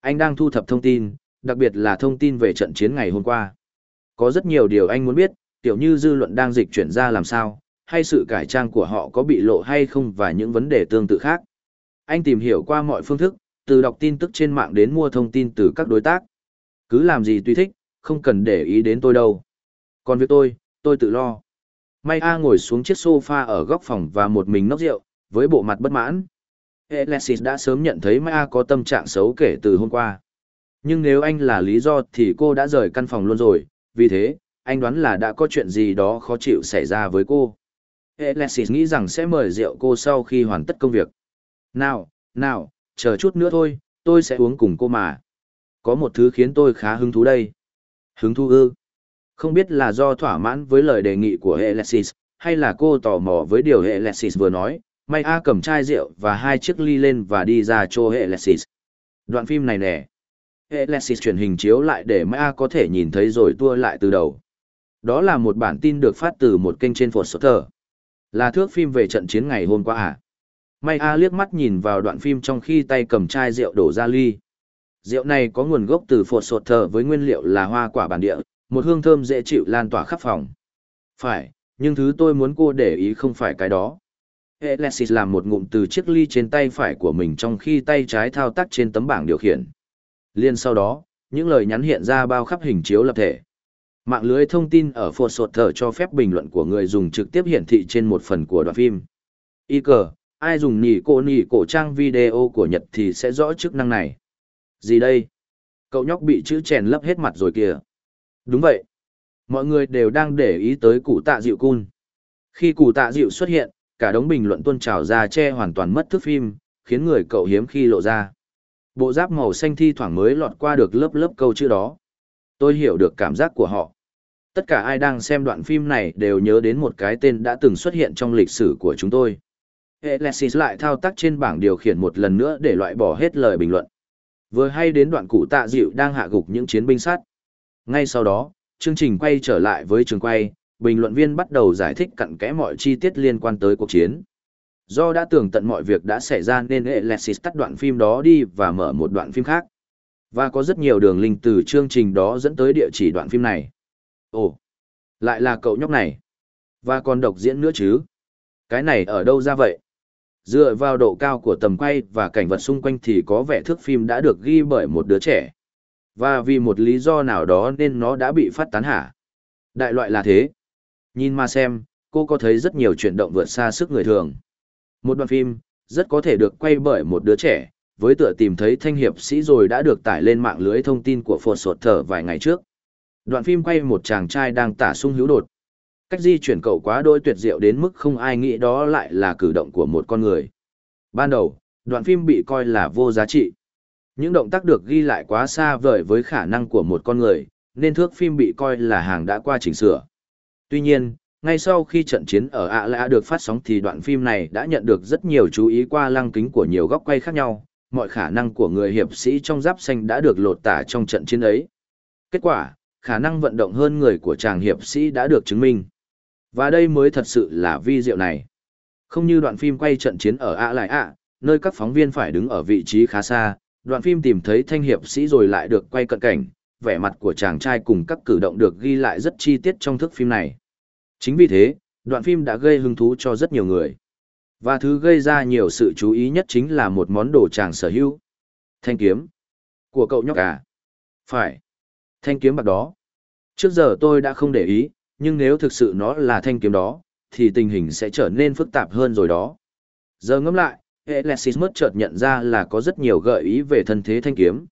Anh đang thu thập thông tin, đặc biệt là thông tin về trận chiến ngày hôm qua. Có rất nhiều điều anh muốn biết, kiểu như dư luận đang dịch chuyển ra làm sao, hay sự cải trang của họ có bị lộ hay không và những vấn đề tương tự khác. Anh tìm hiểu qua mọi phương thức, từ đọc tin tức trên mạng đến mua thông tin từ các đối tác. Cứ làm gì tùy thích, không cần để ý đến tôi đâu. Còn việc tôi, tôi tự lo. May A ngồi xuống chiếc sofa ở góc phòng và một mình nốc rượu, với bộ mặt bất mãn. Alexis đã sớm nhận thấy Maya A có tâm trạng xấu kể từ hôm qua. Nhưng nếu anh là lý do thì cô đã rời căn phòng luôn rồi, vì thế, anh đoán là đã có chuyện gì đó khó chịu xảy ra với cô. Alexis nghĩ rằng sẽ mời rượu cô sau khi hoàn tất công việc. Nào, nào, chờ chút nữa thôi, tôi sẽ uống cùng cô mà. Có một thứ khiến tôi khá hứng thú đây. Hứng thú ư? Không biết là do thỏa mãn với lời đề nghị của Alexis, hay là cô tò mò với điều Alexis vừa nói, May A cầm chai rượu và hai chiếc ly lên và đi ra cho Alexis. Đoạn phim này nè. Alexis chuyển hình chiếu lại để May A có thể nhìn thấy rồi tua lại từ đầu. Đó là một bản tin được phát từ một kênh trên Fort Là thước phim về trận chiến ngày hôm qua à? May A liếc mắt nhìn vào đoạn phim trong khi tay cầm chai rượu đổ ra ly. Rượu này có nguồn gốc từ Fort với nguyên liệu là hoa quả bản địa, một hương thơm dễ chịu lan tỏa khắp phòng. Phải, nhưng thứ tôi muốn cô để ý không phải cái đó. Alexis làm một ngụm từ chiếc ly trên tay phải của mình trong khi tay trái thao tác trên tấm bảng điều khiển. Liên sau đó, những lời nhắn hiện ra bao khắp hình chiếu lập thể. Mạng lưới thông tin ở phột sột thở cho phép bình luận của người dùng trực tiếp hiển thị trên một phần của đoạn phim. Y cờ, ai dùng nỉ cổ nỉ cổ trang video của Nhật thì sẽ rõ chức năng này. Gì đây? Cậu nhóc bị chữ chèn lấp hết mặt rồi kìa. Đúng vậy. Mọi người đều đang để ý tới cụ tạ dịu cun. Khi cụ tạ dịu xuất hiện, cả đống bình luận tuôn trào ra che hoàn toàn mất thức phim, khiến người cậu hiếm khi lộ ra. Bộ giáp màu xanh thi thoảng mới lọt qua được lớp lớp câu chữ đó. Tôi hiểu được cảm giác của họ. Tất cả ai đang xem đoạn phim này đều nhớ đến một cái tên đã từng xuất hiện trong lịch sử của chúng tôi. Alexis lại thao tác trên bảng điều khiển một lần nữa để loại bỏ hết lời bình luận. Vừa hay đến đoạn cụ tạ dịu đang hạ gục những chiến binh sát. Ngay sau đó, chương trình quay trở lại với trường quay, bình luận viên bắt đầu giải thích cặn kẽ mọi chi tiết liên quan tới cuộc chiến. Do đã tưởng tận mọi việc đã xảy ra nên Alexis tắt đoạn phim đó đi và mở một đoạn phim khác. Và có rất nhiều đường link từ chương trình đó dẫn tới địa chỉ đoạn phim này. Ồ, lại là cậu nhóc này. Và còn độc diễn nữa chứ. Cái này ở đâu ra vậy? Dựa vào độ cao của tầm quay và cảnh vật xung quanh thì có vẻ thước phim đã được ghi bởi một đứa trẻ. Và vì một lý do nào đó nên nó đã bị phát tán hả? Đại loại là thế. Nhìn mà xem, cô có thấy rất nhiều chuyển động vượt xa sức người thường. Một đoạn phim, rất có thể được quay bởi một đứa trẻ, với tựa tìm thấy thanh hiệp sĩ rồi đã được tải lên mạng lưới thông tin của Phột Sột Thở vài ngày trước. Đoạn phim quay một chàng trai đang tả sung hữu đột. Cách di chuyển cậu quá đôi tuyệt diệu đến mức không ai nghĩ đó lại là cử động của một con người. Ban đầu, đoạn phim bị coi là vô giá trị. Những động tác được ghi lại quá xa vời với khả năng của một con người, nên thước phim bị coi là hàng đã qua chỉnh sửa. Tuy nhiên, ngay sau khi trận chiến ở ạ lạ được phát sóng thì đoạn phim này đã nhận được rất nhiều chú ý qua lăng kính của nhiều góc quay khác nhau, mọi khả năng của người hiệp sĩ trong giáp xanh đã được lột tả trong trận chiến ấy. Kết quả, khả năng vận động hơn người của chàng hiệp sĩ đã được chứng minh. Và đây mới thật sự là vi diệu này. Không như đoạn phim quay trận chiến ở ạ lại ạ, nơi các phóng viên phải đứng ở vị trí khá xa, đoạn phim tìm thấy thanh hiệp sĩ rồi lại được quay cận cảnh, vẻ mặt của chàng trai cùng các cử động được ghi lại rất chi tiết trong thước phim này. Chính vì thế, đoạn phim đã gây hứng thú cho rất nhiều người. Và thứ gây ra nhiều sự chú ý nhất chính là một món đồ chàng sở hữu. Thanh kiếm. Của cậu nhóc à? Phải. Thanh kiếm bạc đó. Trước giờ tôi đã không để ý, nhưng nếu thực sự nó là thanh kiếm đó, thì tình hình sẽ trở nên phức tạp hơn rồi đó. Giờ ngẫm lại, Alexis mất chợt nhận ra là có rất nhiều gợi ý về thân thế thanh kiếm.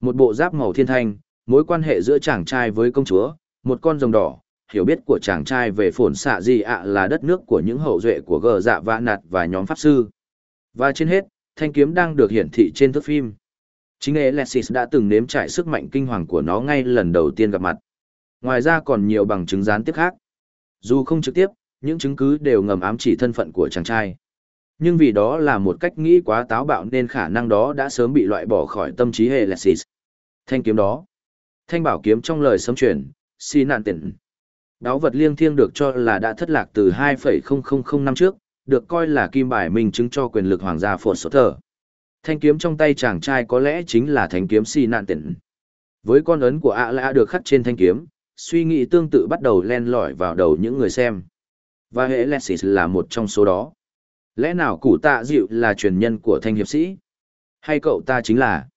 Một bộ giáp màu thiên thanh, Mối quan hệ giữa chàng trai với công chúa, một con rồng đỏ, hiểu biết của chàng trai về phồn xạ gì ạ là đất nước của những hậu duệ của gờ dạ vã nạt và nhóm pháp sư. Và trên hết, thanh kiếm đang được hiển thị trên thước phim. Chính Alexis đã từng nếm trải sức mạnh kinh hoàng của nó ngay lần đầu tiên gặp mặt. Ngoài ra còn nhiều bằng chứng gián tiếp khác. Dù không trực tiếp, những chứng cứ đều ngầm ám chỉ thân phận của chàng trai. Nhưng vì đó là một cách nghĩ quá táo bạo nên khả năng đó đã sớm bị loại bỏ khỏi tâm trí hệ Lexis. Thanh kiếm đó. Thanh bảo kiếm trong lời sấm truyền, si nạn tỉnh. Đáo vật liêng thiêng được cho là đã thất lạc từ 2,000 năm trước, được coi là kim bài minh chứng cho quyền lực hoàng gia phột sốt thở. Thanh kiếm trong tay chàng trai có lẽ chính là thanh kiếm si nạn tỉnh. Với con ấn của ạ lạ được khắc trên thanh kiếm, suy nghĩ tương tự bắt đầu len lỏi vào đầu những người xem. Và hệ Lexis là một trong số đó. Lẽ nào cụ tạ dịu là truyền nhân của thanh hiệp sĩ? Hay cậu ta chính là?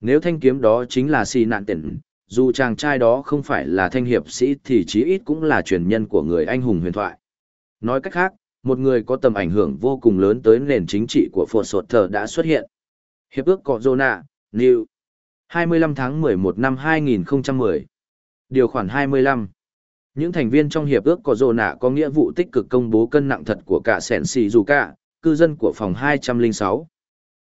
Nếu thanh kiếm đó chính là si nạn tỉnh, dù chàng trai đó không phải là thanh hiệp sĩ thì chí ít cũng là truyền nhân của người anh hùng huyền thoại. Nói cách khác, một người có tầm ảnh hưởng vô cùng lớn tới nền chính trị của phổ Sột Thờ đã xuất hiện. Hiệp ước Cọ Zona, New. 25 tháng 11 năm 2010. Điều khoản 25. Những thành viên trong hiệp ước có Cọ nạ có nghĩa vụ tích cực công bố cân nặng thật của cả sẻn xì dù cả, cư dân của phòng 206.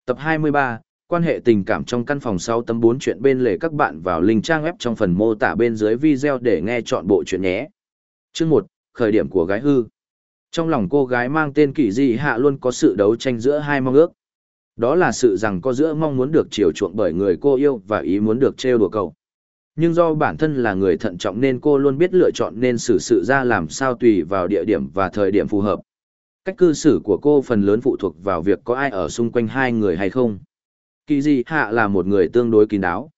Tập 23, quan hệ tình cảm trong căn phòng 6 tấm 4 chuyện bên lề các bạn vào link trang web trong phần mô tả bên dưới video để nghe chọn bộ chuyện nhé. Chương 1, khởi điểm của gái hư. Trong lòng cô gái mang tên Kỳ dị Hạ luôn có sự đấu tranh giữa hai mong ước. Đó là sự rằng có giữa mong muốn được chiều chuộng bởi người cô yêu và ý muốn được trêu đùa cậu. Nhưng do bản thân là người thận trọng nên cô luôn biết lựa chọn nên xử sự ra làm sao tùy vào địa điểm và thời điểm phù hợp. Cách cư xử của cô phần lớn phụ thuộc vào việc có ai ở xung quanh hai người hay không. Kỳ gì Hạ là một người tương đối kín đáo.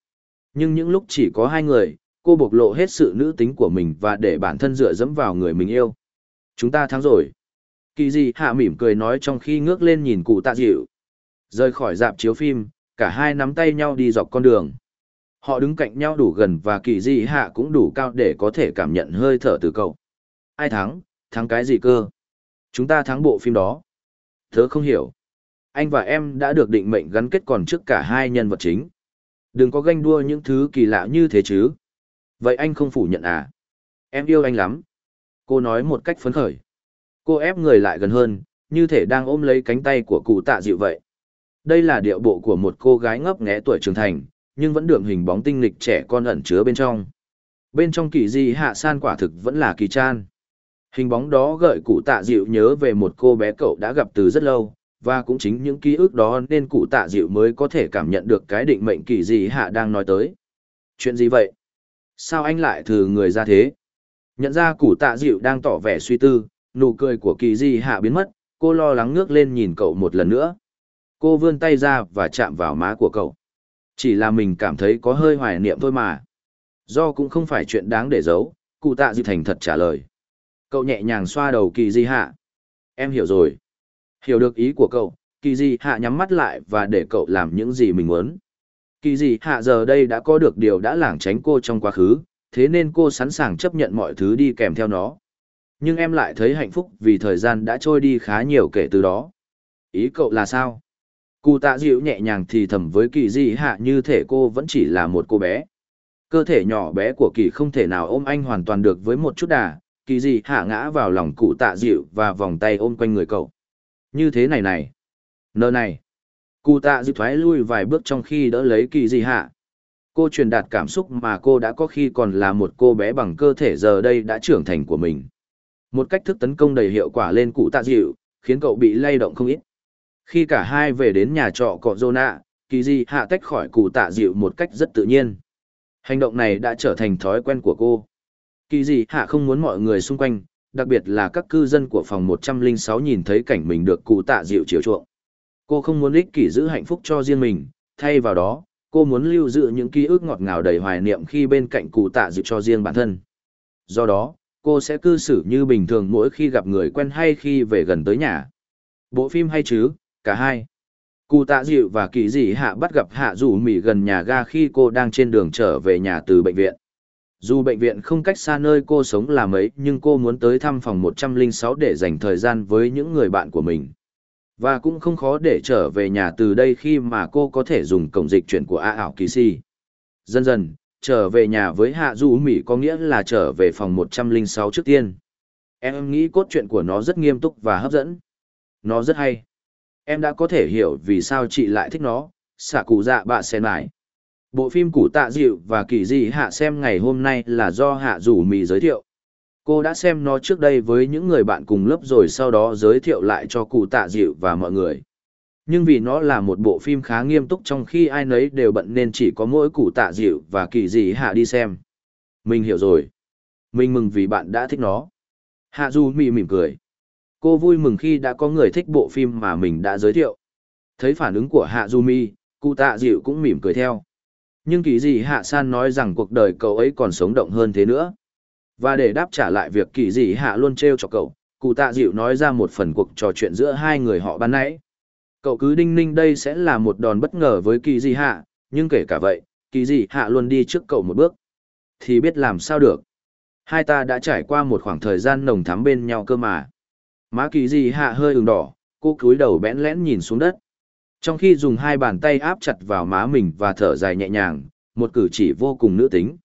Nhưng những lúc chỉ có hai người, cô bộc lộ hết sự nữ tính của mình và để bản thân dựa dẫm vào người mình yêu. Chúng ta thắng rồi. Kỳ gì Hạ mỉm cười nói trong khi ngước lên nhìn cụ tạ dịu. Rời khỏi dạp chiếu phim, cả hai nắm tay nhau đi dọc con đường. Họ đứng cạnh nhau đủ gần và kỳ Di Hạ cũng đủ cao để có thể cảm nhận hơi thở từ cậu. Ai thắng? Thắng cái gì cơ? Chúng ta thắng bộ phim đó. Thớ không hiểu anh và em đã được định mệnh gắn kết còn trước cả hai nhân vật chính. Đừng có ganh đua những thứ kỳ lạ như thế chứ. Vậy anh không phủ nhận à? Em yêu anh lắm. Cô nói một cách phấn khởi. Cô ép người lại gần hơn, như thể đang ôm lấy cánh tay của cụ tạ dịu vậy. Đây là điệu bộ của một cô gái ngấp nghé tuổi trưởng thành, nhưng vẫn đượm hình bóng tinh lịch trẻ con ẩn chứa bên trong. Bên trong kỳ di hạ san quả thực vẫn là kỳ chan. Hình bóng đó gợi cụ tạ dịu nhớ về một cô bé cậu đã gặp từ rất lâu, và cũng chính những ký ức đó nên cụ tạ dịu mới có thể cảm nhận được cái định mệnh kỳ gì hạ đang nói tới. Chuyện gì vậy? Sao anh lại thử người ra thế? Nhận ra cụ tạ dịu đang tỏ vẻ suy tư, nụ cười của kỳ di hạ biến mất, cô lo lắng ngước lên nhìn cậu một lần nữa. Cô vươn tay ra và chạm vào má của cậu. Chỉ là mình cảm thấy có hơi hoài niệm thôi mà. Do cũng không phải chuyện đáng để giấu, cụ tạ dịu thành thật trả lời. Cậu nhẹ nhàng xoa đầu kỳ di hạ. Em hiểu rồi. Hiểu được ý của cậu, kỳ dị hạ nhắm mắt lại và để cậu làm những gì mình muốn. Kỳ dị hạ giờ đây đã có được điều đã lảng tránh cô trong quá khứ, thế nên cô sẵn sàng chấp nhận mọi thứ đi kèm theo nó. Nhưng em lại thấy hạnh phúc vì thời gian đã trôi đi khá nhiều kể từ đó. Ý cậu là sao? Cụ tạ dịu nhẹ nhàng thì thầm với kỳ Di hạ như thể cô vẫn chỉ là một cô bé. Cơ thể nhỏ bé của kỳ không thể nào ôm anh hoàn toàn được với một chút đà, kỳ Di hạ ngã vào lòng cụ tạ dịu và vòng tay ôm quanh người cậu. Như thế này này. Nơ này. Cụ tạ dịu thoái lui vài bước trong khi đỡ lấy kỳ Di hạ. Cô truyền đạt cảm xúc mà cô đã có khi còn là một cô bé bằng cơ thể giờ đây đã trưởng thành của mình. Một cách thức tấn công đầy hiệu quả lên cụ tạ dịu, khiến cậu bị lay động không ít. Khi cả hai về đến nhà trọ cọ Zona, kỳ di hạ tách khỏi cụ tạ dịu một cách rất tự nhiên. Hành động này đã trở thành thói quen của cô. Kỳ di hạ không muốn mọi người xung quanh, đặc biệt là các cư dân của phòng 106 nhìn thấy cảnh mình được cụ tạ dịu chiều chuộng. Cô không muốn ích kỷ giữ hạnh phúc cho riêng mình, thay vào đó, cô muốn lưu giữ những ký ức ngọt ngào đầy hoài niệm khi bên cạnh cụ tạ dịu cho riêng bản thân. Do đó, cô sẽ cư xử như bình thường mỗi khi gặp người quen hay khi về gần tới nhà. Bộ phim hay chứ, cả hai. Cụ tạ dịu và kỳ dị hạ bắt gặp hạ dù mỉ gần nhà ga khi cô đang trên đường trở về nhà từ bệnh viện. Dù bệnh viện không cách xa nơi cô sống là mấy nhưng cô muốn tới thăm phòng 106 để dành thời gian với những người bạn của mình. Và cũng không khó để trở về nhà từ đây khi mà cô có thể dùng cổng dịch chuyển của A ảo kỳ si. Dần dần, trở về nhà với hạ dù mỉ có nghĩa là trở về phòng 106 trước tiên. Em nghĩ cốt truyện của nó rất nghiêm túc và hấp dẫn. Nó rất hay. Em đã có thể hiểu vì sao chị lại thích nó, xạ cụ dạ bạ sen lại. Bộ phim củ tạ dịu và kỳ dị hạ xem ngày hôm nay là do hạ rủ mì giới thiệu. Cô đã xem nó trước đây với những người bạn cùng lớp rồi sau đó giới thiệu lại cho cụ tạ dịu và mọi người. Nhưng vì nó là một bộ phim khá nghiêm túc trong khi ai nấy đều bận nên chỉ có mỗi cụ tạ dịu và kỳ dị hạ đi xem. Mình hiểu rồi. Mình mừng vì bạn đã thích nó. Hạ Du mị mỉm cười. Cô vui mừng khi đã có người thích bộ phim mà mình đã giới thiệu. Thấy phản ứng của Hạ Du Mi, cụ tạ dịu cũng mỉm cười theo. Nhưng kỳ dị Hạ San nói rằng cuộc đời cậu ấy còn sống động hơn thế nữa. Và để đáp trả lại việc kỳ dị Hạ luôn trêu cho cậu, cụ tạ dịu nói ra một phần cuộc trò chuyện giữa hai người họ ban nãy. Cậu cứ đinh ninh đây sẽ là một đòn bất ngờ với kỳ dị Hạ, nhưng kể cả vậy, kỳ dị Hạ luôn đi trước cậu một bước. Thì biết làm sao được. Hai ta đã trải qua một khoảng thời gian nồng thắm bên nhau cơ mà. Má kỳ dị Hạ hơi ửng đỏ, cô cúi đầu bẽn lẽn nhìn xuống đất. Trong khi dùng hai bàn tay áp chặt vào má mình và thở dài nhẹ nhàng, một cử chỉ vô cùng nữ tính.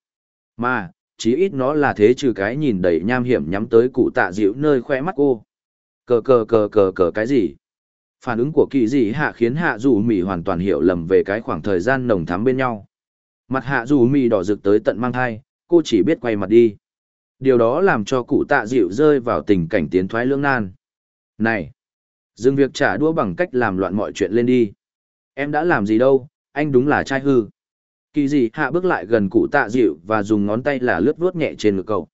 Mà, chí ít nó là thế trừ cái nhìn đầy nham hiểm nhắm tới cụ tạ dịu nơi khoe mắt cô. Cờ cờ cờ cờ cờ cái gì? Phản ứng của kỳ dị hạ khiến hạ dù mì hoàn toàn hiểu lầm về cái khoảng thời gian nồng thắm bên nhau. Mặt hạ dù mì đỏ rực tới tận mang thai, cô chỉ biết quay mặt đi. Điều đó làm cho cụ tạ dịu rơi vào tình cảnh tiến thoái lưỡng nan. Này! Dừng việc trả đũa bằng cách làm loạn mọi chuyện lên đi. Em đã làm gì đâu, anh đúng là trai hư. Kỳ gì hạ bước lại gần cụ tạ dịu và dùng ngón tay là lướt vuốt nhẹ trên ngực cậu.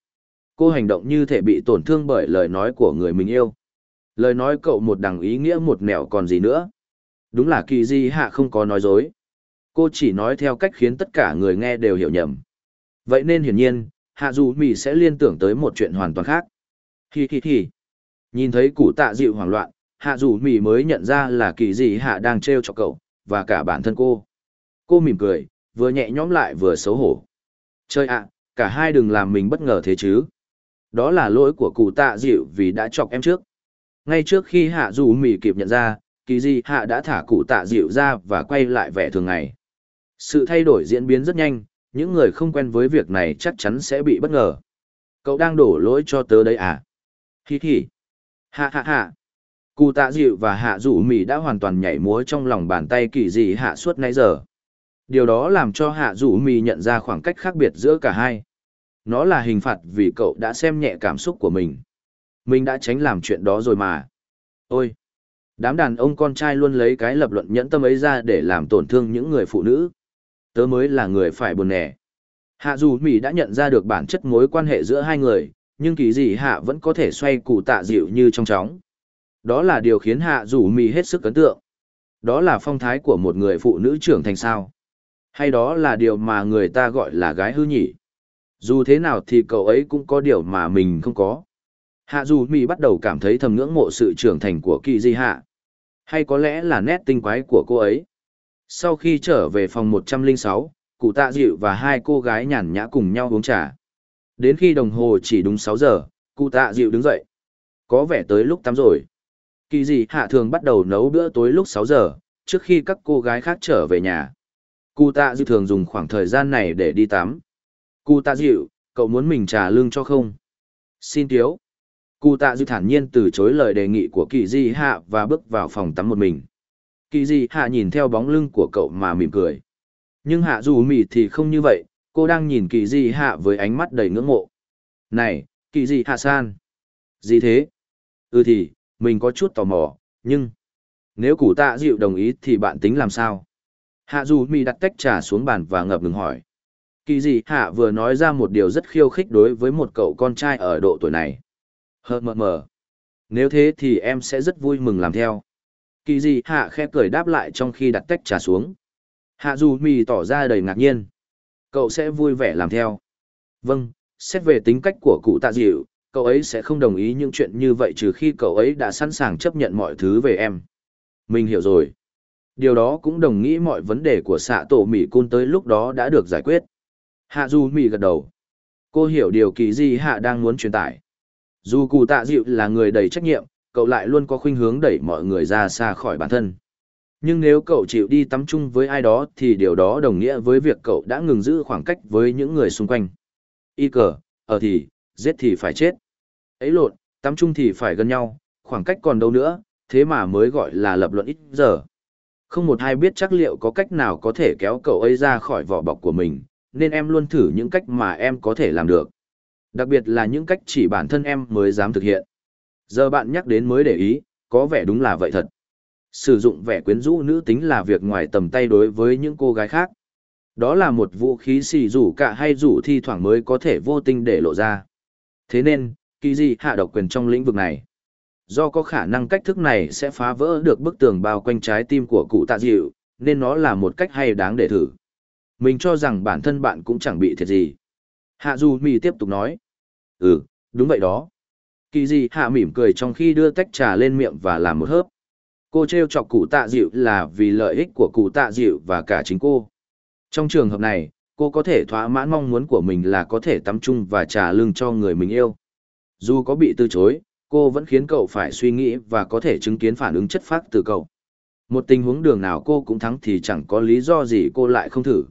Cô hành động như thể bị tổn thương bởi lời nói của người mình yêu. Lời nói cậu một đằng ý nghĩa một nẻo còn gì nữa. Đúng là kỳ gì hạ không có nói dối. Cô chỉ nói theo cách khiến tất cả người nghe đều hiểu nhầm. Vậy nên hiển nhiên, hạ dù mỹ sẽ liên tưởng tới một chuyện hoàn toàn khác. Hi hi hi. Nhìn thấy cụ tạ dịu hoảng loạn, hạ dù mỹ mới nhận ra là kỳ dị hạ đang trêu cho cậu và cả bản thân cô. Cô mỉm cười vừa nhẹ nhõm lại vừa xấu hổ. Chơi ạ cả hai đừng làm mình bất ngờ thế chứ. Đó là lỗi của cụ tạ dịu vì đã chọc em trước. Ngay trước khi hạ dù mỹ kịp nhận ra kỳ di hạ đã thả cụ tạ dịu ra và quay lại vẻ thường ngày. Sự thay đổi diễn biến rất nhanh những người không quen với việc này chắc chắn sẽ bị bất ngờ cậu đang đổ lỗi cho tớ đấy à hi hi hạ hạ hạ Cụ tạ dịu và hạ rủ mì đã hoàn toàn nhảy múa trong lòng bàn tay kỳ dị hạ suốt nãy giờ. Điều đó làm cho hạ rủ mì nhận ra khoảng cách khác biệt giữa cả hai. Nó là hình phạt vì cậu đã xem nhẹ cảm xúc của mình. Mình đã tránh làm chuyện đó rồi mà. Ôi! Đám đàn ông con trai luôn lấy cái lập luận nhẫn tâm ấy ra để làm tổn thương những người phụ nữ. Tớ mới là người phải buồn nẻ. Hạ dù Mỹ đã nhận ra được bản chất mối quan hệ giữa hai người, nhưng kỳ dị Hạ vẫn có thể xoay cụ tạ dịu như trong chóng. Đó là điều khiến hạ dù Mỹ hết sức ấn tượng. Đó là phong thái của một người phụ nữ trưởng thành sao. Hay đó là điều mà người ta gọi là gái hư nhỉ. Dù thế nào thì cậu ấy cũng có điều mà mình không có. Hạ dù Mỹ bắt đầu cảm thấy thầm ngưỡng mộ sự trưởng thành của kỳ di hạ. Hay có lẽ là nét tinh quái của cô ấy. Sau khi trở về phòng 106, cụ tạ dịu và hai cô gái nhàn nhã cùng nhau uống trà. Đến khi đồng hồ chỉ đúng 6 giờ, cụ tạ dịu đứng dậy. Có vẻ tới lúc tắm rồi. Kỳ dị hạ thường bắt đầu nấu bữa tối lúc 6 giờ, trước khi các cô gái khác trở về nhà. Cụ tạ dịu thường dùng khoảng thời gian này để đi tắm. Cụ tạ dịu, cậu muốn mình trả lương cho không? Xin tiếu. Cụ tạ dịu thản nhiên từ chối lời đề nghị của kỳ dị hạ và bước vào phòng tắm một mình. Kỳ dị hạ nhìn theo bóng lưng của cậu mà mỉm cười. Nhưng hạ dù mỉ thì không như vậy, cô đang nhìn kỳ dị hạ với ánh mắt đầy ngưỡng mộ. Này, kỳ dị hạ san. Gì thế? Ừ thì, mình có chút tò mò, nhưng nếu củ tạ dịu đồng ý thì bạn tính làm sao? Hạ dù mỉ đặt tách trà xuống bàn và ngập ngừng hỏi. Kỳ gì hạ vừa nói ra một điều rất khiêu khích đối với một cậu con trai ở độ tuổi này. Hờ mờ mờ. Nếu thế thì em sẽ rất vui mừng làm theo. Kỳ dị hạ khẽ cười đáp lại trong khi đặt tách trà xuống. Hạ dù mì tỏ ra đầy ngạc nhiên. Cậu sẽ vui vẻ làm theo. Vâng, xét về tính cách của cụ tạ dịu, cậu ấy sẽ không đồng ý những chuyện như vậy trừ khi cậu ấy đã sẵn sàng chấp nhận mọi thứ về em. Mình hiểu rồi. Điều đó cũng đồng nghĩ mọi vấn đề của xạ tổ Mỹ Cun tới lúc đó đã được giải quyết. Hạ Du Mỹ gật đầu. Cô hiểu điều kỳ di Hạ đang muốn truyền tải. Dù cụ tạ dịu là người đầy trách nhiệm, cậu lại luôn có khuynh hướng đẩy mọi người ra xa khỏi bản thân. Nhưng nếu cậu chịu đi tắm chung với ai đó thì điều đó đồng nghĩa với việc cậu đã ngừng giữ khoảng cách với những người xung quanh. Y cờ, ở thì, giết thì phải chết. Ấy lộn, tắm chung thì phải gần nhau, khoảng cách còn đâu nữa, thế mà mới gọi là lập luận ít giờ. Không một ai biết chắc liệu có cách nào có thể kéo cậu ấy ra khỏi vỏ bọc của mình, nên em luôn thử những cách mà em có thể làm được. Đặc biệt là những cách chỉ bản thân em mới dám thực hiện. Giờ bạn nhắc đến mới để ý, có vẻ đúng là vậy thật. Sử dụng vẻ quyến rũ nữ tính là việc ngoài tầm tay đối với những cô gái khác. Đó là một vũ khí xì rủ cả hay rủ thi thoảng mới có thể vô tình để lộ ra. Thế nên, kỳ gì hạ độc quyền trong lĩnh vực này. Do có khả năng cách thức này sẽ phá vỡ được bức tường bao quanh trái tim của cụ tạ dịu, nên nó là một cách hay đáng để thử. Mình cho rằng bản thân bạn cũng chẳng bị thiệt gì. Hạ dù mì tiếp tục nói. Ừ, đúng vậy đó. Kỳ dị hạ mỉm cười trong khi đưa tách trà lên miệng và làm một hớp. Cô treo chọc cụ tạ dịu là vì lợi ích của cụ tạ dịu và cả chính cô. Trong trường hợp này, cô có thể thỏa mãn mong muốn của mình là có thể tắm chung và trả lương cho người mình yêu. Dù có bị từ chối, cô vẫn khiến cậu phải suy nghĩ và có thể chứng kiến phản ứng chất phác từ cậu. Một tình huống đường nào cô cũng thắng thì chẳng có lý do gì cô lại không thử.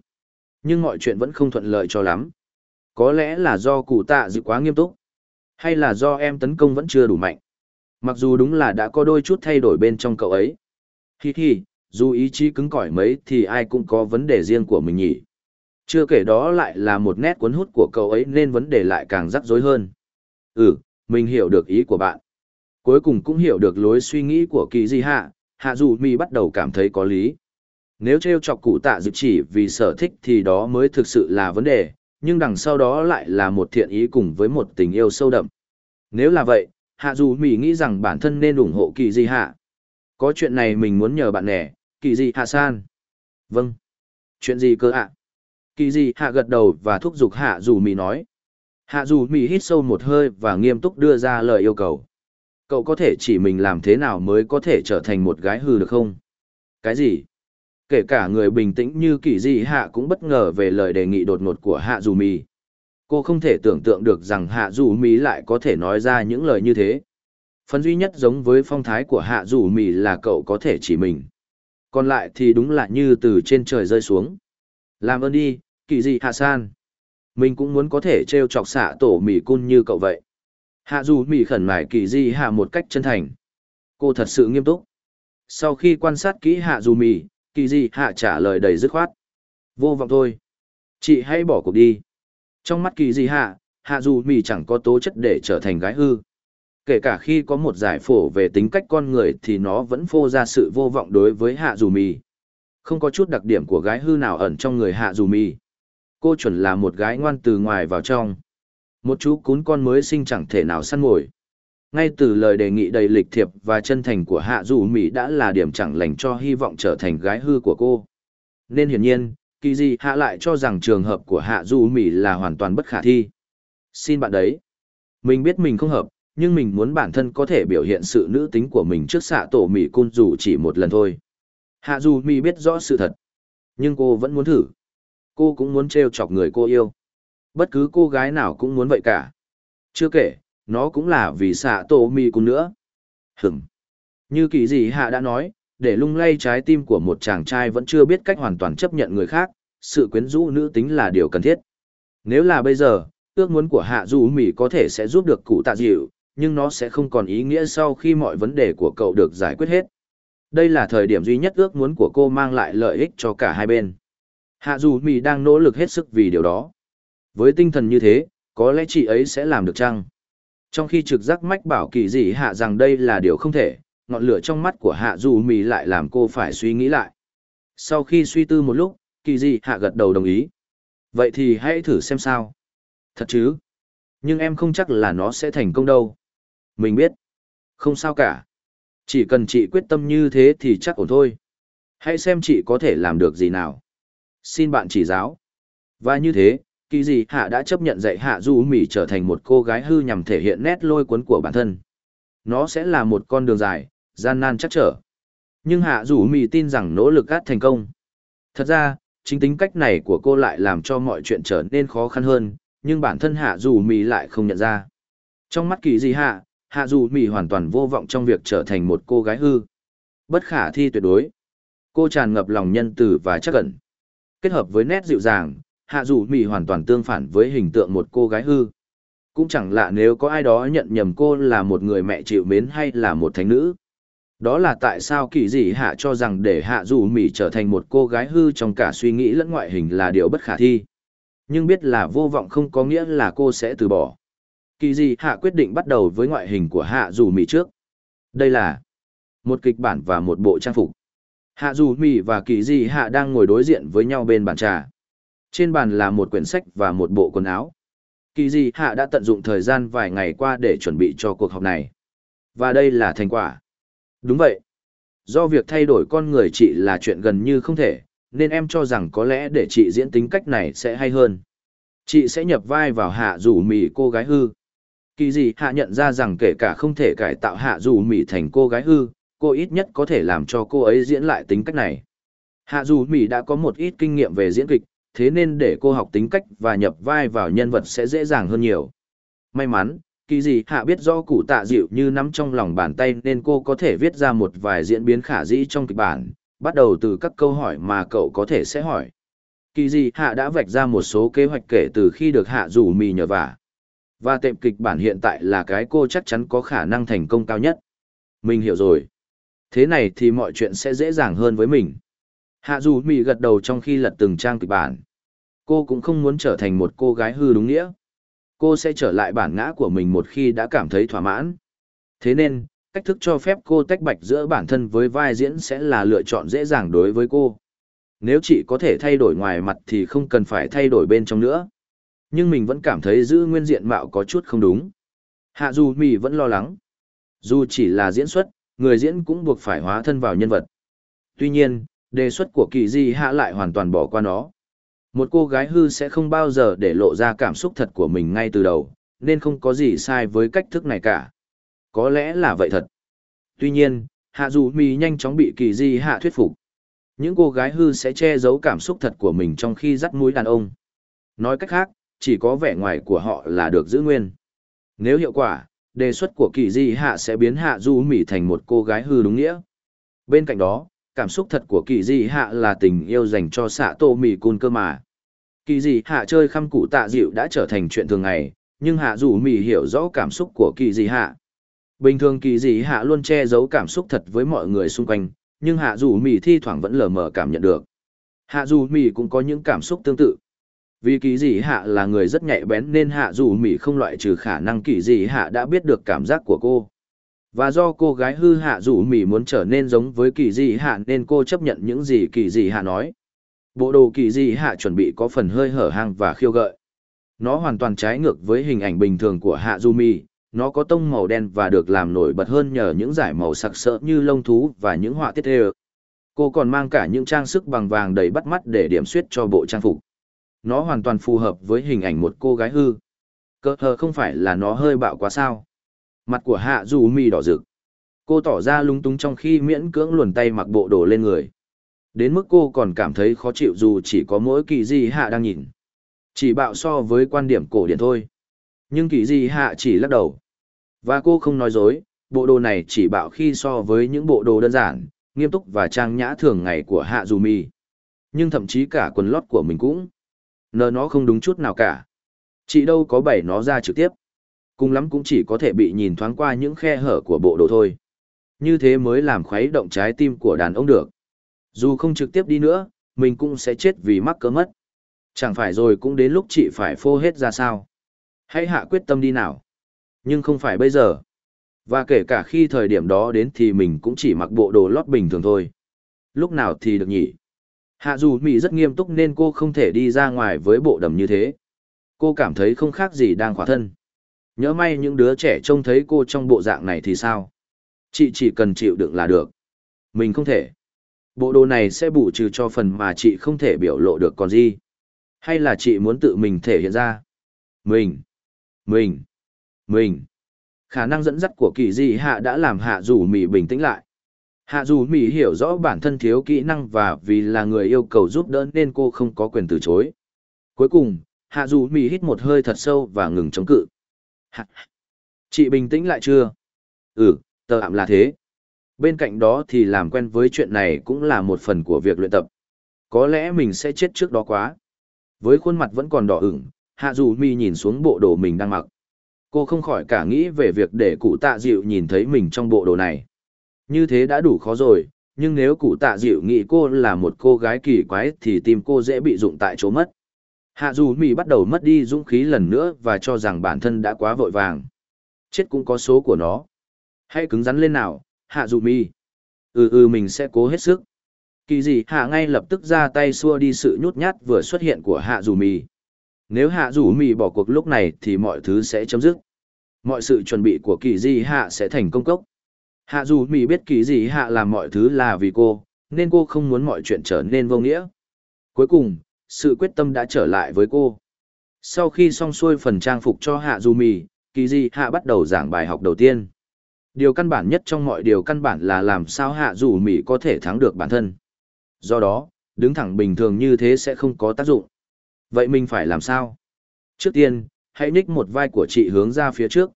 Nhưng mọi chuyện vẫn không thuận lợi cho lắm. Có lẽ là do cụ tạ dự quá nghiêm túc. Hay là do em tấn công vẫn chưa đủ mạnh. Mặc dù đúng là đã có đôi chút thay đổi bên trong cậu ấy. Hi hi, dù ý chí cứng cỏi mấy thì ai cũng có vấn đề riêng của mình nhỉ. Chưa kể đó lại là một nét cuốn hút của cậu ấy nên vấn đề lại càng rắc rối hơn. Ừ, mình hiểu được ý của bạn. Cuối cùng cũng hiểu được lối suy nghĩ của kỳ di hạ, hạ dù mi bắt đầu cảm thấy có lý. Nếu treo chọc cụ tạ dự chỉ vì sở thích thì đó mới thực sự là vấn đề, nhưng đằng sau đó lại là một thiện ý cùng với một tình yêu sâu đậm. Nếu là vậy, hạ dù mỉ nghĩ rằng bản thân nên ủng hộ kỳ gì hạ. Có chuyện này mình muốn nhờ bạn nè, kỳ gì hạ san. Vâng. Chuyện gì cơ ạ? Kỳ gì hạ gật đầu và thúc giục hạ dù mỉ nói. Hạ dù mỉ hít sâu một hơi và nghiêm túc đưa ra lời yêu cầu. Cậu có thể chỉ mình làm thế nào mới có thể trở thành một gái hư được không? Cái gì? Kể cả người bình tĩnh như kỳ Dị hạ cũng bất ngờ về lời đề nghị đột ngột của hạ dù mì. Cô không thể tưởng tượng được rằng hạ dù mì lại có thể nói ra những lời như thế. Phần duy nhất giống với phong thái của hạ dù mì là cậu có thể chỉ mình. Còn lại thì đúng là như từ trên trời rơi xuống. Làm ơn đi, kỳ dị hạ san. Mình cũng muốn có thể t r e o chọc xạ tổ mì cun như cậu vậy. Hạ dù mì khẩn mải kỳ dị hạ một cách chân thành. Cô thật sự nghiêm túc. Sau khi quan sát kỹ hạ dù mì kỳ dị hạ trả lời đầy dứt khoát vô vọng thôi chị hãy bỏ cuộc đi trong mắt kỳ Dị hạ, hạ dù mì chẳng có tố chất để trở thành gái hư. Kể cả khi có một giải phổ về tính cách con người thì nó vẫn phô ra sự vô vọng đối với hạ dù mì. Không có chút đặc điểm của gái hư nào ẩn trong người hạ dù mì. Cô chuẩn là một gái ngoan từ ngoài vào trong. Một chú cún con mới sinh chẳng thể nào săn mồi. Ngay từ lời đề nghị đầy lịch thiệp và chân thành của hạ dù mỹ đã là điểm chẳng lành cho hy vọng trở thành gái hư của cô. Nên hiển nhiên, kỳ di hạ lại cho rằng trường hợp của hạ dù mỹ là hoàn toàn bất khả thi. Xin bạn đấy. Mình biết mình không hợp nhưng mình muốn bản thân có thể biểu hiện sự nữ tính của mình trước xạ tổ mỹ Côn dù chỉ một lần thôi. Hạ dù mỹ biết rõ sự thật. Nhưng cô vẫn muốn thử. Cô cũng muốn t r e o chọc người cô yêu. Bất cứ cô gái nào cũng muốn vậy cả. Chưa kể nó cũng là vì xạ tổ mỹ cùng nữa hừm như kỳ gì hạ đã nói để lung lay trái tim của một chàng trai vẫn chưa biết cách hoàn toàn chấp nhận người khác, sự quyến rũ nữ tính là điều cần thiết. Nếu là bây giờ, ước muốn của hạ dù mỉ có thể sẽ giúp được cụ tạ dịu, nhưng nó sẽ không còn ý nghĩa sau khi mọi vấn đề của cậu được giải quyết hết. Đây là thời điểm duy nhất ước muốn của cô mang lại lợi ích cho cả hai bên. Hạ dù mỉ đang nỗ lực hết sức vì điều đó. Với tinh thần như thế, có lẽ chị ấy sẽ làm được chăng? Trong khi trực giác mách bảo kỳ dị hạ rằng đây là điều không thể, ngọn lửa trong mắt của hạ dù mì lại làm cô phải suy nghĩ lại. Sau khi suy tư một lúc kỳ dị hạ gật đầu đồng ý. Vậy thì hãy thử xem sao. Thật chứ? Nhưng em không chắc là nó sẽ thành công đâu. Mình biết. Không sao cả. Chỉ cần chị quyết tâm như thế thì chắc ổn thôi. Hãy xem chị có thể làm được gì nào. Xin bạn chỉ giáo. Và như thế kỳ dị hạ đã chấp nhận dạy hạ du mì trở thành một cô gái hư nhằm thể hiện nét lôi cuốn của bản thân nó sẽ là một con đường dài gian nan chắc trở. Nhưng hạ du mì tin rằng nỗ lực gắt thành công. Thật ra, chính tính cách này của cô lại làm cho mọi chuyện trở nên khó khăn hơn, nhưng bản thân hạ du mì lại không nhận ra. Trong mắt kỳ gì hạ, hạ du mì hoàn toàn vô vọng trong việc trở thành một cô gái hư. Bất khả thi tuyệt đối. cô tràn ngập lòng nhân từ và chắc cẩn. Kết hợp với nét dịu dàng, hạ dù mì hoàn toàn tương phản với hình tượng một cô gái hư. Cũng chẳng lạ nếu có ai đó nhận nhầm cô là một người mẹ chịu mến hay là một thánh nữ. Đó là tại sao kỳ dị hạ cho rằng để hạ dù mì trở thành một cô gái hư trong cả suy nghĩ lẫn ngoại hình là điều bất khả thi. Nhưng biết là vô vọng không có nghĩa là cô sẽ từ bỏ. Kỳ dị hạ quyết định bắt đầu với ngoại hình của hạ dù mì trước. Đây là một kịch bản và một bộ trang phục. Hạ dù mì và kỳ dị hạ đang ngồi đối diện với nhau bên bàn trà. Trên bàn là một quyển sách và một bộ quần áo. Kỳ dị hạ đã tận dụng thời gian vài ngày qua để chuẩn bị cho cuộc họp này. Và đây là thành quả. Đúng vậy. Do việc thay đổi con người chị là chuyện gần như không thể, nên em cho rằng có lẽ để chị diễn tính cách này sẽ hay hơn. Chị sẽ nhập vai vào hạ rủ mì cô gái hư. Kỳ gì hạ nhận ra rằng kể cả không thể cải tạo hạ rủ mì thành cô gái hư, cô ít nhất có thể làm cho cô ấy diễn lại tính cách này. Hạ dù Mỹ đã có một ít kinh nghiệm về diễn kịch, thế nên để cô học tính cách và nhập vai vào nhân vật sẽ dễ dàng hơn nhiều. May mắn, kỳ gì hạ biết do cụ tạ dịu như nắm trong lòng bàn tay nên cô có thể viết ra một vài diễn biến khả dĩ trong kịch bản, bắt đầu từ các câu hỏi mà cậu có thể sẽ hỏi. Kỳ gì hạ đã vạch ra một số kế hoạch kể từ khi được hạ rủ mì nhờ vả. Và tệm kịch bản hiện tại là cái cô chắc chắn có khả năng thành công cao nhất. Mình hiểu rồi. Thế này thì mọi chuyện sẽ dễ dàng hơn với mình. Hạ dù mì gật đầu trong khi lật từng trang kịch bản. Cô cũng không muốn trở thành một cô gái hư đúng nghĩa. Cô sẽ trở lại bản ngã của mình một khi đã cảm thấy thỏa mãn. Thế nên, cách thức cho phép cô tách bạch giữa bản thân với vai diễn sẽ là lựa chọn dễ dàng đối với cô. Nếu chị có thể thay đổi ngoài mặt thì không cần phải thay đổi bên trong nữa. Nhưng mình vẫn cảm thấy giữ nguyên diện mạo có chút không đúng. Hạ dù mì vẫn lo lắng. Dù chỉ là diễn xuất, người diễn cũng buộc phải hóa thân vào nhân vật. Tuy nhiên, đề xuất của kỳ di hạ lại hoàn toàn bỏ qua nó. Một cô gái hư sẽ không bao giờ để lộ ra cảm xúc thật của mình ngay từ đầu, nên không có gì sai với cách thức này cả. Có lẽ là vậy thật. Tuy nhiên, hạ dù mì nhanh chóng bị kỳ di hạ thuyết phục. Những cô gái hư sẽ che giấu cảm xúc thật của mình trong khi dắt mũi đàn ông. Nói cách khác, chỉ có vẻ ngoài của họ là được giữ nguyên. Nếu hiệu quả, đề xuất của kỳ di hạ sẽ biến hạ du mỹ thành một cô gái hư đúng nghĩa. Bên cạnh đó, cảm xúc thật của kỳ di hạ là tình yêu dành cho xạ tô mỹ cun cơ mà. Kỳ dị hạ chơi khăm cụ tạ dịu đã trở thành chuyện thường ngày, nhưng hạ dù mỹ hiểu rõ cảm xúc của kỳ Dị hạ. Bình thường kỳ Dị hạ luôn che giấu cảm xúc thật với mọi người xung quanh, nhưng hạ dù mỹ thi thoảng vẫn lờ mờ cảm nhận được. Hạ dù mỹ cũng có những cảm xúc tương tự. Vì kỳ dị hạ là người rất nhạy bén nên hạ dù mỹ không loại trừ khả năng kỳ dị hạ đã biết được cảm giác của cô. Và do cô gái hư hạ dù mỹ muốn trở nên giống với kỳ dị hạ nên cô chấp nhận những gì kỳ dị hạ nói. Bộ đồ kỳ dị hạ chuẩn bị có phần hơi hở hang và khiêu gợi. Nó hoàn toàn trái ngược với hình ảnh bình thường của hạ Du Mi. nó có tông màu đen và được làm nổi bật hơn nhờ những dải màu sặc sỡ như lông thú và những họa tiết thê Cô còn mang cả những trang sức bằng vàng đầy bắt mắt để điểm xuyết cho bộ trang phục nó hoàn toàn phù hợp với hình ảnh một cô gái hư. Cơ hờ không phải là nó hơi bạo quá sao. Mặt của hạ Du Mi đỏ rực. Cô tỏ ra lung túng trong khi miễn cưỡng luồn tay mặc bộ đồ lên người. Đến mức cô còn cảm thấy khó chịu dù chỉ có mỗi kỳ di hạ đang nhìn. Chỉ bạo so với quan điểm cổ điển thôi. Nhưng kỳ di hạ chỉ lắc đầu. Và cô không nói dối, bộ đồ này chỉ bạo khi so với những bộ đồ đơn giản, nghiêm túc và trang nhã thường ngày của hạ dù mi. Nhưng thậm chí cả quần lót của mình cũng Nờ nó không đúng chút nào cả. Chị đâu có bày nó ra trực tiếp. Cùng lắm cũng chỉ có thể bị nhìn thoáng qua những khe hở của bộ đồ thôi. Như thế mới làm khuấy động trái tim của đàn ông được. Dù không trực tiếp đi nữa, mình cũng sẽ chết vì mắc cỡ mất. Chẳng phải rồi cũng đến lúc chị phải phô hết ra sao. Hãy hạ quyết tâm đi nào. Nhưng không phải bây giờ. Và kể cả khi thời điểm đó đến thì mình cũng chỉ mặc bộ đồ lót bình thường thôi. Lúc nào thì được nhỉ? Hạ dù Mỹ rất nghiêm túc nên cô không thể đi ra ngoài với bộ đầm như thế. Cô cảm thấy không khác gì đang khỏa thân. Nhớ may những đứa trẻ trông thấy cô trong bộ dạng này thì sao? Chị chỉ cần chịu đựng là được. Mình không thể. Bộ đồ này sẽ bù trừ cho phần mà chị không thể biểu lộ được còn gì. Hay là chị muốn tự mình thể hiện ra? Mình. Mình. Mình. Khả năng dẫn dắt của kỳ di hạ đã làm hạ dù Mỹ bình tĩnh lại. Hạ dù Mỹ hiểu rõ bản thân thiếu kỹ năng và vì là người yêu cầu giúp đỡ nên cô không có quyền từ chối. Cuối cùng, Hạ dù Mỹ hít một hơi thật sâu và ngừng chống cự. Hạ... Chị bình tĩnh lại chưa? Ừ, tờ ạm là thế. Bên cạnh đó thì làm quen với chuyện này cũng là một phần của việc luyện tập. Có lẽ mình sẽ chết trước đó quá. Với khuôn mặt vẫn còn đỏ ửng, Hạ Dù Mi nhìn xuống bộ đồ mình đang mặc. Cô không khỏi cả nghĩ về việc để cụ tạ dịu nhìn thấy mình trong bộ đồ này. Như thế đã đủ khó rồi, nhưng nếu cụ tạ dịu nghĩ cô là một cô gái kỳ quái thì tim cô dễ bị dụng tại chỗ mất. Hạ dù mì bắt đầu mất đi dũng khí lần nữa và cho rằng bản thân đã quá vội vàng. Chết cũng có số của nó. Hãy cứng rắn lên nào, hạ dù mi Ừ ừ mình sẽ cố hết sức. Kỳ gì hạ ngay lập tức ra tay xua đi sự nhút nhát vừa xuất hiện của hạ dù mi Nếu hạ dù mi bỏ cuộc lúc này thì mọi thứ sẽ chấm dứt. Mọi sự chuẩn bị của kỳ di hạ sẽ thành công cốc. Hạ dù mi biết kỳ di hạ làm mọi thứ là vì cô, nên cô không muốn mọi chuyện trở nên vô nghĩa. Cuối cùng, sự quyết tâm đã trở lại với cô. Sau khi xong xuôi phần trang phục cho Hạ Dù Mì, Kỳ Di Hạ bắt đầu giảng bài học đầu tiên. Điều căn bản nhất trong mọi điều căn bản là làm sao Hạ Dù Mỹ có thể thắng được bản thân. Do đó, đứng thẳng bình thường như thế sẽ không có tác dụng. Vậy mình phải làm sao? Trước tiên, hãy ních một vai của chị hướng ra phía trước.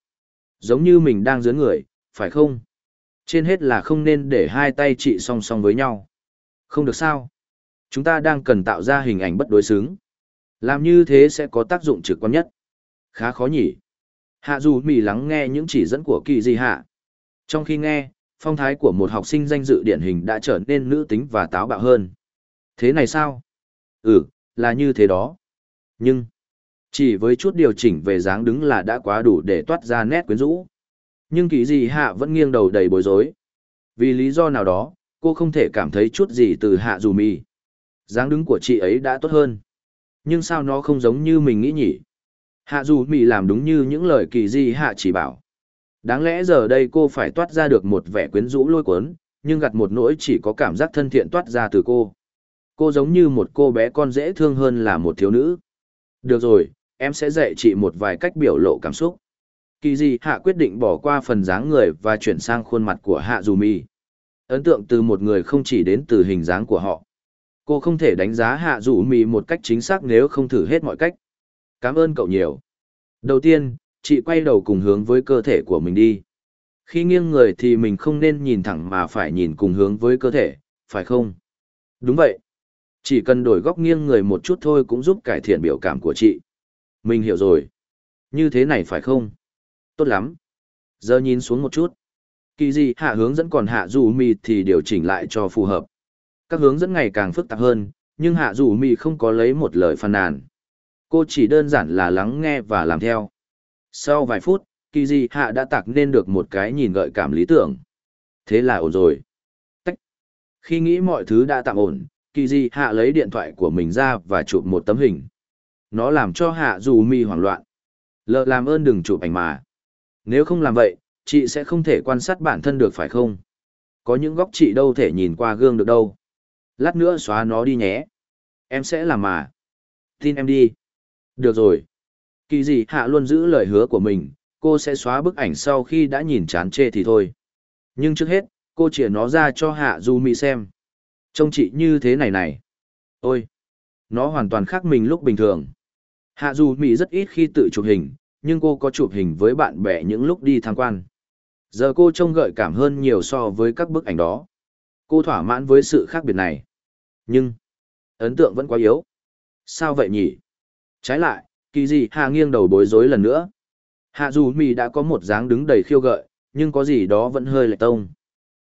Giống như mình đang dướn người, phải không? Trên hết là không nên để hai tay chị song song với nhau. Không được sao? Chúng ta đang cần tạo ra hình ảnh bất đối xứng. Làm như thế sẽ có tác dụng trực quan nhất. Khá khó nhỉ. Hạ dù mỉ lắng nghe những chỉ dẫn của kỳ di hạ. Trong khi nghe, phong thái của một học sinh danh dự điển hình đã trở nên nữ tính và táo bạo hơn. Thế này sao? Ừ, là như thế đó. Nhưng, chỉ với chút điều chỉnh về dáng đứng là đã quá đủ để toát ra nét quyến rũ. Nhưng kỳ di hạ vẫn nghiêng đầu đầy bối rối. Vì lý do nào đó, cô không thể cảm thấy chút gì từ hạ dù mì dáng đứng của chị ấy đã tốt hơn nhưng sao nó không giống như mình nghĩ nhỉ hạ dù mì làm đúng như những lời kỳ di hạ chỉ bảo đáng lẽ giờ đây cô phải toát ra được một vẻ quyến rũ lôi cuốn nhưng gặt một nỗi chỉ có cảm giác thân thiện toát ra từ cô. Cô giống như một cô bé con dễ thương hơn là một thiếu nữ. Được rồi em sẽ dạy chị một vài cách biểu lộ cảm xúc. Kỳ gì hạ quyết định bỏ qua phần dáng người và chuyển sang khuôn mặt của hạ dù mi. Ấn tượng từ một người không chỉ đến từ hình dáng của họ. Cô không thể đánh giá hạ Dù Mi một cách chính xác nếu không thử hết mọi cách. Cảm ơn cậu nhiều. Đầu tiên, chị quay đầu cùng hướng với cơ thể của mình đi. Khi nghiêng người thì mình không nên nhìn thẳng mà phải nhìn cùng hướng với cơ thể, phải không? Đúng vậy. Chỉ cần đổi góc nghiêng người một chút thôi cũng giúp cải thiện biểu cảm của chị. Mình hiểu rồi. Như thế này phải không? Tốt lắm. Giờ nhìn xuống một chút. Kỳ gì hạ hướng dẫn còn hạ dù mì thì điều chỉnh lại cho phù hợp các hướng dẫn ngày càng phức tạp hơn, nhưng hạ dù mì không có lấy một lời phàn nàn. Cô chỉ đơn giản là lắng nghe và làm theo. Sau vài phút, kỳ di hạ đã tạc nên được một cái nhìn gợi cảm lý tưởng. Thế là ổn rồi. Tách. Khi nghĩ mọi thứ đã tạm ổn, kỳ di hạ lấy điện thoại của mình ra và chụp một tấm hình. Nó làm cho hạ dù mi hoảng loạn. Lợ làm ơn đừng chụp ảnh mà. Nếu không làm vậy, chị sẽ không thể quan sát bản thân được phải không? Có những góc chị đâu thể nhìn qua gương được đâu. Lát nữa xóa nó đi nhé. Em sẽ làm mà. Tin em đi. Được rồi. Kỳ gì hạ luôn giữ lời hứa của mình, cô sẽ xóa bức ảnh sau khi đã nhìn chán chê thì thôi. Nhưng trước hết, cô chìa nó ra cho hạ du mỹ xem. Trông chị như thế này này. Ôi! Nó hoàn toàn khác mình lúc bình thường. Hạ du mỹ rất ít khi tự chụp hình, nhưng cô có chụp hình với bạn bè những lúc đi tham quan. Giờ cô trông gợi cảm hơn nhiều so với các bức ảnh đó. Cô thỏa mãn với sự khác biệt này. Nhưng, ấn tượng vẫn quá yếu. Sao vậy nhỉ? Trái lại, kỳ gì hạ nghiêng đầu bối rối lần nữa. Hạ dù mì đã có một dáng đứng đầy khiêu gợi, nhưng có gì đó vẫn hơi lệch tông.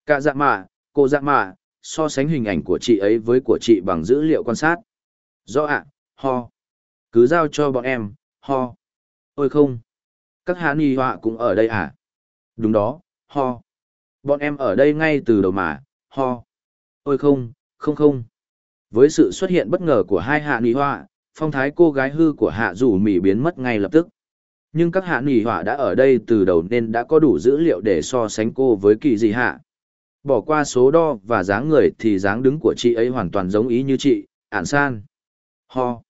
Cả dạ mạ, cô dạ mạ, so sánh hình ảnh của chị ấy với của chị bằng dữ liệu quan sát. Do ạ, ho. Cứ giao cho bọn em, ho. Ôi không. Các hạ ni họa cũng ở đây à? Đúng đó, ho. Bọn em ở đây ngay từ đầu mà, ho. Ôi không, không không. Với sự xuất hiện bất ngờ của hai hạ ni họa, phong thái cô gái hư của hạ dù mỉ biến mất ngay lập tức. Nhưng các hạ nỉ họa đã ở đây từ đầu nên đã có đủ dữ liệu để so sánh cô với kỳ dị hạ. Bỏ qua số đo và dáng người thì dáng đứng của chị ấy hoàn toàn giống ý như chị, ản san. Ho.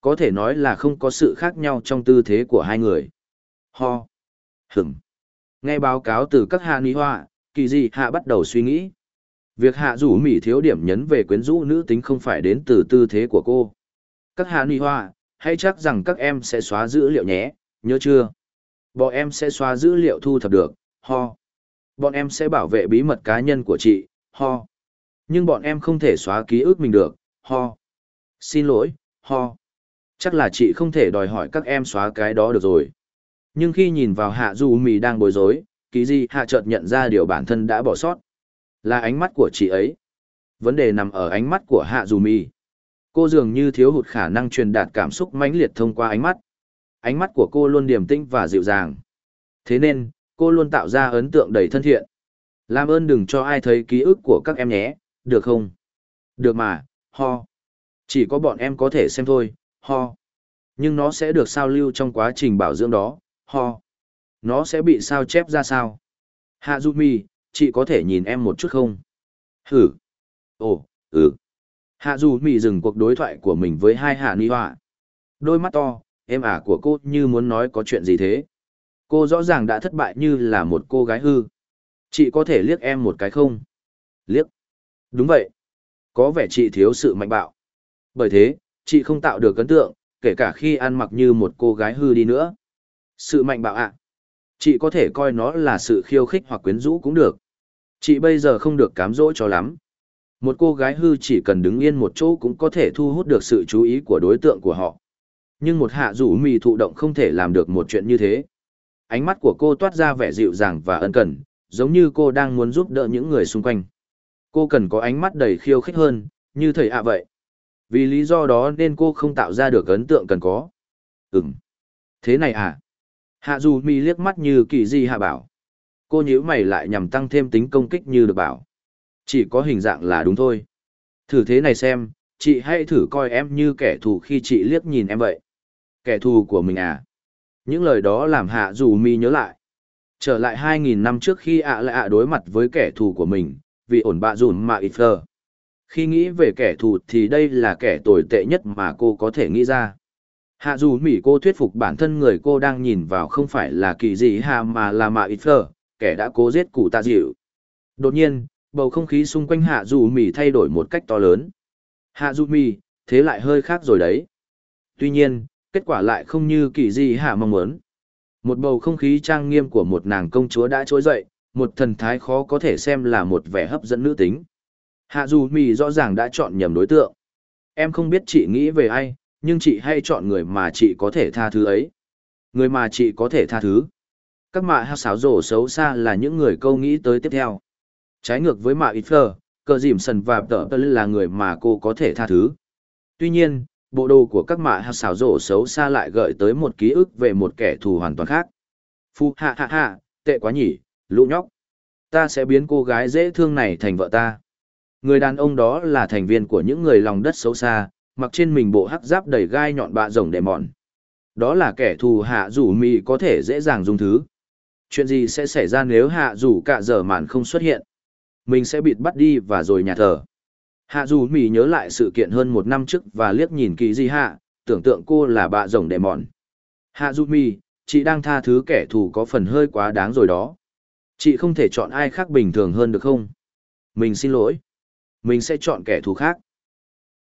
Có thể nói là không có sự khác nhau trong tư thế của hai người. Ho. hừng Nghe báo cáo từ các hạ nỉ họa, kỳ dị hạ bắt đầu suy nghĩ. Việc hạ rủ mỹ thiếu điểm nhấn về quyến rũ nữ tính không phải đến từ tư thế của cô. Các hạ ni hoa, hãy chắc rằng các em sẽ xóa dữ liệu nhé, nhớ chưa? Bọn em sẽ xóa dữ liệu thu thập được, ho. Bọn em sẽ bảo vệ bí mật cá nhân của chị, ho. Nhưng bọn em không thể xóa ký ức mình được, ho. Xin lỗi, ho. Chắc là chị không thể đòi hỏi các em xóa cái đó được rồi. Nhưng khi nhìn vào hạ dù mì đang bối rối, ký gì hạ chợt nhận ra điều bản thân đã bỏ sót. Là ánh mắt của chị ấy. Vấn đề nằm ở ánh mắt của hạ dù mì. Cô dường như thiếu hụt khả năng truyền đạt cảm xúc mãnh liệt thông qua ánh mắt. Ánh mắt của cô luôn điềm tĩnh và dịu dàng. Thế nên, cô luôn tạo ra ấn tượng đầy thân thiện. Làm ơn đừng cho ai thấy ký ức của các em nhé, được không? Được mà, ho. Chỉ có bọn em có thể xem thôi, ho. Nhưng nó sẽ được sao lưu trong quá trình bảo dưỡng đó, ho. Nó sẽ bị sao chép ra sao? Hạ Du Mi, chị có thể nhìn em một chút không? Hử. Ồ, ừ. Hạ Du Mi dừng cuộc đối thoại của mình với hai Hạ Ni Họa. Đôi mắt to, em ả của cô như muốn nói có chuyện gì thế. Cô rõ ràng đã thất bại như là một cô gái hư. Chị có thể liếc em một cái không? Liếc. Đúng vậy. Có vẻ chị thiếu sự mạnh bạo. Bởi thế, chị không tạo được ấn tượng, kể cả khi ăn mặc như một cô gái hư đi nữa. Sự mạnh bạo ạ. Chị có thể coi nó là sự khiêu khích hoặc quyến rũ cũng được. Chị bây giờ không được cám dỗ cho lắm. Một cô gái hư chỉ cần đứng yên một chỗ cũng có thể thu hút được sự chú ý của đối tượng của họ. Nhưng một hạ rủ mì thụ động không thể làm được một chuyện như thế. Ánh mắt của cô toát ra vẻ dịu dàng và ân cần, giống như cô đang muốn giúp đỡ những người xung quanh. Cô cần có ánh mắt đầy khiêu khích hơn, như thầy ạ vậy. Vì lý do đó nên cô không tạo ra được ấn tượng cần có. Ừm. Thế này à? Hạ dù mi liếc mắt như kỳ di hạ bảo. Cô nhíu mày lại nhằm tăng thêm tính công kích như được bảo. Chỉ có hình dạng là đúng thôi. Thử thế này xem, chị hãy thử coi em như kẻ thù khi chị liếc nhìn em vậy. Kẻ thù của mình à? Những lời đó làm hạ dù mi nhớ lại. Trở lại 2.000 năm trước khi ạ lại ạ đối mặt với kẻ thù của mình, vì ổn bạ dùn mà ít phờ. Khi nghĩ về kẻ thù thì đây là kẻ tồi tệ nhất mà cô có thể nghĩ ra. Hạ dù mỉ cô thuyết phục bản thân người cô đang nhìn vào không phải là kỳ gì hà mà là mạ ít phờ, kẻ đã cố giết cụ tạ dịu. Đột nhiên, bầu không khí xung quanh hạ dù mì thay đổi một cách to lớn. Hạ dù mì thế lại hơi khác rồi đấy. Tuy nhiên, kết quả lại không như kỳ gì hạ mong muốn. Một bầu không khí trang nghiêm của một nàng công chúa đã trỗi dậy, một thần thái khó có thể xem là một vẻ hấp dẫn nữ tính. Hạ dù mì rõ ràng đã chọn nhầm đối tượng. Em không biết chị nghĩ về ai, nhưng chị hay chọn người mà chị có thể tha thứ ấy. Người mà chị có thể tha thứ. Các mạ hát xáo rổ xấu xa là những người câu nghĩ tới tiếp theo. Trái ngược với mạ ít phờ, cờ dìm sần và tờ tờ là người mà cô có thể tha thứ. Tuy nhiên, bộ đồ của các mạ hát xảo rổ xấu xa lại gợi tới một ký ức về một kẻ thù hoàn toàn khác. Phu hạ hạ hạ, tệ quá nhỉ, lũ nhóc. Ta sẽ biến cô gái dễ thương này thành vợ ta. Người đàn ông đó là thành viên của những người lòng đất xấu xa, mặc trên mình bộ hắc giáp đầy gai nhọn bạ rồng để mòn. Đó là kẻ thù hạ rủ mì có thể dễ dàng dùng thứ. Chuyện gì sẽ xảy ra nếu hạ rủ cả giờ màn không xuất hiện? Mình sẽ bịt bắt đi và rồi nhà thờ. Hạ dù mì nhớ lại sự kiện hơn một năm trước và liếc nhìn kỳ di hạ, tưởng tượng cô là bạ rồng đệ mòn. Hạ dù mì, chị đang tha thứ kẻ thù có phần hơi quá đáng rồi đó. Chị không thể chọn ai khác bình thường hơn được không? Mình xin lỗi. Mình sẽ chọn kẻ thù khác.